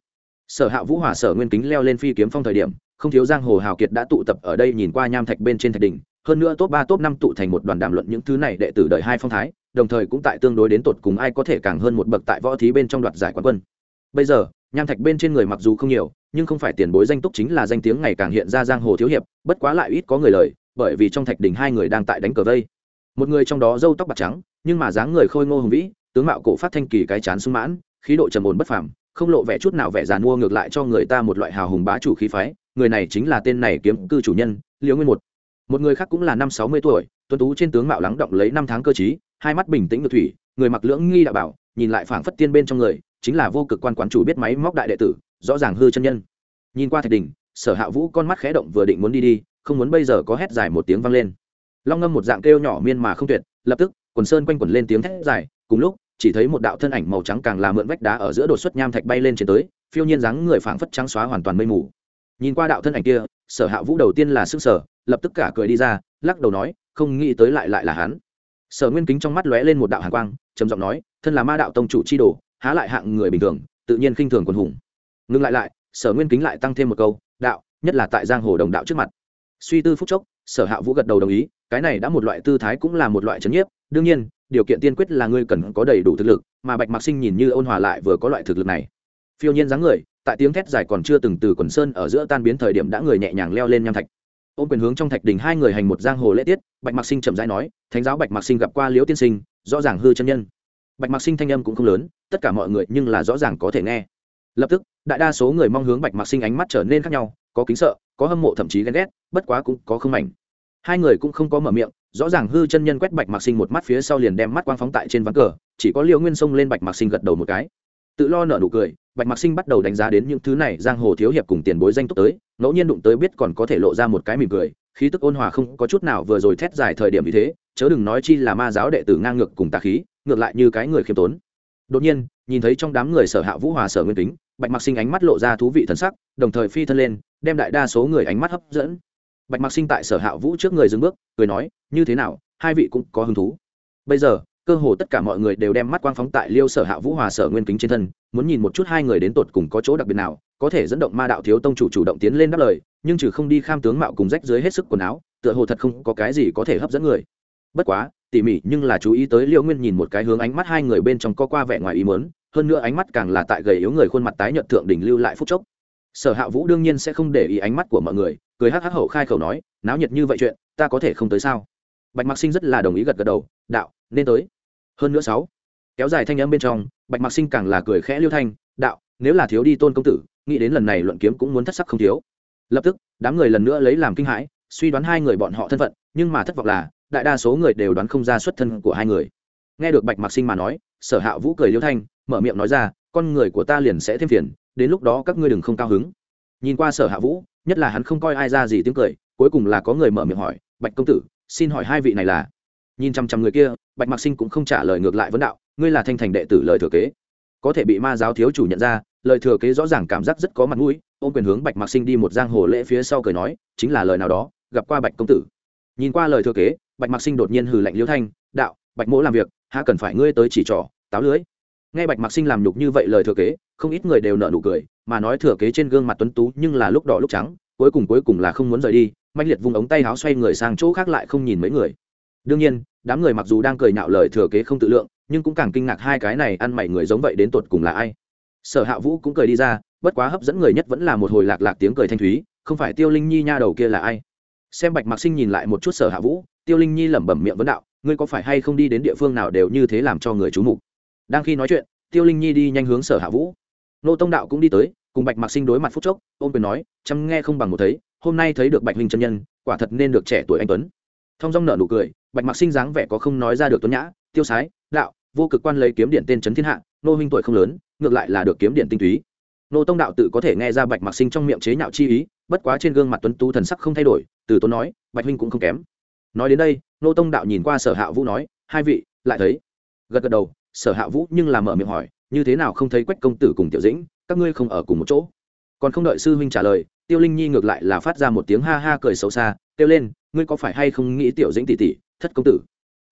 Sở hạ vũ hòa, sở nguyên kính leo lên phi kiếm phong thời điểm không thiếu giang hồ hào kiệt đã tụ tập ở đây nhìn qua nham thạch bên trên thạch đỉnh, hơn nữa top ba, top năm tụ thành một đoàn đàm luận những thứ này đệ tử đời hai phong thái, đồng thời cũng tại tương đối đến tột cùng ai có thể càng hơn một bậc tại võ thí bên trong đoạt giải quán quân. Bây giờ, nham thạch bên trên người mặc dù không nhiều, nhưng không phải tiền bối danh túc chính là danh tiếng ngày càng hiện ra giang hồ thiếu hiệp, bất quá lại ít có người lời, bởi vì trong thạch đỉnh hai người đang tại đánh cờ vây. Một người trong đó râu tóc bạc trắng, nhưng mà dáng người khôi ngô hùng vĩ, tướng mạo cổ phát thanh kỳ cái chán sung mãn, khí độ trầm ổn bất phàm, không lộ vẻ chút nào vẻ giàn mua ngược lại cho người ta một loại hào hùng bá chủ khí phái người này chính là tên này kiếm cư chủ nhân, liễu nguyên một. Một người khác cũng là năm sáu mươi tuổi tuân tú trên tướng mạo lắng động lấy năm tháng cơ chí hai mắt bình tĩnh ngược thủy, người mặc lưỡng nghi đạo bảo, nhìn lại phảng phất tiên bên trong người, chính là vô cực quan quán chủ biết máy móc đại đệ tử, rõ ràng hư chân nhân. Nhìn qua thạch đình sở hạ vũ con mắt khé động vừa định muốn đi đi, không muốn bây giờ có hét dài một tiếng vang lên. Long ngâm một dạng kêu nhỏ miên mà không tuyệt, lập tức, quần sơn quanh quẩn lên tiếng thét dài, cùng lúc, chỉ thấy một đạo thân ảnh màu trắng càng là mượn vách đá ở giữa đột xuất nham thạch bay lên trên tới, phiêu nhiên dáng người phảng phất trắng xóa hoàn toàn mây mù nhìn qua đạo thân ảnh kia, sở hạ vũ đầu tiên là sức sở lập tức cả cười đi ra, lắc đầu nói, không nghĩ tới lại lại là hắn. Sở nguyên kính trong mắt lóe lên một đạo hàn quang, trầm giọng nói, thân là ma đạo tông chủ chi đồ, há lại hạng người bình thường, tự nhiên khinh thường quần hùng. Ngừng lại lại, sở nguyên kính lại tăng thêm một câu, đạo, nhất là tại giang hồ đồng đạo trước mặt. Suy tư phúc chốc, sở hạ vũ gật đầu đồng ý, cái này đã một loại tư thái cũng là một loại trấn nhiếp, đương nhiên, điều kiện tiên quyết là ngươi cần có đầy đủ thực lực, mà bạch mạc sinh nhìn như ôn hòa lại vừa có loại thực lực này. Phiêu nhiên dáng người tại tiếng thét dài còn chưa từng từ quần sơn ở giữa tan biến thời điểm đã người nhẹ nhàng leo lên nham thạch. Ôm quyền hướng trong thạch đình hai người hành một giang hồ lễ tiết, bạch mạc sinh chậm rãi nói, thánh giáo bạch mạc sinh gặp qua liễu tiên sinh, rõ ràng hư chân nhân. Bạch mạc sinh thanh âm cũng không lớn, tất cả mọi người nhưng là rõ ràng có thể nghe. Lập tức, đại đa số người mong hướng bạch mạc sinh ánh mắt trở nên khác nhau, có kính sợ, có hâm mộ thậm chí ghen ghét, bất quá cũng có không mảnh. Hai người cũng không có mở miệng, rõ ràng hư chân nhân quét bạch mạc sinh một mắt phía sau liền đem mắt quang phóng tại trên ván cờ, chỉ có liều nguyên sông lên bạch mạc sinh gật đầu một cái. Tự lo nở nụ cười bạch mạc sinh bắt đầu đánh giá đến những thứ này giang hồ thiếu hiệp cùng tiền bối danh túc tới ngẫu nhiên đụng tới biết còn có thể lộ ra một cái mỉm cười khí tức ôn hòa không có chút nào vừa rồi thét dài thời điểm như thế chớ đừng nói chi là ma giáo đệ tử ngang ngược cùng tà khí ngược lại như cái người khiêm tốn. Đột nhiên nhìn thấy trong đám người sở hạ vũ hòa sở nguyên tính, bạch mạc sinh ánh mắt lộ ra thú vị thần sắc đồng thời phi thân lên đem đại đa số người ánh mắt hấp dẫn. Bạch mạc sinh tại sở hạ vũ trước người dừng bước cười nói như thế nào hai vị cũng có hứng thú? Bây giờ cơ hồ tất cả mọi người đều đem mắt quang phóng tại liêu sở hạ vũ hòa sở nguyên kính trên thân, muốn nhìn một chút hai người đến tột cùng có chỗ đặc biệt nào, có thể dẫn động ma đạo thiếu tông chủ chủ động tiến lên đáp lời, nhưng trừ không đi kham tướng mạo cùng rách dưới hết sức quần áo, tựa hồ thật không có cái gì có thể hấp dẫn người. Bất quá, tỉ mỉ nhưng là chú ý tới liêu nguyên nhìn một cái hướng ánh mắt hai người bên trong có qua vẻ ngoài ý mớn hơn nữa ánh mắt càng là tại gầy yếu người khuôn mặt tái nhợt thượng đỉnh lưu lại phút chốc. Sở hạ vũ đương nhiên sẽ không để ý ánh mắt của mọi người, cười hắc hắc hậu khai khẩu nói, náo nhiệt như vậy chuyện, ta có thể không tới sao? Bạch mặc sinh rất là đồng ý gật gật đầu, đạo, nên tới hơn nữa sáu, kéo dài thanh âm bên trong, bạch mặc sinh càng là cười khẽ liêu thanh, đạo, nếu là thiếu đi tôn công tử, nghĩ đến lần này luận kiếm cũng muốn thất sắc không thiếu. Lập tức, đám người lần nữa lấy làm kinh hãi, suy đoán hai người bọn họ thân phận, nhưng mà thất vọng là, đại đa số người đều đoán không ra xuất thân của hai người. Nghe được bạch mặc sinh mà nói, sở hạ vũ cười liêu thanh, mở miệng nói ra, con người của ta liền sẽ thêm phiền, đến lúc đó các ngươi đừng không cao hứng. Nhìn qua sở hạ vũ, nhất là hắn không coi ai ra gì tiếng cười, cuối cùng là có người mở miệng hỏi, bạch công tử, xin hỏi hai vị này là? Nhìn chăm chăm người kia, bạch mạc sinh cũng không trả lời ngược lại vấn đạo, ngươi là thanh thành đệ tử lời thừa kế. Có thể bị ma giáo thiếu chủ nhận ra, lời thừa kế rõ ràng cảm giác rất có mặt mũi. Ôm quyền hướng bạch mạc sinh đi một giang hồ lễ phía sau cười nói, chính là lời nào đó, gặp qua bạch công tử. Nhìn qua lời thừa kế, bạch mạc sinh đột nhiên hừ lạnh liễu thanh, đạo, bạch mỗ làm việc hạ cần phải ngươi tới chỉ trỏ, táo lưới? Nghe bạch mạc sinh làm nhục như vậy lời thừa kế, không ít người đều nợ nụ cười, mà nói thừa kế trên gương mặt tuấn tú nhưng là lúc đỏ lúc trắng, cuối cùng cuối cùng là không muốn rời đi mạnh liệt vùng ống tay áo xoay người sang chỗ khác lại không nhìn mấy người đương nhiên, đám người mặc dù đang cười nhạo lời thừa kế không tự lượng, nhưng cũng càng kinh ngạc hai cái này ăn mày người giống vậy đến tột cùng là ai. Sở hạ vũ cũng cười đi ra, bất quá hấp dẫn người nhất vẫn là một hồi lạc lạc tiếng cười thanh thúy, không phải tiêu linh nhi nha đầu kia là ai. Xem bạch mạc sinh nhìn lại một chút sở hạ vũ, tiêu linh nhi lẩm bẩm miệng vấn đạo, ngươi có phải hay không đi đến địa phương nào đều như thế làm cho người c h mục? Đang khi nói chuyện, tiêu linh nhi đi nhanh hướng sở hạ vũ. Nô tông đạo cũng đi tới, cùng bạch mạc sinh đối mặt phút chốc ôm quyền nói, chăm nghe không bằng một thấy, hôm nay thấy được bạch huynh chân nhân, quả thật nên được trẻ tuổi anh tuấn. Thông dong nợ nụ cười bạch mạc sinh dáng vẻ có không nói ra được tuấn nhã, tiêu sái, đạo, vô cực quan lấy kiếm điện tên trấn thiên hạ, nô huynh tuổi không lớn, ngược lại là được kiếm điện tinh túy. Nô tông đạo tự có thể nghe ra bạch mạc sinh trong miệng chế nhạo chi ý, bất quá trên gương mặt tuấn tú thần sắc không thay đổi, từ tốn nói, bạch huynh cũng không kém. Nói đến đây, nô tông đạo nhìn qua sở hạ vũ nói, hai vị, lại thấy. Gật gật đầu, sở hạ vũ nhưng là mở miệng hỏi, như thế nào không thấy quách công tử cùng tiểu dĩnh, các ngươi không ở cùng một chỗ? Còn không đợi sư huynh trả lời, tiêu linh nhi ngược lại là phát ra một tiếng ha ha cười xấu xa, kêu lên, ngươi có phải hay không nghĩ tiểu dĩnh tỷ tỷ thất công tử.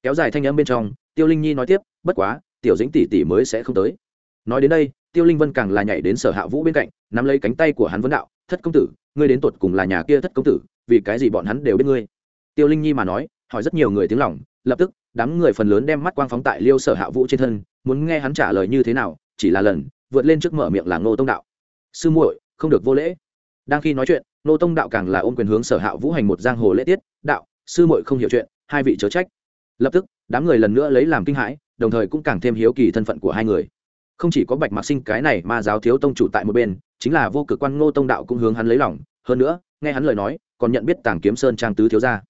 Kéo dài thanh âm bên trong, tiêu linh nhi nói tiếp, bất quá, tiểu dĩnh tỷ tỷ mới sẽ không tới. Nói đến đây, tiêu linh vân càng là nhảy đến sở hạ vũ bên cạnh, nắm lấy cánh tay của hắn vấn đạo, thất công tử, ngươi đến tột cùng là nhà kia thất công tử, vì cái gì bọn hắn đều biết ngươi? Tiêu linh nhi mà nói, hỏi rất nhiều người tiếng lòng, lập tức, đám người phần lớn đem mắt quang phóng tại liêu sở hạ vũ trên thân, muốn nghe hắn trả lời như thế nào, chỉ là lần, vượt lên trước mở miệng là ngô tông đạo. Sư muội, không được vô lễ. Đang khi nói chuyện, ngô tông đạo càng là ôm quyền hướng sở hạ vũ hành một giang hồ lễ tiết, đạo, sư muội không hiểu chuyện hai vị chớ trách. Lập tức, đám người lần nữa lấy làm kinh hãi, đồng thời cũng càng thêm hiếu kỳ thân phận của hai người. Không chỉ có bạch mạc sinh, cái này mà giáo thiếu tông chủ tại một bên, chính là vô cực quan ngô tông đạo cũng hướng hắn lấy lòng. Hơn nữa, nghe hắn lời nói, còn nhận biết tàng kiếm sơn trang tứ thiếu gia.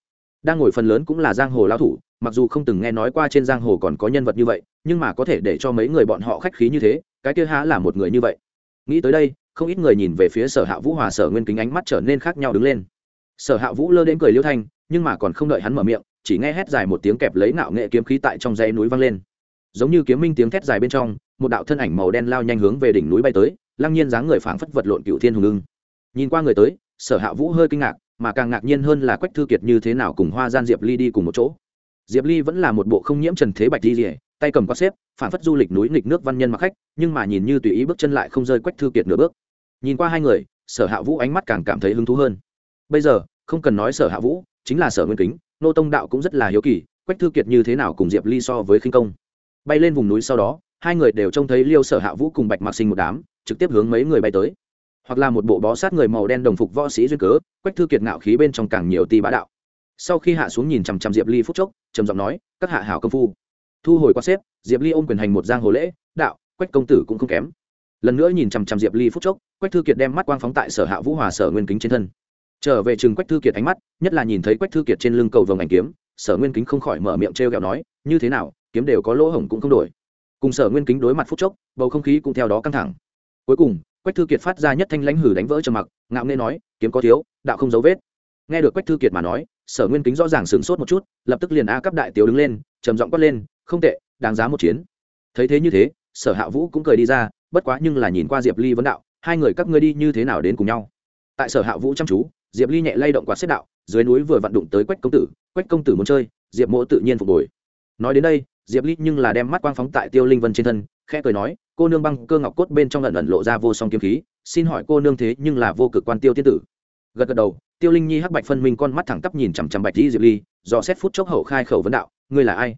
Đang ngồi phần lớn cũng là giang hồ lao thủ, mặc dù không từng nghe nói qua trên giang hồ còn có nhân vật như vậy, nhưng mà có thể để cho mấy người bọn họ khách khí như thế, cái kia há là một người như vậy. Nghĩ tới đây, không ít người nhìn về phía sở hạ vũ hòa sở nguyên kính ánh mắt trở nên khác nhau đứng lên. Sở hạ vũ lơ đến cười liêu thanh, nhưng mà còn không đợi hắn mở miệng chỉ nghe hét dài một tiếng kẹp lấy nạo nghệ kiếm khí tại trong dãy núi vang lên. Giống như kiếm minh tiếng thét dài bên trong, một đạo thân ảnh màu đen lao nhanh hướng về đỉnh núi bay tới, lăng nhiên dáng người phảng phất vật lộn cựu thiên hùng ưng. Nhìn qua người tới, sở hạ vũ hơi kinh ngạc, mà càng ngạc nhiên hơn là quách thư kiệt như thế nào cùng hoa gian diệp ly đi cùng một chỗ. Diệp ly vẫn là một bộ không nhiễm trần thế bạch đi rỉa tay cầm quát xếp phản phất du lịch núi nghịch nước văn nhân mặc khách, nhưng mà nhìn như tùy ý bước chân lại không rơi quách thư kiệt nửa bước. Nhìn qua hai người, sở hạ vũ ánh mắt càng cảm thấy hứng thú hơn. Bây giờ, không cần nói sở hạ vũ, chính là sở nguyên kính nô tông đạo cũng rất là hiếu kỳ, quách thư kiệt như thế nào cùng diệp ly so với khinh công. Bay lên vùng núi sau đó, hai người đều trông thấy liêu sở hạ vũ cùng bạch mạc sinh một đám, trực tiếp hướng mấy người bay tới. Hoặc là một bộ bó sát người màu đen đồng phục võ sĩ duyên cớ, quách thư kiệt ngạo khí bên trong càng nhiều ti bá đạo. Sau khi hạ xuống nhìn chằm chằm diệp ly phút chốc, trầm giọng nói, các hạ hảo công phu. Thu hồi qua xếp, diệp ly ôm quyền hành một giang hồ lễ, đạo, quách công tử cũng không kém. Lần nữa nhìn chằm chằm diệp ly phút chốc, quách thư kiệt đem mắt quang phóng tại sở hạ vũ hòa sở nguyên kính trên thân trở về chừng quách thư kiệt ánh mắt, nhất là nhìn thấy quách thư kiệt trên lưng cầu vồng ảnh kiếm, sở nguyên kính không khỏi mở miệng t r e o g ẹ o nói, như thế nào, kiếm đều có lỗ hổng cũng không đổi. Cùng sở nguyên kính đối mặt phút chốc, bầu không khí cũng theo đó căng thẳng. Cuối cùng, quách thư kiệt phát ra nhất thanh lãnh hử đánh vỡ trầm mặc, ngạo nghê nói, kiếm có thiếu, đạo không dấu vết. Nghe được quách thư kiệt mà nói, sở nguyên kính rõ ràng sửng sốt một chút, lập tức liền a cấp đại tiểu đứng lên, trầm giọng quát lên, không tệ, đáng giá một chiến. Thấy thế như thế, sở hạ vũ cũng cười đi ra, bất quá nhưng là nhìn qua diệp ly vấn đạo, hai người các ngươi đi như thế nào đến cùng nhau? Tại sở hạ vũ chăm chú diệp ly nhẹ lay động quạt xếp đạo, dưới núi vừa vặn đụng tới quách công tử, quách công tử muốn chơi, diệp mỗ tự nhiên phục hồi. Nói đến đây, diệp ly nhưng là đem mắt quang phóng tại tiêu linh vân trên thân, khẽ cười nói, cô nương băng cơ ngọc cốt bên trong lần ẩn lộ ra vô song kiếm khí, xin hỏi cô nương thế nhưng là vô cực quan tiêu tiên tử. Gật gật đầu, tiêu linh nhi hắc bạch phân minh con mắt thẳng tắp nhìn chằm chằm bạch di diệp ly do xét phút chốc hậu khai khẩu vấn đạo, ngươi là ai?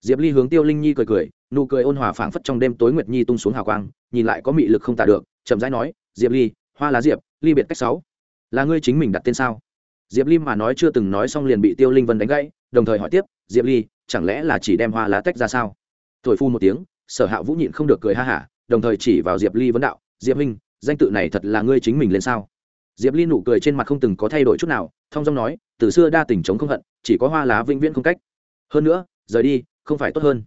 Diệp ly hướng tiêu linh nhi cười cười, nụ cười ôn hòa phảng phất trong đêm tối nguyệt nhi tung xuống hào quang, nhìn lại có mị lực không tả được, chậm rãi nói, diệp ly, hoa lá diệp, ly biệt cách sáu là ngươi chính mình đặt tên sao? Diệp ly mà nói chưa từng nói xong liền bị tiêu linh vân đánh gãy, đồng thời hỏi tiếp, diệp ly, chẳng lẽ là chỉ đem hoa lá tách ra sao? Thổi phu một tiếng, sở hạ vũ nhịn không được cười ha hả, đồng thời chỉ vào diệp ly vấn đạo, diệp minh danh tự này thật là ngươi chính mình lên sao? Diệp ly nụ cười trên mặt không từng có thay đổi chút nào thong dong nói, từ xưa đa tình chống không hận, chỉ có hoa lá vĩnh viễn không cách. Hơn nữa, rời đi, không phải tốt hơn.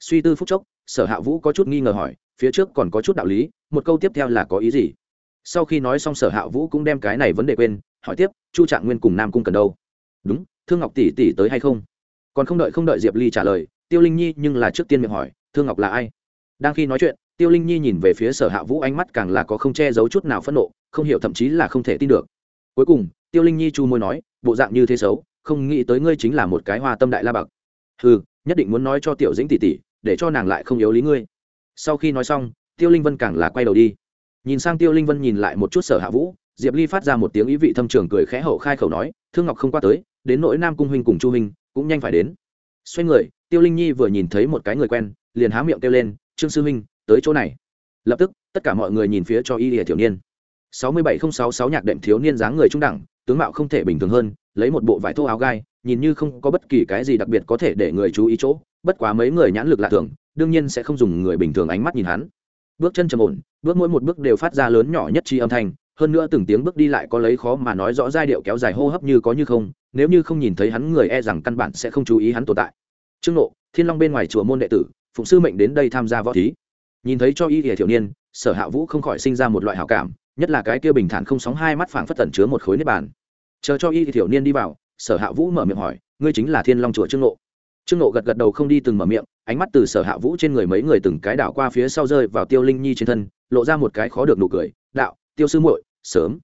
Suy tư phúc chốc, sở hạ vũ có chút nghi ngờ hỏi, phía trước còn có chút đạo lý, một câu tiếp theo là có ý gì? Sau khi nói xong, sở hạ vũ cũng đem cái này vấn đề quên, hỏi tiếp, chu trạng nguyên cùng nam cung cần đâu? Đúng, thương ngọc tỷ tỷ tới hay không? Còn không đợi không đợi diệp ly trả lời, tiêu linh nhi nhưng là trước tiên miệng hỏi, thương ngọc là ai? Đang khi nói chuyện, tiêu linh nhi nhìn về phía sở hạ vũ, ánh mắt càng là có không che giấu chút nào phẫn nộ, không hiểu thậm chí là không thể tin được. Cuối cùng, tiêu linh nhi chu môi nói, bộ dạng như thế xấu, không nghĩ tới ngươi chính là một cái hoa tâm đại la bậc ừ nhất định muốn nói cho tiểu dĩnh tỷ tỷ, để cho nàng lại không yếu lý ngươi. Sau khi nói xong, tiêu linh vân càng là quay đầu đi nhìn sang tiêu linh vân nhìn lại một chút sở hạ vũ, diệp ly phát ra một tiếng ý vị thâm trường cười khẽ hậu khai khẩu nói, thương ngọc không qua tới, đến nỗi nam cung huynh cùng chu huynh, cũng nhanh phải đến. Xoay người, tiêu linh nhi vừa nhìn thấy một cái người quen, liền há miệng kêu lên, trương sư huynh, tới chỗ này. Lập tức, tất cả mọi người nhìn phía cho y lìa thiểu niên. Sáu mươi bảy không sáu sáu nhạc đệm thiếu niên dáng người trung đẳng, tướng mạo không thể bình thường hơn, lấy một bộ vải thô áo gai, nhìn như không có bất kỳ cái gì đặc biệt có thể để người chú ý chỗ, bất quá mấy người nhãn lực lạ thường, đương nhiên sẽ không dùng người bình thường ánh mắt nhìn hắn. Bước chân trầm ổn bước mỗi một bước đều phát ra lớn nhỏ nhất chi âm thanh, hơn nữa từng tiếng bước đi lại có lấy khó mà nói rõ giai điệu kéo dài hô hấp như có như không, nếu như không nhìn thấy hắn người e rằng căn bản sẽ không chú ý hắn tồn tại. Trương nộ thiên long bên ngoài chùa môn đệ tử, phụng sư mệnh đến đây tham gia võ thí. Nhìn thấy cho y ỉa thiểu niên, sở hạ vũ không khỏi sinh ra một loại hảo cảm, nhất là cái kia bình thản không sóng hai mắt phảng phất tẩn chứa một khối nếp bàn. Chờ cho y thiểu niên đi vào, sở hạ vũ mở miệng hỏi, ngươi chính là thiên long chùa trương nộ trương nộ gật gật đầu không đi từng mở miệng, ánh mắt từ sở hạ vũ trên người mấy người từng cái đảo qua phía sau rơi vào tiêu linh nhi trên thân, lộ ra một cái khó được nụ cười, đạo, tiêu sư muội, sớm.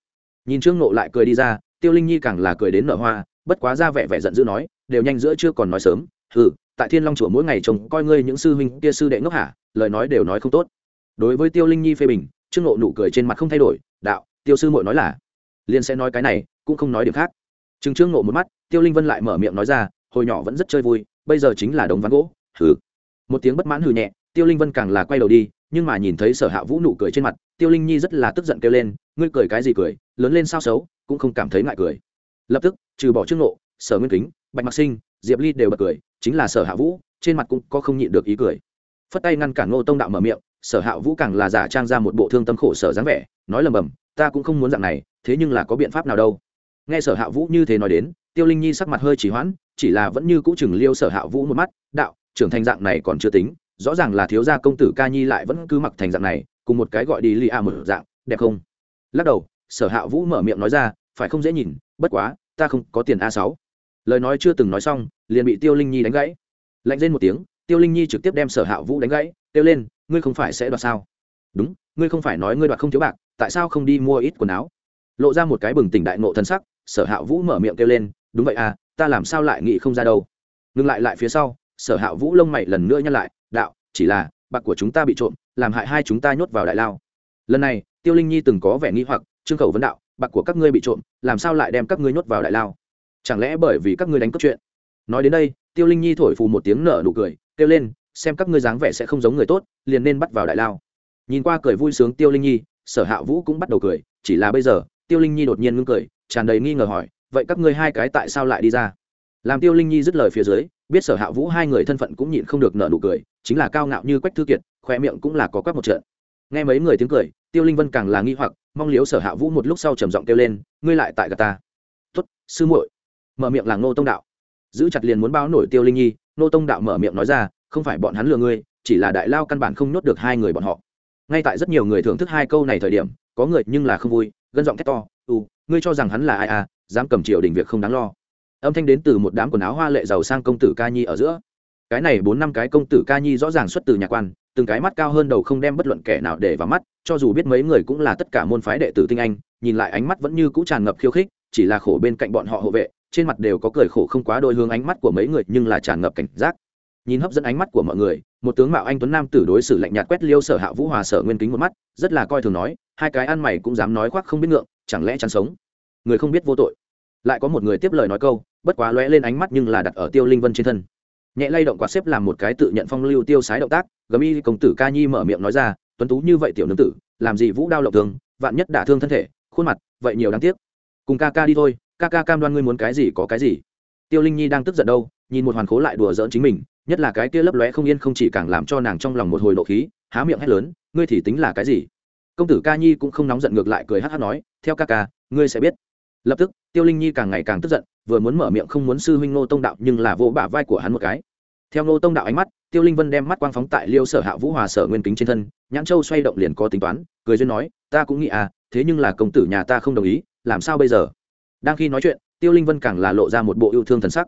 Nhìn trương nộ lại cười đi ra, tiêu linh nhi càng là cười đến nở hoa, bất quá ra vẻ vẻ giận dữ nói, đều nhanh giữa chưa còn nói sớm ừ tại thiên long chùa mỗi ngày chồng coi ngươi những sư huynh kia sư đệ ngốc hả, lời nói đều nói không tốt. Đối với tiêu linh nhi phê bình, trương nộ nụ cười trên mặt không thay đổi, đạo, tiêu sư muội nói là, liền sẽ nói cái này, cũng không nói điểm khác. Chừng trương nộ một mắt, tiêu linh vân lại mở miệng nói ra, hồi nhỏ vẫn rất chơi vui bây giờ chính là đống ván gỗ, hừ. Một tiếng bất mãn hừ nhẹ, tiêu linh vân càng là quay đầu đi, nhưng mà nhìn thấy sở hạ vũ nụ cười trên mặt, tiêu linh nhi rất là tức giận kêu lên, ngươi cười cái gì cười, lớn lên sao xấu, cũng không cảm thấy ngại cười. Lập tức, trừ bỏ trương nộ sở nguyên kính, bạch mặc sinh, diệp ly đều bật cười, chính là sở hạ vũ, trên mặt cũng có không nhịn được ý cười. Phất tay ngăn cản ngô tông đạo mở miệng, sở hạ vũ càng là giả trang ra một bộ thương tâm khổ sở dáng vẻ, nói lầm bầm, ta cũng không muốn dạng này, thế nhưng là có biện pháp nào đâu. Nghe sở hạ vũ như thế nói đến, tiêu linh nhi sắc mặt hơi chỉ hoãn chỉ là vẫn như cũ chừng liêu sở hạ vũ một mắt, đạo, trưởng thành dạng này còn chưa tính, rõ ràng là thiếu gia công tử ca nhi lại vẫn cứ mặc thành dạng này, cùng một cái gọi đi li a một dạng, đẹp không? Lắc đầu, sở hạ vũ mở miệng nói ra, phải không dễ nhìn, bất quá, ta không có tiền a sáu. Lời nói chưa từng nói xong, liền bị tiêu linh nhi đánh gãy. Lạnh lên một tiếng, tiêu linh nhi trực tiếp đem sở hạ vũ đánh gãy tiêu lên, ngươi không phải sẽ đoạt sao? Đúng, ngươi không phải nói ngươi đoạt không thiếu bạc, tại sao không đi mua ít quần áo? Lộ ra một cái bừng tỉnh đại ngộ thân sắc, sở hạ vũ mở miệng kêu lên, đúng vậy à ta làm sao lại nghĩ không ra đâu. Ngừng lại lại phía sau, sở hạ vũ lông mày lần nữa nhắc lại, đạo, chỉ là, bạc của chúng ta bị trộm, làm hại hai chúng ta nhốt vào đại lao. Lần này, tiêu linh nhi từng có vẻ nghi hoặc, trương khẩu vấn đạo, bạc của các ngươi bị trộm, làm sao lại đem các ngươi nhốt vào đại lao? Chẳng lẽ bởi vì các ngươi đánh cướp chuyện? Nói đến đây, tiêu linh nhi thổi phù một tiếng nở nụ cười, kêu lên, xem các ngươi dáng vẻ sẽ không giống người tốt, liền nên bắt vào đại lao. Nhìn qua cười vui sướng tiêu linh nhi, sở hạ vũ cũng bắt đầu cười, chỉ là bây giờ, tiêu linh nhi đột nhiên ngưng cười, tràn đầy nghi ngờ hỏi vậy các ngươi hai cái tại sao lại đi ra? Làm tiêu linh nhi dứt lời phía dưới, biết sở hạ vũ hai người thân phận cũng nhịn không được nở nụ cười, chính là cao ngạo như quách thư kiệt khoe miệng cũng là có quắc một trận. Nghe mấy người tiếng cười, tiêu linh vân càng là nghi hoặc, mong liếu sở hạ vũ một lúc sau trầm giọng kêu lên, ngươi lại tại gà ta. Tuất sư muội. Mở miệng là ngô tông đạo. Giữ chặt liền muốn báo nổi tiêu linh nhi, ngô tông đạo mở miệng nói ra, không phải bọn hắn lừa ngươi, chỉ là đại lao căn bản không nhốt được hai người bọn họ. Ngay tại rất nhiều người thưởng thức hai câu này thời điểm, có người nhưng là không vui, gân giọng thét to ừ ngươi cho rằng hắn là ai à dám cầm triều đình việc không đáng lo. Âm thanh đến từ một đám quần áo hoa lệ giàu sang công tử ca nhi ở giữa. Cái này bốn năm cái công tử ca nhi rõ ràng xuất từ nhà quan, từng cái mắt cao hơn đầu không đem bất luận kẻ nào để vào mắt, cho dù biết mấy người cũng là tất cả môn phái đệ tử tinh anh, nhìn lại ánh mắt vẫn như cũ tràn ngập khiêu khích, chỉ là khổ bên cạnh bọn họ hộ vệ, trên mặt đều có cười khổ không quá đôi hướng ánh mắt của mấy người, nhưng là tràn ngập cảnh giác. Nhìn hấp dẫn ánh mắt của mọi người, một tướng mạo anh tuấn nam tử đối xử lạnh nhạt quét liêu sở hạ vũ hòa sở nguyên kính một mắt, rất là coi thường nói, hai cái ăn mày cũng dám nói khoác không biết ngượng, chẳng lẽ chắn sống. Người không biết vô tội lại có một người tiếp lời nói câu, bất quá lóe lên ánh mắt nhưng là đặt ở tiêu linh vân trên thân. Nhẹ lay động quạt xếp làm một cái tự nhận phong lưu tiêu sái động tác gấm y công tử ca nhi mở miệng nói ra, tuấn tú như vậy tiểu nương tử, làm gì vũ đao lộng thường, vạn nhất đả thương thân thể, khuôn mặt, vậy nhiều đáng tiếc. Cùng ca ca đi thôi, ca ca cam đoan ngươi muốn cái gì có cái gì. Tiêu linh nhi đang tức giận đâu, nhìn một hoàn khố lại đùa giỡn chính mình, nhất là cái kia lấp lóe không yên không chỉ càng làm cho nàng trong lòng một hồi nộ khí, há miệng hét lớn, ngươi thì tính là cái gì? Công tử ca nhi cũng không nóng giận ngược lại cười hát hát nói, theo ca ca, ngươi sẽ biết lập tức, tiêu linh nhi càng ngày càng tức giận, vừa muốn mở miệng không muốn sư huynh ngô tông đạo nhưng là vô bả vai của hắn một cái. Theo ngô tông đạo ánh mắt, tiêu linh vân đem mắt quang phóng tại liêu sở hạ vũ hòa sở nguyên kính trên thân, nhãn châu xoay động liền có tính toán, cười duyên nói, ta cũng nghĩ à thế nhưng là công tử nhà ta không đồng ý, làm sao bây giờ? Đang khi nói chuyện, tiêu linh vân càng là lộ ra một bộ yêu thương thần sắc.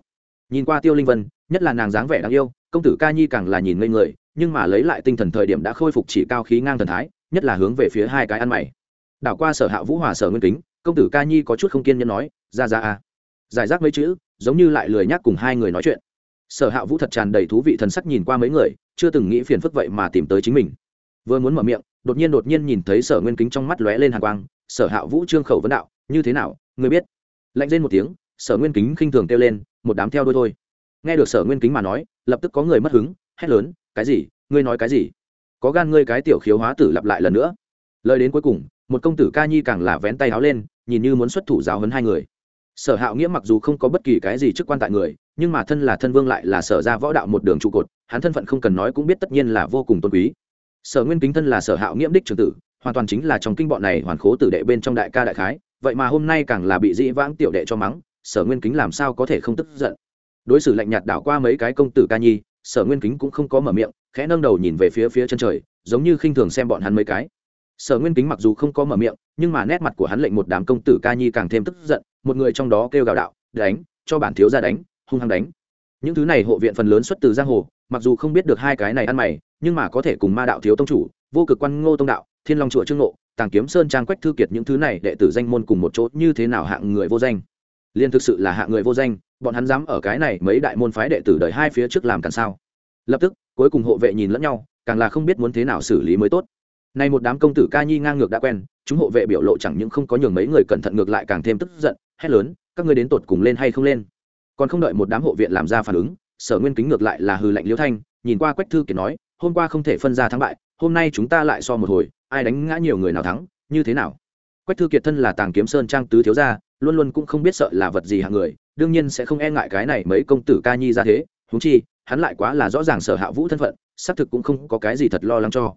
Nhìn qua tiêu linh vân, nhất là nàng dáng vẻ đáng yêu, công tử ca nhi càng là nhìn ngây người, nhưng mà lấy lại tinh thần thời điểm đã khôi phục chỉ cao khí ngang thần thái, nhất là hướng về phía hai cái ăn mày. Đảo qua sở hạ vũ hòa sở nguyên kính công tử ca nhi có chút không kiên nhẫn nói, ra ra, a. Giải rác mấy chữ, giống như lại lười nhác cùng hai người nói chuyện. Sở hạ vũ thật tràn đầy thú vị thần sắc nhìn qua mấy người, chưa từng nghĩ phiền phức vậy mà tìm tới chính mình. Vừa muốn mở miệng, đột nhiên đột nhiên nhìn thấy sở nguyên kính trong mắt lóe lên hàng quang, sở hạ vũ trương khẩu vấn đạo, như thế nào, người biết? Lạnh lên một tiếng, sở nguyên kính khinh thường kêu lên, một đám theo đôi thôi. Nghe được sở nguyên kính mà nói, lập tức có người mất hứng, hét lớn, cái gì? Ngươi nói cái gì? Có gan ngươi cái tiểu khiếu hóa tử lặp lại lần nữa. Lời đến cuối cùng, một công tử ca nhi càng là vén tay háo lên nhìn như muốn xuất thủ giáo hấn hai người. Sở hạo nghĩa mặc dù không có bất kỳ cái gì chức quan tại người, nhưng mà thân là thân vương lại là sở ra võ đạo một đường trụ cột, hắn thân phận không cần nói cũng biết tất nhiên là vô cùng tôn quý. Sở nguyên kính thân là sở hạo nghiễm đích trường tử, hoàn toàn chính là trong kinh bọn này hoàn khố tử đệ bên trong đại ca đại khái, vậy mà hôm nay càng là bị dĩ vãng tiểu đệ cho mắng, sở nguyên kính làm sao có thể không tức giận? Đối xử lạnh nhạt đảo qua mấy cái công tử ca nhi, sở nguyên kính cũng không có mở miệng, khẽ nâng đầu nhìn về phía phía chân trời, giống như khinh thường xem bọn hắn mấy cái sở nguyên kính mặc dù không có mở miệng, nhưng mà nét mặt của hắn lệnh một đám công tử ca nhi càng thêm tức giận, một người trong đó kêu gào đạo, đánh, cho bản thiếu ra đánh, hung hăng đánh. Những thứ này hộ viện phần lớn xuất từ giang hồ, mặc dù không biết được hai cái này ăn mày, nhưng mà có thể cùng ma đạo thiếu tông chủ, vô cực quan ngô tông đạo, thiên long chùa trương nộ tàng kiếm sơn trang quách thư kiệt những thứ này đệ tử danh môn cùng một chỗ như thế nào hạng người vô danh. Liên thực sự là hạng người vô danh, bọn hắn dám ở cái này mấy đại môn phái đệ tử đời hai phía trước làm càng sao? Lập tức, cuối cùng hộ vệ nhìn lẫn nhau, càng là không biết muốn thế nào xử lý mới tốt nay một đám công tử ca nhi ngang ngược đã quen, chúng hộ vệ biểu lộ chẳng những không có nhường mấy người cẩn thận ngược lại càng thêm tức giận, hét lớn, các ngươi đến tột cùng lên hay không lên? Còn không đợi một đám hộ viện làm ra phản ứng, sở nguyên kính ngược lại là hư lạnh liêu thanh, nhìn qua quách thư kiệt nói, hôm qua không thể phân ra thắng bại, hôm nay chúng ta lại so một hồi, ai đánh ngã nhiều người nào thắng, như thế nào? Quách thư kiệt thân là tàng kiếm sơn trang tứ thiếu gia, luôn luôn cũng không biết sợ là vật gì hạng người, đương nhiên sẽ không e ngại cái này mấy công tử ca nhi ra thế húng chi, hắn lại quá là rõ ràng sở hạ vũ thân phận, xác thực cũng không có cái gì thật lo lắng cho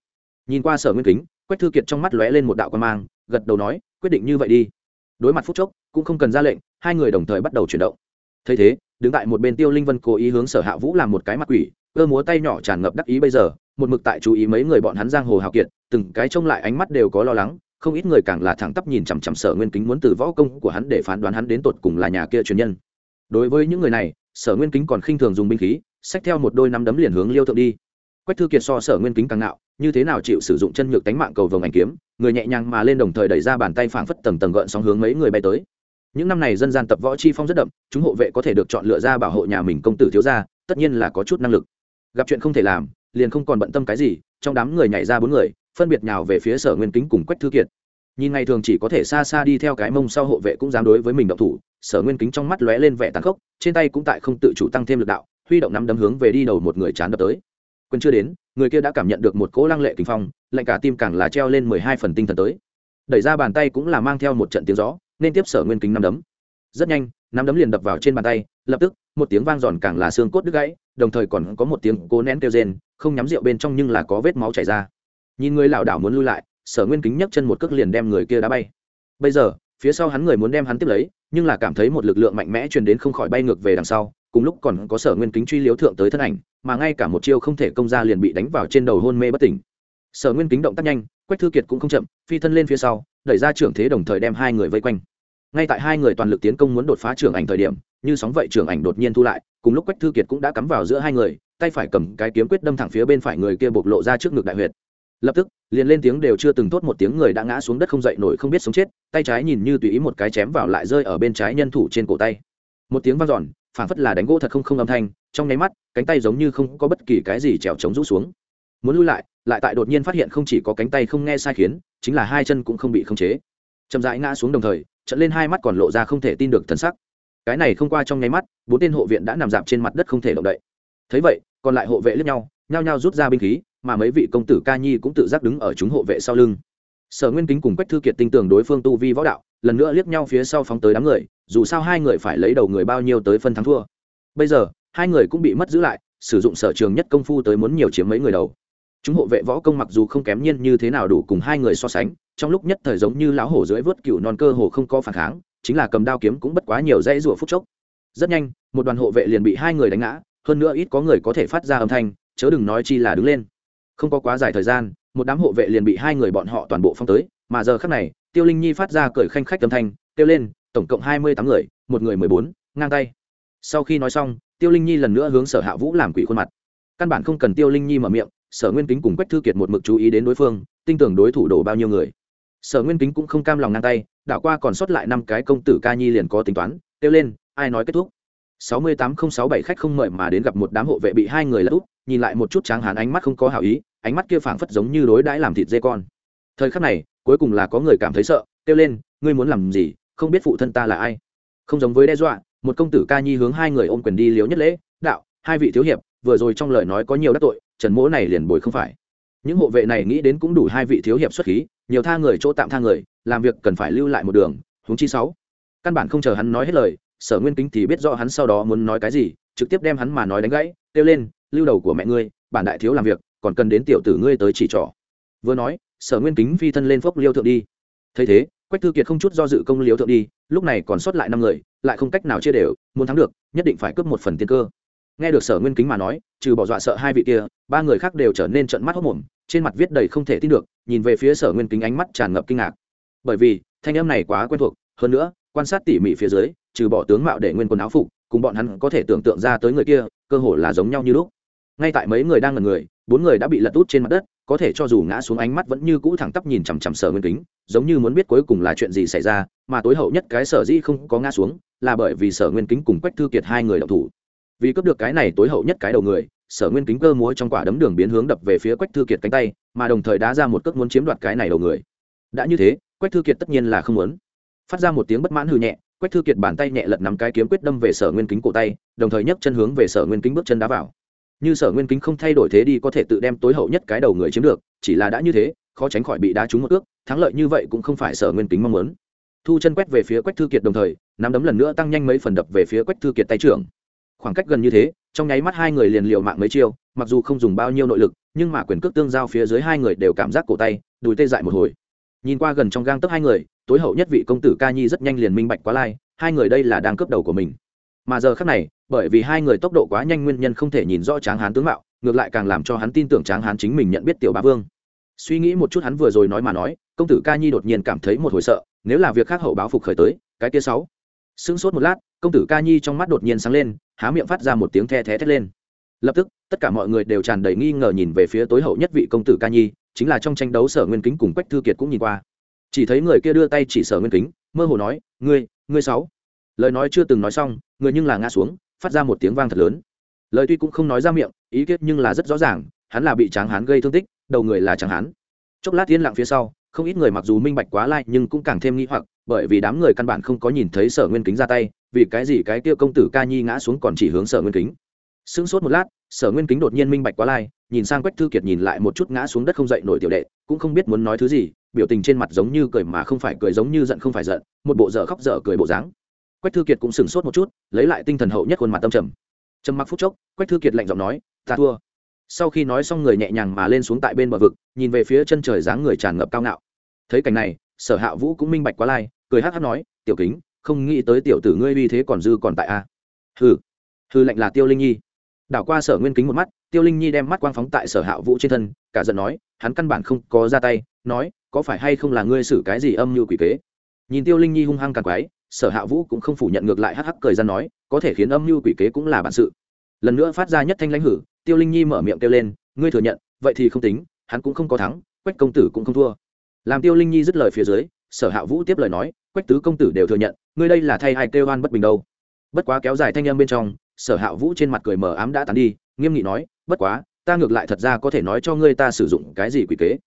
nhìn qua sở nguyên kính, quách thư kiệt trong mắt lóe lên một đạo quan mang, gật đầu nói, quyết định như vậy đi. Đối mặt phút chốc, cũng không cần ra lệnh, hai người đồng thời bắt đầu chuyển động. Thấy thế, đứng tại một bên tiêu linh vân cố ý hướng sở hạ vũ làm một cái mặt quỷ, cơ múa tay nhỏ tràn ngập đắc ý bây giờ, một mực tại chú ý mấy người bọn hắn giang hồ hào kiệt, từng cái trông lại ánh mắt đều có lo lắng, không ít người càng là thẳng tắp nhìn chằm chằm sở nguyên kính muốn từ võ công của hắn để phán đoán hắn đến tột cùng là nhà kia truyền nhân. Đối với những người này, sở nguyên kính còn khinh thường dùng binh khí, xách theo một đôi nắm đấm liền hướng liêu thượng đi quách thư kiệt so sở nguyên kính càng nạo như thế nào chịu sử dụng chân nhược tánh mạng cầu vồng ảnh kiếm, người nhẹ nhàng mà lên đồng thời đẩy ra bàn tay phảng phất tầng tầng gợn sóng hướng mấy người bay tới. Những năm này dân gian tập võ chi phong rất đậm, chúng hộ vệ có thể được chọn lựa ra bảo hộ nhà mình công tử thiếu gia, tất nhiên là có chút năng lực. Gặp chuyện không thể làm, liền không còn bận tâm cái gì, trong đám người nhảy ra bốn người, phân biệt nhào về phía sở nguyên kính cùng quách thư kiệt. Nhìn ngày thường chỉ có thể xa xa đi theo cái mông sau hộ vệ cũng dám đối với mình động thủ, sở nguyên kính trong mắt lóe lên vẻ tàn khốc, trên tay cũng tại không tự chủ tăng thêm lực đạo, huy động nắm đấm hướng về đi đầu một người chán đập tới quyền chưa đến, người kia đã cảm nhận được một cỗ lăng lệ kinh phong, lạnh cả tim càng là treo lên mười hai phần tinh thần tới. Đẩy ra bàn tay cũng là mang theo một trận tiếng gió, nên tiếp sở nguyên kính nắm đấm. Rất nhanh, nắm đấm liền đập vào trên bàn tay, lập tức, một tiếng vang giòn càng là xương cốt đứt gãy, đồng thời còn có một tiếng cố nén kêu rên, không nhắm rượu bên trong nhưng là có vết máu chảy ra. Nhìn người lảo đảo muốn lui lại, sở nguyên kính nhấc chân một cước liền đem người kia đá bay. Bây giờ, phía sau hắn người muốn đem hắn tiếp lấy, nhưng là cảm thấy một lực lượng mạnh mẽ truyền đến không khỏi bay ngược về đằng sau cùng lúc còn có sở nguyên kính truy liếu thượng tới thân ảnh, mà ngay cả một chiêu không thể công ra liền bị đánh vào trên đầu hôn mê bất tỉnh. Sở nguyên kính động tác nhanh, quách thư kiệt cũng không chậm, phi thân lên phía sau, đẩy ra trưởng thế đồng thời đem hai người vây quanh. Ngay tại hai người toàn lực tiến công muốn đột phá trưởng ảnh thời điểm, như sóng vậy trưởng ảnh đột nhiên thu lại, cùng lúc quách thư kiệt cũng đã cắm vào giữa hai người, tay phải cầm cái kiếm quyết đâm thẳng phía bên phải người kia bộc lộ ra trước ngực đại huyệt. Lập tức, liền lên tiếng đều chưa từng tốt một tiếng người đã ngã xuống đất không dậy nổi không biết sống chết, tay trái nhìn như tùy ý một cái chém vào lại rơi ở bên trái nhân thủ trên cổ tay. Một tiếng vang dọn phảng phất là đánh gỗ thật không không âm thanh, trong nháy mắt, cánh tay giống như không có bất kỳ cái gì trèo trống rũ xuống. Muốn lui lại lại tại đột nhiên phát hiện không chỉ có cánh tay không nghe sai khiến, chính là hai chân cũng không bị khống chế. Chậm rãi ngã xuống đồng thời, trận lên hai mắt còn lộ ra không thể tin được thần sắc. Cái này không qua trong nháy mắt, bốn tên hộ viện đã nằm dạp trên mặt đất không thể động đậy. Thấy vậy, còn lại hộ vệ lướt nhau, nhao nhao rút ra binh khí, mà mấy vị công tử ca nhi cũng tự giác đứng ở chúng hộ vệ sau lưng. Sở nguyên kính cùng quách thư kiệt tinh tường đối phương tu vi võ đạo lần nữa liếc nhau phía sau phóng tới đám người, dù sao hai người phải lấy đầu người bao nhiêu tới phân thắng thua. Bây giờ, hai người cũng bị mất giữ lại, sử dụng sở trường nhất công phu tới muốn nhiều chiếm mấy người đầu. Chúng hộ vệ võ công mặc dù không kém nhiên như thế nào đủ cùng hai người so sánh, trong lúc nhất thời giống như lão hổ dưới vớt cựu non cơ hồ không có phản kháng, chính là cầm đao kiếm cũng bất quá nhiều dãy rủa phút chốc. Rất nhanh, một đoàn hộ vệ liền bị hai người đánh ngã, hơn nữa ít có người có thể phát ra âm thanh, chớ đừng nói chi là đứng lên. Không có quá dài thời gian, một đám hộ vệ liền bị hai người bọn họ toàn bộ phong tới mà giờ khắc này, tiêu linh nhi phát ra cười khanh khách âm thanh, kêu lên, tổng cộng hai mươi tám người, một người mười bốn, ngang tay. Sau khi nói xong, tiêu linh nhi lần nữa hướng sở hạ vũ làm quỷ khuôn mặt. Căn bản không cần tiêu linh nhi mở miệng, sở nguyên kính cùng quách thư kiệt một mực chú ý đến đối phương, tin tưởng đối thủ đổ bao nhiêu người. Sở nguyên kính cũng không cam lòng ngang tay, đảo qua còn sót lại năm cái công tử ca nhi liền có tính toán, kêu lên, ai nói kết thúc? sáu mươi tám không sáu bảy khách không mời mà đến gặp một đám hộ vệ bị hai người lật úp, nhìn lại một chút tráng hán ánh mắt không có hảo ý, ánh mắt kia phảng phất giống như đối đãi làm thịt dê con. Thời khắc này cuối cùng là có người cảm thấy sợ, kêu lên, ngươi muốn làm gì? Không biết phụ thân ta là ai? Không giống với đe dọa, một công tử ca nhi hướng hai người ôm quyền đi liếu nhất lễ, đạo, hai vị thiếu hiệp, vừa rồi trong lời nói có nhiều đắc tội, trần mỗ này liền bồi không phải. Những hộ vệ này nghĩ đến cũng đủ hai vị thiếu hiệp xuất khí, nhiều tha người chỗ tạm tha người, làm việc cần phải lưu lại một đường, huống chi sáu. Căn bản không chờ hắn nói hết lời, sở nguyên kính thì biết rõ hắn sau đó muốn nói cái gì, trực tiếp đem hắn mà nói đánh gãy, kêu lên, lưu đầu của mẹ ngươi, bản đại thiếu làm việc, còn cần đến tiểu tử ngươi tới chỉ trỏ. Vừa nói sở nguyên kính phi thân lên phốc liêu thượng đi. Thấy thế, quách thư kiệt không chút do dự công liêu thượng đi, lúc này còn sót lại năm người, lại không cách nào chia đều, muốn thắng được, nhất định phải cướp một phần tiên cơ. Nghe được sở nguyên kính mà nói, trừ bỏ dọa sợ hai vị kia, ba người khác đều trở nên trận mắt hốc mồm trên mặt viết đầy không thể tin được, nhìn về phía sở nguyên kính ánh mắt tràn ngập kinh ngạc. Bởi vì, thanh em này quá quen thuộc, hơn nữa, quan sát tỉ mỉ phía dưới, trừ bỏ tướng mạo để nguyên quần áo phục, cùng bọn hắn có thể tưởng tượng ra tới người kia, cơ hồ là giống nhau như lúc. Ngay tại mấy người đang ngần người, bốn người đã bị lật út trên mặt đất có thể cho dù ngã xuống ánh mắt vẫn như cũ thẳng tắp nhìn chằm chằm sở nguyên kính, giống như muốn biết cuối cùng là chuyện gì xảy ra, mà tối hậu nhất cái sở dĩ không có ngã xuống, là bởi vì sở nguyên kính cùng quách thư kiệt hai người đậu thủ. Vì cướp được cái này tối hậu nhất cái đầu người, sở nguyên kính cơ múa trong quả đấm đường biến hướng đập về phía quách thư kiệt cánh tay, mà đồng thời đá ra một cước muốn chiếm đoạt cái này đầu người. Đã như thế, quách thư kiệt tất nhiên là không muốn. Phát ra một tiếng bất mãn hư nhẹ, quách thư kiệt bàn tay nhẹ lật nắm cái kiếm quyết đâm về sở nguyên kính cổ tay, đồng thời nhấc chân hướng về sở nguyên kính bước chân đá vào như sở nguyên kính không thay đổi thế đi có thể tự đem tối hậu nhất cái đầu người chiếm được, chỉ là đã như thế, khó tránh khỏi bị đá trúng một ước, thắng lợi như vậy cũng không phải sở nguyên kính mong muốn. Thu chân quét về phía quách thư kiệt đồng thời, nắm đấm lần nữa tăng nhanh mấy phần đập về phía quách thư kiệt tay trưởng. Khoảng cách gần như thế, trong nháy mắt hai người liền liều mạng mấy chiêu, mặc dù không dùng bao nhiêu nội lực, nhưng mà quyền cước tương giao phía dưới hai người đều cảm giác cổ tay, đùi tê dại một hồi. Nhìn qua gần trong gang tấc hai người, tối hậu nhất vị công tử ca nhi rất nhanh liền minh bạch quá lai, hai người đây là đang cướp đầu của mình. Mà giờ khác này bởi vì hai người tốc độ quá nhanh nguyên nhân không thể nhìn rõ tráng hán tướng mạo, ngược lại càng làm cho hắn tin tưởng tráng hán chính mình nhận biết tiểu bá vương. Suy nghĩ một chút hắn vừa rồi nói mà nói, công tử ca nhi đột nhiên cảm thấy một hồi sợ, nếu là việc khác hậu báo phục khởi tới, cái kia sáu. Sững sốt một lát, công tử ca nhi trong mắt đột nhiên sáng lên, há miệng phát ra một tiếng the thé thét lên. Lập tức, tất cả mọi người đều tràn đầy nghi ngờ nhìn về phía tối hậu nhất vị công tử ca nhi, chính là trong tranh đấu sở nguyên kính cùng quách thư kiệt cũng nhìn qua. Chỉ thấy người kia đưa tay chỉ sở nguyên kính, mơ hồ nói, ngươi ngươi sáu. Lời nói chưa từng nói xong, người nhưng là ngã xuống phát ra một tiếng vang thật lớn. Lời tuy cũng không nói ra miệng, ý kết nhưng là rất rõ ràng, hắn là bị tráng hán gây thương tích, đầu người là tráng hán. Chốc lát yên lặng phía sau, không ít người mặc dù minh bạch quá lai nhưng cũng càng thêm nghi hoặc, bởi vì đám người căn bản không có nhìn thấy sở nguyên kính ra tay, vì cái gì cái kia công tử ca nhi ngã xuống còn chỉ hướng sở nguyên kính. Sững sốt một lát, sở nguyên kính đột nhiên minh bạch quá lai, nhìn sang quách thư kiệt nhìn lại một chút ngã xuống đất không dậy nổi tiểu đệ, cũng không biết muốn nói thứ gì, biểu tình trên mặt giống như cười mà không phải cười, giống như giận không phải giận, một bộ dở khóc dở cười bộ dáng quách thư kiệt cũng sửng sốt một chút, lấy lại tinh thần hậu nhất khuôn mặt tâm trầm. Trầm mặc phút chốc, quách thư kiệt lạnh giọng nói, ta thua. Sau khi nói xong người nhẹ nhàng mà lên xuống tại bên bờ vực, nhìn về phía chân trời dáng người tràn ngập cao ngạo. Thấy cảnh này, sở hạ vũ cũng minh bạch quá lai, cười hát hát nói, tiểu kính, không nghĩ tới tiểu tử ngươi uy thế còn dư còn tại a. Hừ hừ lạnh là tiêu linh nhi. Đảo qua sở nguyên kính một mắt, tiêu linh nhi đem mắt quang phóng tại sở hạ vũ trên thân, cả giận nói, hắn căn bản không có ra tay, nói, có phải hay không là ngươi xử cái gì âm mưu quỷ kế? Nhìn tiêu linh nhi hung hăng càng quái sở hạ vũ cũng không phủ nhận ngược lại hắc hắc cười ra nói, có thể khiến âm mưu quỷ kế cũng là bản sự. Lần nữa phát ra nhất thanh lãnh hử, tiêu linh nhi mở miệng kêu lên, ngươi thừa nhận, vậy thì không tính, hắn cũng không có thắng, quách công tử cũng không thua. Làm tiêu linh nhi dứt lời phía dưới, sở hạ vũ tiếp lời nói, quách tứ công tử đều thừa nhận, ngươi đây là thay ai kêu oan bất bình đâu. Bất quá kéo dài thanh âm bên trong, sở hạ vũ trên mặt cười mờ ám đã tàn đi, nghiêm nghị nói, bất quá, ta ngược lại thật ra có thể nói cho ngươi ta sử dụng cái gì quỷ kế.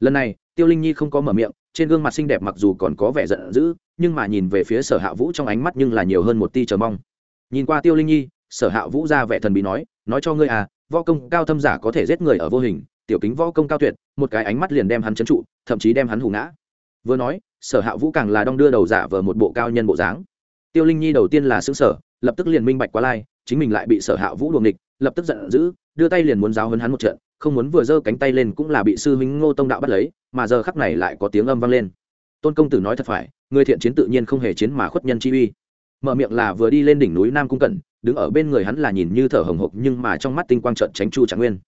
Lần này, tiêu linh nhi không có mở miệng trên gương mặt xinh đẹp mặc dù còn có vẻ giận dữ, nhưng mà nhìn về phía sở hạ vũ trong ánh mắt nhưng là nhiều hơn một ti chờ mong. Nhìn qua tiêu linh nhi, sở hạ vũ ra vẻ thần bí nói nói cho ngươi à võ công cao thâm giả có thể giết người ở vô hình, tiểu kính võ công cao tuyệt, một cái ánh mắt liền đem hắn trấn trụ, thậm chí đem hắn hủ ngã. Vừa nói, sở hạ vũ càng là đong đưa đầu giả vờ một bộ cao nhân bộ dáng. Tiêu linh nhi đầu tiên là xứng sở lập tức liền minh bạch quá lai, chính mình lại bị sở hạ vũ đuồng địch lập tức giận dữ, đưa tay liền muốn giáo hấn hắn một trận, không muốn vừa giơ cánh tay lên cũng là bị sư huynh ngô tông đạo bắt lấy, mà giờ khắc này lại có tiếng âm vang lên. Tôn công tử nói thật phải, người thiện chiến tự nhiên không hề chiến mà khuất nhân chi uy. Mở miệng là vừa đi lên đỉnh núi nam cung cẩn, đứng ở bên người hắn là nhìn như thở hồng hộc nhưng mà trong mắt tinh quang trận tránh chu trạng nguyên.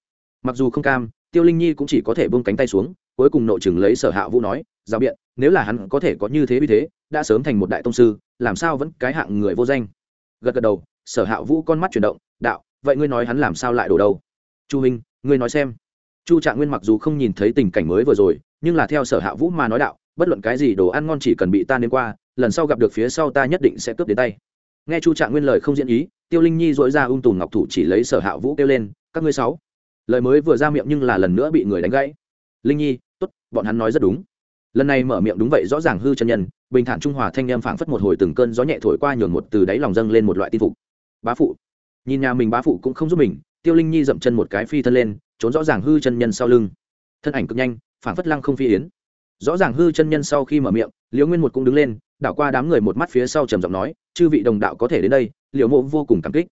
Mặc dù không cam, tiêu linh nhi cũng chỉ có thể buông cánh tay xuống, cuối cùng nội chừng lấy sở hạ vũ nói giao biện, nếu là hắn có thể có như thế vì thế, đã sớm thành một đại tông sư, làm sao vẫn cái hạng người vô danh? Gật gật đầu, sở hạ vũ con mắt chuyển động, đạo vậy ngươi nói hắn làm sao lại đổ đâu? Chu Minh, ngươi nói xem. Chu trạng nguyên mặc dù không nhìn thấy tình cảnh mới vừa rồi nhưng là theo sở hạ vũ mà nói đạo bất luận cái gì đồ ăn ngon chỉ cần bị ta nếm qua lần sau gặp được phía sau ta nhất định sẽ cướp đến tay. Nghe chu trạng nguyên lời không diễn ý tiêu linh nhi dỗi ra ung tùm ngọc thủ chỉ lấy sở hạ vũ kêu lên các ngươi sáu. Lời mới vừa ra miệng nhưng là lần nữa bị người đánh gãy. Linh nhi tốt bọn hắn nói rất đúng. Lần này mở miệng đúng vậy rõ ràng hư chân nhân bình thản trung hòa thanh em phảng phất một hồi từng cơn gió nhẹ thổi qua nhường một từ đáy lòng dâng lên một loại tin phục. Bá phụ nhìn nhà mình bá phụ cũng không giúp mình, tiêu linh nhi dậm chân một cái phi thân lên, trốn rõ ràng hư chân nhân sau lưng. Thân ảnh cực nhanh phản phất lăng không phi yến. Rõ ràng hư chân nhân sau khi mở miệng, liễu nguyên một cũng đứng lên, đảo qua đám người một mắt phía sau trầm giọng nói, chư vị đồng đạo có thể đến đây, liễu mộ vô cùng cảm kích.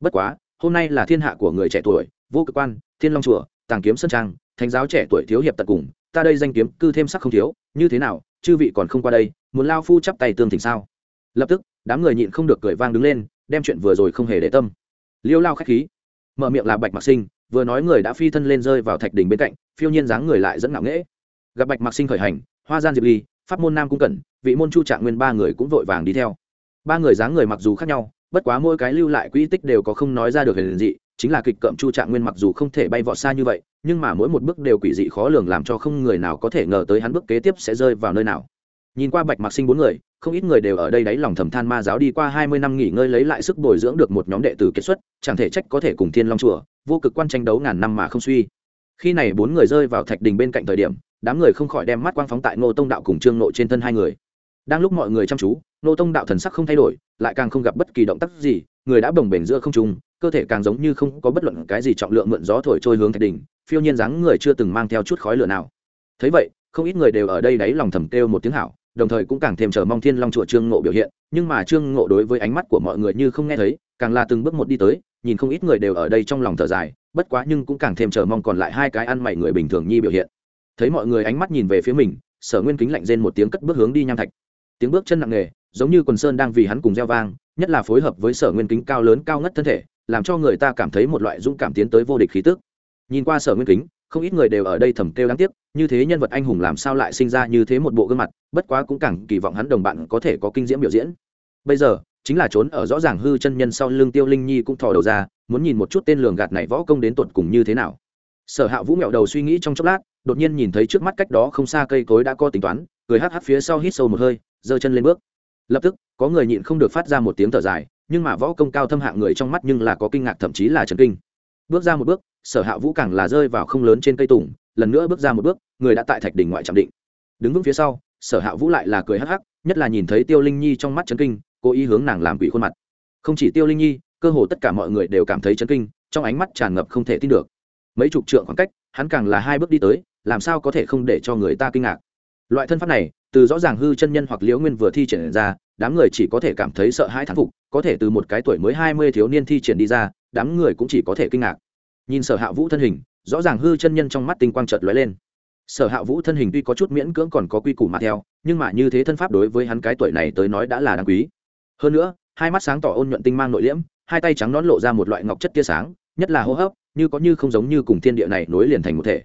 Bất quá, hôm nay là thiên hạ của người trẻ tuổi, vô cực quan, thiên long chùa, tàng kiếm sân trang, thánh giáo trẻ tuổi thiếu hiệp tận cùng, ta đây danh kiếm cư thêm sắc không thiếu, như thế nào, chư vị còn không qua đây, muốn lao phu chắp tay tương thỉnh sao? Lập tức, đám người nhịn không được cười vang đứng lên, đem chuyện vừa rồi không hề để tâm liêu lao khách khí. Mở miệng là bạch mạc sinh, vừa nói người đã phi thân lên rơi vào thạch đỉnh bên cạnh, phiêu nhiên dáng người lại dẫn ngạo nghễ. Gặp bạch mạc sinh khởi hành, hoa gian diệp ly, pháp môn nam cung cẩn, vị môn chu trạng nguyên ba người cũng vội vàng đi theo. Ba người dáng người mặc dù khác nhau, bất quá mỗi cái lưu lại quỹ tích đều có không nói ra được hình dị, chính là kịch cậm chu trạng nguyên mặc dù không thể bay vọt xa như vậy, nhưng mà mỗi một bước đều quỷ dị khó lường làm cho không người nào có thể ngờ tới hắn bước kế tiếp sẽ rơi vào nơi nào. Nhìn qua bạch mạc sinh bốn người không ít người đều ở đây đáy lòng thầm than ma giáo đi qua hai mươi năm nghỉ ngơi lấy lại sức bồi dưỡng được một nhóm đệ tử kết xuất, chẳng thể trách có thể cùng thiên long chùa, vô cực quan tranh đấu ngàn năm mà không suy. Khi này bốn người rơi vào thạch đình bên cạnh thời điểm, đám người không khỏi đem mắt quang phóng tại ngô tông đạo cùng trương nội trên thân hai người. Đang lúc mọi người chăm chú, ngô tông đạo thần sắc không thay đổi, lại càng không gặp bất kỳ động tác gì, người đã bồng bềnh giữa không trung, cơ thể càng giống như không có bất luận cái gì trọng lượng mượn gió thổi trôi hướng thạch đỉnh phiêu nhiên dáng người chưa từng mang theo chút khói lửa nào. Thấy vậy, không ít người đều ở đây đáy lòng thầm kêu một tiếng hảo đồng thời cũng càng thêm chờ mong thiên long chùa trương ngộ biểu hiện nhưng mà trương ngộ đối với ánh mắt của mọi người như không nghe thấy càng là từng bước một đi tới nhìn không ít người đều ở đây trong lòng thở dài bất quá nhưng cũng càng thêm chờ mong còn lại hai cái ăn mày người bình thường nhi biểu hiện thấy mọi người ánh mắt nhìn về phía mình sở nguyên kính lạnh rên một tiếng cất bước hướng đi nham thạch tiếng bước chân nặng nề giống như quần sơn đang vì hắn cùng gieo vang nhất là phối hợp với sở nguyên kính cao lớn cao ngất thân thể làm cho người ta cảm thấy một loại dũng cảm tiến tới vô địch khí tức nhìn qua sở nguyên kính không ít người đều ở đây thầm kêu đáng tiếc, như thế nhân vật anh hùng làm sao lại sinh ra như thế một bộ gương mặt, bất quá cũng càng kỳ vọng hắn đồng bạn có thể có kinh diễm biểu diễn. Bây giờ, chính là trốn ở rõ ràng hư chân nhân sau lưng tiêu linh nhi cũng thò đầu ra, muốn nhìn một chút tên lường gạt này võ công đến tột cùng như thế nào. Sở hạ vũ mẹo đầu suy nghĩ trong chốc lát, đột nhiên nhìn thấy trước mắt cách đó không xa cây cối đã có tính toán, cười hắc hắc phía sau hít sâu một hơi, giơ chân lên bước. Lập tức, có người nhịn không được phát ra một tiếng thở dài, nhưng mà võ công cao thâm hạng người trong mắt nhưng là có kinh ngạc thậm chí là trần kinh. Bước ra một bước sở hạ vũ càng là rơi vào không lớn trên cây tùng, lần nữa bước ra một bước, người đã tại thạch đỉnh ngoại trạm định. Đứng vững phía sau, sở hạ vũ lại là cười hắc hắc, nhất là nhìn thấy tiêu linh nhi trong mắt chấn kinh, cố ý hướng nàng làm quỷ khuôn mặt. Không chỉ tiêu linh nhi, cơ hồ tất cả mọi người đều cảm thấy chấn kinh, trong ánh mắt tràn ngập không thể tin được. Mấy chục trượng khoảng cách, hắn càng là hai bước đi tới, làm sao có thể không để cho người ta kinh ngạc. Loại thân pháp này, từ rõ ràng hư chân nhân hoặc liễu nguyên vừa thi triển ra, đám người chỉ có thể cảm thấy sợ hãi thán phục, có thể từ một cái tuổi mới hai mươi thiếu niên thi triển đi ra, đám người cũng chỉ có thể kinh ngạc nhìn sở hạ vũ thân hình, rõ ràng hư chân nhân trong mắt tinh quang chợt lóe lên. Sở hạ vũ thân hình tuy có chút miễn cưỡng còn có quy củ mà theo, nhưng mà như thế thân pháp đối với hắn cái tuổi này tới nói đã là đáng quý. Hơn nữa, hai mắt sáng tỏ ôn nhuận tinh mang nội liễm, hai tay trắng nón lộ ra một loại ngọc chất tia sáng, nhất là hô hấp, như có như không giống như cùng thiên địa này nối liền thành một thể.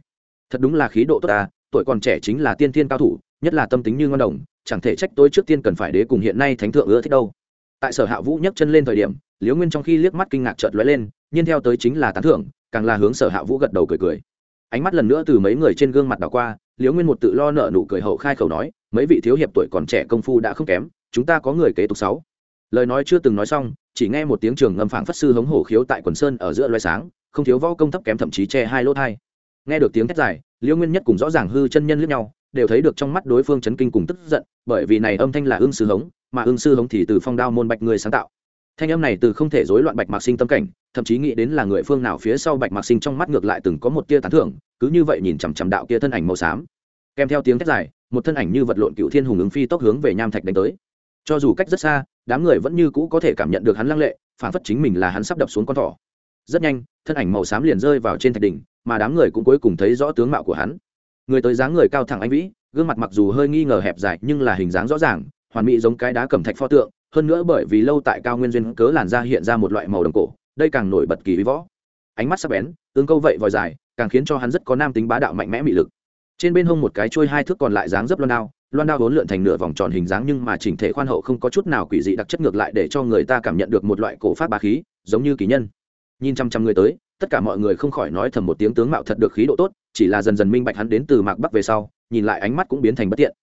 Thật đúng là khí độ tốt ta, tuổi còn trẻ chính là tiên thiên cao thủ, nhất là tâm tính như ngon đồng, chẳng thể trách tôi trước tiên cần phải đế cùng hiện nay thánh thượng ưa thích đâu. Tại sở hạ vũ nhấc chân lên thời điểm, liễu nguyên trong khi liếc mắt kinh ngạc chợt lóe lên, nhiên theo tới chính là tán thưởng càng là hướng sở hạ vũ gật đầu cười cười. Ánh mắt lần nữa từ mấy người trên gương mặt đảo qua, liễu nguyên một tự lo nợ nụ cười hậu khai khẩu nói, mấy vị thiếu hiệp tuổi còn trẻ công phu đã không kém, chúng ta có người kế tục sáu. Lời nói chưa từng nói xong, chỉ nghe một tiếng trường ngâm phảng phất sư hống hổ khiếu tại quần sơn ở giữa loài sáng, không thiếu võ công thấp kém thậm chí che hai lỗ hai. Nghe được tiếng thét dài, liễu nguyên nhất cùng rõ ràng hư chân nhân lướt nhau, đều thấy được trong mắt đối phương chấn kinh cùng tức giận, bởi vì này âm thanh là ương sư hống, mà ương sư hống thì từ phong đao môn bạch người sáng tạo thanh âm này từ không thể rối loạn bạch mạc sinh tâm cảnh, thậm chí nghĩ đến là người phương nào phía sau bạch mạc sinh trong mắt ngược lại từng có một tia tán thưởng, cứ như vậy nhìn chằm chằm đạo kia thân ảnh màu xám. Kèm theo tiếng thét dài, một thân ảnh như vật lộn cựu thiên hùng ứng phi tốc hướng về nham thạch đánh tới. Cho dù cách rất xa, đám người vẫn như cũ có thể cảm nhận được hắn lăng lệ, phản phất chính mình là hắn sắp đập xuống con thỏ. Rất nhanh, thân ảnh màu xám liền rơi vào trên thạch đỉnh, mà đám người cũng cuối cùng thấy rõ tướng mạo của hắn. Người tới dáng người cao thẳng anh vĩ, gương mặt mặc dù hơi nghi ngờ hẹp dài nhưng là hình dáng rõ ràng, hoàn mỹ giống cái đá cẩm thạch pho tượng hơn nữa bởi vì lâu tại cao nguyên duyên cớ làn da hiện ra một loại màu đồng cổ, đây càng nổi bật kỳ võ. Ánh mắt sắc bén, tương câu vậy vòi dài, càng khiến cho hắn rất có nam tính bá đạo mạnh mẽ mị lực. Trên bên hông một cái chuôi hai thước còn lại dáng dấp loan đao loan đao vốn lượn thành nửa vòng tròn hình dáng nhưng mà chỉnh thể khoan hậu không có chút nào quỷ dị đặc chất ngược lại để cho người ta cảm nhận được một loại cổ pháp bá khí, giống như kỳ nhân. Nhìn chăm chăm người tới, tất cả mọi người không khỏi nói thầm một tiếng tướng mạo thật được khí độ tốt, chỉ là dần dần minh bạch hắn đến từ mạc bắc về sau, nhìn lại ánh mắt cũng biến thành bất tiện.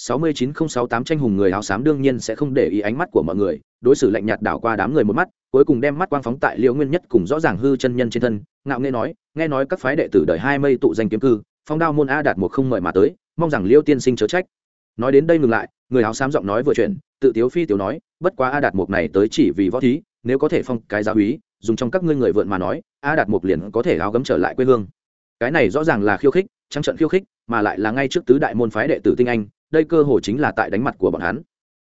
69068 tranh hùng người áo xám đương nhiên sẽ không để ý ánh mắt của mọi người, đối xử lạnh nhạt đảo qua đám người một mắt, cuối cùng đem mắt quang phóng tại Liễu Nguyên Nhất cùng rõ ràng hư chân nhân trên thân, ngạo nghễ nói, nghe nói các phái đệ tử đời hai mây tụ danh kiếm cư, phong đao môn a đạt một không mời mà tới, mong rằng Liễu tiên sinh chớ trách. Nói đến đây ngừng lại, người áo xám giọng nói vừa chuyển, tự tiếu phi tiểu nói, bất quá a đạt một này tới chỉ vì võ thí, nếu có thể phong cái giáo úy, dùng trong các ngươi người vượn mà nói, a đạt một liền có thể áo gấm trở lại quê hương. Cái này rõ ràng là khiêu khích, trắng trận khiêu khích, mà lại là ngay trước tứ đại môn phái đệ tử tinh anh, đây cơ hồ chính là tại đánh mặt của bọn hắn.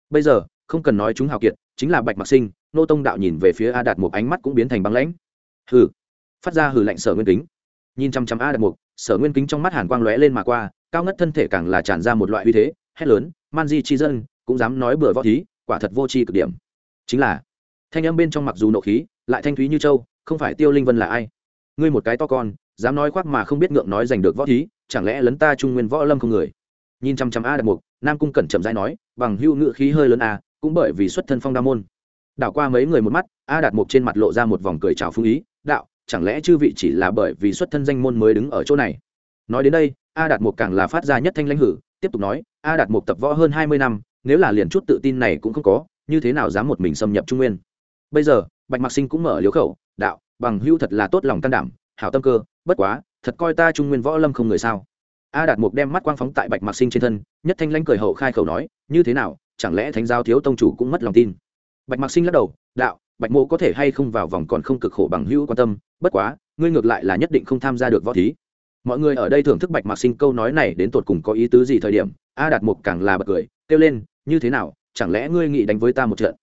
Bây giờ, không cần nói chúng hào kiệt, chính là bạch mặc sinh, nô tông đạo nhìn về phía a đạt một ánh mắt cũng biến thành băng lãnh. Hừ. Phát ra hừ lạnh sở nguyên kính. Nhìn chăm chăm a đạt một sở nguyên kính trong mắt hàn quang lóe lên mà qua, cao ngất thân thể càng là tràn ra một loại uy thế, hét lớn, man di chi dân, cũng dám nói bừa võ thí, quả thật vô tri cực điểm. Chính là, thanh âm bên trong mặc dù nộ khí, lại thanh thúy như châu, không phải tiêu linh vân là ai? Ngươi một cái to con, dám nói khoác mà không biết ngượng nói giành được võ thí, chẳng lẽ lấn ta trung nguyên võ lâm không người? Nhìn chăm chăm a đạt mục, nam cung cẩn chậm rãi nói, bằng hưu ngự khí hơi lớn a, cũng bởi vì xuất thân phong đa môn. Đảo qua mấy người một mắt, a đạt mục trên mặt lộ ra một vòng cười chào phương ý, đạo, chẳng lẽ chư vị chỉ là bởi vì xuất thân danh môn mới đứng ở chỗ này? Nói đến đây, a đạt mục càng là phát ra nhất thanh lãnh hử, tiếp tục nói, a đạt mục tập võ hơn hai mươi năm, nếu là liền chút tự tin này cũng không có, như thế nào dám một mình xâm nhập trung nguyên? Bây giờ, bạch mạc sinh cũng mở liếu khẩu, đạo, bằng hưu thật là tốt lòng can đảm, hảo tâm cơ, bất quá, thật coi ta trung nguyên võ lâm không người sao? A đạt mục đem mắt quang phóng tại bạch mạc sinh trên thân, nhất thanh lãnh cười hậu khai khẩu nói, như thế nào, chẳng lẽ thánh giáo thiếu tông chủ cũng mất lòng tin? Bạch mạc sinh lắc đầu, đạo, bạch mộ có thể hay không vào vòng còn không cực khổ bằng hữu quan tâm, bất quá, ngươi ngược lại là nhất định không tham gia được võ thí. Mọi người ở đây thưởng thức bạch mạc sinh câu nói này đến tột cùng có ý tứ gì thời điểm, a đạt mục càng là bật cười, kêu lên, như thế nào, chẳng lẽ ngươi nghĩ đánh với ta một trận?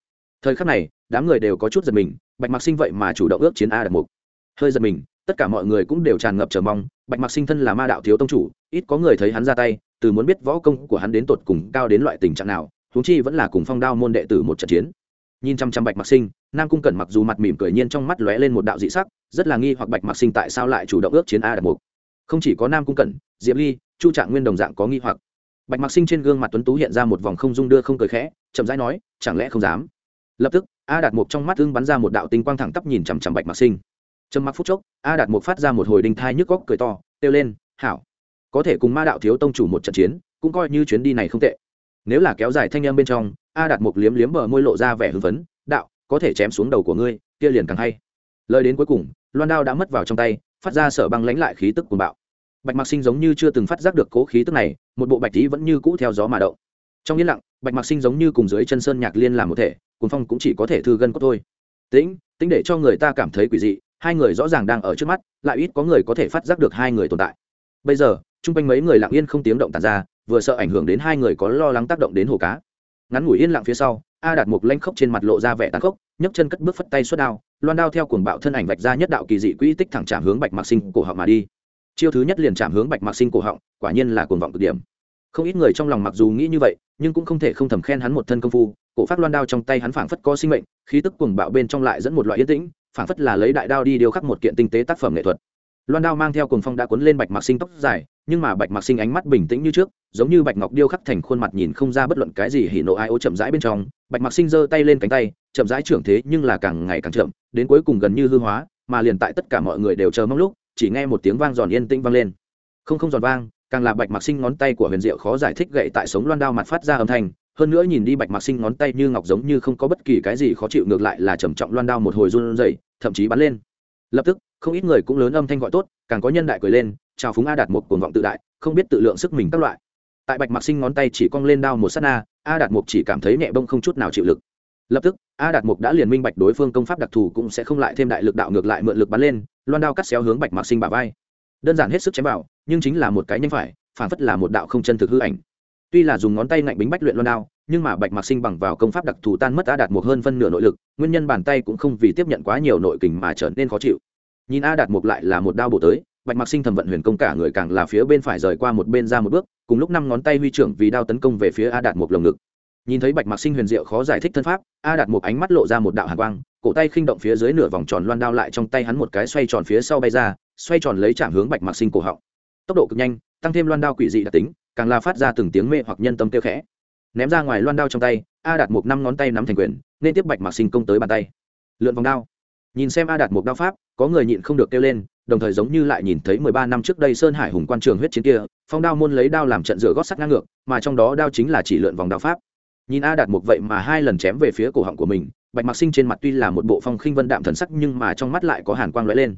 Thời khắc này, đám người đều có chút giật mình, bạch mạc sinh vậy mà chủ động ước chiến a đạt mục. Hơi giật mình tất cả mọi người cũng đều tràn ngập chờ mong, bạch mạc sinh thân là ma đạo thiếu tông chủ, ít có người thấy hắn ra tay, từ muốn biết võ công của hắn đến tột cùng cao đến loại tình trạng nào, huống chi vẫn là cùng phong đao môn đệ tử một trận chiến. Nhìn chăm chăm bạch mạc sinh, nam cung cẩn mặc dù mặt mỉm cười nhiên trong mắt lóe lên một đạo dị sắc, rất là nghi hoặc bạch mạc sinh tại sao lại chủ động ước chiến a đạt mục. Không chỉ có nam cung cẩn, diệp ly, chu trạng nguyên đồng dạng có nghi hoặc. Bạch mạc sinh trên gương mặt tuấn tú hiện ra một vòng không dung đưa không cười khẽ, chậm rãi nói, chẳng lẽ không dám? Lập tức, a đạt mục trong mắt ưng bắn ra một đạo tinh quang thẳng tắp nhìn chằm chằm bạch mạc sinh trầm mặc phút chốc, a đạt mục phát ra một hồi đinh thai nhức góc cười to, kêu lên, hảo, có thể cùng ma đạo thiếu tông chủ một trận chiến, cũng coi như chuyến đi này không tệ. Nếu là kéo dài thanh em bên trong, a đạt mục liếm liếm bờ môi lộ ra vẻ hưng phấn, đạo, có thể chém xuống đầu của ngươi, kia liền càng hay. Lời đến cuối cùng, loan đao đã mất vào trong tay, phát ra sở băng lánh lại khí tức của bạo. Bạch mạc sinh giống như chưa từng phát giác được cố khí tức này, một bộ bạch tí vẫn như cũ theo gió mà động. Trong yên lặng, bạch mạc sinh giống như cùng dưới chân sơn nhạc liên làm một thể cuốn phong cũng chỉ có thể thư gân cốt thôi. Tĩnh tĩnh để cho người ta cảm thấy quỷ dị hai người rõ ràng đang ở trước mắt, lại ít có người có thể phát giác được hai người tồn tại. Bây giờ, chung quanh mấy người lặng yên không tiếng động tàn ra, vừa sợ ảnh hưởng đến hai người có lo lắng tác động đến hồ cá. Ngắn ngủi yên lặng phía sau, a đạt mục lanh khốc trên mặt lộ ra vẻ tàn khốc, nhấc chân cất bước phất tay suốt đao, loan đao theo cuồng bạo thân ảnh vạch ra nhất đạo kỳ dị quỹ tích thẳng chạm hướng bạch mạc sinh cổ họng mà đi. Chiêu thứ nhất liền chạm hướng bạch mạc sinh cổ họng, quả nhiên là cuồng vọng cực điểm. Không ít người trong lòng mặc dù nghĩ như vậy, nhưng cũng không thể không thầm khen hắn một thân công phu, cổ phát loan đao trong tay hắn phảng phất có sinh mệnh, khí tức cuồng bạo bên trong lại dẫn một loại yên tĩnh phảng phất là lấy đại đao đi điêu khắc một kiện tinh tế tác phẩm nghệ thuật. Loan đao mang theo cuồng phong đã cuốn lên bạch mạc sinh tóc dài, nhưng mà bạch mạc sinh ánh mắt bình tĩnh như trước, giống như bạch ngọc điêu khắc thành khuôn mặt nhìn không ra bất luận cái gì hỉ nộ ai ô chậm rãi bên trong. Bạch mạc sinh giơ tay lên cánh tay, chậm rãi trưởng thế nhưng là càng ngày càng chậm, đến cuối cùng gần như hư hóa, mà liền tại tất cả mọi người đều chờ mong lúc, chỉ nghe một tiếng vang giòn yên tĩnh vang lên. Không không giòn vang, càng là bạch mặc sinh ngón tay của huyền diệu khó giải thích gậy tại sống loan đao mặt phát ra âm thanh hơn nữa nhìn đi bạch mặc sinh ngón tay như ngọc giống như không có bất kỳ cái gì khó chịu, ngược lại là trầm trọng loan đao một hồi run rẩy, thậm chí bắn lên. Lập tức, không ít người cũng lớn âm thanh gọi tốt, càng có nhân đại cười lên, chào phúng a đạt một cuồng vọng tự đại, không biết tự lượng sức mình các loại. Tại bạch mặc sinh ngón tay chỉ cong lên đao một s á t na, a đạt mục chỉ cảm thấy nhẹ bông không chút nào chịu lực. Lập tức, a đạt mục đã liền minh bạch đối phương công pháp đặc thù cũng sẽ không lại thêm đại lực đạo ngược lại mượn lực bắn lên, loan đao cắt xéo hướng bạch mặc sinh bà vai. Đơn giản hết sức chém vào, nhưng chính là một cái nhanh phải, phản phất là một đạo không chân thực hư ảnh tuy là dùng ngón tay ngạnh bính bách luyện loan đao, nhưng mà bạch mặc sinh bằng vào công pháp đặc thù tan mất a đạt mục hơn phân nửa nội lực, nguyên nhân bàn tay cũng không vì tiếp nhận quá nhiều nội kình mà trở nên khó chịu. Nhìn a đạt mục lại là một đao bổ tới, bạch mặc sinh thầm vận huyền công cả người càng là phía bên phải rời qua một bên ra một bước, cùng lúc năm ngón tay huy trưởng vì đao tấn công về phía a đạt một lồng ngực. Nhìn thấy bạch mặc sinh huyền diệu khó giải thích thân pháp a đạt một ánh mắt lộ ra một đạo hàn quang, cổ tay khinh động phía dưới nửa vòng tròn loan đao lại trong tay hắn một cái xoay tròn phía sau bay ra, xoay tròn lấy chạm hướng bạch mặc sinh cổ họng. Tốc độ cực nhanh, tăng thêm loan đao quỷ dị đặc tính càng là phát ra từng tiếng mê hoặc nhân tâm kêu khẽ. Ném ra ngoài loan đao trong tay, a đạt một năm ngón tay nắm thành quyền, nên tiếp bạch mạc sinh công tới bàn tay. Lượn vòng đao. Nhìn xem a đạt một đao pháp, có người nhịn không được kêu lên, đồng thời giống như lại nhìn thấy mười ba năm trước đây sơn hải hùng quan trường huyết chiến kia, phong đao môn lấy đao làm trận rửa gót sắt ngang ngược, mà trong đó đao chính là chỉ lượn vòng đao pháp. Nhìn a đạt một vậy mà hai lần chém về phía cổ họng của mình, bạch mạc sinh trên mặt tuy là một bộ phong khinh vân đạm thần sắc nhưng mà trong mắt lại có hàn quang lóe lên.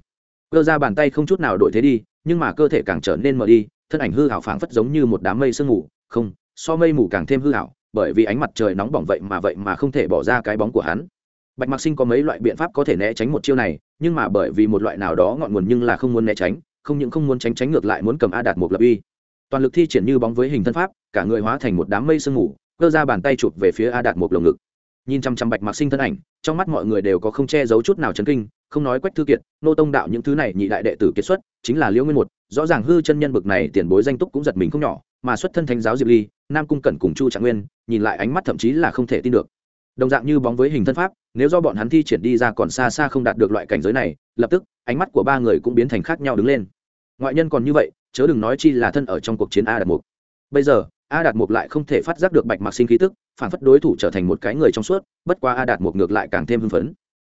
Cơ ra bàn tay không chút nào đổi thế đi, nhưng mà cơ thể càng trở nên mờ đi thân ảnh hư hảo phảng phất giống như một đám mây sương mù. Không, so mây mù càng thêm hư hảo, bởi vì ánh mặt trời nóng bỏng vậy mà vậy mà không thể bỏ ra cái bóng của hắn. Bạch mặc sinh có mấy loại biện pháp có thể né tránh một chiêu này, nhưng mà bởi vì một loại nào đó ngọn nguồn nhưng là không muốn né tránh, không những không muốn tránh tránh ngược lại muốn cầm a đạt một lập uy. Toàn lực thi triển như bóng với hình thân pháp, cả người hóa thành một đám mây sương mù, cơ ra bàn tay chụp về phía a đạt một lồng ngực. Nhìn chăm chăm bạch mặc sinh thân ảnh, trong mắt mọi người đều có không che giấu chút nào chấn kinh, không nói quách thư kiệt, nô tông đạo những thứ này nhị đại đệ tử kết xuất, chính là liễu nguyên một rõ ràng hư chân nhân bực này tiền bối danh túc cũng giật mình không nhỏ, mà xuất thân thánh giáo diệp ly, nam cung cẩn cùng chu trạng nguyên, nhìn lại ánh mắt thậm chí là không thể tin được. Đồng dạng như bóng với hình thân pháp, nếu do bọn hắn thi triển đi ra còn xa xa không đạt được loại cảnh giới này, lập tức, ánh mắt của ba người cũng biến thành khác nhau đứng lên. Ngoại nhân còn như vậy, chớ đừng nói chi là thân ở trong cuộc chiến a đạt mục. Bây giờ, a đạt mục lại không thể phát giác được bạch mặc sinh khí tức, phản phất đối thủ trở thành một cái người trong suốt, bất qua a đạt mục ngược lại càng thêm hưng phấn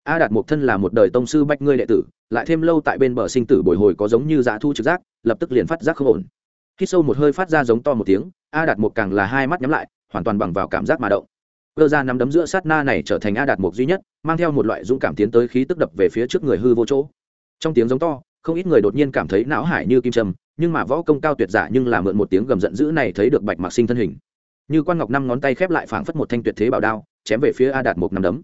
a đạt một thân là một đời tông sư bách ngươi đệ tử, lại thêm lâu tại bên bờ sinh tử bồi hồi có giống như dã thu trực giác, lập tức liền phát giác không ổn. Khi sâu một hơi phát ra giống to một tiếng, a đạt một càng là hai mắt nhắm lại, hoàn toàn bằng vào cảm giác mà động. Cơ ra nắm đấm giữa sát na này trở thành a đạt một duy nhất, mang theo một loại dũng cảm tiến tới khí tức đập về phía trước người hư vô chỗ. Trong tiếng giống to, không ít người đột nhiên cảm thấy não hải như kim trầm nhưng mà võ công cao tuyệt giả nhưng là mượn một tiếng gầm giận dữ này thấy được bạch mạc sinh thân hình. Như quan ngọc năm ngón tay khép lại phảng phất một thanh tuyệt thế bảo đao, chém về phía a đạt một nắm đấm.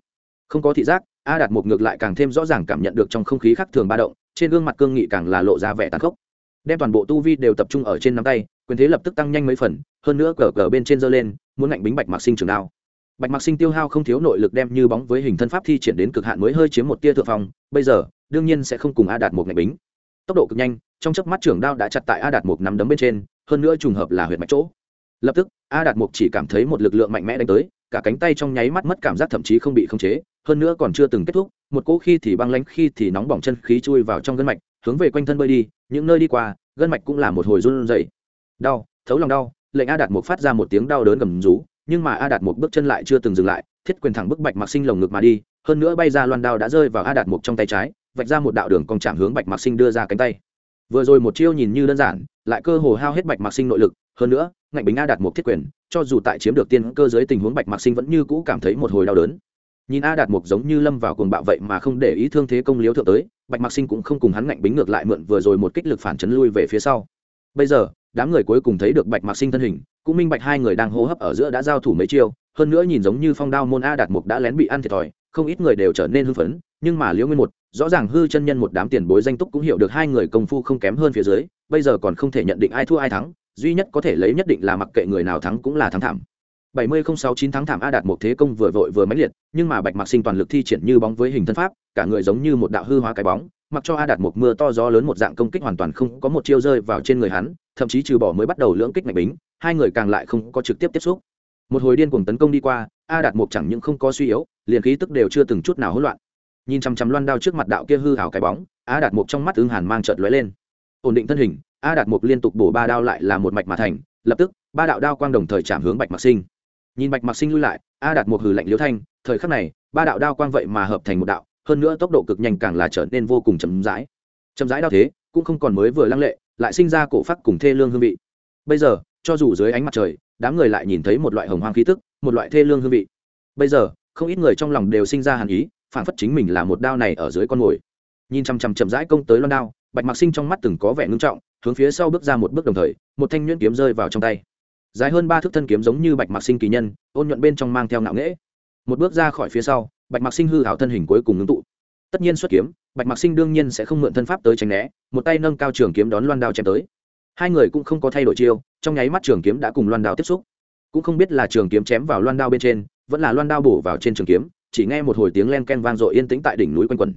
Không có thị giác a đạt một ngược lại càng thêm rõ ràng cảm nhận được trong không khí khác thường ba động, trên gương mặt cương nghị càng là lộ ra vẻ tàn khốc. Đem toàn bộ tu vi đều tập trung ở trên nắm tay, quyền thế lập tức tăng nhanh mấy phần, hơn nữa cờ cờ bên trên giơ lên, muốn ngạnh bính bạch mạc sinh trường đao. Bạch mạc sinh tiêu hao không thiếu nội lực đem như bóng với hình thân pháp thi triển đến cực hạn mới hơi chiếm một tia thượng phong, bây giờ, đương nhiên sẽ không cùng a đạt một ngạnh bính. Tốc độ cực nhanh, trong chớp mắt trưởng đao đã chặt tại a đạt một nắm đấm bên trên, hơn nữa trùng hợp là huyệt mạch chỗ. Lập tức, a đạt mục chỉ cảm thấy một lực lượng mạnh mẽ đánh tới, cả cánh tay trong nháy mắt mất cảm giác thậm chí không bị khống chế hơn nữa còn chưa từng kết thúc, một cỗ khi thì băng lánh, khi thì nóng bỏng chân khí chui vào trong gân mạch, hướng về quanh thân bơi đi, những nơi đi qua, gân mạch cũng là một hồi run rẩy. Đau, thấu lòng đau, lệnh a đạt mục phát ra một tiếng đau đớn gầm rú, nhưng mà a đạt một bước chân lại chưa từng dừng lại, thiết quyền thẳng bức bạch mặc sinh lồng ngực mà đi, hơn nữa bay ra loan đao đã rơi vào a đạt mục trong tay trái, vạch ra một đạo đường cong chạm hướng bạch mặc sinh đưa ra cánh tay. Vừa rồi một chiêu nhìn như đơn giản, lại cơ hồ hao hết bạch mặc sinh nội lực, hơn nữa, ngạnh bính a đạt một thiết quyền, cho dù tại chiếm được tiên cơ giới tình huống bạch mặc sinh vẫn như cũ cảm thấy một hồi đau đớn nhìn a đạt mục giống như lâm vào cuồng bạo vậy mà không để ý thương thế công liếu thượng tới, bạch mặc sinh cũng không cùng hắn ngạnh bính ngược lại mượn vừa rồi một kích lực phản chấn lui về phía sau. Bây giờ, đám người cuối cùng thấy được bạch mặc sinh thân hình, cũng minh bạch hai người đang hô hấp ở giữa đã giao thủ mấy chiêu, hơn nữa nhìn giống như phong đao môn a đạt mục đã lén bị ăn thiệt thòi, không ít người đều trở nên hưng phấn, nhưng mà liễu nguyên một, rõ ràng hư chân nhân một đám tiền bối danh túc cũng hiểu được hai người công phu không kém hơn phía dưới, bây giờ còn không thể nhận định ai thua ai thắng, duy nhất có thể lấy nhất định là mặc kệ người nào thắng cũng là thắng thảm bảy mươi không sáu chín tháng thảm a đạt một thế công vừa vội vừa mãnh liệt, nhưng mà bạch mặc sinh toàn lực thi triển như bóng với hình thân pháp, cả người giống như một đạo hư hóa cái bóng, mặc cho a đạt một mưa to gió lớn một dạng công kích hoàn toàn không có một chiêu rơi vào trên người hắn, thậm chí trừ bỏ mới bắt đầu lưỡng kích mạnh bính, hai người càng lại không có trực tiếp tiếp xúc. Một hồi điên cuồng tấn công đi qua, a đạt một chẳng những không có suy yếu, liền khí tức đều chưa từng chút nào hỗn loạn. Nhìn chằm chằm loan đao trước mặt đạo kia hư hào cái bóng, a đạt một trong mắt ứng hàn mang trợt lóe lên. Ổn định thân hình, a đạt một liên tục bổ ba đao lại là một mạch mà thành, lập tức, ba đạo đao quang đồng thời chạm hướng bạch mặc sinh nhìn bạch mặc sinh lui lại, a đạt một hừ lạnh liễu thanh, thời khắc này, ba đạo đao quang vậy mà hợp thành một đạo, hơn nữa tốc độ cực nhanh càng là trở nên vô cùng chậm rãi. Chậm rãi đao thế, cũng không còn mới vừa lăng lệ, lại sinh ra cổ phát cùng thê lương hương vị. Bây giờ, cho dù dưới ánh mặt trời, đám người lại nhìn thấy một loại hồng hoang khí tức, một loại thê lương hương vị. Bây giờ, không ít người trong lòng đều sinh ra hàn ý phản phất chính mình là một đao này ở dưới con mồi. Nhìn chằm chằm chậm rãi công tới loan đao, bạch mặc sinh trong mắt từng có vẻ ngưng trọng, hướng phía sau bước ra một bước đồng thời, một thanh nhuyễn kiếm rơi vào trong tay dài hơn ba thước thân kiếm giống như bạch mặc sinh kỳ nhân, ôn nhuận bên trong mang theo ngạo nghễ. Một bước ra khỏi phía sau, bạch mặc sinh hư hảo thân hình cuối cùng ngưng tụ. Tất nhiên xuất kiếm, bạch mặc sinh đương nhiên sẽ không mượn thân pháp tới tránh né, một tay nâng cao trường kiếm đón loan đao chém tới. Hai người cũng không có thay đổi chiêu, trong nháy mắt trường kiếm đã cùng loan đao tiếp xúc. Cũng không biết là trường kiếm chém vào loan đao bên trên, vẫn là loan đao bổ vào trên trường kiếm, chỉ nghe một hồi tiếng len ken vang dội yên tĩnh tại đỉnh núi quanh quần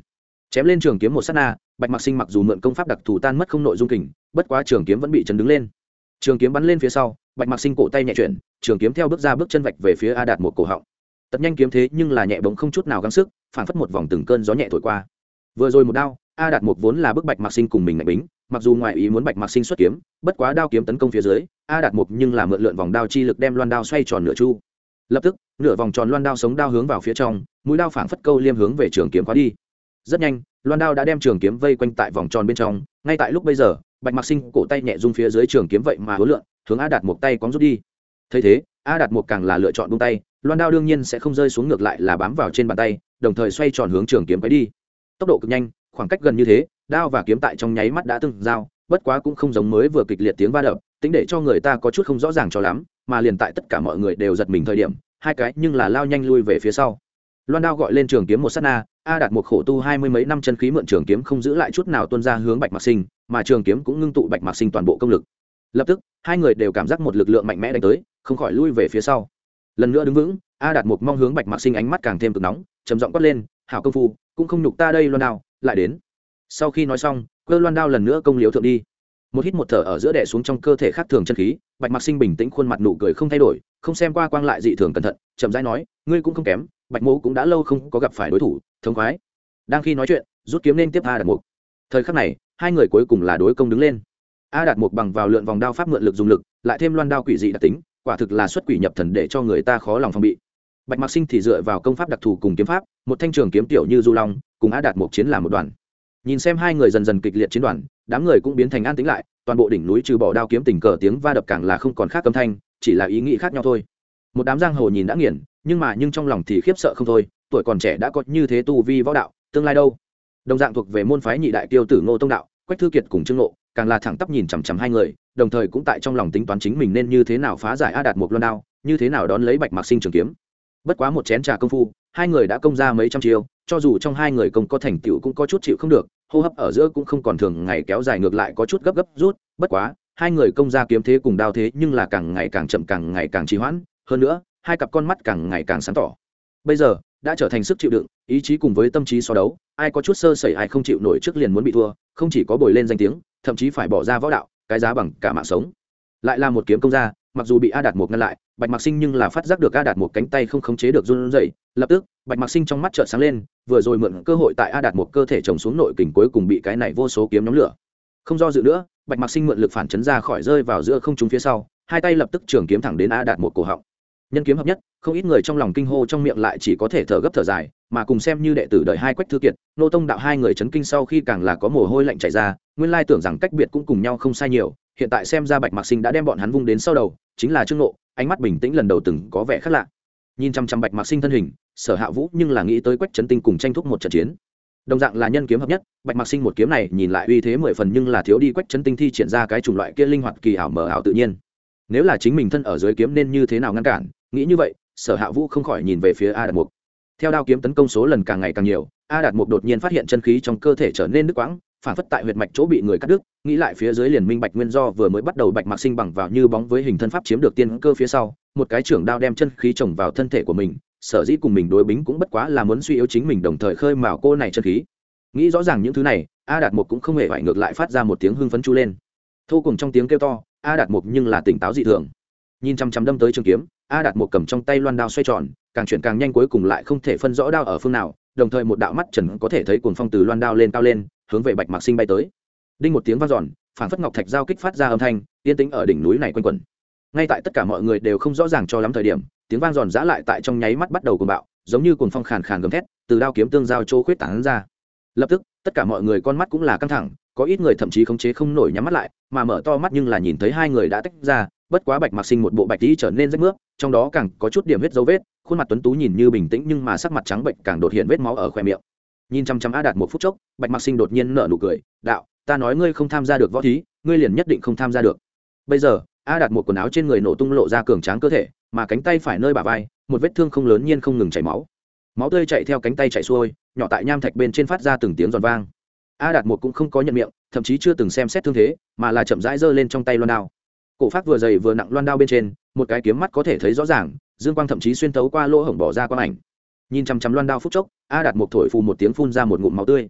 chém lên trường kiếm một s á t na, bạch mặc sinh mặc dù mượn công pháp đặc thù tan mất không nội dung kình, bất quá trường kiếm vẫn bị chấn đứng lên. Trường kiếm bắn lên phía sau bạch mặc sinh cổ tay nhẹ chuyển, trường kiếm theo bước ra bước chân vạch về phía a đạt một cổ họng. Tật nhanh kiếm thế nhưng là nhẹ bóng không chút nào găng sức phản phất một vòng từng cơn gió nhẹ thổi qua. Vừa rồi một đao, a đạt một vốn là bức bạch mặc sinh cùng mình ngạch bính, mặc dù ngoại ý muốn bạch mặc sinh xuất kiếm, bất quá đao kiếm tấn công phía dưới, a đạt một nhưng là mượn lượn vòng đao chi lực đem loan đao xoay tròn nửa chu. Lập tức, nửa vòng tròn loan đao sống đao hướng vào phía trong, mũi đao phảng phất câu liêm hướng về trường kiếm khóa đi. Rất nhanh, loan đao đã đem trường kiếm vây quanh tại vòng tròn bên trong, ngay tại lúc bây giờ, bạch mặc sinh cổ tay nhẹ rung phía dưới trường kiếm vậy mà hối lượn hướng a đạt một tay cóng rút đi. Thấy thế, a đạt một càng là lựa chọn buông tay, loan đao đương nhiên sẽ không rơi xuống ngược lại là bám vào trên bàn tay, đồng thời xoay tròn hướng trường kiếm quấy đi. Tốc độ cực nhanh, khoảng cách gần như thế, đao và kiếm tại trong nháy mắt đã từng giao, bất quá cũng không giống mới vừa kịch liệt tiếng va đập, tính để cho người ta có chút không rõ ràng cho lắm, mà liền tại tất cả mọi người đều giật mình thời điểm, hai cái nhưng là lao nhanh lui về phía sau. Loan đao gọi lên trường kiếm một s á t na, a đạt một khổ tu hai mươi mấy năm chân khí mượn trường kiếm không giữ lại chút nào tuân ra hướng bạch mạc sinh, mà trường kiếm cũng ngưng tụ bạch mạc sinh toàn bộ công lực. Lập tức hai người đều cảm giác một lực lượng mạnh mẽ đánh tới, không khỏi lui về phía sau. Lần nữa đứng vững, a đạt mục mong hướng bạch mạc sinh ánh mắt càng thêm cực nóng, trầm giọng quát lên, hảo công phu, cũng không nhục ta đây loan đao, lại đến. Sau khi nói xong, cơ loan đao lần nữa công liếu thượng đi. Một hít một thở ở giữa đẻ xuống trong cơ thể khác thường chân khí, bạch mạc sinh bình tĩnh khuôn mặt nụ cười không thay đổi, không xem qua quang lại dị thường cẩn thận, chậm rãi nói, ngươi cũng không kém, bạch mô cũng đã lâu không có gặp phải đối thủ, thống khoái. Đang khi nói chuyện, rút kiếm lên tiếp a đạt mục thời khắc này, hai người cuối cùng là đối công đứng lên a đạt mục bằng vào lượn vòng đao pháp mượn lực dùng lực, lại thêm loan đao quỷ dị đặc tính, quả thực là xuất quỷ nhập thần để cho người ta khó lòng phòng bị. Bạch mạc sinh thì dựa vào công pháp đặc thù cùng kiếm pháp, một thanh trường kiếm tiểu như du long, cùng a đạt mục chiến làm một đoàn. Nhìn xem hai người dần dần kịch liệt chiến đoàn, đám người cũng biến thành an tĩnh lại, toàn bộ đỉnh núi trừ bỏ đao kiếm tình cờ tiếng va đập càng là không còn khác âm thanh, chỉ là ý nghĩ khác nhau thôi. Một đám giang hồ nhìn đã nghiền, nhưng mà nhưng trong lòng thì khiếp sợ không thôi, tuổi còn trẻ đã có như thế tu vi võ đạo, tương lai đâu? Đồng dạng thuộc về môn phái nhị đại tiêu tử ngô tông đạo, quách thư kiệt cùng trương ngộ càng là thẳng tắp nhìn chằm chằm hai người, đồng thời cũng tại trong lòng tính toán chính mình nên như thế nào phá giải a đạt một loan đao, như thế nào đón lấy bạch mạc sinh trường kiếm. Bất quá một chén trà công phu, hai người đã công ra mấy trăm chiêu, cho dù trong hai người công có thành tựu cũng có chút chịu không được, hô hấp ở giữa cũng không còn thường, ngày kéo dài ngược lại có chút gấp gấp rút, bất quá, hai người công ra kiếm thế cùng đao thế nhưng là càng ngày càng chậm càng ngày càng trì hoãn, hơn nữa, hai cặp con mắt càng ngày càng sáng tỏ. Bây giờ, đã trở thành sức chịu đựng, ý chí cùng với tâm trí so đấu, ai có chút sơ sẩy ai không chịu nổi trước liền muốn bị thua, không chỉ có bồi lên danh tiếng thậm chí phải bỏ ra võ đạo, cái giá bằng cả mạng sống. Lại là một kiếm công ra mặc dù bị a đạt một ngăn lại, bạch mạc sinh nhưng là phát giác được a đạt một cánh tay không khống chế được run rẩy, lập tức, bạch mạc sinh trong mắt trợn sáng lên, vừa rồi mượn cơ hội tại a đạt một cơ thể trồng xuống nội kình cuối cùng bị cái này vô số kiếm nhóm lửa. Không do dự nữa, bạch mạc sinh mượn lực phản chấn ra khỏi rơi vào giữa không trung phía sau, hai tay lập tức trường kiếm thẳng đến a đạt một cổ họng nhân kiếm hợp nhất, không ít người trong lòng kinh hô trong miệng lại chỉ có thể thở gấp thở dài, mà cùng xem như đệ tử đợi hai quách thư kiệt, nô tông đạo hai người chấn kinh sau khi càng là có mồ hôi lạnh chảy ra, nguyên lai tưởng rằng cách biệt cũng cùng nhau không sai nhiều, hiện tại xem ra bạch mạc sinh đã đem bọn hắn vung đến sau đầu, chính là trương nộ ánh mắt bình tĩnh lần đầu từng có vẻ khác lạ. Nhìn chăm chăm bạch mạc sinh thân hình, sở hạ vũ nhưng là nghĩ tới quách chấn tinh cùng tranh thúc một trận chiến. Đồng dạng là nhân kiếm hợp nhất, bạch mạc sinh một kiếm này nhìn lại uy thế mười phần nhưng là thiếu đi quách trấn tinh thi triển ra cái chủng loại kia linh hoạt kỳ ảo mở ảo tự nhiên. Nếu là chính mình thân ở dưới kiếm nên như thế nào ngăn cản nghĩ như vậy, sở hạ vũ không khỏi nhìn về phía a đạt mục. Theo đao kiếm tấn công số lần càng ngày càng nhiều, a đạt mục đột nhiên phát hiện chân khí trong cơ thể trở nên đứt quãng, phản phất tại huyệt mạch chỗ bị người cắt đứt, nghĩ lại phía dưới liền minh bạch nguyên do vừa mới bắt đầu bạch mạc sinh bằng vào như bóng với hình thân pháp chiếm được tiên cơ phía sau, một cái trưởng đao đem chân khí trồng vào thân thể của mình, sở dĩ cùng mình đối bính cũng bất quá là muốn suy yếu chính mình đồng thời khơi mào cô này chân khí. Nghĩ rõ ràng những thứ này, a đạt mục cũng không hề phải ngược lại phát ra một tiếng hưng phấn chu lên. Thô cùng trong tiếng kêu to, a đạt mục nhưng là tỉnh táo dị thường. Nhìn chăm chăm đâm tới trường kiếm a đạt một cầm trong tay loan đao xoay tròn, càng chuyển càng nhanh cuối cùng lại không thể phân rõ đao ở phương nào, đồng thời một đạo mắt trần có thể thấy cuồng phong từ loan đao lên cao lên, hướng về bạch mạc sinh bay tới. Đinh một tiếng vang giòn phản phất ngọc thạch giao kích phát ra âm thanh, yên tĩnh ở đỉnh núi này quanh quẩn. Ngay tại tất cả mọi người đều không rõ ràng cho lắm thời điểm, tiếng vang giòn giã lại tại trong nháy mắt bắt đầu cuồng bạo, giống như cuồng phong khàn khàn gầm thét, từ đao kiếm tương giao chỗ khuyết tảng ra. Lập tức, tất cả mọi người con mắt cũng là căng thẳng, có ít người thậm chí khống chế không nổi nhắm mắt lại, mà mở to mắt nhưng là nhìn thấy hai người đã tách ra bất quá bạch mặc sinh một bộ bạch tí trở nên rách nước trong đó càng có chút điểm huyết dấu vết, khuôn mặt tuấn tú nhìn như bình tĩnh nhưng mà sắc mặt trắng bệnh càng đột hiện vết máu ở khoe miệng. Nhìn chăm chăm a đạt một phút chốc, bạch mặc sinh đột nhiên nở nụ cười, đạo, ta nói ngươi không tham gia được võ thí, ngươi liền nhất định không tham gia được. Bây giờ a đạt một quần áo trên người nổ tung lộ ra cường tráng cơ thể, mà cánh tay phải nơi bả vai, một vết thương không lớn nhiên không ngừng chảy máu. Máu tươi chạy theo cánh tay chạy xuôi, nhỏ tại nham thạch bên trên phát ra từng tiếng giòn vang. A đạt một cũng không có nhận miệng, thậm chí chưa từng xem xét thương thế, mà là chậm rãi giơ lên trong tay loan đao cổ phát vừa dày vừa nặng loan đao bên trên, một cái kiếm mắt có thể thấy rõ ràng, dương quang thậm chí xuyên tấu qua lỗ hổng bỏ ra quang ảnh. Nhìn chằm chằm loan đao phút chốc, a đạt Mục thổi phù một tiếng phun ra một ngụm máu tươi.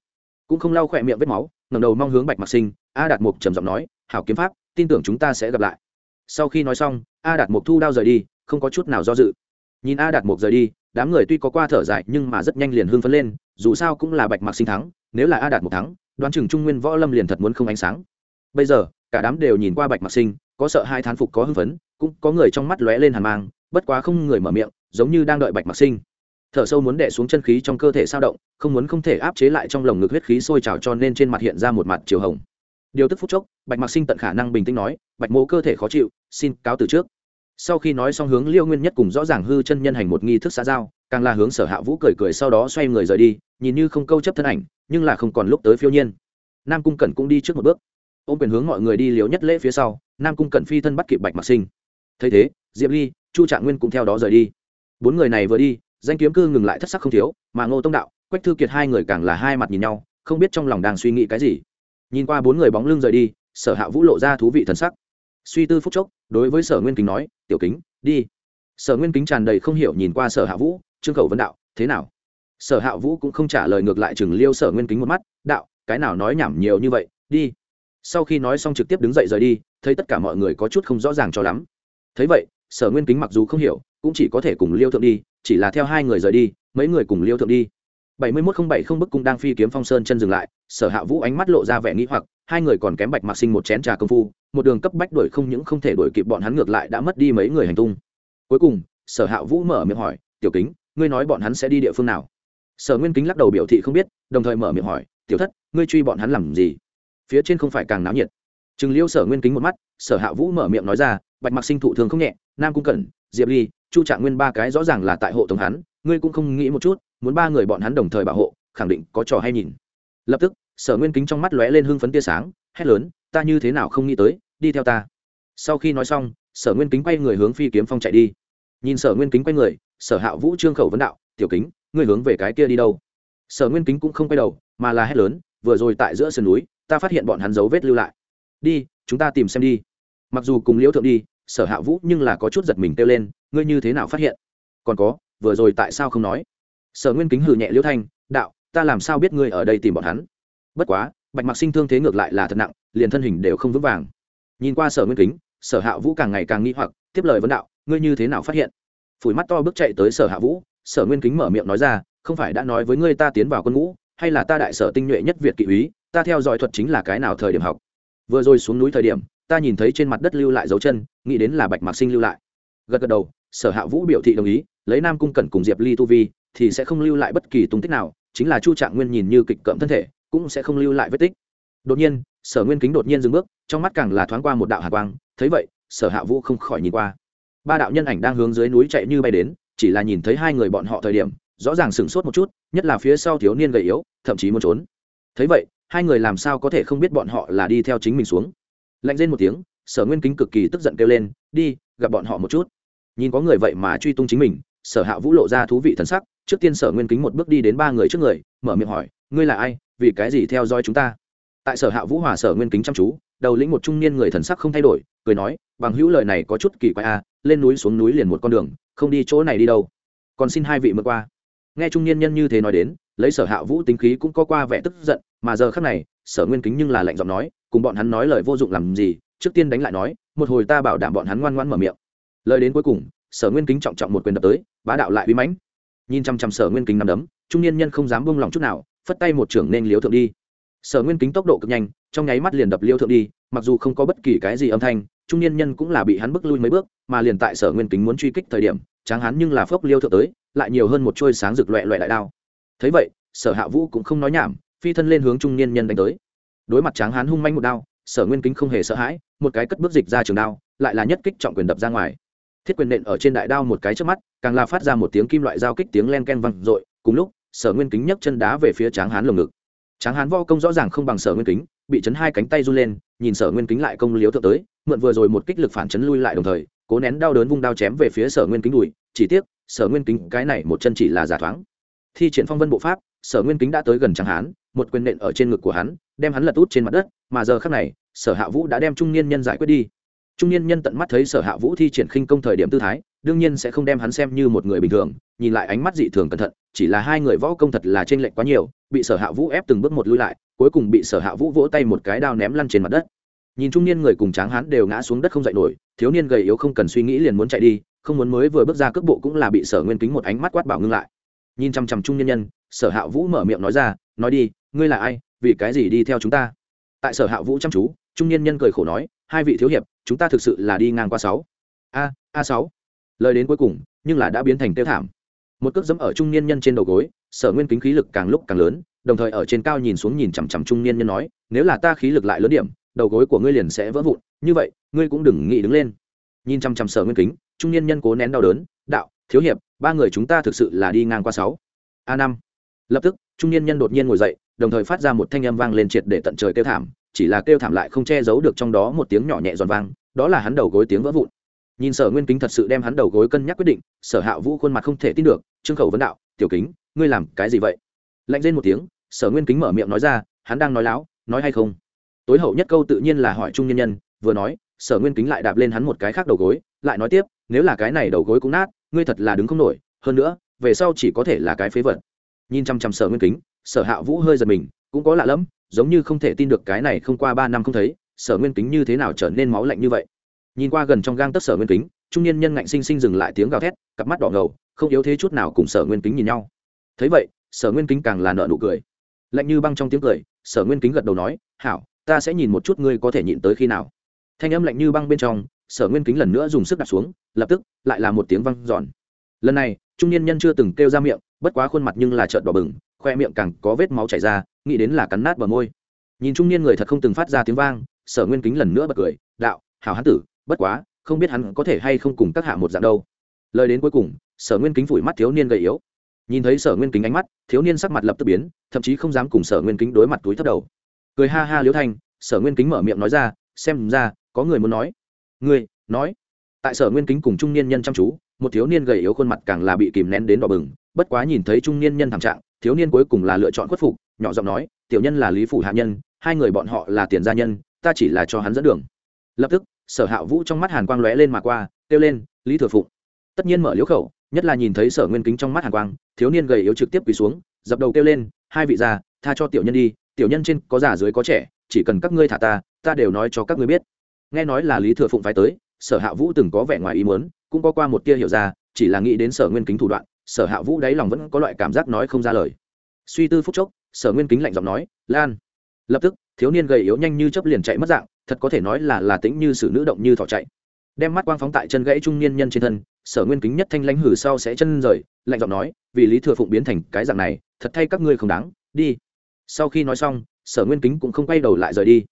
Cũng không lau khỏe miệng vết máu ngầm đầu mong hướng bạch mặc sinh, a đạt mục trầm giọng nói, hảo kiếm pháp, tin tưởng chúng ta sẽ gặp lại. Sau khi nói xong, a đạt mục thu đao rời đi, không có chút nào do dự. Nhìn a đạt mục rời đi, đám người tuy có qua thở dài nhưng mà rất nhanh liền hưng phấn lên, dù sao cũng là bạch mặc sinh thắng, nếu là a đạt Mục thắng, đoán chừng trung nguyên võ lâm liền thật muốn không ánh sáng. Bây giờ cả đám đều nhìn qua bạch mặc sinh, có sợ hai thán phục, có hưng phấn, cũng có người trong mắt lóe lên hàn mang, bất quá không người mở miệng, giống như đang đợi bạch mặc sinh. Thở sâu muốn đẻ xuống chân khí trong cơ thể sao động, không muốn không thể áp chế lại trong lồng ngực huyết khí sôi trào cho nên trên mặt hiện ra một mặt chiều hồng. Điều tức phút chốc, bạch mặc sinh tận khả năng bình tĩnh nói, bạch mô cơ thể khó chịu, xin cáo từ trước. Sau khi nói xong hướng liêu nguyên nhất cùng rõ ràng hư chân nhân hành một nghi thức xã giao, càng là hướng sở hạ vũ cười cười sau đó xoay người rời đi, nhìn như không câu chấp thân ảnh, nhưng là không còn lúc tới phiêu nhiên. Nam cung cẩn cũng đi trước một bước ôm quyền hướng mọi người đi liếu nhất lễ phía sau, nam cung Cận phi thân bắt kịp bạch mặc sinh. Thấy thế, diệp ly, chu trạng nguyên cũng theo đó rời đi. Bốn người này vừa đi, danh kiếm cư ngừng lại thất sắc không thiếu, mà ngô tông đạo, quách thư kiệt hai người càng là hai mặt nhìn nhau, không biết trong lòng đang suy nghĩ cái gì. Nhìn qua bốn người bóng lưng rời đi, sở hạ vũ lộ ra thú vị thần sắc. Suy tư phúc chốc, đối với sở nguyên kính nói, tiểu kính, đi. Sở nguyên kính tràn đầy không hiểu nhìn qua sở hạ vũ, trương khẩu vấn đạo, thế nào? Sở hạ vũ cũng không trả lời ngược lại chừng liêu sở nguyên kính một mắt, đạo, cái nào nói nhảm nhiều như vậy, đi sau khi nói xong trực tiếp đứng dậy rời đi, thấy tất cả mọi người có chút không rõ ràng cho lắm. Thấy vậy, sở nguyên kính mặc dù không hiểu, cũng chỉ có thể cùng liêu thượng đi, chỉ là theo hai người rời đi, mấy người cùng liêu thượng đi. Bảy mươi mốt không bảy không bức cung đang phi kiếm phong sơn chân dừng lại, sở hạ vũ ánh mắt lộ ra vẻ nghĩ hoặc, hai người còn kém bạch mặc sinh một chén trà công phu, một đường cấp bách đuổi không những không thể đuổi kịp bọn hắn ngược lại đã mất đi mấy người hành tung. Cuối cùng, sở hạ vũ mở miệng hỏi, tiểu kính, ngươi nói bọn hắn sẽ đi địa phương nào? Sở nguyên kính lắc đầu biểu thị không biết, đồng thời mở miệng hỏi, tiểu thất, ngươi truy bọn hắn làm gì? Phía trên không phải càng náo nhiệt. Chừng liêu sở nguyên kính một mắt, sở hạ vũ mở miệng nói ra, bạch mặc sinh thụ thường không nhẹ, nam cung cẩn, diệp ly, chu trạng nguyên ba cái rõ ràng là tại hộ tống hắn, ngươi cũng không nghĩ một chút, muốn ba người bọn hắn đồng thời bảo hộ, khẳng định có trò hay nhìn. Lập tức, sở nguyên kính trong mắt lóe lên hưng phấn tia sáng, hét lớn, ta như thế nào không nghĩ tới, đi theo ta. Sau khi nói xong, sở nguyên kính quay người hướng phi kiếm phong chạy đi. Nhìn sở nguyên kính quay người, sở hạ vũ trương khẩu vấn đạo, tiểu kính, ngươi hướng về cái kia đi đâu? Sở nguyên kính cũng không quay đầu, mà là hét lớn, vừa rồi tại giữa sườn núi ta phát hiện bọn hắn dấu vết lưu lại. Đi, chúng ta tìm xem đi. Mặc dù cùng liễu thượng đi, sở hạ vũ nhưng là có chút giật mình kêu lên, ngươi như thế nào phát hiện? Còn có, vừa rồi tại sao không nói? Sở nguyên kính hừ nhẹ liễu thanh, đạo, ta làm sao biết ngươi ở đây tìm bọn hắn? Bất quá, bạch mặc sinh thương thế ngược lại là thật nặng, liền thân hình đều không vững vàng. Nhìn qua sở nguyên kính, sở hạ vũ càng ngày càng nghi hoặc, tiếp lời vấn đạo, ngươi như thế nào phát hiện? Phủi mắt to bước chạy tới sở hạ vũ, sở nguyên kính mở miệng nói ra, không phải đã nói với ngươi ta tiến vào quân ngũ hay là ta đại sở tinh nhuệ nhất việt kỵ úy, ta theo dõi thuật chính là cái nào thời điểm học. Vừa rồi xuống núi thời điểm, ta nhìn thấy trên mặt đất lưu lại dấu chân, nghĩ đến là bạch mạc sinh lưu lại. Gật gật đầu, sở hạ vũ biểu thị đồng ý, lấy nam cung cẩn cùng diệp ly tu vi, thì sẽ không lưu lại bất kỳ tung tích nào, chính là chu trạng nguyên nhìn như kịch cậm thân thể, cũng sẽ không lưu lại vết tích. Đột nhiên, sở nguyên kính đột nhiên dừng bước, trong mắt càng là thoáng qua một đạo hạ quang, thấy vậy, sở hạ vũ không khỏi nhìn qua. Ba đạo nhân ảnh đang hướng dưới núi chạy như bay đến, chỉ là nhìn thấy hai người bọn họ thời điểm rõ ràng sửng sốt một chút nhất là phía sau thiếu niên gầy yếu thậm chí muốn trốn. Thấy vậy hai người làm sao có thể không biết bọn họ là đi theo chính mình xuống. Lạnh lên một tiếng sở nguyên kính cực kỳ tức giận kêu lên đi gặp bọn họ một chút. Nhìn có người vậy mà truy tung chính mình sở hạ vũ lộ ra thú vị thân sắc trước tiên sở nguyên kính một bước đi đến ba người trước người mở miệng hỏi ngươi là ai? Vì cái gì theo dõi chúng ta? Tại sở hạ vũ hòa sở nguyên kính chăm chú đầu lĩnh một trung niên người thần sắc không thay đổi cười nói bằng hữu lời này có chút kỳ quái a à, lên núi xuống núi liền một con đường không đi chỗ này đi đâu. Còn xin hai vị mượn qua nghe trung niên nhân như thế nói đến, lấy sở hạ vũ tính khí cũng có qua vẻ tức giận, mà giờ khác này, sở nguyên kính nhưng là lạnh giọng nói, cùng bọn hắn nói lời vô dụng làm gì, trước tiên đánh lại nói, một hồi ta bảo đảm bọn hắn ngoan ngoan mở miệng. Lời đến cuối cùng, sở nguyên kính trọng trọng một quyền đập tới, bá đạo lại uy mãnh. Nhìn chăm chăm sở nguyên kính nằm đấm, trung niên nhân không dám buông lòng chút nào, phất tay một trưởng nên liếu thượng đi. Sở nguyên kính tốc độ cực nhanh, trong nháy mắt liền đập liêu thượng đi, mặc dù không có bất kỳ cái gì âm thanh, trung niên nhân cũng là bị hắn bước lui mấy bước, mà liền tại sở nguyên kính muốn truy kích thời điểm tráng hán nhưng là phốc liêu thượng tới, lại nhiều hơn một trôi sáng rực loẹ loẹ đại đao. Thấy vậy, sở hạ vũ cũng không nói nhảm, phi thân lên hướng trung niên nhân đánh tới. Đối mặt tráng hán hung manh một đao, sở nguyên kính không hề sợ hãi, một cái cất bước dịch ra trường đao, lại là nhất kích trọng quyền đập ra ngoài. Thiết quyền nện ở trên đại đao một cái trước mắt, càng là phát ra một tiếng kim loại giao kích tiếng len ken văng r cùng lúc, sở nguyên kính nhấc chân đá về phía tráng hán lồng ngực. Tráng hán vo công rõ ràng không bằng sở nguyên kính, bị chấn hai cánh tay run lên, nhìn sở nguyên kính lại công liếu thượng tới, mượn vừa rồi một kích lực phản chấn lui lại đồng thời cố nén đau đớn vung đao chém về phía sở nguyên kính đùi, chỉ tiếc, sở nguyên kính cái này một chân chỉ là giả thoáng. Thi triển phong vân bộ pháp, sở nguyên kính đã tới gần tráng hán, một quyền nện ở trên ngực của hắn, đem hắn lật út trên mặt đất, mà giờ khác này, sở hạ vũ đã đem trung niên nhân giải quyết đi. Trung niên nhân tận mắt thấy sở hạ vũ thi triển khinh công thời điểm tư thái, đương nhiên sẽ không đem hắn xem như một người bình thường, nhìn lại ánh mắt dị thường cẩn thận, chỉ là hai người võ công thật là t r ê n lệch quá nhiều, bị sở hạ vũ ép từng bước một lui lại, cuối cùng bị sở hạ vũ vỗ tay một cái đao ném lăn trên mặt đất. Nhìn trung niên người cùng tráng hán đều ngã xuống đất không dậy nổi thiếu niên gầy yếu không cần suy nghĩ liền muốn chạy đi, không muốn mới vừa bước ra cước bộ cũng là bị sở nguyên kính một ánh mắt quát bảo ngưng lại. Nhìn chăm chăm trung niên nhân, sở hạ vũ mở miệng nói ra, nói đi, ngươi là ai, vì cái gì đi theo chúng ta? Tại sở hạ vũ chăm chú, trung niên nhân cười khổ nói, hai vị thiếu hiệp, chúng ta thực sự là đi ngang qua sáu. A a sáu. Lời đến cuối cùng, nhưng là đã biến thành tiêu thảm. Một cước dẫm ở trung niên nhân trên đầu gối, sở nguyên kính khí lực càng lúc càng lớn, đồng thời ở trên cao nhìn xuống nhìn chằm chằm trung niên nhân nói, nếu là ta khí lực lại lớn điểm đầu gối của ngươi liền sẽ vỡ vụn, như vậy, ngươi cũng đừng nghĩ đứng lên. Nhìn chăm chăm sở nguyên kính, trung niên nhân cố nén đau đớn, đạo, thiếu hiệp, ba người chúng ta thực sự là đi ngang qua sáu. A năm. Lập tức, trung niên nhân đột nhiên ngồi dậy, đồng thời phát ra một thanh âm vang lên triệt để tận trời kêu thảm, chỉ là kêu thảm lại không che giấu được trong đó một tiếng nhỏ nhẹ giòn vang, đó là hắn đầu gối tiếng vỡ vụn. Nhìn sở nguyên kính thật sự đem hắn đầu gối cân nhắc quyết định, sở hạ vũ khuôn mặt không thể tin được, trương khẩu vấn đạo, tiểu kính, ngươi làm cái gì vậy? Lạnh lên một tiếng, sở nguyên kính mở miệng nói ra, hắn đang nói láo, nói hay không? Tối hậu nhất câu tự nhiên là hỏi trung nhân nhân, vừa nói, sở nguyên kính lại đạp lên hắn một cái khác đầu gối, lại nói tiếp, nếu là cái này đầu gối cũng nát, ngươi thật là đứng không nổi, hơn nữa, về sau chỉ có thể là cái phế vật. Nhìn chăm chăm sở nguyên kính, sở hạ vũ hơi giật mình, cũng có lạ lẫm, giống như không thể tin được cái này không qua ba năm không thấy, sở nguyên kính như thế nào trở nên máu lạnh như vậy. Nhìn qua gần trong gang tấc sở nguyên kính, trung niên nhân ngạnh sinh sinh dừng lại tiếng gào thét, cặp mắt đỏ ngầu, không yếu thế chút nào cùng sở nguyên kính nhìn nhau. Thấy vậy, sở nguyên kính càng là nợ nụ cười. Lạnh như băng trong tiếng cười, sở nguyên kính gật đầu nói, hảo ta sẽ nhìn một chút ngươi có thể nhịn tới khi nào. Thanh âm lạnh như băng bên trong, sở nguyên kính lần nữa dùng sức đặt xuống, lập tức, lại là một tiếng văng giòn lần này, trung niên nhân chưa từng kêu ra miệng, bất quá khuôn mặt nhưng là trợn đỏ bừng, khoe miệng càng có vết máu chảy ra, nghĩ đến là cắn nát bờ môi. Nhìn trung niên người thật không từng phát ra tiếng vang, sở nguyên kính lần nữa bật cười, đạo, hảo hán tử, bất quá, không biết hắn có thể hay không cùng các hạ một dạng đâu. Lời đến cuối cùng, sở nguyên kính phủi mắt thiếu niên gầy yếu. Nhìn thấy sở nguyên kính ánh mắt, thiếu niên sắc mặt lập tức biến, thậm chí không dám cùng sở nguyên kính đối mặt túi thấp đầu cười ha ha liễu thanh, sở nguyên kính mở miệng nói ra, xem ra, có người muốn nói. Ngươi nói. Tại sở nguyên kính cùng trung niên nhân chăm chú, một thiếu niên gầy yếu khuôn mặt càng là bị kìm nén đến đỏ bừng, bất quá nhìn thấy trung niên nhân thảm trạng, thiếu niên cuối cùng là lựa chọn khuất phục, nhỏ giọng nói, tiểu nhân là lý phủ hạ nhân, hai người bọn họ là tiền gia nhân, ta chỉ là cho hắn dẫn đường. Lập tức, sở hạ vũ trong mắt hàn quang lóe lên mà qua, kêu lên, lý thừa phụng. Tất nhiên mở liễu khẩu, nhất là nhìn thấy sở nguyên kính trong mắt hàn quang, thiếu niên gầy yếu trực tiếp quỳ xuống, dập đầu kêu lên, hai vị già tha cho tiểu nhân đi tiểu nhân trên có già dưới có trẻ, chỉ cần các ngươi thả ta ta đều nói cho các ngươi biết. Nghe nói là lý thừa phụng phái tới, sở hạ vũ từng có vẻ ngoài ý muốn, cũng có qua một tia hiểu ra, chỉ là nghĩ đến sở nguyên kính thủ đoạn, sở hạ vũ đáy lòng vẫn có loại cảm giác nói không ra lời. Suy tư phút chốc, sở nguyên kính lạnh giọng nói, lan. Lập tức, thiếu niên gầy yếu nhanh như chấp liền chạy mất dạng, thật có thể nói là là tĩnh như sự nữ động như thỏ chạy. Đem mắt quang phóng tại chân gãy trung niên nhân trên thân, sở nguyên kính nhất thanh lãnh hử sau sẽ chân rời, lạnh giọng nói, vì lý thừa phụng biến thành cái dạng này, thật thay các ngươi không đáng, đi sau khi nói xong, sở nguyên kính cũng không quay đầu lại rời đi.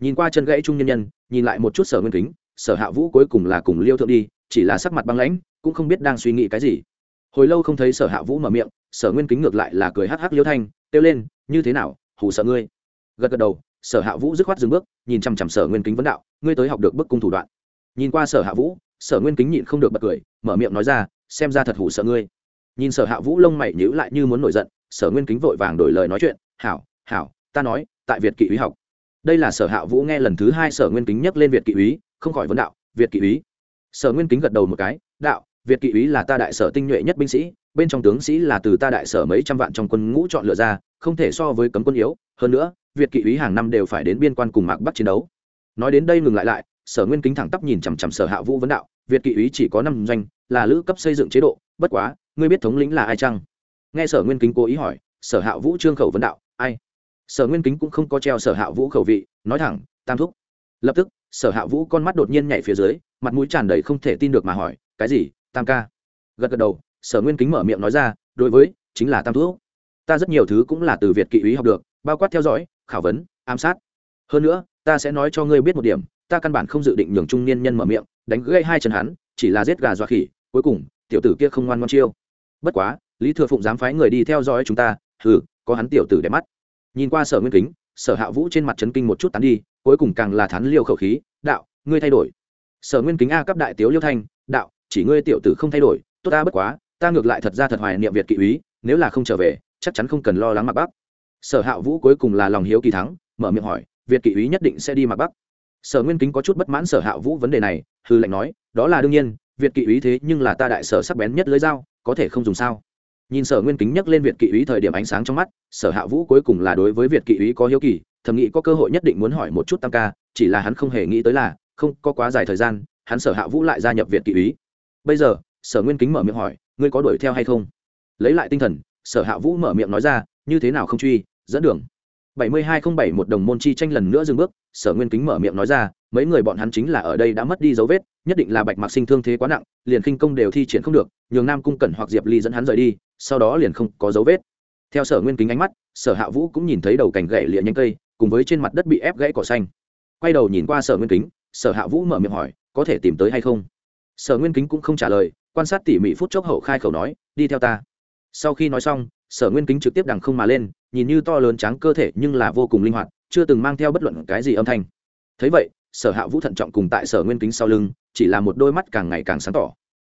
Nhìn qua chân gãy trung nhân nhân, nhìn lại một chút sở nguyên kính, sở hạ vũ cuối cùng là cùng liêu thượng đi, chỉ là sắc mặt băng lãnh, cũng không biết đang suy nghĩ cái gì. Hồi lâu không thấy sở hạ vũ mở miệng, sở nguyên kính ngược lại là cười hắc hắc liêu thanh, kêu lên, như thế nào, hù sợ ngươi? Gật gật đầu, sở hạ vũ dứt khoát dừng bước, nhìn chằm chằm sở nguyên kính vấn đạo, ngươi tới học được bức cung thủ đoạn. Nhìn qua sở hạ vũ, sở nguyên kính nhịn không được bật cười, mở miệng nói ra, xem ra thật hủ sợ ngươi. Nhìn sở hạ vũ lông mày nhữ lại như muốn nổi giận, sở nguyên kính vội vàng đổi lời nói chuyện hảo hảo, ta nói, tại việt kỵ úy học. Đây là sở hạ vũ nghe lần thứ hai sở nguyên kính nhắc lên việt kỵ úy, không khỏi vấn đạo, việt kỵ úy. Sở nguyên kính gật đầu một cái, đạo, việt kỵ úy là ta đại sở tinh nhuệ nhất binh sĩ, bên trong tướng sĩ là từ ta đại sở mấy trăm vạn trong quân ngũ chọn lựa ra, không thể so với cấm quân yếu. Hơn nữa, việt kỵ úy hàng năm đều phải đến biên quan cùng mạc bắc chiến đấu. Nói đến đây ngừng lại lại, sở nguyên kính thẳng tắp nhìn chằm chằm sở hạ vũ vấn đạo, việt kỵ úy chỉ có năm doanh, là lữ cấp xây dựng chế độ, bất quá, ngươi biết thống lĩnh là ai chăng? Nghe sở nguyên kính cố ý hỏi, sở hạ vũ trương khẩu vấn đạo ai? Sở nguyên kính cũng không có treo sở hạ vũ khẩu vị, nói thẳng, tam thúc. Lập tức, sở hạ vũ con mắt đột nhiên nhảy phía dưới, mặt mũi tràn đầy không thể tin được mà hỏi, cái gì? Tam ca? Gật gật đầu, sở nguyên kính mở miệng nói ra, đối với, chính là tam thúc. Ta rất nhiều thứ cũng là từ việt kỵ ý học được, bao quát theo dõi, khảo vấn, ám sát. Hơn nữa, ta sẽ nói cho ngươi biết một điểm, ta căn bản không dự định nhường trung niên nhân mở miệng, đánh gây hai chân hắn, chỉ là giết gà dọa khỉ, cuối cùng, tiểu tử kia không ngoan ngoan chiêu. Bất quá, lý thừa phụng dám phái người đi theo dõi chúng ta thử có hắn tiểu tử đẹp mắt. Nhìn qua sở nguyên kính, sở hạ vũ trên mặt trấn kinh một chút tán đi, cuối cùng càng là thán liêu khẩu khí, đạo, ngươi thay đổi. Sở nguyên kính a cấp đại tiếu liêu thanh, đạo, chỉ ngươi tiểu tử không thay đổi, tốt ta bất quá, ta ngược lại thật ra thật hoài niệm việt kỵ úy, nếu là không trở về, chắc chắn không cần lo lắng mặc bắc. Sở hạ vũ cuối cùng là lòng hiếu kỳ thắng, mở miệng hỏi, việt kỵ úy nhất định sẽ đi mặc bắc? Sở nguyên kính có chút bất mãn sở hạ vũ vấn đề này hư lệnh nói, đó là đương nhiên, việt kỵ úy thế nhưng là ta đại sở sắc bén nhất lưới dao, có thể không dùng sao? Nhìn sở nguyên kính nhắc lên việt kỵ úy thời điểm ánh sáng trong mắt, sở hạ vũ cuối cùng là đối với việt kỵ úy có hiếu kỳ, thầm nghĩ có cơ hội nhất định muốn hỏi một chút tam ca, chỉ là hắn không hề nghĩ tới là, không, có quá dài thời gian, hắn sở hạ vũ lại gia nhập việt kỵ úy. Bây giờ, sở nguyên kính mở miệng hỏi, ngươi có đuổi theo hay không? Lấy lại tinh thần, sở hạ vũ mở miệng nói ra, như thế nào không truy, dẫn đường. Bảy mươi hai không bảy một đồng môn chi tranh lần nữa dừng bước, sở nguyên kính mở miệng nói ra, mấy người bọn hắn chính là ở đây đã mất đi dấu vết nhất định là bạch mạc sinh thương thế quá nặng, liền khinh công đều thi triển không được, nhường nam cung cẩn hoặc diệp ly dẫn hắn rời đi, sau đó liền không có dấu vết. Theo sở nguyên kính ánh mắt, sở hạ vũ cũng nhìn thấy đầu cành gậy lịa nhanh cây, cùng với trên mặt đất bị ép gãy cỏ xanh. Quay đầu nhìn qua sở nguyên kính, sở hạ vũ mở miệng hỏi, có thể tìm tới hay không? Sở nguyên kính cũng không trả lời, quan sát tỉ mỉ phút chốc hậu khai khẩu nói, đi theo ta. Sau khi nói xong, sở nguyên kính trực tiếp đằng không mà lên, nhìn như to lớn tráng cơ thể nhưng là vô cùng linh hoạt, chưa từng mang theo bất luận cái gì âm thanh. Thấy vậy sở hạ vũ thận trọng cùng tại sở nguyên kính sau lưng chỉ là một đôi mắt càng ngày càng sáng tỏ.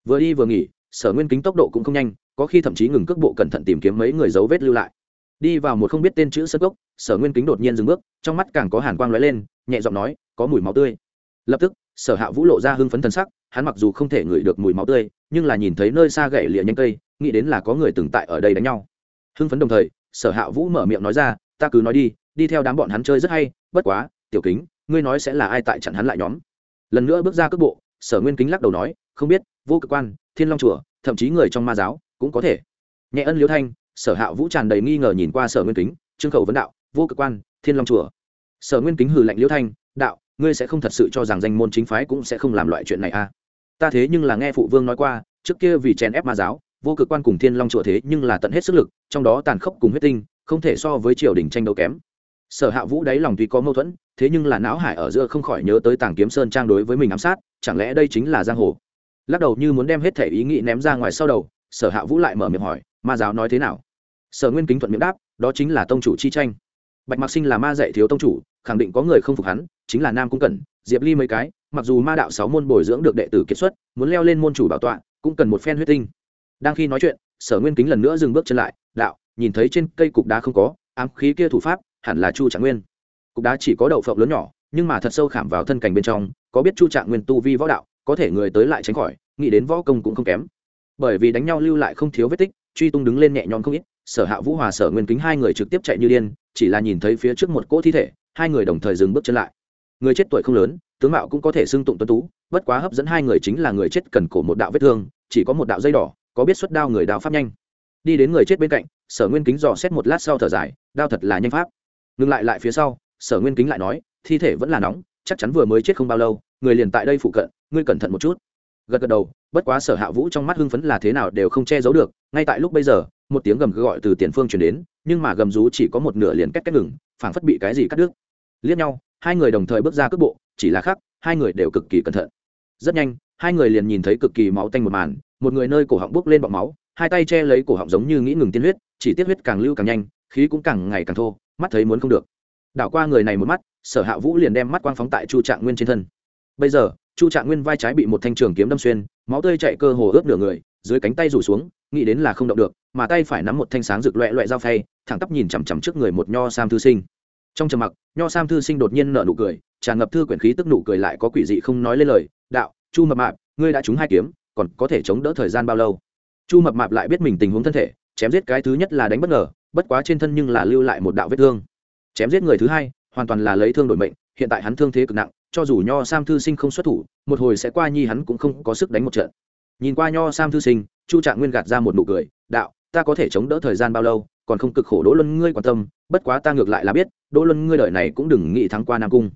Vừa đi vừa nghỉ sở nguyên kính tốc độ cũng không nhanh có khi thậm chí ngừng cước bộ cẩn thận tìm kiếm mấy người dấu vết lưu lại. Đi vào một không biết tên chữ sơ cốc, sở nguyên kính đột nhiên dừng bước trong mắt càng có hàn quang lóe lên nhẹ giọng nói có mùi máu tươi. Lập tức sở hạ vũ lộ ra hưng phấn thân sắc hắn mặc dù không thể ngửi được mùi máu tươi nhưng là nhìn thấy nơi xa gậy lịa nhanh cây nghĩ đến là có người từng tại ở đây đánh nhau. Hưng phấn đồng thời sở hạ vũ mở miệng nói ra ta cứ nói đi đi theo đám bọn hắn chơi rất hay bất quá tiểu kính ngươi nói sẽ là ai tại chặn hắn lại nhóm? Lần nữa bước ra cước bộ, sở nguyên kính lắc đầu nói, không biết, vô cực quan, thiên long chùa, thậm chí người trong ma giáo, cũng có thể. Nhẹ ân liễu thanh, sở hạ vũ tràn đầy nghi ngờ nhìn qua sở nguyên kính, trương khẩu vấn đạo, vô cực quan, thiên long chùa. Sở nguyên kính hừ lạnh liễu thanh, đạo, ngươi sẽ không thật sự cho rằng danh môn chính phái cũng sẽ không làm loại chuyện này à? Ta thế nhưng là nghe phụ vương nói qua, trước kia vì chèn ép ma giáo, vô cực quan cùng thiên long chùa thế nhưng là tận hết sức lực, trong đó tàn khốc cùng huyết tinh, không thể so với triều đình tranh đấu kém sở hạ vũ đáy lòng tuy có mâu thuẫn, thế nhưng là não hải ở giữa không khỏi nhớ tới tàng kiếm sơn trang đối với mình ám sát, chẳng lẽ đây chính là giang hồ? Lắc đầu như muốn đem hết thể ý nghĩ ném ra ngoài sau đầu, sở hạ vũ lại mở miệng hỏi, ma giáo nói thế nào? Sở nguyên kính thuận miệng đáp, đó chính là tông chủ chi tranh. Bạch mạc sinh là ma dạy thiếu tông chủ, khẳng định có người không phục hắn, chính là nam cung cẩn, diệp ly mấy cái, mặc dù ma đạo sáu môn bồi dưỡng được đệ tử kiệt xuất, muốn leo lên môn chủ bảo tọa, cũng cần một phen huyết tinh. Đang khi nói chuyện, sở nguyên kính lần nữa dừng bước chân lại, đạo, nhìn thấy trên cây cục đá không có, ám khí kia thủ pháp hẳn là chu trạng nguyên. Cục đá chỉ có đậu phộng lớn nhỏ, nhưng mà thật sâu khảm vào thân cảnh bên trong, có biết chu trạng nguyên tu vi võ đạo, có thể người tới lại tránh khỏi, nghĩ đến võ công cũng không kém. Bởi vì đánh nhau lưu lại không thiếu vết tích, truy tung đứng lên nhẹ nhõm không ít, sở hạ vũ hòa, sở nguyên kính hai người trực tiếp chạy như điên, chỉ là nhìn thấy phía trước một cỗ thi thể, hai người đồng thời dừng bước chân lại. Người chết tuổi không lớn, tướng mạo cũng có thể xưng tụng tuấn tú, bất quá hấp dẫn hai người chính là người chết cần cổ một đạo vết thương, chỉ có một đạo dây đỏ, có biết xuất đao người đao pháp nhanh. Đi đến người chết bên cạnh, sở nguyên kính dò xét một lát sau thở dài, đao thật là nhanh pháp ngừng lại lại phía sau, sở nguyên kính lại nói, thi thể vẫn là nóng, chắc chắn vừa mới chết không bao lâu, người liền tại đây phụ cận, ngươi cẩn thận một chút. Gật gật đầu, bất quá sở hạ vũ trong mắt hưng phấn là thế nào đều không che giấu được, ngay tại lúc bây giờ, một tiếng gầm gọi từ tiền phương chuyển đến, nhưng mà gầm rú chỉ có một nửa liền cách cách ngừng, phảng phất bị cái gì cắt đứt. Liếc nhau, hai người đồng thời bước ra cước bộ, chỉ là khác, hai người đều cực kỳ cẩn thận. Rất nhanh, hai người liền nhìn thấy cực kỳ máu tanh một màn, một người nơi cổ họng bốc lên bọc máu, hai tay che lấy cổ họng giống như nghĩ ngừng tiên huyết, chỉ tiết huyết càng lưu càng nhanh khí cũng càng ngày càng thô, mắt thấy muốn không được. Đảo qua người này một mắt, sở hạ vũ liền đem mắt quang phóng tại chu trạng nguyên trên thân. Bây giờ, chu trạng nguyên vai trái bị một thanh trường kiếm đâm xuyên, máu tươi chạy cơ hồ ướt nửa người, dưới cánh tay rủ xuống, nghĩ đến là không động được, mà tay phải nắm một thanh sáng rực loẹ loẹ dao phay, thẳng tắp nhìn chằm chằm trước người một nho sam thư sinh. Trong trầm mặc, nho sam thư sinh đột nhiên nở nụ cười, tràn ngập thư quyển khí tức nụ cười lại có quỷ dị không nói lên lời, đạo, chu mập mạp, ngươi đã trúng hai kiếm, còn có thể chống đỡ thời gian bao lâu? Chu mập mạp lại biết mình tình huống thân thể, chém giết cái thứ nhất là đánh bất ngờ bất quá trên thân nhưng là lưu lại một đạo vết thương. Chém giết người thứ hai, hoàn toàn là lấy thương đổi mệnh, hiện tại hắn thương thế cực nặng, cho dù nho sam thư sinh không xuất thủ, một hồi sẽ qua nhi hắn cũng không có sức đánh một trận. Nhìn qua nho sam thư sinh, chu trạng nguyên gạt ra một nụ cười, đạo, ta có thể chống đỡ thời gian bao lâu, còn không cực khổ đỗ luân ngươi quan tâm, bất quá ta ngược lại là biết, đỗ luân ngươi đời này cũng đừng nghĩ thắng qua nam cung.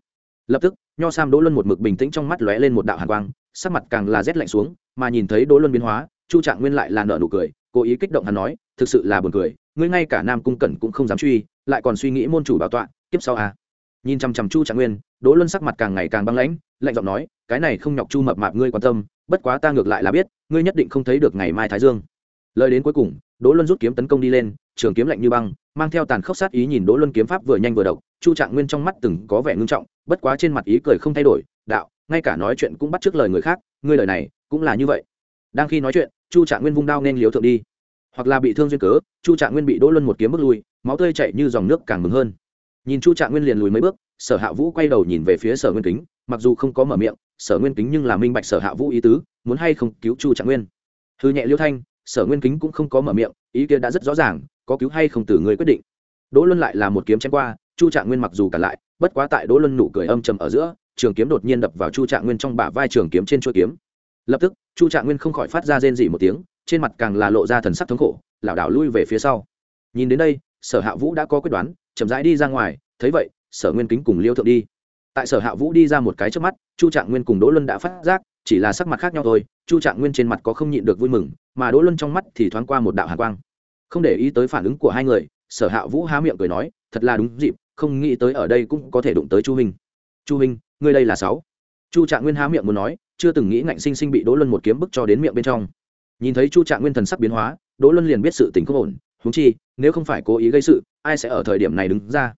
Lập tức, nho sam đỗ luân một mực bình tĩnh trong mắt lóe lên một đạo hàn quang, sắc mặt càng là rét lạnh xuống, mà nhìn thấy đỗ luân biến hóa, chu trạng nguyên lại là nợ nụ cười, cố ý kích động hắn nói, thực sự là buồn cười ngươi ngay cả nam cung cẩn cũng không dám truy, lại còn suy nghĩ môn chủ bảo tọa tiếp sau à. Nhìn chằm chằm chu trạng nguyên, đỗ luân sắc mặt càng ngày càng băng lãnh, lạnh giọng nói, cái này không nhọc chu mập mạp ngươi quan tâm, bất quá ta ngược lại là biết, ngươi nhất định không thấy được ngày mai thái dương. Lời đến cuối cùng, đỗ luân rút kiếm tấn công đi lên, trường kiếm lạnh như băng, mang theo tàn khốc sát ý nhìn đỗ luân kiếm pháp vừa nhanh vừa độc, chu trạng nguyên trong mắt từng có vẻ ngưng trọng, bất quá trên mặt ý cười không thay đổi, đạo, ngay cả nói chuyện cũng bắt trước lời người khác, ngươi lời này cũng là như vậy. Đang khi nói chuyện, chu trạng nguyên vung đao nên liếu thượng đi hoặc là bị thương duyên cớ, chu trạng nguyên bị đỗ luân một kiếm bước lui, máu tươi chạy như dòng nước càng mừng hơn. Nhìn chu trạng nguyên liền lùi mấy bước, sở hạ vũ quay đầu nhìn về phía sở nguyên kính, mặc dù không có mở miệng, sở nguyên kính nhưng là minh bạch sở hạ vũ ý tứ, muốn hay không cứu chu trạng nguyên. Hư nhẹ liêu thanh, sở nguyên kính cũng không có mở miệng, ý kiến đã rất rõ ràng, có cứu hay không từ người quyết định. Đỗ luân lại là một kiếm chém qua, chu trạng nguyên mặc dù cả lại, bất quá tại đỗ luân nụ cười âm trầm ở giữa, trường kiếm đột nhiên đập vào chu trạng nguyên trong bả vai trường kiếm trên chuôi kiếm. Lập tức, chu trạng nguyên không khỏi phát ra rên dỉ một tiếng trên mặt càng là lộ ra thần sắc thống khổ, lảo đảo lui về phía sau. Nhìn đến đây, sở hạ vũ đã có quyết đoán, chậm rãi đi ra ngoài, thấy vậy, sở nguyên kính cùng liêu thượng đi. Tại sở hạ vũ đi ra một cái trước mắt, chu trạng nguyên cùng đỗ luân đã phát giác, chỉ là sắc mặt khác nhau thôi, chu trạng nguyên trên mặt có không nhịn được vui mừng, mà đỗ luân trong mắt thì thoáng qua một đạo hạ quang. Không để ý tới phản ứng của hai người, sở hạ vũ há miệng cười nói, thật là đúng dịp, không nghĩ tới ở đây cũng có thể đụng tới chu huynh. Chu huynh, ngươi đây là sáu? Chu trạng nguyên há miệng muốn nói, chưa từng nghĩ ngạnh sinh sinh bị đỗ luân một kiếm bức cho đến miệng bên trong nhìn thấy chu trạng nguyên thần sắc biến hóa, đỗ luân liền biết sự tình không ổn húng chi, nếu không phải cố ý gây sự, ai sẽ ở thời điểm này đứng ra?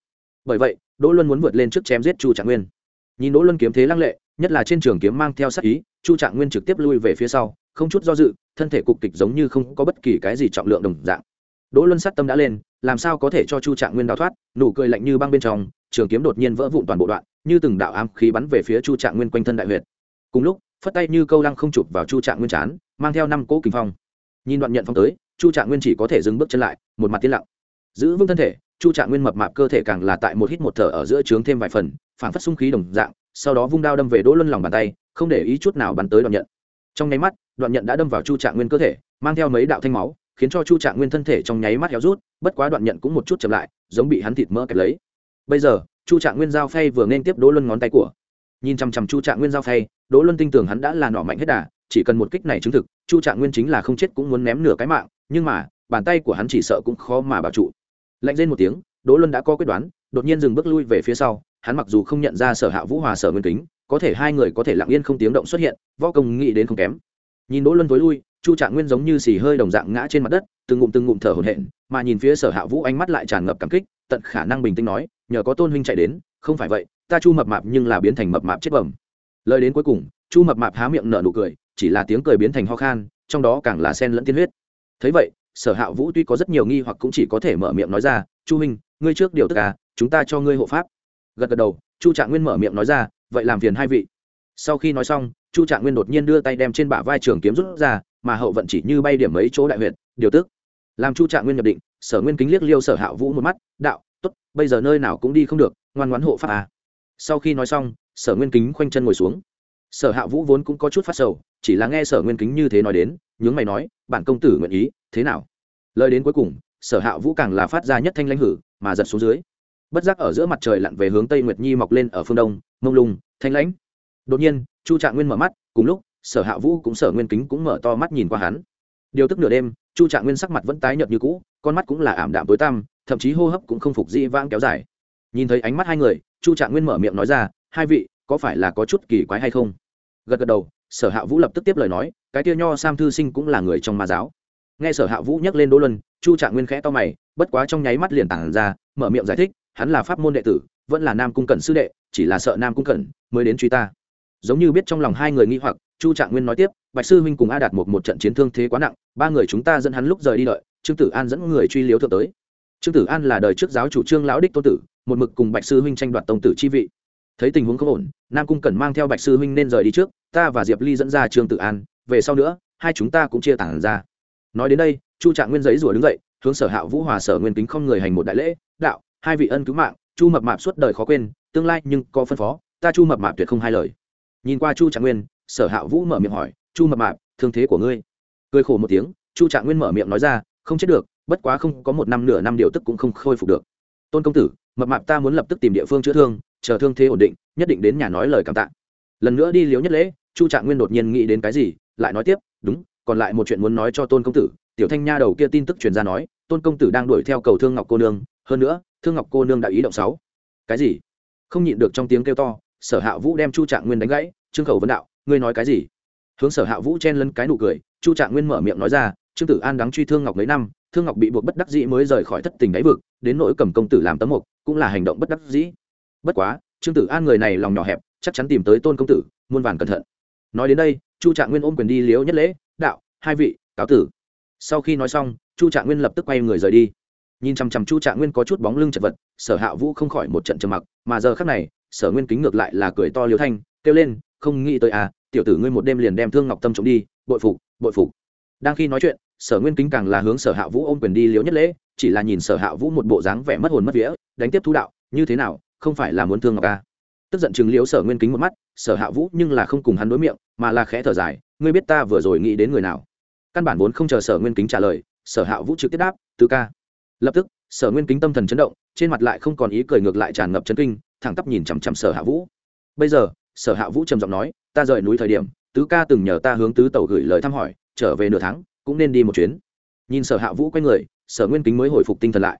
Bởi vậy, đỗ luân muốn vượt lên trước chém giết chu trạng nguyên. Nhìn đỗ luân kiếm thế lăng lệ, nhất là trên trường kiếm mang theo sát ý, chu trạng nguyên trực tiếp lui về phía sau, không chút do dự, thân thể cục kịch giống như không có bất kỳ cái gì trọng lượng đồng dạng. Đỗ luân sát tâm đã lên, làm sao có thể cho chu trạng nguyên đào thoát, nụ cười lạnh như băng bên trong, trường kiếm đột nhiên vỡ vụn toàn bộ đoạn, như từng đạo ám khí bắn về phía chu trạng nguyên quanh thân đại huyệt. Cùng lúc phất tay như câu lăng không chụp vào chu trạng nguyên chán, mang theo năm cỗ kình phong. Nhìn đoạn nhận phong tới, chu trạng nguyên chỉ có thể dừng bước chân lại, một mặt tiên lặng. Giữ vững thân thể, chu trạng nguyên mập mạp cơ thể càng là tại một hít một thở ở giữa trướng thêm vài phần phản phất sung khí đồng dạng, sau đó vung đao đâm về đỗ luân lòng bàn tay, không để ý chút nào bắn tới đoạn nhận. Trong nháy mắt, đoạn nhận đã đâm vào chu trạng nguyên cơ thể, mang theo mấy đạo thanh máu, khiến cho chu trạng nguyên thân thể trong nháy mắt héo rút, bất quá đoạn nhận cũng một chút chậm lại, giống bị hắn thịt mỡ kẹp lấy. Bây giờ, chu trạng nguyên giao phay vừa nên tiếp đỗ luân ngón tay của nhìn chằm chằm chu trạng nguyên giao phay, đỗ luân tin tưởng hắn đã là nọ mạnh hết đà, chỉ cần một kích này chứng thực, chu trạng nguyên chính là không chết cũng muốn ném nửa cái mạng, nhưng mà, bàn tay của hắn chỉ sợ cũng khó mà bảo trụ. Lạnh lên một tiếng, đỗ luân đã có quyết đoán, đột nhiên dừng bước lui về phía sau, hắn mặc dù không nhận ra sở hạ vũ hòa sở nguyên kính, có thể hai người có thể lặng yên không tiếng động xuất hiện, võ công nghĩ đến không kém. Nhìn đỗ luân tối lui, chu trạng nguyên giống như xì hơi đồng dạng ngã trên mặt đất, từng ngụm từng ngụm thở hổn hển, mà nhìn phía sở hạ vũ ánh mắt lại tràn ngập cảm kích, tận khả năng bình tĩnh nói, nhờ có tôn huynh chạy đến, không phải vậy ta chu mập mạp nhưng là biến thành mập mạp chết bẩm. Lời đến cuối cùng, chu mập mạp há miệng nở nụ cười, chỉ là tiếng cười biến thành ho khan, trong đó càng là sen lẫn tiên huyết. Thấy vậy, sở hạ vũ tuy có rất nhiều nghi hoặc cũng chỉ có thể mở miệng nói ra, chu huynh, ngươi trước điều tất cả à, chúng ta cho ngươi hộ pháp. Gật gật đầu, chu trạng nguyên mở miệng nói ra, vậy làm phiền hai vị. Sau khi nói xong, chu trạng nguyên đột nhiên đưa tay đem trên bả vai trường kiếm rút ra, mà hậu vận chỉ như bay điểm mấy chỗ đại huyện điều tức. Làm chu trạng nguyên nhập định, sở nguyên kính liếc liêu sở hạ vũ một mắt, đạo t ố t bây giờ nơi nào cũng đi không được, ngoan ngoãn hộ pháp à sau khi nói xong, sở nguyên kính khoanh chân ngồi xuống. Sở hạ vũ vốn cũng có chút phát sầu, chỉ là nghe sở nguyên kính như thế nói đến, nhướng mày nói, bản công tử nguyện ý, thế nào? Lời đến cuối cùng, sở hạ vũ càng là phát ra nhất thanh lãnh hử, mà giật xuống dưới. Bất giác ở giữa mặt trời lặn về hướng tây nguyệt nhi mọc lên ở phương đông, mông lung, thanh lãnh. Đột nhiên, chu trạng nguyên mở mắt, cùng lúc, sở hạ vũ cũng sở nguyên kính cũng mở to mắt nhìn qua hắn. Điều tức nửa đêm, chu trạng nguyên sắc mặt vẫn tái nhợt như cũ, con mắt cũng là ảm đạm tối tăm, thậm chí hô hấp cũng không phục dĩ vãng kéo dài. Nhìn thấy ánh mắt hai người chu trạng nguyên mở miệng nói ra, hai vị, có phải là có chút kỳ quái hay không? Gật gật đầu, sở hạ vũ lập tức tiếp lời nói, cái tia nho sam thư sinh cũng là người trong ma giáo. Nghe sở hạ vũ nhắc lên đỗ luân, chu trạng nguyên khẽ to mày, bất quá trong nháy mắt liền tản ra, mở miệng giải thích, hắn là pháp môn đệ tử, vẫn là nam cung cẩn sư đệ, chỉ là sợ nam cung cẩn mới đến truy ta. Giống như biết trong lòng hai người nghi hoặc, chu trạng nguyên nói tiếp, bạch sư huynh cùng a đạt một một trận chiến thương thế quá nặng, ba người chúng ta dẫn hắn lúc rời đi đợi, trương tử an dẫn người truy liếu thượng tới. Trương tử an là đời trước giáo chủ trương lão đích tôn tử một mực cùng bạch sư huynh tranh đoạt tông tử chi vị. Thấy tình huống không ổn, nam cung cẩn mang theo bạch sư huynh nên rời đi trước, ta và diệp ly dẫn ra trương tử an, về sau nữa, hai chúng ta cũng chia tản ra. Nói đến đây, chu trạng nguyên giấy rủa đứng dậy, hướng sở hạ vũ hòa sở nguyên kính không người hành một đại lễ, đạo, hai vị ân cứu mạng, chu mập mạp suốt đời khó quên, tương lai nhưng có phân phó, ta chu mập mạp tuyệt không hai lời. Nhìn qua chu trạng nguyên, sở hạ vũ mở miệng hỏi, chu mập mạp, thương thế của ngươi? Cười khổ một tiếng, chu trạng nguyên mở miệng nói ra, không chết được, bất quá không có một năm nửa năm điều tức cũng không khôi phục được tôn công tử, mập mạp ta muốn lập tức tìm địa phương chữa thương, chờ thương thế ổn định, nhất định đến nhà nói lời cảm tạ. Lần nữa đi liếu nhất lễ, chu trạng nguyên đột nhiên nghĩ đến cái gì, lại nói tiếp, đúng, còn lại một chuyện muốn nói cho tôn công tử. Tiểu thanh nha đầu kia tin tức truyền ra nói, tôn công tử đang đuổi theo cầu thương ngọc cô nương, hơn nữa, thương ngọc cô nương đã ý động sáu. Cái gì? Không nhịn được trong tiếng kêu to, sở hạ vũ đem chu trạng nguyên đánh gãy, trương khẩu vấn đạo, ngươi nói cái gì? Hướng sở hạ vũ chen lấn cái nụ cười, chu trạng nguyên mở miệng nói ra, trương tử an đáng truy thương ngọc mấy năm thương ngọc bị buộc bất đắc dĩ mới rời khỏi thất tình đáy vực, đến nỗi cầm công tử làm tấm mục, cũng là hành động bất đắc dĩ. Bất quá, trương tử an người này lòng nhỏ hẹp, chắc chắn tìm tới tôn công tử, muôn vàn cẩn thận. Nói đến đây, chu trạng nguyên ôm quyền đi liếu nhất lễ, đạo, hai vị, cáo tử. Sau khi nói xong, chu trạng nguyên lập tức quay người rời đi. Nhìn chằm chằm chu trạng nguyên có chút bóng lưng chật vật, sở hạ vũ không khỏi một trận trầm mặc, mà giờ khác này, sở nguyên kính ngược lại là cười to liếu thanh, kêu lên, không nghĩ tới à tiểu tử ngươi một đêm liền đem thương ngọc tâm trộm đi, bội phục bội phục. Đang khi nói chuyện sở nguyên kính càng là hướng sở hạ vũ ôm quyền đi liễu nhất lễ, chỉ là nhìn sở hạ vũ một bộ dáng vẻ mất hồn mất vía, đánh tiếp thú đạo, như thế nào, không phải là muốn thương ngọc ca. Tức giận chừng liễu sở nguyên kính một mắt, sở hạ vũ nhưng là không cùng hắn đối miệng, mà là khẽ thở dài, ngươi biết ta vừa rồi nghĩ đến người nào? Căn bản vốn không chờ sở nguyên kính trả lời, sở hạ vũ trực tiếp đáp, tứ ca. Lập tức, sở nguyên kính tâm thần chấn động, trên mặt lại không còn ý cười ngược lại tràn ngập chấn kinh, thẳng tắp nhìn chằm chằm sở hạ vũ. Bây giờ, sở hạ vũ trầm giọng nói, ta rời núi thời điểm, tứ ca từng nhờ ta hướng tứ tàu gửi lời thăm hỏi, trở về nửa tháng cũng nên đi một chuyến. Nhìn sở hạ vũ quay người, sở nguyên kính mới hồi phục tinh thần lại.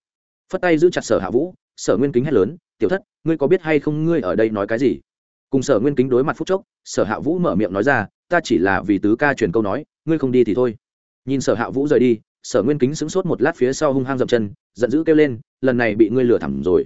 Phất tay giữ chặt sở hạ vũ, sở nguyên kính hét lớn, tiểu thất, ngươi có biết hay không ngươi ở đây nói cái gì? Cùng sở nguyên kính đối mặt phút chốc, sở hạ vũ mở miệng nói ra, ta chỉ là vì tứ ca truyền câu nói, ngươi không đi thì thôi. Nhìn sở hạ vũ rời đi, sở nguyên kính sững sốt một lát phía sau hung hăng dậm chân, giận dữ kêu lên, lần này bị ngươi lừa thẳm rồi.